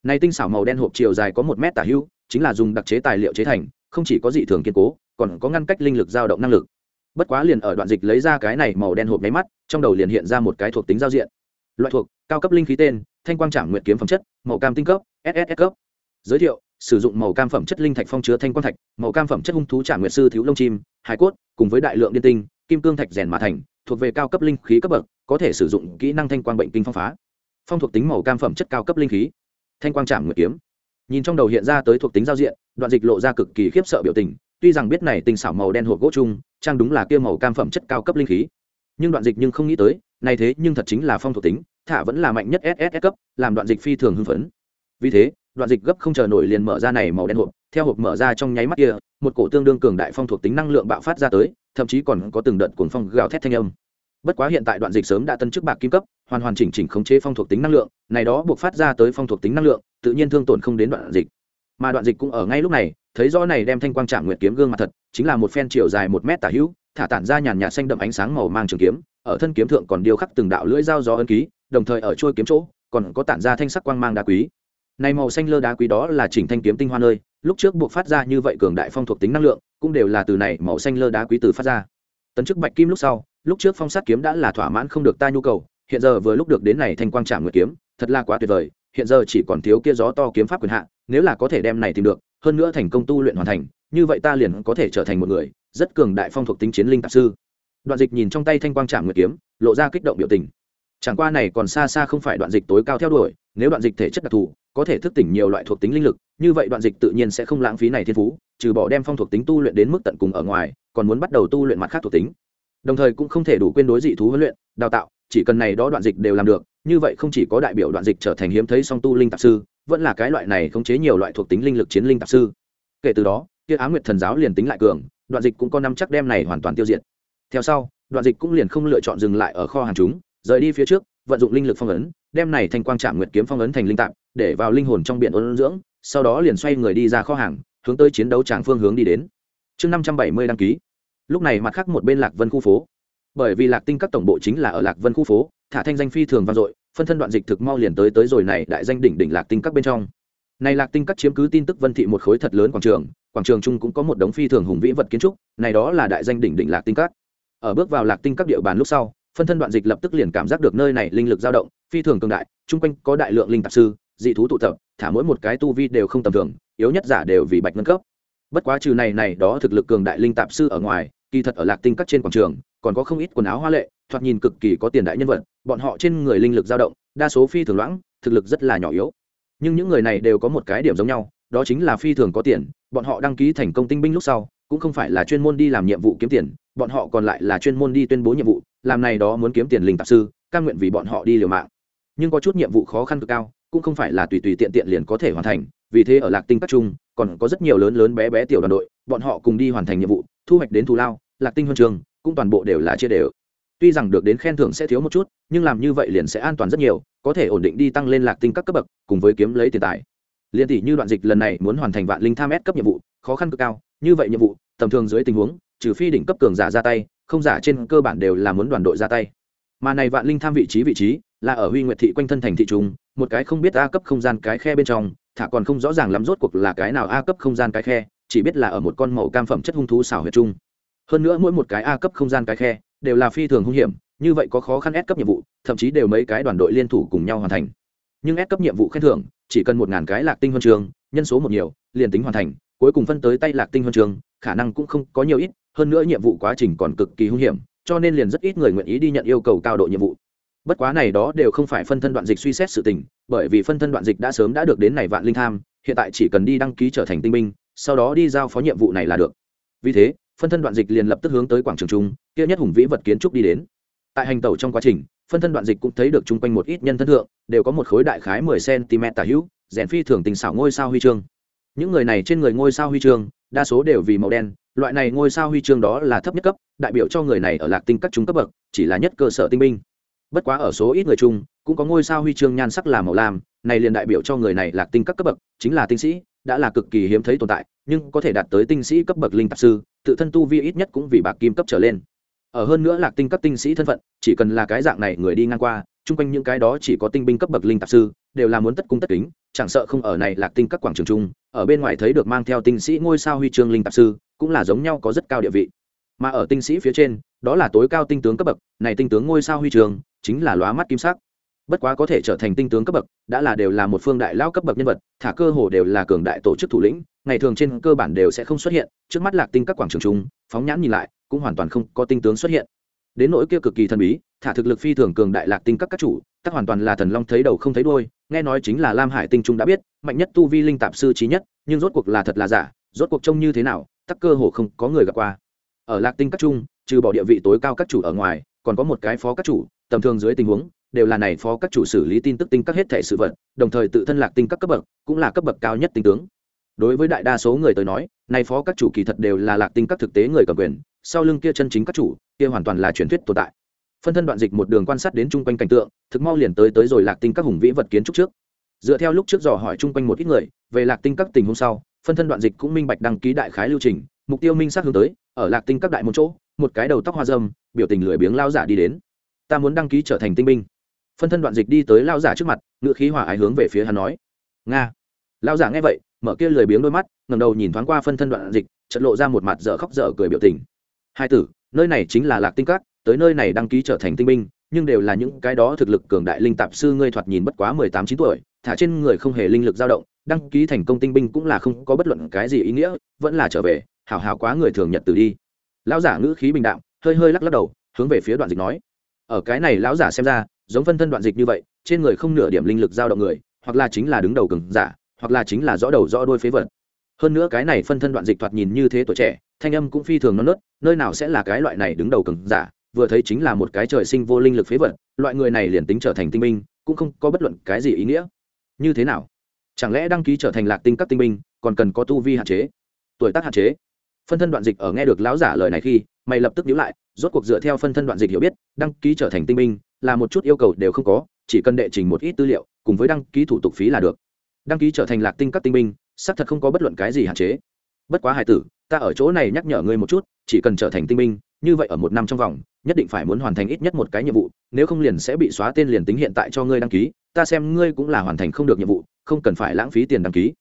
Này tinh xảo màu đen hộp chiều dài có một mét tả hưu, chính là dùng đặc chế tài liệu chế thành, không chỉ có dị thường kiên cố, còn có ngăn cách linh lực dao động năng lực bất quá liền ở đoạn dịch lấy ra cái này màu đen hộp nháy mắt, trong đầu liền hiện ra một cái thuộc tính giao diện. Loại thuộc, cao cấp linh khí tên, thanh quang trảm nguyện kiếm phẩm chất, màu cam tinh cấp ss cấp. Giới thiệu, sử dụng màu cam phẩm chất linh thạch phong chứa thanh quang thạch, màu cam phẩm chất hung thú trảm nguyệt sư thiếu lông chim, hải cốt, cùng với đại lượng điên tinh, kim cương thạch rèn mã thành, thuộc về cao cấp linh khí cấp bậc, có thể sử dụng kỹ năng thanh quang bệnh kinh phong phá. Phong thuộc tính màu cam phẩm chất cao cấp linh khí. Thanh quang trảm nguyệt kiếm. Nhìn trong đầu hiện ra tới thuộc tính giao diện, đoạn dịch lộ ra cực kỳ khiếp sợ biểu tình tuy rằng biết này tình xảo màu đen hộp gỗ chung, trang đúng là kia màu cam phẩm chất cao cấp linh khí. Nhưng đoạn dịch nhưng không nghĩ tới, này thế nhưng thật chính là phong thuộc tính, thả vẫn là mạnh nhất ss cấp, làm đoạn dịch phi thường hưng phấn. Vì thế, đoạn dịch gấp không chờ nổi liền mở ra này màu đen hộp, theo hộp mở ra trong nháy mắt kia, một cổ tương đương cường đại phong thuộc tính năng lượng bạo phát ra tới, thậm chí còn có từng đợt cuồng phong gào thét thanh âm. Bất quá hiện tại đoạn dịch sớm đã tân chức bạc kim cấp, hoàn hoàn chỉnh chỉnh khống chế phong thuộc tính năng lượng, này đó buộc phát ra tới phong thuộc tính năng lượng, tự nhiên thương tổn không đến đoạn dịch mà đoạn dịch cũng ở ngay lúc này, thấy rõ này đem thanh quang trạm nguyệt kiếm gương mặt thật, chính là một phen chiều dài một mét tả hữu, thả tản ra nhàn nhạt xanh đậm ánh sáng màu mang trường kiếm, ở thân kiếm thượng còn điêu khắc từng đạo lưỡi dao gió ân ký, đồng thời ở trôi kiếm chỗ, còn có tản ra thanh sắc quang mang đá quý. Này màu xanh lơ đá quý đó là chỉnh thanh kiếm tinh hoa nơi, lúc trước buộc phát ra như vậy cường đại phong thuộc tính năng lượng, cũng đều là từ này màu xanh lơ đá quý từ phát ra. Tấn chức bạch kim lúc sau, lúc trước phong sát kiếm đã là thỏa mãn không được ta nhu cầu, hiện giờ vừa lúc được đến này thanh quang trạm nguyệt kiếm, thật là quá tuyệt vời hiện giờ chỉ còn thiếu kia gió to kiếm pháp quyền hạ, nếu là có thể đem này tìm được, hơn nữa thành công tu luyện hoàn thành, như vậy ta liền có thể trở thành một người rất cường đại phong thuộc tính chiến linh tạp sư. Đoạn dịch nhìn trong tay thanh quang trạm nguyệt kiếm, lộ ra kích động biểu tình. Chẳng qua này còn xa xa không phải đoạn dịch tối cao theo đuổi, nếu đoạn dịch thể chất đặc thù, có thể thức tỉnh nhiều loại thuộc tính linh lực, như vậy đoạn dịch tự nhiên sẽ không lãng phí này thiên phú, trừ bỏ đem phong thuộc tính tu luyện đến mức tận cùng ở ngoài, còn muốn bắt đầu tu luyện mặt khác thuộc tính. Đồng thời cũng không thể đủ quên đối dị thú huấn luyện, đào tạo chỉ cần này đó đoạn dịch đều làm được, như vậy không chỉ có đại biểu đoạn dịch trở thành hiếm thấy song tu linh tạp sư, vẫn là cái loại này khống chế nhiều loại thuộc tính linh lực chiến linh tạp sư. Kể từ đó, kia á nguyệt thần giáo liền tính lại cường, đoạn dịch cũng có năm chắc đem này hoàn toàn tiêu diệt. Theo sau, đoạn dịch cũng liền không lựa chọn dừng lại ở kho hàng chúng, rời đi phía trước, vận dụng linh lực phong ấn, đem này thành quang trạm nguyệt kiếm phong ấn thành linh tạp, để vào linh hồn trong biển ôn dưỡng, sau đó liền xoay người đi ra kho hàng, hướng tới chiến đấu tràng phương hướng đi đến. Chương năm trăm bảy mươi đăng ký. Lúc này mặt khác một bên lạc vân khu phố bởi vì lạc tinh các tổng bộ chính là ở lạc vân khu phố, thả thanh danh phi thường vang dội, phân thân đoạn dịch thực mau liền tới tới rồi này đại danh đỉnh đỉnh lạc tinh các bên trong. Này lạc tinh các chiếm cứ tin tức vân thị một khối thật lớn quảng trường quảng trường chung cũng có một đống phi thường hùng vĩ vật kiến trúc, này đó là đại danh đỉnh đỉnh lạc tinh các. Ở bước vào lạc tinh các địa bàn lúc sau, phân thân đoạn dịch lập tức liền cảm giác được nơi này linh lực dao động, phi thường cường đại, chung quanh có đại lượng linh tạp sư, dị thú tụ tập, thả mỗi một cái tu vi đều không tầm thường, yếu nhất giả đều vì bạch ngân cấp. Bất quá trừ này này đó thực lực cường đại linh tạp sư ở ngoài, kỳ thật ở lạc tinh các trên quảng trường còn có không ít quần áo hoa lệ, thoạt nhìn cực kỳ có tiền đại nhân vật, bọn họ trên người linh lực dao động, đa số phi thường loãng, thực lực rất là nhỏ yếu. Nhưng những người này đều có một cái điểm giống nhau, đó chính là phi thường có tiền, bọn họ đăng ký thành công tinh binh lúc sau, cũng không phải là chuyên môn đi làm nhiệm vụ kiếm tiền, bọn họ còn lại là chuyên môn đi tuyên bố nhiệm vụ, làm này đó muốn kiếm tiền linh tạp sư căn nguyện vì bọn họ đi liều mạng. Nhưng có chút nhiệm vụ khó khăn cực cao, cũng không phải là tùy tùy tiện tiện liền có thể hoàn thành, vì thế ở lạc tinh các trung, còn có rất nhiều lớn lớn bé bé tiểu đoàn đội, bọn họ cùng đi hoàn thành nhiệm vụ, thu hoạch đến thù lao, lạc tinh huân trường cũng toàn bộ đều là chia đều. Tuy rằng được đến khen thưởng sẽ thiếu một chút, nhưng làm như vậy liền sẽ an toàn rất nhiều, có thể ổn định đi tăng lên lạc tinh các cấp bậc, cùng với kiếm lấy tiền tài. Liên tỷ như đoạn dịch lần này muốn hoàn thành vạn linh tham s cấp nhiệm vụ, khó khăn cực cao, như vậy nhiệm vụ, tầm thường dưới tình huống, trừ phi đỉnh cấp cường giả ra tay, không giả trên cơ bản đều là muốn đoàn đội ra tay. Mà này vạn linh tham vị trí vị trí, là ở huy nguyệt thị quanh thân thành thị trung, một cái không biết a cấp không gian cái khe bên trong, thả còn không rõ ràng lắm rốt cuộc là cái nào a cấp không gian cái khe, chỉ biết là ở một con màu cam phẩm chất hung thú xảo huyệt trung hơn nữa mỗi một cái a cấp không gian cái khe đều là phi thường hung hiểm, như vậy có khó khăn ép cấp nhiệm vụ, thậm chí đều mấy cái đoàn đội liên thủ cùng nhau hoàn thành. Nhưng ép cấp nhiệm vụ khen thưởng chỉ cần một ngàn cái lạc tinh huân trường, nhân số một nhiều, liền tính hoàn thành, cuối cùng phân tới tay lạc tinh huân trường, khả năng cũng không có nhiều ít, hơn nữa nhiệm vụ quá trình còn cực kỳ hung hiểm, cho nên liền rất ít người nguyện ý đi nhận yêu cầu cao độ nhiệm vụ. Bất quá này đó đều không phải phân thân đoạn dịch suy xét sự tình, bởi vì phân thân đoạn dịch đã sớm đã được đến này vạn linh tham, hiện tại chỉ cần đi đăng ký trở thành tinh binh, sau đó đi giao phó nhiệm vụ này là được. Vì thế phân thân đoạn dịch liền lập tức hướng tới quảng trường trung, kia nhất hùng vĩ vật kiến trúc đi đến. Tại hành tẩu trong quá trình, phân thân đoạn dịch cũng thấy được chung quanh một ít nhân thân thượng, đều có một khối đại khái mười cm tả hữu, rèn phi thường tình xảo ngôi sao huy chương. Những người này trên người ngôi sao huy chương, đa số đều vì màu đen, loại này ngôi sao huy chương đó là thấp nhất cấp, đại biểu cho người này ở lạc tinh các trung cấp bậc, chỉ là nhất cơ sở tinh binh. Bất quá ở số ít người chung, cũng có ngôi sao huy chương nhan sắc là màu lam, này liền đại biểu cho người này lạc tinh các cấp bậc, chính là tinh sĩ, đã là cực kỳ hiếm thấy tồn tại, nhưng có thể đạt tới tinh sĩ cấp bậc linh tạp sư tự thân tu vi ít nhất cũng vì bạc kim cấp trở lên. Ở hơn nữa lạc tinh các tinh sĩ thân phận, chỉ cần là cái dạng này người đi ngang qua, chung quanh những cái đó chỉ có tinh binh cấp bậc linh tạp sư, đều là muốn tất cung tất kính, chẳng sợ không ở này lạc tinh các quảng trường chung, ở bên ngoài thấy được mang theo tinh sĩ ngôi sao huy chương linh tạp sư, cũng là giống nhau có rất cao địa vị. Mà ở tinh sĩ phía trên, đó là tối cao tinh tướng cấp bậc, này tinh tướng ngôi sao huy chương chính là lóa mắt kim sắc bất quá có thể trở thành tinh tướng cấp bậc, đã là đều là một phương đại lao cấp bậc nhân vật, thả cơ hồ đều là cường đại tổ chức thủ lĩnh, ngày thường trên cơ bản đều sẽ không xuất hiện, trước mắt lạc tinh các quảng trường chúng phóng nhãn nhìn lại, cũng hoàn toàn không có tinh tướng xuất hiện. Đến nỗi kia cực kỳ thần bí, thả thực lực phi thường cường đại lạc tinh các các chủ, tắc hoàn toàn là thần long thấy đầu không thấy đôi nghe nói chính là lam hải tinh trung đã biết, mạnh nhất tu vi linh tạp sư trí nhất, nhưng rốt cuộc là thật là giả, rốt cuộc trông như thế nào, tắc cơ hồ không có người gặp qua. Ở lạc tinh các trung, trừ bỏ địa vị tối cao các chủ ở ngoài, còn có một cái phó các chủ, tầm thường dưới tình huống đều là này phó các chủ xử lý tin tức tinh các hết thể sự vật, đồng thời tự thân lạc tinh các cấp bậc, cũng là cấp bậc cao nhất tinh tướng. Đối với đại đa số người tới nói, này phó các chủ kỳ thật đều là lạc tinh các thực tế người cầm quyền, sau lưng kia chân chính các chủ, kia hoàn toàn là truyền thuyết tồn tại. Phân thân đoạn dịch một đường quan sát đến chung quanh cảnh tượng, thực mau liền tới tới rồi lạc tinh các hùng vĩ vật kiến trúc trước. Dựa theo lúc trước dò hỏi chung quanh một ít người, về lạc tinh các tình hôm sau, phân thân đoạn dịch cũng minh bạch đăng ký đại khái lưu trình, mục tiêu minh xác hướng tới, ở lạc tinh các đại một chỗ, một cái đầu tóc hoa dâm, biểu tình lười biếng lao giả đi đến. Ta muốn đăng ký trở thành tinh binh phân thân đoạn dịch đi tới lao giả trước mặt ngự khí hỏa ái hướng về phía hắn nói. Nga. Lao giả nghe vậy, mở kia lười biếng đôi mắt ngầm đầu nhìn thoáng qua phân thân đoạn dịch chật lộ ra một mặt dở khóc dở cười biểu tình. Hai tử, nơi này chính là lạc tinh các, tới nơi này đăng ký trở thành tinh binh, nhưng đều là những cái đó thực lực cường đại linh tạp sư ngươi thoạt nhìn bất quá mười tám chín tuổi, thả trên người không hề linh lực dao động, đăng ký thành công tinh binh cũng là không có bất luận cái gì ý nghĩa, vẫn là trở về, hảo hảo quá người thường nhật từ đi. Lão giả ngữ khí bình đạm, hơi hơi lắc lắc đầu, hướng về phía đoạn dịch nói. Ở cái này lão giả xem ra giống phân thân đoạn dịch như vậy, trên người không nửa điểm linh lực dao động người, hoặc là chính là đứng đầu cường giả, hoặc là chính là rõ đầu rõ đôi phế vật. Hơn nữa cái này phân thân đoạn dịch thoạt nhìn như thế tuổi trẻ, thanh âm cũng phi thường non nớt, nơi nào sẽ là cái loại này đứng đầu cường giả, vừa thấy chính là một cái trời sinh vô linh lực phế vật, loại người này liền tính trở thành tinh minh cũng không có bất luận cái gì ý nghĩa. Như thế nào? Chẳng lẽ đăng ký trở thành lạc tinh các tinh minh còn cần có tu vi hạn chế? Tuổi tác hạn chế. Phân thân đoạn dịch ở nghe được lão giả lời này khi, mày lập tức nhíu lại, rốt cuộc dựa theo phân thân đoạn dịch hiểu biết, đăng ký trở thành tinh minh là một chút yêu cầu đều không có, chỉ cần đệ trình một ít tư liệu, cùng với đăng ký thủ tục phí là được. Đăng ký trở thành lạc tinh các tinh minh xác thật không có bất luận cái gì hạn chế. Bất quá hải tử, ta ở chỗ này nhắc nhở ngươi một chút, chỉ cần trở thành tinh minh như vậy ở một năm trong vòng, nhất định phải muốn hoàn thành ít nhất một cái nhiệm vụ, nếu không liền sẽ bị xóa tên liền tính hiện tại cho ngươi đăng ký, ta xem ngươi cũng là hoàn thành không được nhiệm vụ, không cần phải lãng phí tiền đăng ký.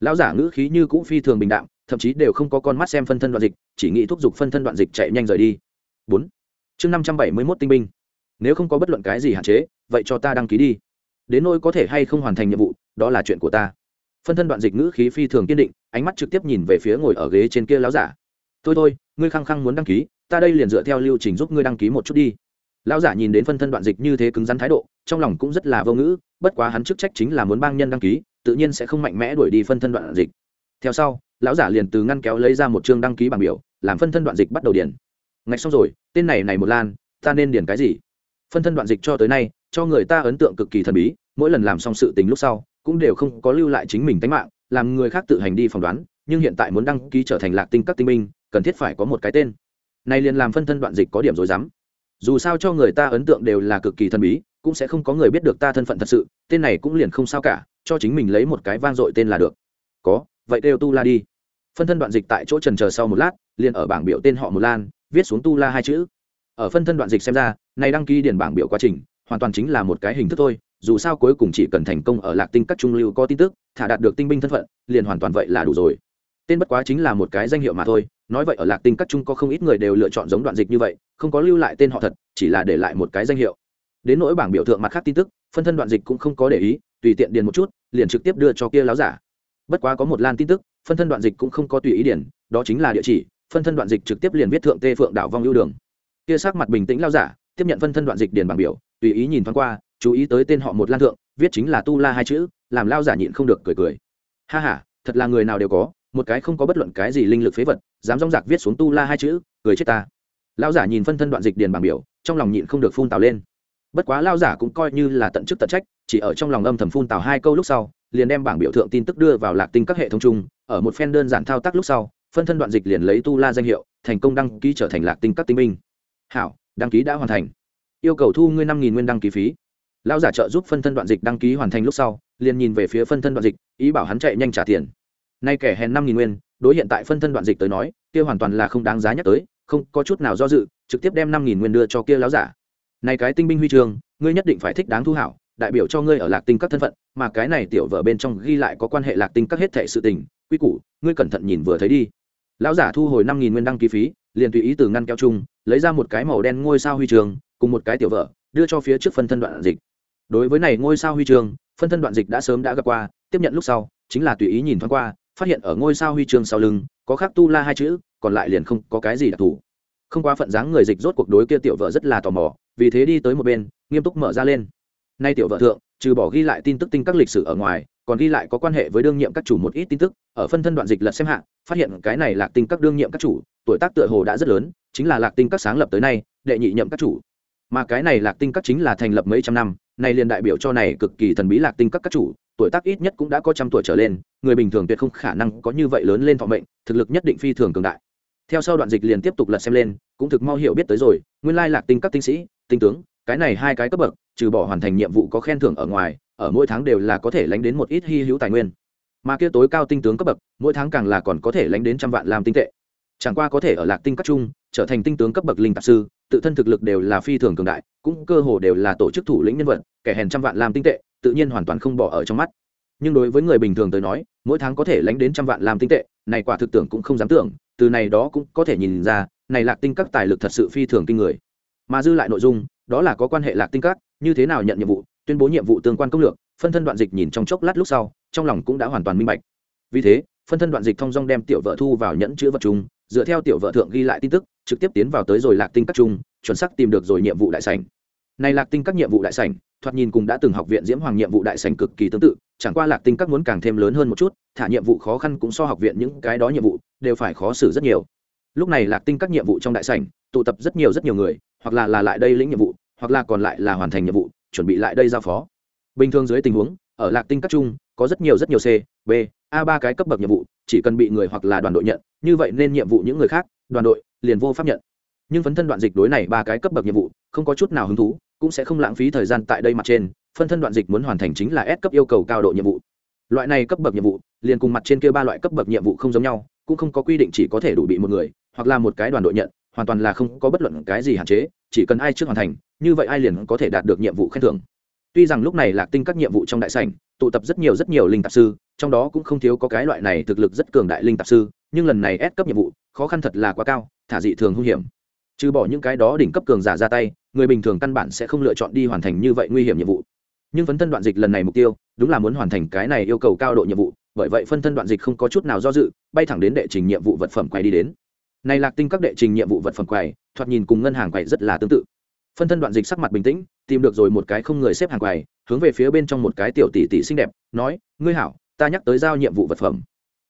Lão giả ngữ khí như cũ phi thường bình đạm, thậm chí đều không có con mắt xem phân thân đoạn dịch, chỉ nghĩ thúc giục phân thân đoạn dịch chạy nhanh rời đi. Bốn. Chương năm trăm bảy mươi mốt tinh binh nếu không có bất luận cái gì hạn chế, vậy cho ta đăng ký đi. Đến nỗi có thể hay không hoàn thành nhiệm vụ, đó là chuyện của ta. Phân thân đoạn dịch ngữ khí phi thường kiên định, ánh mắt trực tiếp nhìn về phía ngồi ở ghế trên kia láo giả. Thôi thôi, ngươi khăng khăng muốn đăng ký, ta đây liền dựa theo lưu trình giúp ngươi đăng ký một chút đi. Lão giả nhìn đến phân thân đoạn dịch như thế cứng rắn thái độ, trong lòng cũng rất là vô ngữ, bất quá hắn chức trách chính là muốn bang nhân đăng ký, tự nhiên sẽ không mạnh mẽ đuổi đi phân thân đoạn dịch. Theo sau, lão giả liền từ ngăn kéo lấy ra một chương đăng ký bảng biểu, làm phân thân đoạn dịch bắt đầu điền. Ngạch xong rồi, tên này này một lan, ta nên điền cái gì? Phân thân đoạn dịch cho tới nay, cho người ta ấn tượng cực kỳ thần bí, mỗi lần làm xong sự tình lúc sau, cũng đều không có lưu lại chính mình tánh mạng, làm người khác tự hành đi phỏng đoán, nhưng hiện tại muốn đăng ký trở thành lạc tinh các tinh minh cần thiết phải có một cái tên. Này liền làm phân thân đoạn dịch có điểm rồi dám dù sao cho người ta ấn tượng đều là cực kỳ thần bí, cũng sẽ không có người biết được ta thân phận thật sự, tên này cũng liền không sao cả, cho chính mình lấy một cái vang dội tên là được. Có, vậy đều tu la đi. Phân thân đoạn dịch tại chỗ trần chờ sau một lát, liền ở bảng biểu tên họ một lan, viết xuống tu la hai chữ ở phân thân đoạn dịch xem ra, này đăng ký điển bảng biểu quá trình, hoàn toàn chính là một cái hình thức thôi, dù sao cuối cùng chỉ cần thành công ở lạc tinh các trung lưu có tin tức, thả đạt được tinh binh thân phận, liền hoàn toàn vậy là đủ rồi. Tên bất quá chính là một cái danh hiệu mà thôi, nói vậy ở lạc tinh các trung có không ít người đều lựa chọn giống đoạn dịch như vậy, không có lưu lại tên họ thật, chỉ là để lại một cái danh hiệu. Đến nỗi bảng biểu tượng mặt khác tin tức, phân thân đoạn dịch cũng không có để ý, tùy tiện điền một chút, liền trực tiếp đưa cho kia láo giả. Bất quá có một lan tin tức, phân thân đoạn dịch cũng không có tùy ý điền, đó chính là địa chỉ, phân thân đoạn dịch trực tiếp liền viết thượng tê phượng đảo vong ưu đường kia sắc mặt bình tĩnh lao giả, tiếp nhận phân thân đoạn dịch điền bảng biểu, tùy ý nhìn thoáng qua, chú ý tới tên họ một lan thượng, viết chính là tu la hai chữ, làm lao giả nhịn không được cười cười. Ha ha, thật là người nào đều có, một cái không có bất luận cái gì linh lực phế vật, dám rong giặc viết xuống tu la hai chữ, cười chết ta. Lao giả nhìn phân thân đoạn dịch điền bảng biểu, trong lòng nhịn không được phun tào lên. Bất quá lao giả cũng coi như là tận chức tận trách, chỉ ở trong lòng âm thầm phun tào hai câu lúc sau, liền đem bảng biểu thượng tin tức đưa vào lạc tinh các hệ thống chung, ở một phen đơn giản thao tác lúc sau, phân thân đoạn dịch liền lấy tu la danh hiệu, thành công đăng ký trở thành lạc tinh các tinh minh hảo đăng ký đã hoàn thành. Yêu cầu thu ngươi năm nghìn nguyên đăng ký phí. Lão giả trợ giúp phân thân đoạn dịch đăng ký hoàn thành lúc sau liền nhìn về phía phân thân đoạn dịch ý bảo hắn chạy nhanh trả tiền. Nay kẻ hèn năm nghìn nguyên đối hiện tại phân thân đoạn dịch tới nói kia hoàn toàn là không đáng giá nhắc tới không có chút nào do dự trực tiếp đem năm nghìn nguyên đưa cho kia lão giả. Này cái tinh binh huy trường, ngươi nhất định phải thích đáng thu hảo đại biểu cho ngươi ở lạc tinh các thân phận mà cái này tiểu vợ bên trong ghi lại có quan hệ lạc tinh các hết thệ sự tình quy củ ngươi cẩn thận nhìn vừa thấy đi. Lão giả thu hồi năm nghìn nguyên đăng ký phí liền tùy ý từ ngăn keo chung lấy ra một cái màu đen ngôi sao huy trường, cùng một cái tiểu vợ, đưa cho phía trước phân thân đoạn dịch. Đối với này ngôi sao huy trường, phân thân đoạn dịch đã sớm đã gặp qua, tiếp nhận lúc sau, chính là tùy ý nhìn thoáng qua, phát hiện ở ngôi sao huy chương sau lưng, có khắc tu la hai chữ, còn lại liền không có cái gì đặc thù. Không quá phận dáng người dịch rốt cuộc đối kia tiểu vợ rất là tò mò, vì thế đi tới một bên, nghiêm túc mở ra lên. Nay tiểu vợ thượng trừ bỏ ghi lại tin tức tinh các lịch sử ở ngoài, còn ghi lại có quan hệ với đương nhiệm các chủ một ít tin tức. Ở phân thân đoạn dịch lật xem hạ, phát hiện cái này lạc tinh các đương nhiệm các chủ, tuổi tác tựa hồ đã rất lớn, chính là lạc tinh các sáng lập tới nay, đệ nhị nhậm các chủ. Mà cái này lạc tinh các chính là thành lập mấy trăm năm này liền đại biểu cho này cực kỳ thần bí lạc tinh các các chủ, tuổi tác ít nhất cũng đã có trăm tuổi trở lên, người bình thường tuyệt không khả năng có như vậy lớn lên thọ mệnh, thực lực nhất định phi thường cường đại. Theo sau đoạn dịch liền tiếp tục lật xem lên, cũng thực mau hiểu biết tới rồi, nguyên lai lạc tinh các tinh sĩ, tinh tướng cái này hai cái cấp bậc, trừ bỏ hoàn thành nhiệm vụ có khen thưởng ở ngoài, ở mỗi tháng đều là có thể lánh đến một ít hy hữu tài nguyên. Mà kia tối cao tinh tướng cấp bậc, mỗi tháng càng là còn có thể lánh đến trăm vạn làm tinh tệ. Chẳng qua có thể ở lạc tinh các trung, trở thành tinh tướng cấp bậc linh tạp sư, tự thân thực lực đều là phi thường cường đại, cũng cơ hồ đều là tổ chức thủ lĩnh nhân vật, kẻ hèn trăm vạn làm tinh tệ, tự nhiên hoàn toàn không bỏ ở trong mắt. Nhưng đối với người bình thường tới nói, mỗi tháng có thể lánh đến trăm vạn làm tinh tệ, này quả thực tưởng cũng không dám tưởng, từ này đó cũng có thể nhìn ra, này lạc tinh các tài lực thật sự phi thường kinh người. Mà dư lại nội dung đó là có quan hệ lạc tinh các, như thế nào nhận nhiệm vụ, tuyên bố nhiệm vụ tương quan công lược, phân thân đoạn dịch nhìn trong chốc lát lúc sau, trong lòng cũng đã hoàn toàn minh bạch. Vì thế, phân thân đoạn dịch thông dong đem tiểu vợ thu vào nhẫn chữ vật chung, dựa theo tiểu vợ thượng ghi lại tin tức, trực tiếp tiến vào tới rồi lạc tinh các chung, chuẩn xác tìm được rồi nhiệm vụ đại sảnh. Này lạc tinh các nhiệm vụ đại sảnh, thoạt nhìn cùng đã từng học viện diễm hoàng nhiệm vụ đại sảnh cực kỳ tương tự, chẳng qua lạc tinh các muốn càng thêm lớn hơn một chút, thả nhiệm vụ khó khăn cũng so học viện những cái đó nhiệm vụ đều phải khó xử rất nhiều lúc này lạc tinh các nhiệm vụ trong đại sảnh, tụ tập rất nhiều rất nhiều người, hoặc là là lại đây lĩnh nhiệm vụ, hoặc là còn lại là hoàn thành nhiệm vụ, chuẩn bị lại đây giao phó. Bình thường dưới tình huống, ở lạc tinh các trung có rất nhiều rất nhiều c, b, a ba cái cấp bậc nhiệm vụ, chỉ cần bị người hoặc là đoàn đội nhận, như vậy nên nhiệm vụ những người khác, đoàn đội liền vô pháp nhận. Nhưng phấn thân đoạn dịch đối này ba cái cấp bậc nhiệm vụ, không có chút nào hứng thú, cũng sẽ không lãng phí thời gian tại đây mặt trên, phân thân đoạn dịch muốn hoàn thành chính là S cấp yêu cầu cao độ nhiệm vụ. Loại này cấp bậc nhiệm vụ, liền cùng mặt trên kia ba loại cấp bậc nhiệm vụ không giống nhau, cũng không có quy định chỉ có thể đủ bị một người hoặc là một cái đoàn đội nhận, hoàn toàn là không có bất luận cái gì hạn chế, chỉ cần ai trước hoàn thành, như vậy ai liền có thể đạt được nhiệm vụ khen thưởng. Tuy rằng lúc này lạc tinh các nhiệm vụ trong đại sảnh, tụ tập rất nhiều rất nhiều linh tạp sư, trong đó cũng không thiếu có cái loại này thực lực rất cường đại linh tạp sư, nhưng lần này ép cấp nhiệm vụ, khó khăn thật là quá cao, thả dị thường hung hiểm. Trừ bỏ những cái đó đỉnh cấp cường giả ra tay, người bình thường căn bản sẽ không lựa chọn đi hoàn thành như vậy nguy hiểm nhiệm vụ. Nhưng phấn thân đoạn dịch lần này mục tiêu, đúng là muốn hoàn thành cái này yêu cầu cao độ nhiệm vụ, bởi vậy phân thân đoạn dịch không có chút nào do dự, bay thẳng đến đệ trình nhiệm vụ vật phẩm quay đi đến này lạc tinh các đệ trình nhiệm vụ vật phẩm quầy, thoạt nhìn cùng ngân hàng quầy rất là tương tự. Phân thân đoạn dịch sắc mặt bình tĩnh, tìm được rồi một cái không người xếp hàng quầy, hướng về phía bên trong một cái tiểu tỷ tỷ xinh đẹp, nói, ngươi hảo, ta nhắc tới giao nhiệm vụ vật phẩm.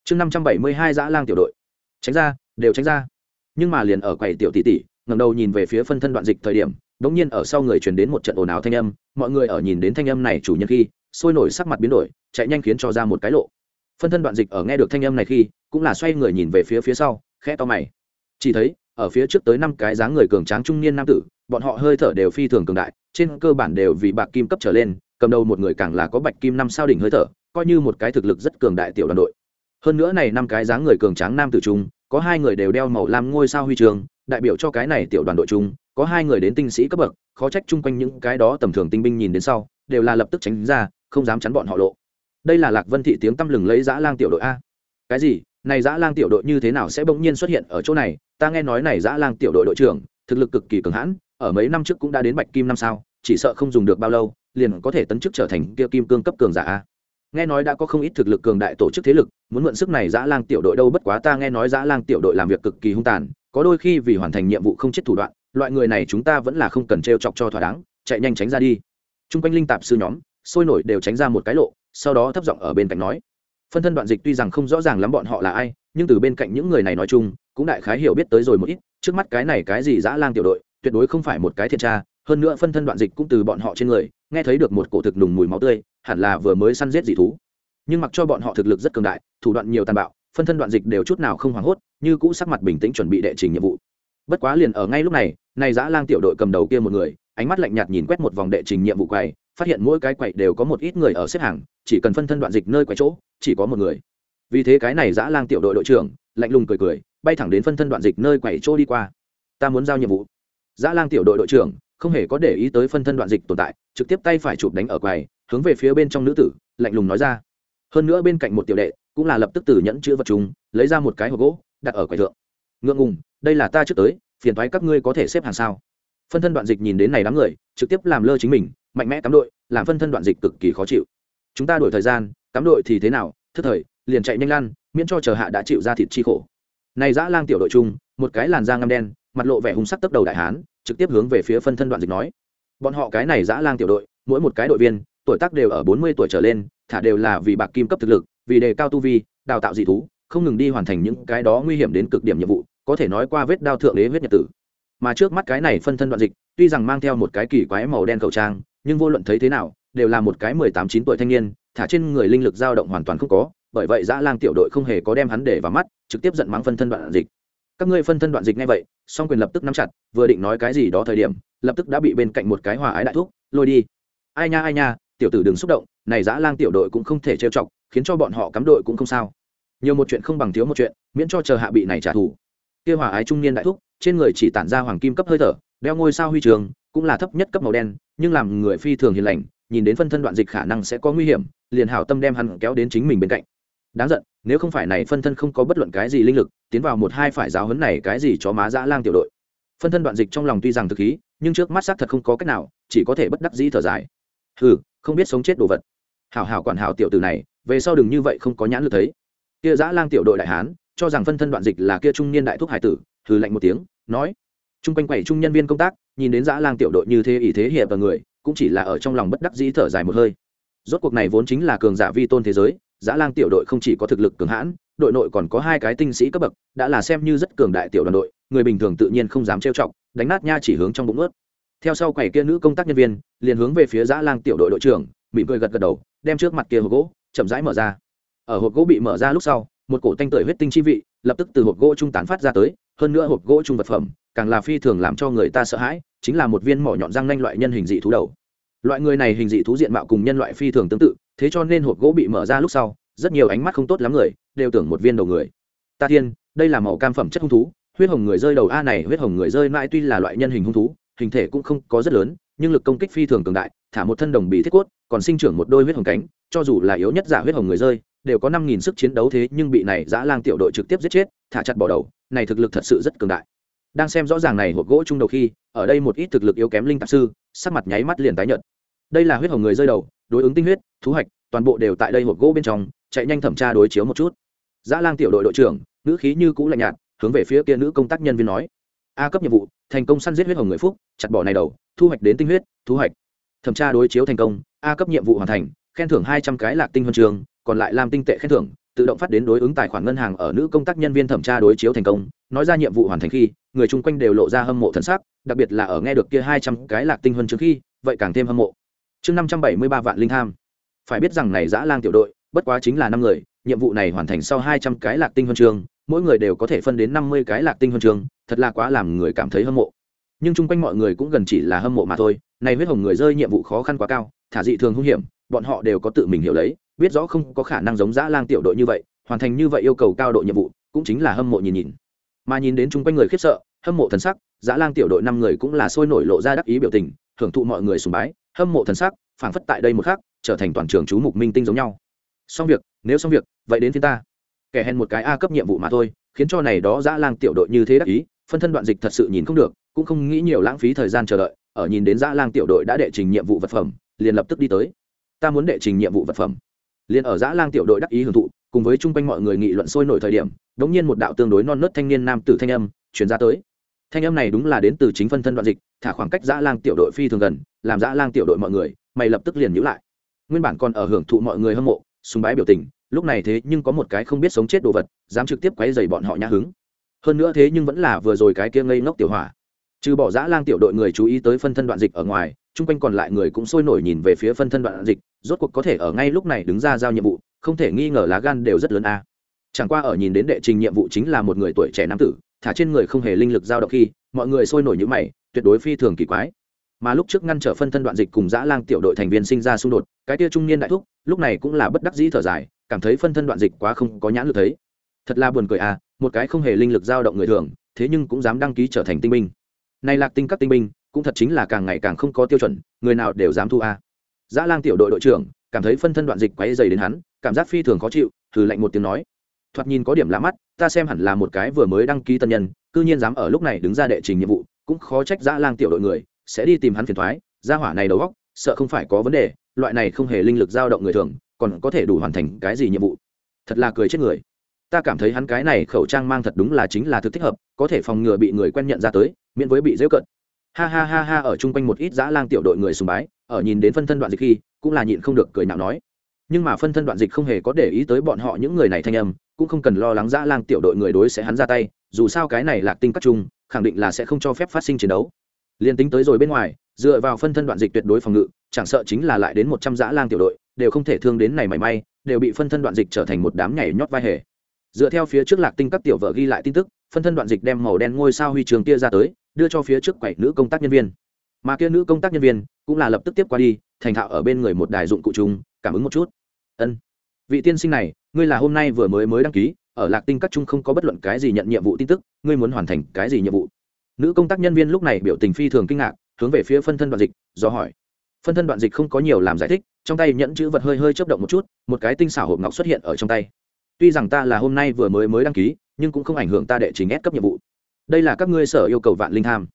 Chương năm trăm bảy mươi hai dã lang tiểu đội. Tránh ra, đều tránh ra. Nhưng mà liền ở quầy tiểu tỷ tỷ ngầm đầu nhìn về phía phân thân đoạn dịch thời điểm đ ỗ n g nhiên ở sau người truyền đến một trận ồn ào thanh âm, mọi người ở nhìn đến thanh âm này chủ nhân khi, sôi nổi sắc mặt biến đổi, chạy nhanh khiến cho ra một cái lộ. Phân thân đoạn dịch ở nghe được thanh âm này khi, cũng là xoay người nhìn về phía phía sau khe to mày chỉ thấy, ở phía trước tới năm cái dáng người cường tráng trung niên nam tử, bọn họ hơi thở đều phi thường cường đại, trên cơ bản đều vì bạc kim cấp trở lên, cầm đầu một người càng là có bạch kim năm sao đỉnh hơi thở, coi như một cái thực lực rất cường đại tiểu đoàn đội. Hơn nữa này năm cái dáng người cường tráng nam tử trung, có hai người đều đeo màu lam ngôi sao huy trường, đại biểu cho cái này tiểu đoàn đội chung có hai người đến tinh sĩ cấp bậc, khó trách chung quanh những cái đó tầm thường tinh binh nhìn đến sau, đều là lập tức tránh ra, không dám chắn bọn họ lộ. Đây là lạc vân thị tiếng tăm lừng lấy dã lang tiểu đội a. Cái gì? Này dã lang tiểu đội như thế nào sẽ bỗng nhiên xuất hiện ở chỗ này? Ta nghe nói này dã lang tiểu đội đội trưởng, thực lực cực kỳ cường hãn, ở mấy năm trước cũng đã đến bạch kim năm sao, chỉ sợ không dùng được bao lâu, liền có thể tấn chức trở thành kia kim cương cấp cường giả nghe nói đã có không ít thực lực cường đại tổ chức thế lực, muốn mượn sức này dã lang tiểu đội đâu bất quá ta nghe nói dã lang tiểu đội làm việc cực kỳ hung tàn, có đôi khi vì hoàn thành nhiệm vụ không chết thủ đoạn, loại người này chúng ta vẫn là không cần t chọc cho thỏa đáng, chạy nhanh tránh ra đi. T r u n g quanh linh tạp sư nhóm, sôi nổi đều tránh ra một cái lộ, sau đó thấp giọng ở bên cạnh nói phân thân đoạn dịch tuy rằng không rõ ràng lắm bọn họ là ai, nhưng từ bên cạnh những người này nói chung, cũng đại khái hiểu biết tới rồi một ít, trước mắt cái này cái gì dã lang tiểu đội, tuyệt đối không phải một cái thiện tra, hơn nữa phân thân đoạn dịch cũng từ bọn họ trên người, nghe thấy được một cổ thực nùng mùi máu tươi, hẳn là vừa mới săn giết dị thú. Nhưng mặc cho bọn họ thực lực rất cường đại, thủ đoạn nhiều tàn bạo, phân thân đoạn dịch đều chút nào không hoảng hốt, như cũ sắc mặt bình tĩnh chuẩn bị đệ trình nhiệm vụ. Bất quá liền ở ngay lúc này này dã lang tiểu đội cầm đầu kia một người, ánh mắt lạnh nhạt nhìn quét một vòng đệ trình nhiệm vụ quầy phát hiện mỗi cái quậy đều có một ít người ở xếp hàng, chỉ cần phân thân đoạn dịch nơi quậy chỗ, chỉ có một người. Vì thế cái này dã lang tiểu đội đội trưởng, lạnh lùng cười cười, bay thẳng đến phân thân đoạn dịch nơi quậy chỗ đi qua. Ta muốn giao nhiệm vụ. Dã lang tiểu đội đội trưởng, không hề có để ý tới phân thân đoạn dịch tồn tại, trực tiếp tay phải chụp đánh ở quầy, hướng về phía bên trong nữ tử, lạnh lùng nói ra. Hơn nữa bên cạnh một tiểu đệ, cũng là lập tức từ nhẫn chữ vật chúng, lấy ra một cái hộp gỗ, đặt ở quầy thượng. Ngượng ngùng, đây là ta trước tới, phiền thoái các ngươi có thể xếp hàng sao? Phân thân đoạn dịch nhìn đến này đám người, trực tiếp làm lơ chính mình mạnh mẽ cắm đội, làm phân thân đoạn dịch cực kỳ khó chịu. Chúng ta đổi thời gian, cắm đội thì thế nào? Thức thời, liền chạy nhanh lan miễn cho chờ hạ đã chịu ra thịt chi khổ. Này dã lang tiểu đội chung, một cái làn da ngăm đen, mặt lộ vẻ hung sắc tấp đầu đại hán, trực tiếp hướng về phía phân thân đoạn dịch nói. Bọn họ cái này dã lang tiểu đội, mỗi một cái đội viên, tuổi tác đều ở bốn mươi tuổi trở lên, thả đều là vì bạc kim cấp thực lực, vì đề cao tu vi, đào tạo dị thú, không ngừng đi hoàn thành những cái đó nguy hiểm đến cực điểm nhiệm vụ, có thể nói qua vết đao thượng đế huyết nhật tử. Mà trước mắt cái này phân thân đoạn dịch, tuy rằng mang theo một cái kỳ quái màu đen khẩu trang nhưng vô luận thấy thế nào, đều là một cái mười tám, chín tuổi thanh niên, thả trên người linh lực dao động hoàn toàn không có, bởi vậy dã lang tiểu đội không hề có đem hắn để vào mắt, trực tiếp giận mắng phân thân đoạn dịch. Các ngươi phân thân đoạn dịch ngay vậy, song quyền lập tức nắm chặt, vừa định nói cái gì đó thời điểm, lập tức đã bị bên cạnh một cái hòa ái đại thúc, lôi đi. Ai nha ai nha, tiểu tử đừng xúc động, này dã lang tiểu đội cũng không thể trêu chọc, khiến cho bọn họ cắm đội cũng không sao. Nhiều một chuyện không bằng thiếu một chuyện, miễn cho chờ hạ bị này trả thù. Kia hòa ái trung niên đại thúc, trên người chỉ tản ra hoàng kim cấp hơi thở, đeo ngôi sao huy trường cũng là thấp nhất cấp màu đen, nhưng làm người phi thường hiền lành, nhìn đến phân thân đoạn dịch khả năng sẽ có nguy hiểm, liền hảo tâm đem hắn kéo đến chính mình bên cạnh. Đáng giận, nếu không phải này phân thân không có bất luận cái gì linh lực, tiến vào một hai phải giáo hấn này cái gì cho má dã lang tiểu đội. Phân thân đoạn dịch trong lòng tuy rằng thực khí, nhưng trước mắt xác thật không có cách nào, chỉ có thể bất đắc dĩ thở dài. Hừ, không biết sống chết đồ vật. Hảo hảo quản hảo tiểu tử này, về sau đừng như vậy không có nhãn lực thấy. Kia dã lang tiểu đội đại hán, cho rằng phân thân đoạn dịch là kia trung niên đại thúc hải tử, hừ lạnh một tiếng, nói chung quanh quẩy chung nhân viên công tác, nhìn đến dã lang tiểu đội như thế ỷ thế hiệp và người, cũng chỉ là ở trong lòng bất đắc dĩ thở dài một hơi. Rốt cuộc này vốn chính là cường giả vi tôn thế giới, dã lang tiểu đội không chỉ có thực lực cường hãn, đội nội còn có hai cái tinh sĩ cấp bậc, đã là xem như rất cường đại tiểu đoàn đội, người bình thường tự nhiên không dám trêu chọc, đánh nát nha chỉ hướng trong bụng ướt. Theo sau quầy kia nữ công tác nhân viên, liền hướng về phía dã lang tiểu đội đội trưởng, mỉm cười gật gật đầu, đem trước mặt kia hộp gỗ, chậm rãi mở ra. Ở hộp gỗ bị mở ra lúc sau, một cổ tanh tưởi huyết tinh chi vị, lập tức từ hộp gỗ trung tán phát ra tới, hơn nữa hộp gỗ trung vật phẩm càng là phi thường làm cho người ta sợ hãi, chính là một viên mỏ nhọn răng nanh loại nhân hình dị thú đầu. Loại người này hình dị thú diện mạo cùng nhân loại phi thường tương tự, thế cho nên hộp gỗ bị mở ra lúc sau, rất nhiều ánh mắt không tốt lắm người, đều tưởng một viên đầu người. Ta thiên, đây là màu cam phẩm chất hung thú, huyết hồng người rơi đầu a này, huyết hồng người rơi mãi tuy là loại nhân hình hung thú, hình thể cũng không có rất lớn, nhưng lực công kích phi thường cường đại, thả một thân đồng bị thiết cốt, còn sinh trưởng một đôi huyết hồng cánh, cho dù là yếu nhất giả huyết hồng người rơi, đều có năm nghìn sức chiến đấu thế nhưng bị này dã lang tiểu đội trực tiếp giết chết, thả chặt bỏ đầu, này thực lực thật sự rất cường đại đang xem rõ ràng này hộp gỗ chung đầu khi, ở đây một ít thực lực yếu kém linh tạp sư, sắc mặt nháy mắt liền tái nhợt. Đây là huyết hồng người rơi đầu, đối ứng tinh huyết thú hạch toàn bộ đều tại đây hộp gỗ bên trong, chạy nhanh thẩm tra đối chiếu một chút. Dã lang tiểu đội đội trưởng nữ khí như cũ lạnh nhạt, hướng về phía kia nữ công tác nhân viên nói. A cấp nhiệm vụ, thành công săn giết huyết hồng người phúc, chặt bỏ này đầu, thu hoạch đến tinh huyết, thu hoạch. Thẩm tra đối chiếu thành công, a cấp nhiệm vụ hoàn thành, khen thưởng hai trăm cái lạc tinh huân trường, còn lại làm tinh tệ khen thưởng tự động phát đến đối ứng tài khoản ngân hàng ở nữ công tác nhân viên thẩm tra đối chiếu thành công, nói ra nhiệm vụ hoàn thành khi, người chung quanh đều lộ ra hâm mộ thân sắc, đặc biệt là ở nghe được kia hai trăm cái lạc tinh huân trước khi, vậy càng thêm hâm mộ. Chương năm trăm bảy mươi ba vạn linh tham. Phải biết rằng này giã lang tiểu đội, bất quá chính là năm người, nhiệm vụ này hoàn thành sau hai trăm cái lạc tinh huân trường, mỗi người đều có thể phân đến năm mươi cái lạc tinh huân trường, thật là quá làm người cảm thấy hâm mộ. Nhưng chung quanh mọi người cũng gần chỉ là hâm mộ mà thôi, này huyết hồng người rơi nhiệm vụ khó khăn quá cao, thả dị thường hung hiểm, bọn họ đều có tự mình hiểu lấy biết rõ không có khả năng giống dã lang tiểu đội như vậy, hoàn thành như vậy yêu cầu cao độ nhiệm vụ, cũng chính là hâm mộ nhìn nhìn. Mà nhìn đến chung quanh người khiếp sợ, hâm mộ thần sắc, dã lang tiểu đội năm người cũng là sôi nổi lộ ra đắc ý biểu tình hưởng thụ mọi người sùng bái, hâm mộ thần sắc, phảng phất tại đây một khắc, trở thành toàn trường chú mục minh tinh giống nhau. Xong việc, nếu xong việc, vậy đến thiên ta. Kẻ hèn một cái a cấp nhiệm vụ mà thôi, khiến cho này đó dã lang tiểu đội như thế đắc ý, phân thân đoạn dịch thật sự nhìn không được, cũng không nghĩ nhiều lãng phí thời gian chờ đợi, ở nhìn đến dã lang tiểu đội đã đệ trình nhiệm vụ vật phẩm, liền lập tức đi tới. Ta muốn đệ trình nhiệm vụ vật phẩm liền ở giã lang tiểu đội đắc ý hưởng thụ, cùng với chung quanh mọi người nghị luận sôi nổi thời điểm, đống nhiên một đạo tương đối non nớt thanh niên nam tử thanh âm chuyển ra tới. Thanh âm này đúng là đến từ chính phân thân đoạn dịch, thả khoảng cách giã lang tiểu đội phi thường gần, làm giã lang tiểu đội mọi người, mày lập tức liền nhữ lại. Nguyên bản còn ở hưởng thụ mọi người hâm mộ súng bái biểu tình, lúc này thế nhưng có một cái không biết sống chết đồ vật, dám trực tiếp quấy dày bọn họ nhã hứng. Hơn nữa thế nhưng vẫn là vừa rồi cái kia ngây ngốc tiểu hỏa. Trừ bỏ giã lang tiểu đội người chú ý tới phân thân đoạn dịch ở ngoài chung quanh còn lại người cũng sôi nổi nhìn về phía phân thân đoạn dịch, rốt cuộc có thể ở ngay lúc này đứng ra giao nhiệm vụ, không thể nghi ngờ lá gan đều rất lớn a. Chẳng qua ở nhìn đến đệ trình nhiệm vụ chính là một người tuổi trẻ nam tử, thả trên người không hề linh lực giao động khi, mọi người sôi nổi như mày, tuyệt đối phi thường kỳ quái. Mà lúc trước ngăn trở phân thân đoạn dịch cùng dã lang tiểu đội thành viên sinh ra xung đột, cái tia trung niên đại thúc, lúc này cũng là bất đắc dĩ thở dài, cảm thấy phân thân đoạn dịch quá không có nhãn lực thấy. Thật là buồn cười à một cái không hề linh lực dao động người thường, thế nhưng cũng dám đăng ký trở thành tinh binh. Này lạc tinh các tinh binh cũng thật chính là càng ngày càng không có tiêu chuẩn, người nào đều dám thu a. À. dã lang tiểu đội đội trưởng, cảm thấy phân thân đoạn dịch quấy dày đến hắn, cảm giác phi thường khó chịu thử lạnh một tiếng nói. Thoạt nhìn có điểm lạ mắt, ta xem hẳn là một cái vừa mới đăng ký tân nhân, cư nhiên dám ở lúc này đứng ra đệ trình nhiệm vụ, cũng khó trách dã lang tiểu đội người, sẽ đi tìm hắn phiền thoái gia hỏa này đầu góc sợ không phải có vấn đề, loại này không hề linh lực dao động người thường, còn có thể đủ hoàn thành cái gì nhiệm vụ. Thật là cười chết người. Ta cảm thấy hắn cái này khẩu trang mang thật đúng là chính là thực thích hợp, có thể phòng ngừa bị người quen nhận ra tới, miễn với bị dễ cận ha ha ha ha, ở chung quanh một ít dã lang tiểu đội người sùng bái, ở nhìn đến phân thân đoạn dịch khi, cũng là nhịn không được cười nào nói. Nhưng mà phân thân đoạn dịch không hề có để ý tới bọn họ những người này thanh âm, cũng không cần lo lắng dã lang tiểu đội người đối sẽ hắn ra tay, dù sao cái này lạc tinh các chung, khẳng định là sẽ không cho phép phát sinh chiến đấu. Liền tính tới rồi bên ngoài, dựa vào phân thân đoạn dịch tuyệt đối phòng ngự, chẳng sợ chính là lại đến một trăm dã lang tiểu đội, đều không thể thương đến này mảy may, đều bị phân thân đoạn dịch trở thành một đám nhảy nhót vai hề. Dựa theo phía trước lạc tinh các tiểu vợ ghi lại tin tức, phân thân đoạn dịch đem màu đen ngôi sao huy trường kia ra tới đưa cho phía trước quầy nữ công tác nhân viên. Mà kia nữ công tác nhân viên cũng là lập tức tiếp qua đi, thành thạo ở bên người một đài dụng cụ chung, cảm ứng một chút. Ân. Vị tiên sinh này, ngươi là hôm nay vừa mới mới đăng ký, ở lạc tinh các trung không có bất luận cái gì nhận nhiệm vụ tin tức, ngươi muốn hoàn thành cái gì nhiệm vụ? Nữ công tác nhân viên lúc này biểu tình phi thường kinh ngạc, hướng về phía phân thân đoạn dịch, do hỏi. Phân thân đoạn dịch không có nhiều làm giải thích, trong tay nhẫn chữ vật hơi hơi chấp động một chút, một cái tinh xảo hộp ngọc xuất hiện ở trong tay. Tuy rằng ta là hôm nay vừa mới mới đăng ký, nhưng cũng không ảnh hưởng ta đệ trình ép cấp nhiệm vụ đây là các ngươi sở yêu cầu vạn linh tham.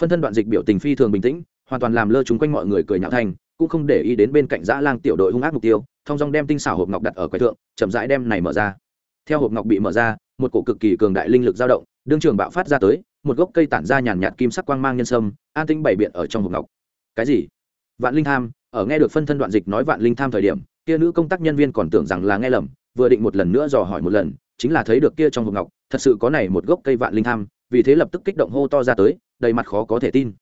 Phân thân đoạn dịch biểu tình phi thường bình tĩnh, hoàn toàn làm lơ chúng quanh mọi người cười nhạo thành, cũng không để ý đến bên cạnh dã lang tiểu đội hung ác mục tiêu thong dong đem tinh xảo hộp ngọc đặt ở quầy thượng, chậm rãi đem này mở ra. Theo hộp ngọc bị mở ra, một cổ cực kỳ cường đại linh lực dao động, đương trường bạo phát ra tới, một gốc cây tản ra nhàn nhạt kim sắc quang mang nhân sâm, an tinh bảy biện ở trong hộp ngọc. Cái gì? Vạn linh tham? Ở nghe được phân thân đoạn dịch nói vạn linh tham thời điểm, kia nữ công tác nhân viên còn tưởng rằng là nghe lầm, vừa định một lần nữa dò hỏi một lần, chính là thấy được kia trong hộp ngọc, thật sự có này một gốc cây vạn linh tham vì thế lập tức kích động hô to ra tới, đầy mặt khó có thể tin.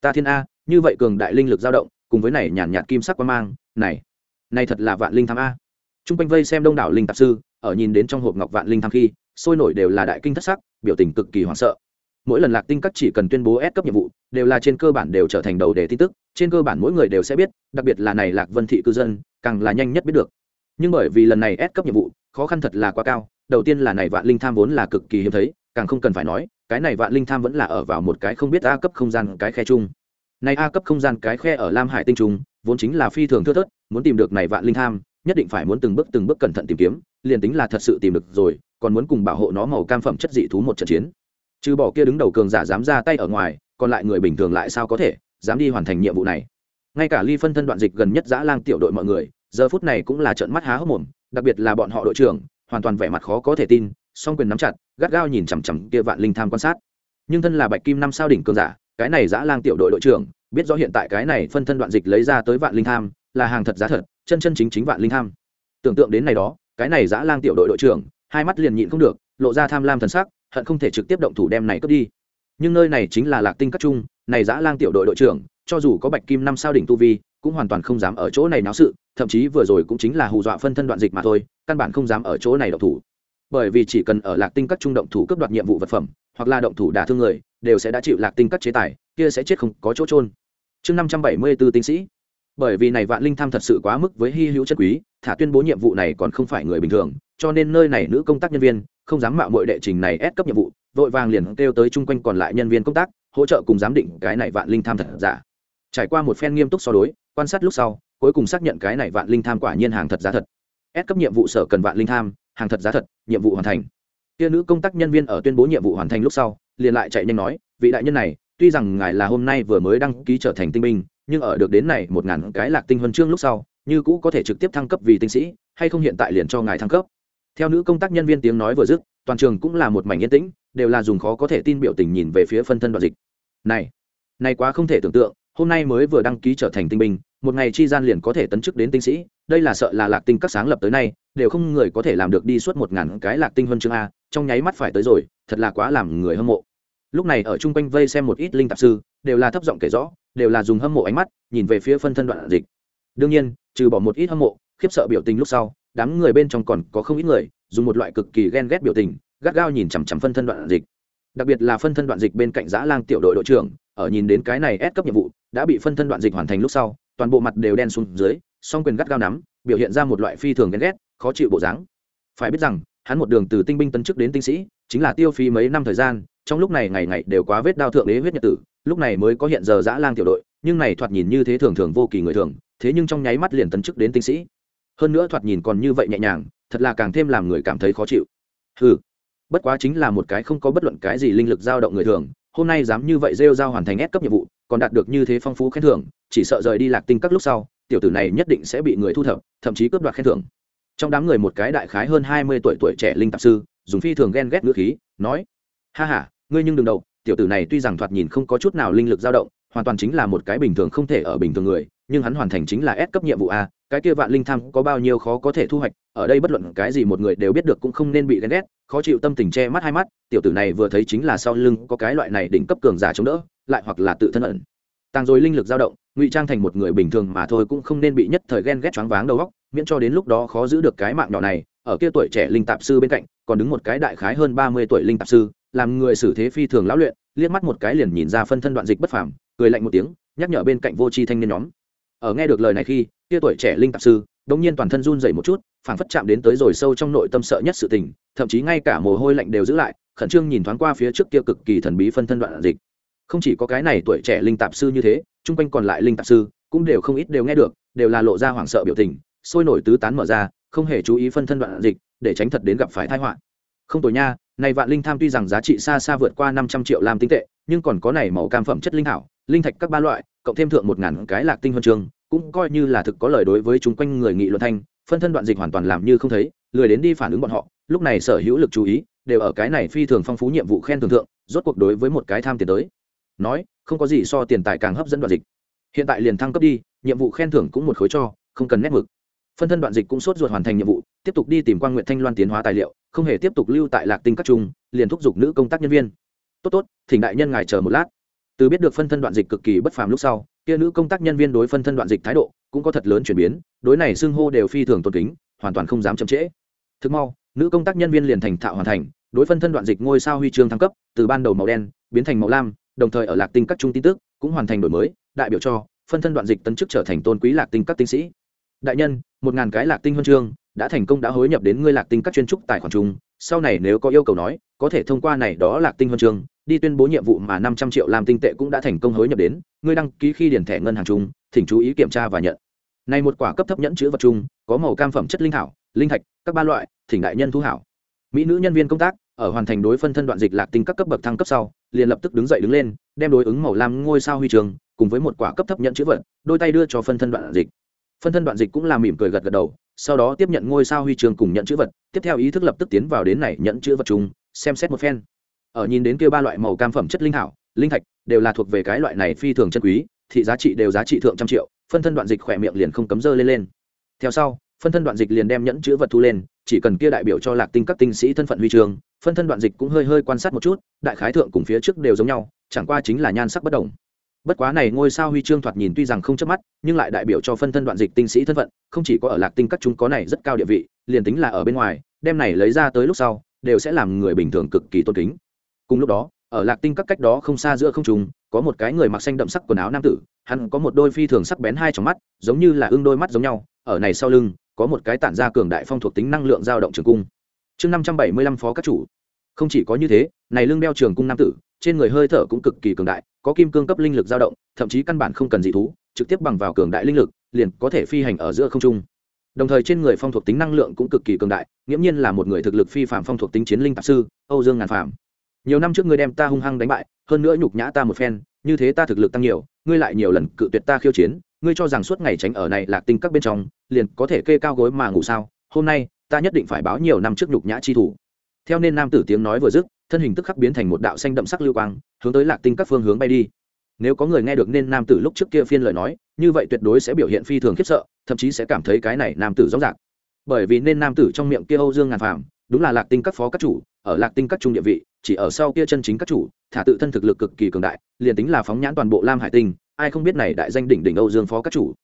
Ta thiên a, như vậy cường đại linh lực dao động, cùng với này nhàn nhạt kim sắc quan mang, này này thật là vạn linh tham a. Trung quanh vây xem đông đảo linh tạp sư, ở nhìn đến trong hộp ngọc vạn linh tham khi, sôi nổi đều là đại kinh thất sắc, biểu tình cực kỳ hoảng sợ. Mỗi lần lạc tinh các chỉ cần tuyên bố ép cấp nhiệm vụ, đều là trên cơ bản đều trở thành đầu đề tin tức, trên cơ bản mỗi người đều sẽ biết, đặc biệt là này lạc vân thị cư dân, càng là nhanh nhất biết được. Nhưng bởi vì lần này ép cấp nhiệm vụ, khó khăn thật là quá cao, đầu tiên là này vạn linh tham vốn là cực kỳ hiếm thấy càng không cần phải nói, cái này vạn linh tham vẫn là ở vào một cái không biết a cấp không gian cái khe chung. Này a cấp không gian cái khe ở lam hải tinh trung, vốn chính là phi thường thưa thớt, muốn tìm được này vạn linh tham, nhất định phải muốn từng bước từng bước cẩn thận tìm kiếm, liền tính là thật sự tìm được rồi, còn muốn cùng bảo hộ nó màu cam phẩm chất dị thú một trận chiến. Trừ bỏ kia đứng đầu cường giả dám ra tay ở ngoài, còn lại người bình thường lại sao có thể, dám đi hoàn thành nhiệm vụ này. Ngay cả ly phân thân đoạn dịch gần nhất giã lang tiểu đội mọi người, giờ phút này cũng là trận mắt há hốc mồm, đặc biệt là bọn họ đội trưởng, hoàn toàn vẻ mặt khó có thể tin song quyền nắm chặt, gắt gao nhìn chằm chằm kia vạn linh tham quan sát. Nhưng thân là bạch kim năm sao đỉnh cường giả, cái này giã lang tiểu đội đội trưởng, biết rõ hiện tại cái này phân thân đoạn dịch lấy ra tới vạn linh tham, là hàng thật giá thật, chân chân chính chính vạn linh tham. Tưởng tượng đến này đó, cái này giã lang tiểu đội đội trưởng, hai mắt liền nhịn không được, lộ ra tham lam thần sắc, hận không thể trực tiếp động thủ đem này cướp đi. Nhưng nơi này chính là lạc tinh các trung, này giã lang tiểu đội đội trưởng, cho dù có bạch kim năm sao đỉnh tu vi, cũng hoàn toàn không dám ở chỗ này náo sự, thậm chí vừa rồi cũng chính là hù dọa phân thân đoạn dịch mà thôi, căn bản không dám ở chỗ này động thủ bởi vì chỉ cần ở lạc tinh các trung động thủ cấp đoạt nhiệm vụ vật phẩm, hoặc là động thủ đả thương người, đều sẽ đã chịu lạc tinh các chế tài, kia sẽ chết không có chỗ trôn chương năm trăm bảy mươi b ố tinh sĩ. Bởi vì này vạn linh tham thật sự quá mức với hy hữu chất quý, thả tuyên bố nhiệm vụ này còn không phải người bình thường, cho nên nơi này nữ công tác nhân viên, không dám mạo mọi đệ trình này ép cấp nhiệm vụ, vội vàng liền kêu tới chung quanh còn lại nhân viên công tác, hỗ trợ cùng giám định cái này vạn linh tham thật giả. Trải qua một phen nghiêm túc so đối, quan sát lúc sau, cuối cùng xác nhận cái này vạn linh tham quả nhiên hàng thật giá thật. Ép cấp nhiệm vụ sở cần vạn linh tham hàng thật giá thật, nhiệm vụ hoàn thành. Kia nữ công tác nhân viên ở tuyên bố nhiệm vụ hoàn thành lúc sau, liền lại chạy nhanh nói, vị đại nhân này, tuy rằng ngài là hôm nay vừa mới đăng ký trở thành tinh binh, nhưng ở được đến này một ngàn cái lạc tinh huân chương lúc sau, như cũ có thể trực tiếp thăng cấp vì tinh sĩ, hay không hiện tại liền cho ngài thăng cấp. Theo nữ công tác nhân viên tiếng nói vừa dứt, toàn trường cũng là một mảnh yên tĩnh, đều là dùng khó có thể tin biểu tình nhìn về phía phân thân đoạn dịch. Này này quá không thể tưởng tượng, hôm nay mới vừa đăng ký trở thành tinh binh, một ngày chi gian liền có thể tấn chức đến tinh sĩ đây là sợ là lạc tinh các sáng lập tới nay, đều không người có thể làm được đi suốt một ngàn cái lạc tinh huân chương a, trong nháy mắt phải tới rồi, thật là quá làm người hâm mộ. Lúc này ở chung quanh vây xem một ít linh tạp sư, đều là thấp giọng kể rõ, đều là dùng hâm mộ ánh mắt, nhìn về phía phân thân đoạn dịch. Đương nhiên, trừ bỏ một ít hâm mộ, khiếp sợ biểu tình lúc sau, đám người bên trong còn có không ít người, dùng một loại cực kỳ ghen ghét biểu tình, gắt gao nhìn chằm chằm phân thân đoạn dịch. Đặc biệt là phân thân đoạn dịch bên cạnh giã lang tiểu đội đội trưởng, ở nhìn đến cái này ép cấp nhiệm vụ, đã bị phân thân đoạn dịch hoàn thành lúc sau, toàn bộ mặt đều đen xuống dưới song quyền gắt gao nắm, biểu hiện ra một loại phi thường ghen ghét, khó chịu bộ dáng. Phải biết rằng, hắn một đường từ tinh binh tân chức đến tinh sĩ, chính là tiêu phí mấy năm thời gian, trong lúc này ngày ngày đều quá vết đao thượng đế huyết nhật tử, lúc này mới có hiện giờ giã lang tiểu đội, nhưng này thoạt nhìn như thế thường thường vô kỳ người thường, thế nhưng trong nháy mắt liền tấn chức đến tinh sĩ. Hơn nữa thoạt nhìn còn như vậy nhẹ nhàng, thật là càng thêm làm người cảm thấy khó chịu. Ừ bất quá chính là một cái không có bất luận cái gì linh lực dao động người thường, hôm nay dám như vậy rêu rao hoàn thành ép cấp nhiệm vụ, còn đạt được như thế phong phú khen thưởng, chỉ sợ rời đi lạc tinh các lúc sau tiểu tử này nhất định sẽ bị người thu thập, thậm chí cướp đoạt khen thưởng. Trong đám người một cái đại khái hơn hai mươi tuổi tuổi trẻ linh tạp sư, dùng phi thường ghen ghét ngữ khí, nói, ha h a ngươi nhưng đừng đầu tiểu tử này tuy rằng thoạt nhìn không có chút nào linh lực dao động, hoàn toàn chính là một cái bình thường không thể ở bình thường người, nhưng hắn hoàn thành chính là ép cấp nhiệm vụ a, cái kia vạn linh tham có bao nhiêu khó có thể thu hoạch, ở đây bất luận cái gì một người đều biết được cũng không nên bị ghen ghét, khó chịu tâm tình che mắt hai mắt, tiểu tử này vừa thấy chính là sau lưng có cái loại này đỉnh cấp cường giả chống đỡ, lại hoặc là tự thân ẩn tàng rồi linh lực dao động, ngụy trang thành một người bình thường mà thôi cũng không nên bị nhất thời ghen ghét choáng váng đầu óc, miễn cho đến lúc đó khó giữ được cái mạng nhỏ này, ở kia tuổi trẻ linh tạp sư bên cạnh, còn đứng một cái đại khái hơn ba mươi tuổi linh tạp sư, làm người xử thế phi thường lão luyện, liếc mắt một cái liền nhìn ra phân thân đoạn dịch bất phàm, cười lạnh một tiếng, nhắc nhở bên cạnh vô tri thanh niên nhóm. Ở nghe được lời này khi, kia tuổi trẻ linh tạp sư, đống nhiên toàn thân run rẩy một chút, phảng phất chạm đến tới rồi sâu trong nội tâm sợ nhất sự tình, thậm chí ngay cả mồ hôi lạnh đều giữ lại, khẩn trương nhìn thoáng qua phía trước kia cực kỳ thần bí phân thân đoạn dịch không chỉ có cái này tuổi trẻ linh tạp sư như thế chung quanh còn lại linh tạp sư cũng đều không ít đều nghe được đều là lộ ra hoảng sợ biểu tình sôi nổi tứ tán mở ra không hề chú ý phân thân đoạn dịch để tránh thật đến gặp phải tai họa. Không tồi nha này vạn linh tham tuy rằng giá trị xa xa vượt qua năm trăm triệu lam tinh tệ nhưng còn có này màu cam phẩm chất linh hảo linh thạch các ba loại cộng thêm thượng một ngàn cái lạc tinh huân trường, cũng coi như là thực có lời đối với chúng quanh người nghị luận thanh phân thân đoạn dịch hoàn toàn làm như không thấy lười đến đi phản ứng bọn họ lúc này sở hữu lực chú ý đều ở cái này phi thường phong phú nhiệm vụ khen thường thượng rốt cuộc đối với một cái tham tiền tới nói, không có gì so tiền tài càng hấp dẫn đoạn dịch. Hiện tại liền thăng cấp đi, nhiệm vụ khen thưởng cũng một khối cho, không cần nét mực. Phân thân đoạn dịch cũng sốt ruột hoàn thành nhiệm vụ, tiếp tục đi tìm quan nguyện thanh loan tiến hóa tài liệu, không hề tiếp tục lưu tại lạc tinh các trung, liền thúc giục nữ công tác nhân viên. Tốt tốt, thỉnh đại nhân ngài chờ một lát. Từ biết được phân thân đoạn dịch cực kỳ bất phàm lúc sau, kia nữ công tác nhân viên đối phân thân đoạn dịch thái độ cũng có thật lớn chuyển biến, đối này xưng hô đều phi thường tôn kính, hoàn toàn không dám chậm trễ. Thực mau, nữ công tác nhân viên liền thành thạo hoàn thành, đối phân thân đoạn dịch ngôi sao huy chương thăng cấp, từ ban đầu màu đen, biến thành màu lam đồng thời ở lạc tinh các trung tin tức cũng hoàn thành đổi mới, đại biểu cho phân thân đoạn dịch tấn chức trở thành tôn quý lạc tinh các tinh sĩ. Đại nhân, một ngàn cái lạc tinh huân chương đã thành công đã hối nhập đến ngươi lạc tinh các chuyên trúc tài khoản chung, sau này nếu có yêu cầu nói, có thể thông qua này đó lạc tinh huân chương, đi tuyên bố nhiệm vụ mà năm trăm triệu làm tinh tệ cũng đã thành công hối nhập đến, ngươi đăng ký khi điển thẻ ngân hàng chung, thỉnh chú ý kiểm tra và nhận. Này một quả cấp thấp nhẫn chữ vật chung, có màu cam phẩm chất linh thảo, linh thạch, các ba loại, thỉnh đại nhân thu hảo. Mỹ nữ nhân viên công tác ở hoàn thành đối phân thân đoạn dịch lạc tinh các cấp bậc thăng cấp sau, liền lập tức đứng dậy đứng lên, đem đối ứng màu lam ngôi sao huy trường, cùng với một quả cấp thấp nhận chữ vật, đôi tay đưa cho phân thân đoạn dịch phân thân đoạn dịch cũng làm mỉm cười gật gật đầu, sau đó tiếp nhận ngôi sao huy trường cùng nhận chữ vật, tiếp theo ý thức lập tức tiến vào đến này nhận chữ vật chung, xem xét một phen ở nhìn đến kia ba loại màu cam phẩm chất linh hảo linh thạch, đều là thuộc về cái loại này phi thường chân quý, thị giá trị đều giá trị thượng trăm triệu, phân thân đoạn dịch khỏe miệng liền không cấm dơ lên lên theo sau, phân thân đoạn dịch liền đem nhẫn chữ vật thu lên, chỉ cần kia đại biểu cho lạc tinh các tinh sĩ thân phận huy trường phân thân đoạn dịch cũng hơi hơi quan sát một chút, đại khái thượng cùng phía trước đều giống nhau, chẳng qua chính là nhan sắc bất đồng. Bất quá này ngôi sao huy chương thoạt nhìn tuy rằng không chớp mắt, nhưng lại đại biểu cho phân thân đoạn dịch tinh sĩ thân phận, không chỉ có ở lạc tinh các chúng có này rất cao địa vị, liền tính là ở bên ngoài, đem này lấy ra tới lúc sau, đều sẽ làm người bình thường cực kỳ tôn kính. Cùng lúc đó, ở lạc tinh các cách đó không xa giữa không trùng có một cái người mặc xanh đậm sắc quần áo nam tử, hắn có một đôi phi thường sắc bén hai trong mắt, giống như là ưng đôi mắt giống nhau, ở này sau lưng, có một cái tản ra cường đại phong thuộc tính năng lượng dao động trường cung chương năm trăm bảy mươi lăm phó các chủ. Không chỉ có như thế, này lưng đeo trường cung nam tử, trên người hơi thở cũng cực kỳ cường đại, có kim cương cấp linh lực dao động, thậm chí căn bản không cần dị thú, trực tiếp bằng vào cường đại linh lực, liền có thể phi hành ở giữa không trung. Đồng thời trên người phong thuộc tính năng lượng cũng cực kỳ cường đại, nghiễm nhiên là một người thực lực phi phạm phong thuộc tính chiến linh tạp sư, âu dương ngàn phạm nhiều năm trước ngươi đem ta hung hăng đánh bại, hơn nữa nhục nhã ta một phen, như thế ta thực lực tăng nhiều, ngươi lại nhiều lần cự tuyệt ta khiêu chiến, ngươi cho rằng suốt ngày tránh ở này lạc tinh các bên trong, liền có thể kê cao gối mà ngủ sao? Hôm nay ta nhất định phải báo nhiều năm trước nhục nhã chi thủ. Theo nên nam tử tiếng nói vừa dứt, thân hình tức khắc biến thành một đạo xanh đậm sắc lưu quang, hướng tới lạc tinh các phương hướng bay đi. Nếu có người nghe được nên nam tử lúc trước kia phiên lời nói, như vậy tuyệt đối sẽ biểu hiện phi thường khiếp sợ, thậm chí sẽ cảm thấy cái này nam tử rõ ràng bởi vì nên nam tử trong miệng kia âu dương ngàn phàm, đúng là lạc tinh các phó các chủ, ở lạc tinh các trung địa vị, chỉ ở sau kia chân chính các chủ, thả tự thân thực lực cực kỳ cường đại, liền tính là phóng nhãn toàn bộ lam hải tinh, ai không biết này đại danh đỉnh đỉnh âu dương phó các chủ.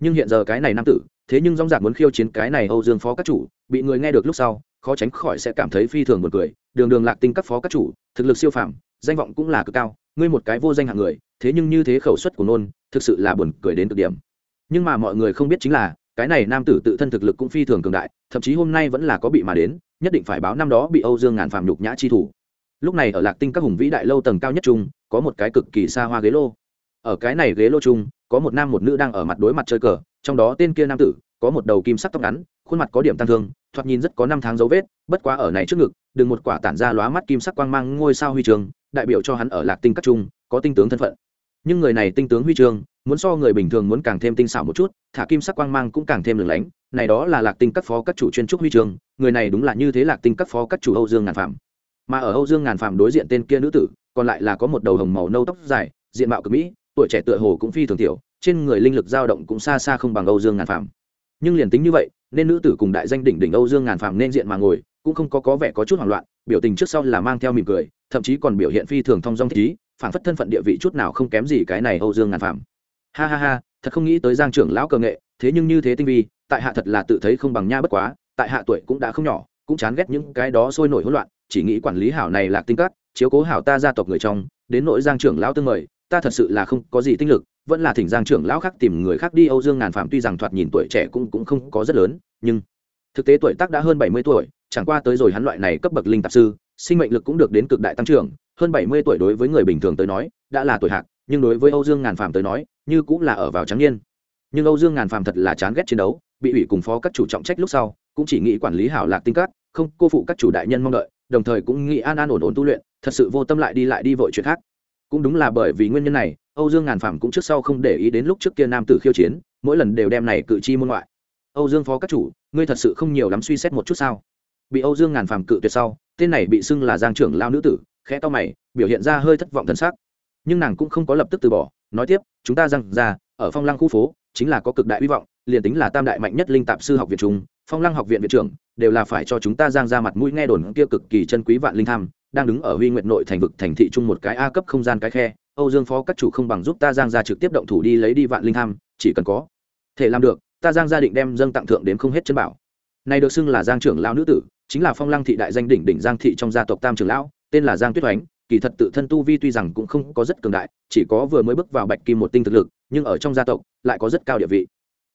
Nhưng hiện giờ cái này nam tử thế nhưng dong dạc muốn khiêu chiến cái này âu dương phó các chủ, bị người nghe được lúc sau, khó tránh khỏi sẽ cảm thấy phi thường một cười. Đường đường lạc tinh các phó các chủ, thực lực siêu phàm, danh vọng cũng là cực cao, ngươi một cái vô danh hạng người, thế nhưng như thế khẩu suất của nôn, thực sự là buồn cười đến cực điểm. Nhưng mà mọi người không biết chính là, cái này nam tử tự thân thực lực cũng phi thường cường đại, thậm chí hôm nay vẫn là có bị mà đến, nhất định phải báo năm đó bị âu dương ngàn phàm nhục nhã chi thủ. Lúc này ở lạc tinh các hùng vĩ đại lâu tầng cao nhất trung, có một cái cực kỳ xa hoa ghế lô. Ở cái này ghế lô chung có một nam một nữ đang ở mặt đối mặt chơi cờ trong đó tên kia nam tử có một đầu kim sắc tóc ngắn, khuôn mặt có điểm tăng thương, thoạt nhìn rất có năm tháng dấu vết, bất quá ở này trước ngực, đừng một quả tản ra lóa mắt kim sắc quang mang ngôi sao huy trường, đại biểu cho hắn ở lạc tinh các trung, có tinh tướng thân phận. Nhưng người này tinh tướng huy trường, muốn so người bình thường muốn càng thêm tinh xảo một chút, thả kim sắc quang mang cũng càng thêm lừng lánh, này đó là lạc tinh các phó các chủ chuyên trúc huy trường, người này đúng là như thế lạc tinh các phó các chủ âu dương ngàn phạm. Mà ở âu dương ngàn phạm đối diện tên kia nữ tử, còn lại là có một đầu hồng màu nâu tóc dài, diện mạo cực mỹ tuổi trẻ tựa hồ cũng phi thường tiểu, trên người linh lực dao động cũng xa xa không bằng âu dương ngàn phàm. Nhưng liền tính như vậy, nên nữ tử cùng đại danh đỉnh đỉnh âu dương ngàn phàm nên diện mà ngồi, cũng không có có vẻ có chút hoảng loạn, biểu tình trước sau là mang theo mỉm cười, thậm chí còn biểu hiện phi thường thong dong thích phản phất thân phận địa vị chút nào không kém gì cái này âu dương ngàn phàm. Ha ha ha, thật không nghĩ tới giang trưởng lão cờ nghệ, thế nhưng như thế tinh vi, tại hạ thật là tự thấy không bằng nha bất quá, tại hạ tuổi cũng đã không nhỏ, cũng chán ghét những cái đó sôi nổi hỗn loạn, chỉ nghĩ quản lý hảo này là tinh cát chiếu cố hảo ta gia tộc người trong, đến nội giang trưởng lão tương mời ta thật sự là không có gì tinh lực, vẫn là thỉnh giang trưởng lão khác tìm người khác đi. Âu dương ngàn phạm tuy rằng thoạt nhìn tuổi trẻ cũng cũng không có rất lớn, nhưng thực tế tuổi tác đã hơn bảy mươi tuổi, chẳng qua tới rồi hắn loại này cấp bậc linh tạp sư, sinh mệnh lực cũng được đến cực đại tăng trưởng. Hơn bảy mươi tuổi đối với người bình thường tới nói, đã là tuổi hạc, nhưng đối với âu dương ngàn phạm tới nói, như cũng là ở vào trắng niên. Nhưng âu dương ngàn phạm thật là chán ghét chiến đấu, bị ủy cùng phó các chủ trọng trách lúc sau, cũng chỉ nghĩ quản lý hảo lạc tinh cát không, cô phụ các chủ đại nhân mong đợi, đồng thời cũng nghĩ an an ổn ổn tu luyện, thật sự vô tâm lại đi lại đi vội chuyện khác cũng đúng là bởi vì nguyên nhân này, âu dương ngàn phạm cũng trước sau không để ý đến lúc trước kia nam tử khiêu chiến, mỗi lần đều đem này cự chi môn ngoại. Âu dương phó các chủ, ngươi thật sự không nhiều lắm suy xét một chút sao? Bị âu dương ngàn phạm cự tuyệt sau, tên này bị xưng là giang trưởng lao nữ tử, khẽ to mày, biểu hiện ra hơi thất vọng thần sắc. Nhưng nàng cũng không có lập tức từ bỏ, nói tiếp, chúng ta rằng ra, ở phong lăng khu phố, chính là có cực đại hy vọng, liền tính là tam đại mạnh nhất linh tạp sư học viện trung phong lăng học viện viện trưởng, đều là phải cho chúng ta giang ra mặt mũi nghe đồn kia cực kỳ chân quý vạn linh tham đang đứng ở huy nguyện nội thành vực thành thị chung một cái a cấp không gian cái khe, âu dương phó các chủ không bằng giúp ta giang ra trực tiếp động thủ đi lấy đi vạn linh tham chỉ cần có thể làm được, ta giang gia định đem dâng tặng thượng đến không hết chân bảo. Này được xưng là giang trưởng lão nữ tử, chính là phong lăng thị đại danh đỉnh đỉnh giang thị trong gia tộc tam trưởng lão, tên là giang tuyết oánh kỳ thật tự thân tu vi tuy rằng cũng không có rất cường đại, chỉ có vừa mới bước vào bạch kim một tinh thực lực, nhưng ở trong gia tộc lại có rất cao địa vị.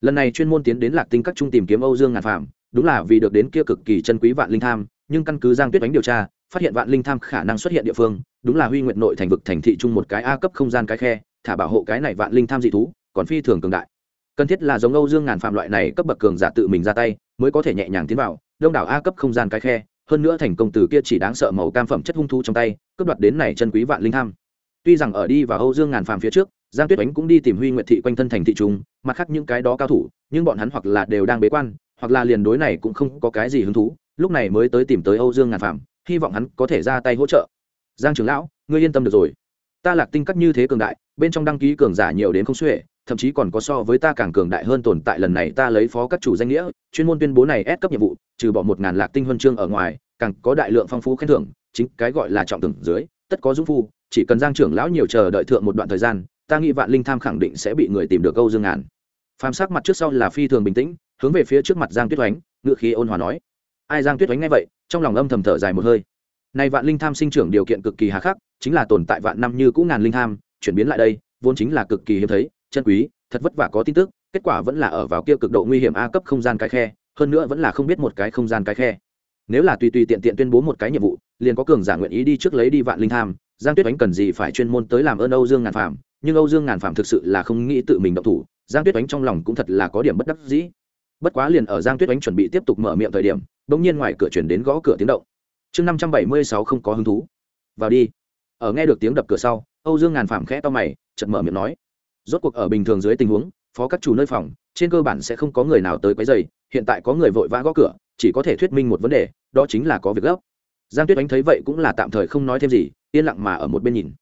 Lần này chuyên môn tiến đến lạc tinh các trung tìm kiếm âu dương ngàn phạm đúng là vì được đến kia cực kỳ chân quý vạn linh tham nhưng căn cứ giang tuyết oánh điều tra phát hiện vạn linh tham khả năng xuất hiện địa phương, đúng là huy nguyện nội thành vực thành thị trung một cái a cấp không gian cái khe, thả bảo hộ cái này vạn linh tham dị thú, còn phi thường cường đại. Cần thiết là giống âu dương ngàn phạm loại này cấp bậc cường giả tự mình ra tay, mới có thể nhẹ nhàng tiến vào, đông đảo a cấp không gian cái khe, hơn nữa thành công từ kia chỉ đáng sợ màu cam phẩm chất hung thú trong tay, cướp đoạt đến này chân quý vạn linh tham. Tuy rằng ở đi và âu dương ngàn phàm phía trước, giang tuyết ánh cũng đi tìm huy nguyện thị quanh thân thành thị trung mặt khác những cái đó cao thủ, nhưng bọn hắn hoặc là đều đang bế quan, hoặc là liền đối này cũng không có cái gì hứng thú, lúc này mới tới tìm tới âu dương ngàn phàm hy vọng hắn có thể ra tay hỗ trợ. Giang trưởng lão, ngươi yên tâm được rồi. Ta lạc tinh các như thế cường đại, bên trong đăng ký cường giả nhiều đến không xuể, thậm chí còn có so với ta càng cường đại hơn tồn tại lần này ta lấy phó các chủ danh nghĩa, chuyên môn tuyên bố này ép cấp nhiệm vụ, trừ bỏ một ngàn lạc tinh huân chương ở ngoài, càng có đại lượng phong phú khen thưởng, chính cái gọi là trọng tưởng dưới, tất có dũng phu, chỉ cần giang trưởng lão nhiều chờ đợi thượng một đoạn thời gian, ta nghĩ vạn linh tham khẳng định sẽ bị người tìm được câu dương ngàn. Phàm sắc mặt trước sau là phi thường bình tĩnh, hướng về phía trước mặt giang tuyết oánh ngự khí ôn hòa nói. Ai giang tuyết oánh nghe vậy trong lòng âm thầm thở dài một hơi. Nay vạn linh tham sinh trưởng điều kiện cực kỳ hà khắc, chính là tồn tại vạn năm như cũ ngàn linh tham, chuyển biến lại đây, vốn chính là cực kỳ hiếm thấy, chân quý, thật vất vả có tin tức, kết quả vẫn là ở vào kia cực độ nguy hiểm a cấp không gian cái khe, hơn nữa vẫn là không biết một cái không gian cái khe. Nếu là tùy tùy tiện tiện tuyên bố một cái nhiệm vụ, liền có cường giả nguyện ý đi trước lấy đi vạn linh tham, giang tuyết oánh cần gì phải chuyên môn tới làm ơn âu dương ngàn phạm nhưng âu dương ngàn phạm thực sự là không nghĩ tự mình động thủ, giang tuyết oánh trong lòng cũng thật là có điểm bất đắc dĩ bất quá liền ở giang tuyết oánh chuẩn bị tiếp tục mở miệng thời điểm đ ỗ n g nhiên ngoài cửa chuyển đến gõ cửa tiếng động. Chương năm trăm bảy mươi sáu không có hứng thú. Vào đi. Ở nghe được tiếng đập cửa sau, âu dương ngàn phạm khẽ to mày chật mở miệng nói. Rốt cuộc ở bình thường dưới tình huống, phó các chủ nơi phòng, trên cơ bản sẽ không có người nào tới quấy dày hiện tại có người vội vã gõ cửa, chỉ có thể thuyết minh một vấn đề, đó chính là có việc gấp. Giang tuyết ánh thấy vậy cũng là tạm thời không nói thêm gì, yên lặng mà ở một bên nhìn.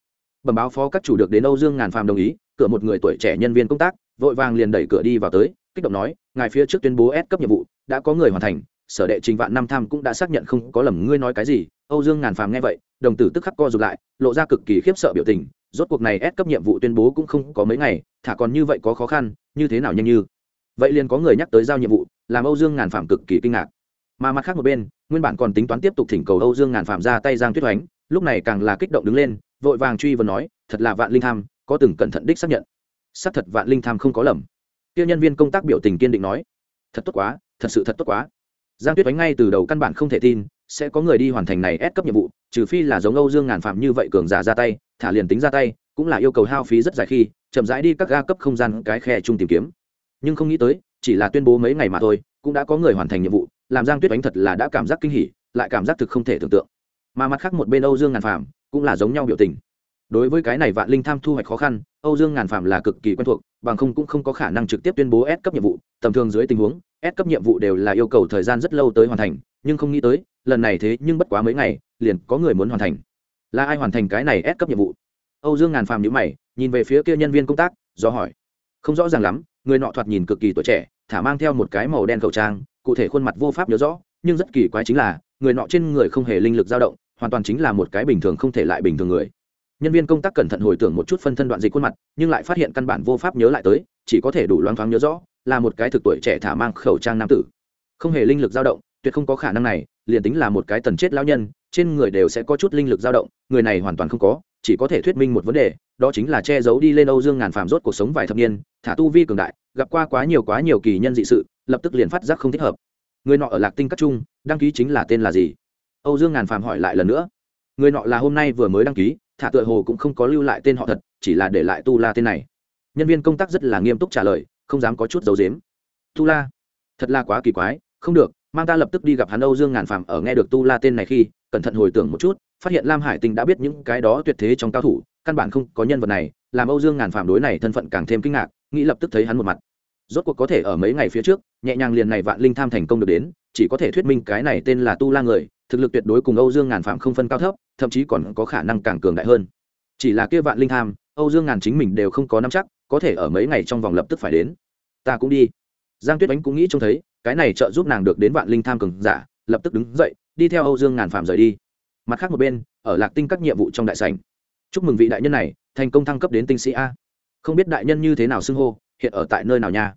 Bẩm báo phó các chủ được đến âu dương ngàn phàm đồng ý, cửa một người tuổi trẻ nhân viên công tác, vội vàng liền đẩy cửa đi vào tới kích động nói, ngài phía trước tuyên bố ép cấp nhiệm vụ đã có người hoàn thành, sở đệ trình vạn năm tham cũng đã xác nhận không có lầm ngươi nói cái gì. Âu dương ngàn phàm nghe vậy, đồng tử tức khắc co rụt lại, lộ ra cực kỳ khiếp sợ biểu tình, rốt cuộc này ép cấp nhiệm vụ tuyên bố cũng không có mấy ngày, thả còn như vậy có khó khăn, như thế nào nhanh như? Vậy liền có người nhắc tới giao nhiệm vụ, làm âu dương ngàn phàm cực kỳ kinh ngạc. Mà mặt khác một bên, nguyên bản còn tính toán tiếp tục thỉnh cầu âu dương ngàn phàm ra tay giang tuyết oánh lúc này càng là kích động đứng lên, vội vàng truy vấn nói, thật là vạn linh tham, có từng cẩn thận đích xác nhận? Xác thật vạn linh tham không có lầm tiêu nhân viên công tác biểu tình kiên định nói, thật tốt quá, thật sự thật tốt quá. Giang tuyết đánh ngay từ đầu căn bản không thể tin, sẽ có người đi hoàn thành này ép cấp nhiệm vụ, trừ phi là giống âu dương ngàn phạm như vậy cường giả ra tay, thả liền tính ra tay, cũng là yêu cầu hao phí rất dài khi, chậm rãi đi các ga cấp không gian cái khe chung tìm kiếm. Nhưng không nghĩ tới, chỉ là tuyên bố mấy ngày mà thôi, cũng đã có người hoàn thành nhiệm vụ, làm giang tuyết đánh thật là đã cảm giác kinh hỉ, lại cảm giác thực không thể tưởng tượng. Mà mặt khác một bên âu dương ngàn phạm cũng là giống nhau biểu tình. Đối với cái này vạn linh tham thu hoạch khó khăn, âu dương ngàn phạm là cực kỳ quen thuộc bằng không cũng không có khả năng trực tiếp tuyên bố S cấp nhiệm vụ, tầm thường dưới tình huống, S cấp nhiệm vụ đều là yêu cầu thời gian rất lâu tới hoàn thành, nhưng không nghĩ tới, lần này thế nhưng bất quá mấy ngày, liền có người muốn hoàn thành. Là ai hoàn thành cái này S cấp nhiệm vụ? Âu dương ngàn phàm nhíu mày, nhìn về phía kia nhân viên công tác, do hỏi. Không rõ ràng lắm, người nọ thoạt nhìn cực kỳ tuổi trẻ, thả mang theo một cái màu đen khẩu trang, cụ thể khuôn mặt vô pháp nhớ rõ, nhưng rất kỳ quái chính là, người nọ trên người không hề linh lực dao động, hoàn toàn chính là một cái bình thường không thể lại bình thường người nhân viên công tác cẩn thận hồi tưởng một chút phân thân đoạn dịch khuôn mặt, nhưng lại phát hiện căn bản vô pháp nhớ lại tới, chỉ có thể đủ loáng thoáng nhớ rõ, là một cái thực tuổi trẻ thả mang khẩu trang nam tử. Không hề linh lực dao động, tuyệt không có khả năng này, liền tính là một cái tần chết lao nhân, trên người đều sẽ có chút linh lực dao động, người này hoàn toàn không có, chỉ có thể thuyết minh một vấn đề, đó chính là che giấu đi lên âu dương ngàn phàm rốt cuộc sống vài thập niên, thả tu vi cường đại, gặp qua quá nhiều quá nhiều kỳ nhân dị sự, lập tức liền phát giác không thích hợp. Người nọ ở lạc tinh các trung, đăng ký chính là tên là gì? Âu dương ngàn phàm hỏi lại lần nữa. Người nọ là hôm nay vừa mới đăng ký thả tựa hồ cũng không có lưu lại tên họ thật, chỉ là để lại tu la tên này. Nhân viên công tác rất là nghiêm túc trả lời, không dám có chút dấu dếm tu la thật là quá kỳ quái, không được, mang ta lập tức đi gặp hắn âu dương ngàn phàm ở nghe được tu la tên này khi, cẩn thận hồi tưởng một chút, phát hiện lam hải tinh đã biết những cái đó tuyệt thế trong cao thủ, căn bản không có nhân vật này, làm âu dương ngàn phàm đối này thân phận càng thêm kinh ngạc, nghĩ lập tức thấy hắn một mặt. Rốt cuộc có thể ở mấy ngày phía trước, nhẹ nhàng liền này vạn linh tham thành công được đến, chỉ có thể thuyết minh cái này tên là tu la người thực lực tuyệt đối cùng âu dương ngàn phạm không phân cao thấp, thậm chí còn có khả năng càng cường đại hơn. Chỉ là kia vạn linh tham, âu dương ngàn chính mình đều không có nắm chắc, có thể ở mấy ngày trong vòng lập tức phải đến. Ta cũng đi. Giang tuyết ánh cũng nghĩ trông thấy, cái này trợ giúp nàng được đến vạn linh tham cường giả, lập tức đứng dậy, đi theo âu dương ngàn phạm rời đi. Mặt khác một bên, ở lạc tinh các nhiệm vụ trong đại sảnh. Chúc mừng vị đại nhân này, thành công thăng cấp đến tinh sĩ a. Không biết đại nhân như thế nào xưng hô, hiện ở tại nơi nào nha?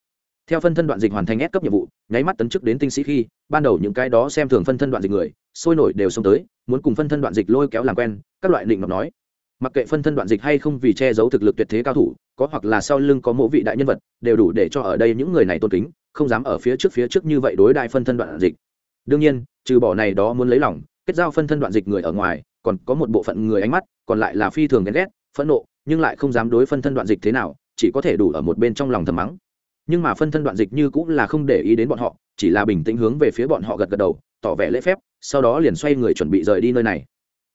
Theo phân thân đoạn dịch hoàn thành ép cấp nhiệm vụ nháy mắt tấn chức đến tinh sĩ khi, ban đầu những cái đó xem thường phân thân đoạn dịch người, sôi nổi đều xông tới, muốn cùng phân thân đoạn dịch lôi kéo làm quen, các loại định ngọc nói. Mặc kệ phân thân đoạn dịch hay không vì che giấu thực lực tuyệt thế cao thủ, có hoặc là sau lưng có mẫu vị đại nhân vật, đều đủ để cho ở đây những người này tôn kính, không dám ở phía trước phía trước như vậy đối đại phân thân đoạn dịch. Đương nhiên, trừ bỏ này đó muốn lấy lòng, kết giao phân thân đoạn dịch người ở ngoài, còn có một bộ phận người ánh mắt, còn lại là phi thường ghen ghét, phẫn nộ, nhưng lại không dám đối phân thân đoạn dịch thế nào, chỉ có thể đủ ở một bên trong lòng thầm mắng nhưng mà phân thân đoạn dịch như cũng là không để ý đến bọn họ, chỉ là bình tĩnh hướng về phía bọn họ gật gật đầu, tỏ vẻ lễ phép, sau đó liền xoay người chuẩn bị rời đi nơi này.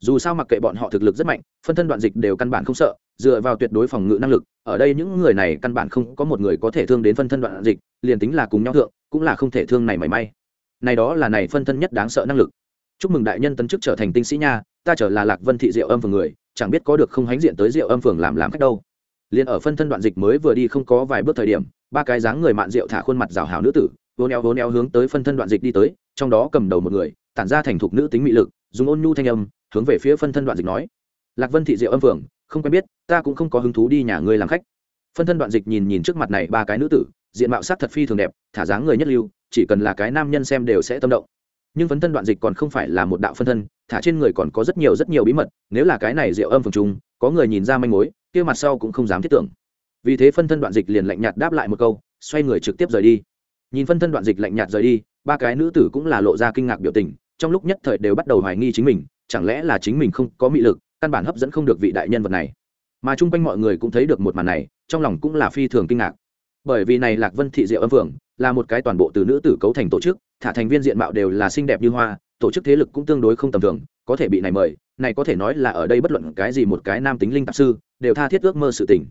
Dù sao mặc kệ bọn họ thực lực rất mạnh, phân thân đoạn dịch đều căn bản không sợ, dựa vào tuyệt đối phòng ngự năng lực, ở đây những người này căn bản không có một người có thể thương đến phân thân đoạn dịch, liền tính là cùng nhau thượng, cũng là không thể thương này mảy may. Này đó là này phân thân nhất đáng sợ năng lực. Chúc mừng đại nhân tấn chức trở thành tinh sĩ nha, ta trở là lạc vân thị diệu âm phường người, chẳng biết có được không hánh diện tới diệu âm phường làm làm cách đâu. Liền ở phân thân đoạn dịch mới vừa đi không có vài bước thời điểm ba cái dáng người mạn rượu thả khuôn mặt rào hào nữ tử vốn éo vốn éo hướng tới phân thân đoạn dịch đi tới, trong đó cầm đầu một người, tản ra thành thục nữ tính mị lực, dùng ôn nhu thanh âm, hướng về phía phân thân đoạn dịch nói. Lạc vân thị diệu âm phường không quen biết, ta cũng không có hứng thú đi nhà ngươi làm khách. Phân thân đoạn dịch nhìn nhìn trước mặt này ba cái nữ tử, diện mạo sắc thật phi thường đẹp, thả dáng người nhất lưu, chỉ cần là cái nam nhân xem đều sẽ tâm động. Nhưng phân thân đoạn dịch còn không phải là một đạo phân thân, thả trên người còn có rất nhiều rất nhiều bí mật, nếu là cái này diệu âm phường chung có người nhìn ra manh mối, kia mặt sau cũng không dám thiết tưởng vì thế phân thân đoạn dịch liền lạnh nhạt đáp lại một câu, xoay người trực tiếp rời đi. Nhìn phân thân đoạn dịch lạnh nhạt rời đi, ba cái nữ tử cũng là lộ ra kinh ngạc biểu tình, trong lúc nhất thời đều bắt đầu hoài nghi chính mình, chẳng lẽ là chính mình không có mị lực, căn bản hấp dẫn không được vị đại nhân vật này. Mà chung quanh mọi người cũng thấy được một màn này, trong lòng cũng là phi thường kinh ngạc. Bởi vì này lạc vân thị diệu âm phượng là một cái toàn bộ từ nữ tử cấu thành tổ chức, thả thành viên diện mạo đều là xinh đẹp như hoa, tổ chức thế lực cũng tương đối không tầm thường, có thể bị này mời, này có thể nói là ở đây bất luận cái gì một cái nam tính linh tạp sư, đều tha thiết ước mơ sự tình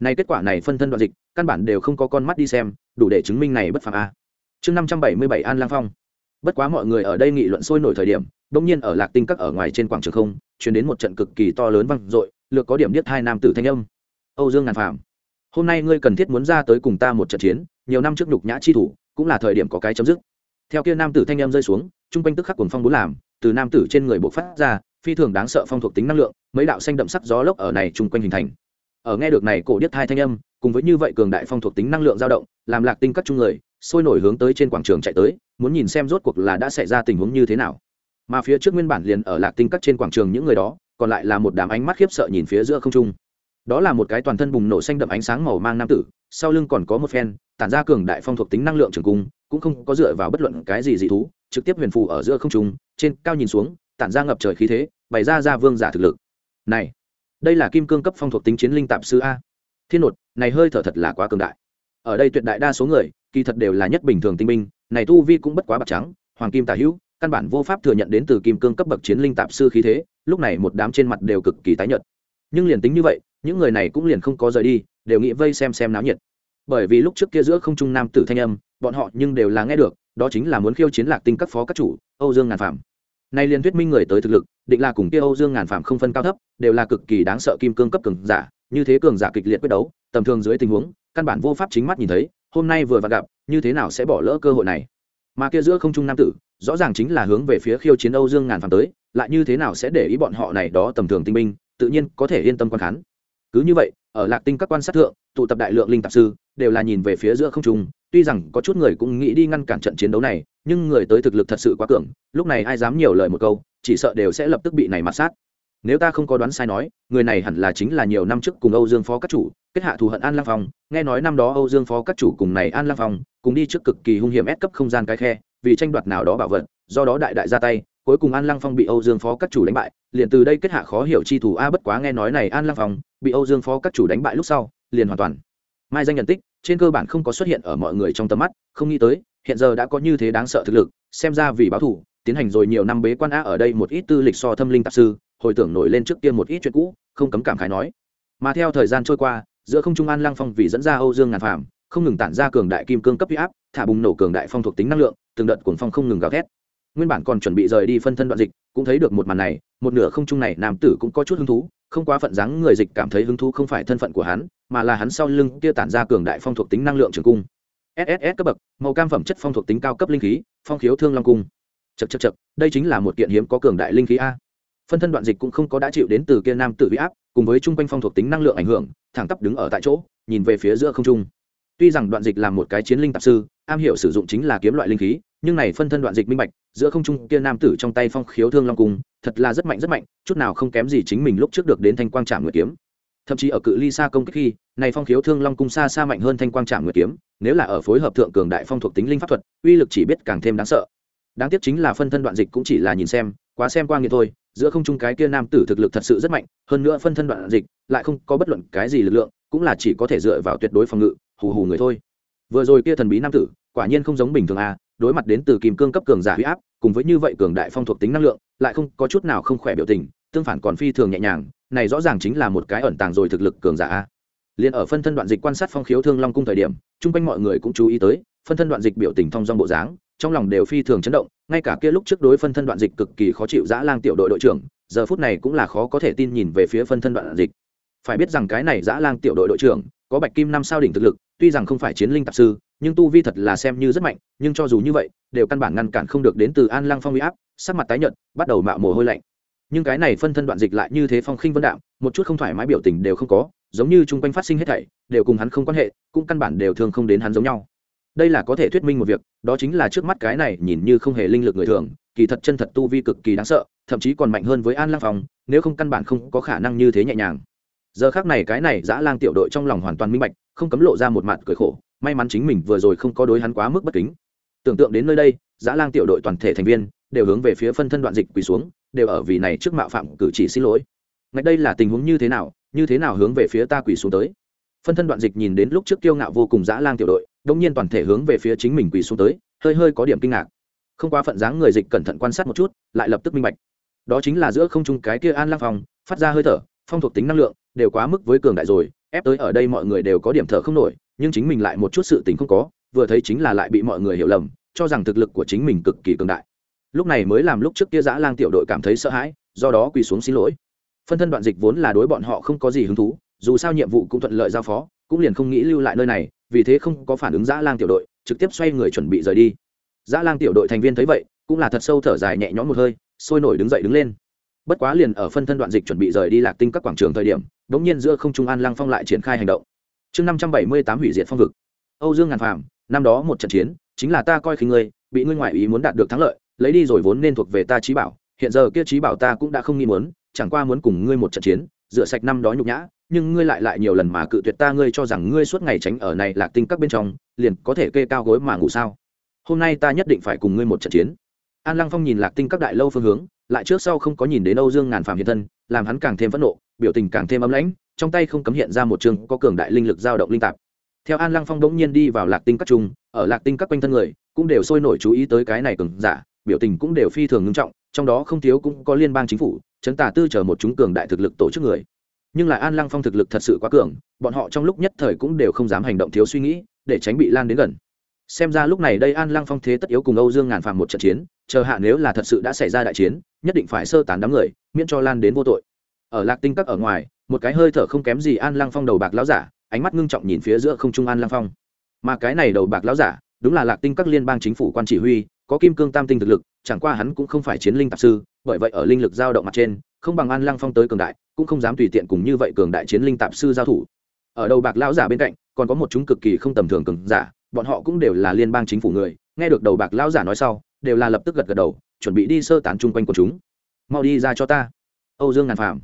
này kết quả này phân thân đoạn dịch, căn bản đều không có con mắt đi xem, đủ để chứng minh này bất phàm a. Chương năm trăm bảy mươi bảy an lang phong. Bất quá mọi người ở đây nghị luận sôi nổi thời điểm, bỗng nhiên ở lạc tinh các ở ngoài trên quảng trường không chuyển đến một trận cực kỳ to lớn vang dội, lược có điểm điếc hai nam tử thanh âm. Âu dương ngàn phàm, hôm nay ngươi cần thiết muốn ra tới cùng ta một trận chiến, nhiều năm trước nhục nhã chi thủ, cũng là thời điểm có cái chấm dứt. Theo kia nam tử thanh âm rơi xuống trung quanh tức khắc cuồng phong bốn làm, từ nam tử trên người bộc phát ra, phi thường đáng sợ phong thuộc tính năng lượng, mấy đạo xanh đậm sắc gió lốc ở này Trung quanh hình thành ở nghe được này cổ điếc thai thanh âm, cùng với như vậy cường đại phong thuộc tính năng lượng dao động, làm lạc tinh các chung người, sôi nổi hướng tới trên quảng trường chạy tới, muốn nhìn xem rốt cuộc là đã xảy ra tình huống như thế nào. Mà phía trước nguyên bản liền ở lạc tinh các trên quảng trường những người đó, còn lại là một đám ánh mắt khiếp sợ nhìn phía giữa không trung. Đó là một cái toàn thân bùng nổ xanh đậm ánh sáng màu mang nam tử, sau lưng còn có một phen, tản ra cường đại phong thuộc tính năng lượng trường cung, cũng không có dựa vào bất luận cái gì dị thú, trực tiếp huyền phù ở giữa không trung, trên cao nhìn xuống, tản ra ngập trời khí thế, bày ra ra vương giả thực lực. Này đây là kim cương cấp phong thuộc tính chiến linh tạp sư a. Thiên nột, này hơi thở thật là quá cường đại. Ở đây tuyệt đại đa số người, kỳ thật đều là nhất bình thường tinh minh này tu vi cũng bất quá bạc trắng, hoàng kim tả hữu, căn bản vô pháp thừa nhận đến từ kim cương cấp bậc chiến linh tạp sư khí thế, lúc này một đám trên mặt đều cực kỳ tái nhợt. Nhưng liền tính như vậy, những người này cũng liền không có rời đi, đều nghĩ vây xem xem náo nhiệt. Bởi vì lúc trước kia giữa không trung nam tử thanh âm, bọn họ nhưng đều là nghe được, đó chính là muốn khiêu chiến lạc tinh các phó các chủ, âu dương ngàn phạm nay liên thuyết minh người tới thực lực định là cùng kia âu dương ngàn phạm không phân cao thấp đều là cực kỳ đáng sợ kim cương cấp cường giả như thế cường giả kịch liệt quyết đấu tầm thường dưới tình huống căn bản vô pháp chính mắt nhìn thấy hôm nay vừa vặn gặp như thế nào sẽ bỏ lỡ cơ hội này? Mà kia giữa không trung nam tử rõ ràng chính là hướng về phía khiêu chiến âu dương ngàn phạm tới lại như thế nào sẽ để ý bọn họ này đó tầm thường tinh binh, tự nhiên có thể yên tâm quan khán. Cứ như vậy ở lạc tinh các quan sát thượng tụ tập đại lượng linh tạp sư đều là nhìn về phía giữa không trung tuy rằng có chút người cũng nghĩ đi ngăn cản trận chiến đấu này, nhưng người tới thực lực thật sự quá cường, lúc này ai dám nhiều lời một câu, chỉ sợ đều sẽ lập tức bị này mặt sát. Nếu ta không có đoán sai nói, người này hẳn là chính là nhiều năm trước cùng âu dương phó các chủ, kết hạ thù hận an lang phong. Nghe nói năm đó âu dương phó các chủ cùng này an lang phong, cùng đi trước cực kỳ hung hiểm ép cấp không gian cái khe, vì tranh đoạt nào đó bảo vật, do đó đại đại ra tay, cuối cùng an lăng phong bị âu dương phó các chủ đánh bại, liền từ đây kết hạ khó hiểu chi thủ a, bất quá nghe nói này an lăng phong bị âu dương phó các chủ đánh bại lúc sau, liền hoàn toàn. Mai danh nhận tích trên cơ bản không có xuất hiện ở mọi người trong tầm mắt, không nghĩ tới, hiện giờ đã có như thế đáng sợ thực lực, xem ra vì báo thủ tiến hành rồi nhiều năm bế quan a ở đây một ít tư lịch so thâm linh tạp sư, hồi tưởng nổi lên trước kia một ít chuyện cũ, không cấm cảm khái nói. Mà theo thời gian trôi qua, giữa không trung an lăng phong vì dẫn ra âu dương ngàn phàm, không ngừng tản ra cường đại kim cương cấp huy áp, thả bùng nổ cường đại phong thuộc tính năng lượng, từng đợt cuồng phong không ngừng gào thét. Nguyên bản còn chuẩn bị rời đi phân thân đoạn dịch, cũng thấy được một màn này, một nửa không trung này nam tử cũng có chút hứng thú không quá phận dáng người dịch cảm thấy hứng thú không phải thân phận của hắn, mà là hắn sau lưng kia tản ra cường đại phong thuộc tính năng lượng trường cung. Sss cấp bậc, màu cam phẩm chất phong thuộc tính cao cấp linh khí, phong khiếu thương long cung. Chật chật chật đây chính là một kiện hiếm có cường đại linh khí a. Phân thân đoạn dịch cũng không có đã chịu đến từ kia nam tử huy áp, cùng với chung quanh phong thuộc tính năng lượng ảnh hưởng, thẳng tắp đứng ở tại chỗ, nhìn về phía giữa không trung. Tuy rằng đoạn dịch là một cái chiến linh tạp sư, am hiểu sử dụng chính là kiếm loại linh khí, nhưng này phân thân đoạn dịch minh bạch, giữa không trung kia nam tử trong tay phong khiếu thương long cung thật là rất mạnh rất mạnh, chút nào không kém gì chính mình lúc trước được đến thanh quang trạm nguyệt kiếm. Thậm chí ở cự ly xa công kích khi, này phong khiếu thương long cung xa xa mạnh hơn thanh quang trạm nguyệt kiếm, nếu là ở phối hợp thượng cường đại phong thuộc tính linh pháp thuật, uy lực chỉ biết càng thêm đáng sợ. Đáng tiếc chính là phân thân đoạn dịch cũng chỉ là nhìn xem, quá xem qua nghiệt thôi, giữa không trung cái kia nam tử thực lực thật sự rất mạnh, hơn nữa phân thân đoạn dịch lại không có bất luận cái gì lực lượng, cũng là chỉ có thể dựa vào tuyệt đối phòng ngự, hù hù người thôi. Vừa rồi kia thần bí nam tử, quả nhiên không giống bình thường à đối mặt đến từ kim cương cấp cường giả huy áp cùng với như vậy cường đại phong thuộc tính năng lượng, lại không có chút nào không khỏe biểu tình, tương phản còn phi thường nhẹ nhàng, này rõ ràng chính là một cái ẩn tàng rồi thực lực cường giả a. Liền ở phân thân đoạn dịch quan sát phong khiếu thương long cung thời điểm, chung quanh mọi người cũng chú ý tới, phân thân đoạn dịch biểu tình thong dong bộ dáng, trong lòng đều phi thường chấn động, ngay cả kia lúc trước đối phân thân đoạn dịch cực kỳ khó chịu dã lang tiểu đội đội trưởng, giờ phút này cũng là khó có thể tin nhìn về phía phân thân đoạn dịch. Phải biết rằng cái này dã lang tiểu đội đội trưởng, có bạch kim năm sao đỉnh thực lực, tuy rằng không phải chiến linh tạp sư nhưng tu vi thật là xem như rất mạnh, nhưng cho dù như vậy, đều căn bản ngăn cản không được đến từ an lăng phong huy áp, sắc mặt tái nhợt, bắt đầu mạo mồ hôi lạnh. Nhưng cái này phân thân đoạn dịch lại như thế phong khinh vân đạm, một chút không thoải mái biểu tình đều không có, giống như chung quanh phát sinh hết thảy, đều cùng hắn không quan hệ, cũng căn bản đều thường không đến hắn giống nhau. Đây là có thể thuyết minh một việc, đó chính là trước mắt cái này nhìn như không hề linh lực người thường, kỳ thật chân thật tu vi cực kỳ đáng sợ, thậm chí còn mạnh hơn với an lăng phong, nếu không căn bản không có khả năng như thế nhẹ nhàng. Giờ khác này cái này dã lang tiểu đội trong lòng hoàn toàn minh bạch, không cấm lộ ra một mặt cười khổ may mắn chính mình vừa rồi không có đối hắn quá mức bất kính. Tưởng tượng đến nơi đây dã lang tiểu đội toàn thể thành viên đều hướng về phía phân thân đoạn dịch quỳ xuống, đều ở vì này trước mạo phạm cử chỉ xin lỗi. Ngay đây là tình huống như thế nào, như thế nào hướng về phía ta quỳ xuống tới? Phân thân đoạn dịch nhìn đến lúc trước kiêu ngạo vô cùng dã lang tiểu đội đông nhiên toàn thể hướng về phía chính mình quỳ xuống tới, hơi hơi có điểm kinh ngạc. Không quá phận dáng người dịch cẩn thận quan sát một chút, lại lập tức minh bạch. Đó chính là giữa không trung cái kia an lang phòng phát ra hơi thở, phong thuộc tính năng lượng, đều quá mức với cường đại rồi, ép tới ở đây mọi người đều có điểm thở không nổi nhưng chính mình lại một chút sự tình không có, vừa thấy chính là lại bị mọi người hiểu lầm, cho rằng thực lực của chính mình cực kỳ cường đại. Lúc này mới làm lúc trước kia giã lang tiểu đội cảm thấy sợ hãi, do đó quỳ xuống xin lỗi. Phân thân đoạn dịch vốn là đối bọn họ không có gì hứng thú, dù sao nhiệm vụ cũng thuận lợi giao phó, cũng liền không nghĩ lưu lại nơi này, vì thế không có phản ứng giã lang tiểu đội, trực tiếp xoay người chuẩn bị rời đi. Giã lang tiểu đội thành viên thấy vậy, cũng là thật sâu thở dài nhẹ nhõm một hơi, sôi nổi đứng dậy đứng lên. Bất quá liền ở phân thân đoạn dịch chuẩn bị rời đi lạc tinh các quảng trường thời điểm đ ỗ n g nhiên giữa không trung an lăng phong lại triển khai hành động chương năm trăm bảy mươi tám hủy diệt phong vực. Âu dương ngàn phàm, năm đó một trận chiến, chính là ta coi khi ngươi, bị ngươi ngoại ý muốn đạt được thắng lợi, lấy đi rồi vốn nên thuộc về ta trí bảo, hiện giờ kia trí bảo ta cũng đã không nghi muốn, chẳng qua muốn cùng ngươi một trận chiến, rửa sạch năm đó nhục nhã, nhưng ngươi lại lại nhiều lần mà cự tuyệt ta ngươi cho rằng ngươi suốt ngày tránh ở này lạc tinh các bên trong, liền có thể kê cao gối mà ngủ sao? Hôm nay ta nhất định phải cùng ngươi một trận chiến. An lăng phong nhìn lạc tinh các đại lâu phương hướng, lại trước sau không có nhìn đến âu dương ngàn phàm hiện thân, làm hắn càng thêm phẫn nộ, biểu tình càng thêm ấm lãnh trong tay không cấm hiện ra một trường có cường đại linh lực dao động linh tạp. Theo an lăng phong đống nhiên đi vào lạc tinh các trung, ở lạc tinh các quanh thân người, cũng đều sôi nổi chú ý tới cái này cường giả, biểu tình cũng đều phi thường ngưng trọng, trong đó không thiếu cũng có liên bang chính phủ chấn tả tư chờ một chúng cường đại thực lực tổ chức người. Nhưng lại an lăng phong thực lực thật sự quá cường, bọn họ trong lúc nhất thời cũng đều không dám hành động thiếu suy nghĩ, để tránh bị lan đến gần. Xem ra lúc này đây an lăng phong thế tất yếu cùng âu dương ngàn phàm một trận chiến, chờ hạ nếu là thật sự đã xảy ra đại chiến, nhất định phải sơ tán đám người, miễn cho lan đến vô tội. Ở lạc tinh các ở ngoài một cái hơi thở không kém gì an lăng phong đầu bạc lão giả, ánh mắt ngưng trọng nhìn phía giữa không trung an lăng phong. Mà cái này đầu bạc lão giả, đúng là lạc tinh các liên bang chính phủ quan chỉ huy, có kim cương tam tinh thực lực, chẳng qua hắn cũng không phải chiến linh tạp sư, bởi vậy ở linh lực dao động mặt trên, không bằng an lăng phong tới cường đại, cũng không dám tùy tiện cùng như vậy cường đại chiến linh tạp sư giao thủ. Ở đầu bạc lão giả bên cạnh, còn có một chúng cực kỳ không tầm thường cường giả, bọn họ cũng đều là liên bang chính phủ người, nghe được đầu bạc lão giả nói sau, đều là lập tức gật gật đầu, chuẩn bị đi sơ tán chung quanh của chúng. Mau đi ra cho ta. Âu dương ngàn phàm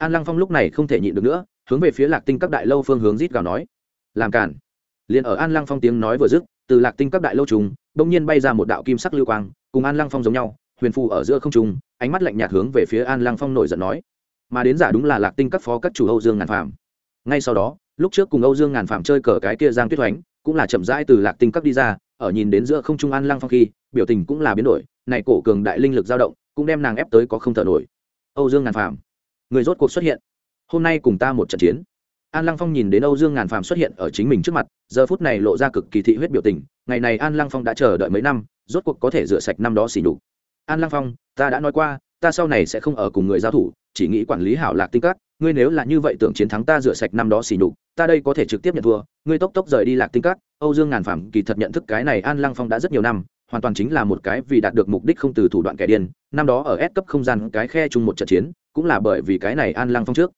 an lăng phong lúc này không thể nhịn được nữa, hướng về phía lạc tinh các đại lâu phương hướng rít gào nói. Làm cản liền ở an lăng phong tiếng nói vừa dứt, từ lạc tinh các đại lâu trùng, bỗng nhiên bay ra một đạo kim sắc lưu quang, cùng an lăng phong giống nhau, huyền phù ở giữa không trung ánh mắt lạnh nhạt hướng về phía an lăng phong nổi giận nói. Mà đến giả đúng là lạc tinh các phó các chủ âu dương ngàn phàm. Ngay sau đó, lúc trước cùng âu dương ngàn phàm chơi cờ cái kia giang tuyết oánh cũng là chậm rãi từ lạc tinh các đi ra, ở nhìn đến giữa không trung an lăng phong khi, biểu tình cũng là biến đổi, này cổ cường đại linh lực dao động, cũng đem nàng ép tới có không thở nổi. Âu dương ngàn phàm người rốt cuộc xuất hiện. Hôm nay cùng ta một trận chiến. An lăng phong nhìn đến âu dương ngàn phàm xuất hiện ở chính mình trước mặt, giờ phút này lộ ra cực kỳ thị huyết biểu tình. Ngày này an lăng phong đã chờ đợi mấy năm, rốt cuộc có thể rửa sạch năm đó xỉ nhục. An lăng phong, ta đã nói qua, ta sau này sẽ không ở cùng người giao thủ, chỉ nghĩ quản lý hảo lạc tinh các. Ngươi nếu là như vậy tưởng chiến thắng ta rửa sạch năm đó xỉ nhục, ta đây có thể trực tiếp nhận thua. Ngươi tốc tốc rời đi lạc tinh các. Âu dương ngàn phàm kỳ thật nhận thức cái này an lăng phong đã rất nhiều năm, hoàn toàn chính là một cái vì đạt được mục đích không từ thủ đoạn kẻ điên. Năm đó ở S cấp không gian cái khe chung một trận chiến cũng là bởi vì cái này an lăng phong trước.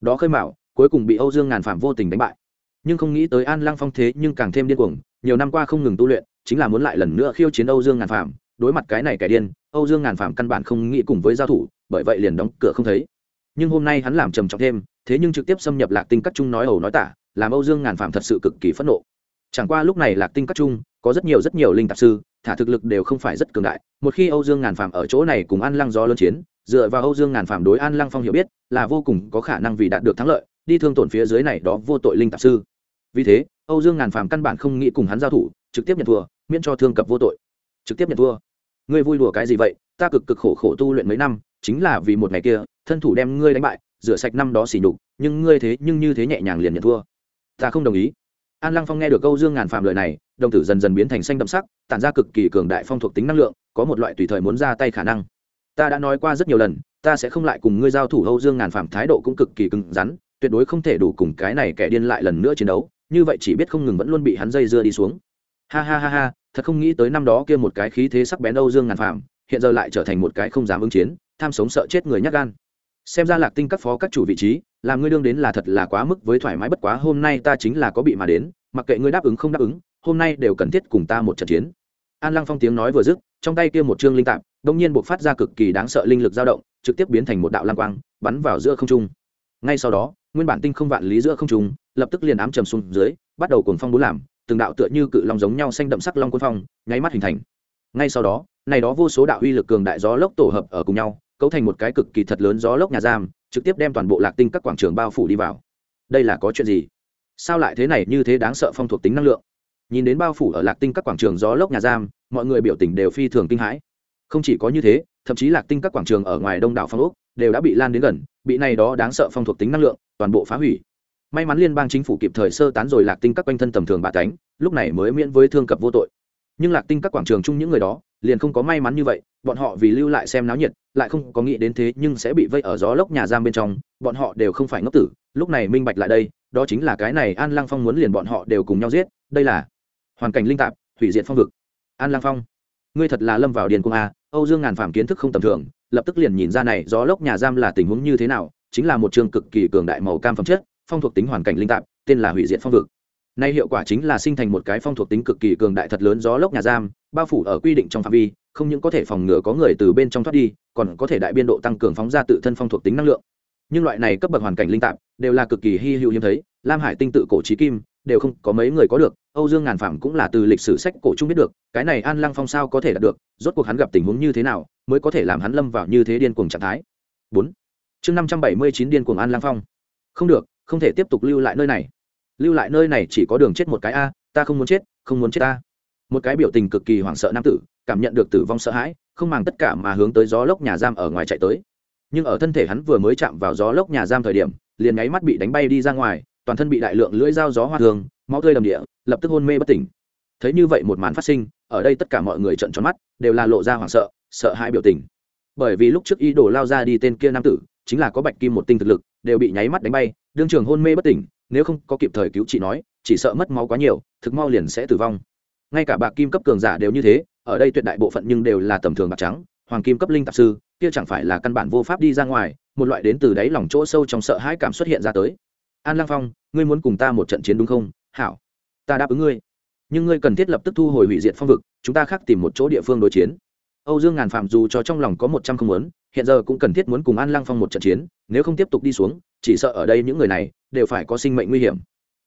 Đó khơi mạo cuối cùng bị âu dương ngàn phạm vô tình đánh bại. Nhưng không nghĩ tới an lăng phong thế nhưng càng thêm điên cuồng, nhiều năm qua không ngừng tu luyện, chính là muốn lại lần nữa khiêu chiến âu dương ngàn phạm. Đối mặt cái này kẻ điên, âu dương ngàn phạm căn bản không nghĩ cùng với giao thủ, bởi vậy liền đóng cửa không thấy. Nhưng hôm nay hắn làm trầm trọng thêm, thế nhưng trực tiếp xâm nhập lạc tinh các trung nói ẩu nói tả, làm âu dương ngàn phạm thật sự cực kỳ phẫn nộ. Chẳng qua lúc này lạc tinh các trung, có rất nhiều rất nhiều linh tạp sư, thả thực lực đều không phải rất cường đại, một khi âu dương ngàn phạm ở chỗ này cùng an lăng do lớn chiến dựa vào âu dương ngàn phàm đối an lăng phong hiểu biết, là vô cùng có khả năng vì đạt được thắng lợi, đi thương tổn phía dưới này đó vô tội linh tạp sư. Vì thế, âu dương ngàn phàm căn bản không nghĩ cùng hắn giao thủ, trực tiếp nhận thua, miễn cho thương cập vô tội. Trực tiếp nhận thua. Ngươi vui đùa cái gì vậy? Ta cực cực khổ khổ tu luyện mấy năm, chính là vì một ngày kia, thân thủ đem ngươi đánh bại, rửa sạch năm đó xỉ nhục, nhưng ngươi thế, nhưng như thế nhẹ nhàng liền nhận thua. Ta không đồng ý. An lăng phong nghe được câu dương ngàn phàm lời này, đồng tử dần dần biến thành xanh đậm sắc, tản ra cực kỳ cường đại phong thuộc tính năng lượng, có một loại tùy thời muốn ra tay khả năng ta đã nói qua rất nhiều lần, ta sẽ không lại cùng ngươi giao thủ, âu dương ngàn phàm thái độ cũng cực kỳ cứng rắn, tuyệt đối không thể đủ cùng cái này kẻ điên lại lần nữa chiến đấu, như vậy chỉ biết không ngừng vẫn luôn bị hắn dây dưa đi xuống. Ha ha ha ha, thật không nghĩ tới năm đó kia một cái khí thế sắc bén âu dương ngàn phàm, hiện giờ lại trở thành một cái không dám ứng chiến, tham sống sợ chết người nhát gan. Xem ra lạc tinh các phó các chủ vị trí, làm ngươi đương đến là thật là quá mức với thoải mái bất quá, hôm nay ta chính là có bị mà đến, mặc kệ ngươi đáp ứng không đáp ứng, hôm nay đều cần thiết cùng ta một trận chiến. An lăng phong tiếng nói vừa dứt, trong tay kia một chương linh tạp đông nhiên buộc phát ra cực kỳ đáng sợ linh lực dao động, trực tiếp biến thành một đạo lam quang, bắn vào giữa không trung. Ngay sau đó, nguyên bản tinh không vạn lý giữa không trung, lập tức liền ám trầm xuống dưới, bắt đầu cuồng phong bốn làm, từng đạo tựa như cự long giống nhau xanh đậm sắc long quân phong, nháy mắt hình thành. Ngay sau đó, này đó vô số đạo uy lực cường đại gió lốc tổ hợp ở cùng nhau, cấu thành một cái cực kỳ thật lớn gió lốc nhà giam, trực tiếp đem toàn bộ lạc tinh các quảng trường bao phủ đi vào. Đây là có chuyện gì? Sao lại thế này như thế đáng sợ phong thuộc tính năng lượng? Nhìn đến bao phủ ở lạc tinh các quảng trường gió lốc nhà giam, mọi người biểu tình đều phi thường kinh hãi không chỉ có như thế, thậm chí lạc tinh các quảng trường ở ngoài đông đảo phong ốc đều đã bị lan đến gần, bị này đó đáng sợ phong thuộc tính năng lượng toàn bộ phá hủy. May mắn liên bang chính phủ kịp thời sơ tán rồi lạc tinh các quanh thân tầm thường bà cánh, lúc này mới miễn với thương cập vô tội. Nhưng lạc tinh các quảng trường chung những người đó, liền không có may mắn như vậy, bọn họ vì lưu lại xem náo nhiệt, lại không có nghĩ đến thế nhưng sẽ bị vây ở gió lốc nhà giam bên trong, bọn họ đều không phải ngốc tử, lúc này minh bạch lại đây, đó chính là cái này an lăng phong muốn liền bọn họ đều cùng nhau giết, đây là hoàn cảnh linh tạp, hủy diệt phong vực. An lăng phong ngươi thật là lâm vào điền cung a, âu dương ngàn phạm kiến thức không tầm thường, lập tức liền nhìn ra này, gió lốc nhà giam là tình huống như thế nào, chính là một trường cực kỳ cường đại màu cam phẩm chất, phong thuộc tính hoàn cảnh linh tạp, tên là hủy diệt phong vực. Nay hiệu quả chính là sinh thành một cái phong thuộc tính cực kỳ cường đại thật lớn gió lốc nhà giam, bao phủ ở quy định trong phạm vi, không những có thể phòng ngừa có người từ bên trong thoát đi, còn có thể đại biên độ tăng cường phóng ra tự thân phong thuộc tính năng lượng. Nhưng loại này cấp bậc hoàn cảnh linh tạp, đều là cực kỳ hy hữu hiếm thấy, lam hải tinh tự cổ trí kim đều không có mấy người có được, âu dương ngàn phạm cũng là từ lịch sử sách cổ trung biết được, cái này an lăng phong sao có thể đạt được, rốt cuộc hắn gặp tình huống như thế nào, mới có thể làm hắn lâm vào như thế điên cuồng trạng thái. Bốn. Chương năm trăm bảy mươi chín điên cuồng an lăng phong. Không được, không thể tiếp tục lưu lại nơi này. Lưu lại nơi này chỉ có đường chết một cái a, ta không muốn chết, không muốn chết ta một cái biểu tình cực kỳ hoảng sợ nam tử, cảm nhận được tử vong sợ hãi, không màng tất cả mà hướng tới gió lốc nhà giam ở ngoài chạy tới. Nhưng ở thân thể hắn vừa mới chạm vào gió lốc nhà giam thời điểm, liền nháy mắt bị đánh bay đi ra ngoài toàn thân bị đại lượng lưỡi dao gió hoa thường, máu tươi đầm địa, lập tức hôn mê bất tỉnh. Thấy như vậy một màn phát sinh, ở đây tất cả mọi người trợn tròn mắt, đều là lộ ra hoảng sợ sợ hãi biểu tình. Bởi vì lúc trước ý đồ lao ra đi tên kia nam tử, chính là có bạch kim một tinh thực lực, đều bị nháy mắt đánh bay, đương trường hôn mê bất tỉnh, nếu không có kịp thời cứu trị nói, chỉ sợ mất máu quá nhiều, thực mau liền sẽ tử vong. Ngay cả bạc kim cấp cường giả đều như thế, ở đây tuyệt đại bộ phận nhưng đều là tầm thường bạc trắng, hoàng kim cấp linh tạp sư, kia chẳng phải là căn bản vô pháp đi ra ngoài, một loại đến từ đáy lòng chỗ sâu trong sợ hãi cảm xuất hiện ra tới an lang phong, ngươi muốn cùng ta một trận chiến đúng không? Hảo, ta đáp ứng ngươi. Nhưng ngươi cần thiết lập tức thu hồi hủy diệt phong vực, chúng ta khác tìm một chỗ địa phương đối chiến. Âu dương ngàn phạm dù cho trong lòng có một trăm không muốn, hiện giờ cũng cần thiết muốn cùng an lăng phong một trận chiến, nếu không tiếp tục đi xuống, chỉ sợ ở đây những người này đều phải có sinh mệnh nguy hiểm.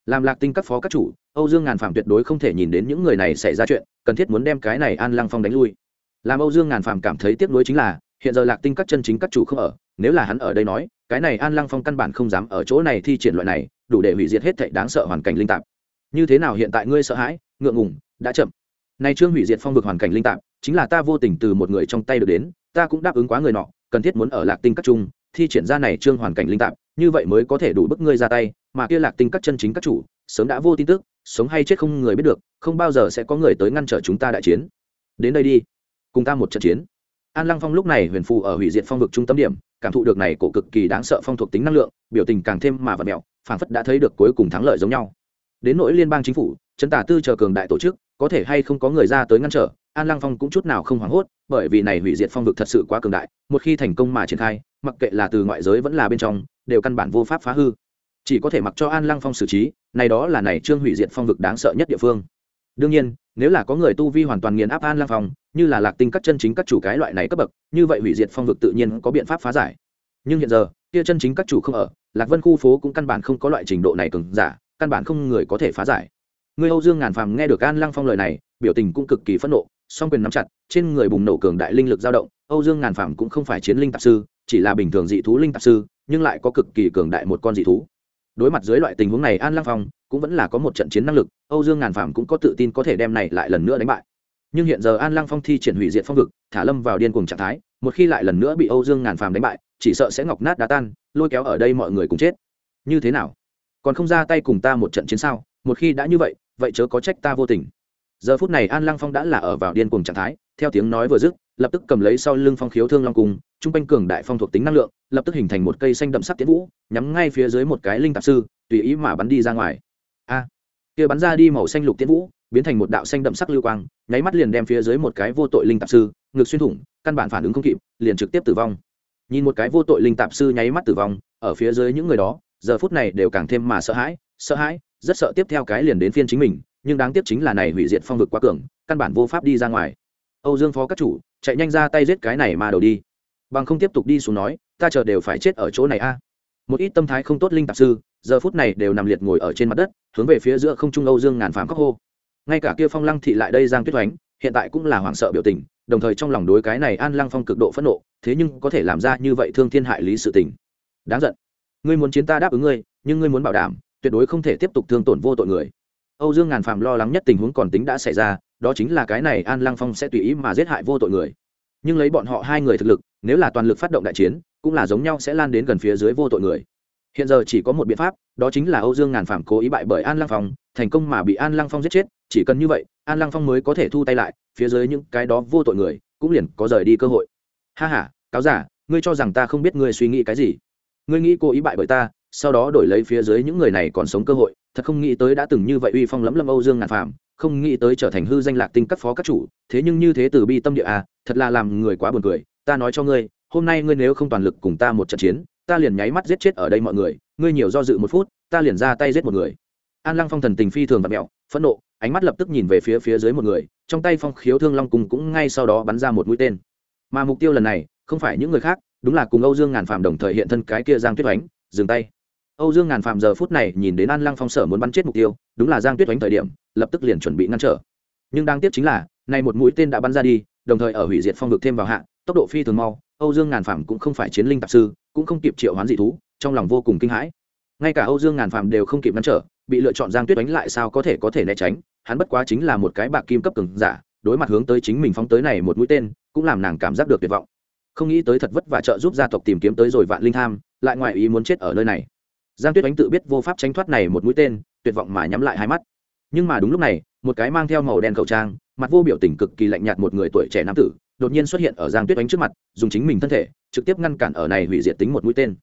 Làm lạc tinh các phó các chủ, âu dương ngàn phạm tuyệt đối không thể nhìn đến những người này xảy ra chuyện, cần thiết muốn đem cái này an lăng phong đánh lui. Làm âu dương ngàn phạm cảm thấy tiếc nuối chính là, hiện giờ lạc tinh các chân chính các chủ không ở, nếu là hắn ở đây nói cái này an lăng phong căn bản không dám ở chỗ này thi triển loại này, đủ để hủy diệt hết thệ đáng sợ hoàn cảnh linh tạp. Như thế nào hiện tại ngươi sợ hãi, ngượng ngùng, đã chậm. Nay trương hủy diệt phong vực hoàn cảnh linh tạp, chính là ta vô tình từ một người trong tay được đến, ta cũng đáp ứng quá người nọ, cần thiết muốn ở lạc tinh các trung, thi triển ra này trương hoàn cảnh linh tạp, như vậy mới có thể đủ bức ngươi ra tay, mà kia lạc tinh các chân chính các chủ, sớm đã vô tin tức, sống hay chết không người biết được, không bao giờ sẽ có người tới ngăn trở chúng ta đại chiến. Đến đây đi, cùng ta một trận chiến an lăng phong lúc này huyền phù ở hủy diệt phong vực trung tâm điểm, cảm thụ được này cổ cực kỳ đáng sợ phong thuộc tính năng lượng, biểu tình càng thêm mà vật mẹo, phảng phất đã thấy được cuối cùng thắng lợi giống nhau. Đến nỗi liên bang chính phủ chấn tả tư chờ cường đại tổ chức, có thể hay không có người ra tới ngăn trở, an lăng phong cũng chút nào không hoảng hốt, bởi vì này hủy diệt phong vực thật sự quá cường đại, một khi thành công mà triển khai, mặc kệ là từ ngoại giới vẫn là bên trong, đều căn bản vô pháp phá hư. Chỉ có thể mặc cho an lăng phong xử trí, này đó là này trương hủy diệt phong vực đáng sợ nhất địa phương. Đương nhiên nếu là có người tu vi hoàn toàn nghiền áp an lang phong, như là lạc tinh các chân chính các chủ cái loại này cấp bậc, như vậy hủy diệt phong vực tự nhiên có biện pháp phá giải. Nhưng hiện giờ, kia chân chính các chủ không ở, lạc vân khu phố cũng căn bản không có loại trình độ này cường giả, căn bản không người có thể phá giải. Người âu dương ngàn phàm nghe được an lăng phong lời này, biểu tình cũng cực kỳ phẫn nộ, song quyền nắm chặt, trên người bùng nổ cường đại linh lực dao động, âu dương ngàn phàm cũng không phải chiến linh tạp sư, chỉ là bình thường dị thú linh tạp sư, nhưng lại có cực kỳ cường đại một con dị thú. Đối mặt dưới loại tình huống này, an lăng phong cũng vẫn là có một trận chiến năng lực, âu dương ngàn phàm cũng có tự tin có thể đem này lại lần nữa đánh bại. Nhưng hiện giờ an lăng phong thi triển hủy diệt phong vực, thả lâm vào điên cuồng trạng thái, một khi lại lần nữa bị âu dương ngàn phàm đánh bại, chỉ sợ sẽ ngọc nát đá tan, lôi kéo ở đây mọi người cùng chết. Như thế nào? Còn không ra tay cùng ta một trận chiến sao? Một khi đã như vậy vậy chớ có trách ta vô tình. Giờ phút này an lăng phong đã là ở vào điên cuồng trạng thái, theo tiếng nói vừa dứt, lập tức cầm lấy sau lưng phong khiếu thương long cung, trung quanh cường đại phong thuộc tính năng lượng, lập tức hình thành một cây xanh đậm sắc tiến vũ, nhắm ngay phía dưới một cái linh tạp sư, tùy ý mà bắn đi ra ngoài a. Kia bắn ra đi màu xanh lục tiễn vũ, biến thành một đạo xanh đậm sắc lưu quang, nháy mắt liền đem phía dưới một cái vô tội linh tạp sư, ngực xuyên thủng, căn bản phản ứng không kịp, liền trực tiếp tử vong. Nhìn một cái vô tội linh tạp sư nháy mắt tử vong, ở phía dưới những người đó, giờ phút này đều càng thêm mà sợ hãi sợ hãi, rất sợ tiếp theo cái liền đến phiên chính mình, nhưng đáng tiếc chính là này hủy diệt phong vực quá cường, căn bản vô pháp đi ra ngoài. Âu dương phó các chủ, chạy nhanh ra tay giết cái này mà đầu đi. Bằng không tiếp tục đi xuống nói, ta chờ đều phải chết ở chỗ này a. Một ít tâm thái không tốt linh tạp sư giờ phút này đều nằm liệt ngồi ở trên mặt đất, hướng về phía giữa không trung âu dương ngàn phàm khóc hô. Ngay cả kia phong lăng thị lại đây giang tuyết oánh hiện tại cũng là hoảng sợ biểu tình, đồng thời trong lòng đối cái này an lăng phong cực độ phẫn nộ, thế nhưng có thể làm ra như vậy thương thiên hại lý sự tình. Đáng giận. Ngươi muốn chiến ta đáp ứng ngươi, nhưng ngươi muốn bảo đảm, tuyệt đối không thể tiếp tục thương tổn vô tội người. Âu dương ngàn phạm lo lắng nhất tình huống còn tính đã xảy ra, đó chính là cái này an lăng phong sẽ tùy ý mà giết hại vô tội người. Nhưng lấy bọn họ hai người thực lực, nếu là toàn lực phát động đại chiến, cũng là giống nhau sẽ lan đến gần phía dưới vô tội người hiện giờ chỉ có một biện pháp, đó chính là âu dương ngàn phạm cố ý bại bởi an lăng phong, thành công mà bị an lăng phong giết chết, chỉ cần như vậy, an lăng phong mới có thể thu tay lại, phía dưới những cái đó vô tội người, cũng liền có rời đi cơ hội. Ha h a cáo giả, ngươi cho rằng ta không biết ngươi suy nghĩ cái gì? Ngươi nghĩ cố ý bại bởi ta, sau đó đổi lấy phía dưới những người này còn sống cơ hội, thật không nghĩ tới đã từng như vậy uy phong lẫm lâm âu dương ngàn phạm không nghĩ tới trở thành hư danh lạc tinh các phó các chủ, thế nhưng như thế từ bi tâm địa à thật là làm người quá buồn cười, ta nói cho ngươi, hôm nay ngươi nếu không toàn lực cùng ta một trận chiến ta liền nháy mắt giết chết ở đây mọi người, ngươi nhiều do dự một phút, ta liền ra tay giết một người. An lăng phong thần tình phi thường và mẹo, phẫn nộ, ánh mắt lập tức nhìn về phía phía dưới một người, trong tay phong khiếu thương long cùng cũng ngay sau đó bắn ra một mũi tên. Mà mục tiêu lần này, không phải những người khác, đúng là cùng âu dương ngàn phạm đồng thời hiện thân cái kia giang tuyết oánh, dừng tay. Âu dương ngàn phạm giờ phút này nhìn đến an lăng phong sở muốn bắn chết mục tiêu, đúng là giang tuyết oánh thời điểm, lập tức liền chuẩn bị ngăn trở. Nhưng đáng tiếc chính là, nay một mũi tên đã bắn ra đi, đồng thời ở hủy diệt phong vực thêm vào hạ, tốc độ phi thường mau âu dương ngàn phàm cũng không phải chiến linh tạp sư, cũng không kịp triệu hoán dị thú, trong lòng vô cùng kinh hãi. Ngay cả âu dương ngàn phàm đều không kịp ngăn trở, bị lựa chọn giang tuyết đánh lại sao có thể có thể né tránh, hắn bất quá chính là một cái bạc kim cấp cường giả, đối mặt hướng tới chính mình phóng tới này một mũi tên, cũng làm nàng cảm giác được tuyệt vọng. Không nghĩ tới thật vất vả trợ giúp gia tộc tìm kiếm tới rồi vạn linh tham, lại ngoại ý muốn chết ở nơi này. Giang tuyết Oánh tự biết vô pháp tránh thoát này một mũi tên, tuyệt vọng mà nhắm lại hai mắt. Nhưng mà đúng lúc này, một cái mang theo màu đen khẩu trang, mặt vô biểu tình cực kỳ lạnh nhạt một người tuổi trẻ nam tử đột nhiên xuất hiện ở giang tuyết oánh trước mặt, dùng chính mình thân thể, trực tiếp ngăn cản ở này hủy diệt tính một mũi tên.